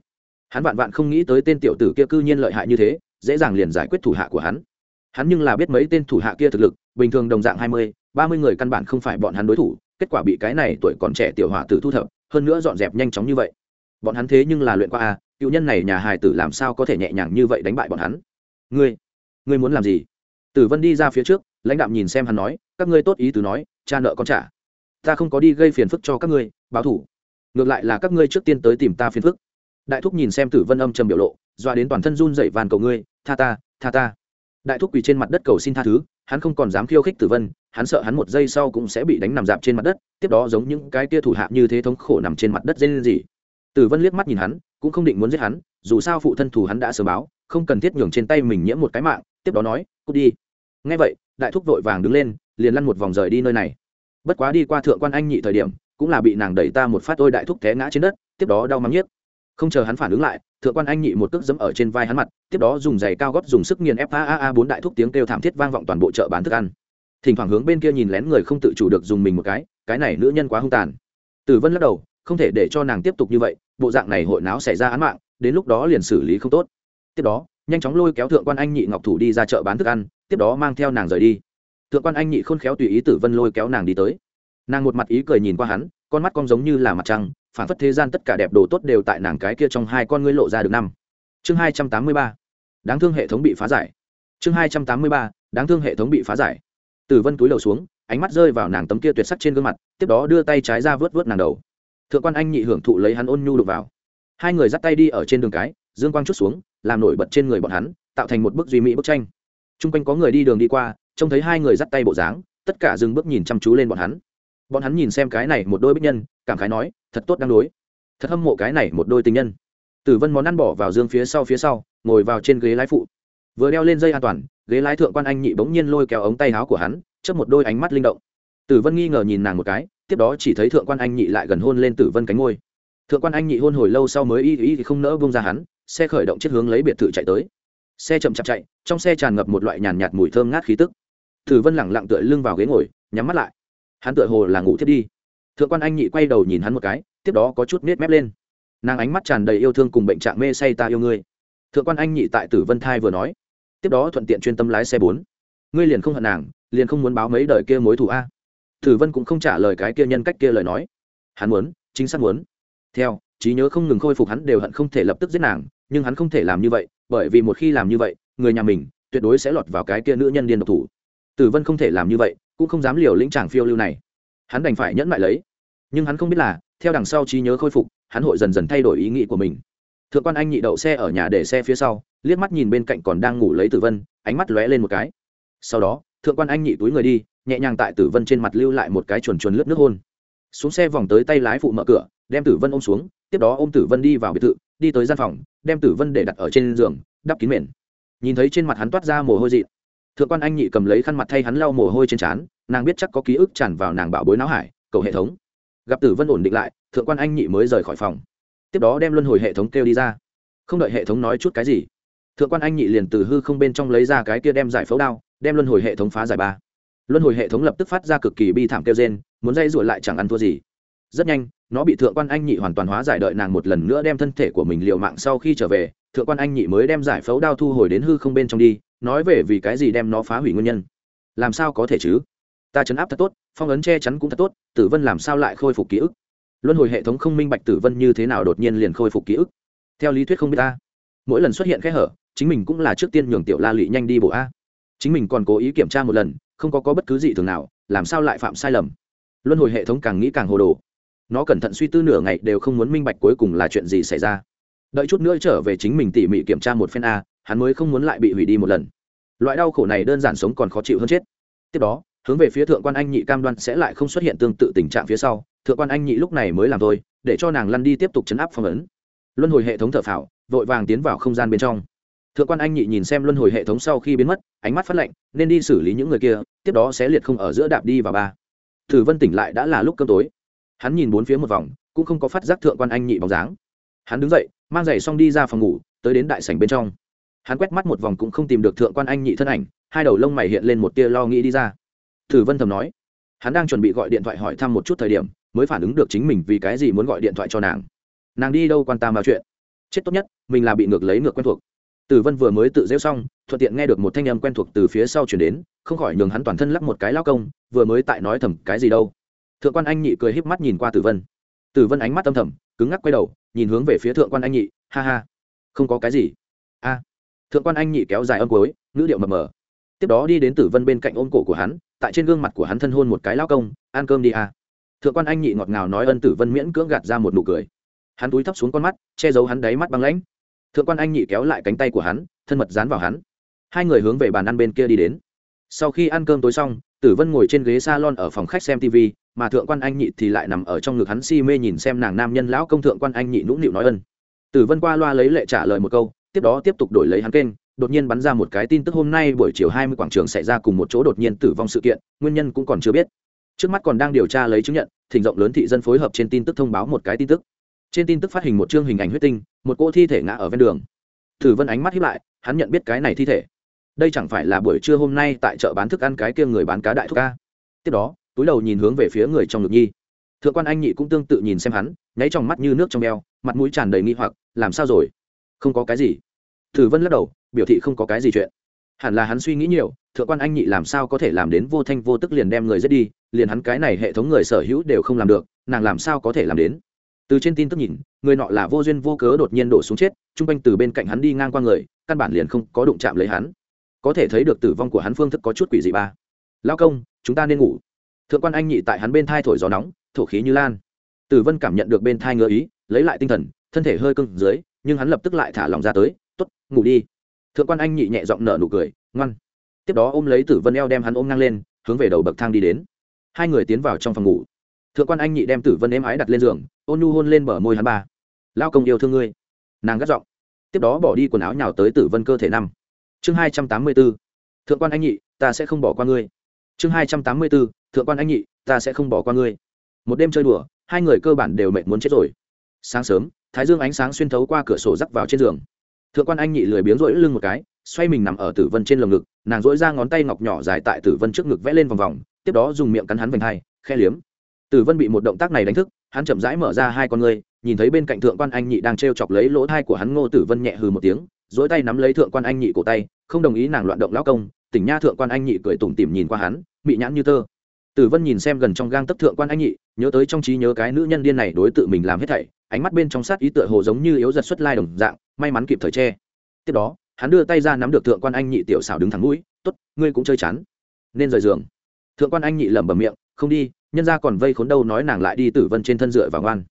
hắn vạn vạn không nghĩ tới tên tiểu tử kia cư nhiên lợi hại như thế, dễ dàng liền giải quyết thủ hạ của hắn. Hắn nhưng là biết mấy tên thủ hạ kia thực lực, bình thường đồng dạng hai mươi, ba mươi người căn bản không phải bọn hắn đối thủ, kết quả bị cái này tuổi còn trẻ tiểu hỏa tử thu thập, hơn nữa dọn dẹp nhanh chóng như vậy. Bọn hắn thế nhưng là luyện qua a cựu nhân này nhà hài tử làm sao có thể nhẹ nhàng như vậy đánh bại bọn hắn? Ngươi ngươi muốn làm gì? Tử vân đi ra phía trước, lãnh đạo nhìn xem hắn nói, các ngươi tốt ý từ nói, cha nợ con trả. Ta không có đi gây phiền phức cho các ngươi, báo thủ. Ngược lại là các ngươi trước tiên tới tìm ta phiền phức. Đại thúc nhìn xem tử vân âm trầm biểu lộ doa đến toàn thân run dậy van cầu ngươi, tha ta tha ta. Đại thúc quỳ trên mặt đất cầu xin tha thứ, hắn không còn dám khiêu khích tử vân, hắn sợ hắn một giây sau cũng sẽ bị đánh nằm dạp trên mặt đất, tiếp đó giống những cái tia thủ hạ như thế thống khổ nằm trên mặt đất dây lên gì tử vân liếc mắt nhìn hắn, cũng không định muốn giết hắn, dù sao phụ thân thù hắn đã sớm báo, không cần thiết nhường trên tay mình nhiễm một cái mạng, tiếp đó nói, cút đi ngay vậy, đại thúc vội vàng đứng lên, liền lăn một vòng rời đi nơi này. Bất quá đi qua thượng quan anh nhị thời điểm, cũng là bị nàng đẩy ta một phát ôi đại thúc té ngã trên đất, tiếp đó đau mắng nhiếc. Không chờ hắn phản ứng lại, thượng quan anh nhị một cước dẫm ở trên vai hắn mặt, tiếp đó dùng giày cao gót dùng sức nghiền ép a a bốn đại thúc tiếng kêu thảm thiết vang vọng toàn bộ chợ bán thức ăn. Thỉnh thoảng hướng bên kia nhìn lén người không tự chủ được dùng mình một cái cái này nữ nhân quá hung tàn. Tử vân lắc đầu, không thể để cho nàng tiếp tục như vậy, bộ dạng này hội não xảy ra án mạng, đến lúc đó liền xử lý không tốt. Tiếp đó, nhanh chóng lôi kéo thượng quan anh nhị ngọc thủ đi ra chợ bán thức ăn tiếp đó mang theo nàng rời đi. Thượng quan anh nhị khôn khéo tùy ý tử vân lôi kéo nàng đi tới. Nàng một mặt ý cười nhìn qua hắn, con mắt con giống như là mặt trăng, phản phất thế gian tất cả đẹp đồ tốt đều tại nàng cái kia trong hai con ngươi lộ ra được năm. Chương hai trăm tám mươi ba. Đáng thương hệ thống bị phá giải. Chương hai trăm tám mươi ba. Đáng thương hệ thống bị phá giải. Tử vân túi đầu xuống, ánh mắt rơi vào nàng tấm kia tuyệt sắc trên gương mặt, tiếp đó đưa tay trái ra vớt vớt nàng đầu. Thượng quan anh nhị hưởng thụ lấy hắn ôn nhu đục vào. Hai người dắt tay đi ở trên đường cái, dương quang chút xuống, làm nổi bật trên người bọn hắn, tạo thành một bức duy mỹ bức tranh t r u n g quanh có người đi đường đi qua, trông thấy hai người dắt tay bộ dáng, tất cả dừng bước nhìn chăm chú lên bọn hắn. Bọn hắn nhìn xem cái này một đôi bích nhân, cảm khái nói, thật tốt đang đối. Thật hâm mộ cái này một đôi tình nhân. Tử vân món ăn bỏ vào dương phía sau phía sau, ngồi vào trên ghế lái phụ. Vừa đeo lên dây an toàn, ghế lái thượng quan anh nhị bỗng nhiên lôi kéo ống tay áo của hắn, chớp một đôi ánh mắt linh động. Tử vân nghi ngờ nhìn nàng một cái, tiếp đó chỉ thấy thượng quan anh nhị lại gần hôn lên tử vân cánh ngôi thượng quan anh nhị hôn hồi lâu sau mới y y thì không nỡ bông ra hắn, xe khởi động chiếc hướng lấy biệt thự chạy tới xe chậm chạp chạy, trong xe tràn ngập một loại nhàn nhạt mùi thơm ngát khí tức. Thử vân lẳng lặng tựa lưng vào ghế ngồi, nhắm mắt lại. Hắn tựa hồ là ngủ thiết đi. Thượng quan anh nhị quay đầu nhìn hắn một cái, tiếp đó có chút nết mép lên. Nàng ánh mắt tràn đầy yêu thương cùng bệnh trạng mê say ta yêu ngươi. Thượng quan anh nhị tại tử vân thai vừa nói. Tiếp đó thuận tiện chuyên tâm lái xe bốn. Ngươi liền không hận nàng, liền không muốn báo mấy đời kia mối thù a. Tử vân cũng không trả lời cái kia nhân cách kia lời nói. Hắn muốn, chính xác muốn. Theo, trí nhớ không ngừng khôi phục hắn đều hận không thể lập tức giết nàng nhưng hắn không thể làm như vậy, bởi vì một khi làm như vậy, người nhà mình tuyệt đối sẽ lọt vào cái kia nữ nhân điên độc thủ. Tử vân không thể làm như vậy, cũng không dám liều lĩnh chàng phiêu lưu này. Hắn đành phải nhẫn lại lấy. Nhưng hắn không biết là, theo đằng sau trí nhớ khôi phục, hắn hội dần dần thay đổi ý nghĩ của mình. Thượng quan anh nhị đậu xe ở nhà để xe phía sau, liếc mắt nhìn bên cạnh còn đang ngủ lấy tử vân, ánh mắt lóe lên một cái. Sau đó, thượng quan anh nhị túi người đi, nhẹ nhàng tại tử vân trên mặt lưu lại một cái chuồn chuồn lướt nước hôn. Xuống xe vòng tới tay lái phụ mở cửa, đem tử vân ôm xuống, tiếp đó ôm tử vân đi vào biệt thự đi tới gian phòng, đem tử vân để đặt ở trên giường, đắp kín mền. Nhìn thấy trên mặt hắn toát ra mồ hôi dị thượng quan anh nhị cầm lấy khăn mặt thay hắn lau mồ hôi trên trán, nàng biết chắc có ký ức tràn vào nàng bảo bối não hải, cầu hệ thống. Gặp tử vân ổn định lại, thượng quan anh nhị mới rời khỏi phòng. Tiếp đó đem luân hồi hệ thống kêu đi ra. Không đợi hệ thống nói chút cái gì, thượng quan anh nhị liền từ hư không bên trong lấy ra cái kia đem giải phẫu đao, đem luân hồi hệ thống phá giải ba. Luân hồi hệ thống lập tức phát ra cực kỳ bi thảm kêu trên muốn dây ruột lại chẳng ăn thua gì rất nhanh nó bị thượng quan anh nhị hoàn toàn hóa giải đợi nàng một lần nữa đem thân thể của mình liều mạng sau khi trở về thượng quan anh nhị mới đem giải phẫu đao thu hồi đến hư không bên trong đi nói về vì cái gì đem nó phá hủy nguyên nhân. Làm sao có thể chứ? Ta chấn áp thật tốt phong ấn che chắn cũng thật tốt tử vân làm sao lại khôi phục ký ức? Luân hồi hệ thống không minh bạch tử vân như thế nào đột nhiên liền khôi phục ký ức? Theo lý thuyết không biết ta. Mỗi lần xuất hiện kẽ hở chính mình cũng là trước tiên nhường tiểu la lụy nhanh đi bộ a. Chính mình còn cố ý kiểm tra một lần không có, có bất cứ gì thường nào làm sao lại phạm sai lầm? Luân hồi hệ thống càng nghĩ càng hồ đồ nó cẩn thận suy tư nửa ngày đều không muốn minh bạch cuối cùng là chuyện gì xảy ra. Đợi chút nữa trở về chính mình tỉ mỉ kiểm tra một phen a hắn mới không muốn lại bị hủy đi một lần. Loại đau khổ này đơn giản sống còn khó chịu hơn chết. Tiếp đó hướng về phía thượng quan anh nhị cam đoan sẽ lại không xuất hiện tương tự tình trạng phía sau thượng quan anh nhị lúc này mới làm thôi để cho nàng lăn đi tiếp tục chấn áp phong ấn. Luân hồi hệ thống thở phào vội vàng tiến vào không gian bên trong. Thượng quan anh nhị nhìn xem luân hồi hệ thống sau khi biến mất ánh mắt phát lệnh, nên đi xử lý những người kia tiếp đó sẽ liệt không ở giữa đạp đi và ba. Thử vân tỉnh lại đã là lúc cơm tối hắn nhìn bốn phía một vòng, cũng không có phát giác thượng quan anh nhị bóng dáng. Hắn đứng dậy, mang giày xong đi ra phòng ngủ, tới đến đại sảnh bên trong. Hắn quét mắt một vòng cũng không tìm được thượng quan anh nhị thân ảnh, hai đầu lông mày hiện lên một tia lo nghĩ đi ra. Thử vân thầm nói, hắn đang chuẩn bị gọi điện thoại hỏi thăm một chút thời điểm, mới phản ứng được chính mình vì cái gì muốn gọi điện thoại cho nàng. Nàng đi đâu quan tâm vào chuyện? Chết tốt nhất, mình là bị ngược lấy ngược quen thuộc. Tử vân vừa mới tự rêu xong, thuận tiện nghe được một thanh âm quen thuộc từ phía sau chuyển đến, không khỏi nhường hắn toàn thân lắc một cái lao công, vừa mới tại nói thầm cái gì đâu thượng quan anh nhị cười híp mắt nhìn qua tử vân. Tử vân ánh mắt âm thầm, cứng ngắc quay đầu, nhìn hướng về phía thượng quan anh nhị, ha ha, không có cái gì. A. Thượng quan anh nhị kéo dài âm cối ngữ điệu mờ mờ. Tiếp đó đi đến tử vân bên cạnh ôm cổ của hắn, tại trên gương mặt của hắn thân hôn một cái lao công, ăn cơm đi a. Thượng quan anh nhị ngọt ngào nói ân tử vân miễn cưỡng gạt ra một nụ cười. Hắn túi thấp xuống con mắt, che giấu hắn đáy mắt băng lãnh. Thượng quan anh nhị kéo lại cánh tay của hắn, thân mật dán vào hắn. Hai người hướng về bàn ăn bên kia đi đến. Sau khi ăn cơm tối xong, tử vân ngồi trên ghế s a lon ở phòng khách xem tv mà thượng quan anh nhị thì lại nằm ở trong ngực hắn si mê nhìn xem nàng nam nhân lão công thượng quan anh nhị nũng nịu nói ân. Tử vân qua loa lấy lệ trả lời một câu, tiếp đó tiếp tục đổi lấy hắn kênh, đột nhiên bắn ra một cái tin tức hôm nay buổi chiều hai mươi quảng trường xảy ra cùng một chỗ đột nhiên tử vong sự kiện, nguyên nhân cũng còn chưa biết. Trước mắt còn đang điều tra lấy chứng nhận, thỉnh rộng lớn thị dân phối hợp trên tin tức thông báo một cái tin tức. Trên tin tức phát hình một chương hình ảnh huyết tinh, một cô thi thể ngã ở ven đường. Tử vân ánh mắt hiếp lại, hắn nhận biết cái này thi thể. Đây chẳng phải là buổi trưa hôm nay tại chợ bán thức ăn cái kia người bán cá đại thuốc ca. Tiếp đó túi đầu nhìn hướng về phía người trong ngực nhi. Thượng quan anh nhị cũng tương tự nhìn xem hắn, nháy trong mắt như nước trong eo mặt mũi tràn đầy nghi hoặc, làm sao rồi? Không có cái gì. Thử vân lắc đầu, biểu thị không có cái gì chuyện. Hẳn là hắn suy nghĩ nhiều, thượng quan anh nhị làm sao có thể làm đến vô thanh vô tức liền đem người giết đi, liền hắn cái này hệ thống người sở hữu đều không làm được, nàng làm sao có thể làm đến? Từ trên tin tức nhìn, người nọ là vô duyên vô cớ đột nhiên đổ xuống chết chung quanh từ bên cạnh hắn đi ngang qua người, căn bản liền không có đụng chạm lấy hắn. Có thể thấy được tử vong của hắn phương thức có chút quỷ dị ba. Lao công, chúng ta nên ngủ thượng quan anh nhị tại hắn bên thai thổi gió nóng, thổ khí như lan. Tử vân cảm nhận được bên thai ngựa ý, lấy lại tinh thần, thân thể hơi cưng dưới, nhưng hắn lập tức lại thả lòng ra tới t ố t ngủ đi. Thượng quan anh nhị nhẹ giọng nở nụ cười, ngoan. Tiếp đó ôm lấy tử vân eo đem hắn ôm ngang lên, hướng về đầu bậc thang đi đến. Hai người tiến vào trong phòng ngủ. Thượng quan anh nhị đem tử vân êm ái đặt lên giường, ôn nhu hôn lên bờ môi hắn ba. Lao công yêu thương ngươi. Nàng gắt giọng. Tiếp đó bỏ đi quần áo nhào tới tử vân cơ thể năm. Chương hai trăm tám mươi b ố thượng quan anh nhị, ta sẽ không bỏ qua ngươi. Chương hai trăm tám mươi b ố thượng quan anh nhị, ta sẽ không bỏ qua ngươi. Một đêm chơi đùa, hai người cơ bản đều mệt muốn chết rồi. Sáng sớm, thái dương ánh sáng xuyên thấu qua cửa sổ rắc vào trên giường. Thượng quan anh nhị lười biếng rỗi lưng một cái, xoay mình nằm ở tử vân trên lồng ngực, nàng dỗi ra ngón tay ngọc nhỏ dài tại tử vân trước ngực vẽ lên vòng vòng, tiếp đó dùng miệng cắn hắn vành hai, khe liếm. Tử vân bị một động tác này đánh thức, hắn chậm rãi mở ra hai con ngươi, nhìn thấy bên cạnh thượng quan anh nhị đang t r e o chọc lấy lỗ thai của hắn ngô tử vân nhẹ hừ một tiếng dỗi tay nắm lấy thượng quan anh nhị cổ tay, không đồng ý nàng loạn động lão công, tỉnh nha thượng quan anh nhị cười tủm tỉm nhìn qua hắn bị nhãn như tơ tử vân nhìn xem gần trong gang tấp thượng quan anh nhị, nhớ tới trong trí nhớ cái nữ nhân điên này đối tự mình làm hết thảy, ánh mắt bên trong sát ý tựa hồ giống như yếu giật xuất lai đồng dạng, may mắn kịp thời che. Tiếp đó, hắn đưa tay ra nắm được thượng quan anh nhị tiểu xảo đứng thẳng mũi t ố t ngươi cũng chơi chán. Nên rời giường. Thượng quan anh nhị lẩm bẩm miệng, không đi, nhân ra còn vây khốn đâu nói nàng lại đi tử vân trên thân dựa vào ngoan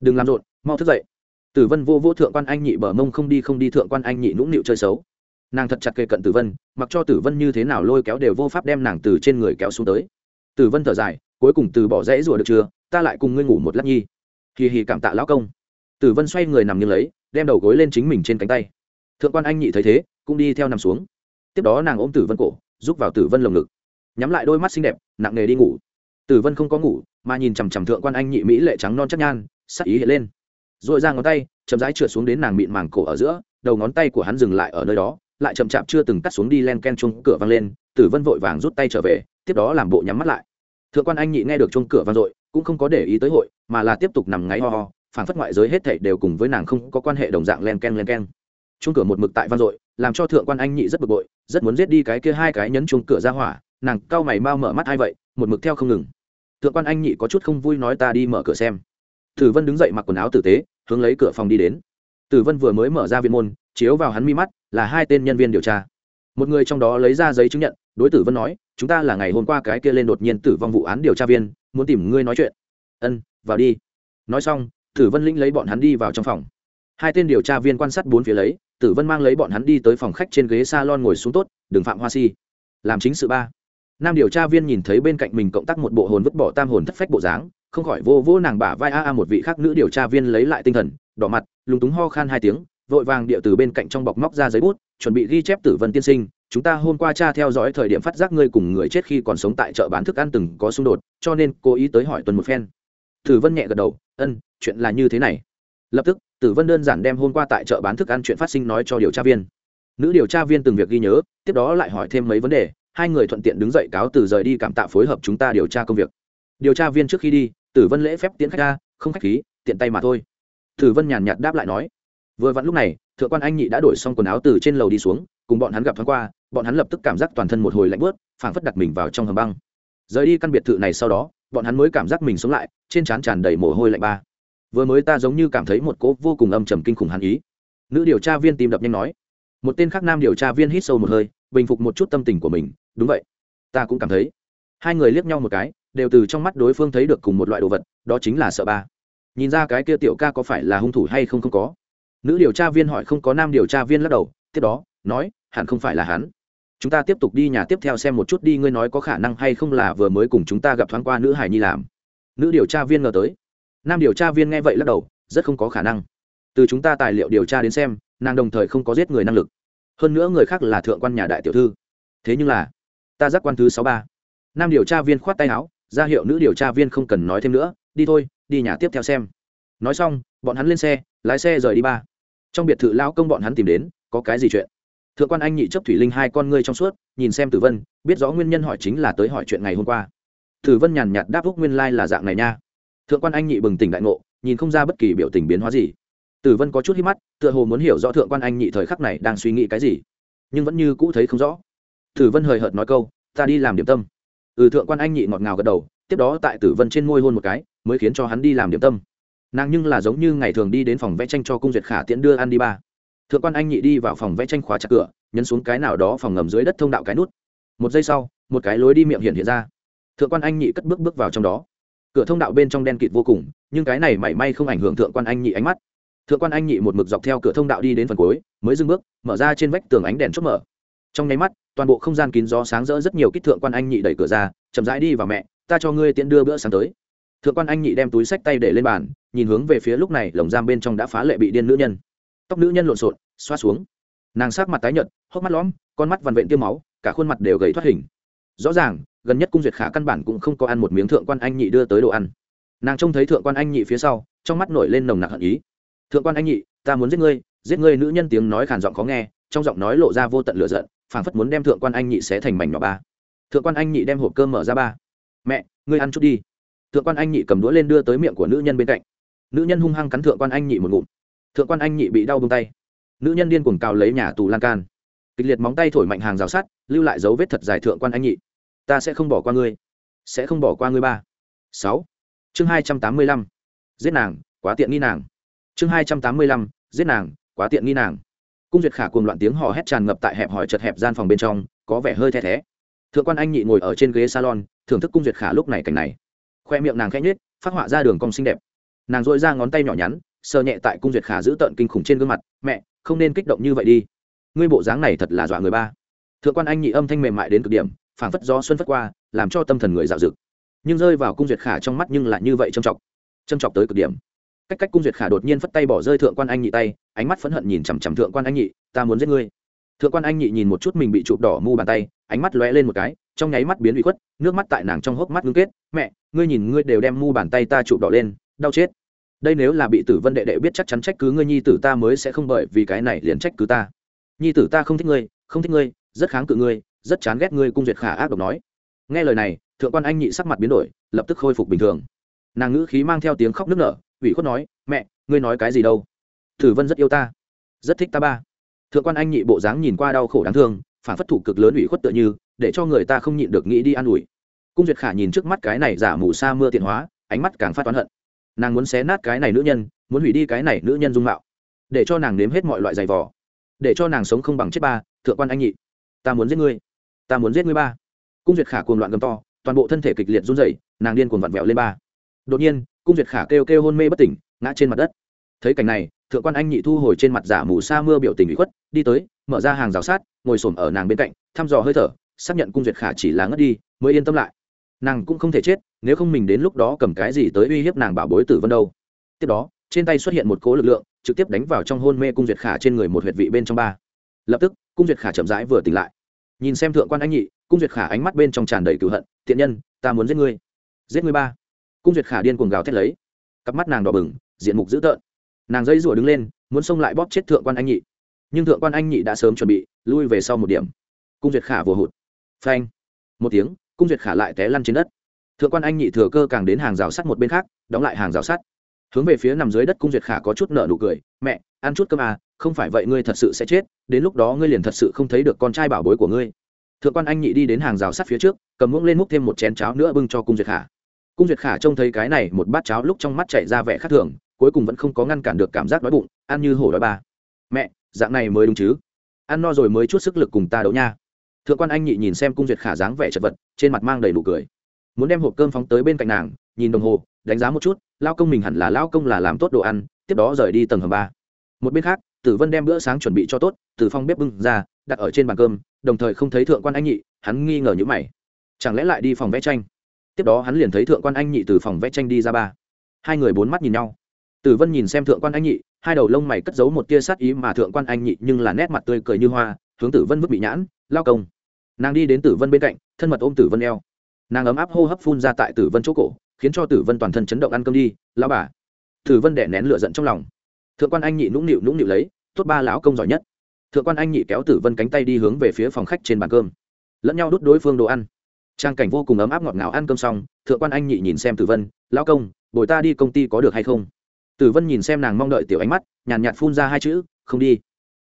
đừng làm rộn, mau thức dậy. Tử vân vô vô thượng quan anh nhị bờ mông không đi không đi thượng quan anh nhị nũng nịu chơi xấu. Nàng thật chặt kề cận tử vân, mặc cho tử vân như thế nào lôi kéo đều vô pháp đem nàng từ trên người kéo xuống tới tử vân thở dài, cuối cùng từ bỏ rẽ rủa được chưa? Ta lại cùng ngươi ngủ một lát nhi. Hì hì cảm tạ lão công. Tử vân xoay người nằm như lấy, đem đầu gối lên chính mình trên cánh tay. Thượng quan anh nhị thấy thế, cũng đi theo nằm xuống. Tiếp đó nàng ôm tử vân cổ giúp vào tử vân lồng ngực. Nhắm lại đôi mắt xinh đẹp, nặng nề đi ngủ. Tử vân không có ngủ, mà nhìn chằm chằm thượng quan anh nhị mỹ lệ trắng non chắc nhan, sắc ý hiện lên. R ồ i ra ngón tay, chậm rãi trượt xuống đến nàng mịn màng cổ ở giữa, đầu ngón tay của hắn dừng lại ở nơi đó, lại chậm chạp chưa từng cắt xuống đi len ken chung, cửa văng lên tử vân vội vàng rút tay trở về tiếp đó làm bộ nhắm mắt lại. Thượng quan anh nhị nghe được chung cửa vang dội, cũng không có để ý tới hội, mà là tiếp tục nằm ngáy ho ho phản phất ngoại giới hết thảy đều cùng với nàng không có quan hệ đồng dạng len ken len ken. Chung cửa một mực tại vang dội, làm cho thượng quan anh nhị rất bực bội, rất muốn giết đi cái kia hai cái nhấn chung cửa ra hỏa, nàng cau mày mau mở mắt hai vậy, một mực theo không ngừng. Thượng quan anh nhị có chút không vui nói ta đi mở cửa xem. Tử vân đứng dậy mặc quần áo tử tế, hướng lấy cửa phòng đi đến. Tử vân vừa mới mở ra viên môn, chiếu vào hắn mi mắt, là hai tên nhân viên điều tra. Một người trong đó lấy ra giấy chứng nhận đối tử vân nói, chúng ta là ngày hôm qua cái kia lên đột nhiên tử vong vụ án điều tra viên, muốn tìm ngươi nói chuyện. Ân, vào đi. Nói xong, tử vân lĩnh lấy bọn hắn đi vào trong phòng. Hai tên điều tra viên quan sát bốn phía lấy, tử vân mang lấy bọn hắn đi tới phòng khách trên ghế s a lon ngồi xuống tốt Đường phạm hoa si. Làm chính sự ba. Nam điều tra viên nhìn thấy bên cạnh mình cộng tác một bộ hồn vứt bỏ tam hồn thất phách bộ dáng, không khỏi vô vô nàng bả vai a a một vị khác nữ điều tra viên lấy lại tinh thần, đỏ mặt, lúng túng ho khan hai tiếng, vội vàng địa từ bên cạnh trong bọc móc ra giấy bút, chuẩn bị ghi chép tử vân tiên sinh chúng ta hôm qua cha theo dõi thời điểm phát giác ngươi cùng người chết khi còn sống tại chợ bán thức ăn từng có xung đột, cho nên cố ý tới hỏi tuần một phen. Tử vân nhẹ gật đầu, ân, chuyện là như thế này. Lập tức, tử vân đơn giản đem hôm qua tại chợ bán thức ăn chuyện phát sinh nói cho điều tra viên. Nữ điều tra viên từng việc ghi nhớ, tiếp đó lại hỏi thêm mấy vấn đề, hai người thuận tiện đứng dậy cáo từ rời đi cảm tạ phối hợp chúng ta điều tra công việc. Điều tra viên trước khi đi, tử vân lễ phép tiến khách ra, không khách khí, tiện tay mà thôi. Tử vân nhàn nhạt đáp lại nói, vừa vặn lúc này, thượng quan anh nhị đã đổi xong quần áo từ trên lầu đi xuống, cùng bọn hắn gặp thoáng qua bọn hắn lập tức cảm giác toàn thân một hồi lạnh bớt phảng phất đặt mình vào trong hầm băng. Rời đi căn biệt thự này sau đó, bọn hắn mới cảm giác mình sống lại, trên trán tràn đầy mồ hôi lạnh ba. Vừa mới ta giống như cảm thấy một cỗ vô cùng âm trầm kinh khủng hắn ý. Nữ điều tra viên tìm đập nhanh nói. Một tên khác nam điều tra viên hít sâu một hơi, bình phục một chút tâm tình của mình. Đúng vậy. Ta cũng cảm thấy. Hai người liếc nhau một cái, đều từ trong mắt đối phương thấy được cùng một loại đồ vật, đó chính là sợ ba. Nhìn ra cái kia tiểu ca có phải là hung thủ hay không không có. Nữ điều tra viên hỏi không có nam điều tra viên lắc đầu, tiếp đó, nói, hẳn không phải là hắn chúng ta tiếp tục đi nhà tiếp theo xem một chút đi, ngươi nói có khả năng hay không là vừa mới cùng chúng ta gặp thoáng qua nữ hải nhi làm. Nữ điều tra viên ngờ tới. Nam điều tra viên nghe vậy lắc đầu, rất không có khả năng. Từ chúng ta tài liệu điều tra đến xem, nàng đồng thời không có giết người năng lực. Hơn nữa người khác là thượng quan nhà đại tiểu thư. Thế nhưng là, ta giác quan thứ sáu ba. Nam điều tra viên khoát tay áo, ra hiệu nữ điều tra viên không cần nói thêm nữa, đi thôi, đi nhà tiếp theo xem. Nói xong, bọn hắn lên xe, lái xe rời đi ba. Trong biệt thự lao công bọn hắn tìm đến, có cái gì chuyện? Thượng quan anh nhị chấp thủy linh hai con ngươi trong suốt, nhìn xem tử vân, biết rõ nguyên nhân hỏi chính là tới hỏi chuyện ngày hôm qua. Tử vân nhàn nhạt đáp úc nguyên lai、like、là dạng này nha. Thượng quan anh nhị bừng tỉnh đại ngộ, nhìn không ra bất kỳ biểu tình biến hóa gì. Tử vân có chút hít mắt, tựa hồ muốn hiểu rõ thượng quan anh nhị thời khắc này đang suy nghĩ cái gì, nhưng vẫn như cũ thấy không rõ. Tử vân hời hợt nói câu, ta đi làm điểm tâm. Ừ thượng quan anh nhị ngọt ngào gật đầu, tiếp đó tại tử vân trên môi hôn một cái, mới khiến cho hắn đi làm điểm tâm. Nàng nhưng là giống như ngày thường đi đến phòng vẽ tranh cho cung duyệt khả tiễn đưa ăn đi ba thượng quan anh nhị đi vào phòng vẽ tranh khóa chặt cửa, nhấn xuống cái nào đó phòng ngầm dưới đất thông đạo cái nút. Một giây sau, một cái lối đi miệng hiện hiện ra. Thượng quan anh nhị cất bước bước vào trong đó. Cửa thông đạo bên trong đen kịt vô cùng, nhưng cái này mảy may không ảnh hưởng thượng quan anh nhị ánh mắt. Thượng quan anh nhị một mực dọc theo cửa thông đạo đi đến phần cuối, mới dừng bước, mở ra trên vách tường ánh đèn chốt mở. Trong nháy mắt, toàn bộ không gian kín gió sáng rỡ rất nhiều kích thượng quan anh nhị đẩy cửa ra, chậm rãi đi vào mẹ, ta cho ngươi tiễn đưa bữa sáng tới. Thượng quan anh nhị đem túi sách tay để lên bàn, nhìn hướng về phía lúc này lồng giam bên trong đã phá lệ bị điên nữ nhân tóc nữ nhân lộn xộn, xoa xuống. Nàng sát mặt tái nhợt, hốc mắt lõm, con mắt vằn vện tiêu máu, cả khuôn mặt đều gầy thoát hình. Rõ ràng, gần nhất cung duyệt khả căn bản cũng không có ăn một miếng thượng quan anh nhị đưa tới đồ ăn. Nàng trông thấy thượng quan anh nhị phía sau, trong mắt nổi lên nồng nặc hận ý. Thượng quan anh nhị, ta muốn giết ngươi giết ngươi nữ nhân tiếng nói khàn giọng khó nghe, trong giọng nói lộ ra vô tận lửa giận, phảng phất muốn đem thượng quan anh nhị xé thành mảnh nhỏ ba. Thượng quan anh nhị đem hộp cơm mở ra ba. Mẹ, ngươi ăn chút đi. Thượng quan anh nhị cầm đũa lên đưa tới miệng của nữ nhân bên cạnh. Nữ nhân hung hăng cắn thượng quan anh nhị một ngụm thượng quan anh nhị bị đau bông tay. Nữ nhân điên cuồng cào lấy nhà tù lan can. Kịch liệt móng tay thổi mạnh hàng rào sắt, lưu lại dấu vết thật dài thượng quan anh nhị. Ta sẽ không bỏ qua ngươi. Sẽ không bỏ qua ngươi ba. Sáu. Chương hai trăm tám mươi lăm. Giết nàng, quá tiện nghi nàng. Chương hai trăm tám mươi lăm. Giết nàng, quá tiện nghi nàng. Cung duyệt khả cùng loạn tiếng hò hét tràn ngập tại hẹp hòi chật hẹp gian phòng bên trong, có vẻ hơi the thé. Thượng quan anh nhị ngồi ở trên ghế salon, thưởng thức cung duyệt khả lúc này cảnh này. Khoe miệng nàng khẽ nhết phát họa ra đường cong xinh đẹp. Nàng dội ra ngón tay nhỏ nhắn sờ nhẹ tại cung duyệt khả giữ tợn kinh khủng trên gương mặt, mẹ, không nên kích động như vậy đi. Ngươi bộ dáng này thật là dọa người ba. Thượng quan anh nhị âm thanh mềm mại đến cực điểm, phảng phất gió xuân phất qua, làm cho tâm thần người dạo dực. Nhưng rơi vào cung duyệt khả trong mắt nhưng lại như vậy trầm trọng trầm trọng tới cực điểm. Cách cách cung duyệt khả đột nhiên phất tay bỏ rơi thượng quan anh nhị tay, ánh mắt phẫn hận nhìn chằm chằm thượng quan anh nhị, ta muốn giết ngươi. Thượng quan anh nhị nhìn một chút mình bị chụp đỏ mu bàn tay, ánh mắt lóe lên một cái, trong nháy mắt biến bị khuất, nước mắt tại nàng trong hốc mắt ngưng kết, mẹ, ngươi nhìn ngươi đều đem mu bàn tay ta chụp đỏ lên, đau chết đây nếu là bị tử vân đệ đệ biết chắc chắn trách cứ ngươi, nhi tử ta mới sẽ không bởi vì cái này liền trách cứ ta. Nhi tử ta không thích ngươi, không thích ngươi, rất kháng cự ngươi, rất chán ghét ngươi, cung duyệt khả ác độc nói. Nghe lời này, thượng quan anh nhị sắc mặt biến đổi, lập tức khôi phục bình thường. Nàng ngữ khí mang theo tiếng khóc nức nở, ủy khuất nói, mẹ, ngươi nói cái gì đâu? Tử vân rất yêu ta, rất thích ta ba. Thượng quan anh nhị bộ dáng nhìn qua đau khổ đáng thương, phản phất thủ cực lớn ủy khuất tựa như, để cho người ta không nhịn được nghĩ đi an ủi. Cung duyệt khả nhìn trước mắt cái này giả mù sa mưa tiện hóa, ánh mắt càng phát toán hận nàng muốn xé nát cái này nữ nhân, muốn hủy đi cái này nữ nhân dung mạo, để cho nàng nếm hết mọi loại giày vò, để cho nàng sống không bằng chết ba, thượng quan anh nhị, ta muốn giết ngươi, ta muốn giết ngươi ba. Cung duyệt khả cuồng loạn gầm to, toàn bộ thân thể kịch liệt run rẩy, nàng điên cuồng vặn vẹo lên ba. Đột nhiên, cung duyệt khả kêu kêu hôn mê bất tỉnh, ngã trên mặt đất. Thấy cảnh này, thượng quan anh nhị thu hồi trên mặt giả mù sa mưa biểu tình bị khuất, đi tới, mở ra hàng rào sát, ngồi xổm ở nàng bên cạnh, thăm dò hơi thở, xác nhận cung duyệt khả chỉ là ngất đi, mới yên tâm lại nàng cũng không thể chết, nếu không mình đến lúc đó cầm cái gì tới uy hiếp nàng bảo bối tử vân đâu. Tiếp đó, trên tay xuất hiện một cố lực lượng, trực tiếp đánh vào trong hôn mê cung duyệt khả trên người một huyệt vị bên trong ba. Lập tức, cung duyệt khả chậm rãi vừa tỉnh lại. Nhìn xem thượng quan anh nhị, cung duyệt khả ánh mắt bên trong tràn đầy cựu hận thiện nhân, ta muốn giết ngươi. Giết ngươi ba? Cung duyệt khả điên cuồng gào thét lấy. Cặp mắt nàng đỏ bừng, diện mục dữ tợn. Nàng dây rủa đứng lên, muốn xông lại bóp chết thượng quan anh nhị. Nhưng thượng quan anh nhị đã sớm chuẩn bị, lui về sau một điểm. Cung duyệt khả vừa hụt. Phanh. Một tiếng cung duyệt khả lại té lăn trên đất. Thượng quan anh nhị thừa cơ càng đến hàng rào sắt một bên khác, đóng lại hàng rào sắt. Hướng về phía nằm dưới đất cung duyệt khả có chút nợ nụ cười, mẹ, ăn chút cơm à không phải vậy ngươi thật sự sẽ chết, đến lúc đó ngươi liền thật sự không thấy được con trai bảo bối của ngươi. Thượng quan anh nhị đi đến hàng rào sắt phía trước, cầm muỗng lên múc thêm một chén cháo nữa bưng cho cung duyệt khả. Cung duyệt khả trông thấy cái này, một bát cháo lúc trong mắt chảy ra vẻ khác thường, cuối cùng vẫn không có ngăn cản được cảm giác đói bụng, ăn như hổ đói ba. Mẹ, dạng này mới đúng chứ. Ăn no rồi mới chút sức lực cùng ta đấu nha thượng quan anh nhị nhìn xem cung duyệt khả dáng vẻ chật vật, trên mặt mang đầy nụ cười. Muốn đem hộp cơm phóng tới bên cạnh nàng, nhìn đồng hồ, đánh giá một chút, lao công mình hẳn là lao công là làm tốt đồ ăn, tiếp đó rời đi tầng hầm ba. Một bên khác, tử vân đem bữa sáng chuẩn bị cho tốt, từ phòng bếp bưng ra, đặt ở trên bàn cơm, đồng thời không thấy thượng quan anh nhị, hắn nghi ngờ như mày. Chẳng lẽ lại đi phòng vẽ tranh? Tiếp đó hắn liền thấy thượng quan anh nhị từ phòng vẽ tranh đi ra ba. Hai người bốn mắt nhìn nhau. Tử vân nhìn xem thượng quan anh nhị, hai đầu lông mày cất giấu một tia sát ý mà thượng quan anh nhị nhưng là nét mặt tươi cười như hoa, hướng tử vân vứt bị nhãn lao công. Nàng đi đến tử vân bên cạnh, thân mật ôm tử vân eo. Nàng ấm áp hô hấp phun ra tại tử vân chỗ cổ, khiến cho tử vân toàn thân chấn động ăn cơm đi lao bà. Tử vân đẻ nén lửa giận trong lòng. Thượng quan anh nhị nũng nịu nũng nịu lấy, tốt ba lão công giỏi nhất. Thượng quan anh nhị kéo tử vân cánh tay đi hướng về phía phòng khách trên bàn cơm. Lẫn nhau đút đối phương đồ ăn. Trang cảnh vô cùng ấm áp ngọt ngào ăn cơm xong, thượng quan anh nhị nhìn xem tử vân, lão công, bồi ta đi công ty có được hay không? Tử vân nhìn xem nàng mong đợi tiểu ánh mắt, nhàn nhạt phun ra hai chữ, không đi.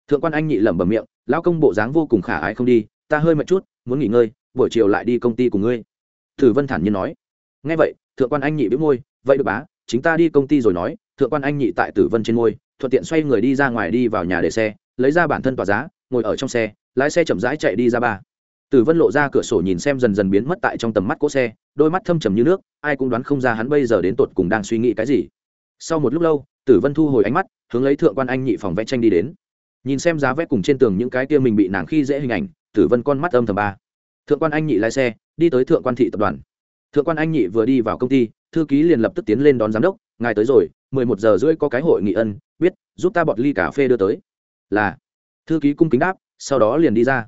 Thượng quan anh nhị lẩm bẩm miệng lão công bộ dáng vô cùng khả ái không đi, ta hơi mệt chút, muốn nghỉ ngơi, buổi chiều lại đi công ty cùng ngươi. Tử vân thản nhiên nói. Nghe vậy, thượng quan anh nhị bĩu môi, vậy được bá, chính ta đi công ty rồi nói. Thượng quan anh nhị tại tử vân trên môi, thuận tiện xoay người đi ra ngoài đi vào nhà để xe, lấy ra bản thân tỏa giá, ngồi ở trong xe, lái xe chậm rãi chạy đi ra ba. Tử vân lộ ra cửa sổ nhìn xem dần dần biến mất tại trong tầm mắt cỗ xe, đôi mắt thâm trầm như nước, ai cũng đoán không ra hắn bây giờ đến tột cùng đang suy nghĩ cái gì. Sau một lúc lâu, tử vân thu hồi ánh mắt, hướng lấy thượng quan anh nhị phòng vẽ tranh đi đến nhìn xem giá vẽ cùng trên tường những cái kia mình bị nàng khi dễ hình ảnh, tử vân con mắt âm thầm ba. Thượng quan anh nhị lái xe, đi tới thượng quan thị tập đoàn. Thượng quan anh nhị vừa đi vào công ty, thư ký liền lập tức tiến lên đón giám đốc, ngài tới rồi, mười một giờ rưỡi có cái hội nghị ân, biết, giúp ta bọt ly cà phê đưa tới. Là. Thư ký cung kính đáp, sau đó liền đi ra.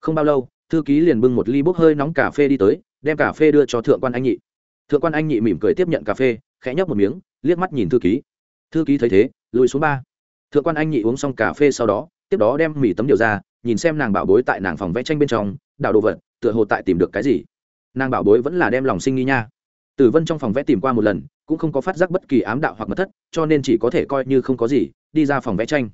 Không bao lâu, thư ký liền bưng một ly bốc hơi nóng cà phê đi tới, đem cà phê đưa cho thượng quan anh nhị. Thượng quan anh nhị mỉm cười tiếp nhận cà phê, khẽ nhấp một miếng, liếc mắt nhìn thư ký. Thư ký thấy thế, lùi xuống ba thượng quan anh nhị uống xong cà phê sau đó, tiếp đó đem mì tấm điều ra, nhìn xem nàng bảo bối tại nàng phòng vẽ tranh bên trong đào đồ vật, tựa hồ tại tìm được cái gì. Nàng bảo bối vẫn là đem lòng sinh nghi nha. Tử vân trong phòng vẽ tìm qua một lần, cũng không có phát giác bất kỳ ám đạo hoặc mất thất, cho nên chỉ có thể coi như không có gì, đi ra phòng vẽ tranh.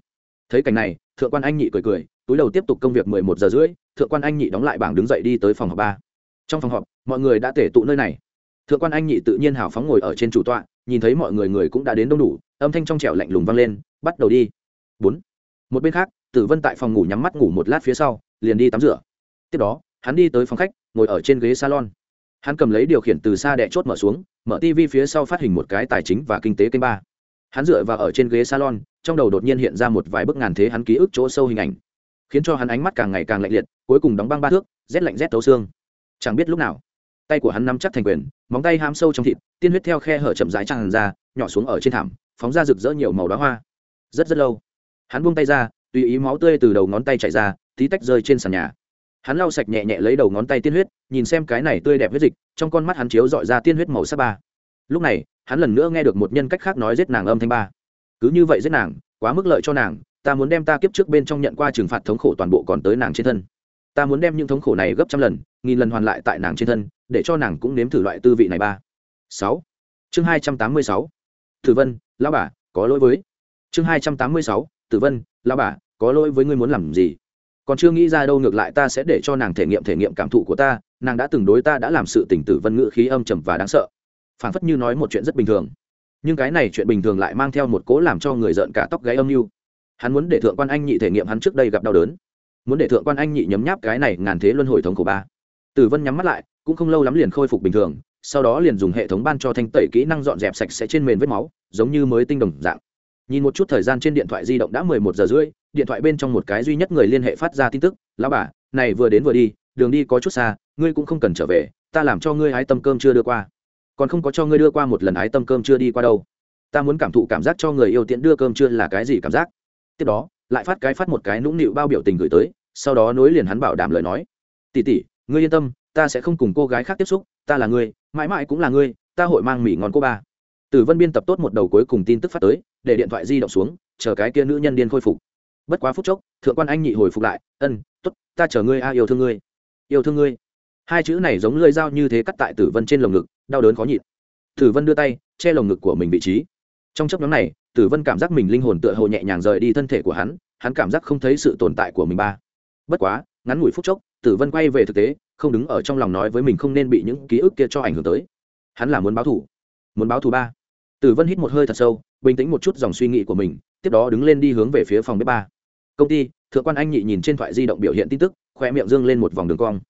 Thấy cảnh này, thượng quan anh nhị cười cười, túi đầu tiếp tục công việc mười một giờ rưỡi, thượng quan anh nhị đóng lại bảng đứng dậy đi tới phòng họp ba. Trong phòng họp, mọi người đã tể tụ nơi này. Thượng quan anh nhị tự nhiên hào phóng ngồi ở trên chủ tọa, nhìn thấy mọi người người cũng đã đến đông đủ, âm thanh trong trẻo lạnh lùng vang lên bắt đầu đi. Bốn. Một bên khác, tử vân tại phòng ngủ nhắm mắt ngủ một lát phía sau, liền đi tắm rửa. Tiếp đó, hắn đi tới phòng khách, ngồi ở trên ghế salon. Hắn cầm lấy điều khiển từ xa đẻ chốt mở xuống, mở tv phía sau phát hình một cái tài chính và kinh tế kênh ba. Hắn dựa vào ở trên ghế salon, trong đầu đột nhiên hiện ra một vài bức ngàn thế hắn ký ức chỗ sâu hình ảnh. Khiến cho hắn ánh mắt càng ngày càng lạnh liệt, cuối cùng đóng băng ba thước, rét lạnh rét tấu xương. Chẳng biết lúc nào, tay của hắn nắm chắc thành quyền, móng tay ham sâu trong thịt, tiên huyết theo khe hở chậm rãi tràn ra, nhỏ xuống ở trên thảm, phóng ra rực rỡ nhiều màu đóa hoa rất rất lâu. Hắn buông tay ra, tùy ý máu tươi từ đầu ngón tay chảy ra, tí tách rơi trên sàn nhà. Hắn lau sạch nhẹ nhẹ lấy đầu ngón tay tiên huyết, nhìn xem cái này tươi đẹp huyết dịch, trong con mắt hắn chiếu dọi ra tiên huyết màu sắc ba. Lúc này, hắn lần nữa nghe được một nhân cách khác nói giết nàng âm thanh ba. Cứ như vậy giết nàng, quá mức lợi cho nàng, ta muốn đem ta kiếp trước bên trong nhận qua trừng phạt thống khổ toàn bộ còn tới nàng trên thân. Ta muốn đem những thống khổ này gấp trăm lần, nghìn lần hoàn lại tại nàng trên thân, để cho nàng cũng nếm thử loại tư vị này ba. Sáu. Chương hai trăm tám mươi sáu. Thử vân, lão bà, có lỗi với chương hai trăm tám mươi sáu, tử vân, lão bà, có lỗi với ngươi muốn làm gì? Còn chưa nghĩ ra đâu ngược lại ta sẽ để cho nàng thể nghiệm thể nghiệm cảm thụ của ta, nàng đã từng đối ta đã làm sự tình tử vân ngự khí âm trầm và đáng sợ. Phảng phất như nói một chuyện rất bình thường. Nhưng cái này chuyện bình thường lại mang theo một cố làm cho người giận cả tóc gáy âm mưu. Hắn muốn để thượng quan anh nhị thể nghiệm hắn trước đây gặp đau đớn. Muốn để thượng quan anh nhị nhấm nháp cái này ngàn thế luân hồi thống của ba. Tử vân nhắm mắt lại, cũng không lâu lắm liền khôi phục bình thường, sau đó liền dùng hệ thống ban cho thanh tẩy kỹ năng dọn dẹp sạch sẽ trên mền vết máu, giống như mới tinh đồng dạng nhìn một chút thời gian trên điện thoại di động đã mười một giờ rưỡi, điện thoại bên trong một cái duy nhất người liên hệ phát ra tin tức, lão bà, này vừa đến vừa đi, đường đi có chút xa, ngươi cũng không cần trở về, ta làm cho ngươi hái tâm cơm chưa đưa qua. Còn không có cho ngươi đưa qua một lần hái tâm cơm chưa đi qua đâu. Ta muốn cảm thụ cảm giác cho người yêu tiện đưa cơm chưa là cái gì cảm giác. Tiếp đó, lại phát cái phát một cái nũng nịu bao biểu tình gửi tới, sau đó nối liền hắn bảo đảm lời nói. Tỉ tỉ ngươi yên tâm, ta sẽ không cùng cô gái khác tiếp xúc, ta là ngươi, mãi mãi cũng là ngươi, ta hội mang mỉ ngon cô ba. Tử vân biên tập tốt một đầu cuối cùng tin tức phát tới để điện thoại di động xuống, chờ cái kia nữ nhân điên khôi phục. Bất quá phút chốc, thượng quan anh nhị hồi phục lại, ân t ố t ta chờ ngươi a, yêu thương ngươi. Yêu thương ngươi? Hai chữ này giống lưỡi dao như thế cắt tại tử vân trên lồng ngực, đau đớn khó nhịn. Tử vân đưa tay, che lồng ngực của mình vị trí. Trong chấp nhóm này, tử vân cảm giác mình linh hồn tựa hồ nhẹ nhàng rời đi thân thể của hắn hắn cảm giác không thấy sự tồn tại của mình ba. Bất quá, ngắn ngủi phút chốc, tử vân quay về thực tế, không đứng ở trong lòng nói với mình không nên bị những ký ức kia cho ảnh hưởng tới. Hắn là muốn báo thủ muốn báo thù ba. Tử vân hít một hơi thật sâu bình tĩnh một chút dòng suy nghĩ của mình, tiếp đó đứng lên đi hướng về phía phòng bếp ba. Công ty, thượng quan anh nhị nhìn trên thoại di động biểu hiện tin tức khoe miệng dương lên một vòng đường cong.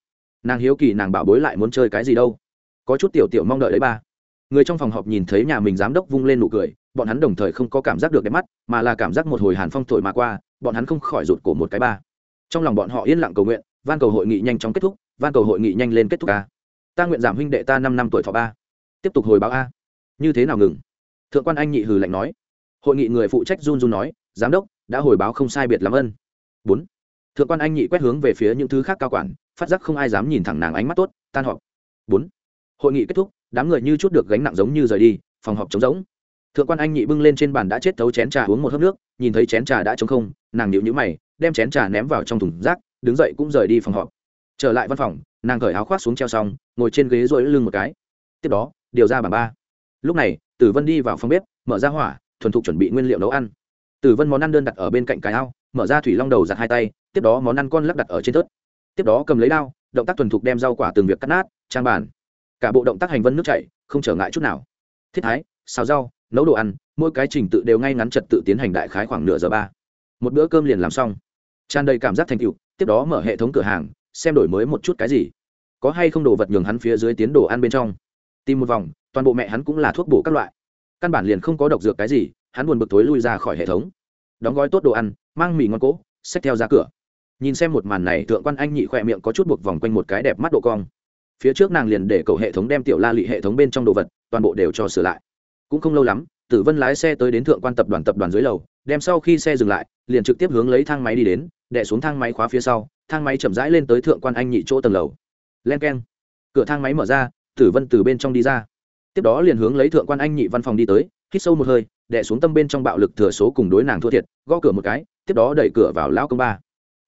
Nàng hiếu kỳ nàng bảo bối lại muốn chơi cái gì đâu. Có chút tiểu tiểu mong đợi đấy ba. Người trong phòng họp nhìn thấy nhà mình giám đốc vung lên nụ cười, bọn hắn đồng thời không có cảm giác được đẹp mắt, mà là cảm giác một hồi hàn phong thổi mà qua, bọn hắn không khỏi rụt cổ một cái ba. Trong lòng bọn họ yên lặng cầu nguyện, van cầu hội nghị nhanh chóng kết thúc, van cầu hội nghị nhanh lên kết thúc a. Ta nguyện giảm huynh đệ ta năm năm tuổi thọ ba. Tiếp tục hồi báo a. Như thế nào ngừng? Thượng quan anh nhị hừ lạnh nói. Hội nghị người phụ trách run run nói, giám đốc, đã hồi báo không sai biệt lắm ân. Bốn. Thượng quan anh nhị quét hướng về phía những thứ khác cao quản, phát giác không ai dám nhìn thẳng nàng ánh mắt tốt, tan họp. Bốn. Hội nghị kết thúc, đám người như chút được gánh nặng giống như rời đi, phòng họp trống rỗng. Thượng quan anh nhị bưng lên trên bàn đã chết thấu chén trà uống một hớp nước, nhìn thấy chén trà đã trống không, nàng nhịu nhữ mày, đem chén trà ném vào trong thùng rác, đứng dậy cũng rời đi phòng họp. Trở lại văn phòng, nàng cởi áo khoác xuống treo xong, ngồi trên ghế rồi lưng một cái. Tiếp đó, điều ra bảng ba. Lúc này tử vân đi vào phòng bếp, mở ra hỏa, thuần thục chuẩn bị nguyên liệu nấu ăn. Tử vân món ăn đơn đặt ở bên cạnh cái ao, mở ra thủy long đầu giặt hai tay, tiếp đó món ăn con lắc đặt ở trên tớt tiếp đó cầm lấy đao, động tác thuần thục đem rau quả từng việc cắt nát, trang bàn. Cả bộ động tác hành vân nước chảy, không trở ngại chút nào. Thiết thái, xào rau, nấu đồ ăn, mỗi cái trình tự đều ngay ngắn trật tự tiến hành đại khái khoảng nửa giờ ba. Một bữa cơm liền làm xong. Tràn đầy cảm giác thành tựu, tiếp đó mở hệ thống cửa hàng, xem đổi mới một chút cái gì. Có hay không đồ vật nhường hắn phía dưới tiến đồ ăn bên trong. Tìm một vòng toàn bộ mẹ hắn cũng là thuốc bổ các loại. Căn bản liền không có độc dược cái gì, hắn buồn bực tối lui ra khỏi hệ thống. Đóng gói tốt đồ ăn, mang mì ngon cỗ, xách theo ra cửa. Nhìn xem một màn này, thượng quan anh nhị khỏe miệng có chút buộc vòng quanh một cái đẹp mắt độ cong. Phía trước nàng liền để cầu hệ thống đem tiểu la lị hệ thống bên trong đồ vật, toàn bộ đều cho sửa lại. Cũng không lâu lắm, tử vân lái xe tới đến thượng quan tập đoàn tập đoàn dưới lầu, đem sau khi xe dừng lại, liền trực tiếp hướng lấy thang máy đi đến đẻ xuống thang máy khóa phía sau, thang máy chậm rãi lên tới thượng quan anh nhị chỗ tầng lầu. Len k e n cửa thang máy mở ra, tử vân từ bên trong đi ra tiếp đó liền hướng lấy thượng quan anh nhị văn phòng đi tới, hít sâu một hơi đẻ xuống tâm bên trong bạo lực thừa số cùng đối nàng thua thiệt, gõ cửa một cái, tiếp đó đẩy cửa vào lão công ba.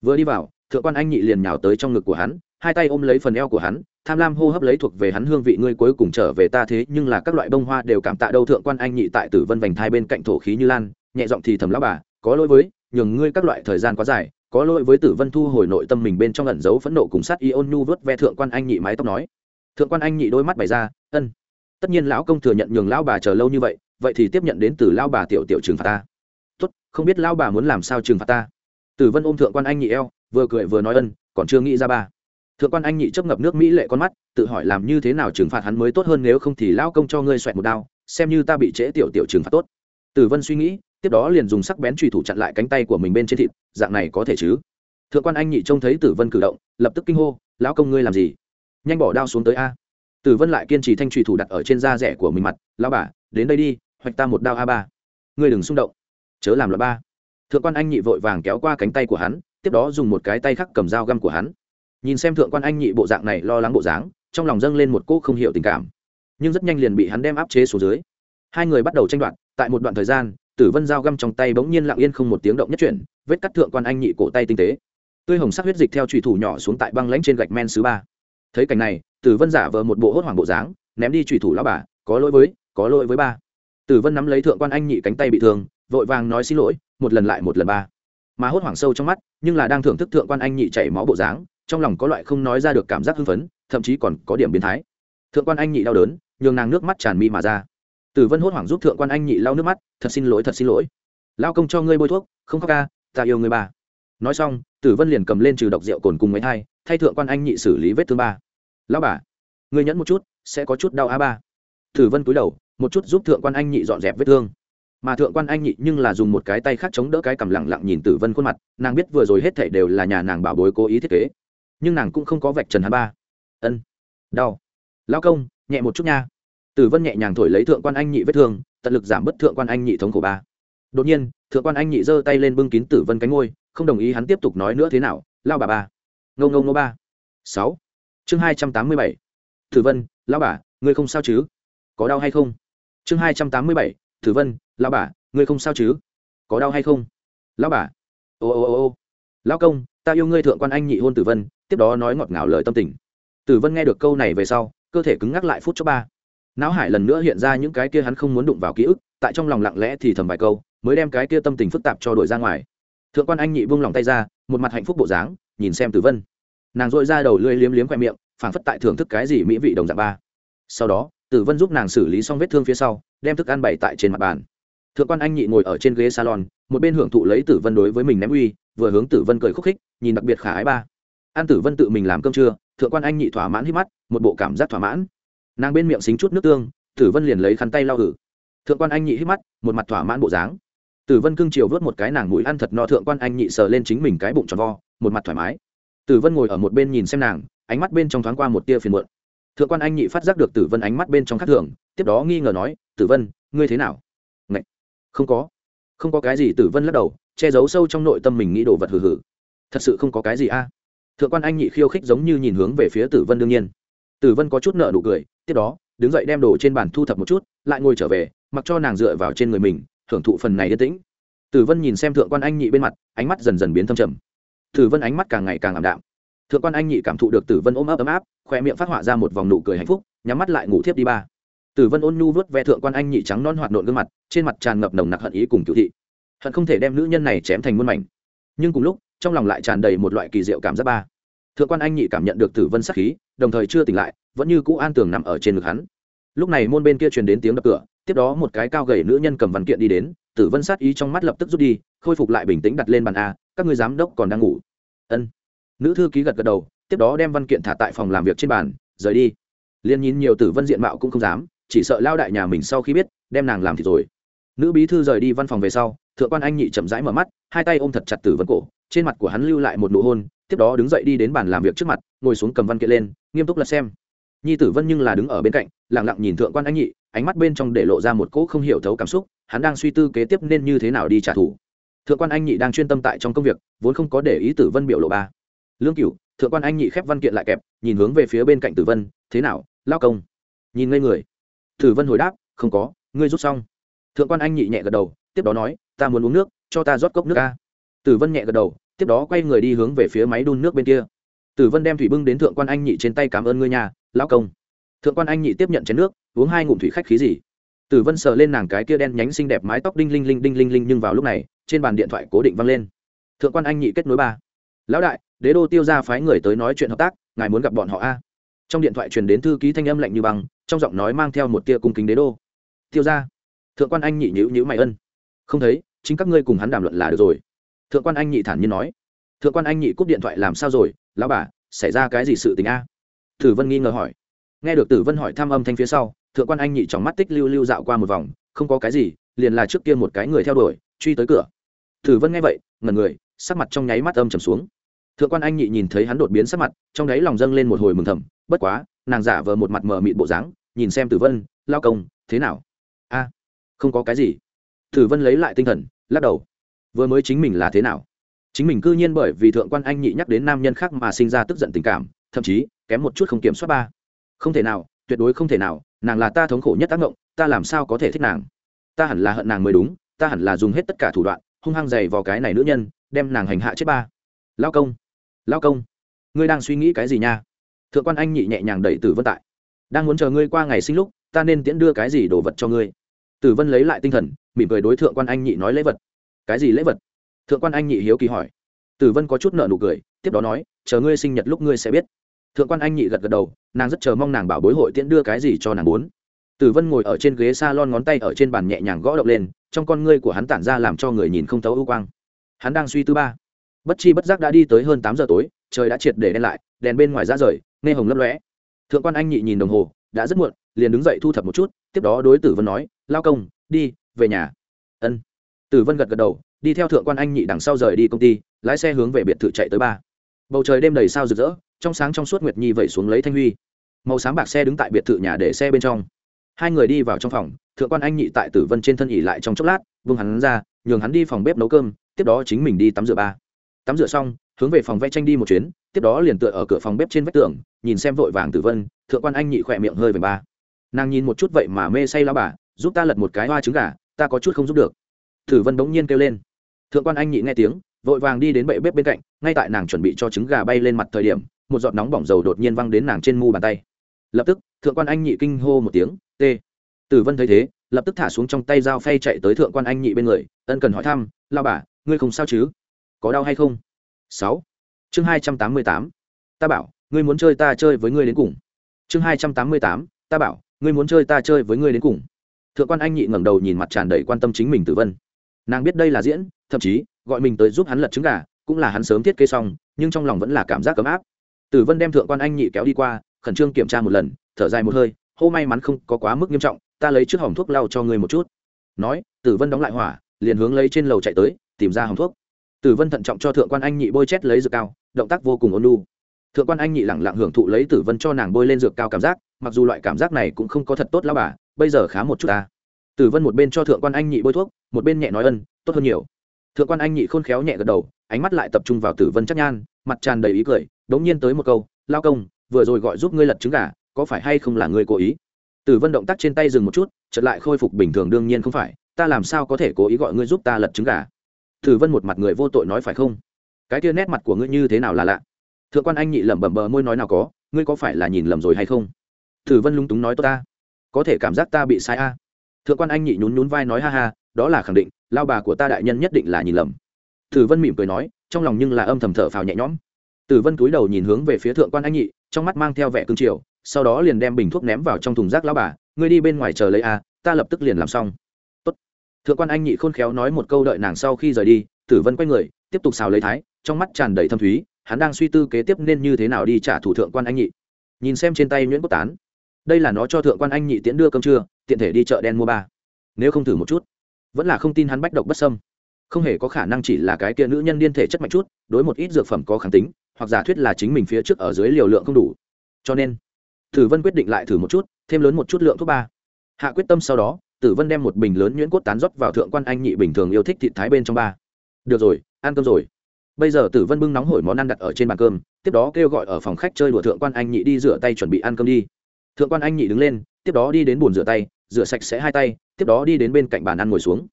Vừa đi vào, thượng quan anh nhị liền nhào tới trong ngực của hắn, hai tay ôm lấy phần eo của hắn, tham lam hô hấp lấy thuộc về hắn hương vị ngươi cuối cùng trở về ta thế, nhưng là các loại bông hoa đều cảm tạ đâu thượng quan anh nhị tại tử vân vành thai bên cạnh thổ khí như lan, nhẹ giọng thì thầm lão bà, có lỗi với, nhường ngươi các loại thời gian quá dài, có lỗi với tử vân thu hồi nội tâm mình bên trong ẩn giấu phẫn nộ cùng sát y ôn nhu vớt ve thượng quan anh nhị mái tóc nói. Thượng quan anh nhị đôi mắt bày ra, ân tất nhiên lão công thừa nhận nhường lão bà chờ lâu như vậy vậy thì tiếp nhận đến từ lão bà tiểu tiểu trừng phạt ta. Tốt, không biết lão bà muốn làm sao trừng phạt ta. Tử vân ôm thượng quan anh nhị eo, vừa cười vừa nói ân, còn chưa nghĩ ra ba. Thượng quan anh nhị chấp ngập nước mỹ lệ con mắt, tự hỏi làm như thế nào trừng phạt hắn mới tốt hơn nếu không thì lão công cho ngươi xoẹt một đao, xem như ta bị trễ tiểu tiểu trừng phạt tốt. Tử vân suy nghĩ, tiếp đó liền dùng sắc bén trùy thủ chặn lại cánh tay của mình bên trên thịt, dạng này có thể chứ? Thượng quan anh nhị trông thấy tử vân cử động, lập tức kinh hô, lão công ngươi làm gì? Nhanh bỏ đao xuống tới a tử vân lại kiên trì thanh trùy thủ đặt ở trên da rẻ của mình mặt, lão bà, đến đây đi, hoạch ta một đao a ba. Ngươi đừng xung động. Chớ làm loại ba. Thượng quan anh nhị vội vàng kéo qua cánh tay của hắn, tiếp đó dùng một cái tay khác cầm dao găm của hắn. Nhìn xem thượng quan anh nhị bộ dạng này lo lắng bộ dáng, trong lòng dâng lên một cô không hiểu tình cảm. Nhưng rất nhanh liền bị hắn đem áp chế xuống dưới. Hai người bắt đầu tranh đoạt, tại một đoạn thời gian, tử vân dao găm trong tay bỗng nhiên lặng yên không một tiếng động nhất chuyển, vết cắt thượng quan anh nhị cổ tay tinh tế. Tươi hồng sắc huyết dịch theo trùy thủ nhỏ xuống tại băng lãnh trên gạch men xứ ba. Thấy cảnh này tử vân giả vờ một bộ hốt hoảng bộ dáng, ném đi trùy thủ lão bà, có lỗi với, có lỗi với ba. Tử vân nắm lấy thượng quan anh nhị cánh tay bị thương, vội vàng nói xin lỗi, một lần lại một lần ba. Mà hốt hoảng sâu trong mắt, nhưng là đang thưởng thức thượng quan anh nhị chảy máu bộ dáng, trong lòng có loại không nói ra được cảm giác hưng phấn, thậm chí còn có điểm biến thái. Thượng quan anh nhị đau đớn, nhường nàng nước mắt tràn mi mà ra. Tử vân hốt hoảng giúp thượng quan anh nhị lau nước mắt, thật xin lỗi, thật xin lỗi. Lao công cho ngươi bôi thuốc, không khóc ca, ta yêu ngươi ba. Nói xong tử vân liền cầm lên trừ độc rượu cồn cùng mấy thai, thay thượng quan anh nhị xử lý vết thương ba lão bà người nhẫn một chút, sẽ có chút đau a ba. Tử vân cúi đầu, một chút giúp thượng quan anh nhị dọn dẹp vết thương. Mà thượng quan anh nhị nhưng là dùng một cái tay khác chống đỡ cái cằm lẳng lặng nhìn tử vân khuôn mặt, nàng biết vừa rồi hết thảy đều là nhà nàng bảo bối cố ý thiết kế. Nhưng nàng cũng không có vạch trần hắn ba. Ân, đau. Lao công, nhẹ một chút nha. Tử vân nhẹ nhàng thổi lấy thượng quan anh nhị vết thương, tận lực giảm bớt thượng quan anh nhị thống khổ ba. Đột nhiên, thượng quan anh nhị giơ tay lên bưng kín tử vân cánh ngôi, không đồng ý hắn tiếp tục nói nữa thế nào. Lao bà ba. Ngâu ngâu ngô ba. Sáu chương hai trăm tám mươi bảy. Tử vân lao bà, ngươi không sao chứ? Có đau hay không? Chương hai trăm tám mươi bảy. Tử vân lao bà, ngươi không sao chứ? Có đau hay không? Lao bà. Ô ô ô ô. Lao công, ta yêu ngươi thượng quan anh nhị hôn tử vân, tiếp đó nói ngọt ngào lời tâm tình. Tử vân nghe được câu này về sau, cơ thể cứng ngắc lại phút cho ba. Não hải lần nữa hiện ra những cái kia hắn không muốn đụng vào ký ức, tại trong lòng lặng lẽ thì thầm vài câu, mới đem cái kia tâm tình phức tạp cho đổi ra ngoài. Thượng quan anh nhị buông lòng tay ra, một mặt hạnh phúc bộ dáng, nhìn xem tử vân nàng dội ra đầu lưỡi liếm liếm khoe miệng, phảng phất tại thưởng thức cái gì mỹ vị đồng dạng ba. Sau đó, tử vân giúp nàng xử lý xong vết thương phía sau, đem thức ăn bày tại trên mặt bàn. Thượng quan anh nhị ngồi ở trên ghế salon, một bên hưởng thụ lấy tử vân đối với mình ném uy, vừa hướng tử vân cười khúc khích, nhìn đặc biệt khả ái ba. An tử vân tự mình làm cơm trưa, thượng quan anh nhị thỏa mãn hít mắt, một bộ cảm giác thỏa mãn. Nàng bên miệng xính chút nước tương, tử vân liền lấy khăn tay lau hử. Thượng quan anh nhị hít mắt, một mặt thỏa mãn bộ dáng. Tử vân cưng chiều vớt một cái nàng mũi ăn thật no, thượng quan anh nhị sờ lên chính mình cái bụng tròn vo, một mặt thoải mái tử vân ngồi ở một bên nhìn xem nàng, ánh mắt bên trong thoáng qua một tia phiền muộn. Thượng quan anh nhị phát giác được tử vân ánh mắt bên trong khắc thường, tiếp đó nghi ngờ nói, tử vân, ngươi thế nào? Ngậy! không có. Không có cái gì, tử vân lắc đầu, che giấu sâu trong nội tâm mình nghĩ đồ vật hừ hừ. Thật sự không có cái gì a? Thượng quan anh nhị khiêu khích giống như nhìn hướng về phía tử vân đương nhiên. Tử vân có chút nợ nụ cười, tiếp đó, đứng dậy đem đồ trên bàn thu thập một chút, lại ngồi trở về, mặc cho nàng dựa vào trên người mình, hưởng thụ phần này yên tĩnh. Tử vân nhìn xem thượng quan anh nhị bên mặt, ánh mắt dần dần biến thâm trầm tử vân ánh mắt càng ngày càng ảm đạm. Thượng quan anh nhị cảm thụ được tử vân ôm ấp ấm áp khoe miệng phát họa ra một vòng nụ cười hạnh phúc, nhắm mắt lại ngủ thiếp đi ba. Tử vân ôn nhu vớt ve thượng quan anh nhị trắng non hoạt nộn gương mặt, trên mặt tràn ngập nồng nặc hận ý cùng cựu thị. Hận không thể đem nữ nhân này chém thành muôn mảnh. Nhưng cùng lúc, trong lòng lại tràn đầy một loại kỳ diệu cảm giác ba. Thượng quan anh nhị cảm nhận được tử vân sắc khí, đồng thời chưa tỉnh lại, vẫn như cũ an tường nằm ở trên ngực hắn. Lúc này môn bên kia truyền đến tiếng đập cửa, tiếp đó một cái cao gầy nữ nhân cầm văn kiện đi đến tử vân sát ý trong mắt lập tức rút đi, khôi phục lại bình tĩnh đặt lên bàn a, các người giám đốc còn đang ngủ. Ân. Nữ thư ký gật gật đầu, tiếp đó đem văn kiện thả tại phòng làm việc trên bàn, rời đi. Liên nhìn nhiều tử vân diện mạo cũng không dám, chỉ sợ lao đại nhà mình sau khi biết, đem nàng làm thì rồi. Nữ bí thư rời đi văn phòng về sau, thượng quan anh nhị chậm rãi mở mắt, hai tay ôm thật chặt tử vân cổ, trên mặt của hắn lưu lại một nụ hôn, tiếp đó đứng dậy đi đến bàn làm việc trước mặt, ngồi xuống cầm văn kiện lên, nghiêm túc lật xem. Nhi tử vân nhưng là đứng ở bên cạnh lẳng lặng nhìn thượng quan anh nhị, ánh mắt bên trong để lộ ra một cỗ không hiểu thấu cảm xúc hắn đang suy tư kế tiếp nên như thế nào đi trả thù. Thượng quan anh nhị đang chuyên tâm tại trong công việc, vốn không có để ý tử vân biểu lộ ba. Lương cửu, thượng quan anh nhị khép văn kiện lại kẹp, nhìn hướng về phía bên cạnh tử vân, thế nào, lao công? Nhìn ngây người. Tử vân hồi đáp, không có, ngươi rút xong. Thượng quan anh nhị nhẹ gật đầu, tiếp đó nói, ta muốn uống nước, cho ta rót cốc nước ca tử vân nhẹ gật đầu, tiếp đó quay người đi hướng về phía máy đun nước bên kia. Tử vân đem thủy bưng đến thượng quan anh nhị trên tay, cảm ơn ngươi nhà lão công. Thượng quan anh nhị tiếp nhận chén nước, uống hai ngụm thủy khách khí gì tử vân sờ lên nàng cái kia đen nhánh xinh đẹp mái tóc đinh linh linh đinh linh linh nhưng vào lúc này, trên bàn điện thoại cố định văng lên. Thượng quan anh nhị kết nối ba. Lão đại, đế đô tiêu ra phái người tới nói chuyện hợp tác, ngài muốn gặp bọn họ a? Trong điện thoại truyền đến thư ký thanh âm lạnh như băng, trong giọng nói mang theo một tia cung kính đế đô. Tiêu ra thượng quan anh nhị nhữ nhữ mày ân. Không thấy, chính các ngươi cùng hắn đàm luận là được rồi. Thượng quan anh nhị thản nhiên nói. Thượng quan anh nhị cúp điện thoại làm sao rồi? Lão bà, xảy ra cái gì sự tình a? Tử vân nghi ngờ hỏi. Nghe được tử vân hỏi thăm âm thanh phía sau thượng quan anh nhị trong mắt tích lưu lưu dạo qua một vòng, không có cái gì, liền là trước kia một cái người theo đuổi, truy tới cửa. Tử vân nghe vậy, ngẩn người, sắc mặt trong nháy mắt âm trầm xuống. Thượng quan anh nhị nhìn thấy hắn đột biến sắc mặt, trong đáy lòng dâng lên một hồi mừng thầm, bất quá, nàng giả vờ một mặt mờ mịt bộ dáng, nhìn xem tử vân, lao công, thế nào? A, không có cái gì. Tử vân lấy lại tinh thần, lắc đầu. Vừa mới chính mình là thế nào? Chính mình cư nhiên bởi vì thượng quan anh nhị nhắc đến nam nhân khác mà sinh ra tức giận tình cảm, thậm chí kém một chút không kiểm soát ba. Không thể nào, tuyệt đối không thể nào nàng là ta thống khổ nhất tác động ta làm sao có thể thích nàng? Ta hẳn là hận nàng mới đúng, ta hẳn là dùng hết tất cả thủ đoạn, hung hăng dày vào cái này nữ nhân, đem nàng hành hạ chết ba. Lao công lao công, ngươi đang suy nghĩ cái gì nha? Thượng quan anh nhị nhẹ nhàng đẩy tử vân tại. Đang muốn chờ ngươi qua ngày sinh lúc, ta nên tiễn đưa cái gì đồ vật cho ngươi? Tử vân lấy lại tinh thần, mỉm cười đối thượng quan anh nhị nói lễ vật. Cái gì lễ vật? Thượng quan anh nhị hiếu kỳ hỏi. Tử vân có chút nợ nụ cười, tiếp đó nói, chờ ngươi sinh nhật lúc ngươi sẽ biết thượng quan anh nhị gật gật đầu, nàng rất chờ mong nàng bảo bối hội tiễn đưa cái gì cho nàng muốn. Tử vân ngồi ở trên ghế s a lon ngón tay ở trên bàn nhẹ nhàng gõ động lên, trong con ngươi của hắn tản ra làm cho người nhìn không thấu ưu quang. Hắn đang suy tư ba. Bất chi bất giác đã đi tới hơn tám giờ tối, trời đã triệt để đen lại, đèn bên ngoài ra rời, nghe hồng lấp lóe. Thượng quan anh nhị nhìn đồng hồ, đã rất muộn, liền đứng dậy thu thập một chút, tiếp đó đối tử vân nói, lao công, đi, về nhà. Ân. Tử vân gật gật đầu, đi theo thượng quan anh nhị đằng sau rời đi công ty, lái xe hướng về biệt thự chạy tới ba. Bầu trời đêm đầy sao rực rỡ trong sáng trong suốt nguyệt nhi vẩy xuống lấy thanh huy màu sáng bạc xe đứng tại biệt thự nhà để xe bên trong hai người đi vào trong phòng thượng quan anh nhị tại tử vân trên thân ỉ lại trong chốc lát vương hắn ra nhường hắn đi phòng bếp nấu cơm tiếp đó chính mình đi tắm rửa ba tắm rửa xong hướng về phòng vẽ tranh đi một chuyến tiếp đó liền tựa ở cửa phòng bếp trên vách tường nhìn xem vội vàng tử vân thượng quan anh nhị khỏe miệng hơi về ba nàng nhìn một chút vậy mà mê say lao bà giúp ta lật một cái hoa trứng gà ta có chút không giúp được tử vân bỗng nhiên kêu lên thượng quan anh nhị nghe tiếng vội vàng đi đến bệ bếp bên cạnh ngay tại nàng chuẩn bị cho trứng gà bay lên mặt thời điểm một giọt nóng bỏng dầu đột nhiên văng đến nàng trên mu bàn tay. Lập tức, thượng quan anh nhị kinh hô một tiếng, t. Tử vân thấy thế, lập tức thả xuống trong tay dao phay chạy tới thượng quan anh nhị bên người, ân cần hỏi thăm lao bà, ngươi không sao chứ? Có đau hay không? Sáu. Chương hai trăm tám mươi tám. Ta bảo, ngươi muốn chơi ta chơi với ngươi đến cùng. Chương hai trăm tám mươi tám. Ta bảo, ngươi muốn chơi ta chơi với ngươi đến cùng. Thượng quan anh nhị ngẩng đầu nhìn mặt tràn đầy quan tâm chính mình tử vân. Nàng biết đây là diễn, thậm chí, gọi mình tới giúp hắn lật trứng gà, cũng là hắn sớm thiết kế xong, nhưng trong lòng vẫn là cảm giác ấm áp tử vân đem thượng quan anh nhị kéo đi qua, khẩn trương kiểm tra một lần, thở dài một hơi, hô may mắn không có quá mức nghiêm trọng, ta lấy trước hỏng thuốc lau cho người một chút. Nói, tử vân đóng lại hỏa, liền hướng lấy trên lầu chạy tới, tìm ra hỏng thuốc. Tử vân thận trọng cho thượng quan anh nhị bôi chét lấy dược cao, động tác vô cùng ôn lu thượng quan anh nhị lẳng lặng hưởng thụ lấy tử vân cho nàng bôi lên dược cao cảm giác, mặc dù loại cảm giác này cũng không có thật tốt lao bà, bây giờ khá một chút ta. Tử vân một bên cho thượng quan anh nhị bôi thuốc, một bên nhẹ nói ân, tốt hơn nhiều. Thượng quan anh nhị khôn khéo nhẹ gật đầu, ánh mắt lại tập trung vào tử vân chắc nhan, mặt tràn đầy ý cười đống nhiên tới một câu, lao công, vừa rồi gọi giúp ngươi lật trứng gà, có phải hay không là ngươi cố ý? Tử vân động tác trên tay dừng một chút, chợt lại khôi phục bình thường, đương nhiên không phải, ta làm sao có thể cố ý gọi ngươi giúp ta lật trứng gà? Tử vân một mặt người vô tội nói phải không? Cái kia nét mặt của ngươi như thế nào là lạ? Thượng quan anh nhị lẩm bẩm bờ môi nói nào có, ngươi có phải là nhìn lầm rồi hay không? Tử vân lung túng nói tôi ta, có thể cảm giác ta bị sai a. Thượng quan anh nhị nhún nhún vai nói, ha ha, đó là khẳng định, lao bà của ta đại nhân nhất định là nhìn lầm. Tử vân mỉm cười nói, trong lòng nhưng là âm thầm thở phào nhẹ nhõm tử vân cúi đầu nhìn hướng về phía thượng quan anh nhị, trong mắt mang theo vẻ cương triều sau đó liền đem bình thuốc ném vào trong thùng rác lao bà, ngươi đi bên ngoài chờ lấy a ta lập tức liền làm xong. Tốt. thượng quan anh nhị khôn khéo nói một câu đợi nàng sau khi rời đi, tử vân quay người, tiếp tục xào lấy thái, trong mắt tràn đầy thâm thúy, hắn đang suy tư kế tiếp nên như thế nào đi trả thủ thượng quan anh nhị. Nhìn xem trên tay nhuyễn quốc tán, đây là nó cho thượng quan anh nhị tiễn đưa cơm trưa, tiện thể đi chợ đen mua ba. Nếu không thử một chút. Vẫn là không tin hắn bách độc bất sâm không hề có khả năng chỉ là cái kia nữ nhân điên thể chất mạnh chút, đối một ít dược phẩm có kháng tính hoặc giả thuyết là chính mình phía trước ở dưới liều lượng không đủ. Cho nên, tử vân quyết định lại thử một chút, thêm lớn một chút lượng thuốc ba. Hạ quyết tâm sau đó, tử vân đem một bình lớn nhuyễn cốt tán rót vào thượng quan anh nhị bình thường yêu thích thịt thái bên trong ba. Được rồi, ăn cơm rồi. Bây giờ tử vân bưng nóng hổi món ăn đặt ở trên bàn cơm, tiếp đó kêu gọi ở phòng khách chơi đùa thượng quan anh nhị đi rửa tay chuẩn bị ăn cơm đi. Thượng quan anh nhị đứng lên, tiếp đó đi đến bồn rửa tay, rửa sạch sẽ hai tay, tiếp đó đi đến bên cạnh bàn ăn ngồi xuống.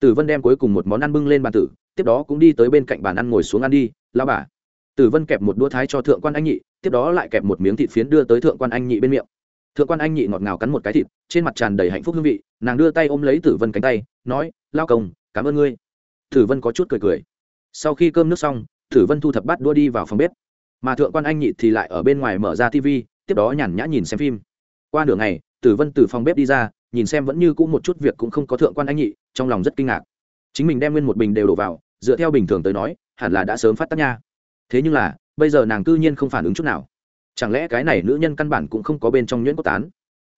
Tử vân đem cuối cùng một món ăn bưng lên bàn tử, tiếp đó cũng đi tới bên cạnh bàn ăn ngồi xuống ăn đi lao bà tử vân kẹp một đũa thái cho thượng quan anh nhị, tiếp đó lại kẹp một miếng thịt phiến đưa tới thượng quan anh nhị bên miệng. Thượng quan anh nhị ngọt ngào cắn một cái thịt, trên mặt tràn đầy hạnh phúc hương vị, nàng đưa tay ôm lấy tử vân cánh tay, nói, lao công, cảm ơn ngươi. Tử vân có chút cười cười. Sau khi cơm nước xong, tử vân thu thập bát đua đi vào phòng bếp. Mà thượng quan anh nhị thì lại ở bên ngoài mở ra tv tiếp đó nhàn nhã nhìn xem phim. Qua nửa ngày, tử vân từ phòng bếp đi ra, nhìn xem vẫn như cũ một chút việc cũng không có thượng quan anh nhị, trong lòng rất kinh ngạc. Chính mình đem nguyên một bình đều đổ vào, dựa theo bình thường tới nói, hẳn là đã sớm phát tác nha thế nhưng là, bây giờ nàng cư nhiên không phản ứng chút nào. Chẳng lẽ cái này nữ nhân căn bản cũng không có bên trong nhuyễn cốt tán?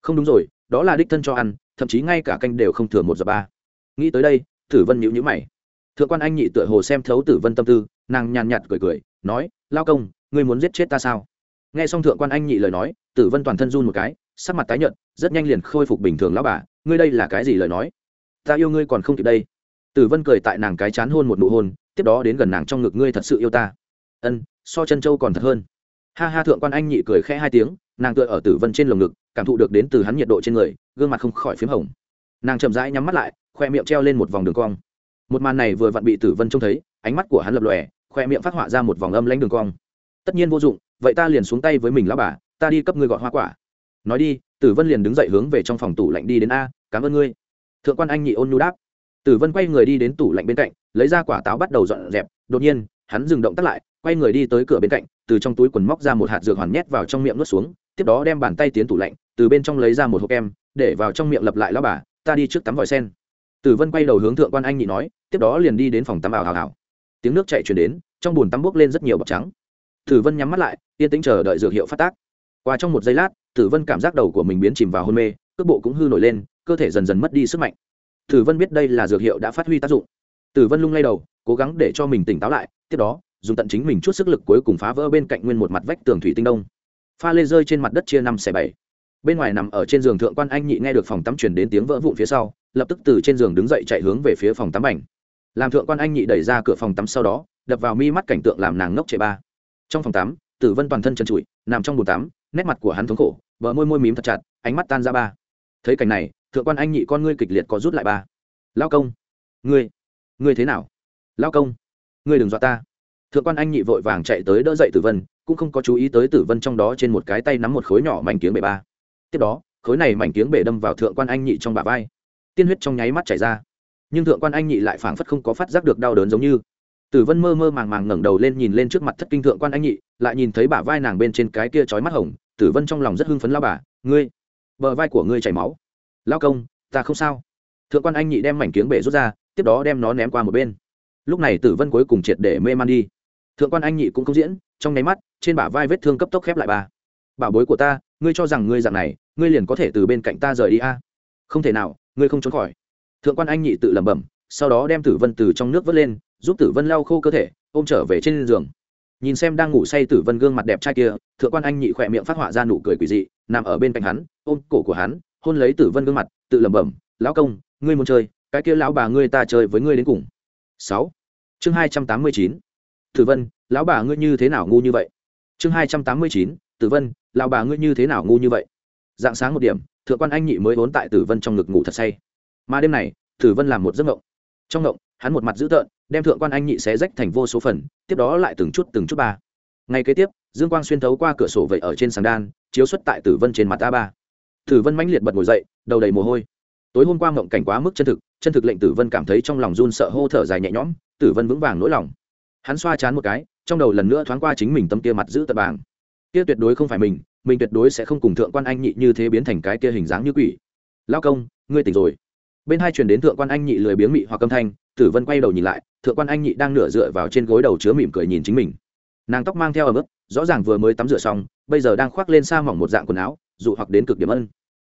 Không đúng rồi, đó là đích thân cho ăn, thậm chí ngay cả canh đều không thừa một giờ ba. Nghĩ tới đây, tử vân nhíu nhíu mày. Thượng quan anh nhị tựa hồ xem thấu tử vân tâm tư, nàng nhàn nhạt cười cười, nói, lao công, ngươi muốn giết chết ta sao? Nghe xong thượng quan anh nhị lời nói, tử vân toàn thân run một cái, sắc mặt tái nhợt, rất nhanh liền khôi phục bình thường lão bà, ngươi đây là cái gì lời nói? Ta yêu ngươi còn không kịp đây. Tử vân cười tại nàng cái chán hôn một nụ hôn, tiếp đó đến gần nàng trong ngực, ngươi thật sự yêu ta ân, so chân châu còn thật hơn. Ha ha, thượng quan anh nhị cười khẽ hai tiếng, nàng tựa ở tử vân trên lồng ngực, cảm thụ được đến từ hắn nhiệt độ trên người, gương mặt không khỏi p h í m hồng. Nàng chậm rãi nhắm mắt lại, khoe miệng treo lên một vòng đường cong. Một màn này vừa vặn bị tử vân trông thấy, ánh mắt của hắn lập lòe, khoe miệng phát họa ra một vòng âm lãnh đường cong. Tất nhiên vô dụng, vậy ta liền xuống tay với mình lão bà, ta đi cấp ngươi gọn hoa quả. Nói đi, tử vân liền đứng dậy hướng về trong phòng tủ lạnh đi đến a, cảm ơn ngươi. Thượng quan anh nhị ôn nhu đáp. Tử vân quay người đi đến tủ lạnh bên cạnh, lấy ra quả táo bắt đầu dọn dẹp, đột nhiên, hắn dừng động tắt lại quay người đi tới cửa bên cạnh, từ trong túi quần móc ra một hạt dược hoàn nhét vào trong miệng nuốt xuống, tiếp đó đem bàn tay tiến tủ lạnh, từ bên trong lấy ra một hộp kem, để vào trong miệng lập lại lao bà, ta đi trước tắm vòi sen. Tử vân quay đầu hướng thượng quan anh nhị nói, tiếp đó liền đi đến phòng tắm ảo hào hào tiếng nước chạy chuyển đến, trong bùn tắm bốc lên rất nhiều bọc trắng. Tử vân nhắm mắt lại, yên tĩnh chờ đợi dược hiệu phát tác. Qua trong một giây lát, tử vân cảm giác đầu của mình biến chìm vào hôn mê, cước bộ cũng hư nổi lên, cơ thể dần dần mất đi sức mạnh. Tử vân biết đây là dược hiệu đã phát huy tác dụng. Tử vân lung lay đầu, cố gắng để cho mình tỉnh táo lại, tiếp đó dùng tận chính mình chút sức lực cuối cùng phá vỡ bên cạnh nguyên một mặt vách tường thủy tinh đông. Pha lê rơi trên mặt đất chia năm xẻ bảy. Bên ngoài nằm ở trên giường thượng quan anh nhị nghe được phòng tắm chuyển đến tiếng vỡ vụn phía sau, lập tức từ trên giường đứng dậy chạy hướng về phía phòng tắm ảnh làm thượng quan anh nhị đẩy ra cửa phòng tắm sau đó, đập vào mi mắt cảnh tượng làm nàng ngốc chạy ba. Trong phòng tắm, tử vân toàn thân chân trụi, nằm trong bồn tắm, nét mặt của hắn thống khổ vợ môi môi mím thật chặt, ánh mắt tan ra ba. Thấy cảnh này, thượng quan anh nhị con ngươi kịch liệt có rút lại ba. Lao công. Ngươi ngươi thế nào? Lao công, ngươi đừng dọa ta thượng quan anh nhị vội vàng chạy tới đỡ dậy tử vân, cũng không có chú ý tới tử vân trong đó trên một cái tay nắm một khối nhỏ mảnh kiếng bể ba. Tiếp đó, khối này mảnh kiếng bể đâm vào thượng quan anh nhị trong bả vai. Tiên huyết trong nháy mắt chảy ra. Nhưng thượng quan anh nhị lại phảng phất không có phát giác được đau đớn giống như. Tử vân mơ mơ màng màng ngẩng đầu lên nhìn lên trước mặt thất kinh thượng quan anh nhị, lại nhìn thấy bả vai nàng bên trên cái kia trói mắt hồng. Tử vân trong lòng rất hưng phấn lao bà, ngươi, bờ vai của ngươi chảy máu. Lao công, ta không sao. Thượng quan anh nhị đem mảnh kiếng bể rút ra, tiếp đó đem nó ném qua một bên. Lúc này tử vân cuối cùng triệt để mê man đi thượng quan anh nhị cũng không diễn, trong nháy mắt, trên bả vai vết thương cấp tốc khép lại bà. Bảo bối của ta, ngươi cho rằng ngươi dạng này, ngươi liền có thể từ bên cạnh ta rời đi a? Không thể nào, ngươi không trốn khỏi. Thượng quan anh nhị tự lẩm bẩm, sau đó đem tử vân từ trong nước vớt lên, giúp tử vân lau khô cơ thể, ôm trở về trên giường. Nhìn xem đang ngủ say tử vân gương mặt đẹp trai kia, thượng quan anh nhị khỏe miệng phát họa ra nụ cười quỷ dị, nằm ở bên cạnh hắn, ôm cổ của hắn, hôn lấy tử vân gương mặt, tự lẩm bẩm, lão công, ngươi muốn chơi, cái kia lão bà ngươi ta chơi với ngươi đến cùng. Sáu. Chương hai trăm tám mươi chín tử vân, lão bà ngươi như thế nào ngu như vậy? Chương hai trăm tám mươi chín, tử vân, lão bà ngươi như thế nào ngu như vậy? Dạng sáng một điểm, thượng quan anh nhị mới vốn tại tử vân trong ngực ngủ thật say. Mà đêm này, tử vân làm một giấc ngộng. Trong ngộng, hắn một mặt dữ tợn, đem thượng quan anh nhị xé rách thành vô số phần, tiếp đó lại từng chút từng chút ba. Ngay kế tiếp, dương quang xuyên thấu qua cửa sổ vậy ở trên sàn đan, chiếu xuất tại tử vân trên mặt a ba. Tử vân mãnh liệt bật ngồi dậy, đầu đầy mồ hôi. Tối hôm qua ngộng cảnh quá mức chân thực chân thực lệnh tử vân cảm thấy trong lòng run sợ hô thở dài nhẹ nhõm, tử vân vững vàng nỗi lòng hắn xoa chán một cái, trong đầu lần nữa thoáng qua chính mình tâm kia mặt giữ tật bảng kia tuyệt đối không phải mình mình tuyệt đối sẽ không cùng thượng quan anh nhị như thế biến thành cái kia hình dáng như quỷ. Lao công, ngươi tỉnh rồi. Bên hai truyền đến thượng quan anh nhị lười biếng mị hoặc âm thanh, tử vân quay đầu nhìn lại, thượng quan anh nhị đang nửa dựa vào trên gối đầu chứa mỉm cười nhìn chính mình. Nàng tóc mang theo ở mức rõ ràng vừa mới tắm rửa xong, bây giờ đang khoác lên xa mỏng một dạng quần áo, dụ hoặc đến cực điểm ân.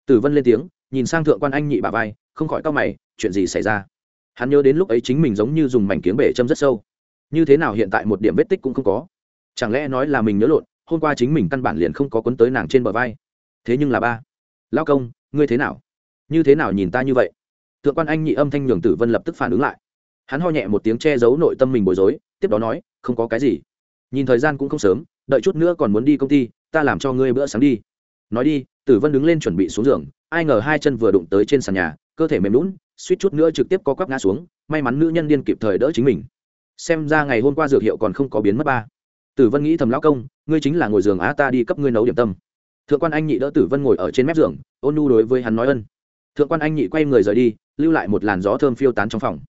Tử vân lên tiếng, nhìn sang thượng quan anh nhị bà vai, không khỏi cau mày, chuyện gì xảy ra? Hắn nhớ đến lúc ấy chính mình giống như dùng mảnh kiếm bể châm rất sâu như thế nào hiện tại một điểm vết tích cũng không có. Chẳng lẽ nói là mình nhớ lộn, hôm qua chính mình căn bản liền không có cuốn tới nàng trên bờ vai. Thế nhưng là ba lao công, ngươi thế nào? Như thế nào nhìn ta như vậy? Thượng quan anh nhị âm thanh nhường tử vân lập tức phản ứng lại. Hắn ho nhẹ một tiếng che giấu nội tâm mình bối rối, tiếp đó nói, không có cái gì. Nhìn thời gian cũng không sớm, đợi chút nữa còn muốn đi công ty, ta làm cho ngươi bữa sáng đi. Nói đi, tử vân đứng lên chuẩn bị xuống giường, ai ngờ hai chân vừa đụng tới trên sàn nhà, cơ thể mềm lún suýt chút nữa trực tiếp co quắp ngã xuống, may mắn nữ nhân điên kịp thời đỡ chính mình xem ra ngày hôm qua dược hiệu còn không có biến mất ba. Tử vân nghĩ thầm lão công, ngươi chính là ngồi giường á, ta đi cấp ngươi nấu điểm tâm. Thượng quan anh nhị đỡ tử vân ngồi ở trên mép giường, ôn nu đối với hắn nói ân. Thượng quan anh nhị quay người rời đi, lưu lại một làn gió thơm phiêu tán trong phòng.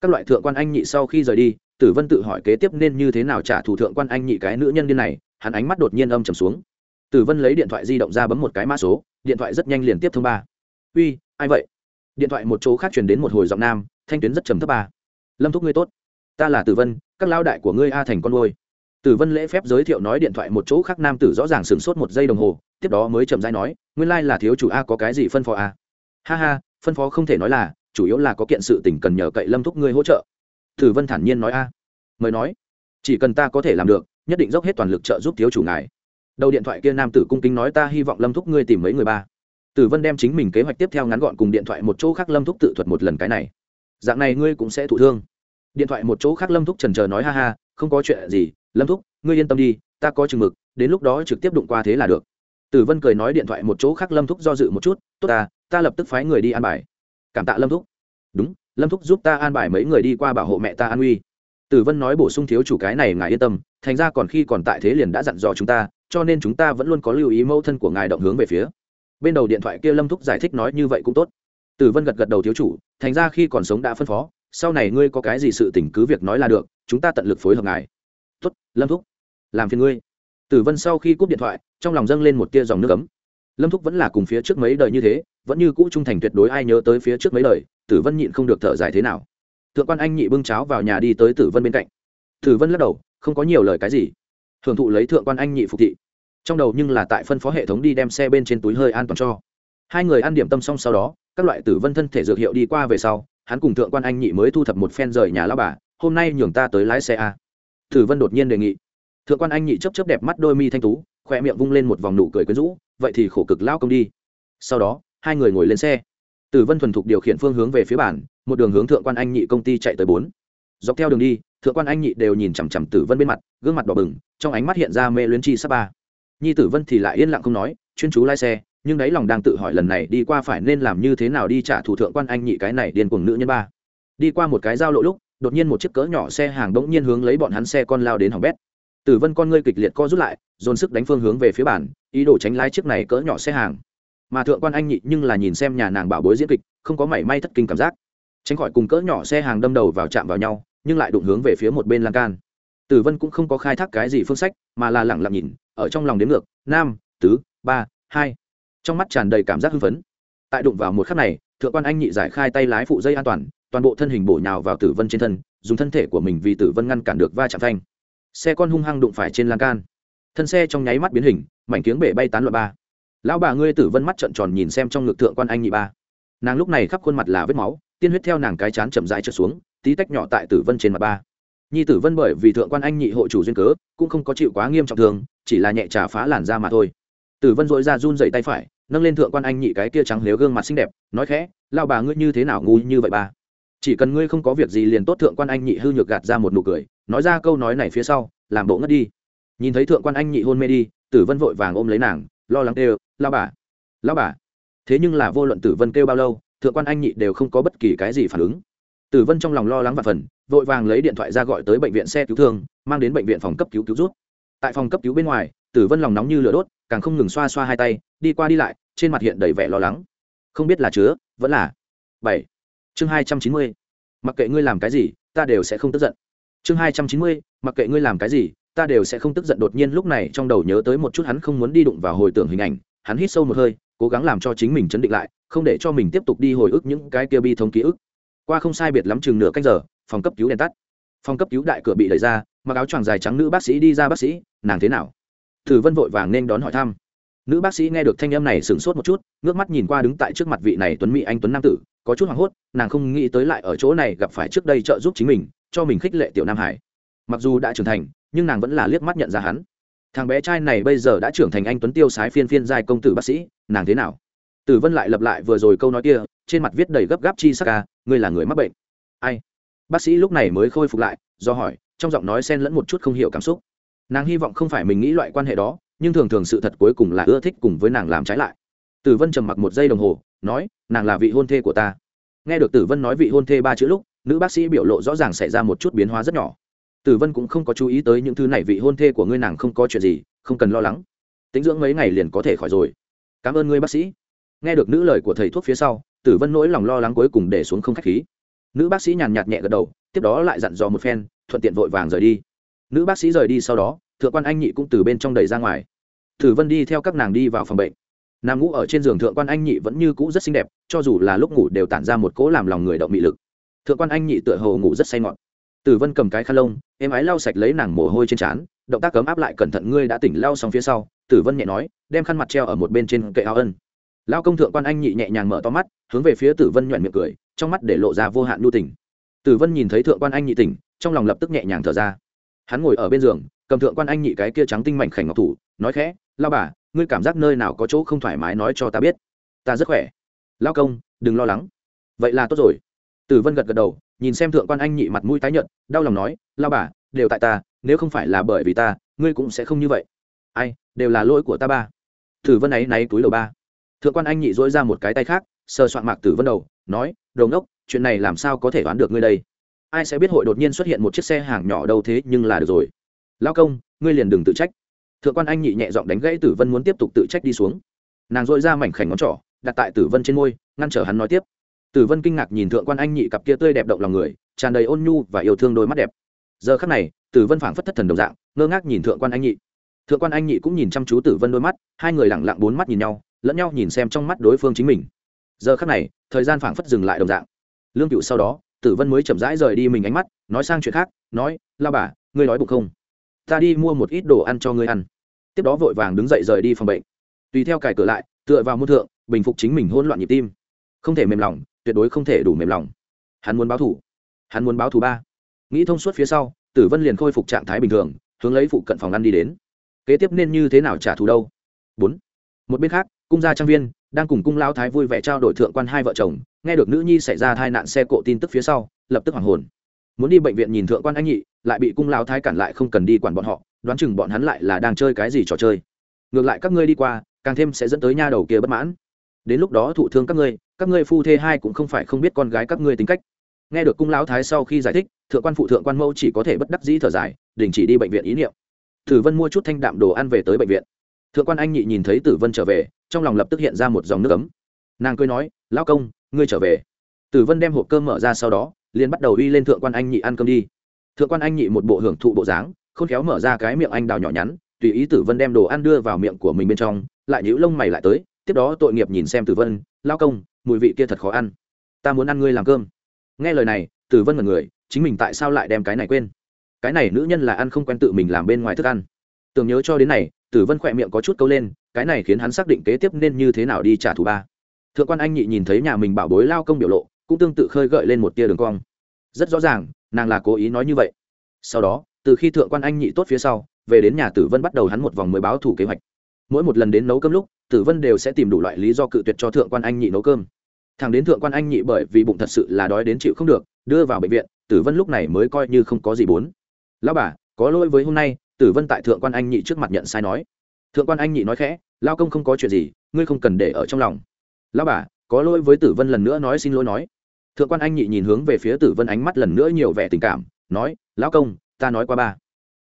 Các loại thượng quan anh nhị sau khi rời đi, tử vân tự hỏi kế tiếp nên như thế nào trả thù thượng quan anh nhị cái nữ nhân điên này, hắn ánh mắt đột nhiên âm trầm xuống. Tử vân lấy điện thoại di động ra bấm một cái mã số, điện thoại rất nhanh liền tiếp thông ba. Uy, ai vậy? Điện thoại một chỗ khác truyền đến một hồi giọng nam, thanh tuyến rất trầm thấp ba. Lâm thúc ngươi tốt ta là tử vân, các lao đại của ngươi a thành con ngôi tử vân lễ phép giới thiệu nói điện thoại một chỗ khác, nam tử rõ ràng sửng sốt một giây đồng hồ, tiếp đó mới chậm dai nói, nguyên lai、like、là thiếu chủ a, có cái gì phân phó a? Ha ha, phân phó không thể nói là, chủ yếu là có kiện sự tỉnh cần nhờ cậy lâm thúc ngươi hỗ trợ. Tử vân thản nhiên nói a. Mời nói. Chỉ cần ta có thể làm được, nhất định dốc hết toàn lực trợ giúp thiếu chủ ngài. Đầu điện thoại kia nam tử cung kính nói, ta hy vọng lâm thúc ngươi tìm mấy người ba. Tử vân đem chính mình kế hoạch tiếp theo ngắn gọn cùng điện thoại một chỗ khác, lâm thúc tự thuật một lần cái này. Dạng này ngươi cũng sẽ thụ thương điện thoại một chỗ khác lâm thúc trần trờ nói ha ha, không có chuyện gì, lâm thúc, ngươi yên tâm đi, ta có chừng mực, đến lúc đó trực tiếp đụng qua thế là được. Tử vân cười nói điện thoại một chỗ khác lâm thúc do dự một chút, tốt ta ta lập tức phái người đi an bài. Cảm tạ lâm thúc. Đúng, lâm thúc giúp ta an bài mấy người đi qua bảo hộ mẹ ta an uy. Tử vân nói bổ sung thiếu chủ cái này ngài yên tâm, thành ra còn khi còn tại thế liền đã dặn dò chúng ta, cho nên chúng ta vẫn luôn có lưu ý mâu thân của ngài động hướng về phía. Bên đầu điện thoại kia lâm thúc giải thích nói như vậy cũng tốt. Tử vân gật gật đầu thiếu chủ, thành ra khi còn sống đã phân phó sau này ngươi có cái gì sự tình cứ việc nói là được, chúng ta tận lực phối hợp ngài. Tốt, lâm thúc, làm phiền ngươi. Tử vân sau khi cúp điện thoại, trong lòng dâng lên một tia dòng nước ấm. Lâm thúc vẫn là cùng phía trước mấy đời như thế, vẫn như cũ trung thành tuyệt đối ai nhớ tới phía trước mấy đời, tử vân nhịn không được thở dài thế nào. Thượng quan anh nhị bưng cháo vào nhà đi tới tử vân bên cạnh. Tử vân lắc đầu, không có nhiều lời cái gì. Hưởng thụ lấy thượng quan anh nhị phục thị. Trong đầu nhưng là tại phân phó hệ thống đi đem xe bên trên túi hơi an toàn cho. Hai người ăn điểm tâm xong sau đó, các loại tử vân thân thể dược hiệu đi qua về sau hắn cùng thượng quan anh nhị mới thu thập một phen rời nhà lao bà, hôm nay nhường ta tới lái xe a. Tử vân đột nhiên đề nghị. Thượng quan anh nhị chấp chấp đẹp mắt đôi mi thanh tú khoe miệng vung lên một vòng nụ cười quyến rũ, vậy thì khổ cực lao công đi. Sau đó, hai người ngồi lên xe. Tử vân thuần thục điều khiển phương hướng về phía bản, một đường hướng thượng quan anh nhị công ty chạy tới bốn. Dọc theo đường đi, thượng quan anh nhị đều nhìn chằm chằm tử vân bên mặt, gương mặt đỏ bừng, trong ánh mắt hiện ra mê luyến chi sắp ba. Nhi tử vân thì lại yên lặng không nói, chuyên chú lái xe nhưng đáy lòng đang tự hỏi lần này đi qua phải nên làm như thế nào đi trả thủ thượng quan anh nhị cái này điên cuồng nữ nhân ba. Đi qua một cái giao lộ lúc, đột nhiên một chiếc cỡ nhỏ xe hàng bỗng nhiên hướng lấy bọn hắn xe con lao đến hỏng bét. Tử vân con ngươi kịch liệt co rút lại, dồn sức đánh phương hướng về phía bản ý đồ tránh lái chiếc này cỡ nhỏ xe hàng. Mà thượng quan anh nhị nhưng là nhìn xem nhà nàng bảo bối diễn kịch, không có mảy may thất kinh cảm giác. Tránh khỏi cùng cỡ nhỏ xe hàng đâm đầu vào chạm vào nhau, nhưng lại đụng hướng về phía một bên lan can. Tử vân cũng không có khai thác cái gì phương sách, mà là lẳng lặng nhìn, ở trong lòng đến ngược, nam, tứ, ba, hai trong mắt tràn đầy cảm giác hưng phấn. Tại đụng vào một khắc này, thượng quan anh nhị giải khai tay lái phụ dây an toàn toàn bộ thân hình bổ nhào vào tử vân trên thân, dùng thân thể của mình vì tử vân ngăn cản được va chạm thanh xe con hung hăng đụng phải trên lan can. Thân xe trong nháy mắt biến hình, mảnh kiếng bể bay tán loạn ba. Lão bà ngươi tử vân mắt trợn tròn nhìn xem trong ngực thượng quan anh nhị ba. Nàng lúc này khắp khuôn mặt là vết máu, tiên huyết theo nàng cái chán chậm rãi trượt xuống, tí tách nhỏ tại tử vân trên mặt ba. Nhi tử vân bởi vì thượng quan anh nhị hộ chủ duyên cớ, cũng không có chịu quá nghiêm trọng thường, chỉ là nhẹ trà phá làn da mà thôi tử vân dội ra run dậy tay phải, nâng lên thượng quan anh nhị cái kia trắng nếu gương mặt xinh đẹp, nói khẽ lao bà ngươi như thế nào ngu như vậy ba chỉ cần ngươi không có việc gì liền tốt. Thượng quan anh nhị hư nhược gạt ra một nụ cười, nói ra câu nói này phía sau, làm bộ ngất đi. Nhìn thấy thượng quan anh nhị hôn mê đi, tử vân vội vàng ôm lấy nàng, lo lắng kêu lao bà lao bà. Thế nhưng là vô luận tử vân kêu bao lâu, thượng quan anh nhị đều không có bất kỳ cái gì phản ứng. Tử vân trong lòng lo lắng và phần, vội vàng lấy điện thoại ra gọi tới bệnh viện xe cứu thương, mang đến bệnh viện phòng cấp cứu cứu rút tại phòng cấp cứu bên ngoài tử vân lòng nóng như lửa đốt, càng không ngừng xoa xoa hai tay, đi qua đi lại, trên mặt hiện đầy vẻ lo lắng. Không biết là chứa, vẫn là. Bảy. Chương hai trăm chín mươi. Mặc kệ ngươi làm cái gì, ta đều sẽ không tức giận. Chương hai trăm chín mươi, mặc kệ ngươi làm cái gì, ta đều sẽ không tức giận. Đột nhiên lúc này, trong đầu nhớ tới một chút hắn không muốn đi đụng vào hồi tưởng hình ảnh, hắn hít sâu một hơi, cố gắng làm cho chính mình chấn định lại, không để cho mình tiếp tục đi hồi ức những cái kia bi thống ký ức. Qua không sai biệt lắm chừng nửa canh giờ, phòng cấp cứu đèn tắt. Phòng cấp cứu đại cửa bị đẩy ra, mặc áo choàng dài trắng nữ bác sĩ đi ra bác sĩ, nàng thế nào? Thử vân vội vàng nên đón hỏi thăm. Nữ bác sĩ nghe được thanh âm này sửng sốt một chút, ngước mắt nhìn qua đứng tại trước mặt vị này tuấn mỹ anh tuấn nam tử, có chút hoảng hốt, nàng không nghĩ tới lại ở chỗ này gặp phải trước đây trợ giúp chính mình, cho mình khích lệ tiểu nam hải. Mặc dù đã trưởng thành, nhưng nàng vẫn là liếc mắt nhận ra hắn. Thằng bé trai này bây giờ đã trưởng thành anh tuấn tiêu sái phiên phiên giai công tử bác sĩ, nàng thế nào? Tử vân lại lặp lại vừa rồi câu nói kia, trên mặt viết đầy gấp gáp chi sắc ca ngươi là người mắc bệnh. Ai? Bác sĩ lúc này mới khôi phục lại, do hỏi, trong giọng nói xen lẫn một chút không hiểu cảm xúc nàng hy vọng không phải mình nghĩ loại quan hệ đó, nhưng thường thường sự thật cuối cùng là ưa thích cùng với nàng làm trái lại. Tử vân trầm mặc một giây đồng hồ, nói, nàng là vị hôn thê của ta. Nghe được tử vân nói vị hôn thê ba chữ lúc, nữ bác sĩ biểu lộ rõ ràng xảy ra một chút biến hóa rất nhỏ. Tử vân cũng không có chú ý tới những thứ này, vị hôn thê của ngươi nàng không có chuyện gì, không cần lo lắng. Tính dưỡng mấy ngày liền có thể khỏi rồi. Cảm ơn ngươi bác sĩ. Nghe được nữ lời của thầy thuốc phía sau, tử vân nỗi lòng lo lắng cuối cùng để xuống không k h á c h khí. Nữ bác sĩ nhàn nhạt nhẹ gật đầu, tiếp đó lại dặn dò một phen, thuận tiện vội vàng rời đi nữ bác sĩ rời đi sau đó, thượng quan anh nhị cũng từ bên trong đẩy ra ngoài. Tử vân đi theo các nàng đi vào phòng bệnh. Nằm ngủ ở trên giường thượng quan anh nhị vẫn như cũ rất xinh đẹp, cho dù là lúc ngủ đều tản ra một cỗ làm lòng người động mị lực. Thượng quan anh nhị tựa hồ ngủ rất say ngọn tử vân cầm cái khăn lông em ái lau sạch lấy nàng mồ hôi trên trán, động tác cấm áp lại cẩn thận ngươi đã tỉnh lau xong phía sau, tử vân nhẹ nói, đem khăn mặt treo ở một bên trên kệ áo ân. Lao công thượng quan anh nhị nhẹ nhàng mở to mắt, hướng về phía tử vân nhuận miệng cười, trong mắt để lộ ra vô hạn nhu tỉnh tử vân nhìn thấy thượng quan anh nhị tỉnh, trong lòng lập tức nhẹ nhàng thở ra hắn ngồi ở bên giường, cầm thượng quan anh nhị cái kia trắng tinh mảnh khảnh ngọc thủ, nói khẽ, lao bà, ngươi cảm giác nơi nào có chỗ không thoải mái nói cho ta biết. Ta rất khỏe. Lao công, đừng lo lắng. Vậy là tốt rồi. Tử vân gật gật đầu, nhìn xem thượng quan anh nhị mặt mũi tái nhợt, đau lòng nói, lao bà, đều tại ta, nếu không phải là bởi vì ta, ngươi cũng sẽ không như vậy. Ai, đều là lỗi của ta ba. Tử vân ấy náy túi đầu ba. Thượng quan anh nhị dỗi ra một cái tay khác, sờ soạn mạc tử vân đầu, nói đầu ngốc, chuyện này làm sao có thể đoán được ngươi đây? Ai sẽ biết hội đột nhiên xuất hiện một chiếc xe hàng nhỏ đâu thế nhưng là được rồi. Lao công, ngươi liền đừng tự trách. Thượng quan anh nhị nhẹ giọng đánh gãy tử vân muốn tiếp tục tự trách đi xuống. Nàng dội ra mảnh khảnh ngón trỏ, đặt tại tử vân trên môi, ngăn trở hắn nói tiếp. Tử vân kinh ngạc nhìn thượng quan anh nhị cặp kia tươi đẹp động lòng người, tràn đầy ôn nhu và yêu thương đôi mắt đẹp. Giờ khắc này, tử vân phảng phất thất thần đồng dạng, ngơ ngác nhìn thượng quan anh nhị. Thượng quan anh nhị cũng nhìn chăm chú tử vân đôi mắt, hai người lẳng lặng bốn mắt nhìn nhau, lẫn nhau nhìn xem trong mắt đối phương chính mình. Giờ khắc này, thời gian phảng phất dừng lại đồng dạng. Lương cựu sau đó tử vân mới chậm rãi rời đi mình ánh mắt, nói sang chuyện khác, nói lao bà, ngươi nói bụng không? Ta đi mua một ít đồ ăn cho ngươi ăn. Tiếp đó vội vàng đứng dậy rời đi phòng bệnh. Tùy theo cài cửa lại, tựa vào môn thượng, bình phục chính mình hôn loạn nhịp tim. Không thể mềm lòng, tuyệt đối không thể đủ mềm lòng. Hắn muốn báo thủ hắn muốn báo thủ ba. Nghĩ thông suốt phía sau, tử vân liền khôi phục trạng thái bình thường, hướng lấy phụ cận phòng ăn đi đến. Kế tiếp nên như thế nào trả thù đâu? Bốn. Một bên khác, cung gia trang viên đang cùng cung lao thái vui vẻ trao đổi thượng quan hai vợ chồng, nghe được nữ nhi xảy ra tai nạn xe cộ tin tức phía sau, lập tức hoảng hồn. Muốn đi bệnh viện nhìn thượng quan anh nhị, lại bị cung lao thái cản lại không cần đi quản bọn họ, đoán chừng bọn hắn lại là đang chơi cái gì trò chơi. Ngược lại các ngươi đi qua, càng thêm sẽ dẫn tới nha đầu kia bất mãn. Đến lúc đó thụ thương các ngươi các ngươi phu thê hai cũng không phải không biết con gái các ngươi tính cách. Nghe được cung lão thái sau khi giải thích, thượng quan phụ thượng quan mẫu chỉ có thể bất đắc dĩ thở dài, đình chỉ đi bệnh viện ý niệm. Thử vân mua chút thanh đạm đồ ăn về tới bệnh viện thượng quan anh nhị nhìn thấy tử vân trở về, trong lòng lập tức hiện ra một dòng nước ấm. Nàng cười nói, lão công, ngươi trở về. Tử vân đem hộp cơm mở ra sau đó, liền bắt đầu uy lên thượng quan anh nhị ăn cơm đi. Thượng quan anh nhị một bộ hưởng thụ bộ dáng, khôn khéo mở ra cái miệng anh đào nhỏ nhắn, tùy ý tử vân đem đồ ăn đưa vào miệng của mình bên trong, lại nhíu lông mày lại tới, tiếp đó tội nghiệp nhìn xem tử vân lao công, mùi vị kia thật khó ăn. Ta muốn ăn ngươi làm cơm. Nghe lời này, tử vân là người, chính mình tại sao lại đem cái này quên? Cái này nữ nhân là ăn không quen tự mình làm bên ngoài thức ăn. Tưởng nhớ cho đến này tử vân khỏe miệng có chút câu lên, cái này khiến hắn xác định kế tiếp nên như thế nào đi trả thù ba. Thượng quan anh nhị nhìn thấy nhà mình bảo bối lao công biểu lộ, cũng tương tự khơi gợi lên một tia đường cong. Rất rõ ràng, nàng là cố ý nói như vậy. Sau đó, từ khi thượng quan anh nhị tốt phía sau, về đến nhà tử vân bắt đầu hắn một vòng mới báo thủ kế hoạch. Mỗi một lần đến nấu cơm lúc, tử vân đều sẽ tìm đủ loại lý do cự tuyệt cho thượng quan anh nhị nấu cơm. Thằng đến thượng quan anh nhị bởi vì bụng thật sự là đói đến chịu không được, đưa vào bệnh viện, tử vân lúc này mới coi như không có gì bốn. Lão bà, có lỗi với hôm nay tử vân tại thượng quan anh nhị trước mặt nhận sai nói. Thượng quan anh nhị nói khẽ, lao công không có chuyện gì, ngươi không cần để ở trong lòng. Lão bà, có lỗi với tử vân lần nữa nói xin lỗi nói. Thượng quan anh nhị nhìn hướng về phía tử vân ánh mắt lần nữa nhiều vẻ tình cảm, nói, lão công, ta nói qua ba.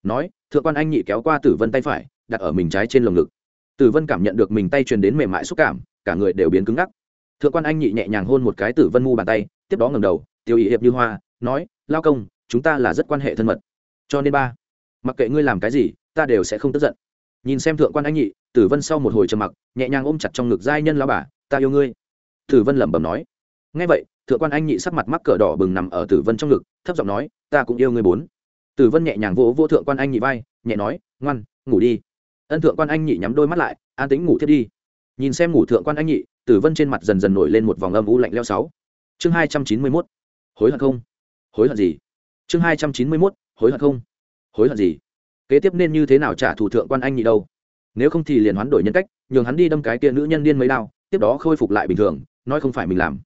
Nói, thượng quan anh nhị kéo qua tử vân tay phải, đặt ở mình trái trên lồng ngực. Tử vân cảm nhận được mình tay truyền đến mềm mại xúc cảm, cả người đều biến cứng ngắc. Thượng quan anh nhị nhẹ nhàng hôn một cái tử vân mu bàn tay, tiếp đó ngầm đầu, tiêu ý hiệp như hoa, nói lao công, chúng ta là rất quan hệ thân mật. Cho nên ba mặc kệ ngươi làm cái gì, ta đều sẽ không tức giận. Nhìn xem thượng quan anh nhị, tử vân sau một hồi trầm mặc, nhẹ nhàng ôm chặt trong ngực giai nhân lao bà, ta yêu ngươi. Tử vân lẩm bẩm nói. Ngay vậy, thượng quan anh nhị sắc mặt mắc cờ đỏ bừng nằm ở tử vân trong ngực, thấp giọng nói, ta cũng yêu ngươi bốn. Tử vân nhẹ nhàng vỗ vỗ thượng quan anh nhị vai, nhẹ nói, ngoan, ngủ đi. Ân thượng quan anh nhị nhắm đôi mắt lại, an tính ngủ thiết đi. Nhìn xem ngủ thượng quan anh nhị, tử vân trên mặt dần dần nổi lên một vòng âm u lạnh leo sáu. Chương hai trăm chín mươi mốt. Hối hận không? Hối hận gì? Chương hai trăm chín mươi mốt. Hối hận không? Hối hận gì? Kế tiếp nên như thế nào trả thù thượng quan anh nhị đâu? Nếu không thì liền hoán đổi nhân cách, nhường hắn đi đâm cái kia nữ nhân điên mấy đao, tiếp đó khôi phục lại bình thường, nói không phải mình làm.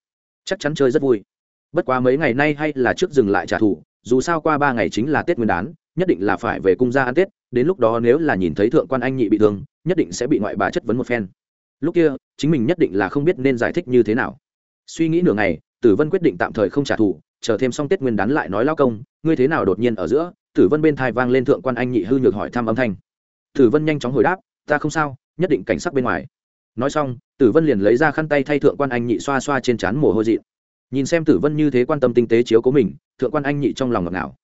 Chắc chắn chơi rất vui. Bất quá mấy ngày nay hay là trước dừng lại trả thù, dù sao qua ba ngày chính là tết nguyên đán, nhất định là phải về cung gia ăn tết, đến lúc đó nếu là nhìn thấy thượng quan anh nhị bị thương, nhất định sẽ bị ngoại bà chất vấn một phen. Lúc kia, chính mình nhất định là không biết nên giải thích như thế nào. Suy nghĩ nửa ngày, tử vân quyết định tạm thời không trả thù, chờ thêm xong tết nguyên đán lại nói lao công, ngươi thế nào đột nhiên ở giữa tử vân bên thai vang lên thượng quan anh nhị hư nhược hỏi thăm âm thanh. Tử vân nhanh chóng hồi đáp, ta không sao, nhất định cảnh sắc bên ngoài. Nói xong, tử vân liền lấy ra khăn tay thay thượng quan anh nhị xoa xoa trên trán mồ hôi dị nhìn xem tử vân như thế quan tâm tinh tế chiếu của mình, thượng quan anh nhị trong lòng ngọt ngào.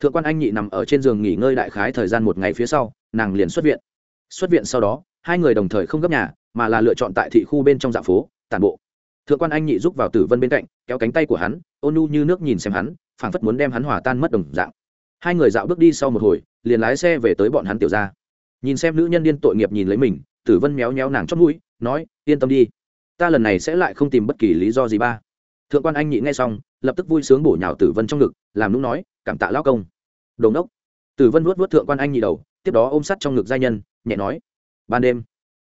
Thượng quan anh nhị nằm ở trên giường nghỉ ngơi đại khái thời gian một ngày phía sau, nàng liền xuất viện. Xuất viện sau đó, hai người đồng thời không gấp nhà, mà là lựa chọn tại thị khu bên trong dạ phố, tản bộ. Thượng quan anh nhị giúp vào tử vân bên cạnh, kéo cánh tay của hắn, ôn nhu như nước nhìn xem hắn, phảng phất muốn đem hắn hòa tan mất đồng dạng hai người dạo bước đi sau một hồi, liền lái xe về tới bọn hắn tiểu ra nhìn xem nữ nhân điên tội nghiệp nhìn lấy mình, tử vân méo méo nàng chót mũi, nói, yên tâm đi, ta lần này sẽ lại không tìm bất kỳ lý do gì ba. Thượng quan anh nhị nghe xong, lập tức vui sướng bổ nhào tử vân trong ngực, làm lúc nói, cảm tạ lao công. Đồn đốc tử vân vuốt vuốt thượng quan anh nhị đầu, tiếp đó ôm sắt trong ngực giai nhân, nhẹ nói, ban đêm.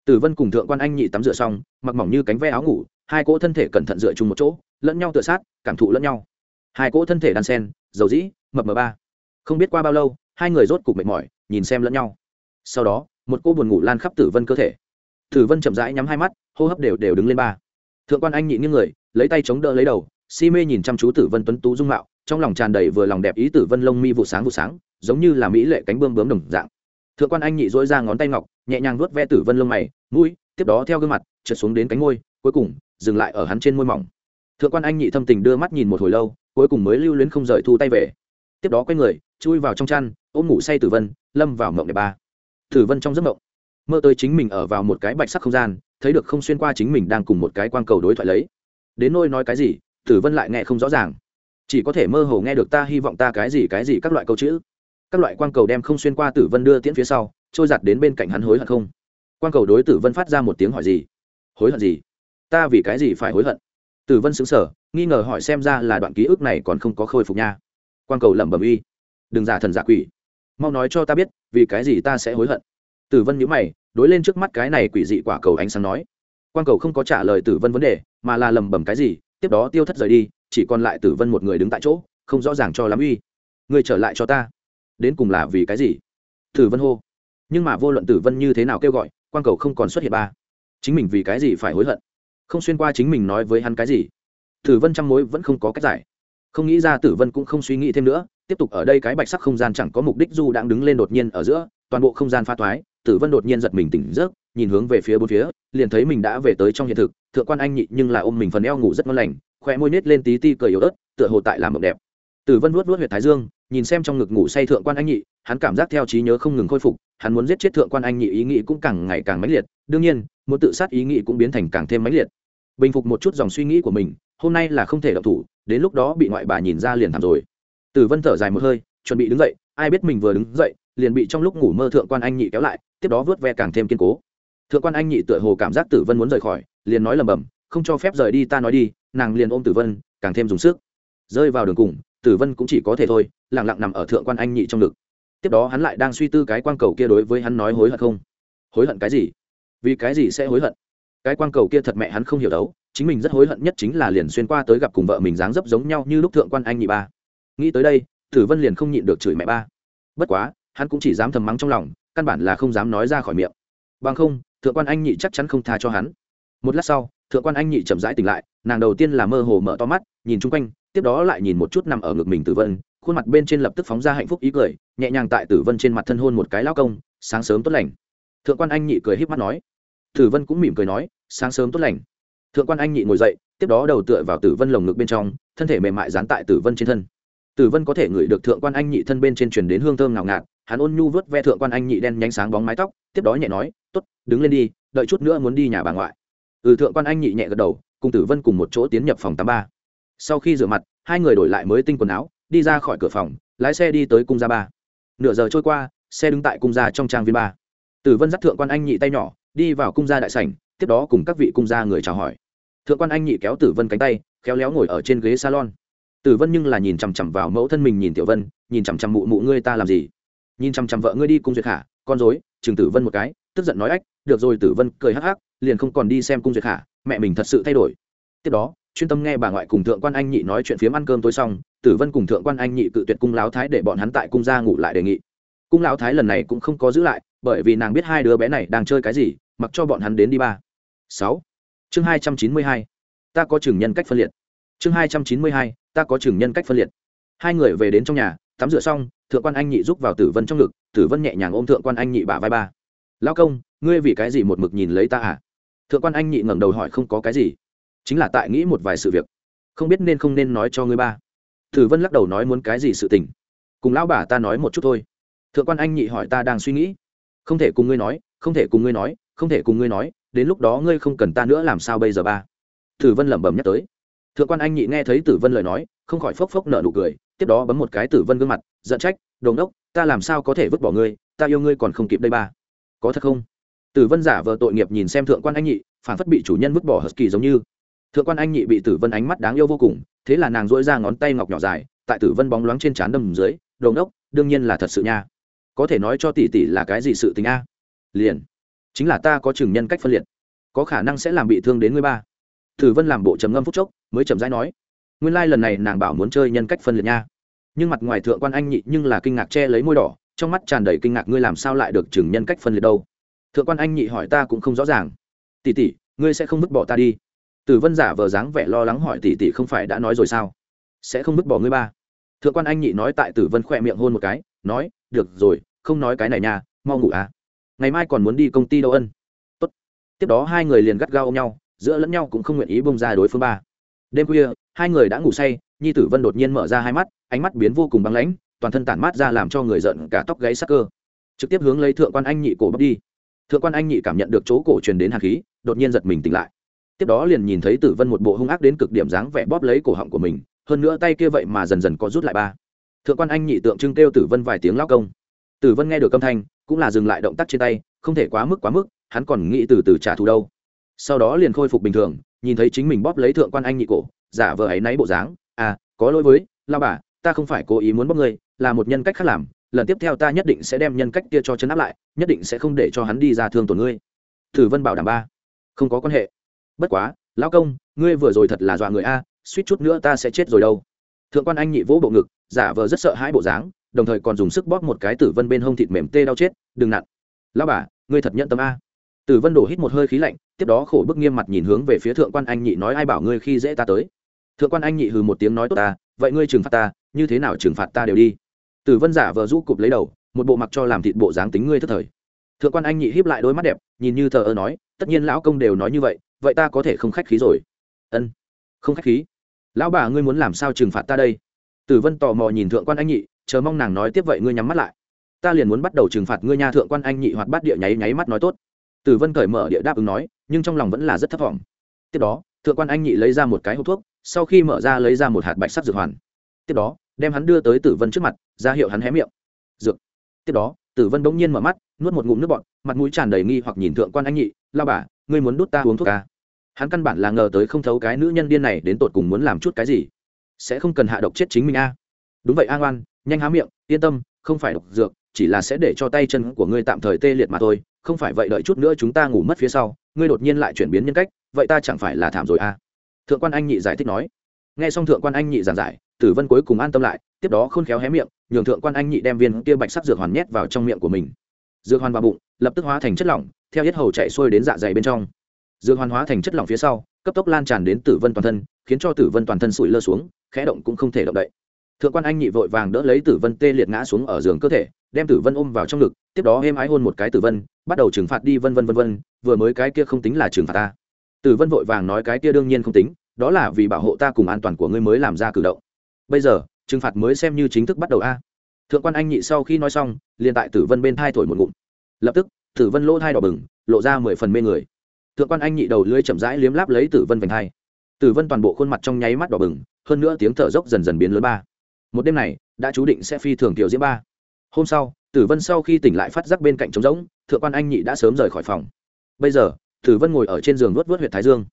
Tử vân cùng thượng quan anh nhị tắm rửa xong, mặc mỏng như cánh ve áo ngủ, hai cỗ thân thể cẩn thận dựa chung một chỗ, lẫn nhau tựa sát, cảm thụ lẫn nhau. Hai cỗ thân thể đan sen, dầu dĩ, mập mờ ba không biết qua bao lâu, hai người rốt cục mệt mỏi, nhìn xem lẫn nhau. Sau đó, một cô buồn ngủ lan khắp tử vân cơ thể. Tử vân chậm rãi nhắm hai mắt, hô hấp đều đều đứng lên ba. Thượng quan anh nhịn những người, lấy tay chống đỡ lấy đầu, si mê nhìn chăm chú tử vân tuấn tú dung mạo, trong lòng tràn đầy vừa lòng đẹp ý tử vân lông mi vụ sáng vụ sáng, giống như là mỹ lệ cánh bươm bướm đồng dạng. Thượng quan anh nhị dỗi ra ngón tay ngọc, nhẹ nhàng vuốt ve tử vân lông mày, mũi, tiếp đó theo gương mặt, trượt xuống đến cánh môi, cuối cùng, dừng lại ở hắn trên môi mỏng. Thượng quan anh nhị thâm tình đưa mắt nhìn một hồi lâu, cuối cùng mới lưu luyến không rời thu tay về. Tiếp đó quay người chui vào trong chăn, ôm ngủ say tử vân, lâm vào mộng đẹp ba. Tử vân trong giấc mộng, mơ tới chính mình ở vào một cái bạch sắc không gian, thấy được không xuyên qua chính mình đang cùng một cái quang cầu đối thoại lấy. Đến nôi nói cái gì, tử vân lại nghe không rõ ràng. Chỉ có thể mơ hồ nghe được ta hy vọng ta cái gì cái gì các loại câu chữ. Các loại quang cầu đem không xuyên qua tử vân đưa tiễn phía sau, trôi giặt đến bên cạnh hắn hối hận không? Quang cầu đối tử vân phát ra một tiếng hỏi gì? Hối hận gì? Ta vì cái gì phải hối hận? Tử vân xứng sở nghi ngờ hỏi xem ra là đoạn ký ức này còn không có khôi phục nha. Quang cầu lẩm bẩm uy đừng giả thần giả quỷ. Mau nói cho ta biết, vì cái gì ta sẽ hối hận? Tử vân nhữ mày, đối lên trước mắt cái này quỷ dị quả cầu ánh sáng nói. Quang cầu không có trả lời tử vân vấn đề, mà là lầm bầm cái gì, tiếp đó tiêu thất rời đi, chỉ còn lại tử vân một người đứng tại chỗ, không rõ ràng cho lắm uy. Người trở lại cho ta. Đến cùng là vì cái gì? Tử vân hô. Nhưng mà vô luận tử vân như thế nào kêu gọi, quang cầu không còn xuất hiện ba. Chính mình vì cái gì phải hối hận? Không xuyên qua chính mình nói với hắn cái gì? Tử vân trăm mối vẫn không có cách giải không nghĩ ra tử vân cũng không suy nghĩ thêm nữa, tiếp tục ở đây cái bạch sắc không gian chẳng có mục đích du đang đứng lên đột nhiên ở giữa, toàn bộ không gian pha thoái tử vân đột nhiên giật mình tỉnh giấc, nhìn hướng về phía bốn phía, liền thấy mình đã về tới trong hiện thực, thượng quan anh nhị nhưng là ôm mình phần eo ngủ rất ngon lành khỏe môi nết lên tí ti cười yếu ớt, tựa hồ tại làm mộng đẹp. Tử vân vuốt vuốt huyệt thái dương, nhìn xem trong ngực ngủ say thượng quan anh nhị, hắn cảm giác theo trí nhớ không ngừng khôi phục, hắn muốn giết chết thượng quan anh nhị ý nghĩ cũng càng ngày càng mãnh liệt, đương nhiên, muốn tự sát ý nghĩ cũng biến thành càng thêm mãnh liệt. Bình phục một chút dòng suy nghĩ của mình, hôm nay là không thể động thủ đến lúc đó bị ngoại bà nhìn ra liền thảm rồi. Tử vân thở dài một hơi, chuẩn bị đứng dậy, ai biết mình vừa đứng dậy, liền bị trong lúc ngủ mơ thượng quan anh nhị kéo lại, tiếp đó vớt ve càng thêm kiên cố. Thượng quan anh nhị tựa hồ cảm giác tử vân muốn rời khỏi, liền nói lầm bầm không cho phép rời đi, ta nói đi. Nàng liền ôm tử vân, càng thêm dùng sức. Rơi vào đường cùng, tử vân cũng chỉ có thể thôi lẳng lặng nằm ở thượng quan anh nhị trong ngực. Tiếp đó hắn lại đang suy tư cái quang cầu kia đối với hắn nói hối hận không? Hối hận cái gì? Vì cái gì sẽ hối hận? Cái quang cầu kia thật mẹ hắn không hiểu đấu chính mình rất hối hận nhất chính là liền xuyên qua tới gặp cùng vợ mình dáng dấp giống nhau như lúc thượng quan anh nhị ba. Nghĩ tới đây, tử vân liền không nhịn được chửi mẹ ba. Bất quá, hắn cũng chỉ dám thầm mắng trong lòng, căn bản là không dám nói ra khỏi miệng. Bằng không, thượng quan anh nhị chắc chắn không tha cho hắn. Một lát sau, thượng quan anh nhị chậm rãi tỉnh lại, nàng đầu tiên là mơ hồ mở to mắt, nhìn chung quanh, tiếp đó lại nhìn một chút nằm ở ngực mình tử vân, khuôn mặt bên trên lập tức phóng ra hạnh phúc ý cười, nhẹ nhàng tại tử vân trên mặt thân hôn một cái lao công, sáng sớm tốt lành. Thượng quan anh nhị cười h í p mắt nói. Tử vân cũng mỉm cười nói, sáng sớm tốt lành thượng quan anh nhị ngồi dậy, tiếp đó đầu tựa vào tử vân lồng ngực bên trong, thân thể mềm mại dán tại tử vân trên thân. Tử vân có thể ngửi được thượng quan anh nhị thân bên trên truyền đến hương thơm ngào ngạt, hắn ôn nhu vớt ve thượng quan anh nhị đen nhánh sáng bóng mái tóc, tiếp đó nhẹ nói t ố t đứng lên đi, đợi chút nữa muốn đi nhà bà ngoại. Ừ thượng quan anh nhị nhẹ gật đầu, cùng tử vân cùng một chỗ tiến nhập phòng tám ba. Sau khi rửa mặt, hai người đổi lại mới tinh quần áo, đi ra khỏi cửa phòng, lái xe đi tới cung gia ba. Nửa giờ trôi qua, xe đứng tại cung gia trong trang viên ba. Tử vân dắt thượng quan anh nhị tay nhỏ, đi vào cung gia đại sảnh tiếp đó cùng các vị cung gia người chào hỏi. Thượng quan anh nhị kéo tử vân cánh tay, khéo léo ngồi ở trên ghế salon. Tử vân nhưng là nhìn chằm chằm vào mẫu thân mình nhìn tiểu vân, nhìn chằm chằm mụ mụ ngươi ta làm gì? Nhìn chằm chằm vợ ngươi đi cung duyệt khả con dối chừng tử vân một cái, tức giận nói ách, được rồi tử vân, cười hắc hắc, liền không còn đi xem cung duyệt khả mẹ mình thật sự thay đổi. Tiếp đó, chuyên tâm nghe bà ngoại cùng thượng quan anh nhị nói chuyện phiếm ăn cơm tối xong, tử vân cùng thượng quan anh nhị cự tuyệt cung lão thái để bọn hắn tại cung gia ngủ lại đề nghị. Cung lão thái lần này cũng không có giữ lại, bởi vì nàng biết hai đứa bé này đang chơi cái gì, mặc cho bọn hắn đến đi ba sáu. Chương hai trăm chín mươi hai. Ta có chừng nhân cách phân liệt. Chương hai trăm chín mươi hai, ta có chừng nhân cách phân liệt. Hai người về đến trong nhà, tắm rửa xong, thượng quan anh nhị giúp vào tử vân trong ngực, tử vân nhẹ nhàng ôm thượng quan anh nhị bả vai ba. Lao công, ngươi vì cái gì một mực nhìn lấy ta à? Thượng quan anh nhị ngẩng đầu hỏi không có cái gì. Chính là tại nghĩ một vài sự việc. Không biết nên không nên nói cho ngươi ba. Tử vân lắc đầu nói muốn cái gì sự tình. Cùng lão bà ta nói một chút thôi. Thượng quan anh nhị hỏi ta đang suy nghĩ. Không thể cùng ngươi nói, không thể cùng ngươi nói, không thể cùng ngươi nói đến lúc đó ngươi không cần ta nữa làm sao bây giờ ba? Tử vân lẩm bẩm nhắc tới. Thượng quan anh nhị nghe thấy tử vân lời nói, không khỏi phốc phốc nợ nụ cười, tiếp đó bấm một cái tử vân gương mặt, giận trách đồn đốc ta làm sao có thể vứt bỏ ngươi, ta yêu ngươi còn không kịp đây ba. Có thật không? Tử vân giả vờ tội nghiệp nhìn xem thượng quan anh nhị, phản phất bị chủ nhân vứt bỏ hờ kỳ giống như. Thượng quan anh nhị bị tử vân ánh mắt đáng yêu vô cùng, thế là nàng dỗi ra ngón tay ngọc nhỏ dài, tại tử vân bóng loáng trên trán đầm dưới đồn đốc đương nhiên là thật sự nha. Có thể nói cho tỷ tỷ là cái gì sự tình a? Liền chính là ta có chừng nhân cách phân liệt, có khả năng sẽ làm bị thương đến ngươi ba. Tử vân làm bộ trầm ngâm phút chốc, mới chậm rãi nói, nguyên lai、like、lần này nàng bảo muốn chơi nhân cách phân liệt nha. Nhưng mặt ngoài thượng quan anh nhị nhưng là kinh ngạc che lấy môi đỏ, trong mắt tràn đầy kinh ngạc ngươi làm sao lại được chừng nhân cách phân liệt đâu. Thượng quan anh nhị hỏi ta cũng không rõ ràng. Tỷ tỷ, ngươi sẽ không vứt bỏ ta đi. Tử vân giả vờ dáng vẻ lo lắng hỏi tỷ tỷ không phải đã nói rồi sao? Sẽ không vứt bỏ ngươi ba. Thượng quan anh nhị nói tại tử vân khỏe miệng hôn một cái, nói, được rồi, không nói cái này nha, mau ngủ à ngày mai còn muốn đi công ty đâu ân. Tốt. tiếp đó hai người liền gắt gao ôm nhau, giữa lẫn nhau cũng không nguyện ý bông ra đối phương ba. Đêm khuya, hai người đã ngủ say, nhi tử vân đột nhiên mở ra hai mắt, ánh mắt biến vô cùng băng lãnh, toàn thân tản mát ra làm cho người giận cả tóc gáy sắc cơ. Trực tiếp hướng lấy thượng quan anh nhị cổ bóc đi. Thượng quan anh nhị cảm nhận được chỗ cổ truyền đến hạt khí, đột nhiên giật mình tỉnh lại. Tiếp đó liền nhìn thấy tử vân một bộ hung ác đến cực điểm dáng vẻ bóp lấy cổ họng của mình, hơn nữa tay kia vậy mà dần dần có rút lại ba. Thượng quan anh nhị tượng trưng kêu tử vân vài tiếng lao công. Tử vân nghe được âm thanh cũng là dừng lại động tác trên tay, không thể quá mức quá mức, hắn còn nghĩ từ từ trả thù đâu. Sau đó liền khôi phục bình thường, nhìn thấy chính mình bóp lấy thượng quan anh nhị cổ, giả vờ ấy náy bộ dáng à có lỗi với lao bà, ta không phải cố ý muốn bóp ngươi, là một nhân cách khác làm, lần tiếp theo ta nhất định sẽ đem nhân cách kia cho chấn áp lại, nhất định sẽ không để cho hắn đi ra thương tổn ngươi. Thử vân bảo đảm ba. Không có quan hệ. Bất quá, lão công, ngươi vừa rồi thật là dọa người a, suýt chút nữa ta sẽ chết rồi đâu. Thượng quan anh nhị vỗ bộ ngực, giả vờ rất sợ hãi bộ dáng đồng thời còn dùng sức bóp một cái tử vân bên hông thịt mềm tê đau chết, đừng nặn. Lão bà, ngươi thật nhận tâm a. Tử vân đổ hít một hơi khí lạnh, tiếp đó khổ bức nghiêm mặt nhìn hướng về phía thượng quan anh nhị nói, ai bảo ngươi khi dễ ta tới? Thượng quan anh nhị hừ một tiếng nói, tốt ta, vậy ngươi trừng phạt ta, như thế nào trừng phạt ta đều đi. Tử vân giả vờ rũ cụp lấy đầu, một bộ mặc cho làm thịt bộ dáng tính ngươi thất thời. Thượng quan anh nhị híp lại đôi mắt đẹp, nhìn như thờ ơ nói, tất nhiên lão công đều nói như vậy vậy ta có thể không khách khí rồi. Ân, không khách khí. Lão bà ngươi muốn làm sao trừng phạt ta đây? Tử vân tò mò nhìn thượng quan anh nhị chờ mong nàng nói tiếp vậy ngươi nhắm mắt lại. Ta liền muốn bắt đầu trừng phạt ngươi nha thượng quan anh nhị hoạt bát địa nháy nháy mắt nói tốt. Tử vân cởi mở địa đáp ứng nói, nhưng trong lòng vẫn là rất thất vọng. Tiếp đó, thượng quan anh nhị lấy ra một cái hộp thuốc, sau khi mở ra lấy ra một hạt bạch sắc dược hoàn. Tiếp đó, đem hắn đưa tới tử vân trước mặt, ra hiệu hắn hé miệng. Dược. Tiếp đó, tử vân bỗng nhiên mở mắt, nuốt một ngụm nước bọt, mặt mũi tràn đầy nghi hoặc nhìn thượng quan anh nhị lao bà, ngươi muốn đút ta uống thuốc à? hắn căn bản là ngờ tới không thấu cái nữ nhân điên này đến tột cùng muốn làm chút cái gì. Sẽ không cần hạ độc chết chính mình a à? đúng vậy a ngoan nhanh há miệng, yên tâm, không phải độc dược, chỉ là sẽ để cho tay chân của ngươi tạm thời tê liệt mà thôi, không phải vậy đợi chút nữa chúng ta ngủ mất phía sau, ngươi đột nhiên lại chuyển biến nhân cách, vậy ta chẳng phải là thảm rồi à? Thượng quan anh nhị giải thích nói. Nghe xong thượng quan anh nhị giảng giải, tử vân cuối cùng an tâm lại, tiếp đó khôn khéo hé miệng, nhường thượng quan anh nhị đem viên kia bạch sắc dược hoàn nhét vào trong miệng của mình. Dược hoàn vào bụng, lập tức hóa thành chất lỏng, theo hết hầu chạy xuôi đến dạ dày bên trong. Dược hoàn hóa thành chất lỏng phía sau, cấp tốc lan tràn đến tử vân toàn thân, khiến cho tử vân toàn thân sủi lơ xuống, khẽ động cũng không thể động đậy thượng quan anh nhị vội vàng đỡ lấy tử vân tê liệt ngã xuống ở giường cơ thể, đem tử vân ôm vào trong ngực, tiếp đó êm ái hôn một cái tử vân, bắt đầu trừng phạt đi vân vân vân vân, vừa mới cái kia không tính là trừng phạt ta. Tử vân vội vàng nói cái kia đương nhiên không tính, đó là vì bảo hộ ta cùng an toàn của ngươi mới làm ra cử động. Bây giờ, trừng phạt mới xem như chính thức bắt đầu a. Thượng quan anh nhị sau khi nói xong, liền tại tử vân bên thai thổi một ngụm. Lập tức, tử vân lỗ thai đỏ bừng, lộ ra mười phần mê người. Thượng quan anh nhị đầu lưới chậm rãi liếm láp lấy tử vân vành hai. Tử vân toàn bộ khuôn mặt trong nháy mắt đỏ bừng, hơn nữa tiếng thở dốc dần dần biến lớn ba một đêm này, đã chú định sẽ phi thường tiểu diễm ba. Hôm sau, tử vân sau khi tỉnh lại phát giác bên cạnh trống rỗng, thượng quan anh nhị đã sớm rời khỏi phòng. Bây giờ, tử vân ngồi ở trên giường vớt vớt huyện thái dương.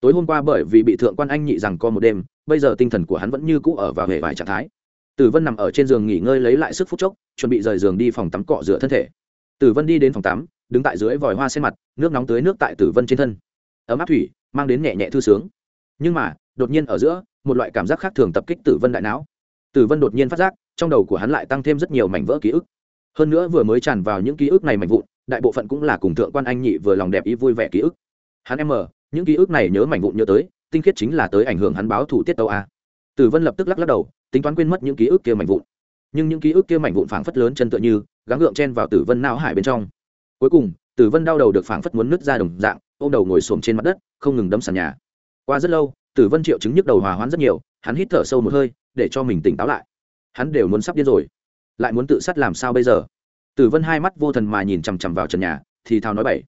Tối hôm qua bởi vì bị thượng quan anh nhị rằng co một đêm, bây giờ tinh thần của hắn vẫn như cũ ở vào hệ vài trạng thái. Tử vân nằm ở trên giường nghỉ ngơi lấy lại sức phút chốc, chuẩn bị rời giường đi phòng tắm cọ rửa thân thể. Tử vân đi đến phòng tắm, đứng tại dưới vòi hoa sen mặt, nước nóng tới nước tại tử vân trên thân. Ấm áp thủy, mang đến nhẹ nhẹ thư sướng. Nhưng mà, đột nhiên ở giữa, một loại cảm giác khác thường tập kích tử vân đại não tử vân đột nhiên phát giác, trong đầu của hắn lại tăng thêm rất nhiều mảnh vỡ ký ức. Hơn nữa vừa mới tràn vào những ký ức này mạnh vụn, đại bộ phận cũng là cùng thượng quan anh nhị vừa lòng đẹp ý vui vẻ ký ức. Hắn em mờ, những ký ức này nhớ mảnh vụn nhớ tới, tinh khiết chính là tới ảnh hưởng hắn báo thủ tiết tâu a. Tử vân lập tức lắc lắc đầu, tính toán quên mất những ký ức kia mảnh vụn. Nhưng những ký ức kia mảnh vụn phảng phất lớn chân tựa như, gắng gượng chen vào tử vân não hải bên trong. Cuối cùng, tử vân đau đầu được phảng phất muốn nứt ra đồng dạng, ôm đầu ngồi xổm trên mặt đất, không ngừng đấm sàn nhà. Qua rất lâu, tử vân triệu chứng nhức đầu hòa hoãn rất nhiều, hắn hít thở sâu một hơi để cho mình tỉnh táo lại. Hắn đều muốn sắp điên rồi. Lại muốn tự sát làm sao bây giờ? Tử vân hai mắt vô thần mà nhìn chằm chằm vào trần nhà, thì thào nói bảy